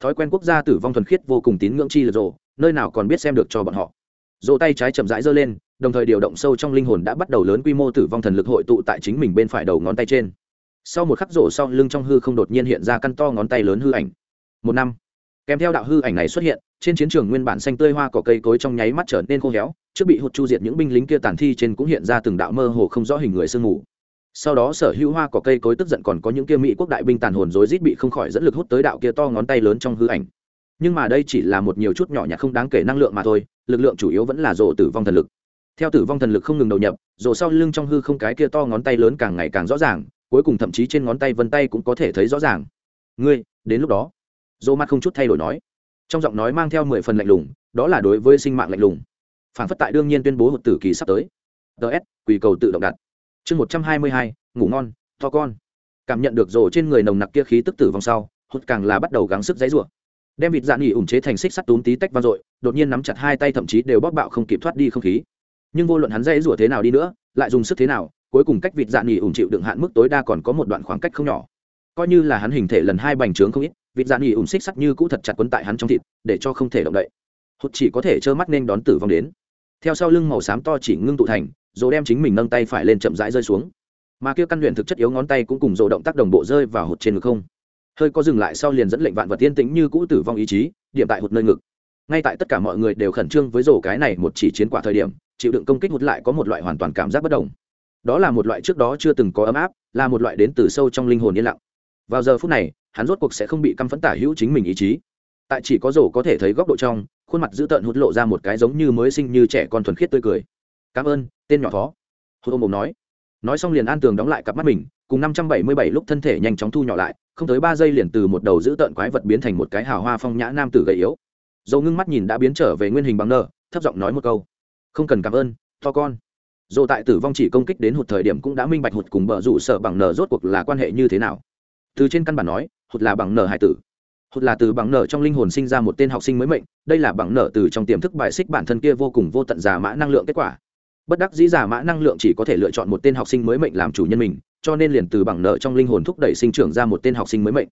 Thói quen quốc gia tử vong thuần khiết vô cùng tín ngưỡng chi lực rộ nơi nào còn biết xem được cho bọn họ. Dỗ tay trái chậm rãi giơ lên, đồng thời điều động sâu trong linh hồn đã bắt đầu lớn quy mô tử vong thần lực hội tụ tại chính mình bên phải đầu ngón tay trên. Sau một khắc rổ sau, lưng trong hư không đột nhiên hiện ra căn to ngón tay lớn hư ảnh. Một năm, kèm theo đạo hư ảnh này xuất hiện, trên chiến trường nguyên bản xanh tươi hoa cỏ cây cối trong nháy mắt trở nên khô héo, trước bị hụt chu diệt những binh lính kia tàn thi trên cũng hiện ra từng đạo mơ hồ không rõ hình người sương mù. Sau đó sở hữu hoa cỏ cây cối tức giận còn có những kia mỹ quốc đại binh tàn hồn rối rít bị không khỏi dẫn lực hút tới đạo kia to ngón tay lớn trong hư ảnh nhưng mà đây chỉ là một nhiều chút nhỏ nhặt không đáng kể năng lượng mà thôi, lực lượng chủ yếu vẫn là rộ tử vong thần lực. Theo tử vong thần lực không ngừng đầu nhập rộ sau lưng trong hư không cái kia to ngón tay lớn càng ngày càng rõ ràng, cuối cùng thậm chí trên ngón tay vân tay cũng có thể thấy rõ ràng. Ngươi, đến lúc đó. Rộ mặt không chút thay đổi nói. Trong giọng nói mang theo mười phần lạnh lùng, đó là đối với sinh mạng lạnh lùng. Phản phất tại đương nhiên tuyên bố một tử kỳ sắp tới. Ts quỳ cầu tự động đặt. Chương một trăm hai mươi hai, ngủ ngon, to con. Cảm nhận được rồ trên người nồng nặc kia khí tức tử vong sau, hụt càng là bắt đầu gắng sức dãy rủa đem vịt dạ nghỉ ủng chế thành xích sắt túm tí tách vang dội, đột nhiên nắm chặt hai tay thậm chí đều bóp bạo không kịp thoát đi không khí. Nhưng vô luận hắn dãy rủa thế nào đi nữa, lại dùng sức thế nào, cuối cùng cách vịt dạ nghỉ ủng chịu đựng hạn mức tối đa còn có một đoạn khoảng cách không nhỏ. Coi như là hắn hình thể lần hai bành trướng không ít, vịt dạ nghỉ ủng xích sắt như cũ thật chặt quấn tại hắn trong thịt, để cho không thể động đậy. Hụt chỉ có thể trơ mắt nên đón tử vong đến. Theo sau lưng màu xám to chỉ ngưng tụ thành, rồi đem chính mình nâng tay phải lên chậm rãi rơi xuống. Mà kia căn luyện thực chất yếu ngón tay cũng cùng rộ động tác đồng bộ rơi vào hụt trên ngực không hơi có dừng lại sau liền dẫn lệnh vạn vật tiên tĩnh như cũ tử vong ý chí, điểm tại hụt nơi ngực. Ngay tại tất cả mọi người đều khẩn trương với rổ cái này một chỉ chiến quả thời điểm, chịu đựng công kích hụt lại có một loại hoàn toàn cảm giác bất đồng. Đó là một loại trước đó chưa từng có ấm áp, là một loại đến từ sâu trong linh hồn yên lặng. Vào giờ phút này, hắn rốt cuộc sẽ không bị căm phẫn tả hữu chính mình ý chí. Tại chỉ có rổ có thể thấy góc độ trong, khuôn mặt dữ tợn hụt lộ ra một cái giống như mới sinh như trẻ con thuần khiết tươi cười. Cảm ơn, tên nhỏ phó hụt ôm bồm nói nói xong liền an tường đóng lại cặp mắt mình, cùng năm trăm bảy mươi bảy lúc thân thể nhanh chóng thu nhỏ lại, không tới ba giây liền từ một đầu giữ tợn quái vật biến thành một cái hào hoa phong nhã nam tử gầy yếu. Dầu ngưng mắt nhìn đã biến trở về nguyên hình bằng nơ, thấp giọng nói một câu. Không cần cảm ơn, to con. Dồ tại tử vong chỉ công kích đến hụt thời điểm cũng đã minh bạch hụt cùng bờ rủ sợ bằng nờ rốt cuộc là quan hệ như thế nào. Từ trên căn bản nói, hụt là bằng nờ hải tử. Hụt là từ bằng nở trong linh hồn sinh ra một tên học sinh mới mệnh, đây là bằng nở từ trong tiềm thức bài xích bản thân kia vô cùng vô tận giả mã năng lượng kết quả bất đắc dĩ giả mã năng lượng chỉ có thể lựa chọn một tên học sinh mới mệnh làm chủ nhân mình, cho nên liền từ bằng nợ trong linh hồn thúc đẩy sinh trưởng ra một tên học sinh mới mệnh.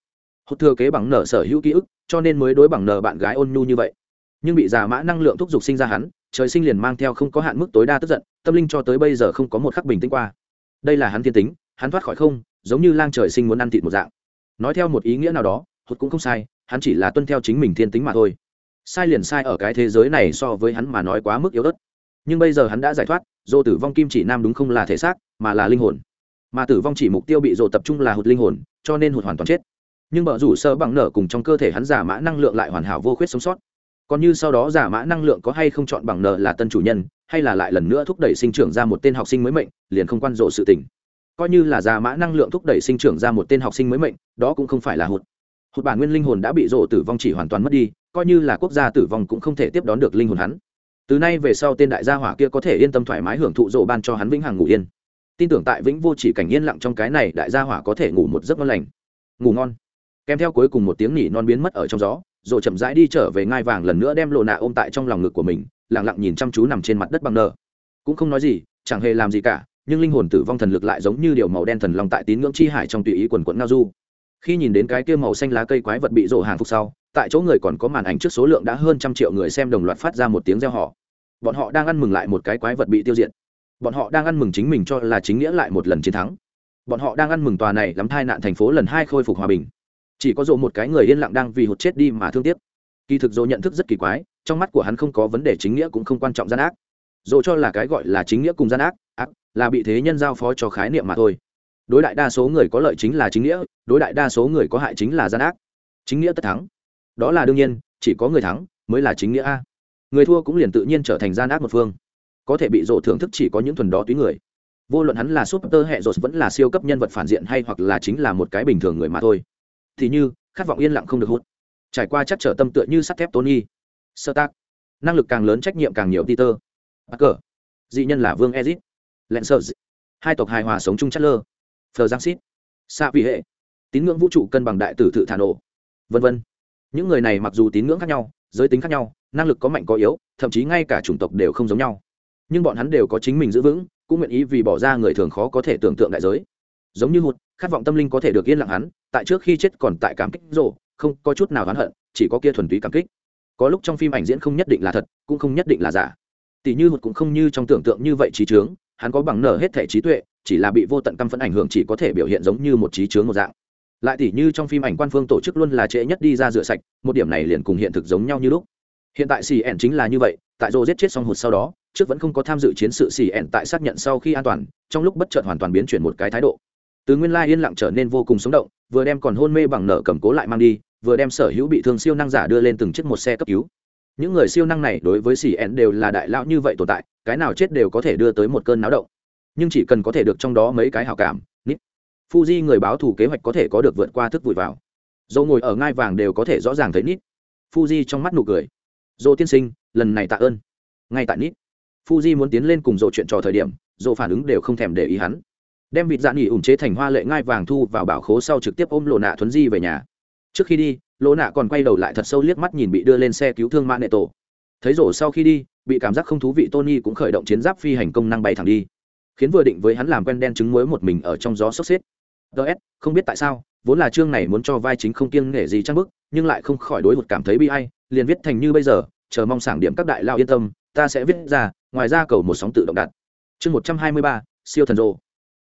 Hốt thừa kế bằng nợ sở hữu ký ức, cho nên mới đối bằng nợ bạn gái ôn nhu như vậy. Nhưng bị giả mã năng lượng thúc giục sinh ra hắn, trời sinh liền mang theo không có hạn mức tối đa tức giận, tâm linh cho tới bây giờ không có một khắc bình tĩnh qua. Đây là hắn thiên tính, hắn thoát khỏi không, giống như lang trời sinh muốn ăn thịt một dạng. Nói theo một ý nghĩa nào đó, hụt cũng không sai, hắn chỉ là tuân theo chính mình thiên tính mà thôi. Sai liền sai ở cái thế giới này so với hắn mà nói quá mức yếu đất nhưng bây giờ hắn đã giải thoát dồ tử vong kim chỉ nam đúng không là thể xác, mà là linh hồn. Mà tử vong chỉ mục tiêu bị dồ tập trung là hụt linh hồn, cho nên hụt hoàn toàn chết. Nhưng bờ rủ sơ bằng nở cùng trong cơ thể hắn giả mã năng lượng lại hoàn hảo vô khuyết sống sót. Còn như sau đó giả mã năng lượng có hay không chọn bằng nở là tân chủ nhân, hay là lại lần nữa thúc đẩy sinh trưởng ra một tên học sinh mới mệnh, liền không quan rộ sự tình. Coi như là giả mã năng lượng thúc đẩy sinh trưởng ra một tên học sinh mới mệnh, đó cũng không phải là hụt. Hụt bản nguyên linh hồn đã bị rộ tử vong chỉ hoàn toàn mất đi, coi như là quốc gia tử vong cũng không thể tiếp đón được linh hồn hắn từ nay về sau tên đại gia hỏa kia có thể yên tâm thoải mái hưởng thụ rộ ban cho hắn vĩnh hằng ngủ yên. Tin tưởng tại vĩnh vô chỉ cảnh yên lặng trong cái này đại gia hỏa có thể ngủ một giấc ngon lành. Ngủ ngon. Kèm theo cuối cùng một tiếng nỉ non biến mất ở trong gió rộ chậm rãi đi trở về ngai vàng lần nữa đem lộ nạ ôm tại trong lòng ngực của mình lẳng lặng nhìn chăm chú nằm trên mặt đất bằng nờ. Cũng không nói gì, chẳng hề làm gì cả, nhưng linh hồn tử vong thần lực lại giống như điều màu đen thần long tại tín ngưỡng chi hải trong tùy ý quần quận ngao du. Khi nhìn đến cái kia màu xanh lá cây quái vật bị rộ hàng phục sau, tại chỗ người còn có màn ảnh trước số lượng đã hơn trăm triệu người xem đồng loạt phát ra một tiếng reo họ bọn họ đang ăn mừng lại một cái quái vật bị tiêu diệt. Bọn họ đang ăn mừng chính mình cho là chính nghĩa lại một lần chiến thắng. Bọn họ đang ăn mừng tòa này lắm thai nạn thành phố lần hai khôi phục hòa bình. Chỉ có dỗ một cái người yên lặng đang vì hụt chết đi mà thương tiếc. Kỳ thực dỗ nhận thức rất kỳ quái, trong mắt của hắn không có vấn đề chính nghĩa cũng không quan trọng gian ác. Dỗ cho là cái gọi là chính nghĩa cùng gian ác ác là bị thế nhân giao phó cho khái niệm mà thôi. Đối đại đa số người có lợi chính là chính nghĩa, đối đại đa số người có hại chính là gian ác. Chính nghĩa tất thắng. Đó là đương nhiên, chỉ có người thắng mới là chính nghĩa a người thua cũng liền tự nhiên trở thành gian ác một phương. Có thể bị rộ thưởng thức chỉ có những thuần đó túy người. Vô luận hắn là súp tơ hệ rột vẫn là siêu cấp nhân vật phản diện hay hoặc là chính là một cái bình thường người mà thôi. Thì như, khát vọng yên lặng không được hút. Trải qua chắc trở tâm tựa như sắt thép tony. Sơ tác. Năng lực càng lớn trách nhiệm càng nhiều peter. Parker. Dị nhân là vương ezit. Lenser hai tộc hài hòa sống chung chất lơ phờ giang xít xa vì hệ. Tín ngưỡng vũ trụ cân bằng đại tử thự thả nổ. V v những người này mặc dù tín ngưỡng khác nhau, giới tính khác nhau năng lực có mạnh có yếu, thậm chí ngay cả chủng tộc đều không giống nhau. Nhưng bọn hắn đều có chính mình giữ vững, cũng nguyện ý vì bỏ ra người thường khó có thể tưởng tượng đại giới. Giống như một, khát vọng tâm linh có thể được yên lặng hắn, tại trước khi chết còn tại cảm kích rộ, không có chút nào oán hận, chỉ có kia thuần túy cảm kích. Có lúc trong phim ảnh diễn không nhất định là thật, cũng không nhất định là giả. Tỷ như một cũng không như trong tưởng tượng như vậy trí trướng hắn có bằng nở hết thể trí tuệ, chỉ là bị vô tận căm phẫn ảnh hưởng chỉ có thể biểu hiện giống như một trí trướng một dạng. Lại tỉ như trong phim ảnh quan phương tổ chức luôn là trễ nhất đi ra rửa sạch, một điểm này liền cùng hiện thực giống nhau như lúc hiện tại xì ẻn chính là như vậy, tại rô giết chết xong hụt sau đó, trước vẫn không có tham dự chiến sự xì ẻn tại xác nhận sau khi an toàn, trong lúc bất chợt hoàn toàn biến chuyển một cái thái độ. Từ nguyên lai yên lặng trở nên vô cùng sống động, vừa đem còn hôn mê bằng nợ cầm cố lại mang đi, vừa đem sở hữu bị thương siêu năng giả đưa lên từng chiếc một xe cấp cứu. Những người siêu năng này đối với xì ẻn đều là đại lão như vậy tồn tại, cái nào chết đều có thể đưa tới một cơn náo động. Nhưng chỉ cần có thể được trong đó mấy cái hào cảm, nít. Fuji người báo thù kế hoạch có thể có được vượt qua thức vùi vào. Dầu ngồi ở ngai vàng đều có thể rõ ràng thấy nít. Fuji trong mắt nụ cười dô tiên sinh, lần này tạ ơn. Ngay tại nít, fuji muốn tiến lên cùng dô chuyện trò thời điểm, dô phản ứng đều không thèm để ý hắn. Đem vịt dạ nghỉ ủng chế thành hoa lệ ngai vàng thu vào bảo khố sau trực tiếp ôm lộ nạ thuấn di về nhà. Trước khi đi lộ nạ còn quay đầu lại thật sâu liếc mắt nhìn bị đưa lên xe cứu thương mã nệ tổ. Thấy rổ sau khi đi, bị cảm giác không thú vị tony cũng khởi động chiến giáp phi hành công năng bay thẳng đi. Khiến vừa định với hắn làm quen đen trứng muối một mình ở trong gió sốc xếp. Ts không biết tại sao, vốn là chương này muốn cho vai chính không kiêng nể gì trang bức, nhưng lại không khỏi đối một cảm thấy bi ai liền viết thành như bây giờ, chờ mong sảng điểm các đại lao yên tâm, ta sẽ viết ra, ngoài ra cầu một sóng tự động đặt. Chương một trăm hai mươi ba, siêu thần rồ.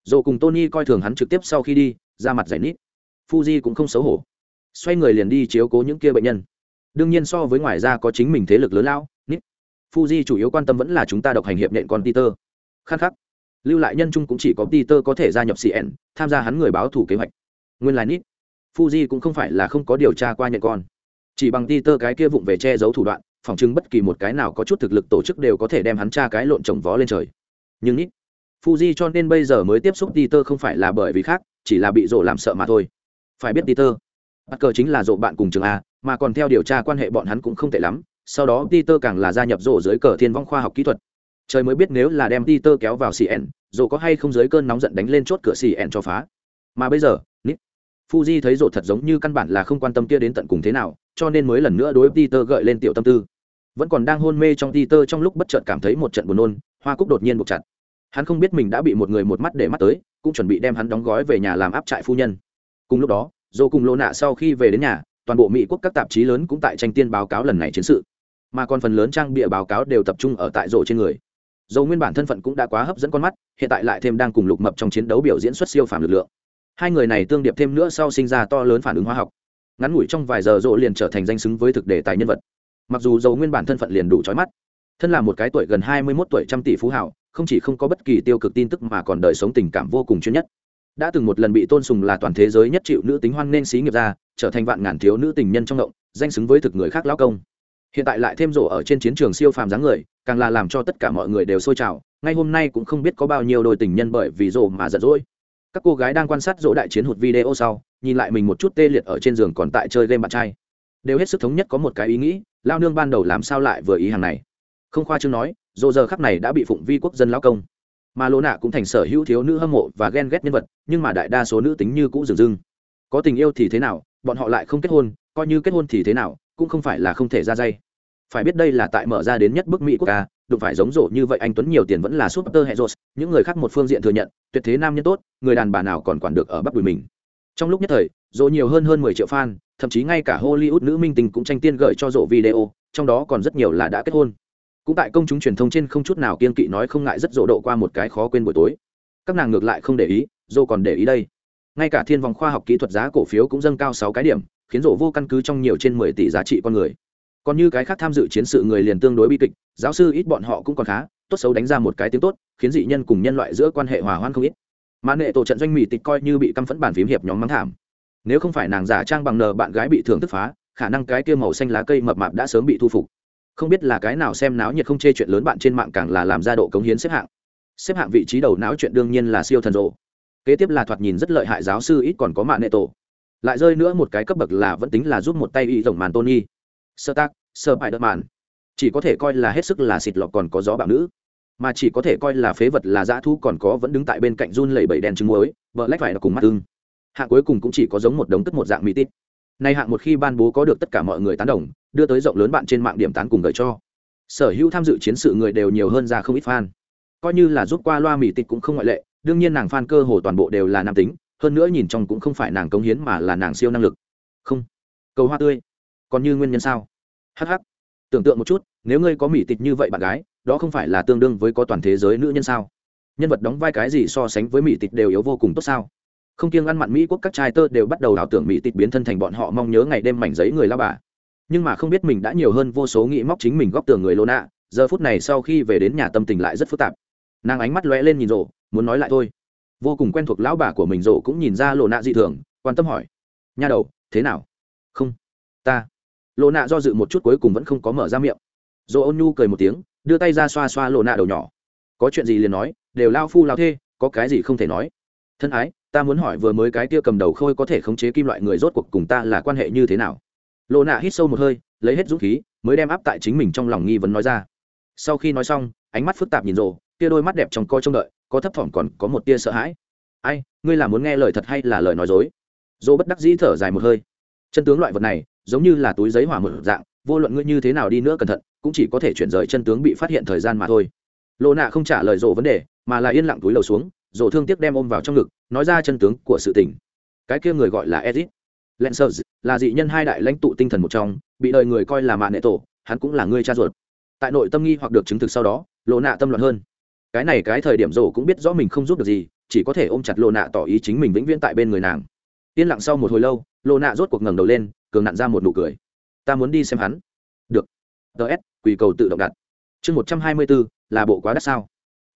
Rồ cùng tony coi thường hắn trực tiếp sau khi đi, ra mặt giải nít. Fuji cũng không xấu hổ. Xoay người liền đi chiếu cố những kia bệnh nhân. Đương nhiên so với ngoài ra có chính mình thế lực lớn lao, nít. Fuji chủ yếu quan tâm vẫn là chúng ta độc hành hiệp nện con peter. Khắc khắc. Lưu lại nhân trung cũng chỉ có peter có thể gia nhập cn tham gia hắn người báo thủ kế hoạch. Nguyên là nít. Fuji cũng không phải là không có điều tra qua nhận con chỉ bằng peter cái kia vụng về che giấu thủ đoạn phỏng chứng bất kỳ một cái nào có chút thực lực tổ chức đều có thể đem hắn tra cái lộn trồng vó lên trời. Nhưng ít, fuji cho nên bây giờ mới tiếp xúc peter không phải là bởi vì khác chỉ là bị rộ làm sợ mà thôi. Phải biết peter bắt cờ chính là rộ bạn cùng trường a mà còn theo điều tra quan hệ bọn hắn cũng không tệ lắm sau đó peter càng là gia nhập rộ dưới cờ thiên vong khoa học kỹ thuật. Trời mới biết nếu là đem peter kéo vào cn rộ có hay không dưới cơn nóng giận đánh lên chốt cửa cn cho phá. Mà bây giờ fuji thấy rộ thật giống như căn bản là không quan tâm kia đến tận cùng thế nào, cho nên mới lần nữa đối peter gợi lên tiểu tâm tư. Vẫn còn đang hôn mê trong peter trong lúc bất chợt cảm thấy một trận buồn nôn, hoa cúc đột nhiên buộc chặt. Hắn không biết mình đã bị một người một mắt để mắt tới, cũng chuẩn bị đem hắn đóng gói về nhà làm áp trại phu nhân. Cùng lúc đó, dô cùng lô nạ sau khi về đến nhà, toàn bộ mỹ quốc các tạp chí lớn cũng tại tranh tiên báo cáo lần này chiến sự. Mà còn phần lớn trang bìa báo cáo đều tập trung ở tại rổ trên người. Dầu nguyên bản thân phận cũng đã quá hấp dẫn con mắt, hiện tại lại thêm đang cùng lục mập trong chiến đấu biểu diễn xuất siêu phàm lực lượng hai người này tương điệp thêm nữa sau sinh ra to lớn phản ứng hóa học. Ngắn ngủi trong vài giờ rộ liền trở thành danh xứng với thực đề tài nhân vật. Mặc dù dầu nguyên bản thân phận liền đủ trói mắt, thân là một cái tuổi gần hai mươi mốt tuổi trăm tỷ phú hảo, không chỉ không có bất kỳ tiêu cực tin tức mà còn đời sống tình cảm vô cùng chuyên nhất. Đã từng một lần bị tôn sùng là toàn thế giới nhất chịu nữ tính hoan nên xí nghiệp ra, trở thành vạn ngàn thiếu nữ tình nhân trong động, danh xứng với thực người khác lão công. Hiện tại lại thêm rổ ở trên chiến trường siêu phàm dáng người, càng là làm cho tất cả mọi người đều sôi trào, ngay hôm nay cũng không biết có bao nhiêu đôi tình nhân bởi vì rổ mà giận dỗi các cô gái đang quan sát dỗ đại chiến hụt video sau, nhìn lại mình một chút tê liệt ở trên giường còn tại chơi game bạn trai. Đều hết sức thống nhất có một cái ý nghĩ, lao nương ban đầu làm sao lại vừa ý hàng này. Không khoa chương nói, dỗ giờ khắc này đã bị phụng vi quốc dân lão công. Mà lỗ nạ cũng thành sở hữu thiếu nữ hâm mộ và ghen ghét nhân vật, nhưng mà đại đa số nữ tính như cũ dừng dưng. Có tình yêu thì thế nào, bọn họ lại không kết hôn, coi như kết hôn thì thế nào, cũng không phải là không thể ra dây phải biết đây là tại mở ra đến nhất bức mỹ quốc ca, đụng phải giống rộ như vậy anh tuấn nhiều tiền vẫn là super hệ rột những người khác một phương diện thừa nhận, tuyệt thế nam nhân tốt, người đàn bà nào còn quản được ở bắc bùi mình. Trong lúc nhất thời, rộ nhiều hơn hơn mười triệu fan, thậm chí ngay cả hollywood nữ minh tình cũng tranh tiên gợi cho rộ video, trong đó còn rất nhiều là đã kết hôn. Cũng tại công chúng truyền thông trên không chút nào kiên kỵ nói không ngại rất rộ độ qua một cái khó quên buổi tối. Các nàng ngược lại không để ý, rộ còn để ý đây. Ngay cả thiên vòng khoa học kỹ thuật giá cổ phiếu cũng dâng cao sáu cái điểm, khiến rộ vô căn cứ trong nhiều trên mười tỷ giá trị con người còn như cái khác tham dự chiến sự người liền tương đối bi kịch, giáo sư ít bọn họ cũng còn khá, tốt xấu đánh ra một cái tiếng tốt, khiến dị nhân cùng nhân loại giữa quan hệ hòa hoan không ít. Mà nệ tổ trận doanh mỹ tịch coi như bị căm phẫn bàn phím hiệp nhóm mắng thảm. Nếu không phải nàng giả trang bằng nờ bạn gái bị thưởng thức phá, khả năng cái kia màu xanh lá cây mập mạp đã sớm bị thu phục. Không biết là cái nào xem náo nhiệt không chê chuyện lớn bạn trên mạng càng là làm ra độ cống hiến xếp hạng. Xếp hạng vị trí đầu não chuyện đương nhiên là siêu thần rộ. Kế tiếp là thoạt nhìn rất lợi hại giáo sư ít còn có mạng nệ tổ. Lại rơi nữa một cái cấp bậc là vẫn tính là giúp một tay y tổng màn tony sơ tác, sơ bại đất màn chỉ có thể coi là hết sức là xịt lọc còn có gió bạo nữ. Mà chỉ có thể coi là phế vật là dã thu còn có vẫn đứng tại bên cạnh run lẩy bẩy đèn trứng muối vợ lách phải là cùng mắt tương hạng cuối cùng cũng chỉ có giống một đống tức một dạng mỹ tít. Nay hạng một khi ban bố có được tất cả mọi người tán đồng, đưa tới rộng lớn bạn trên mạng điểm tán cùng gợi cho. Sở hữu tham dự chiến sự người đều nhiều hơn ra không ít fan. Coi như là giúp qua loa mỹ tịch cũng không ngoại lệ, đương nhiên nàng fan cơ hồ toàn bộ đều là nam tính, hơn nữa nhìn trong cũng không phải nàng công hiến mà là nàng siêu năng lực. Không. Cầu hoa tươi còn như nguyên nhân sao? Hh tưởng tượng một chút, nếu ngươi có mỹ tịch như vậy bạn gái, đó không phải là tương đương với có toàn thế giới nữ nhân sao? Nhân vật đóng vai cái gì so sánh với mỹ tịch đều yếu vô cùng tốt sao? Không kiêng ăn mặn mỹ quốc các trai tơ đều bắt đầu ảo tưởng mỹ tịch biến thân thành bọn họ mong nhớ ngày đêm mảnh giấy người lao bà. Nhưng mà không biết mình đã nhiều hơn vô số nghĩ móc chính mình góp tường người lô nạ, giờ phút này sau khi về đến nhà tâm tình lại rất phức tạp. Nàng ánh mắt lóe lên nhìn rộ, muốn nói lại thôi. Vô cùng quen thuộc lão bà của mình rộ cũng nhìn ra lộ nạ dị thường, quan tâm hỏi, nha đầu, thế nào? Không. Ta lộ nạ do dự một chút cuối cùng vẫn không có mở ra miệng. Dỗ ôn nhu cười một tiếng, đưa tay ra xoa xoa lộ nạ đầu nhỏ. Có chuyện gì liền nói, đều lao phu lao thê, có cái gì không thể nói. Thân ái, ta muốn hỏi vừa mới cái kia cầm đầu khôi có thể khống chế kim loại người rốt cuộc cùng ta là quan hệ như thế nào? Lộ nạ hít sâu một hơi, lấy hết dũng khí, mới đem áp tại chính mình trong lòng nghi vấn nói ra. Sau khi nói xong, ánh mắt phức tạp nhìn rộ tia đôi mắt đẹp trong coi trông đợi, có thấp thỏm còn có một tia sợ hãi. Ai, ngươi là muốn nghe lời thật hay là lời nói dối? Dỗ bất đắc dĩ thở dài một hơi. Chân tướng loại vật này giống như là túi giấy hỏa một dạng, vô luận ngươi như thế nào đi nữa cẩn thận, cũng chỉ có thể chuyển rời chân tướng bị phát hiện thời gian mà thôi. Lộ nạ không trả lời rộ vấn đề, mà là yên lặng túi lầu xuống, rộ thương tiếc đem ôm vào trong ngực, nói ra chân tướng của sự tình. Cái kia người gọi là edit Lancers là dị nhân hai đại lãnh tụ tinh thần một trong, bị đời người coi là mạng nệ tổ, hắn cũng là người cha ruột. Tại nội tâm nghi hoặc được chứng thực sau đó lộ nạ tâm loạn hơn. Cái này cái thời điểm rộ cũng biết rõ mình không giúp được gì, chỉ có thể ôm chặt lộ nạ tỏ ý chính mình vĩnh viễn tại bên người nàng. Yên lặng sau một hồi lâu lộ nạ rốt cuộc ngẩng đầu lên cường nặn ra một nụ cười. Ta muốn đi xem hắn. Được. Ts quỳ cầu tự động đặt. Chương một trăm hai mươi bốn, là bộ quá đắt sao?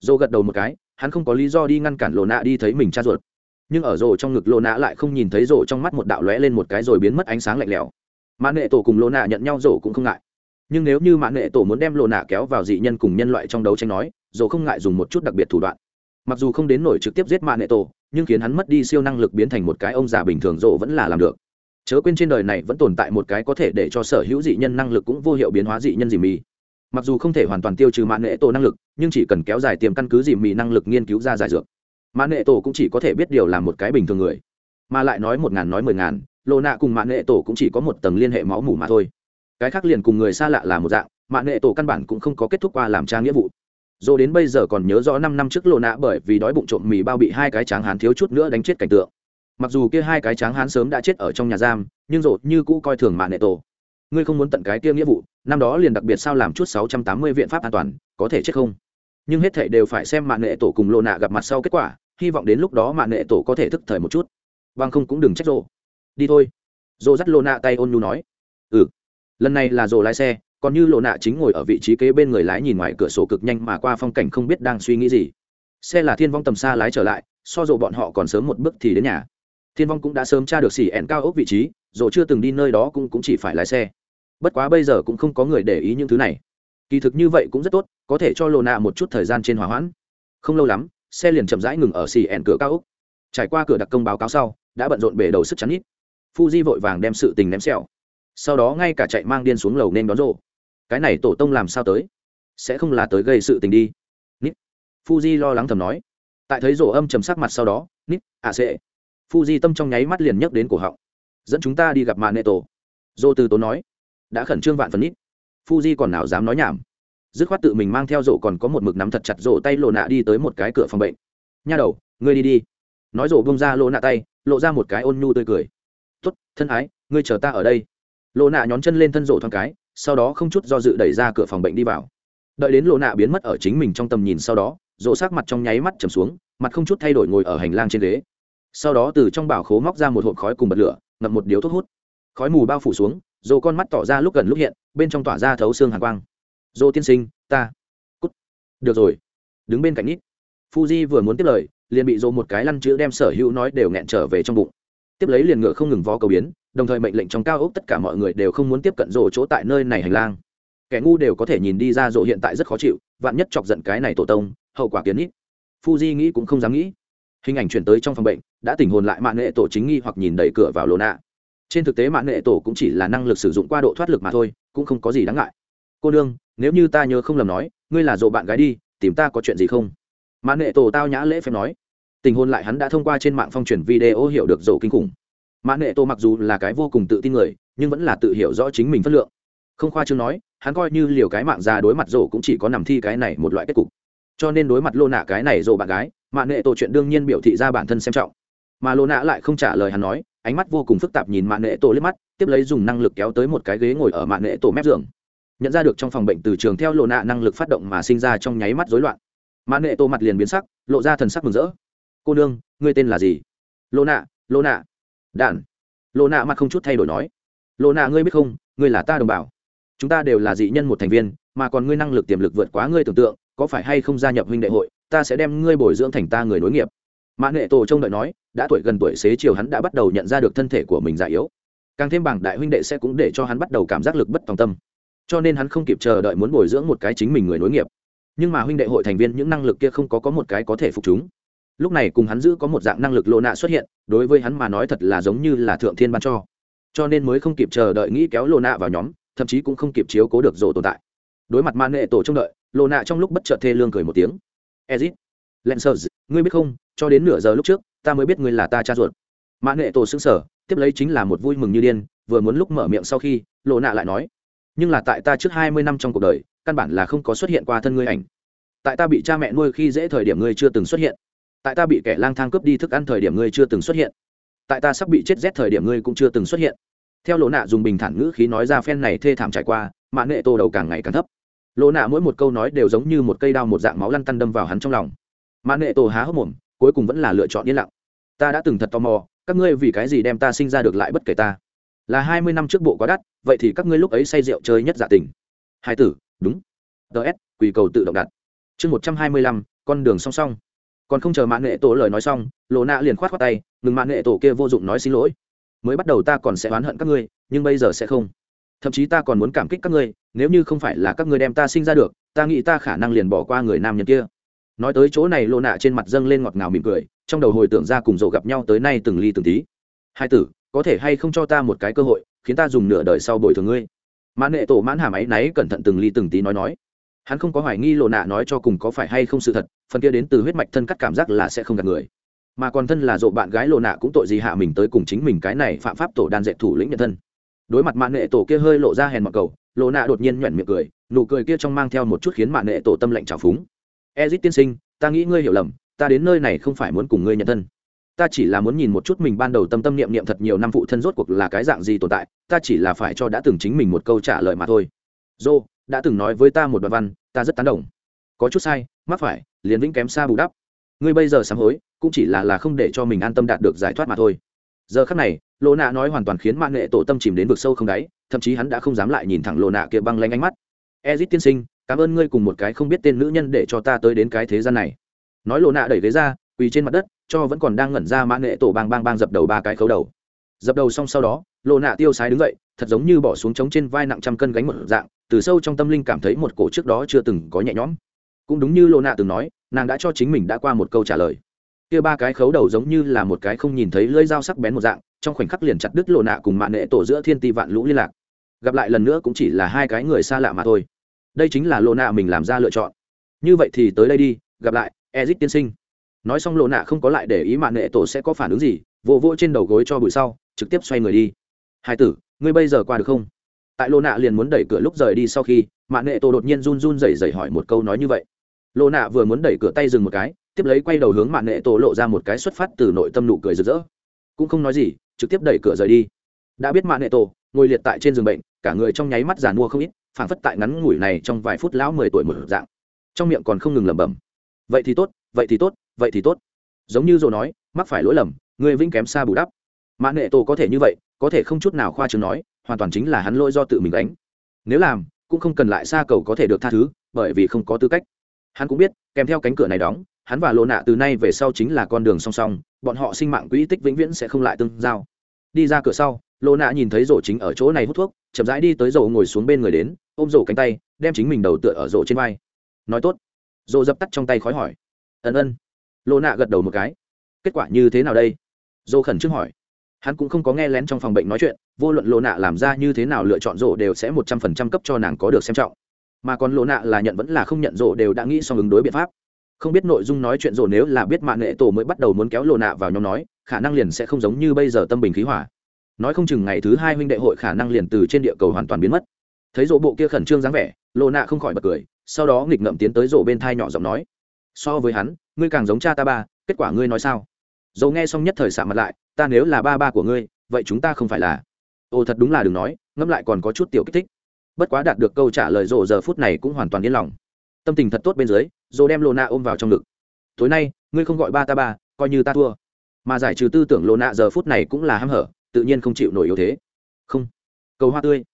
Dô gật đầu một cái, hắn không có lý do đi ngăn cản lộ nạ đi thấy mình cha ruột. Nhưng ở rổ trong ngực lộ nạ lại không nhìn thấy rổ trong mắt một đạo lóe lên một cái rồi biến mất ánh sáng lạnh lẽo. Mã nệ tổ cùng lộ nạ nhận nhau rổ cũng không ngại. Nhưng nếu như mã nệ tổ muốn đem lộ nạ kéo vào dị nhân cùng nhân loại trong đấu tranh nói rổ không ngại dùng một chút đặc biệt thủ đoạn. Mặc dù không đến nổi trực tiếp giết mã nệ tổ, nhưng khiến hắn mất đi siêu năng lực biến thành một cái ông già bình thường rổ vẫn là làm được chớ quên trên đời này vẫn tồn tại một cái có thể để cho sở hữu dị nhân năng lực cũng vô hiệu biến hóa dị nhân dị mì mặc dù không thể hoàn toàn tiêu trừ mạng nệ tổ năng lực, nhưng chỉ cần kéo dài tiềm căn cứ dị mì năng lực nghiên cứu ra giải dược mạng nệ tổ cũng chỉ có thể biết điều là một cái bình thường người. Mà lại nói một ngàn nói mười ngàn lộ nạ cùng mạng nệ tổ cũng chỉ có một tầng liên hệ máu mủ mà thôi. Cái khác liền cùng người xa lạ là một dạng mạng nệ tổ căn bản cũng không có kết thúc qua làm trang nghĩa vụ. Dồ đến bây giờ còn nhớ rõ năm năm trước lộ nạ bởi vì đói bụng trộm mì bao bị hai cái tráng hán thiếu chút nữa đánh chết cảnh tượng mặc dù kia hai cái tráng hán sớm đã chết ở trong nhà giam, nhưng rộ như cũ coi thường mạng nệ tổ. Ngươi không muốn tận cái kia nghĩa vụ, năm đó liền đặc biệt sao làm chút sáu trăm tám mươi viện pháp an toàn, có thể chết không? Nhưng hết thảy đều phải xem mạng nệ tổ cùng lộ nạ gặp mặt sau kết quả, hy vọng đến lúc đó mạng nệ tổ có thể thức thời một chút. Vâng không cũng đừng trách rộ. Đi thôi. Rộ dắt lộ nạ tay ôn nhu nói. Ừ. Lần này là rộ lái xe, còn như lộ nạ chính ngồi ở vị trí kế bên người lái nhìn ngoài cửa sổ cực nhanh mà qua phong cảnh không biết đang suy nghĩ gì. Xe là thiên vong tầm xa lái trở lại, so dộ bọn họ còn sớm một bước thì đến nhà thiên vong cũng đã sớm tra được xỉ ẹn cao ốc vị trí dộ chưa từng đi nơi đó cũng, cũng chỉ phải lái xe. Bất quá bây giờ cũng không có người để ý những thứ này. Kỳ thực như vậy cũng rất tốt có thể cho lộ nạ một chút thời gian trên hỏa hoãn. Không lâu lắm xe liền chậm rãi ngừng ở xỉ ẹn cửa cao ốc. Trải qua cửa đặc công báo cáo sau đã bận rộn bể đầu sức chắn ít. Fuji vội vàng đem sự tình ném xẹo. Sau đó ngay cả chạy mang điên xuống lầu nên đón rộ cái này tổ tông làm sao tới? Sẽ không là tới gây sự tình đi. Nít. Fuji lo lắng thầm nói. Tại thấy rổ âm trầm sắc mặt sau đó nít à sẽ fuji tâm trong nháy mắt liền nhấc đến cổ họng. Dẫn chúng ta đi gặp mạ nệ tổ dô từ tố nói. Đã khẩn trương vạn phần ít. fuji còn nào dám nói nhảm. Dứt khoát tự mình mang theo rổ còn có một mực nắm thật chặt rổ tay lộ nạ đi tới một cái cửa phòng bệnh. Nha đầu ngươi đi đi. Nói rổ bông ra lộ nạ tay lộ ra một cái ôn nhu tươi cười. Tốt, thân ái ngươi chờ ta ở đây. Lộ nạ nhón chân lên thân rổ thoáng cái sau đó không chút do dự đẩy ra cửa phòng bệnh đi vào. Đợi đến lộ nạ biến mất ở chính mình trong tầm nhìn sau đó rổ sát mặt trong nháy mắt trầm xuống mặt không chút thay đổi ngồi ở hành lang trên ghế sau đó từ trong bảo khố móc ra một hộp khói cùng bật lửa, ngậm một điếu thuốc hút. Khói mù bao phủ xuống dồ con mắt tỏ ra lúc gần lúc hiện, bên trong tỏa ra thấu xương hàn quang. Dồ tiên sinh, ta. Cút. Được rồi. Đứng bên cạnh nít. fuji vừa muốn tiếp lời, liền bị dồ một cái lăn chữ đem sở hữu nói đều nghẹn trở về trong bụng. Tiếp lấy liền ngựa không ngừng vó cầu biến, đồng thời mệnh lệnh trong cao ốc tất cả mọi người đều không muốn tiếp cận rộ chỗ tại nơi này hành lang. Kẻ ngu đều có thể nhìn đi ra rộ hiện tại rất khó chịu, vạn nhất chọc giận cái này tổ tông, hậu quả kiến ít fuji nghĩ cũng không dám nghĩ hình ảnh chuyển tới trong phòng bệnh, đã tỉnh hồn lại mạng nghệ tổ chính nghi hoặc nhìn đẩy cửa vào lô nạ. Trên thực tế mạng nghệ tổ cũng chỉ là năng lực sử dụng qua độ thoát lực mà thôi, cũng không có gì đáng ngại. Cô đương nếu như ta nhớ không lầm nói, ngươi là dỗ bạn gái đi, tìm ta có chuyện gì không? Mạng nghệ tổ tao nhã lễ phép nói. Tình hôn lại hắn đã thông qua trên mạng phong truyền video hiểu được dỗ kinh khủng. Mạng nghệ tổ mặc dù là cái vô cùng tự tin người, nhưng vẫn là tự hiểu rõ chính mình phất lượng. Không khoa chương nói, hắn coi như liều cái mạng ra đối mặt rộ cũng chỉ có nằm thi cái này một loại kết cục. Cho nên đối mặt lô nạ cái này rộ bạn gái mạng nghệ tổ chuyện đương nhiên biểu thị ra bản thân xem trọng. Mà lô nạ lại không trả lời hắn nói, ánh mắt vô cùng phức tạp nhìn mạng nghệ tổ liếc mắt, tiếp lấy dùng năng lực kéo tới một cái ghế ngồi ở mạng nghệ tổ mép giường. Nhận ra được trong phòng bệnh từ trường theo lộ nạ năng lực phát động mà sinh ra trong nháy mắt rối loạn. Mạng nghệ tổ mặt liền biến sắc, lộ ra thần sắc mừng rỡ. Cô nương, ngươi tên là gì? Lô nạ lô nạ đạn. Lô nạ mặt không chút thay đổi nói. Lô nạ ngươi biết không, ngươi là ta đồng bào. Chúng ta đều là dị nhân một thành viên, mà còn ngươi năng lực tiềm lực vượt quá ngươi tưởng tượng, có phải hay không gia nhập huynh đệ hội ta sẽ đem ngươi bồi dưỡng thành ta người nối nghiệp. Mã nghệ tổ trông đợi nói, đã tuổi gần tuổi xế chiều hắn đã bắt đầu nhận ra được thân thể của mình già yếu. Càng thêm bảng đại huynh đệ sẽ cũng để cho hắn bắt đầu cảm giác lực bất tòng tâm. Cho nên hắn không kịp chờ đợi muốn bồi dưỡng một cái chính mình người nối nghiệp. Nhưng mà huynh đệ hội thành viên những năng lực kia không có có một cái có thể phục chúng. Lúc này cùng hắn giữ có một dạng năng lực lộ nạ xuất hiện, đối với hắn mà nói thật là giống như là thượng thiên ban cho. Cho nên mới không kịp chờ đợi nghĩ kéo lộ nạ vào nhóm, thậm chí cũng không kịp chiếu cố được rổ tồn tại. Đối mặt man nghệ tổ trông đợi lộ nạ trong lúc bất chợt thê lương cười một tiếng ezit. Lancers ngươi biết không, cho đến nửa giờ lúc trước, ta mới biết ngươi là ta cha ruột. Mã nghệ tổ xứng sở tiếp lấy chính là một vui mừng như điên, vừa muốn lúc mở miệng sau khi, lộ nạ lại nói, nhưng là tại ta trước hai mươi năm trong cuộc đời, căn bản là không có xuất hiện qua thân ngươi ảnh. Tại ta bị cha mẹ nuôi khi dễ thời điểm ngươi chưa từng xuất hiện. Tại ta bị kẻ lang thang cướp đi thức ăn thời điểm ngươi chưa từng xuất hiện. Tại ta sắp bị chết rét thời điểm ngươi cũng chưa từng xuất hiện. Theo lộ nạ dùng bình thản ngữ khí nói ra phen này thê thảm trải qua mạ nghệ tô đầu càng ngày càng thấp lộ nạ mỗi một câu nói đều giống như một cây đao một dạng máu lăn tăn đâm vào hắn trong lòng. Mạ nệ tô há hốc mồm, cuối cùng vẫn là lựa chọn yên lặng. Ta đã từng thật tò mò, các ngươi vì cái gì đem ta sinh ra được lại bất kể ta? Là hai mươi năm trước bộ quá đắt, vậy thì các ngươi lúc ấy say rượu chơi nhất dạ tình. Hai tử, đúng. Ts quỳ cầu tự động đặt. Chương một trăm hai mươi lăm, con đường song song. Còn không chờ mạng nghệ tổ lời nói xong lộ nạ liền khoát khoát tay, ngừng mạng nghệ tổ kia vô dụng nói xin lỗi. Mới bắt đầu ta còn sẽ oán hận các ngươi, nhưng bây giờ sẽ không. Thậm chí ta còn muốn cảm kích các ngươi nếu như không phải là các ngươi đem ta sinh ra được, ta nghĩ ta khả năng liền bỏ qua người nam nhân kia. Nói tới chỗ này lộ nạ trên mặt dâng lên ngọt ngào mỉm cười, trong đầu hồi tưởng ra cùng rộ gặp nhau tới nay từng ly từng tí. Hai tử, có thể hay không cho ta một cái cơ hội, khiến ta dùng nửa đời sau bồi thường ngươi? Mãn nghệ tổ mãn hàm áy náy cẩn thận từng ly từng tí nói nói. Hắn không có hoài nghi lộ nạ nói cho cùng có phải hay không sự thật, phần kia đến từ huyết mạch thân cắt cảm giác là sẽ không gặp người. Mà còn thân là rộ bạn gái lộ nạ cũng tội gì hạ mình tới cùng chính mình cái này phạm pháp tổ đan dạy thủ lĩnh nhân thân. Đối mặt mãn nghệ tổ kia hơi lộ ra hèn mặc cầu lộ nạ đột nhiên nhoẻn miệng cười, nụ cười kia trong mang theo một chút khiến mạng nệ tổ tâm lệnh trào phúng. Ezit tiên sinh, ta nghĩ ngươi hiểu lầm, ta đến nơi này không phải muốn cùng ngươi nhận thân. Ta chỉ là muốn nhìn một chút mình ban đầu tâm tâm niệm niệm thật nhiều năm phụ thân rốt cuộc là cái dạng gì tồn tại, ta chỉ là phải cho đã từng chính mình một câu trả lời mà thôi. Dô, đã từng nói với ta một đoạn văn, ta rất tán đồng. Có chút sai, mắc phải, liền vĩnh kém xa bù đắp. Ngươi bây giờ sám hối, cũng chỉ là là không để cho mình an tâm đạt được giải thoát mà thôi. Giờ khắc này, lô nạ nói hoàn toàn khiến mạng nghệ tổ tâm chìm đến vực sâu không đáy thậm chí hắn đã không dám lại nhìn thẳng lô nạ kia băng lanh ánh mắt. Ezit tiên sinh, cảm ơn ngươi cùng một cái không biết tên nữ nhân để cho ta tới đến cái thế gian này. Nói lô nạ đẩy ghế ra, quỳ trên mặt đất, cho vẫn còn đang ngẩn ra mã nghệ tổ bang bang bang dập đầu ba cái khấu đầu. Dập đầu xong sau đó lô nạ tiêu sái đứng dậy, thật giống như bỏ xuống trống trên vai nặng trăm cân gánh một dạng, từ sâu trong tâm linh cảm thấy một cổ trước đó chưa từng có nhẹ nhõm. Cũng đúng như lô nạ từng nói, nàng đã cho chính mình đã qua một câu trả lời. Kia ba cái khấu đầu giống như là một cái không nhìn thấy lưỡi dao sắc bén một dạng, trong khoảnh khắc liền chặt đứt lộ nạ cùng mạng nệ tổ giữa thiên ti vạn lũ liên lạc gặp lại lần nữa cũng chỉ là hai cái người xa lạ mà thôi. Đây chính là lộ nạ mình làm ra lựa chọn. Như vậy thì tới đây đi, gặp lại ezit tiên sinh. Nói xong lộ nạ không có lại để ý mạng nệ tổ sẽ có phản ứng gì, vỗ vỗ trên đầu gối cho bụi sau, trực tiếp xoay người đi. Hai tử, ngươi bây giờ qua được không? Tại lộ nạ liền muốn đẩy cửa lúc rời đi sau khi mạng nệ tổ đột nhiên run run rẩy rẩy hỏi một câu nói như vậy. Lộ nạ vừa muốn đẩy cửa tay dừng một cái, tiếp lấy quay đầu hướng mạng nệ tổ lộ ra một cái xuất phát từ nội tâm nụ cười rực rỡ. Cũng không nói gì, trực tiếp đẩy cửa rời đi. Đã biết mạng nệ tổ ngồi liệt tại trên giường bệnh, cả người trong nháy mắt giàn mua không ít, phảng phất tại ngắn ngủi này trong vài phút lão mười tuổi một dạng. Trong miệng còn không ngừng lẩm bẩm. Vậy thì tốt, vậy thì tốt, vậy thì tốt. Giống như rồi nói, mắc phải lỗi lầm, người vĩnh kém xa bù đắp. Mã nệ tổ có thể như vậy, có thể không chút nào khoa trường nói, hoàn toàn chính là hắn lỗi do tự mình đánh nếu làm, cũng không cần lại xa cầu có thể được tha thứ, bởi vì không có tư cách. Hắn cũng biết, kèm theo cánh cửa này đóng, hắn và lộ nạ từ nay về sau chính là con đường song song, bọn họ sinh mạng quỹ tích vĩnh viễn sẽ không lại tương giao. Đi ra cửa sau Lô nạ nhìn thấy rổ chính ở chỗ này hút thuốc, chậm rãi đi tới rổ ngồi xuống bên người đến, ôm rổ cánh tay, đem chính mình đầu tựa ở rổ trên vai. Nói tốt. Rổ dập tắt trong tay khói hỏi. Ân ân. Lô nạ gật đầu một cái. Kết quả như thế nào đây? Rổ khẩn trương hỏi. Hắn cũng không có nghe lén trong phòng bệnh nói chuyện, vô luận Lô nạ làm ra như thế nào lựa chọn rổ đều sẽ một trăm phần trăm cấp cho nàng có được xem trọng. Mà còn Lô nạ là nhận vẫn là không nhận rổ đều đã nghĩ xong ứng đối biện pháp. Không biết nội dung nói chuyện rổ nếu là biết mạng nghệ tổ mới bắt đầu muốn kéo Lô nạ vào nhóm nói, khả năng liền sẽ không giống như bây giờ tâm bình khí hỏa nói không chừng ngày thứ hai huynh đệ hội khả năng liền từ trên địa cầu hoàn toàn biến mất. Thấy rổ bộ kia khẩn trương dáng vẻ lộ nạ không khỏi bật cười, sau đó nghịch ngậm tiến tới rổ bên thai nhỏ giọng nói, so với hắn, ngươi càng giống cha ta ba, kết quả ngươi nói sao? Dầu nghe xong nhất thời xạ mặt lại, ta nếu là ba ba của ngươi, vậy chúng ta không phải là ồ, thật đúng là đừng nói, ngẫm lại còn có chút tiểu kích thích. Bất quá đạt được câu trả lời rộ giờ phút này cũng hoàn toàn yên lòng. Tâm tình thật tốt bên dưới, rộ đem lộ nạ ôm vào trong ngực. Tối nay, ngươi không gọi ba ta ba, coi như ta thua. Mà giải trừ tư tưởng lộ nạ giờ phút này cũng là hăm hở tự nhiên không chịu nổi yếu thế. Không. Cầu hoa tươi.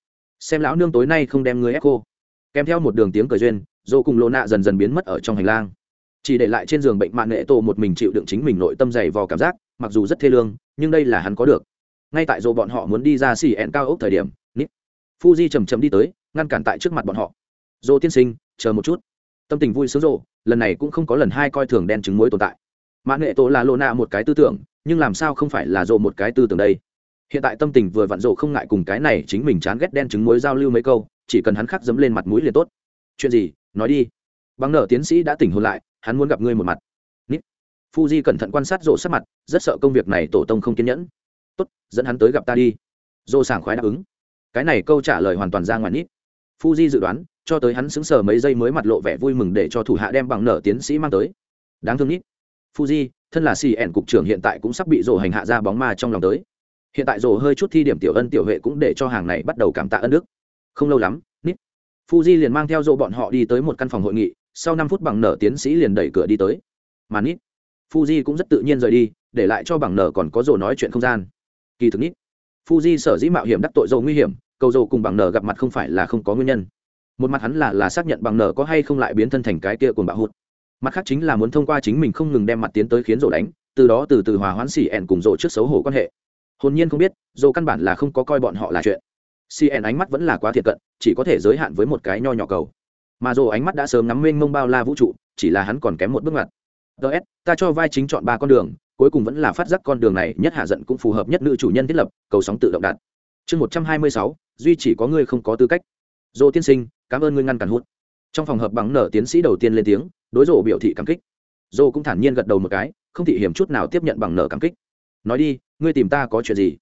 Xem lão nương tối nay không đem người ép cô kèm theo một đường tiếng cười duyên dô cùng lộ nạ dần dần biến mất ở trong hành lang. Chỉ để lại trên giường bệnh mạng nghệ tổ một mình chịu đựng chính mình nội tâm dày vò cảm giác, mặc dù rất thê lương, nhưng đây là hắn có được. Ngay tại dô bọn họ muốn đi ra xì ẹn cao ốc thời điểm nít fuji chầm chầm đi tới, ngăn cản tại trước mặt bọn họ. Dô tiên sinh, chờ một chút. Tâm tình vui sướng rộ lần này cũng không có lần hai coi thường đen chứng mối tồn tại. Mạng nghệ tổ là lộ nạ một cái tư tưởng, nhưng làm sao không phải là rộ một cái tư tưởng đây? Hiện tại tâm tình vừa vặn rộ không ngại cùng cái này chính mình chán ghét đen trứng muối giao lưu mấy câu, chỉ cần hắn khắc dấm lên mặt mũi liền tốt. Chuyện gì? Nói đi. Bằng nở tiến sĩ đã tỉnh hôn lại, hắn muốn gặp ngươi một mặt. Nít. Fuji cẩn thận quan sát rộ sát mặt, rất sợ công việc này tổ tông không kiên nhẫn. Tốt, dẫn hắn tới gặp ta đi. Rộ sảng khoái đáp ứng. Cái này câu trả lời hoàn toàn ra ngoài nít. Fuji dự đoán, cho tới hắn sững sờ mấy giây mới mặt lộ vẻ vui mừng để cho thủ hạ đem bằng nở tiến sĩ mang tới. Đáng thương nít. Fuji, thân là cn cục trưởng hiện tại cũng sắp bị rộ hành hạ ra bóng ma trong lòng tới hiện tại rổ hơi chút thi điểm tiểu ân tiểu huệ cũng để cho hàng này bắt đầu cảm tạ ân đức. Không lâu lắm, nít, fuji liền mang theo rổ bọn họ đi tới một căn phòng hội nghị, sau năm phút bằng nở tiến sĩ liền đẩy cửa đi tới. Mà nít, fuji cũng rất tự nhiên rời đi, để lại cho bằng nở còn có rổ nói chuyện không gian. Kỳ thực nít, fuji sở dĩ mạo hiểm đắc tội rổ nguy hiểm, cầu rổ cùng bằng nở gặp mặt không phải là không có nguyên nhân. Một mặt hắn là là xác nhận bằng nở có hay không lại biến thân thành cái kia cùng bạo hụt. Mặt khác chính là muốn thông qua chính mình không ngừng đem mặt tiến tới khiến rổ đánh, từ đó từ từ hòa hoãn xỉ ẹn cùng rổ trước xấu hổ quan hệ hồn nhiên không biết dồ căn bản là không có coi bọn họ là chuyện. Cn ánh mắt vẫn là quá thiệt cận, chỉ có thể giới hạn với một cái nho nhỏ cầu. Mà dồ ánh mắt đã sớm ngắm mênh mông bao la vũ trụ, chỉ là hắn còn kém một bước ngoặt. Ts ta cho vai chính chọn ba con đường, cuối cùng vẫn là phát giác con đường này nhất hạ giận cũng phù hợp nhất nữ chủ nhân thiết lập, cầu sóng tự động đạt. Chương một trăm hai mươi sáu, duy chỉ có ngươi không có tư cách. Dồ tiên sinh, cảm ơn ngươi ngăn cản hút. Trong phòng hợp bằng nở tiến sĩ đầu tiên lên tiếng, đối rộ biểu thị cảm kích. Dồ cũng thản nhiên gật đầu một cái, không thị hiểm chút nào tiếp nhận bằng nở cảm kích nói đi, ngươi tìm ta có chuyện gì?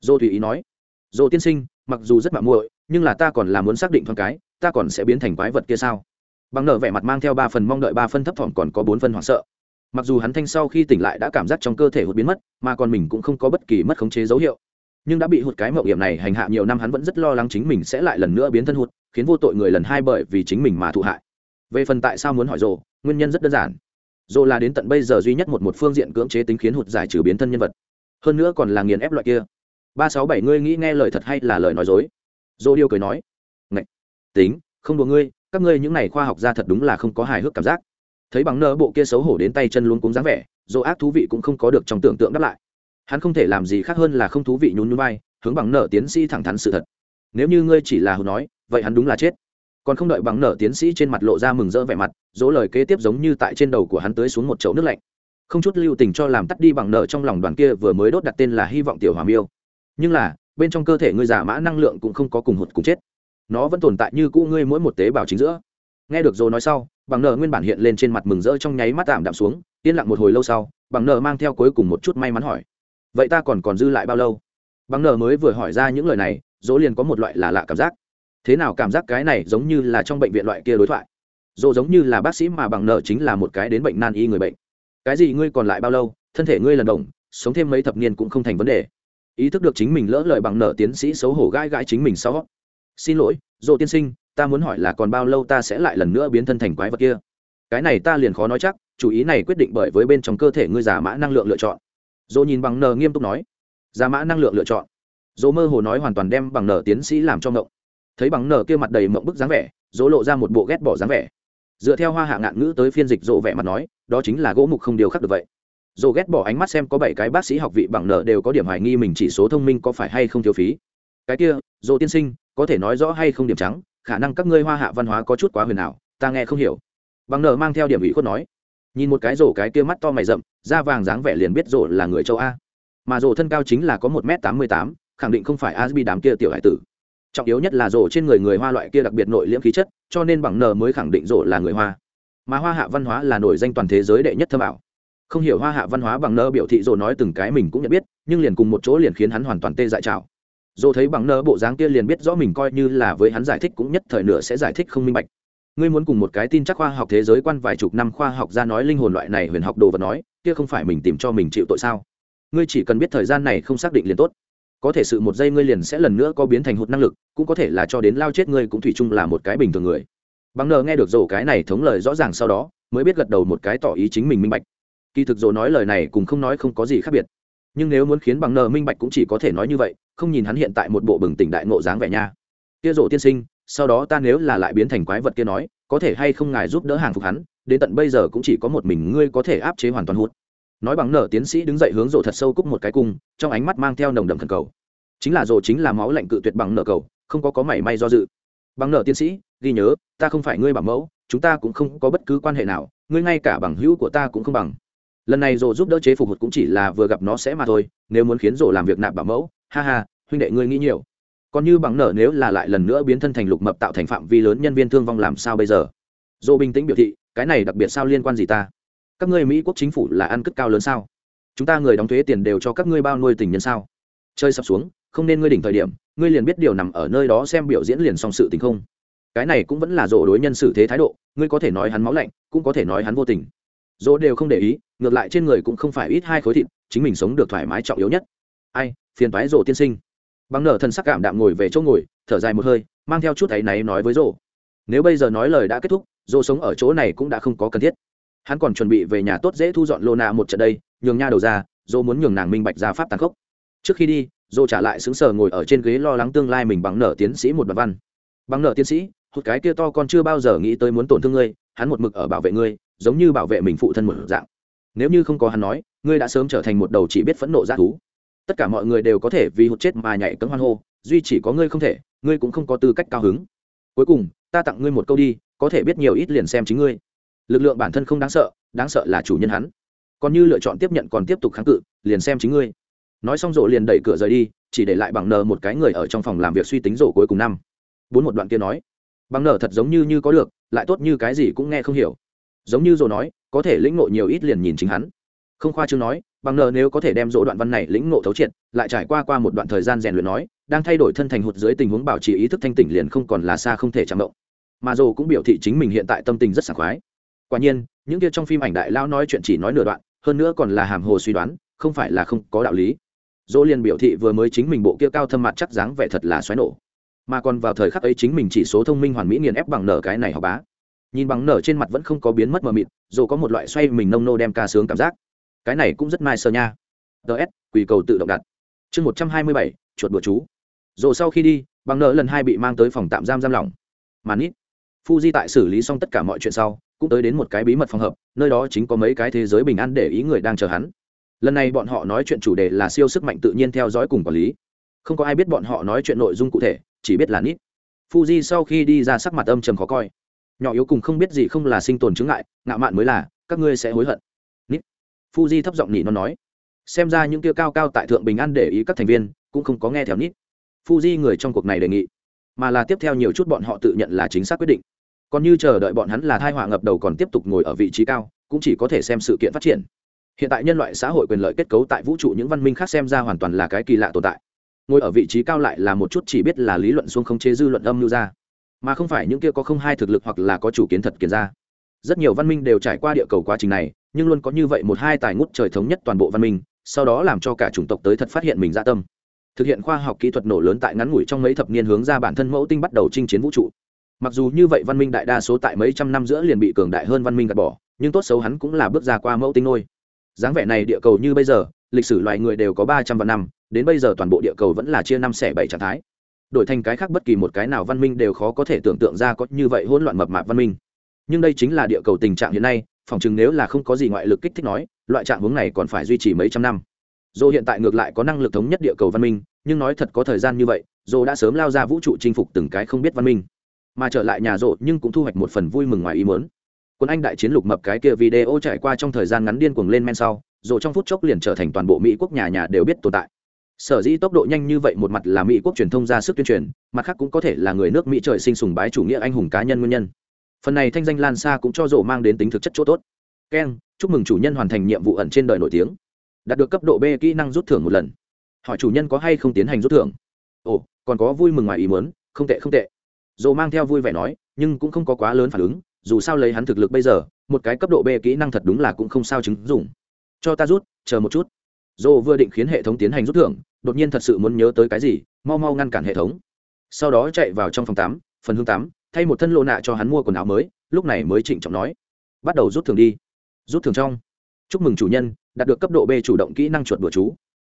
Dô tùy ý nói. Dô tiên sinh, mặc dù rất mạng muội, nhưng là ta còn là muốn xác định thoáng cái, ta còn sẽ biến thành quái vật kia sao? Bằng nợ vẻ mặt mang theo ba phần mong đợi, ba phân thấp thỏm còn có bốn phân hoảng sợ. Mặc dù hắn thanh sau khi tỉnh lại đã cảm giác trong cơ thể hụt biến mất, mà còn mình cũng không có bất kỳ mất khống chế dấu hiệu. Nhưng đã bị hụt cái mậu hiểm này hành hạ nhiều năm hắn vẫn rất lo lắng chính mình sẽ lại lần nữa biến thân hụt, khiến vô tội người lần hai bởi vì chính mình mà thụ hại. Về phần tại sao muốn hỏi rồ nguyên nhân rất đơn giản. Rồ là đến tận bây giờ duy nhất một một phương diện cưỡng chế tính khiến hụt giải trừ biến thân nhân vật hơn nữa còn là nghiền ép loại kia. Ba sáu bảy, ngươi nghĩ nghe lời thật hay là lời nói dối? Dô điêu cười nói. Ngậy! tính, không đùa ngươi, các ngươi những này khoa học ra thật đúng là không có hài hước cảm giác. Thấy bằng nơ bộ kia xấu hổ đến tay chân luôn cúng dáng vẻ, dô ác thú vị cũng không có được trong tưởng tượng đáp lại. Hắn không thể làm gì khác hơn là không thú vị nhún nhún vai, hướng bằng nợ tiến sĩ thẳng thắn sự thật. Nếu như ngươi chỉ là hù nói, vậy hắn đúng là chết. Còn không đợi bằng nợ tiến sĩ trên mặt lộ ra mừng rỡ vẻ mặt, dỗ lời kế tiếp giống như tại trên đầu của hắn tới xuống một chậu nước lạnh không chút lưu tình cho làm tắt đi bằng nợ trong lòng đoàn kia vừa mới đốt đặt tên là hy vọng tiểu hòa miêu. Nhưng là, bên trong cơ thể ngươi giả mã năng lượng cũng không có cùng hụt cùng chết. Nó vẫn tồn tại như cũ ngươi mỗi một tế bào chính giữa. Nghe được dỗ nói sau, bằng nợ nguyên bản hiện lên trên mặt mừng rỡ trong nháy mắt tạm đạm xuống, yên lặng một hồi lâu sau, bằng nợ mang theo cuối cùng một chút may mắn hỏi. Vậy ta còn còn dư lại bao lâu? Bằng nợ mới vừa hỏi ra những lời này, dỗ liền có một loại là lạ cảm giác. Thế nào cảm giác cái này giống như là trong bệnh viện loại kia đối thoại? Dỗ giống như là bác sĩ mà bằng nợ chính là một cái đến bệnh nan y người bệnh cái gì ngươi còn lại bao lâu, thân thể ngươi lần đồng, sống thêm mấy thập niên cũng không thành vấn đề. Ý thức được chính mình lỡ lời bằng nợ tiến sĩ xấu hổ gãi gãi chính mình sau. Xin lỗi dỗ tiên sinh, ta muốn hỏi là còn bao lâu ta sẽ lại lần nữa biến thân thành quái vật kia? Cái này ta liền khó nói chắc, chủ ý này quyết định bởi với bên trong cơ thể ngươi giả mã năng lượng lựa chọn. Dỗ nhìn bằng nờ nghiêm túc nói. Giả mã năng lượng lựa chọn. Dỗ mơ hồ nói hoàn toàn đem bằng nờ tiến sĩ làm cho ngộng. Thấy bằng nờ kia mặt đầy mộng bức dáng vẻ dỗ lộ ra một bộ ghét bỏ dáng vẻ dựa theo hoa hạ ngạn ngữ tới phiên dịch rộ vẻ mặt nói, đó chính là gỗ mục không điều khắc được vậy. Dồ ghét bỏ ánh mắt xem có bảy cái bác sĩ học vị bằng nợ đều có điểm hoài nghi mình chỉ số thông minh có phải hay không thiếu phí. Cái kia dồ tiên sinh, có thể nói rõ hay không điểm trắng, khả năng các ngươi hoa hạ văn hóa có chút quá huyền ảo, ta nghe không hiểu. Bằng nợ mang theo điểm ủy khuất nói. Nhìn một cái rổ cái kia mắt to mày rậm, da vàng dáng vẻ liền biết rổ là người châu a. Mà rổ thân cao chính là có một m tám mươi tám, khẳng định không phải asbi đám kia tiểu hải tử trọng yếu nhất là rổ trên người người hoa loại kia đặc biệt nội liễm khí chất, cho nên bằng n mới khẳng định rổ là người hoa. Mà hoa hạ văn hóa là nổi danh toàn thế giới đệ nhất thâm ảo không hiểu hoa hạ văn hóa bằng nơ biểu thị rổ nói từng cái mình cũng nhận biết, nhưng liền cùng một chỗ liền khiến hắn hoàn toàn tê dại trào. Dồ thấy bằng nơ bộ dáng kia liền biết rõ mình coi như là với hắn giải thích cũng nhất thời nửa sẽ giải thích không minh bạch. Ngươi muốn cùng một cái tin chắc khoa học thế giới quan vài chục năm khoa học ra nói linh hồn loại này huyền học đồ vật nói, kia không phải mình tìm cho mình chịu tội sao? Ngươi chỉ cần biết thời gian này không xác định liền tốt có thể sự một giây ngươi liền sẽ lần nữa có biến thành hụt năng lực, cũng có thể là cho đến lao chết ngươi cũng thủy chung là một cái bình thường người. Bằng nờ nghe được rổ cái này thống lời rõ ràng sau đó, mới biết gật đầu một cái tỏ ý chính mình minh bạch. Kỳ thực rổ nói lời này cùng không nói không có gì khác biệt. Nhưng nếu muốn khiến bằng nờ minh bạch cũng chỉ có thể nói như vậy, không nhìn hắn hiện tại một bộ bừng tỉnh đại ngộ dáng vẻ nha. Kia rổ tiên sinh, sau đó ta nếu là lại biến thành quái vật kia nói, có thể hay không ngài giúp đỡ hàng phục hắn, đến tận bây giờ cũng chỉ có một mình ngươi có thể áp chế hoàn toàn hút nói bằng nở tiến sĩ đứng dậy hướng rộ thật sâu cúc một cái cung, trong ánh mắt mang theo nồng đầm thần cầu. Chính là rộ chính là máu lạnh cự tuyệt bằng nở cầu, không có có mảy may do dự. Bằng nở tiến sĩ, ghi nhớ, ta không phải ngươi bảo mẫu, chúng ta cũng không có bất cứ quan hệ nào, ngươi ngay cả bằng hữu của ta cũng không bằng. Lần này rộ giúp đỡ chế phục hụt cũng chỉ là vừa gặp nó sẽ mà thôi, nếu muốn khiến rộ làm việc nạp bảo mẫu, ha ha, huynh đệ ngươi nghĩ nhiều. Còn như bằng nở nếu là lại lần nữa biến thân thành lục mập tạo thành phạm vi lớn nhân viên thương vong làm sao bây giờ? Dô bình tĩnh biểu thị, cái này đặc biệt sao liên quan gì ta? Các ngươi mỹ quốc chính phủ là ăn cất cao lớn sao? Chúng ta người đóng thuế tiền đều cho các ngươi bao nuôi tình nhân sao? Chơi sập xuống, không nên ngươi đỉnh thời điểm, ngươi liền biết điều nằm ở nơi đó xem biểu diễn liền song sự tình không? Cái này cũng vẫn là rổ đối nhân xử thế thái độ, ngươi có thể nói hắn máu lạnh, cũng có thể nói hắn vô tình. Rỗ đều không để ý, ngược lại trên người cũng không phải ít hai khối thịt, chính mình sống được thoải mái trọng yếu nhất. Ai, phiền toái rổ tiên sinh. Bằng nở thần sắc cảm đạm ngồi về chỗ ngồi, thở dài một hơi, mang theo chút áy náy nói với rổ. Nếu bây giờ nói lời đã kết thúc, rổ sống ở chỗ này cũng đã không có cần thiết hắn còn chuẩn bị về nhà tốt dễ thu dọn lô nạ một trận đây, nhường nha đầu ra, dô muốn nhường nàng minh bạch ra pháp tàn khốc. Trước khi đi, dô trả lại xứng sờ ngồi ở trên ghế lo lắng tương lai mình bằng nở tiến sĩ một đoạn văn. Bằng nở tiến sĩ, hụt cái kia to con chưa bao giờ nghĩ tới muốn tổn thương ngươi, hắn một mực ở bảo vệ ngươi, giống như bảo vệ mình phụ thân một dạng. Nếu như không có hắn nói, ngươi đã sớm trở thành một đầu chỉ biết phẫn nộ g thú. Tất cả mọi người đều có thể vì hụt chết mà nhảy cấm hoan hô, duy chỉ có ngươi không thể, ngươi cũng không có tư cách cao hứng. Cuối cùng, ta tặng ngươi một câu đi, có thể biết nhiều ít liền xem chính ngươi lực lượng bản thân không đáng sợ đáng sợ là chủ nhân hắn. Còn như lựa chọn tiếp nhận còn tiếp tục kháng cự, liền xem chính ngươi. Nói xong rộ liền đẩy cửa rời đi, chỉ để lại bằng nờ một cái người ở trong phòng làm việc suy tính rộ cuối cùng năm. Bốn một đoạn kia nói, bằng nờ thật giống như như có được, lại tốt như cái gì cũng nghe không hiểu. Giống như rộ nói, có thể lĩnh ngộ nhiều ít liền nhìn chính hắn. Không khoa chương nói, bằng nờ nếu có thể đem rộ đoạn văn này lĩnh ngộ thấu triệt, lại trải qua qua một đoạn thời gian rèn luyện nói, đang thay đổi thân thành hụt dưới tình huống bảo trì ý thức thanh tỉnh liền không còn là xa không thể chạm động. Mà rộ cũng biểu thị chính mình hiện tại tâm tình rất sảng khoái quả nhiên, những kia trong phim ảnh đại lao nói chuyện chỉ nói nửa đoạn, hơn nữa còn là hàm hồ suy đoán, không phải là không có đạo lý. Dỗ liền biểu thị vừa mới chính mình bộ kia cao thâm mặt chắc dáng vẻ thật là xoáy nổ. Mà còn vào thời khắc ấy chính mình chỉ số thông minh hoàn mỹ nghiền ép bằng nở cái này học bá. Nhìn bằng nở trên mặt vẫn không có biến mất mờ mịt Dỗ có một loại xoay mình nông nô đem ca sướng cảm giác. Cái này cũng rất mai sơ nha. Ts quỳ cầu tự động đặt. Chương một trăm hai mươi bảy, chuột bừa chú. Dỗ sau khi đi, bằng nợ lần hai bị mang tới phòng tạm giam giam lỏng. Mà nít fuji tại xử lý xong tất cả mọi chuyện sau, cũng tới đến một cái bí mật phòng hợp, nơi đó chính có mấy cái thế giới bình an để ý người đang chờ hắn. Lần này bọn họ nói chuyện chủ đề là siêu sức mạnh tự nhiên theo dõi cùng quản lý. Không có ai biết bọn họ nói chuyện nội dung cụ thể, chỉ biết là nít. Fuji sau khi đi ra sắc mặt âm trầm khó coi. Nhỏ yếu cùng không biết gì không là sinh tồn chứng ngại, ngạo mạn mới là, các ngươi sẽ hối hận. Nít. fuji thấp giọng nhỉ nó nói. Xem ra những kia cao cao tại thượng bình an để ý các thành viên, cũng không có nghe theo nít. Fuji người trong cuộc này đề nghị mà là tiếp theo nhiều chút bọn họ tự nhận là chính xác quyết định. Còn như chờ đợi bọn hắn là thai họa ngập đầu còn tiếp tục ngồi ở vị trí cao, cũng chỉ có thể xem sự kiện phát triển. Hiện tại nhân loại xã hội quyền lợi kết cấu tại vũ trụ những văn minh khác xem ra hoàn toàn là cái kỳ lạ tồn tại. Ngồi ở vị trí cao lại là một chút chỉ biết là lý luận xuống không chế dư luận âm lưu ra. Mà không phải những kia có không hai thực lực hoặc là có chủ kiến thật kiến ra. Rất nhiều văn minh đều trải qua địa cầu quá trình này, nhưng luôn có như vậy một hai tài ngút trời thống nhất toàn bộ văn minh, sau đó làm cho cả chủng tộc tới thật phát hiện mình dạ tâm thực hiện khoa học kỹ thuật nổ lớn tại ngắn ngủi trong mấy thập niên hướng ra bản thân mẫu tinh bắt đầu chinh chiến vũ trụ. Mặc dù như vậy văn minh đại đa số tại mấy trăm năm giữa liền bị cường đại hơn văn minh gạt bỏ, nhưng tốt xấu hắn cũng là bước ra qua mẫu tinh nôi. Dáng vẻ này địa cầu như bây giờ, lịch sử loài người đều có ba trăm vạn năm, đến bây giờ toàn bộ địa cầu vẫn là chia năm xẻ bảy trạng thái. Đổi thành cái khác bất kỳ một cái nào văn minh đều khó có thể tưởng tượng ra có như vậy hỗn loạn mập mạp văn minh. Nhưng đây chính là địa cầu tình trạng hiện nay, phòng chừng nếu là không có gì ngoại lực kích thích nói, loại trạng hướng này còn phải duy trì mấy trăm năm dô hiện tại ngược lại có năng lực thống nhất địa cầu văn minh, nhưng nói thật có thời gian như vậy, dô đã sớm lao ra vũ trụ chinh phục từng cái không biết văn minh. Mà trở lại nhà rộ nhưng cũng thu hoạch một phần vui mừng ngoài ý mớn quân anh đại chiến lục mập cái kia video trải qua trong thời gian ngắn điên cuồng lên men sau rộ trong phút chốc liền trở thành toàn bộ mỹ quốc nhà nhà đều biết tồn tại. Sở dĩ tốc độ nhanh như vậy một mặt là mỹ quốc truyền thông ra sức tuyên truyền, mặt khác cũng có thể là người nước mỹ trời sinh sùng bái chủ nghĩa anh hùng cá nhân nguyên nhân. Phần này thanh danh lan xa cũng cho rộ mang đến tính thực chất chỗ tốt. Keng chúc mừng chủ nhân hoàn thành nhiệm vụ ẩn trên đời nổi tiếng đạt được cấp độ b kỹ năng rút thưởng một lần. Hỏi chủ nhân có hay không tiến hành rút thưởng? Ồ, còn có vui mừng ngoài ý muốn, không tệ không tệ. Dồ mang theo vui vẻ nói, nhưng cũng không có quá lớn phản ứng, dù sao lấy hắn thực lực bây giờ, một cái cấp độ b kỹ năng thật đúng là cũng không sao chứng dùng cho ta rút, chờ một chút. Dồ vừa định khiến hệ thống tiến hành rút thưởng, đột nhiên thật sự muốn nhớ tới cái gì, mau mau ngăn cản hệ thống. Sau đó chạy vào trong phòng tám, phần hương tám, thay một thân lộ nạ cho hắn mua quần áo mới, lúc này mới trịnh trọng nói, bắt đầu rút thưởng đi. Rút thưởng trong. Chúc mừng chủ nhân đạt được cấp độ b chủ động kỹ năng chuột bừa chú.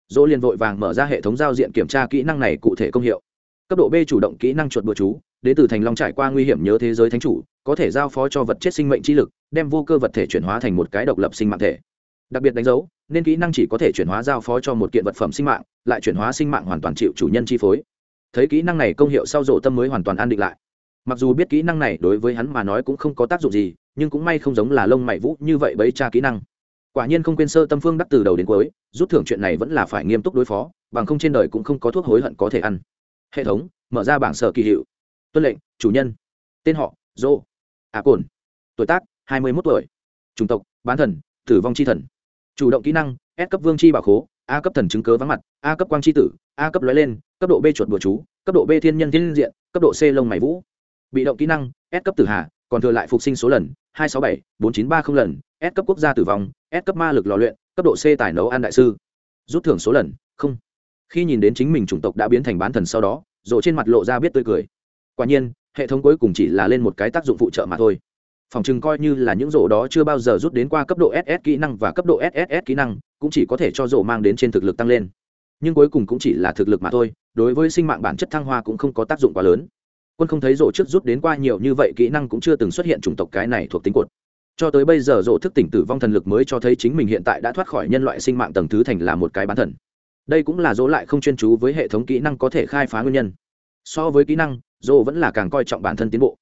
Dỗ liền vội vàng mở ra hệ thống giao diện kiểm tra kỹ năng này cụ thể công hiệu. Cấp độ b chủ động kỹ năng chuột bừa chú đến từ thành long trải qua nguy hiểm nhớ thế giới thánh chủ, có thể giao phó cho vật chết sinh mệnh trí lực, đem vô cơ vật thể chuyển hóa thành một cái độc lập sinh mạng thể. Đặc biệt đánh dấu, nên kỹ năng chỉ có thể chuyển hóa giao phó cho một kiện vật phẩm sinh mạng, lại chuyển hóa sinh mạng hoàn toàn chịu chủ nhân chi phối. Thấy kỹ năng này công hiệu sau rộ tâm mới hoàn toàn an định lại. Mặc dù biết kỹ năng này đối với hắn mà nói cũng không có tác dụng gì, nhưng cũng may không giống là lông mày vũ như vậy bấy tra kỹ năng quả nhiên không quên sơ tâm phương đắc từ đầu đến cuối, rút thưởng chuyện này vẫn là phải nghiêm túc đối phó, bằng không trên đời cũng không có thuốc hối hận có thể ăn. Hệ thống, mở ra bảng sở kỳ hiệu. Tuân lệnh, chủ nhân. Tên họ, dô. À cồn tuổi tác, hai mươi một tuổi. Chủng tộc, bán thần, tử vong c h i thần. Chủ động kỹ năng, s cấp vương c h i bảo khố, a cấp thần chứng cớ vắng mặt, a cấp quang c h i tử, a cấp lóe lên, cấp độ b chuột bùa chú, cấp độ b thiên nhân thiên diện, cấp độ c lông mày vũ. Bị động kỹ năng, s cấp tử hà, còn thừa lại phục sinh số lần, hai sáu bảy, bốn chín ba không lần, s cấp quốc gia tử vong s cấp ma lực lò luyện, cấp độ c tài nấu an đại sư. Rút thưởng số lần, không. Khi nhìn đến chính mình chủng tộc đã biến thành bán thần sau đó rồ trên mặt lộ ra biết tươi cười. Quả nhiên, hệ thống cuối cùng chỉ là lên một cái tác dụng phụ trợ mà thôi. Phòng trừng coi như là những rổ đó chưa bao giờ rút đến qua cấp độ ss kỹ năng và cấp độ sss kỹ năng, cũng chỉ có thể cho rổ mang đến trên thực lực tăng lên. Nhưng cuối cùng cũng chỉ là thực lực mà thôi, đối với sinh mạng bản chất thăng hoa cũng không có tác dụng quá lớn. Quân không thấy rổ trước rút đến qua nhiều như vậy kỹ năng cũng chưa từng xuất hiện chủng tộc cái này thuộc tính cột cho tới bây giờ rộ thức tỉnh tử vong thần lực mới cho thấy chính mình hiện tại đã thoát khỏi nhân loại sinh mạng tầng thứ thành là một cái bán thần đây cũng là dỗ lại không chuyên chú với hệ thống kỹ năng có thể khai phá nguyên nhân so với kỹ năng dỗ vẫn là càng coi trọng bản thân tiến bộ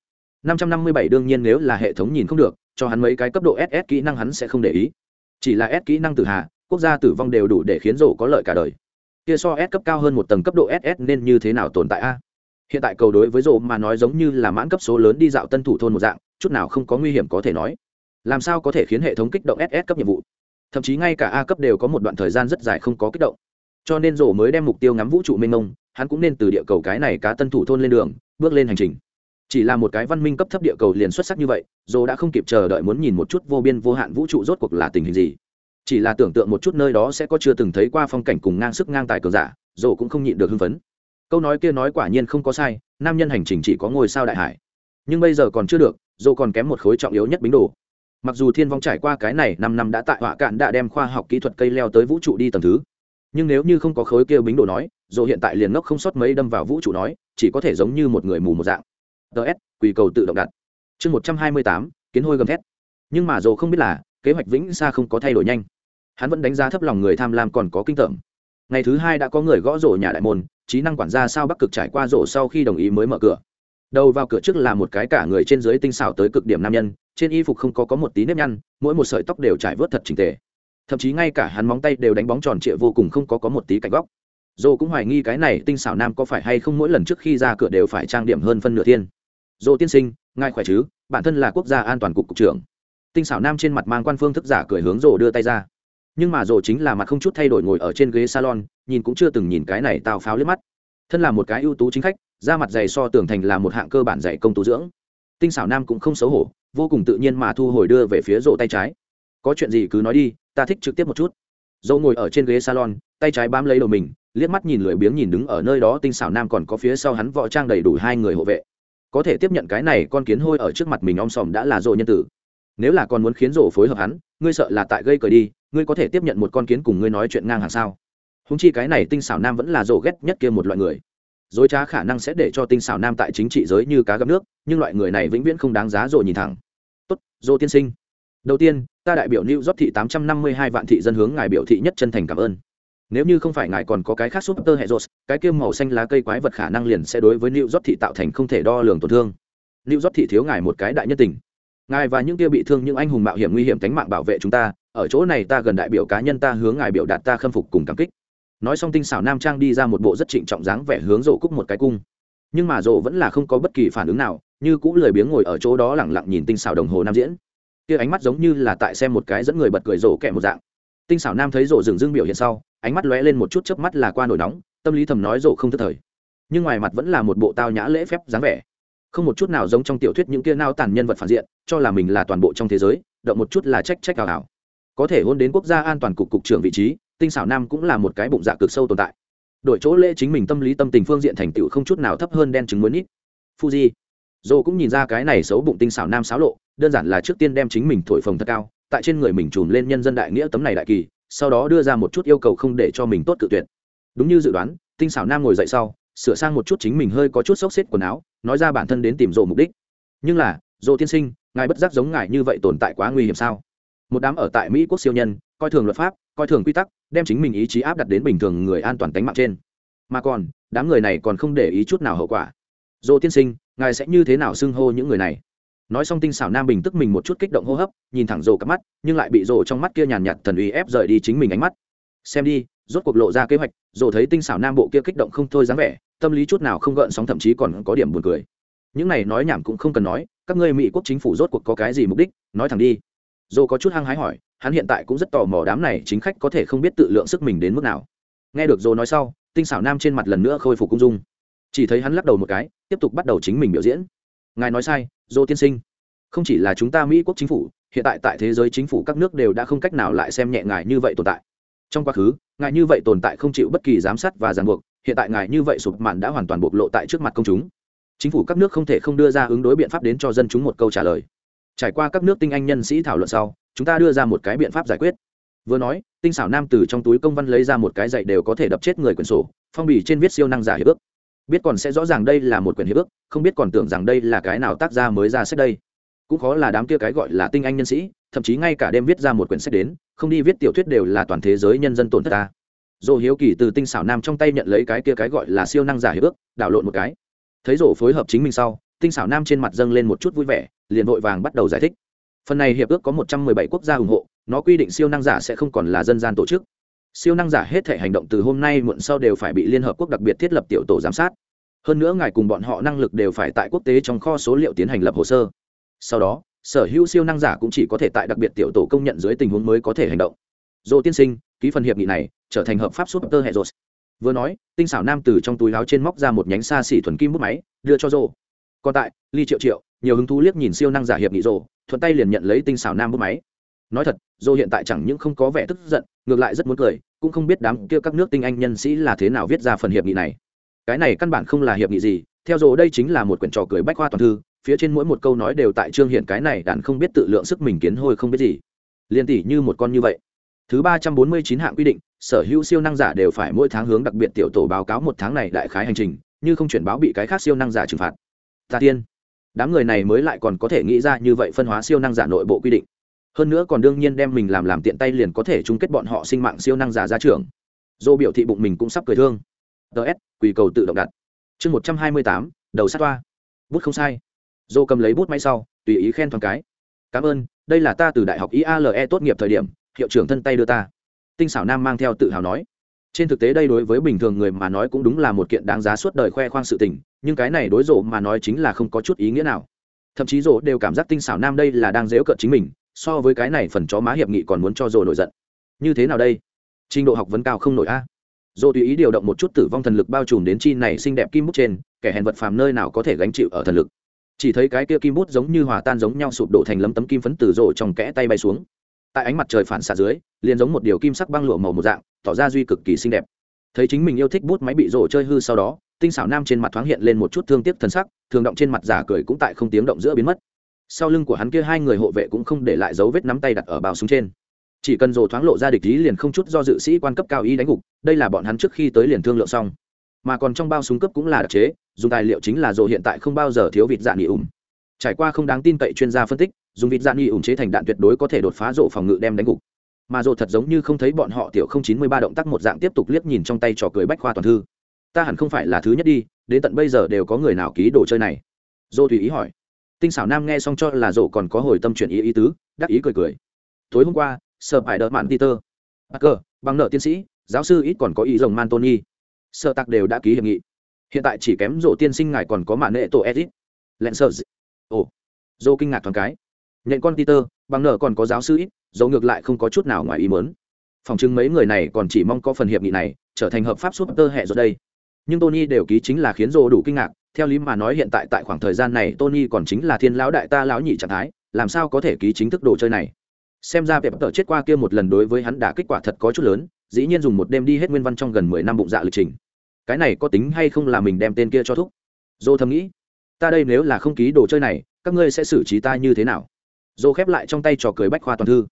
557 đương nhiên nếu là hệ thống nhìn không được, cho hắn mấy cái cấp độ SS kỹ năng hắn sẽ không để ý. Chỉ là S kỹ năng tử hạ, quốc gia tử vong đều đủ để khiến rổ có lợi cả đời. Kia so S cấp cao hơn một tầng cấp độ SS nên như thế nào tồn tại a? Hiện tại cầu đối với rổ mà nói giống như là mãn cấp số lớn đi dạo tân thủ thôn một dạng, chút nào không có nguy hiểm có thể nói. Làm sao có thể khiến hệ thống kích động SS cấp nhiệm vụ? Thậm chí ngay cả A cấp đều có một đoạn thời gian rất dài không có kích động. Cho nên rổ mới đem mục tiêu ngắm vũ trụ mênh mông, hắn cũng nên từ địa cầu cái này cá tân thủ thôn lên đường, bước lên hành trình. Chỉ là một cái văn minh cấp thấp địa cầu liền xuất sắc như vậy dồ đã không kịp chờ đợi muốn nhìn một chút vô biên vô hạn vũ trụ rốt cuộc là tình hình gì. Chỉ là tưởng tượng một chút nơi đó sẽ có chưa từng thấy qua phong cảnh cùng ngang sức ngang tài cường giả dồ cũng không nhịn được hưng phấn. Câu nói kia nói quả nhiên không có sai nam nhân hành trình chỉ có ngôi sao đại hải. Nhưng bây giờ còn chưa được dồ còn kém một khối trọng yếu nhất bính đồ mặc dù thiên vong trải qua cái này năm năm đã tại họa cạn đã đem khoa học kỹ thuật cây leo tới vũ trụ đi tầng thứ. Nhưng nếu như không có khối kia bính đồ nói, dù hiện tại liền ngốc không sót mấy đâm vào vũ trụ nói, chỉ có thể giống như một người mù một dạng. Ts quỳ cầu tự động đặt. Chương một trăm hai mươi tám, kiến hôi gầm thét. Nhưng mà dù không biết là, kế hoạch vĩnh xa không có thay đổi nhanh. Hắn vẫn đánh giá thấp lòng người tham lam còn có kinh tởm. Ngày thứ hai đã có người gõ rổ nhà đại môn, trí năng quản gia sao bắc cực trải qua rổ sau khi đồng ý mới mở cửa đầu vào cửa trước là một cái cả người trên dưới tinh xảo tới cực điểm nam nhân, trên y phục không có có một tí nếp nhăn, mỗi một sợi tóc đều trải vớt thật trình tề. Thậm chí ngay cả hắn móng tay đều đánh bóng tròn trịa vô cùng không có có một tí cạnh góc. Dô cũng hoài nghi cái này tinh xảo nam có phải hay không mỗi lần trước khi ra cửa đều phải trang điểm hơn phân nửa thiên. Dô tiên sinh, ngài khỏe chứ? Bản thân là quốc gia an toàn cục cục trưởng. Tinh xảo nam trên mặt mang quan phương thức giả cười hướng rồ đưa tay ra. Nhưng mà rồ chính là mặt không chút thay đổi ngồi ở trên ghế salon, nhìn cũng chưa từng nhìn cái này tào pháo liếc mắt. Thân là một cái ưu tú chính khách da mặt dày so tưởng thành là một hạng cơ bản dạy công tu dưỡng. Tinh xảo nam cũng không xấu hổ, vô cùng tự nhiên mà thu hồi đưa về phía rộ tay trái. Có chuyện gì cứ nói đi, ta thích trực tiếp một chút. Dâu ngồi ở trên ghế salon, tay trái bám lấy đầu mình, liếc mắt nhìn lười biếng nhìn đứng ở nơi đó tinh xảo nam còn có phía sau hắn võ trang đầy đủ hai người hộ vệ. Có thể tiếp nhận cái này con kiến hôi ở trước mặt mình om sòm đã là rộ nhân tử. Nếu là còn muốn khiến rộ phối hợp hắn, ngươi sợ là tại gây cờ đi, ngươi có thể tiếp nhận một con kiến cùng ngươi nói chuyện ngang hàng sao? Húng chi cái này tinh xảo nam vẫn là rộ ghét nhất kia một loại người dối trá khả năng sẽ để cho tinh xảo nam tại chính trị giới như cá gặp nước, nhưng loại người này vĩnh viễn không đáng giá rồi nhìn thẳng. Tốt, dô tiên sinh. Đầu tiên, ta đại biểu new job thị tám trăm năm mươi hai vạn thị dân hướng ngài biểu thị nhất chân thành cảm ơn. Nếu như không phải ngài còn có cái khác súp tơ hệ rột cái kiêm màu xanh lá cây quái vật khả năng liền sẽ đối với new job thị tạo thành không thể đo lường tổn thương. New job thị thiếu ngài một cái đại nhân tình. Ngài và những kia bị thương những anh hùng mạo hiểm nguy hiểm tánh mạng bảo vệ chúng ta, ở chỗ này ta gần đại biểu cá nhân ta hướng ngài biểu đạt ta khâm phục cùng cảm kích nói xong tinh xảo nam trang đi ra một bộ rất trịnh trọng dáng vẻ hướng rộ cúc một cái cung. Nhưng mà rộ vẫn là không có bất kỳ phản ứng nào, như cũng lười biếng ngồi ở chỗ đó lẳng lặng nhìn tinh xảo đồng hồ nam diễn. Kia ánh mắt giống như là tại xem một cái dẫn người bật cười rộ kẹ một dạng. Tinh xảo nam thấy rộ dừng dưng biểu hiện sau, ánh mắt lóe lên một chút chớp mắt là qua nổi nóng, tâm lý thầm nói rộ không thất thời. Nhưng ngoài mặt vẫn là một bộ tao nhã lễ phép dáng vẻ. Không một chút nào giống trong tiểu thuyết những kia nao tàn nhân vật phản diện, cho là mình là toàn bộ trong thế giới, động một chút là trách trách hào hào. Có thể hôn đến quốc gia an toàn cục cục trưởng vị trí tinh xảo nam cũng là một cái bụng dạ cực sâu tồn tại. Đổi chỗ lễ chính mình tâm lý tâm tình phương diện thành tựu không chút nào thấp hơn đen trứng muối nít. Fuji. Dô cũng nhìn ra cái này xấu bụng tinh xảo nam xáo lộ, đơn giản là trước tiên đem chính mình thổi phồng thật cao, tại trên người mình trùm lên nhân dân đại nghĩa tấm này đại kỳ, sau đó đưa ra một chút yêu cầu không để cho mình tốt cự tuyệt. Đúng như dự đoán, tinh xảo nam ngồi dậy sau, sửa sang một chút chính mình hơi có chút xốc xếp quần áo, nói ra bản thân đến tìm rộ mục đích. Nhưng là rộ tiên sinh, ngài bất giác giống ngài như vậy tồn tại quá nguy hiểm sao? Một đám ở tại mỹ quốc siêu nhân, coi thường luật pháp coi thường quy tắc, đem chính mình ý chí áp đặt đến bình thường người an toàn tính mạng trên. Mà còn, đám người này còn không để ý chút nào hậu quả. Dỗ tiên sinh, ngài sẽ như thế nào xưng hô những người này? Nói xong tinh xảo nam bình tức mình một chút kích động hô hấp, nhìn thẳng rồ cặp mắt, nhưng lại bị rồ trong mắt kia nhàn nhạt thần uy ép rời đi chính mình ánh mắt. Xem đi. Rốt cuộc lộ ra kế hoạch rồ thấy tinh xảo nam bộ kia kích động không thôi dáng vẻ, tâm lý chút nào không gợn sóng thậm chí còn có điểm buồn cười. Những này nói nhảm cũng không cần nói, các ngươi mỹ quốc chính phủ rốt cuộc có cái gì mục đích? Nói thẳng đi. Dồ có chút hăng hái hỏi hắn hiện tại cũng rất tò mò đám này chính khách có thể không biết tự lượng sức mình đến mức nào. Nghe được dồ nói sau, tinh xảo nam trên mặt lần nữa khôi phục cung dung. Chỉ thấy hắn lắc đầu một cái, tiếp tục bắt đầu chính mình biểu diễn. Ngài nói sai, dô tiên sinh. Không chỉ là chúng ta mỹ quốc chính phủ, hiện tại tại thế giới chính phủ các nước đều đã không cách nào lại xem nhẹ ngài như vậy tồn tại. Trong quá khứ, ngài như vậy tồn tại không chịu bất kỳ giám sát và ràng buộc, hiện tại ngài như vậy sụp mạn đã hoàn toàn bộc lộ tại trước mặt công chúng. Chính phủ các nước không thể không đưa ra ứng đối biện pháp đến cho dân chúng một câu trả lời trải qua các nước tinh anh nhân sĩ thảo luận sau, chúng ta đưa ra một cái biện pháp giải quyết. Vừa nói, tinh xảo nam từ trong túi công văn lấy ra một cái dạy đều có thể đập chết người quyển sổ, phong bì trên viết siêu năng giả hiệp ước. Biết còn sẽ rõ ràng đây là một quyển hiệp ước, không biết còn tưởng rằng đây là cái nào tác gia mới ra sách đây. Cũng khó là đám kia cái gọi là tinh anh nhân sĩ, thậm chí ngay cả đêm viết ra một quyển sách đến, không đi viết tiểu thuyết đều là toàn thế giới nhân dân tổn thất ta. Dồ hiếu kỳ từ tinh xảo nam trong tay nhận lấy cái kia cái gọi là siêu năng giả hiệp ước, đảo lộn một cái. Thấy rổ phối hợp chính mình sau tinh xảo nam trên mặt dâng lên một chút vui vẻ, liền vội vàng bắt đầu giải thích. Phần này hiệp ước có một trăm mười bảy quốc gia ủng hộ, nó quy định siêu năng giả sẽ không còn là dân gian tổ chức. Siêu năng giả hết thể hành động từ hôm nay muộn sau đều phải bị liên hợp quốc đặc biệt thiết lập tiểu tổ giám sát. Hơn nữa ngài cùng bọn họ năng lực đều phải tại quốc tế trong kho số liệu tiến hành lập hồ sơ. Sau đó, sở hữu siêu năng giả cũng chỉ có thể tại đặc biệt tiểu tổ công nhận dưới tình huống mới có thể hành động. Dỗ tiên sinh, ký phần hiệp nghị này trở thành hợp pháp súp tơ hệ rột. Vừa nói, tinh xảo nam từ trong túi áo trên móc ra một nhánh xa xỉ thuần kim bút máy, đưa cho dô còn tại, ly triệu triệu, nhiều hứng thú liếc nhìn siêu năng giả hiệp nghị rồ thuận tay liền nhận lấy tinh xảo nam bút máy. Nói thật, dô hiện tại chẳng những không có vẻ tức giận, ngược lại rất muốn cười, cũng không biết đám kia các nước tinh anh nhân sĩ là thế nào viết ra phần hiệp nghị này. Cái này căn bản không là hiệp nghị gì, theo dô đây chính là một quyển trò cười bách khoa toàn thư, phía trên mỗi một câu nói đều tại trương hiện cái này đàn không biết tự lượng sức mình kiến hôi không biết gì. Liên tỷ như một con như vậy. Thứ ba trăm bốn mươi chín hạng quy định, sở hữu siêu năng giả đều phải mỗi tháng hướng đặc biệt tiểu tổ báo cáo một tháng này đại khái hành trình, như không chuyển báo bị cái khác siêu năng giả trừng phạt ta tiên. Đám người này mới lại còn có thể nghĩ ra như vậy phân hóa siêu năng giả nội bộ quy định. Hơn nữa còn đương nhiên đem mình làm làm tiện tay liền có thể chung kết bọn họ sinh mạng siêu năng giả ra trường dô biểu thị bụng mình cũng sắp cười thương. Ts quỳ cầu tự động đặt. Chương một trăm hai mươi tám, đầu sát toa. Bút không sai. Dô cầm lấy bút máy sau, tùy ý khen thoáng cái. Cảm ơn, đây là ta từ đại học iale tốt nghiệp thời điểm, hiệu trưởng thân tay đưa ta. Tinh xảo nam mang theo tự hào nói trên thực tế đây đối với bình thường người mà nói cũng đúng là một kiện đáng giá suốt đời khoe khoang sự tình, nhưng cái này đối rộ mà nói chính là không có chút ý nghĩa nào. Thậm chí rộ đều cảm giác tinh xảo nam đây là đang dễu cợt chính mình, so với cái này phần chó má hiệp nghị còn muốn cho rộ nổi giận. Như thế nào đây? Trình độ học vấn cao không nổi a. Rộ tùy ý điều động một chút tử vong thần lực bao trùm đến chi này xinh đẹp kim bút trên, kẻ hèn vật phàm nơi nào có thể gánh chịu ở thần lực. Chỉ thấy cái kia kim bút giống như hòa tan giống nhau sụp đổ thành lấm tấm kim phấn tử rộ trong kẽ tay bay xuống. Tại ánh mặt trời phản xạ dưới, liền giống một điều kim sắc băng lụa màu một dạng tỏ ra duy cực kỳ xinh đẹp. Thấy chính mình yêu thích bút máy bị rổ chơi hư sau đó, tinh xảo nam trên mặt thoáng hiện lên một chút thương tiếc thần sắc, thường động trên mặt giả cười cũng tại không tiếng động giữa biến mất. Sau lưng của hắn kia hai người hộ vệ cũng không để lại dấu vết nắm tay đặt ở bao súng trên. Chỉ cần rổ thoáng lộ ra địch ý liền không chút do dự sĩ quan cấp cao y đánh gục, đây là bọn hắn trước khi tới liền thương lượng xong. Mà còn trong bao súng cấp cũng là đặc chế, dùng tài liệu chính là rổ hiện tại không bao giờ thiếu vịt dạ nghỉ ủng. Trải qua không đáng tin cậy chuyên gia phân tích, dùng vịt dạ nghỉ ủng chế thành đạn tuyệt đối có thể đột phá rộ phòng ngự đem đánh gục mà rồ thật giống như không thấy bọn họ tiểu không chín mươi ba động tác một dạng tiếp tục liếc nhìn trong tay trò cười bách khoa toàn thư. Ta hẳn không phải là thứ nhất đi, đến tận bây giờ đều có người nào ký đồ chơi này? Dô tùy ý hỏi. Tinh xảo nam nghe xong cho là rộ còn có hồi tâm chuyển ý ý tứ, đắc ý cười cười. Tối hôm qua, sợ phải đợt mạn peter. Parker, bằng nợ tiến sĩ, giáo sư ít còn có ý rồng man tony sợ tặc đều đã ký hiệp nghị. Hiện tại chỉ kém rộ tiên sinh ngài còn có mạn nệ tổ edit lẹn sợ ồ. Dô kinh ngạc thoáng cái. Nhận con peter bằng nợ còn có giáo sư ít dấu ngược lại không có chút nào ngoài ý mớn phòng chứng mấy người này còn chỉ mong có phần hiệp nghị này, trở thành hợp pháp suốt tơ hệ rồi đây. Nhưng tony đều ký chính là khiến rô đủ kinh ngạc, theo lý mà nói hiện tại tại khoảng thời gian này tony còn chính là thiên lão đại ta lão nhị trạng thái, làm sao có thể ký chính thức đồ chơi này? Xem ra việc tờ chết qua kia một lần đối với hắn đã kết quả thật có chút lớn, dĩ nhiên dùng một đêm đi hết nguyên văn trong gần mười năm bụng dạ lịch trình. Cái này có tính hay không là mình đem tên kia cho thúc? Dô thầm nghĩ, ta đây nếu là không ký đồ chơi này, các ngươi sẽ xử trí ta như thế nào? Dô khép lại trong tay trò cười bách khoa toàn thư.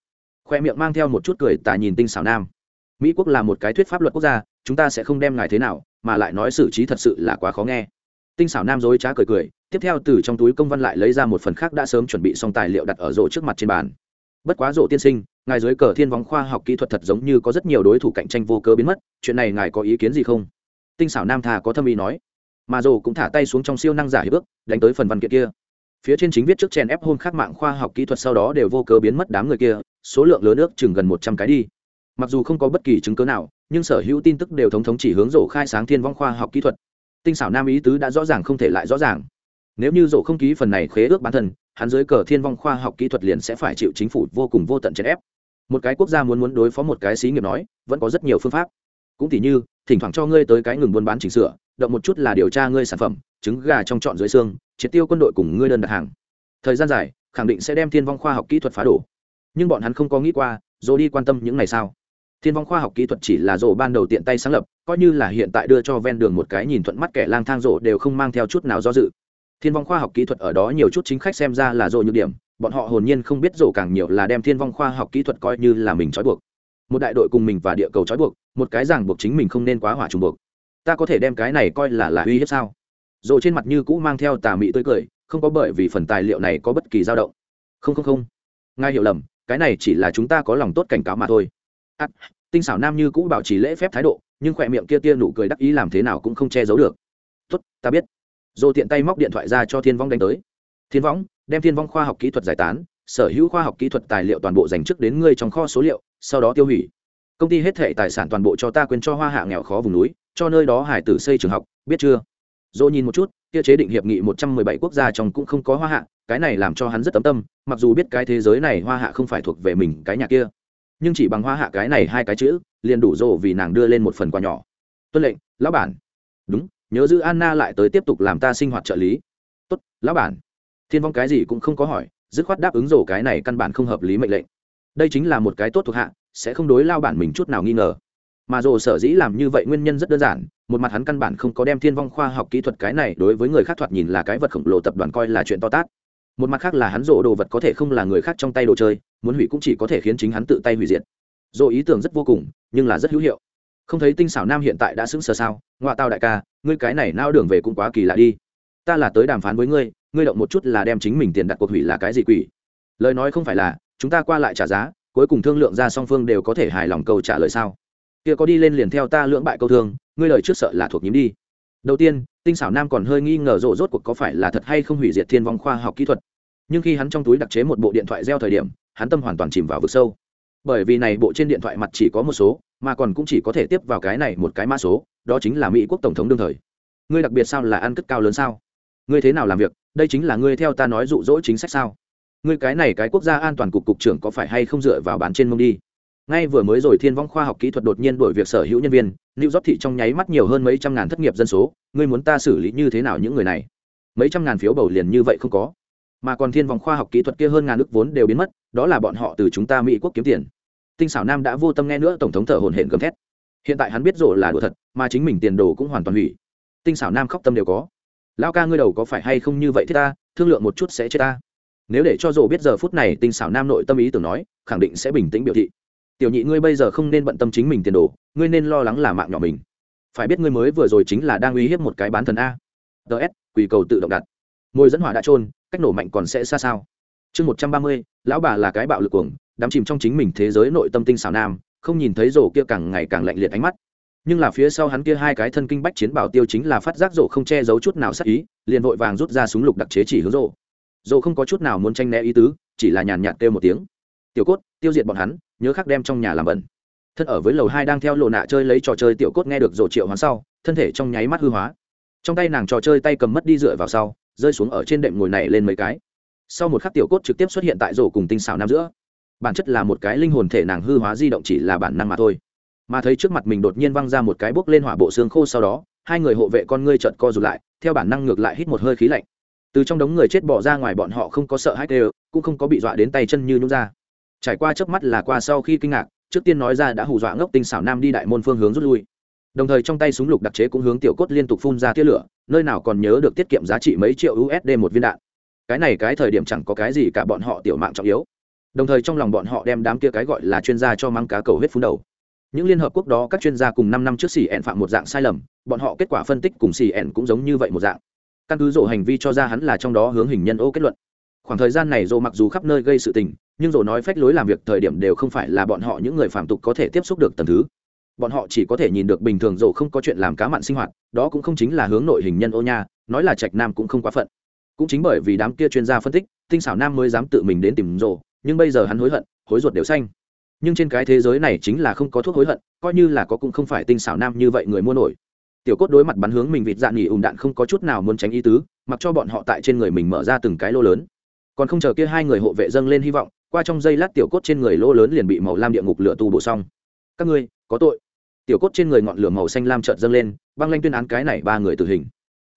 Khoe miệng mang theo một chút cười tà nhìn tinh xảo nam. Mỹ quốc là một cái thuyết pháp luật quốc gia, chúng ta sẽ không đem ngài thế nào, mà lại nói xử trí thật sự là quá khó nghe. Tinh xảo nam dối trá cười cười, tiếp theo từ trong túi công văn lại lấy ra một phần khác đã sớm chuẩn bị xong tài liệu đặt ở rổ trước mặt trên bàn. Bất quá rổ tiên sinh, ngài dưới cờ thiên vóng khoa học kỹ thuật thật giống như có rất nhiều đối thủ cạnh tranh vô cơ biến mất, chuyện này ngài có ý kiến gì không? Tinh xảo nam thà có thâm ý nói. Mà rổ cũng thả tay xuống trong siêu năng giả hiệp ước, đánh tới phần văn kiện kia phía trên chính viết trước chèn ép hôn khắc mạng khoa học kỹ thuật sau đó đều vô cớ biến mất đám người kia, số lượng lớn nước chừng gần một trăm cái đi. Mặc dù không có bất kỳ chứng cớ nào, nhưng sở hữu tin tức đều thống thống chỉ hướng rổ khai sáng thiên vong khoa học kỹ thuật. Tinh xảo nam ý tứ đã rõ ràng không thể lại rõ ràng. Nếu như rổ không ký phần này khế ước bản thân, hắn dưới cờ thiên vong khoa học kỹ thuật liền sẽ phải chịu chính phủ vô cùng vô tận chèn ép. Một cái quốc gia muốn muốn đối phó một cái xí nghiệp nói, vẫn có rất nhiều phương pháp. Cũng tỉ như, thỉnh thoảng cho ngươi tới cái ngừng buôn bán chỉnh sửa, động một chút là điều tra ngươi sản phẩm, trứng gà trong trọn dưới xương triệt tiêu quân đội cùng ngươi đơn đặt hàng. Thời gian dài, khẳng định sẽ đem thiên vong khoa học kỹ thuật phá đổ. Nhưng bọn hắn không có nghĩ qua dồ đi quan tâm những này sao? Thiên vong khoa học kỹ thuật chỉ là dồ ban đầu tiện tay sáng lập, coi như là hiện tại đưa cho ven đường một cái nhìn thuận mắt kẻ lang thang dồ đều không mang theo chút nào do dự. Thiên vong khoa học kỹ thuật ở đó nhiều chút chính khách xem ra là dồ nhược điểm, bọn họ hồn nhiên không biết dồ càng nhiều là đem thiên vong khoa học kỹ thuật coi như là mình trói buộc. Một đại đội cùng mình và địa cầu trói buộc, một cái ràng buộc chính mình không nên quá hỏa trùng buộc. Ta có thể đem cái này coi là là uy hiếp sao? Rổ trên mặt như cũ mang theo tà mị tươi cười không có bởi vì phần tài liệu này có bất kỳ dao động. Không không không. Ngài hiểu lầm cái này chỉ là chúng ta có lòng tốt cảnh cáo mà thôi. À, tinh xảo nam như cũ bảo trì lễ phép thái độ nhưng khỏe miệng kia tia nụ cười đắc ý làm thế nào cũng không che giấu được. Tốt ta biết. Dồ tiện tay móc điện thoại ra cho thiên vong đánh tới. Thiên võng đem thiên vong khoa học kỹ thuật giải tán sở hữu khoa học kỹ thuật tài liệu toàn bộ dành trước đến ngươi trong kho số liệu sau đó tiêu hủy. Công ty hết thệ tài sản toàn bộ cho ta quên cho hoa hạ nghèo khó vùng núi cho nơi đó hải tử xây trường học biết chưa? Dỗ nhìn một chút, kia chế định hiệp nghị một trăm mười bảy quốc gia trong cũng không có hoa hạ, cái này làm cho hắn rất tấm tâm, mặc dù biết cái thế giới này hoa hạ không phải thuộc về mình cái nhà kia. Nhưng chỉ bằng hoa hạ cái này hai cái chữ, liền đủ rộ vì nàng đưa lên một phần quà nhỏ. Tuân lệnh, lão bản. Đúng, nhớ giữ anna lại tới tiếp tục làm ta sinh hoạt trợ lý. Tốt, lão bản. Thiên vong cái gì cũng không có hỏi, dứt khoát đáp ứng rổ cái này căn bản không hợp lý mệnh lệnh. Đây chính là một cái tốt thuộc hạ, sẽ không đối lao bản mình chút nào nghi ngờ mà rổ sở dĩ làm như vậy nguyên nhân rất đơn giản, một mặt hắn căn bản không có đem thiên vong khoa học kỹ thuật cái này đối với người khác thoạt nhìn là cái vật khổng lồ tập đoàn coi là chuyện to tát. Một mặt khác là hắn rổ đồ vật có thể không là người khác trong tay đồ chơi, muốn hủy cũng chỉ có thể khiến chính hắn tự tay hủy diệt. Rổ ý tưởng rất vô cùng, nhưng là rất hữu hiệu. Không thấy tinh xảo nam hiện tại đã sững sờ sao? Ngoại tao đại ca, ngươi cái này nao đường về cũng quá kỳ lạ đi. Ta là tới đàm phán với ngươi ngươi động một chút là đem chính mình tiền đặt cuộc hủy là cái gì quỷ? Lời nói không phải là, chúng ta qua lại trả giá, cuối cùng thương lượng ra song phương đều có thể hài lòng câu trả lời sao? Kia có đi lên liền theo ta lưỡng bại câu thương, ngươi lời trước sợ là thuộc nhím đi. Đầu tiên, tinh xảo nam còn hơi nghi ngờ rộ rốt cuộc có phải là thật hay không hủy diệt thiên vong khoa học kỹ thuật. Nhưng khi hắn trong túi đặc chế một bộ điện thoại gieo thời điểm, hắn tâm hoàn toàn chìm vào vực sâu. Bởi vì này bộ trên điện thoại mặt chỉ có một số, mà còn cũng chỉ có thể tiếp vào cái này một cái mã số, đó chính là mỹ quốc tổng thống đương thời. Ngươi đặc biệt sao là ăn cất cao lớn sao? Ngươi thế nào làm việc? Đây chính là ngươi theo ta nói dụ dỗ chính sách sao? Ngươi cái này cái quốc gia an toàn cục cục trưởng có phải hay không dựa vào bán trên mông đi? Ngay vừa mới rồi thiên vong khoa học kỹ thuật đột nhiên đổi việc sở hữu nhân viên, new york thị trong nháy mắt nhiều hơn mấy trăm ngàn thất nghiệp dân số, ngươi muốn ta xử lý như thế nào những người này? Mấy trăm ngàn phiếu bầu liền như vậy không có. Mà còn thiên vong khoa học kỹ thuật kia hơn ngàn ước vốn đều biến mất, đó là bọn họ từ chúng ta mỹ quốc kiếm tiền. Tinh xảo nam đã vô tâm nghe nữa, tổng thống thở hồn hển gầm thét. Hiện tại hắn biết rộ là đùa thật, mà chính mình tiền đồ cũng hoàn toàn hủy. Tinh xảo nam khóc tâm đều có. Lao ca ngươi đầu có phải hay không như vậy thế ta? Thương lượng một chút sẽ chết ta. Nếu để cho rộ biết giờ phút này, tinh xảo nam nội tâm ý tưởng nói, khẳng định sẽ bình tĩnh biểu thị tiểu nhị ngươi bây giờ không nên bận tâm chính mình tiền đồ, ngươi nên lo lắng là mạng nhỏ mình. Phải biết ngươi mới vừa rồi chính là đang uy hiếp một cái bán thần a. Ts quỳ cầu tự động đặt. Môi dẫn hỏa đã trôn cách nổ mạnh còn sẽ xa sao? Chương một trăm ba mươi, lão bà là cái bạo lực cuồng, đắm chìm trong chính mình thế giới nội tâm tinh xảo nam, không nhìn thấy rổ kia càng ngày càng lạnh liệt ánh mắt. Nhưng là phía sau hắn kia hai cái thân kinh bách chiến bảo tiêu chính là phát giác rổ không che giấu chút nào sắc ý, liền vội vàng rút ra súng lục đặc chế chỉ hướng rổ. Rổ không có chút nào muốn tranh né ý tứ, chỉ là nhàn nhạt kêu một tiếng. Tiểu cốt, tiêu diệt bọn hắn nhớ khắc đem trong nhà làm bẩn. Thân ở với lầu hai đang theo lộ nạ chơi lấy trò chơi tiểu cốt nghe được rổ triệu hoán sau, thân thể trong nháy mắt hư hóa. Trong tay nàng trò chơi tay cầm mất đi dựa vào sau, rơi xuống ở trên đệm ngồi này lên mấy cái. Sau một khắc tiểu cốt trực tiếp xuất hiện tại rổ cùng tinh xảo nam giữa. Bản chất là một cái linh hồn thể nàng hư hóa di động chỉ là bản năng mà thôi. Mà thấy trước mặt mình đột nhiên văng ra một cái bốc lên hỏa bộ xương khô sau đó, hai người hộ vệ con ngươi trợn co rụt lại, theo bản năng ngược lại hít một hơi khí lạnh. Từ trong đống người chết bỏ ra ngoài bọn họ không có sợ hãi đều, cũng không có bị dọa đến tay chân như nhúng ra trải qua chớp mắt là qua sau khi kinh ngạc, trước tiên nói ra đã hù dọa ngốc tinh xảo nam đi đại môn phương hướng rút lui. Đồng thời trong tay súng lục đặc chế cũng hướng tiểu cốt liên tục phun ra tia lửa, nơi nào còn nhớ được tiết kiệm giá trị mấy triệu usd một viên đạn. Cái này cái thời điểm chẳng có cái gì cả bọn họ tiểu mạng trọng yếu. Đồng thời trong lòng bọn họ đem đám kia cái gọi là chuyên gia cho mang cá cầu huyết phun đầu. Những liên hợp quốc đó các chuyên gia cùng năm năm trước xì ẹn phạm một dạng sai lầm, bọn họ kết quả phân tích cùng xì ẹn cũng giống như vậy một dạng. Căn cứ rộ hành vi cho ra hắn là trong đó hướng hình nhân ô kết luận. Khoảng thời gian này rộ mặc dù khắp nơi gây sự tình nhưng rồi nói phách lối làm việc thời điểm đều không phải là bọn họ những người phạm tục có thể tiếp xúc được tầm thứ. Bọn họ chỉ có thể nhìn được bình thường rồi không có chuyện làm cá mặn sinh hoạt, đó cũng không chính là hướng nội hình nhân ô nha, nói là trạch nam cũng không quá phận. Cũng chính bởi vì đám kia chuyên gia phân tích, tinh xảo nam mới dám tự mình đến tìm rồ, nhưng bây giờ hắn hối hận, hối ruột đều xanh. Nhưng trên cái thế giới này chính là không có thuốc hối hận, coi như là có cũng không phải tinh xảo nam như vậy người mua nổi. Tiểu cốt đối mặt bắn hướng mình vịt dạn nghỉ ùn đạn không có chút nào muốn tránh ý tứ, mặc cho bọn họ tại trên người mình mở ra từng cái lô lớn. Còn không chờ kia hai người hộ vệ dâng lên hy vọng qua trong giây lát tiểu cốt trên người lô lớn liền bị màu lam địa ngục lửa tu bổ xong. Các ngươi, có tội. Tiểu cốt trên người ngọn lửa màu xanh lam chợt dâng lên, băng lanh tuyên án cái này ba người tử hình.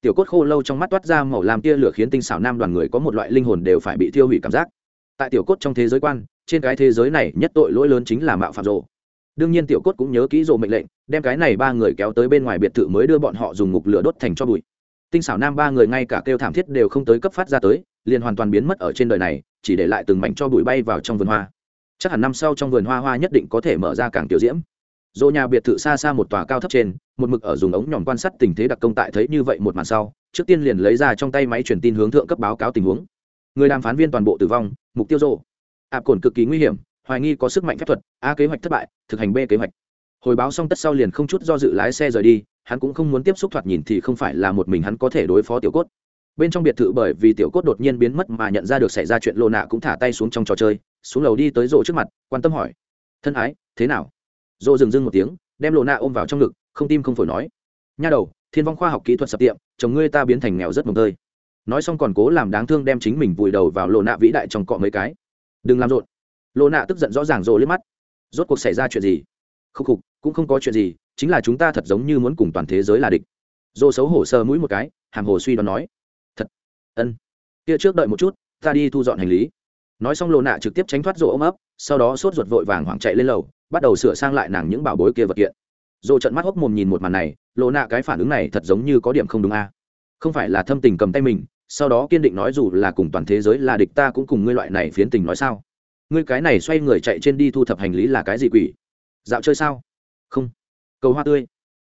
Tiểu cốt khô lâu trong mắt toát ra màu lam tia lửa khiến tinh xảo nam đoàn người có một loại linh hồn đều phải bị tiêu hủy cảm giác. Tại tiểu cốt trong thế giới quan, trên cái thế giới này nhất tội lỗi lớn chính là mạo phạm rộ. Đương nhiên tiểu cốt cũng nhớ kỹ rộ mệnh lệnh, đem cái này ba người kéo tới bên ngoài biệt thự mới đưa bọn họ dùng ngục lửa đốt thành cho bụi. Tinh xảo nam ba người ngay cả kêu thảm thiết đều không tới cấp phát ra tới, liền hoàn toàn biến mất ở trên đời này chỉ để lại từng mảnh cho bụi bay vào trong vườn hoa. Chắc hẳn năm sau trong vườn hoa hoa nhất định có thể mở ra càng tiểu diễm. Dỗ nhà biệt thự xa xa một tòa cao thấp trên, một mực ở dùng ống nhòm quan sát tình thế đặc công tại thấy như vậy một màn sau, trước tiên liền lấy ra trong tay máy truyền tin hướng thượng cấp báo cáo tình huống. Người đàm phán viên toàn bộ tử vong, mục tiêu rộ ạp cồn cực kỳ nguy hiểm, hoài nghi có sức mạnh phép thuật, a kế hoạch thất bại, thực hành b kế hoạch. Hồi báo xong tất sau liền không chút do dự lái xe rời đi, hắn cũng không muốn tiếp xúc thoạt nhìn thì không phải là một mình hắn có thể đối phó tiểu cốt bên trong biệt thự bởi vì tiểu cốt đột nhiên biến mất mà nhận ra được xảy ra chuyện lộ nạ cũng thả tay xuống trong trò chơi, xuống lầu đi tới rộ trước mặt, quan tâm hỏi, thân ái, thế nào? Rộ dừng dưng một tiếng, đem lộ nạ ôm vào trong ngực, không tim không phổi nói, nha đầu, thiên vong khoa học kỹ thuật sập tiệm, chồng ngươi ta biến thành nghèo rất mồng tơi. Nói xong còn cố làm đáng thương đem chính mình vùi đầu vào lộ nạ vĩ đại trong cọ mấy cái. Đừng làm rộn. Lộ nạ tức giận rõ ràng rộ liếc mắt. Rốt cuộc xảy ra chuyện gì? Khúc khục, cũng không có chuyện gì, chính là chúng ta thật giống như muốn cùng toàn thế giới là địch. Dô xấu hổ sơ mũi một cái, hàm hồ suy đoán nói ân. Kia trước đợi một chút, ta đi thu dọn hành lý. Nói xong lộ nạ trực tiếp tránh thoát rổ ôm ấp, sau đó sốt ruột vội vàng hoảng chạy lên lầu, bắt đầu sửa sang lại nàng những bảo bối kia vật kiện. Rổ trận mắt hốc mồm nhìn một màn này lộ nạ cái phản ứng này thật giống như có điểm không đúng a. Không phải là thâm tình cầm tay mình, sau đó kiên định nói dù là cùng toàn thế giới là địch ta cũng cùng ngươi loại này phiến tình nói sao? Ngươi cái này xoay người chạy trên đi thu thập hành lý là cái gì quỷ? Dạo chơi sao? Không. Cầu hoa tươi.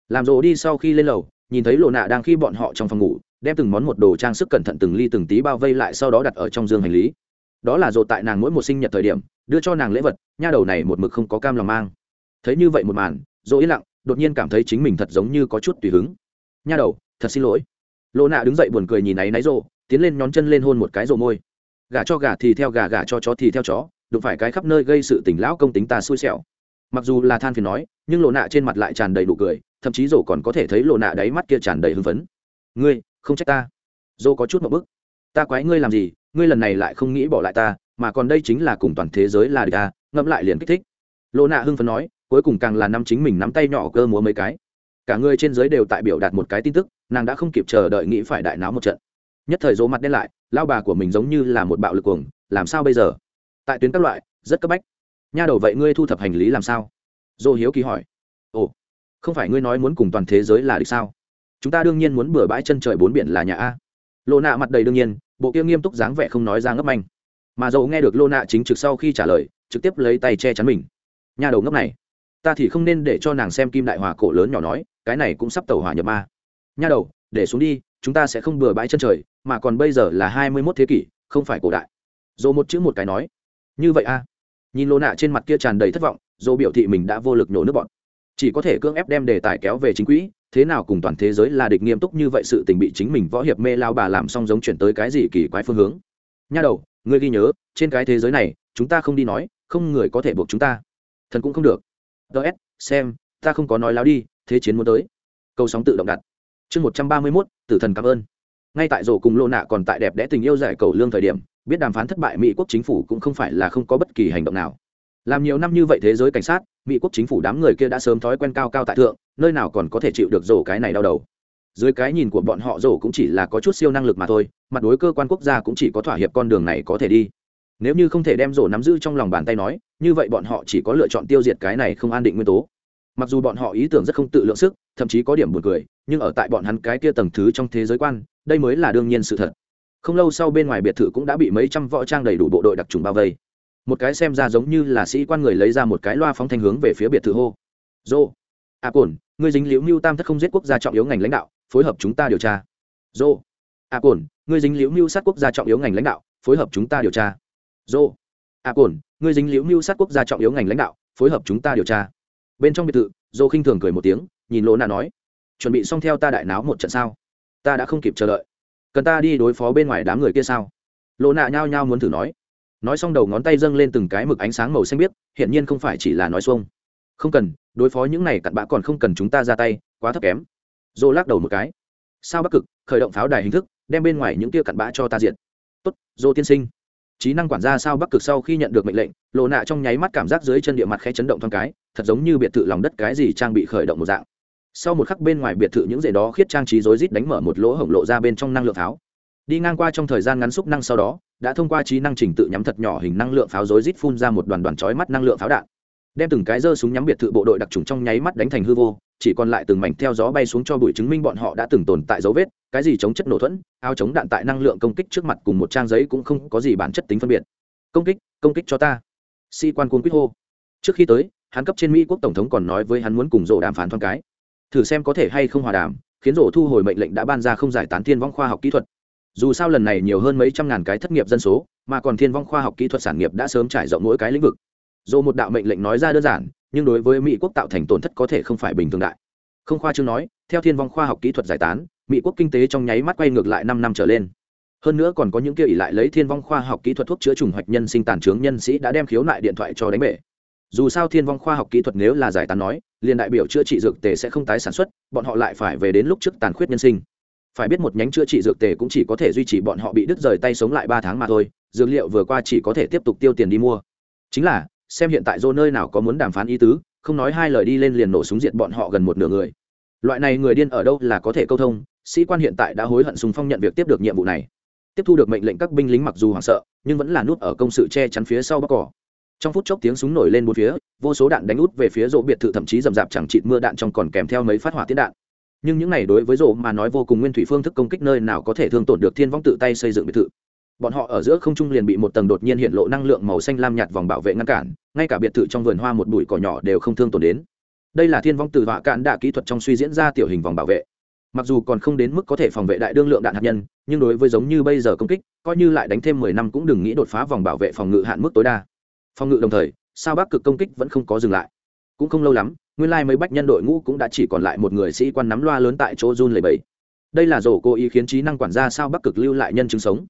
Làm rổ đi sau khi lên lầu, nhìn thấy lộ nạ đang khi bọn họ trong phòng ngủ đem từng món một đồ trang sức cẩn thận từng ly từng tí bao vây lại sau đó đặt ở trong dương hành lý. Đó là dồ tại nàng mỗi một sinh nhật thời điểm, đưa cho nàng lễ vật, nha đầu này một mực không có cam lòng mang. Thấy như vậy một màn, dỗ yên lặng đột nhiên cảm thấy chính mình thật giống như có chút tùy hứng. Nha đầu, thật xin lỗi. Lộ nạ đứng dậy buồn cười nhìn áy náy rộ tiến lên nhón chân lên hôn một cái rộ môi. Gà cho gà thì theo gà gà cho chó thì theo chó, đụng phải cái khắp nơi gây sự tỉnh lão công tính ta xui xẻo. Mặc dù là than phiền nói, nhưng lộ nạ trên mặt lại tràn đầy nụ cười, thậm chí dồ còn có thể thấy lộ nạ đáy mắt kia tràn đầy hưng phấn. Ngươi không trách ta. Dô có chút một bức. Ta quái ngươi làm gì, ngươi lần này lại không nghĩ bỏ lại ta, mà còn đây chính là cùng toàn thế giới là địch ta, ngẫm lại liền kích thích. Lô nạ hưng phấn nói, cuối cùng càng là năm chính mình nắm tay nhỏ cơ múa mấy cái. Cả người trên giới đều tại biểu đạt một cái tin tức, nàng đã không kịp chờ đợi nghĩ phải đại náo một trận. Nhất thời dỗ mặt đen lại lao bà của mình giống như là một bạo lực cuồng, làm sao bây giờ? Tại tuyến các loại, rất cấp bách. Nha đầu vậy ngươi thu thập hành lý làm sao? Dô hiếu kỳ hỏi. Ồ, không phải ngươi nói muốn cùng toàn thế giới là địch sao? Chúng ta đương nhiên muốn bừa bãi chân trời bốn biển là nhà a. Lộ nạ mặt đầy đương nhiên, bộ kia nghiêm túc dáng vẻ không nói ra ngấp anh mà dầu nghe được lô nạ chính trực sau khi trả lời, trực tiếp lấy tay che chắn mình. Nhà đầu ngốc này, ta thì không nên để cho nàng xem kim đại hòa cổ lớn nhỏ nói, cái này cũng sắp tàu hỏa nhập ma. Nha đầu, để xuống đi, chúng ta sẽ không bừa bãi chân trời, mà còn bây giờ là hai mươi mốt thế kỷ, không phải cổ đại. Dồ một chữ một cái nói. Như vậy a. Nhìn lô nạ trên mặt kia tràn đầy thất vọng dồ biểu thị mình đã vô lực nhổ nước bọn. Chỉ có thể cưỡng ép đem đề tài kéo về chính quỹ thế nào cùng toàn thế giới là địch nghiêm túc như vậy sự tình bị chính mình võ hiệp mê lao bà làm xong giống chuyển tới cái gì kỳ quái phương hướng. Nha đầu, ngươi ghi nhớ, trên cái thế giới này, chúng ta không đi nói, không người có thể buộc chúng ta. Thần cũng không được. Ts xem, ta không có nói láo đi, thế chiến muốn tới. Câu sóng tự động đặt. Chương một trăm ba mươi mốt, tử thần cảm ơn. Ngay tại rổ cùng lô nạ còn tại đẹp đẽ tình yêu giải cầu lương thời điểm, biết đàm phán thất bại mỹ quốc chính phủ cũng không phải là không có bất kỳ hành động nào làm nhiều năm như vậy thế giới cảnh sát, mỹ quốc chính phủ đám người kia đã sớm thói quen cao cao tại thượng, nơi nào còn có thể chịu được rổ cái này đau đầu. Dưới cái nhìn của bọn họ rổ cũng chỉ là có chút siêu năng lực mà thôi, mặt đối cơ quan quốc gia cũng chỉ có thỏa hiệp con đường này có thể đi. Nếu như không thể đem rổ nắm giữ trong lòng bàn tay nói, như vậy bọn họ chỉ có lựa chọn tiêu diệt cái này không an định nguyên tố. Mặc dù bọn họ ý tưởng rất không tự lượng sức, thậm chí có điểm buồn cười, nhưng ở tại bọn hắn cái kia tầng thứ trong thế giới quan, đây mới là đương nhiên sự thật. Không lâu sau bên ngoài biệt thự cũng đã bị mấy trăm võ trang đầy đủ bộ đội đặc trùng bao vây một cái xem ra giống như là sĩ quan người lấy ra một cái loa phóng thanh hướng về phía biệt thự hô. Dô, a cồn người dính liễu mưu tam thất không giết quốc gia trọng yếu ngành lãnh đạo, phối hợp chúng ta điều tra. Dô, a cồn người dính liễu mưu sát quốc gia trọng yếu ngành lãnh đạo, phối hợp chúng ta điều tra. Dô, a cồn người dính liễu mưu sát quốc gia trọng yếu ngành lãnh đạo, phối hợp chúng ta điều tra. Bên trong biệt thự, dô khinh thường cười một tiếng, nhìn lỗ nạ nói, chuẩn bị xong theo ta đại náo một trận sao? Ta đã không kịp chờ đợi. Cần ta đi đối phó bên ngoài đám người kia sao? Lỗ nạ nhao nhao muốn thử nói nói xong đầu ngón tay dâng lên từng cái mực ánh sáng màu xanh biếc hiện nhiên không phải chỉ là nói xuông. Không cần, đối phó những này cặn bã còn không cần chúng ta ra tay, quá thấp kém. Dô lắc đầu một cái. Sao bắc cực, khởi động pháo đài hình thức, đem bên ngoài những tia cặn bã cho ta diện tốt, dô tiên sinh. Trí năng quản gia sao bắc cực sau khi nhận được mệnh lệnh, lộ nạ trong nháy mắt cảm giác dưới chân địa mặt khẽ chấn động thoáng cái, thật giống như biệt thự lòng đất cái gì trang bị khởi động một dạng. Sau một khắc bên ngoài biệt thự những dãy đó khiết trang trí rối rít đánh mở một lỗ hổng lộ ra bên trong năng lượng pháo. Đi ngang qua trong thời gian ngắn xúc năng sau đó đã thông qua trí năng trình tự nhắm thật nhỏ hình năng lượng pháo rối rít phun ra một đoàn đoàn chói mắt năng lượng pháo đạn. Đem từng cái dơ súng nhắm biệt thự bộ đội đặc trùng trong nháy mắt đánh thành hư vô, chỉ còn lại từng mảnh theo gió bay xuống cho bụi chứng minh bọn họ đã từng tồn tại dấu vết, cái gì chống chất nổ thuẫn, áo chống đạn tại năng lượng công kích trước mặt cùng một trang giấy cũng không có gì bản chất tính phân biệt. Công kích công kích cho ta. Sĩ quan cuốn quýt hô. Trước khi tới, hắn cấp trên mỹ quốc tổng thống còn nói với hắn muốn cùng rổ đàm phán thoáng cái. Thử xem có thể hay không hòa đàm, khiến rổ thu hồi mệnh lệnh đã ban ra không giải tán thiên vong khoa học kỹ thuật dù sao lần này nhiều hơn mấy trăm ngàn cái thất nghiệp dân số, mà còn thiên vong khoa học kỹ thuật sản nghiệp đã sớm trải rộng mỗi cái lĩnh vực. Dù một đạo mệnh lệnh nói ra đơn giản, nhưng đối với mỹ quốc tạo thành tổn thất có thể không phải bình thường đại. Không khoa chương nói, theo thiên vong khoa học kỹ thuật giải tán, mỹ quốc kinh tế trong nháy mắt quay ngược lại năm năm trở lên. Hơn nữa còn có những kia ỉ lại lấy thiên vong khoa học kỹ thuật thuốc chữa trùng hoạch nhân sinh tàn trướng nhân sĩ đã đem khiếu nại điện thoại cho đánh bể. Dù sao thiên vong khoa học kỹ thuật nếu là giải tán nói, liền đại biểu chữa trị dược tề sẽ không tái sản xuất, bọn họ lại phải về đến lúc trước tàn khuyết nhân sinh phải biết một nhánh chữa trị dược tề cũng chỉ có thể duy trì bọn họ bị đứt rời tay sống lại ba tháng mà thôi, dược liệu vừa qua chỉ có thể tiếp tục tiêu tiền đi mua. Chính là, xem hiện tại dô nơi nào có muốn đàm phán ý tứ, không nói hai lời đi lên liền nổ súng diện bọn họ gần một nửa người. Loại này người điên ở đâu là có thể câu thông, sĩ quan hiện tại đã hối hận súng phong nhận việc tiếp được nhiệm vụ này. Tiếp thu được mệnh lệnh các binh lính mặc dù hoảng sợ, nhưng vẫn là nút ở công sự che chắn phía sau bắc cỏ. Trong phút chốc tiếng súng nổi lên bốn phía, vô số đạn đánh út về phía rỗ biệt thự thậm chí rầm rạp chẳng chịt mưa đạn trong còn kèm theo mấy phát hỏa tiết đạn nhưng những này đối với rộ mà nói vô cùng nguyên thủy phương thức công kích nơi nào có thể thương tổn được thiên vong tự tay xây dựng biệt thự. Bọn họ ở giữa không trung liền bị một tầng đột nhiên hiện lộ năng lượng màu xanh lam nhạt vòng bảo vệ ngăn cản, ngay cả biệt thự trong vườn hoa một bụi cỏ nhỏ đều không thương tổn đến. Đây là thiên vong từ họa cạn đạ kỹ thuật trong suy diễn ra tiểu hình vòng bảo vệ. Mặc dù còn không đến mức có thể phòng vệ đại đương lượng đạn hạt nhân, nhưng đối với giống như bây giờ công kích, coi như lại đánh thêm mười năm cũng đừng nghĩ đột phá vòng bảo vệ phòng ngự hạn mức tối đa. Phòng ngự đồng thời, sao bắc cực công kích vẫn không có dừng lại? Cũng không lâu lắm nguyên lai mấy bách nhân đội ngũ cũng đã chỉ còn lại một người sĩ quan nắm loa lớn tại chỗ run lầy bẫy đây là rổ cố ý khiến trí năng quản gia sao bắc cực lưu lại nhân chứng sống.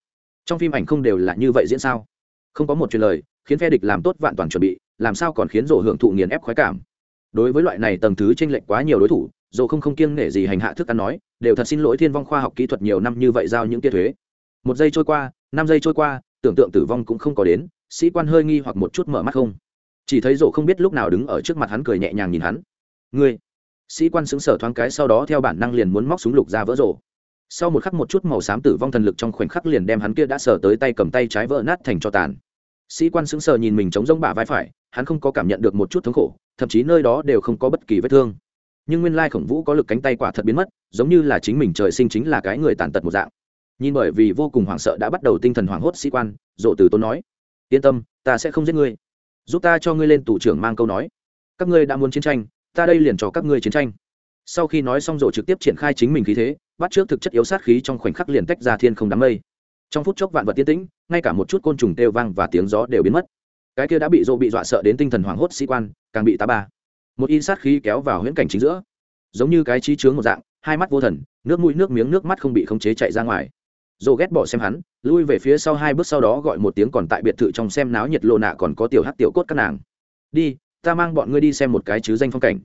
Trong phim ảnh không đều là như vậy diễn sao? Không có một truyền lời, khiến phe địch làm tốt vạn toàn chuẩn bị, làm sao còn khiến rổ hưởng thụ nghiền ép khoái cảm? Đối với loại này tầng thứ tranh lệch quá nhiều đối thủ, rổ không không kiêng nể gì hành hạ thức ăn nói, đều thật xin lỗi thiên vong khoa học kỹ thuật nhiều năm như vậy giao những tia thuế. Một giây trôi qua, năm giây trôi qua, tưởng tượng tử vong cũng không có đến, sĩ quan hơi nghi hoặc một chút mở mắt không chỉ thấy rổ không biết lúc nào đứng ở trước mặt hắn cười nhẹ nhàng nhìn hắn. Ngươi? Sĩ quan xứng sở thoáng cái, sau đó theo bản năng liền muốn móc súng lục ra vỡ rổ sau một khắc một chút màu xám tử vong thần lực trong khoảnh khắc liền đem hắn kia đã sờ tới tay cầm tay trái vỡ nát thành cho tàn. Sĩ quan xứng sờ nhìn mình chống rông bả vai phải, hắn không có cảm nhận được một chút thống khổ, thậm chí nơi đó đều không có bất kỳ vết thương. Nhưng nguyên lai khổng vũ có lực cánh tay quả thật biến mất, giống như là chính mình trời sinh chính là cái người tàn tật một dạng. Nhìn bởi vì vô cùng hoảng sợ đã bắt đầu tinh thần hoảng hốt, sĩ quan, dỗ từ tôn nói, yên tâm, ta sẽ không giết ngươi giúp ta cho ngươi lên tù trưởng mang câu nói. Các ngươi đã muốn chiến tranh, ta đây liền cho các ngươi chiến tranh. Sau khi nói xong rồi trực tiếp triển khai chính mình khí thế, bắt trước thực chất yếu sát khí trong khoảnh khắc liền tách ra thiên không đám mây. Trong phút chốc vạn vật tiến tĩnh, ngay cả một chút côn trùng têu vang và tiếng gió đều biến mất. Cái kia đã bị rộ bị dọa sợ đến tinh thần hoảng hốt sĩ quan, càng bị tá ba. Một in sát khí kéo vào huyễn cảnh chính giữa. Giống như cái trí chướng một dạng, hai mắt vô thần, nước mũi nước miếng nước mắt không bị khống chế chạy ra ngoài. Rộ ghét bỏ xem hắn lui về phía sau hai bước sau đó gọi một tiếng còn tại biệt thự trong xem náo nhiệt lộ nạ còn có tiểu hát tiểu cốt các nàng. Đi, ta mang bọn ngươi đi xem một cái chứ danh phong cảnh.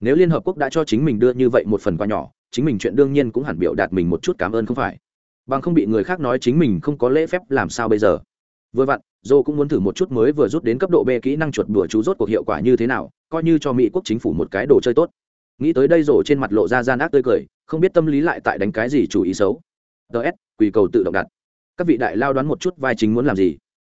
Nếu liên hợp quốc đã cho chính mình đưa như vậy một phần quà nhỏ, chính mình chuyện đương nhiên cũng hẳn biểu đạt mình một chút cảm ơn không phải. Bằng không bị người khác nói chính mình không có lễ phép, làm sao bây giờ? Vừa vặn dô cũng muốn thử một chút mới vừa rút đến cấp độ b kỹ năng chuột đùa chú rốt cuộc hiệu quả như thế nào, coi như cho mỹ quốc chính phủ một cái đồ chơi tốt. Nghĩ tới đây rổ trên mặt lộ ra gian ác tươi cười, không biết tâm lý lại tại đánh cái gì chủ ý xấu. Ts quỳ cầu tự động đặt các vị đại lao đoán một chút vai chính muốn làm gì?